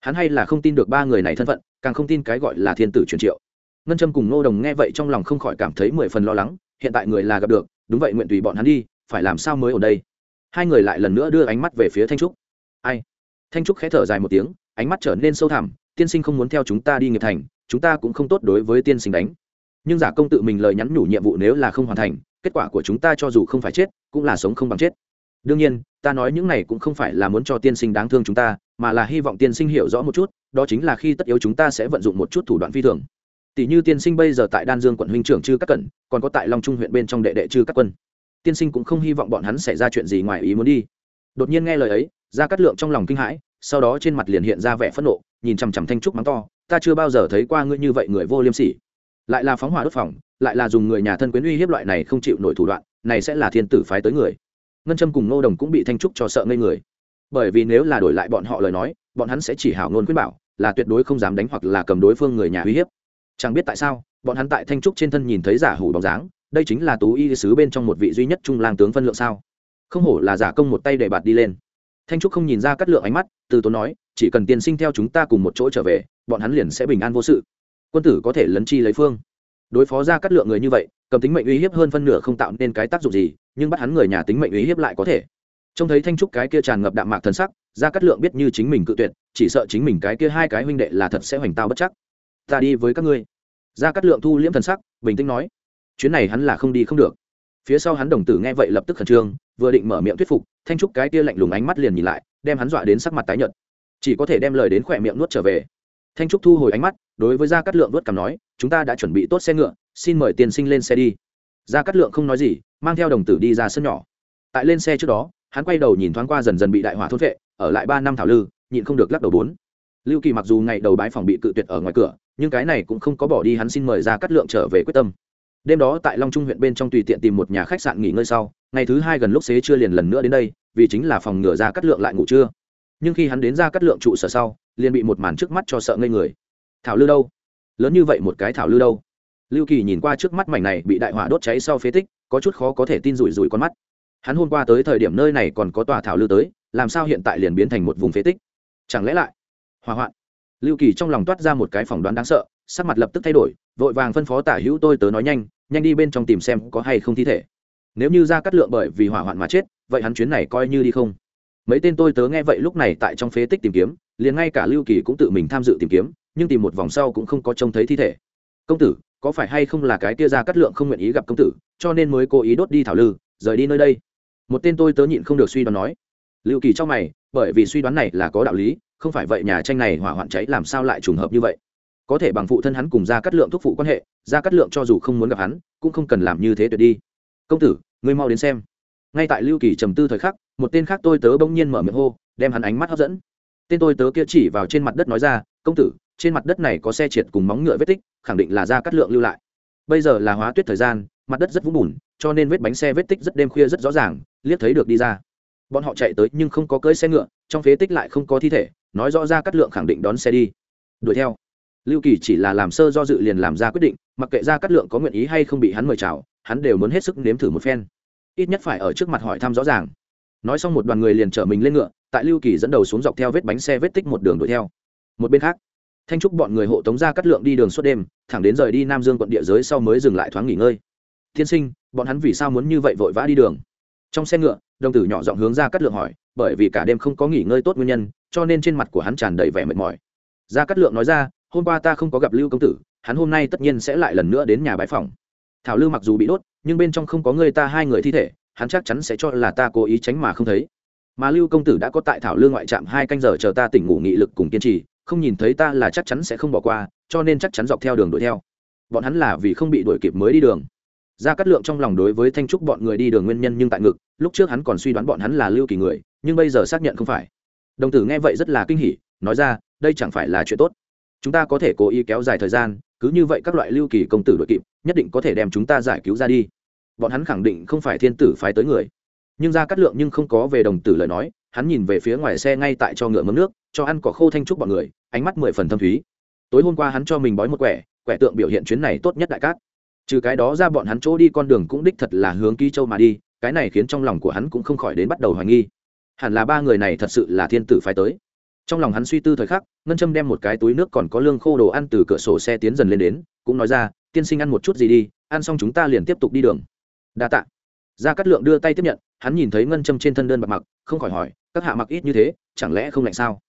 Hắn hay là không tin được ba người này thân phận, càng không tin cái gọi là thiên tử truyền triệu. Ngân châm cùng ngô đồng nghe vậy trong lòng không khỏi cảm thấy mười phần lo lắng, hiện tại người là gặp được, đúng vậy nguyện tùy bọn hắn đi, phải làm sao mới ở đây? Hai người lại lần nữa đưa ánh mắt về phía thanh trúc. Ai? Thanh trúc khẽ thở dài một tiếng, ánh mắt trở nên sâu thẳm, tiên sinh không muốn theo chúng ta đi nghiệp thành, chúng ta cũng không tốt đối với tiên sinh đánh. Nhưng giả công tự mình lời nhắn nhủ nhiệm vụ nếu là không hoàn thành, kết quả của chúng ta cho dù không phải chết, cũng là sống không bằng chết. Đương nhiên ta nói những này cũng không phải là muốn cho tiên sinh đáng thương chúng ta, mà là hy vọng tiên sinh hiểu rõ một chút, đó chính là khi tất yếu chúng ta sẽ vận dụng một chút thủ đoạn phi thường. Tỷ như tiên sinh bây giờ tại đan dương quận huynh trưởng chư các cẩn, còn có tại long trung huyện bên trong đệ đệ chư các quân. Tiên sinh cũng không hy vọng bọn hắn xảy ra chuyện gì ngoài ý muốn đi. Đột nhiên nghe lời ấy ra cắt lượng trong lòng kinh hãi, sau đó trên mặt liền hiện ra vẻ phẫn nộ, nhìn chằm chằm thanh trúc mắng to, ta chưa bao giờ thấy qua ngươi như vậy người vô liêm sỉ. Lại là phóng hỏa đốt phòng, lại là dùng người nhà thân quyến uy hiếp loại này không chịu nổi thủ đoạn, này sẽ là thiên tử phái tới người ngân châm cùng nô đồng cũng bị thanh trúc cho sợ ngây người. Bởi vì nếu là đổi lại bọn họ lời nói, bọn hắn sẽ chỉ hảo ngôn khuyên bảo, là tuyệt đối không dám đánh hoặc là cầm đối phương người nhà uy hiếp. Chẳng biết tại sao, bọn hắn tại thanh trúc trên thân nhìn thấy giả hủ bóng dáng, đây chính là tú y sứ bên trong một vị duy nhất trung lang tướng phân lượng sao? Không hổ là giả công một tay để bạt đi lên. Thanh trúc không nhìn ra cắt lượng ánh mắt, từ tốn nói, chỉ cần tiền sinh theo chúng ta cùng một chỗ trở về, bọn hắn liền sẽ bình an vô sự. Quân tử có thể lấn chi lấy phương. Đối phó ra cắt lượng người như vậy cầm tính mệnh uy hiếp hơn phân nửa không tạo nên cái tác dụng gì, nhưng bắt hắn người nhà tính mệnh uy hiếp lại có thể. Trông thấy thanh trúc cái kia tràn ngập đạm mạc thần sắc ra cắt lượng biết như chính mình cự tuyệt, chỉ sợ chính mình cái kia hai cái huynh đệ là thật sẽ hoành tao bất chắc. Ta đi với các ngươi. Ra cắt lượng thu liễm thần sắc, bình tĩnh nói. Chuyến này hắn là không đi không được. Phía sau hắn đồng tử nghe vậy lập tức khẩn trương, vừa định mở miệng thuyết phục, thanh trúc cái kia lạnh lùng ánh mắt liền nhìn lại, đem hắn dọa đến sắc mặt tái nhợt. Chỉ có thể đem lời đến khỏe miệng nuốt trở về. Thanh trúc thu hồi ánh mắt đối với gia cát lượng vớt cằm nói, chúng ta đã chuẩn bị tốt xe ngựa, xin mời tiên sinh lên xe đi. Gia cát lượng không nói gì, mang theo đồng tử đi ra sân nhỏ. Tại lên xe trước đó, hắn quay đầu nhìn thoáng qua dần dần bị đại hỏa thốt vệ ở lại ba năm thảo lư, nhịn không được lắc đầu bốn. Lưu kỳ mặc dù ngày đầu bái phòng bị cự tuyệt ở ngoài cửa, nhưng cái này cũng không có bỏ đi hắn xin mời gia cát lượng trở về quyết tâm. Đêm đó tại long trung huyện bên trong tùy tiện tìm một nhà khách sạn nghỉ ngơi sau, ngày thứ hai gần lúc xế chưa liền lần nữa đến đây, vì chính là phòng ngừa ra cắt lượng lại ngủ trưa. Nhưng khi hắn đến ra cắt lượng trụ sở sau, liền bị một màn trước mắt cho sợ ngây người thảo lư đâu? Lớn như vậy một cái thảo lư đâu? Lưu kỳ nhìn qua trước mắt mảnh này bị đại hỏa đốt cháy sau phế tích, có chút khó có thể tin rủi rủi con mắt. Hắn hôm qua tới thời điểm nơi này còn có tòa thảo lư tới, làm sao hiện tại liền biến thành một vùng phế tích? Chẳng lẽ lại? Hỏa hoạn. Lưu kỳ trong lòng toát ra một cái phỏng đoán đáng sợ, sắc mặt lập tức thay đổi, vội vàng phân phó tả hữu tôi tớ nói nhanh nhanh đi bên trong tìm xem có hay không thi thể. Nếu như ra cắt lượng bởi vì hỏa hoạn mà chết, vậy hắn chuyến này coi như đi không? Mấy tên tôi tớ nghe vậy lúc này tại trong phế tích tìm kiếm, liền ngay cả lưu kỳ cũng tự mình tham dự tìm kiếm nhưng tìm một vòng sau cũng không có trông thấy thi thể. Công tử, có phải hay không là cái kia ra cắt lượng không nguyện ý gặp công tử, cho nên mới cố ý đốt đi thảo lư, rời đi nơi đây? Một tên tôi tớ nhịn không được suy đoán nói. Lưu kỳ trong mày, bởi vì suy đoán này là có đạo lý, không phải vậy nhà tranh này hỏa hoạn cháy làm sao lại trùng hợp như vậy? Có thể bằng phụ thân hắn cùng ra cắt lượng thúc phụ quan hệ, ra cắt lượng cho dù không muốn gặp hắn, cũng không cần làm như thế tuyệt đi. Công tử, ngươi mau đến xem. Ngay tại lưu kỳ trầm tư thời khắc, một tên khác tôi tớ bỗng nhiên mở miệng hô, đem hắn ánh mắt hấp dẫn. Tên tôi tớ kia chỉ vào trên mặt đất nói ra, công tử trên mặt đất này có xe triệt cùng móng ngựa vết tích, khẳng định là ra cắt lượng lưu lại. Bây giờ là hóa tuyết thời gian, mặt đất rất vũng bùn, cho nên vết bánh xe vết tích rất đêm khuya rất rõ ràng, liếc thấy được đi ra. Bọn họ chạy tới nhưng không có cưỡi xe ngựa, trong phế tích lại không có thi thể, nói rõ ra cắt lượng khẳng định đón xe đi. Đuổi theo. Lưu kỳ chỉ là làm sơ do dự liền làm ra quyết định, mặc kệ ra cắt lượng có nguyện ý hay không bị hắn mời chào, hắn đều muốn hết sức nếm thử một phen. Ít nhất phải ở trước mặt hỏi thăm rõ ràng. Nói xong một đoàn người liền chở mình lên ngựa, tại lưu kỳ dẫn đầu xuống dọc theo vết bánh xe vết tích một đường đuổi theo. Một bên khác thanh trúc bọn người hộ tống ra cắt lượng đi đường suốt đêm, thẳng đến rời đi nam dương quận địa giới sau mới dừng lại thoáng nghỉ ngơi. Tiên sinh, bọn hắn vì sao muốn như vậy vội vã đi đường? Trong xe ngựa, đồng tử nhỏ giọng hướng ra cắt lượng hỏi, bởi vì cả đêm không có nghỉ ngơi tốt nguyên nhân, cho nên trên mặt của hắn tràn đầy vẻ mệt mỏi. Ra cắt lượng nói ra, hôm qua ta không có gặp lưu công tử, hắn hôm nay tất nhiên sẽ lại lần nữa đến nhà bãi phòng thảo lưu mặc dù bị đốt, nhưng bên trong không có người ta hai người thi thể, hắn chắc chắn sẽ cho là ta cố ý tránh mà không thấy. Mà lưu công tử đã có tại thảo lương ngoại trạm hai canh giờ chờ ta tỉnh ngủ nghị lực cùng kiên trì không nhìn thấy ta là chắc chắn sẽ không bỏ qua, cho nên chắc chắn dọc theo đường đuổi theo. Bọn hắn là vì không bị đuổi kịp mới đi đường. Ra cắt lượng trong lòng đối với thanh trúc bọn người đi đường nguyên nhân nhưng tại ngực, lúc trước hắn còn suy đoán bọn hắn là lưu kỳ người, nhưng bây giờ xác nhận không phải. Đồng tử nghe vậy rất là kinh hỉ, nói ra, đây chẳng phải là chuyện tốt. Chúng ta có thể cố ý kéo dài thời gian, cứ như vậy các loại lưu kỳ công tử đội kịp, nhất định có thể đem chúng ta giải cứu ra đi. Bọn hắn khẳng định không phải thiên tử phái tới người. Nhưng ra cắt lượng nhưng không có về đồng tử lời nói hắn nhìn về phía ngoài xe ngay tại cho ngựa mấm nước, cho ăn cỏ khô thanh trúc bọn người, ánh mắt mười phần thâm thúy. Tối hôm qua hắn cho mình bói một quẻ quẻ tượng biểu hiện chuyến này tốt nhất đại cát. Trừ cái đó ra bọn hắn chỗ đi con đường cũng đích thật là hướng ký châu mà đi, cái này khiến trong lòng của hắn cũng không khỏi đến bắt đầu hoài nghi. Hẳn là ba người này thật sự là thiên tử phái tới. Trong lòng hắn suy tư thời khắc, ngân châm đem một cái túi nước còn có lương khô đồ ăn từ cửa sổ xe tiến dần lên đến, cũng nói ra, tiên sinh ăn một chút gì đi, ăn xong chúng ta liền tiếp tục đi đường. Đa tạ. Gia cát lượng đưa tay tiếp nhận, hắn nhìn thấy ngân châm trên thân đơn bạc mặc, không khỏi hỏi các hạ mặc ít như thế, chẳng lẽ không lạnh sao?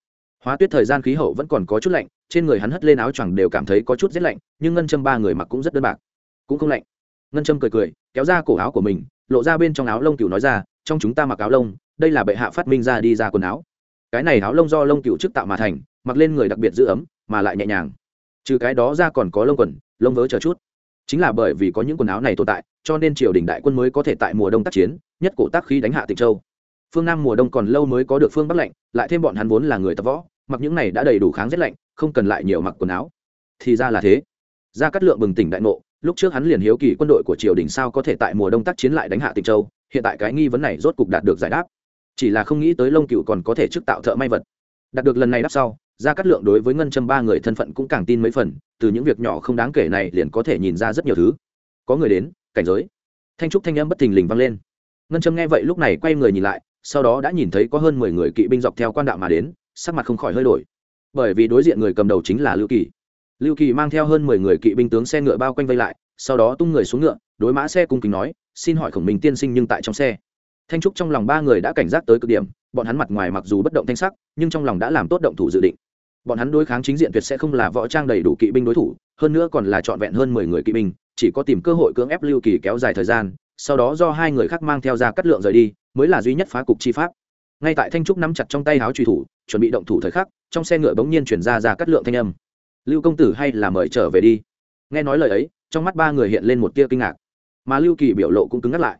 Hóa tuyết thời gian khí hậu vẫn còn có chút lạnh, trên người hắn hất lên áo choàng đều cảm thấy có chút rét lạnh, nhưng ngân châm ba người mặc cũng rất đơn bạc. Cũng không lạnh. Ngân châm cười cười, kéo ra cổ áo của mình, lộ ra bên trong áo lông cựu nói ra, trong chúng ta mặc áo lông, đây là bệ hạ phát minh ra đi ra quần áo. Cái này áo lông do lông cựu trước tạo mà thành, mặc lên người đặc biệt giữ ấm, mà lại nhẹ nhàng. Trừ cái đó ra còn có lông quần, lông vớ chờ chút. Chính là bởi vì có những quần áo này tồn tại, cho nên triều đình đại quân mới có thể tại mùa đông tác chiến, nhất cổ tác khí đánh hạ tịnh châu phương nam mùa đông còn lâu mới có được phương bắc lạnh, lại thêm bọn hắn vốn là người tập võ, mặc những này đã đầy đủ kháng rét lạnh, không cần lại nhiều mặc quần áo. Thì ra là thế. Ra cắt lượng bừng tỉnh đại ngộ, lúc trước hắn liền hiếu kỳ quân đội của triều đình sao có thể tại mùa đông tác chiến lại đánh hạ tịnh châu, hiện tại cái nghi vấn này rốt cục đạt được giải đáp. Chỉ là không nghĩ tới lông cựu còn có thể chức tạo thợ may vật. Đạt được lần này đáp sau ra cắt lượng đối với ngân châm ba người thân phận cũng càng tin mấy phần, từ những việc nhỏ không đáng kể này liền có thể nhìn ra rất nhiều thứ. Có người đến, cảnh giới. Thanh trúc thanh âm bất thình lình vang lên. Ngân châm nghe vậy lúc này quay người nhìn lại sau đó đã nhìn thấy có hơn mười người kỵ binh dọc theo quan đạo mà đến, sắc mặt không khỏi hơi đổi. Bởi vì đối diện người cầm đầu chính là lưu kỳ. Lưu kỳ mang theo hơn mười người kỵ binh tướng xe ngựa bao quanh vây lại, sau đó tung người xuống ngựa, đối mã xe cung kính nói, xin hỏi khổng minh tiên sinh nhưng tại trong xe. Thanh trúc trong lòng ba người đã cảnh giác tới cực điểm, bọn hắn mặt ngoài mặc dù bất động thanh sắc, nhưng trong lòng đã làm tốt động thủ dự định. Bọn hắn đối kháng chính diện tuyệt sẽ không là võ trang đầy đủ kỵ binh đối thủ, hơn nữa còn là trọn vẹn hơn mười người kỵ binh, chỉ có tìm cơ hội cưỡng ép lưu kỳ kéo dài thời gian sau đó do hai người khác mang theo ra cắt lượng rời đi, mới là duy nhất phá cục chi pháp. Ngay tại thanh trúc nắm chặt trong tay háo truy thủ, chuẩn bị động thủ thời khắc, trong xe ngựa bỗng nhiên chuyển ra ra cắt lượng thanh âm. Lưu công tử hay là mời trở về đi? Nghe nói lời ấy, trong mắt ba người hiện lên một tia kinh ngạc. Mà lưu kỳ biểu lộ cũng cứng ngắt lại.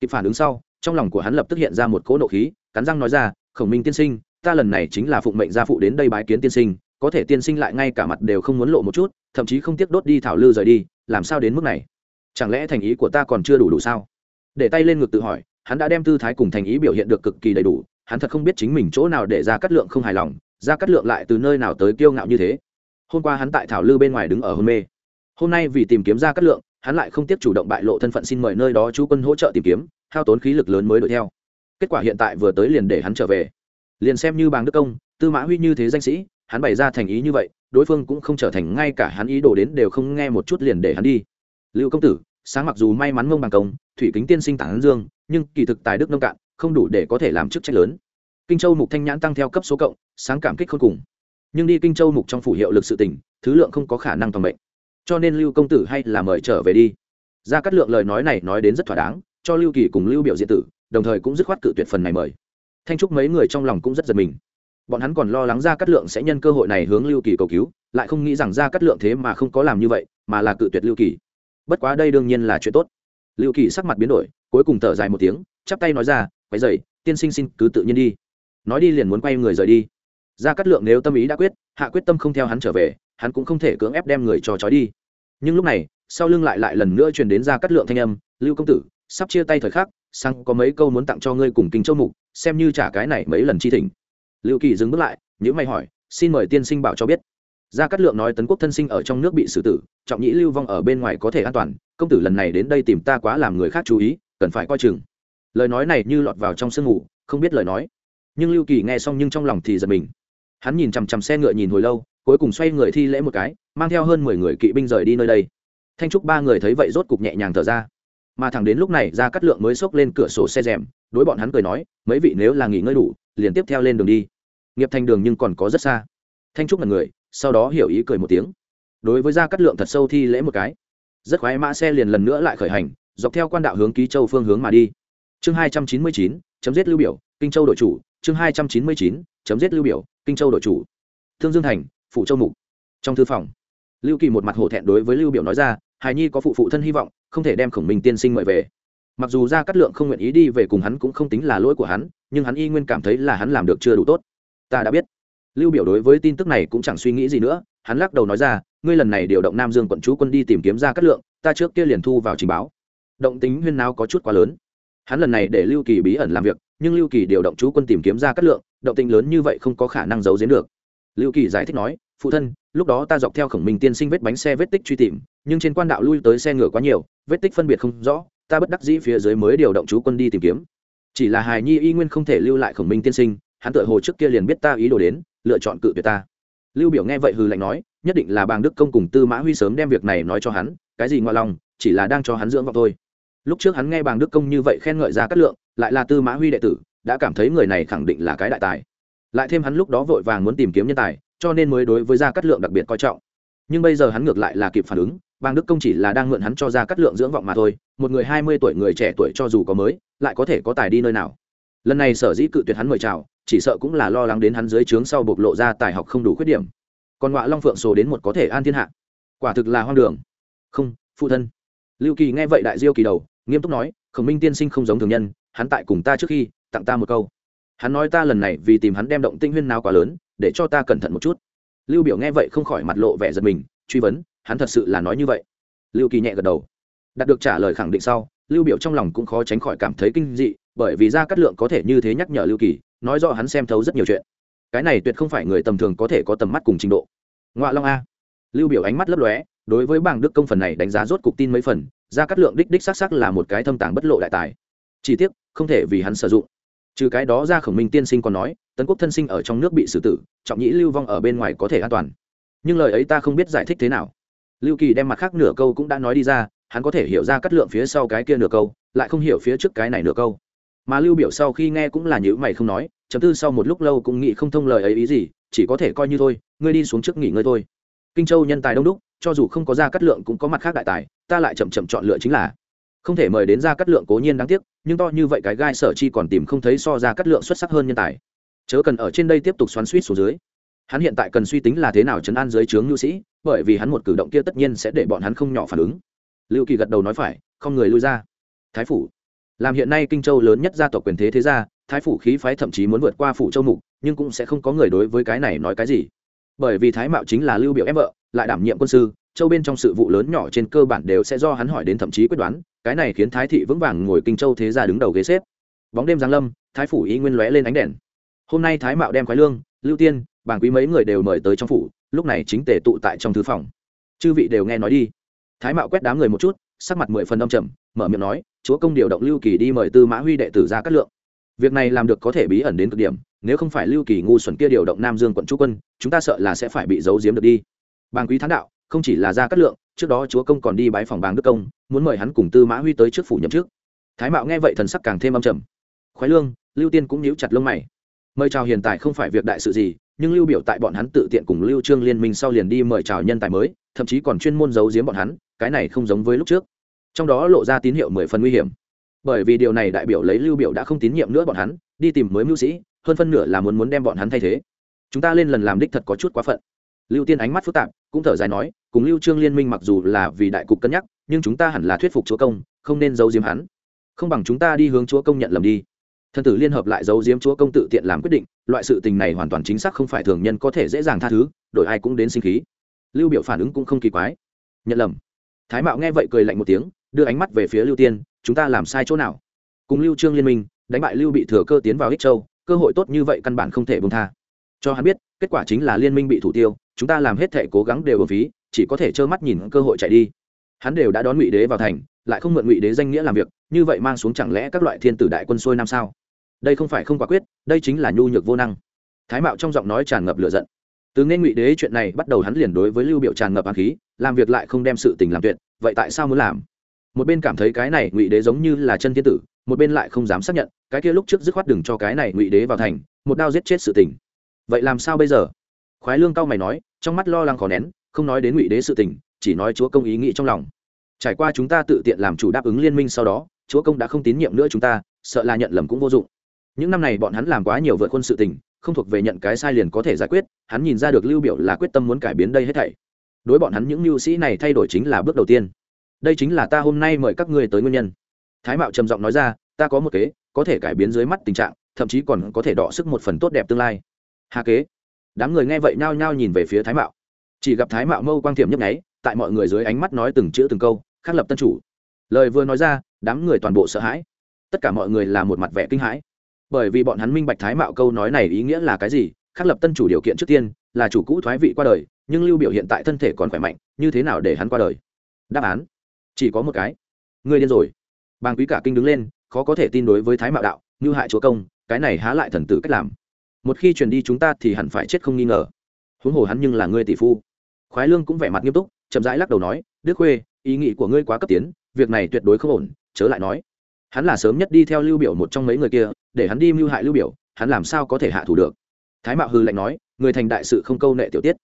Kịp phản ứng sau, trong lòng của hắn lập tức hiện ra một cỗ nộ khí, cắn răng nói ra, khổng minh tiên sinh, ta lần này chính là phụng mệnh gia phụ đến đây bái kiến tiên sinh, có thể tiên sinh lại ngay cả mặt đều không muốn lộ một chút, thậm chí không tiếc đốt đi thảo lư rời đi, làm sao đến mức này? Chẳng lẽ thành ý của ta còn chưa đủ đủ sao? Để tay lên ngực tự hỏi, hắn đã đem tư thái cùng thành ý biểu hiện được cực kỳ đầy đủ, hắn thật không biết chính mình chỗ nào để ra cắt lượng không hài lòng ra cắt lượng lại từ nơi nào tới kiêu ngạo như thế? Hôm qua hắn tại thảo lư bên ngoài đứng ở hôn mê. Hôm nay vì tìm kiếm ra cắt lượng, hắn lại không tiếp chủ động bại lộ thân phận xin mời nơi đó chú quân hỗ trợ tìm kiếm, hao tốn khí lực lớn mới đuổi theo. Kết quả hiện tại vừa tới liền để hắn trở về. Liền xem như bàng đức công, tư mã huy như thế danh sĩ, hắn bày ra thành ý như vậy, đối phương cũng không trở thành, ngay cả hắn ý đồ đến đều không nghe một chút liền để hắn đi lưu công tử, sáng mặc dù may mắn ngông bằng công, thủy kính tiên sinh tản dương, nhưng kỳ thực tài đức nông cạn, không đủ để có thể làm chức trách lớn. Kinh châu mục thanh nhãn tăng theo cấp số cộng, sáng cảm kích khôn cùng. Nhưng đi kinh châu mục trong phủ hiệu lực sự tỉnh thứ lượng không có khả năng toàn bệnh cho nên lưu công tử hay là mời trở về đi. Ra cắt lượng lời nói này nói đến rất thỏa đáng, cho lưu kỳ cùng lưu biểu diện tử, đồng thời cũng dứt khoát cự tuyệt phần này mời. Thanh trúc mấy người trong lòng cũng rất giật mình. Bọn hắn còn lo lắng ra cát lượng sẽ nhân cơ hội này hướng lưu kỳ cầu cứu, lại không nghĩ rằng ra cát lượng thế mà không có làm như vậy, mà là cự tuyệt lưu kỳ bất quá đây đương nhiên là chuyện tốt. Liệu kỳ sắc mặt biến đổi, cuối cùng thở dài một tiếng, chắp tay nói ra quay dậy tiên sinh xin cứ tự nhiên đi. Nói đi liền muốn quay người rời đi. Ra cát lượng nếu tâm ý đã quyết, hạ quyết tâm không theo hắn trở về, hắn cũng không thể cưỡng ép đem người cho trói đi. Nhưng lúc này, sau lưng lại lại lần nữa truyền đến ra cát lượng thanh âm, lưu công tử, sắp chia tay thời khắc, sang có mấy câu muốn tặng cho ngươi cùng kinh châu mục, xem như trả cái này mấy lần chi thỉnh. Liệu kỳ dừng bước lại những mày hỏi, xin mời tiên sinh bảo cho biết gia cát lượng nói tấn quốc thân sinh ở trong nước bị xử tử, trọng nhĩ lưu vong ở bên ngoài có thể an toàn, công tử lần này đến đây tìm ta quá làm người khác chú ý, cần phải coi chừng. Lời nói này như lọt vào trong sương ngủ không biết lời nói. Nhưng lưu kỳ nghe xong nhưng trong lòng thì giật mình. Hắn nhìn chằm chằm xe ngựa nhìn hồi lâu, cuối cùng xoay người thi lễ một cái, mang theo hơn mười người kỵ binh rời đi nơi đây. Thanh trúc ba người thấy vậy rốt cục nhẹ nhàng thở ra. Mà thẳng đến lúc này ra cắt lượng mới xốc lên cửa sổ xe rèm, đối bọn hắn cười nói, mấy vị nếu là nghỉ ngơi đủ, liền tiếp theo lên đường đi. Nghiệp thành đường nhưng còn có rất xa. Thanh trúc là người sau đó hiểu ý cười một tiếng. Đối với gia cát lượng thật sâu thi lễ một cái. Rất khoái mã xe liền lần nữa lại khởi hành, dọc theo quan đạo hướng ký châu phương hướng mà đi. Chương hai trăm chín mươi chín, chấm giết lưu biểu, kinh châu đội chủ. Chương hai trăm chín mươi chín, chấm giết lưu biểu, kinh châu đội chủ. Thương dương thành phụ châu mục. Trong thư phòng, lưu kỳ một mặt hổ thẹn đối với lưu biểu nói ra, hài nhi có phụ phụ thân hy vọng, không thể đem khổng minh tiên sinh mời về. Mặc dù gia cát lượng không nguyện ý đi về cùng hắn cũng không tính là lỗi của hắn, nhưng hắn y nguyên cảm thấy là hắn làm được chưa đủ tốt. Ta đã biết lưu biểu đối với tin tức này cũng chẳng suy nghĩ gì nữa, hắn lắc đầu nói ra, ngươi lần này điều động nam dương quận chú quân đi tìm kiếm ra cát lượng, ta trước kia liền thu vào trình báo. Động tính huyên náo có chút quá lớn. Hắn lần này để lưu kỳ bí ẩn làm việc, nhưng lưu kỳ điều động chú quân tìm kiếm ra cát lượng, động tính lớn như vậy không có khả năng giấu giếm được. Lưu kỳ giải thích nói, phụ thân, lúc đó ta dọc theo khổng minh tiên sinh vết bánh xe vết tích truy tìm, nhưng trên quan đạo lui tới xe ngựa quá nhiều, vết tích phân biệt không rõ, ta bất đắc dĩ phía dưới mới điều động chú quân đi tìm kiếm. Chỉ là hài nhi y nguyên không thể lưu lại khổng minh tiên sinh hắn tự hồ trước kia liền biết ta ý đồ đến, lựa chọn cự tuyệt ta. Lưu biểu nghe vậy hừ lạnh nói, nhất định là bàng đức công cùng tư mã huy sớm đem việc này nói cho hắn, cái gì ngoại lòng, chỉ là đang cho hắn dưỡng vọng thôi. Lúc trước hắn nghe bàng đức công như vậy khen ngợi ra cát lượng, lại là tư mã huy đệ tử, đã cảm thấy người này khẳng định là cái đại tài. Lại thêm hắn lúc đó vội vàng muốn tìm kiếm nhân tài, cho nên mới đối với gia cát lượng đặc biệt coi trọng. Nhưng bây giờ hắn ngược lại là kịp phản ứng, Bàng đức công chỉ là đang mượn hắn cho gia cát lượng dưỡng vọng mà thôi, một người hai mươi tuổi người trẻ tuổi cho dù có mới, lại có thể có tài đi nơi nào lần này sở dĩ cự tuyệt hắn mời chào, chỉ sợ cũng là lo lắng đến hắn dưới trướng sau bộc lộ ra tài học không đủ khuyết điểm. Còn ngọa long phượng sổ đến một có thể an thiên hạ. Quả thực là hoang đường. Không, phụ thân. Lưu kỳ nghe vậy đại diêu kỳ đầu, nghiêm túc nói, khổng minh tiên sinh không giống thường nhân, hắn tại cùng ta trước khi, tặng ta một câu. Hắn nói ta lần này vì tìm hắn đem động tinh huyên nào quá lớn, để cho ta cẩn thận một chút. Lưu biểu nghe vậy không khỏi mặt lộ vẻ giật mình, truy vấn, hắn thật sự là nói như vậy? Lưu kỳ nhẹ gật đầu. Đạt được trả lời khẳng định sau, lưu biểu trong lòng cũng khó tránh khỏi cảm thấy kinh dị bởi vì ra cát lượng có thể như thế nhắc nhở lưu kỳ, nói rõ hắn xem thấu rất nhiều chuyện. Cái này tuyệt không phải người tầm thường có thể có tầm mắt cùng trình độ. Ngoạ long a. Lưu biểu ánh mắt lấp lóe, đối với bảng đức công phần này đánh giá rốt cục tin mấy phần ra cát lượng đích đích xác xác là một cái thâm tàng bất lộ đại tài. Chỉ tiếc, không thể vì hắn sử dụng. Trừ cái đó ra khổng minh tiên sinh còn nói, tấn quốc thân sinh ở trong nước bị xử tử, trọng nhĩ lưu vong ở bên ngoài có thể an toàn. Nhưng lời ấy ta không biết giải thích thế nào. Lưu kỳ đem mặt khác nửa câu cũng đã nói đi ra, hắn có thể hiểu ra cắt lượng phía sau cái kia nửa câu, lại không hiểu phía trước cái này nửa câu mà lưu biểu sau khi nghe cũng là nhữ mày không nói chấm tư sau một lúc lâu cũng nghĩ không thông lời ấy ý gì, chỉ có thể coi như thôi, ngươi đi xuống trước nghỉ ngơi thôi. Kinh châu nhân tài đông đúc, cho dù không có ra cắt lượng cũng có mặt khác đại tài, ta lại chậm chậm chọn lựa chính là. Không thể mời đến ra cắt lượng cố nhiên đáng tiếc, nhưng to như vậy cái gai sở chi còn tìm không thấy so ra cắt lượng xuất sắc hơn nhân tài. Chớ cần ở trên đây tiếp tục xoắn suýt xuống dưới. Hắn hiện tại cần suy tính là thế nào chấn an dưới trướng nhu sĩ, bởi vì hắn một cử động kia tất nhiên sẽ để bọn hắn không nhỏ phản ứng. Lưu kỳ gật đầu nói phải, không người lui ra. Thái phủ làm hiện nay kinh châu lớn nhất gia tộc quyền thế thế gia, thái phủ khí phái thậm chí muốn vượt qua phủ châu mục, nhưng cũng sẽ không có người đối với cái này nói cái gì. Bởi vì thái mạo chính là lưu biểu em vợ, lại đảm nhiệm quân sư, châu bên trong sự vụ lớn nhỏ trên cơ bản đều sẽ do hắn hỏi đến thậm chí quyết đoán, cái này khiến thái thị vững vàng ngồi kinh châu thế gia đứng đầu ghế xếp. Bóng đêm giáng lâm, thái phủ ý nguyên lóe lên ánh đèn. Hôm nay thái mạo đem khoái lương, lưu tiên bảng quý mấy người đều mời tới trong phủ, lúc này chính tề tụ tại trong thư phòng. Chư vị đều nghe nói đi. Thái mạo quét đám người một chút, sắc mặt mười phần đông trầm mở miệng nói, chúa công điều động lưu kỳ đi mời tư mã huy đệ tử ra cát lượng. Việc này làm được có thể bí ẩn đến cực điểm, nếu không phải lưu kỳ ngu xuẩn kia điều động nam dương quận chú quân, chúng ta sợ là sẽ phải bị giấu giếm được đi. Bàng quý thán đạo, không chỉ là ra cát lượng, trước đó chúa công còn đi bái phòng bàng đức công, muốn mời hắn cùng tư mã huy tới trước phủ nhậm trước thái mạo nghe vậy thần sắc càng thêm âm trầm. Khoái lương, lưu tiên cũng nhíu chặt lông mày. Mời chào hiện tại không phải việc đại sự gì, nhưng lưu biểu tại bọn hắn tự tiện cùng lưu trương liên minh sau liền đi mời chào nhân tài mới, thậm chí còn chuyên môn giấu giếm bọn hắn, cái này không giống với lúc trước trong đó lộ ra tín hiệu mười phần nguy hiểm. Bởi vì điều này đại biểu lấy lưu biểu đã không tín nhiệm nữa bọn hắn, đi tìm mới mưu sĩ, hơn phân nửa là muốn muốn đem bọn hắn thay thế. Chúng ta lên lần làm đích thật có chút quá phận. Lưu tiên ánh mắt phức tạp, cũng thở dài nói, cùng lưu trương liên minh mặc dù là vì đại cục cân nhắc, nhưng chúng ta hẳn là thuyết phục chúa công, không nên giấu diếm hắn. Không bằng chúng ta đi hướng chúa công nhận lầm đi. Thân tử liên hợp lại giấu diếm chúa công tự tiện làm quyết định, loại sự tình này hoàn toàn chính xác không phải thường nhân có thể dễ dàng tha thứ, đổi ai cũng đến sinh khí. Lưu biểu phản ứng cũng không kỳ quái. Nhận lầm. Thái mạo nghe vậy cười lạnh một tiếng đưa ánh mắt về phía lưu tiên, chúng ta làm sai chỗ nào? Cùng lưu trương liên minh, đánh bại lưu bị thừa cơ tiến vào ích châu, cơ hội tốt như vậy căn bản không thể buông tha. Cho hắn biết, kết quả chính là liên minh bị thủ tiêu, chúng ta làm hết thể cố gắng đều ở phí, chỉ có thể trơ mắt nhìn cơ hội chạy đi. Hắn đều đã đón ngụy đế vào thành, lại không mượn ngụy đế danh nghĩa làm việc, như vậy mang xuống chẳng lẽ các loại thiên tử đại quân xuôi năm sao? Đây không phải không quả quyết, đây chính là nhu nhược vô năng. Thái mạo trong giọng nói tràn ngập lửa giận. Từ nên ngụy đế chuyện này bắt đầu hắn liền đối với lưu biểu tràn ngập hàn khí, làm việc lại không đem sự tình làm tuyệt, vậy tại sao muốn làm? Một bên cảm thấy cái này ngụy đế giống như là chân thiên tử, một bên lại không dám xác nhận, cái kia lúc trước dứt khoát đừng cho cái này ngụy đế vào thành, một đao giết chết sự tình. Vậy làm sao bây giờ? Khoái lương cao mày nói, trong mắt lo lắng khó nén, không nói đến ngụy đế sự tình, chỉ nói chúa công ý nghĩ trong lòng. Trải qua chúng ta tự tiện làm chủ đáp ứng liên minh sau đó, chúa công đã không tín nhiệm nữa chúng ta, sợ là nhận lầm cũng vô dụng. Những năm này bọn hắn làm quá nhiều vượt quân sự tình, không thuộc về nhận cái sai liền có thể giải quyết, hắn nhìn ra được lưu biểu là quyết tâm muốn cải biến đây hết thảy. Đối bọn hắn những mưu sĩ này thay đổi chính là bước đầu tiên đây chính là ta hôm nay mời các ngươi tới nguyên nhân. Thái mạo trầm giọng nói ra, ta có một kế, có thể cải biến dưới mắt tình trạng, thậm chí còn có thể đọ sức một phần tốt đẹp tương lai. Hà kế. Đám người nghe vậy nhao nhao nhìn về phía thái mạo. Chỉ gặp thái mạo mâu quang thiệm nhấp nháy, tại mọi người dưới ánh mắt nói từng chữ từng câu, khắc lập tân chủ. Lời vừa nói ra, đám người toàn bộ sợ hãi. Tất cả mọi người là một mặt vẻ kinh hãi. Bởi vì bọn hắn minh bạch thái mạo câu nói này ý nghĩa là cái gì, khắc lập tân chủ điều kiện trước tiên, là chủ cũ thoái vị qua đời, nhưng lưu biểu hiện tại thân thể còn khỏe mạnh, như thế nào để hắn qua đời? Đáp án chỉ có một cái. Ngươi điên rồi. Bàng quý cả kinh đứng lên, khó có thể tin đối với thái mạo đạo, như hại chúa công, cái này há lại thần tử cách làm. Một khi truyền đi chúng ta thì hẳn phải chết không nghi ngờ. Huống hồ hắn nhưng là ngươi tỷ phu. Khoái lương cũng vẻ mặt nghiêm túc, chậm rãi lắc đầu nói, đức khuê, ý nghĩ của ngươi quá cấp tiến, việc này tuyệt đối không ổn, chớ lại nói. Hắn là sớm nhất đi theo lưu biểu một trong mấy người kia, để hắn đi mưu hại lưu biểu, hắn làm sao có thể hạ thủ được? Thái mạo hư lạnh nói, người thành đại sự không câu nệ tiểu tiết.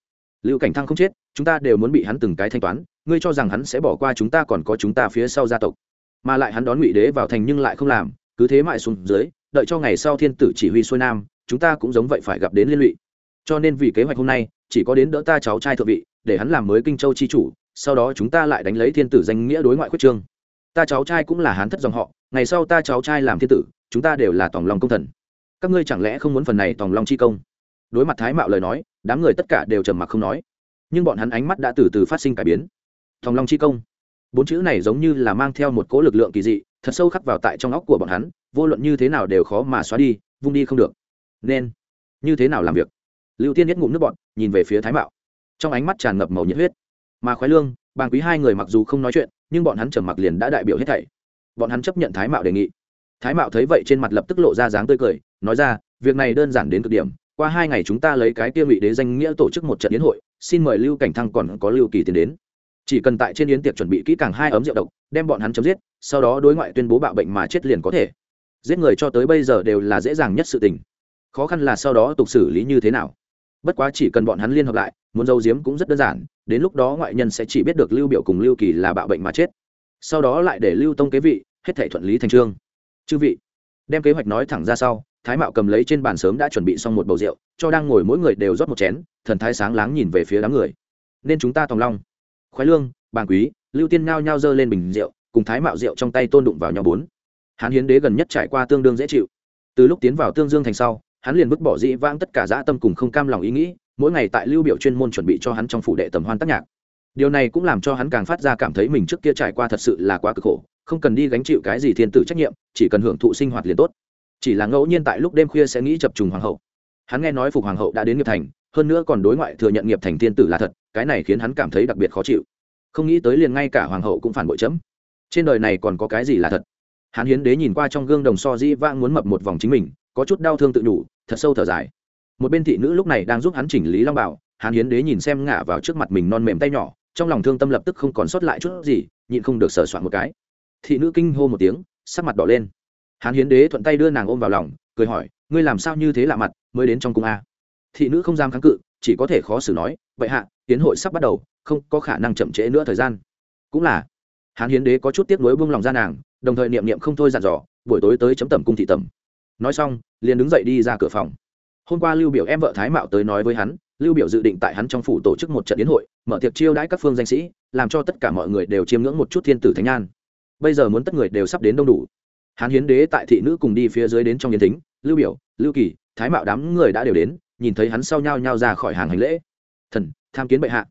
Lưu cảnh thăng không chết chúng ta đều muốn bị hắn từng cái thanh toán, ngươi cho rằng hắn sẽ bỏ qua chúng ta còn có chúng ta phía sau gia tộc. Mà lại hắn đón ngụy đế vào thành nhưng lại không làm, cứ thế mãi xuống dưới, đợi cho ngày sau thiên tử chỉ huy xuôi nam, chúng ta cũng giống vậy phải gặp đến liên lụy. Cho nên vì kế hoạch hôm nay, chỉ có đến đỡ ta cháu trai thượng vị, để hắn làm mới kinh châu chi chủ, sau đó chúng ta lại đánh lấy thiên tử danh nghĩa đối ngoại quyết trương. Ta cháu trai cũng là hán thất dòng họ, ngày sau ta cháu trai làm thiên tử, chúng ta đều là tòng lòng công thần. Các ngươi chẳng lẽ không muốn phần này tòng lòng chi công? Đối mặt thái mạo lời nói, đám người tất cả đều trầm mặc không nói nhưng bọn hắn ánh mắt đã từ từ phát sinh cải biến. Thòng long chi công. Bốn chữ này giống như là mang theo một cỗ lực lượng kỳ dị, thật sâu khắc vào tại trong óc của bọn hắn, vô luận như thế nào đều khó mà xóa đi, vung đi không được. Nên, như thế nào làm việc? Lưu tiên nhất ngụm nước bọn nhìn về phía thái mạo. Trong ánh mắt tràn ngập màu nhiệt huyết. Mà khoái lương, bàng quý hai người mặc dù không nói chuyện, nhưng bọn hắn trầm mặc liền đã đại biểu hết thảy. Bọn hắn chấp nhận thái mạo đề nghị. Thái mạo thấy vậy trên mặt lập tức lộ ra dáng tươi cười, nói ra, việc này đơn giản đến cực điểm qua hai ngày chúng ta lấy cái kia ngụy đế danh nghĩa tổ chức một trận yến hội, xin mời lưu cảnh thăng còn có lưu kỳ tiến đến. Chỉ cần tại trên yến tiệc chuẩn bị kỹ càng hai ấm rượu độc, đem bọn hắn chấm giết, sau đó đối ngoại tuyên bố bạo bệnh mà chết liền có thể. Giết người cho tới bây giờ đều là dễ dàng nhất sự tình. Khó khăn là sau đó tục xử lý như thế nào. Bất quá chỉ cần bọn hắn liên hợp lại, muốn dâu diếm cũng rất đơn giản, đến lúc đó ngoại nhân sẽ chỉ biết được lưu biểu cùng lưu kỳ là bạo bệnh mà chết. Sau đó lại để lưu tông kế vị, hết thể thuận lý thành trương. Chư vị, đem kế hoạch nói thẳng ra sau thái mạo cầm lấy trên bàn sớm đã chuẩn bị xong một bầu rượu, cho đang ngồi mỗi người đều rót một chén, thần thái sáng láng nhìn về phía đám người. Nên chúng ta tòng long. Khoái lương bàn quý, lưu tiên ngao nhao dơ lên bình rượu, cùng thái mạo rượu trong tay tôn đụng vào nhau bốn. Hán hiến đế gần nhất trải qua tương đương dễ chịu. Từ lúc tiến vào tương dương thành sau, hắn liền vứt bỏ dĩ vãng tất cả dã tâm cùng không cam lòng ý nghĩ, mỗi ngày tại lưu biểu chuyên môn chuẩn bị cho hắn trong phủ đệ tầm hoan tác nhạc. Điều này cũng làm cho hắn càng phát ra cảm thấy mình trước kia trải qua thật sự là quá cực khổ, không cần đi gánh chịu cái gì thiên tử trách nhiệm, chỉ cần hưởng thụ sinh hoạt liền tốt chỉ là ngẫu nhiên tại lúc đêm khuya sẽ nghĩ chập trùng hoàng hậu. Hắn nghe nói phục hoàng hậu đã đến nghiệp thành, hơn nữa còn đối ngoại thừa nhận nghiệp thành thiên tử là thật, cái này khiến hắn cảm thấy đặc biệt khó chịu. Không nghĩ tới liền ngay cả hoàng hậu cũng phản bội chấm. Trên đời này còn có cái gì là thật? Hắn hiến đế nhìn qua trong gương đồng so dĩ vang muốn mập một vòng chính mình, có chút đau thương tự nhủ thật sâu thở dài. Một bên thị nữ lúc này đang giúp hắn chỉnh lý long bảo, hắn hiến đế nhìn xem ngả vào trước mặt mình non mềm tay nhỏ, trong lòng thương tâm lập tức không còn sót lại chút gì, nhịn không được sờ soạn một cái. Thị nữ kinh hô một tiếng, sắc mặt đỏ lên. Hán hiến đế thuận tay đưa nàng ôm vào lòng, cười hỏi, ngươi làm sao như thế lạ mặt, mới đến trong cung a? Thị nữ không dám kháng cự, chỉ có thể khó xử nói, vậy hạ tiến hội sắp bắt đầu, không có khả năng chậm trễ nữa thời gian. Cũng là, Hán hiến đế có chút tiếc nuối buông lòng ra nàng, đồng thời niệm niệm không thôi dặn dò, buổi tối tới chấm tẩm cung thị tẩm. Nói xong, liền đứng dậy đi ra cửa phòng. Hôm qua lưu biểu em vợ thái mạo tới nói với hắn, lưu biểu dự định tại hắn trong phủ tổ chức một trận yến hội, mở tiệc chiêu đãi các phương danh sĩ, làm cho tất cả mọi người đều chiêm ngưỡng một chút thiên tử thánh an bây giờ muốn tất người đều sắp đến đông đủ hán hiến đế tại thị nữ cùng đi phía dưới đến trong yến thính, lưu biểu, lưu kỳ, thái mạo đám người đã đều đến, nhìn thấy hắn sau nhau nhau ra khỏi hàng hành lễ. Thần, tham kiến bệ hạ.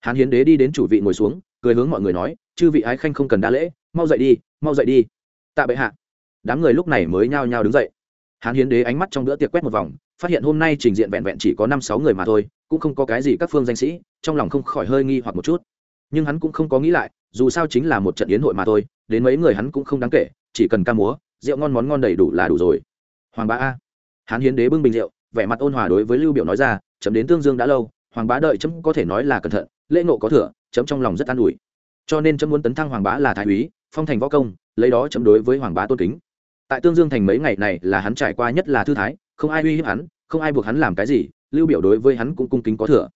Hán hiến đế đi đến chủ vị ngồi xuống, cười hướng mọi người nói, chư vị ái khanh không cần đa lễ, mau dậy đi, mau dậy đi. Tạ bệ hạ. Đám người lúc này mới nhao nhao đứng dậy. Hán hiến đế ánh mắt trong bữa tiệc quét một vòng, phát hiện hôm nay trình diện vẹn vẹn chỉ có năm sáu người mà thôi, cũng không có cái gì các phương danh sĩ, trong lòng không khỏi hơi nghi hoặc một chút. Nhưng hắn cũng không có nghĩ lại, dù sao chính là một trận yến hội mà thôi, đến mấy người hắn cũng không đáng kể chỉ cần ca múa, rượu ngon món ngon đầy đủ là đủ rồi. Hoàng bá a. Hán hiến đế bưng bình rượu, vẻ mặt ôn hòa đối với lưu biểu nói ra, chấm đến tương dương đã lâu, hoàng bá đợi chấm có thể nói là cẩn thận, lễ nộ có thừa, chấm trong lòng rất an ủi. Cho nên chấm muốn tấn thăng hoàng bá là thái úy, phong thành võ công, lấy đó chấm đối với hoàng bá tôn kính. Tại tương dương thành mấy ngày này là hắn trải qua nhất là thư thái, không ai uy hiếp hắn, không ai buộc hắn làm cái gì, lưu biểu đối với hắn cũng cung kính có thừa.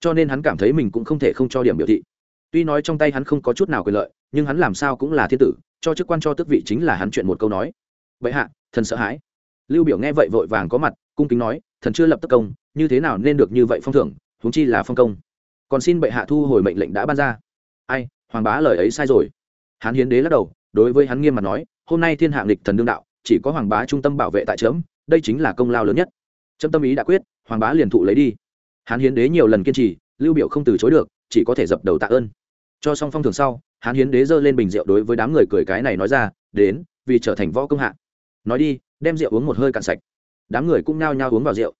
Cho nên hắn cảm thấy mình cũng không thể không cho điểm biểu thị. Tuy nói trong tay hắn không có chút nào quyền lợi, nhưng hắn làm sao cũng là thiên tử cho chức quan cho tước vị chính là hắn chuyện một câu nói. Vậy hạ, thần sợ hãi. Lưu biểu nghe vậy vội vàng có mặt, cung kính nói, thần chưa lập tức công, như thế nào nên được như vậy phong thưởng, huống chi là phong công. Còn xin bệ hạ thu hồi mệnh lệnh đã ban ra. Ai, hoàng bá lời ấy sai rồi. Hán hiến đế lắc đầu, đối với hắn nghiêm mặt nói, hôm nay thiên hạng lịch thần đương đạo, chỉ có hoàng bá trung tâm bảo vệ tại trẫm, đây chính là công lao lớn nhất. Trẫm tâm ý đã quyết, hoàng bá liền thụ lấy đi. Hán hiến đế nhiều lần kiên trì, lưu biểu không từ chối được, chỉ có thể dập đầu tạ ơn. Cho xong phong thường sau hán hiến đế giơ lên bình rượu đối với đám người cười cái này nói ra, đến, vì trở thành võ công hạ. Nói đi, đem rượu uống một hơi cạn sạch. Đám người cũng nao nhao uống vào rượu.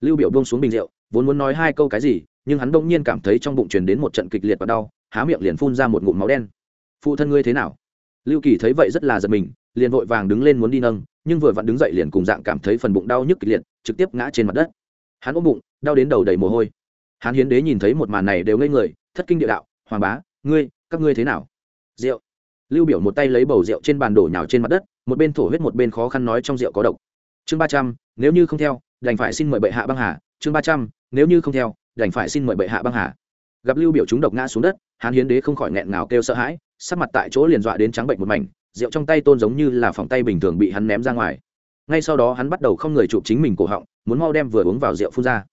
Lưu biểu buông xuống bình rượu, vốn muốn nói hai câu cái gì, nhưng hắn đông nhiên cảm thấy trong bụng truyền đến một trận kịch liệt và đau, há miệng liền phun ra một ngụm máu đen. Phụ thân ngươi thế nào? Lưu kỳ thấy vậy rất là giật mình, liền vội vàng đứng lên muốn đi nâng, nhưng vừa vặn đứng dậy liền cùng dạng cảm thấy phần bụng đau nhức kịch liệt, trực tiếp ngã trên mặt đất. Hắn ôm bụng, đau đến đầu đầy mồ hôi. Hắn hiến đế nhìn thấy một màn này đều ngây người, thất kinh địa đạo, hoàng bá, ngươi, các ngươi thế nào? Rượu. Lưu biểu một tay lấy bầu rượu trên bàn đổ nhào trên mặt đất, một bên thổ huyết một bên khó khăn nói trong rượu có độc. Chương ba trăm, nếu như không theo, đành phải xin mời bệ hạ băng hà. Chương ba trăm, nếu như không theo, đành phải xin mời bệ hạ băng hà. Gặp lưu biểu chúng độc ngã xuống đất, hán hiến đế không khỏi nghẹn ngào kêu sợ hãi, sắc mặt tại chỗ liền dọa đến trắng bệnh một mảnh, rượu trong tay tôn giống như là phòng tay bình thường bị hắn ném ra ngoài. Ngay sau đó hắn bắt đầu không người chụp chính mình cổ họng, muốn mau đem vừa uống vào rượu phun ra.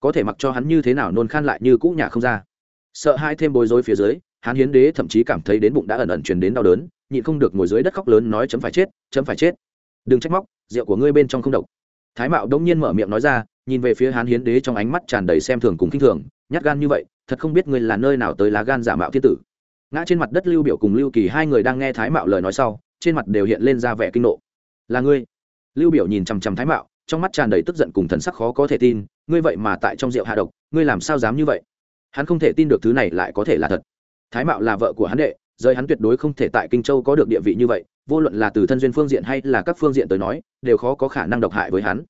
Có thể mặc cho hắn như thế nào nôn khan lại như cũ nhà không ra. Sợ hai thêm bối rối phía dưới hán hiến đế thậm chí cảm thấy đến bụng đã ẩn ẩn truyền đến đau đớn, nhịn không được ngồi dưới đất khóc lớn nói chấm phải chết, chấm phải chết. Đừng trách móc, rượu của ngươi bên trong không độc. Thái mạo đông nhiên mở miệng nói ra, nhìn về phía hán hiến đế trong ánh mắt tràn đầy xem thường cùng khinh thường, nhát gan như vậy, thật không biết ngươi là nơi nào tới lá gan giả mạo thiên tử. Ngã trên mặt đất lưu biểu cùng lưu kỳ hai người đang nghe thái mạo lời nói sau, trên mặt đều hiện lên ra vẻ kinh nộ. Là ngươi? Lưu biểu nhìn chằm chằm thái mạo, trong mắt tràn đầy tức giận cùng thần sắc khó có thể tin, ngươi vậy mà tại trong rượu hạ độc, ngươi làm sao dám như vậy? Hắn không thể tin được thứ này lại có thể là thật thái mạo là vợ của hắn đệ, rời hắn tuyệt đối không thể tại kinh châu có được địa vị như vậy, vô luận là từ thân duyên phương diện hay là các phương diện tới nói, đều khó có khả năng độc hại với hắn.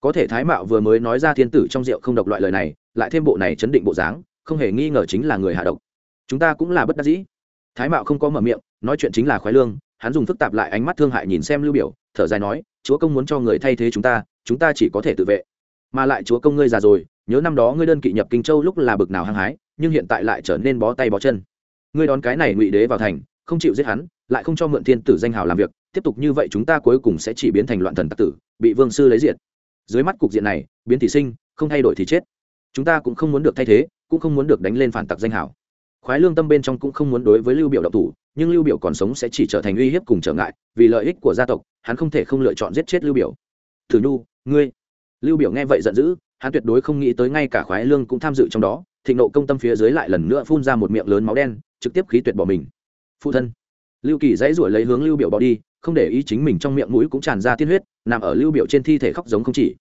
Có thể thái mạo vừa mới nói ra thiên tử trong rượu không độc loại lời này, lại thêm bộ này chấn định bộ dáng, không hề nghi ngờ chính là người hạ độc. Chúng ta cũng là bất đắc dĩ. Thái mạo không có mở miệng, nói chuyện chính là khoái lương, hắn dùng phức tạp lại ánh mắt thương hại nhìn xem lưu biểu, thở dài nói, chúa công muốn cho người thay thế chúng ta chúng ta chỉ có thể tự vệ. Mà lại chúa công ngươi già rồi, nhớ năm đó ngươi đơn kỵ nhập kinh châu lúc là bực nào hăng hái, nhưng hiện tại lại trở nên bó tay bó chân ngươi đón cái này ngụy đế vào thành, không chịu giết hắn, lại không cho mượn thiên tử danh hào làm việc, tiếp tục như vậy chúng ta cuối cùng sẽ chỉ biến thành loạn thần tặc tử, bị vương sư lấy diệt. Dưới mắt cục diện này, biến thì sinh, không thay đổi thì chết. Chúng ta cũng không muốn được thay thế, cũng không muốn được đánh lên phản tặc danh hào. Khoái lương tâm bên trong cũng không muốn đối với lưu biểu độc thủ, nhưng lưu biểu còn sống sẽ chỉ trở thành uy hiếp cùng trở ngại, vì lợi ích của gia tộc, hắn không thể không lựa chọn giết chết lưu biểu. Thử nhu, ngươi. Lưu biểu nghe vậy giận dữ, hắn tuyệt đối không nghĩ tới ngay cả khoái lương cũng tham dự trong đó thịnh nộ công tâm phía dưới lại lần nữa phun ra một miệng lớn máu đen, trực tiếp khí tuyệt bỏ mình. Phụ thân, lưu kỳ dãy ruổi lấy hướng lưu biểu bỏ đi, không để ý chính mình trong miệng mũi cũng tràn ra tiên huyết, nằm ở lưu biểu trên thi thể khóc giống không chỉ.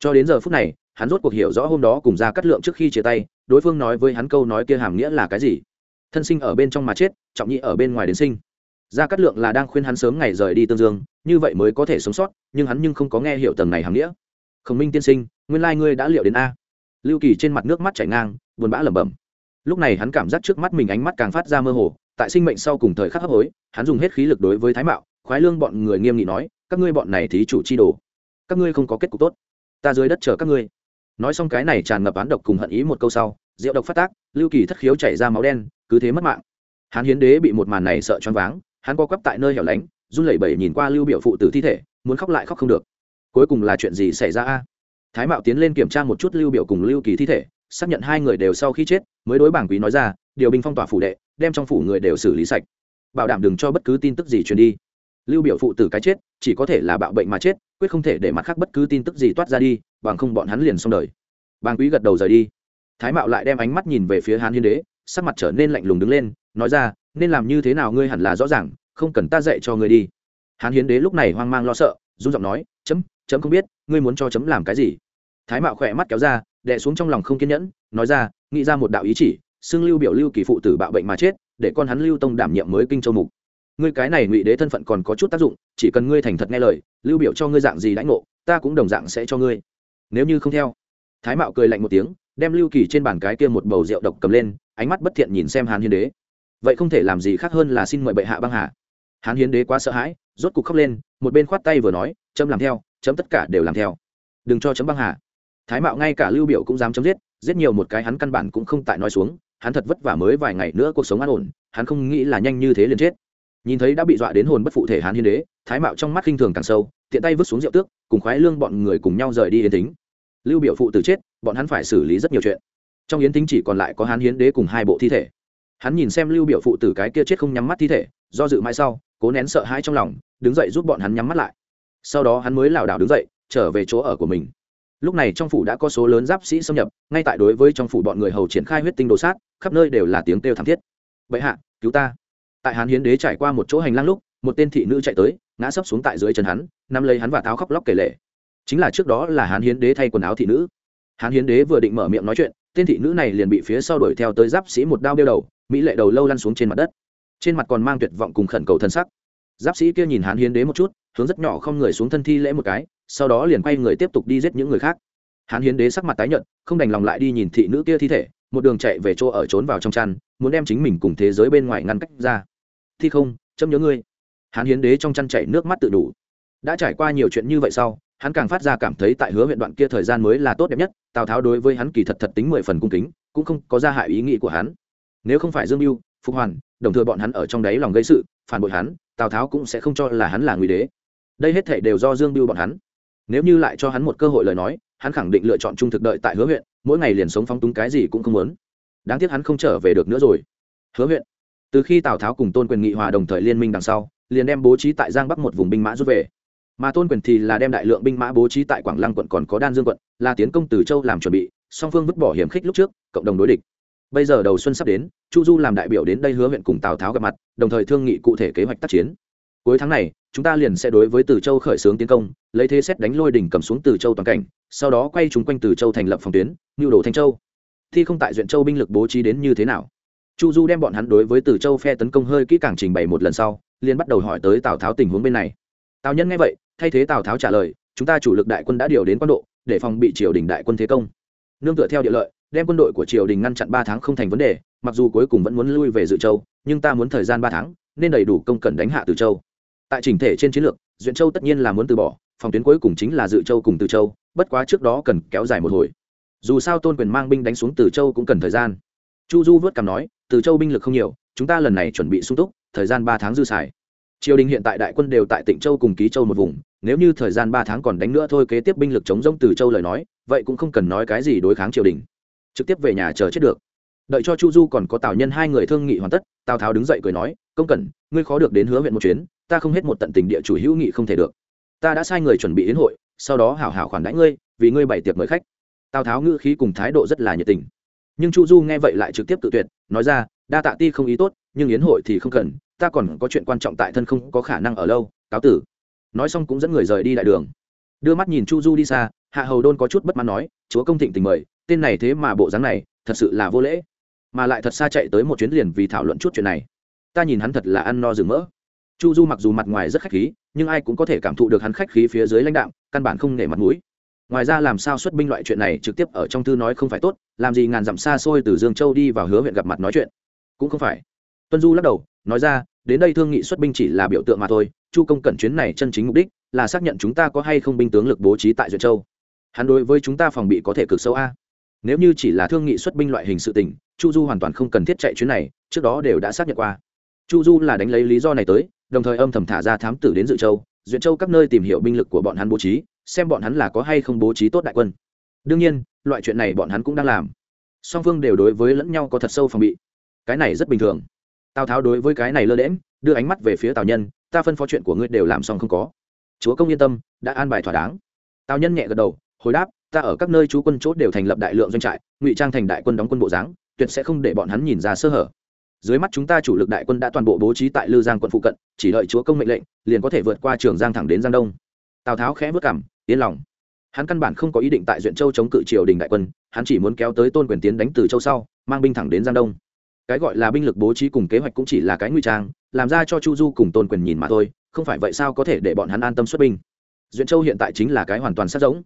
Cho đến giờ phút này, hắn rốt cuộc hiểu rõ hôm đó cùng ra cắt lượng trước khi chia tay, đối phương nói với hắn câu nói kia hàm nghĩa là cái gì. Thân sinh ở bên trong mà chết, trọng nhị ở bên ngoài đến sinh. Gia cát lượng là đang khuyên hắn sớm ngày rời đi tương dương, như vậy mới có thể sống sót, nhưng hắn nhưng không có nghe hiểu tầng này hàm nghĩa. Khổng minh tiên sinh, nguyên lai ngươi đã liệu đến a. Lưu kỳ trên mặt nước mắt chảy ngang buồn bã lẩm bẩm. Lúc này hắn cảm giác trước mắt mình ánh mắt càng phát ra mơ hồ, tại sinh mệnh sau cùng thời khắc hấp hối, hắn dùng hết khí lực đối với thái mạo, khoái lương bọn người nghiêm nghị nói, các ngươi bọn này thí chủ chi đồ, các ngươi không có kết cục tốt. Ta dưới đất chờ các ngươi. Nói xong cái này tràn ngập án độc cùng hận ý một câu sau rượu độc phát tác, lưu kỳ thất khiếu chảy ra máu đen, cứ thế mất mạng. Hắn hiến đế bị một màn này sợ choáng váng, hắn co quắp tại nơi hẻo lánh, run lẩy bẩy nhìn qua lưu biểu phụ tử thi thể, muốn khóc lại khóc không được. Cuối cùng là chuyện gì xảy ra a? Thái mạo tiến lên kiểm tra một chút lưu biểu cùng lưu kỳ thi thể xác nhận hai người đều sau khi chết, mới đối bảng quý nói ra, điều binh phong tỏa phủ đệ, đem trong phủ người đều xử lý sạch. Bảo đảm đừng cho bất cứ tin tức gì truyền đi. Lưu biểu phụ tử cái chết, chỉ có thể là bạo bệnh mà chết, quyết không thể để mặt khác bất cứ tin tức gì toát ra đi, bằng không bọn hắn liền xong đời. Bàng quý gật đầu rời đi. Thái mạo lại đem ánh mắt nhìn về phía hán hiến đế, sắc mặt trở nên lạnh lùng đứng lên, nói ra, nên làm như thế nào ngươi hẳn là rõ ràng, không cần ta dạy cho ngươi đi. Hán hiến đế lúc này hoang mang lo sợ, run giọng nói, chấm chấm không biết, ngươi muốn cho chấm làm cái gì? Thái mạo khỏe mắt kéo ra, đè xuống trong lòng không kiên nhẫn, nói ra, nghĩ ra một đạo ý chỉ, xưng lưu biểu lưu kỳ phụ tử bạo bệnh mà chết, để con hắn lưu tông đảm nhiệm mới kinh châu mục. Ngươi cái này ngụy đế thân phận còn có chút tác dụng, chỉ cần ngươi thành thật nghe lời, lưu biểu cho ngươi dạng gì lãnh ngộ, ta cũng đồng dạng sẽ cho ngươi. Nếu như không theo, thái mạo cười lạnh một tiếng, đem lưu kỳ trên bàn cái kia một bầu rượu độc cầm lên, ánh mắt bất thiện nhìn xem hán hiến đế. Vậy không thể làm gì khác hơn là xin mời bệ hạ băng hà. Hán hiến đế quá sợ hãi, rốt cục khóc lên, một bên khoát tay vừa nói, chấm làm theo, chấm tất cả đều làm theo. Đừng cho chấm băng hà thái mạo ngay cả lưu biểu cũng dám chấm giết giết nhiều một cái hắn căn bản cũng không tại nói xuống, hắn thật vất vả mới vài ngày nữa cuộc sống an ổn, hắn không nghĩ là nhanh như thế liền chết. Nhìn thấy đã bị dọa đến hồn bất phụ thể hán hiến đế, thái mạo trong mắt khinh thường càng sâu, tiện tay vứt xuống rượu tước, cùng khoái lương bọn người cùng nhau rời đi yến tính lưu biểu phụ tử chết, bọn hắn phải xử lý rất nhiều chuyện. Trong yến tính chỉ còn lại có hán hiến đế cùng hai bộ thi thể. Hắn nhìn xem lưu biểu phụ tử cái kia chết không nhắm mắt thi thể, do dự mãi sau, cố nén sợ hãi trong lòng, đứng dậy giúp bọn hắn nhắm mắt lại. Sau đó hắn mới lảo đảo đứng dậy, trở về chỗ ở của mình lúc này trong phủ đã có số lớn giáp sĩ xâm nhập, ngay tại đối với trong phủ bọn người hầu triển khai huyết tinh đồ sát, khắp nơi đều là tiếng kêu thảm thiết. Bệ hạ, cứu ta. Tại hán hiến đế trải qua một chỗ hành lang lúc, một tên thị nữ chạy tới, ngã sấp xuống tại dưới chân hắn, nắm lấy hắn và tháo khóc lóc kể lệ chính là trước đó là hán hiến đế thay quần áo thị nữ. Hán hiến đế vừa định mở miệng nói chuyện, tên thị nữ này liền bị phía sau đuổi theo tới giáp sĩ một đao đeo đầu, mỹ lệ đầu lâu lăn xuống trên mặt đất. Trên mặt còn mang tuyệt vọng cùng khẩn cầu thân sắc. Giáp sĩ kia nhìn hán hiến đế một chút, hướng rất nhỏ không người xuống thân thi lễ một cái sau đó liền quay người tiếp tục đi giết những người khác. Hán hiến đế sắc mặt tái nhợt, không đành lòng lại đi nhìn thị nữ kia thi thể, một đường chạy về chỗ ở trốn vào trong chăn, muốn đem chính mình cùng thế giới bên ngoài ngăn cách ra. Thi không, chấm nhớ ngươi. Hán hiến đế trong chăn chạy nước mắt tự đủ. Đã trải qua nhiều chuyện như vậy sau, hắn càng phát ra cảm thấy tại hứa huyện đoạn kia thời gian mới là tốt đẹp nhất, tào tháo đối với hắn kỳ thật thật tính mười phần cung kính, cũng không có ra hại ý nghĩ của hắn. Nếu không phải dương mưu, phục hoàn, đồng thời bọn hắn ở trong đáy lòng gây sự, phản bội hắn, tào tháo cũng sẽ không cho là hắn là nguy đế. Đây hết thể đều do dương mưu bọn hắn nếu như lại cho hắn một cơ hội lời nói, hắn khẳng định lựa chọn trung thực đợi tại hứa huyện, mỗi ngày liền sống phóng túng cái gì cũng không muốn. Đáng tiếc hắn không trở về được nữa rồi. Hứa huyện. Từ khi tào tháo cùng tôn quyền nghị hòa đồng thời liên minh đằng sau, liền đem bố trí tại giang bắc một vùng binh mã rút về. Mà tôn quyền thì là đem đại lượng binh mã bố trí tại quảng lăng quận còn có đan dương quận, là tiến công từ châu làm chuẩn bị, song phương vứt bỏ hiểm khích lúc trước, cộng đồng đối địch. Bây giờ đầu xuân sắp đến, chu du làm đại biểu đến đây hứa huyện cùng tào tháo gặp mặt, đồng thời thương nghị cụ thể kế hoạch tác chiến. Cuối tháng này chúng ta liền sẽ đối với từ châu khởi xướng tiến công, lấy thế xét đánh lôi đỉnh cầm xuống từ châu toàn cảnh, sau đó quay chúng quanh từ châu thành lập phòng tuyến nhu đồ thanh châu. Thi không tại duyện châu binh lực bố trí đến như thế nào? Chu du đem bọn hắn đối với từ châu phe tấn công hơi kỹ càng trình bày một lần sau, liền bắt đầu hỏi tới tào tháo tình huống bên này. Tào nhân nghe vậy, thay thế tào tháo trả lời, chúng ta chủ lực đại quân đã điều đến quan độ, để phòng bị triều đình đại quân thế công. Nương tựa theo địa lợi, đem quân đội của triều đình ngăn chặn ba tháng không thành vấn đề, mặc dù cuối cùng vẫn muốn lui về dự châu, nhưng ta muốn thời gian ba tháng, nên đầy đủ công cần đánh hạ từ châu tại chỉnh thể trên chiến lược, duyện châu tất nhiên là muốn từ bỏ, phòng tuyến cuối cùng chính là dự châu cùng từ châu, bất quá trước đó cần kéo dài một hồi. Dù sao tôn quyền mang binh đánh xuống từ châu cũng cần thời gian. Chu du vớt cảm nói, từ châu binh lực không nhiều, chúng ta lần này chuẩn bị sung túc, thời gian ba tháng dư xài. Triều đình hiện tại đại quân đều tại tỉnh châu cùng ký châu một vùng, nếu như thời gian ba tháng còn đánh nữa thôi kế tiếp binh lực chống rông từ châu lời nói, vậy cũng không cần nói cái gì đối kháng triều đình. Trực tiếp về nhà chờ chết được đợi cho chu du còn có tào nhân hai người thương nghị hoàn tất, tào tháo đứng dậy cười nói, công cẩn, ngươi khó được đến hứa huyện một chuyến, ta không hết một tận tình địa chủ hữu nghị không thể được. Ta đã sai người chuẩn bị đến hội, sau đó hảo hảo khoản đãi ngươi, vì ngươi bày tiệc mời khách. Tào tháo ngữ khí cùng thái độ rất là nhiệt tình. Nhưng chu du nghe vậy lại trực tiếp tự tuyệt, nói ra, đa tạ ti không ý tốt, nhưng yến hội thì không cần, ta còn có chuyện quan trọng tại thân không có khả năng ở lâu, cáo tử. Nói xong cũng dẫn người rời đi đại đường. Đưa mắt nhìn chu du đi xa, hạ hầu đôn có chút bất mãn nói, chúa công thịnh tình mời, tên này thế mà bộ dáng này, thật sự là vô lễ mà lại thật xa chạy tới một chuyến liền vì thảo luận chút chuyện này. Ta nhìn hắn thật là ăn no rừng mỡ. Chu du mặc dù mặt ngoài rất khách khí, nhưng ai cũng có thể cảm thụ được hắn khách khí phía dưới lãnh đạo căn bản không nể mặt mũi. Ngoài ra làm sao xuất binh loại chuyện này trực tiếp ở trong thư nói không phải tốt, làm gì ngàn dặm xa xôi từ dương châu đi vào hứa huyện gặp mặt nói chuyện. Cũng không phải. Tuân du lắc đầu, nói ra, đến đây thương nghị xuất binh chỉ là biểu tượng mà thôi, chu công cẩn chuyến này chân chính mục đích là xác nhận chúng ta có hay không binh tướng lực bố trí tại duyệt châu. Hắn đối với chúng ta phòng bị có thể cực sâu a nếu như chỉ là thương nghị xuất binh loại hình sự tình, chu du hoàn toàn không cần thiết chạy chuyến này, trước đó đều đã xác nhận qua. Chu du là đánh lấy lý do này tới, đồng thời âm thầm thả ra thám tử đến dự châu, duyện châu các nơi tìm hiểu binh lực của bọn hắn bố trí, xem bọn hắn là có hay không bố trí tốt đại quân. Đương nhiên, loại chuyện này bọn hắn cũng đang làm. Song phương đều đối với lẫn nhau có thật sâu phòng bị. Cái này rất bình thường. Tào tháo đối với cái này lơ đễm đưa ánh mắt về phía tào nhân, ta phân phó chuyện của ngươi đều làm xong không có. Chúa công yên tâm, đã an bài thỏa đáng. Tào nhân nhẹ gật đầu, hồi đáp ta ở các nơi chú quân chốt đều thành lập đại lượng doanh trại, ngụy trang thành đại quân đóng quân bộ dáng, tuyệt sẽ không để bọn hắn nhìn ra sơ hở. Dưới mắt chúng ta chủ lực đại quân đã toàn bộ bố trí tại lư giang quận phụ cận, chỉ đợi chúa công mệnh lệnh, liền có thể vượt qua trường giang thẳng đến giang đông. Tào tháo khẽ vất cảm, yên lòng. Hắn căn bản không có ý định tại duyện châu chống cự triều đình đại quân, hắn chỉ muốn kéo tới tôn quyền tiến đánh từ châu sau, mang binh thẳng đến giang đông. Cái gọi là binh lực bố trí cùng kế hoạch cũng chỉ là cái nguy trang, làm ra cho chu du cùng tôn quyền nhìn mà thôi, không phải vậy sao có thể để bọn hắn an tâm xuất binh? Duyện châu hiện tại chính là cái hoàn toàn sát giống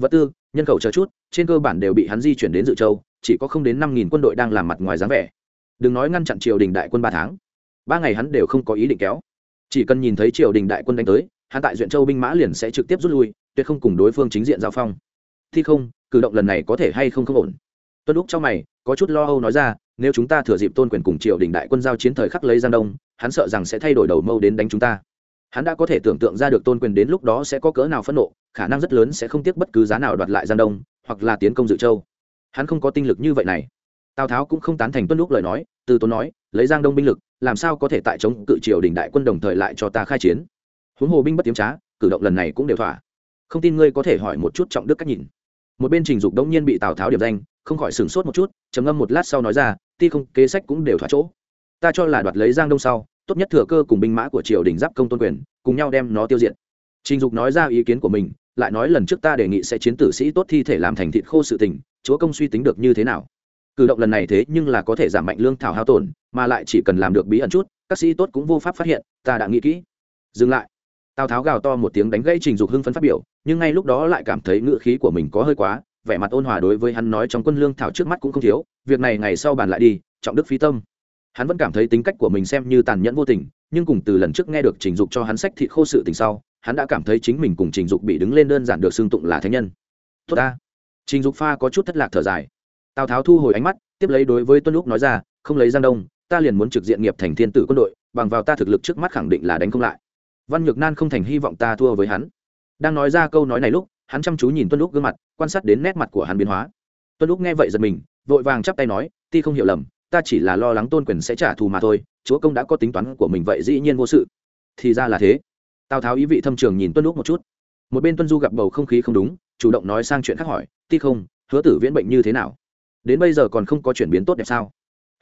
vật tư, nhân khẩu chờ chút, trên cơ bản đều bị hắn di chuyển đến dự châu, chỉ có không đến năm nghìn quân đội đang làm mặt ngoài dáng vẻ. Đừng nói ngăn chặn triều đình đại quân ba tháng, ba ngày hắn đều không có ý định kéo. Chỉ cần nhìn thấy triều đình đại quân đánh tới, hắn tại duyện châu binh mã liền sẽ trực tiếp rút lui, tuyệt không cùng đối phương chính diện giao phong. Thi không, cử động lần này có thể hay không không ổn? Tuân lúc trong mày, có chút lo âu nói ra, nếu chúng ta thừa dịp tôn quyền cùng triều đình đại quân giao chiến thời khắc lấy giang đông, hắn sợ rằng sẽ thay đổi đầu mâu đến đánh chúng ta hắn đã có thể tưởng tượng ra được tôn quyền đến lúc đó sẽ có cỡ nào phẫn nộ, khả năng rất lớn sẽ không tiếc bất cứ giá nào đoạt lại giang đông, hoặc là tiến công dự châu. Hắn không có tinh lực như vậy này. Tào tháo cũng không tán thành tuân lúc lời nói, từ tốn nói, lấy giang đông binh lực, làm sao có thể tại chống cự triều đình đại quân đồng thời lại cho ta khai chiến? Huống hồ binh bất tiếm trá, cử động lần này cũng đều thỏa. Không tin ngươi có thể hỏi một chút trọng đức cách nhìn. Một bên trình dục đống nhiên bị tào tháo điểm danh, không khỏi sửng sốt một chút, trầm ngâm một lát sau nói ra, ti không, kế sách cũng đều thỏa chỗ. Ta cho là đoạt lấy giang đông sau tốt nhất thừa cơ cùng binh mã của triều đình giáp công tôn quyền, cùng nhau đem nó tiêu diệt. Trình dục nói ra ý kiến của mình, lại nói lần trước ta đề nghị sẽ chiến tử sĩ tốt thi thể làm thành thịt khô sự tình, chúa công suy tính được như thế nào? Cử động lần này thế nhưng là có thể giảm mạnh lương thảo hao tổn, mà lại chỉ cần làm được bí ẩn chút, các sĩ tốt cũng vô pháp phát hiện, ta đã nghĩ kỹ. Dừng lại. Tào tháo gào to một tiếng đánh gãy trình dục hưng phấn phát biểu, nhưng ngay lúc đó lại cảm thấy ngựa khí của mình có hơi quá, vẻ mặt ôn hòa đối với hắn nói trong quân lương thảo trước mắt cũng không thiếu, việc này ngày sau bàn lại đi, trọng đức phí tâm hắn vẫn cảm thấy tính cách của mình xem như tàn nhẫn vô tình, nhưng cùng từ lần trước nghe được trình dục cho hắn sách thịt khô sự tình sau, hắn đã cảm thấy chính mình cùng trình dục bị đứng lên đơn giản được xưng tụng là thánh nhân. Tốt ta. Trình dục pha có chút thất lạc thở dài. Tào tháo thu hồi ánh mắt, tiếp lấy đối với tuân lúc nói ra, không lấy giang đông, ta liền muốn trực diện nghiệp thành thiên tử quân đội, bằng vào ta thực lực trước mắt khẳng định là đánh không lại. Văn nhược nan không thành hy vọng ta thua với hắn. Đang nói ra câu nói này lúc, hắn chăm chú nhìn tuân lúc gương mặt, quan sát đến nét mặt của hắn biến hóa. Tuân lúc nghe vậy giật mình, vội vàng chắp tay nói, ti không hiểu lầm ta chỉ là lo lắng tôn quyền sẽ trả thù mà thôi, chúa công đã có tính toán của mình vậy dĩ nhiên vô sự. Thì ra là thế. Tào tháo ý vị thâm trường nhìn tuân lúc một chút. Một bên tuân du gặp bầu không khí không đúng, chủ động nói sang chuyện khác hỏi, ti không, hứa tử viễn bệnh như thế nào? Đến bây giờ còn không có chuyển biến tốt đẹp sao?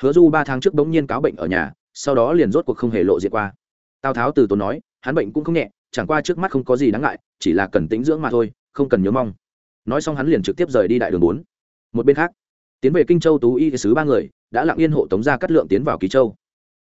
Hứa du ba tháng trước bỗng nhiên cáo bệnh ở nhà, sau đó liền rốt cuộc không hề lộ diện qua. Tào tháo từ tốn nói, hắn bệnh cũng không nhẹ, chẳng qua trước mắt không có gì đáng ngại, chỉ là cần tính dưỡng mà thôi, không cần nhớ mong. Nói xong hắn liền trực tiếp rời đi đại đường bốn. Một bên khác tiến về kinh châu tú y sứ ba người, đã lặng yên hộ tống ra cắt lượng tiến vào kỳ châu.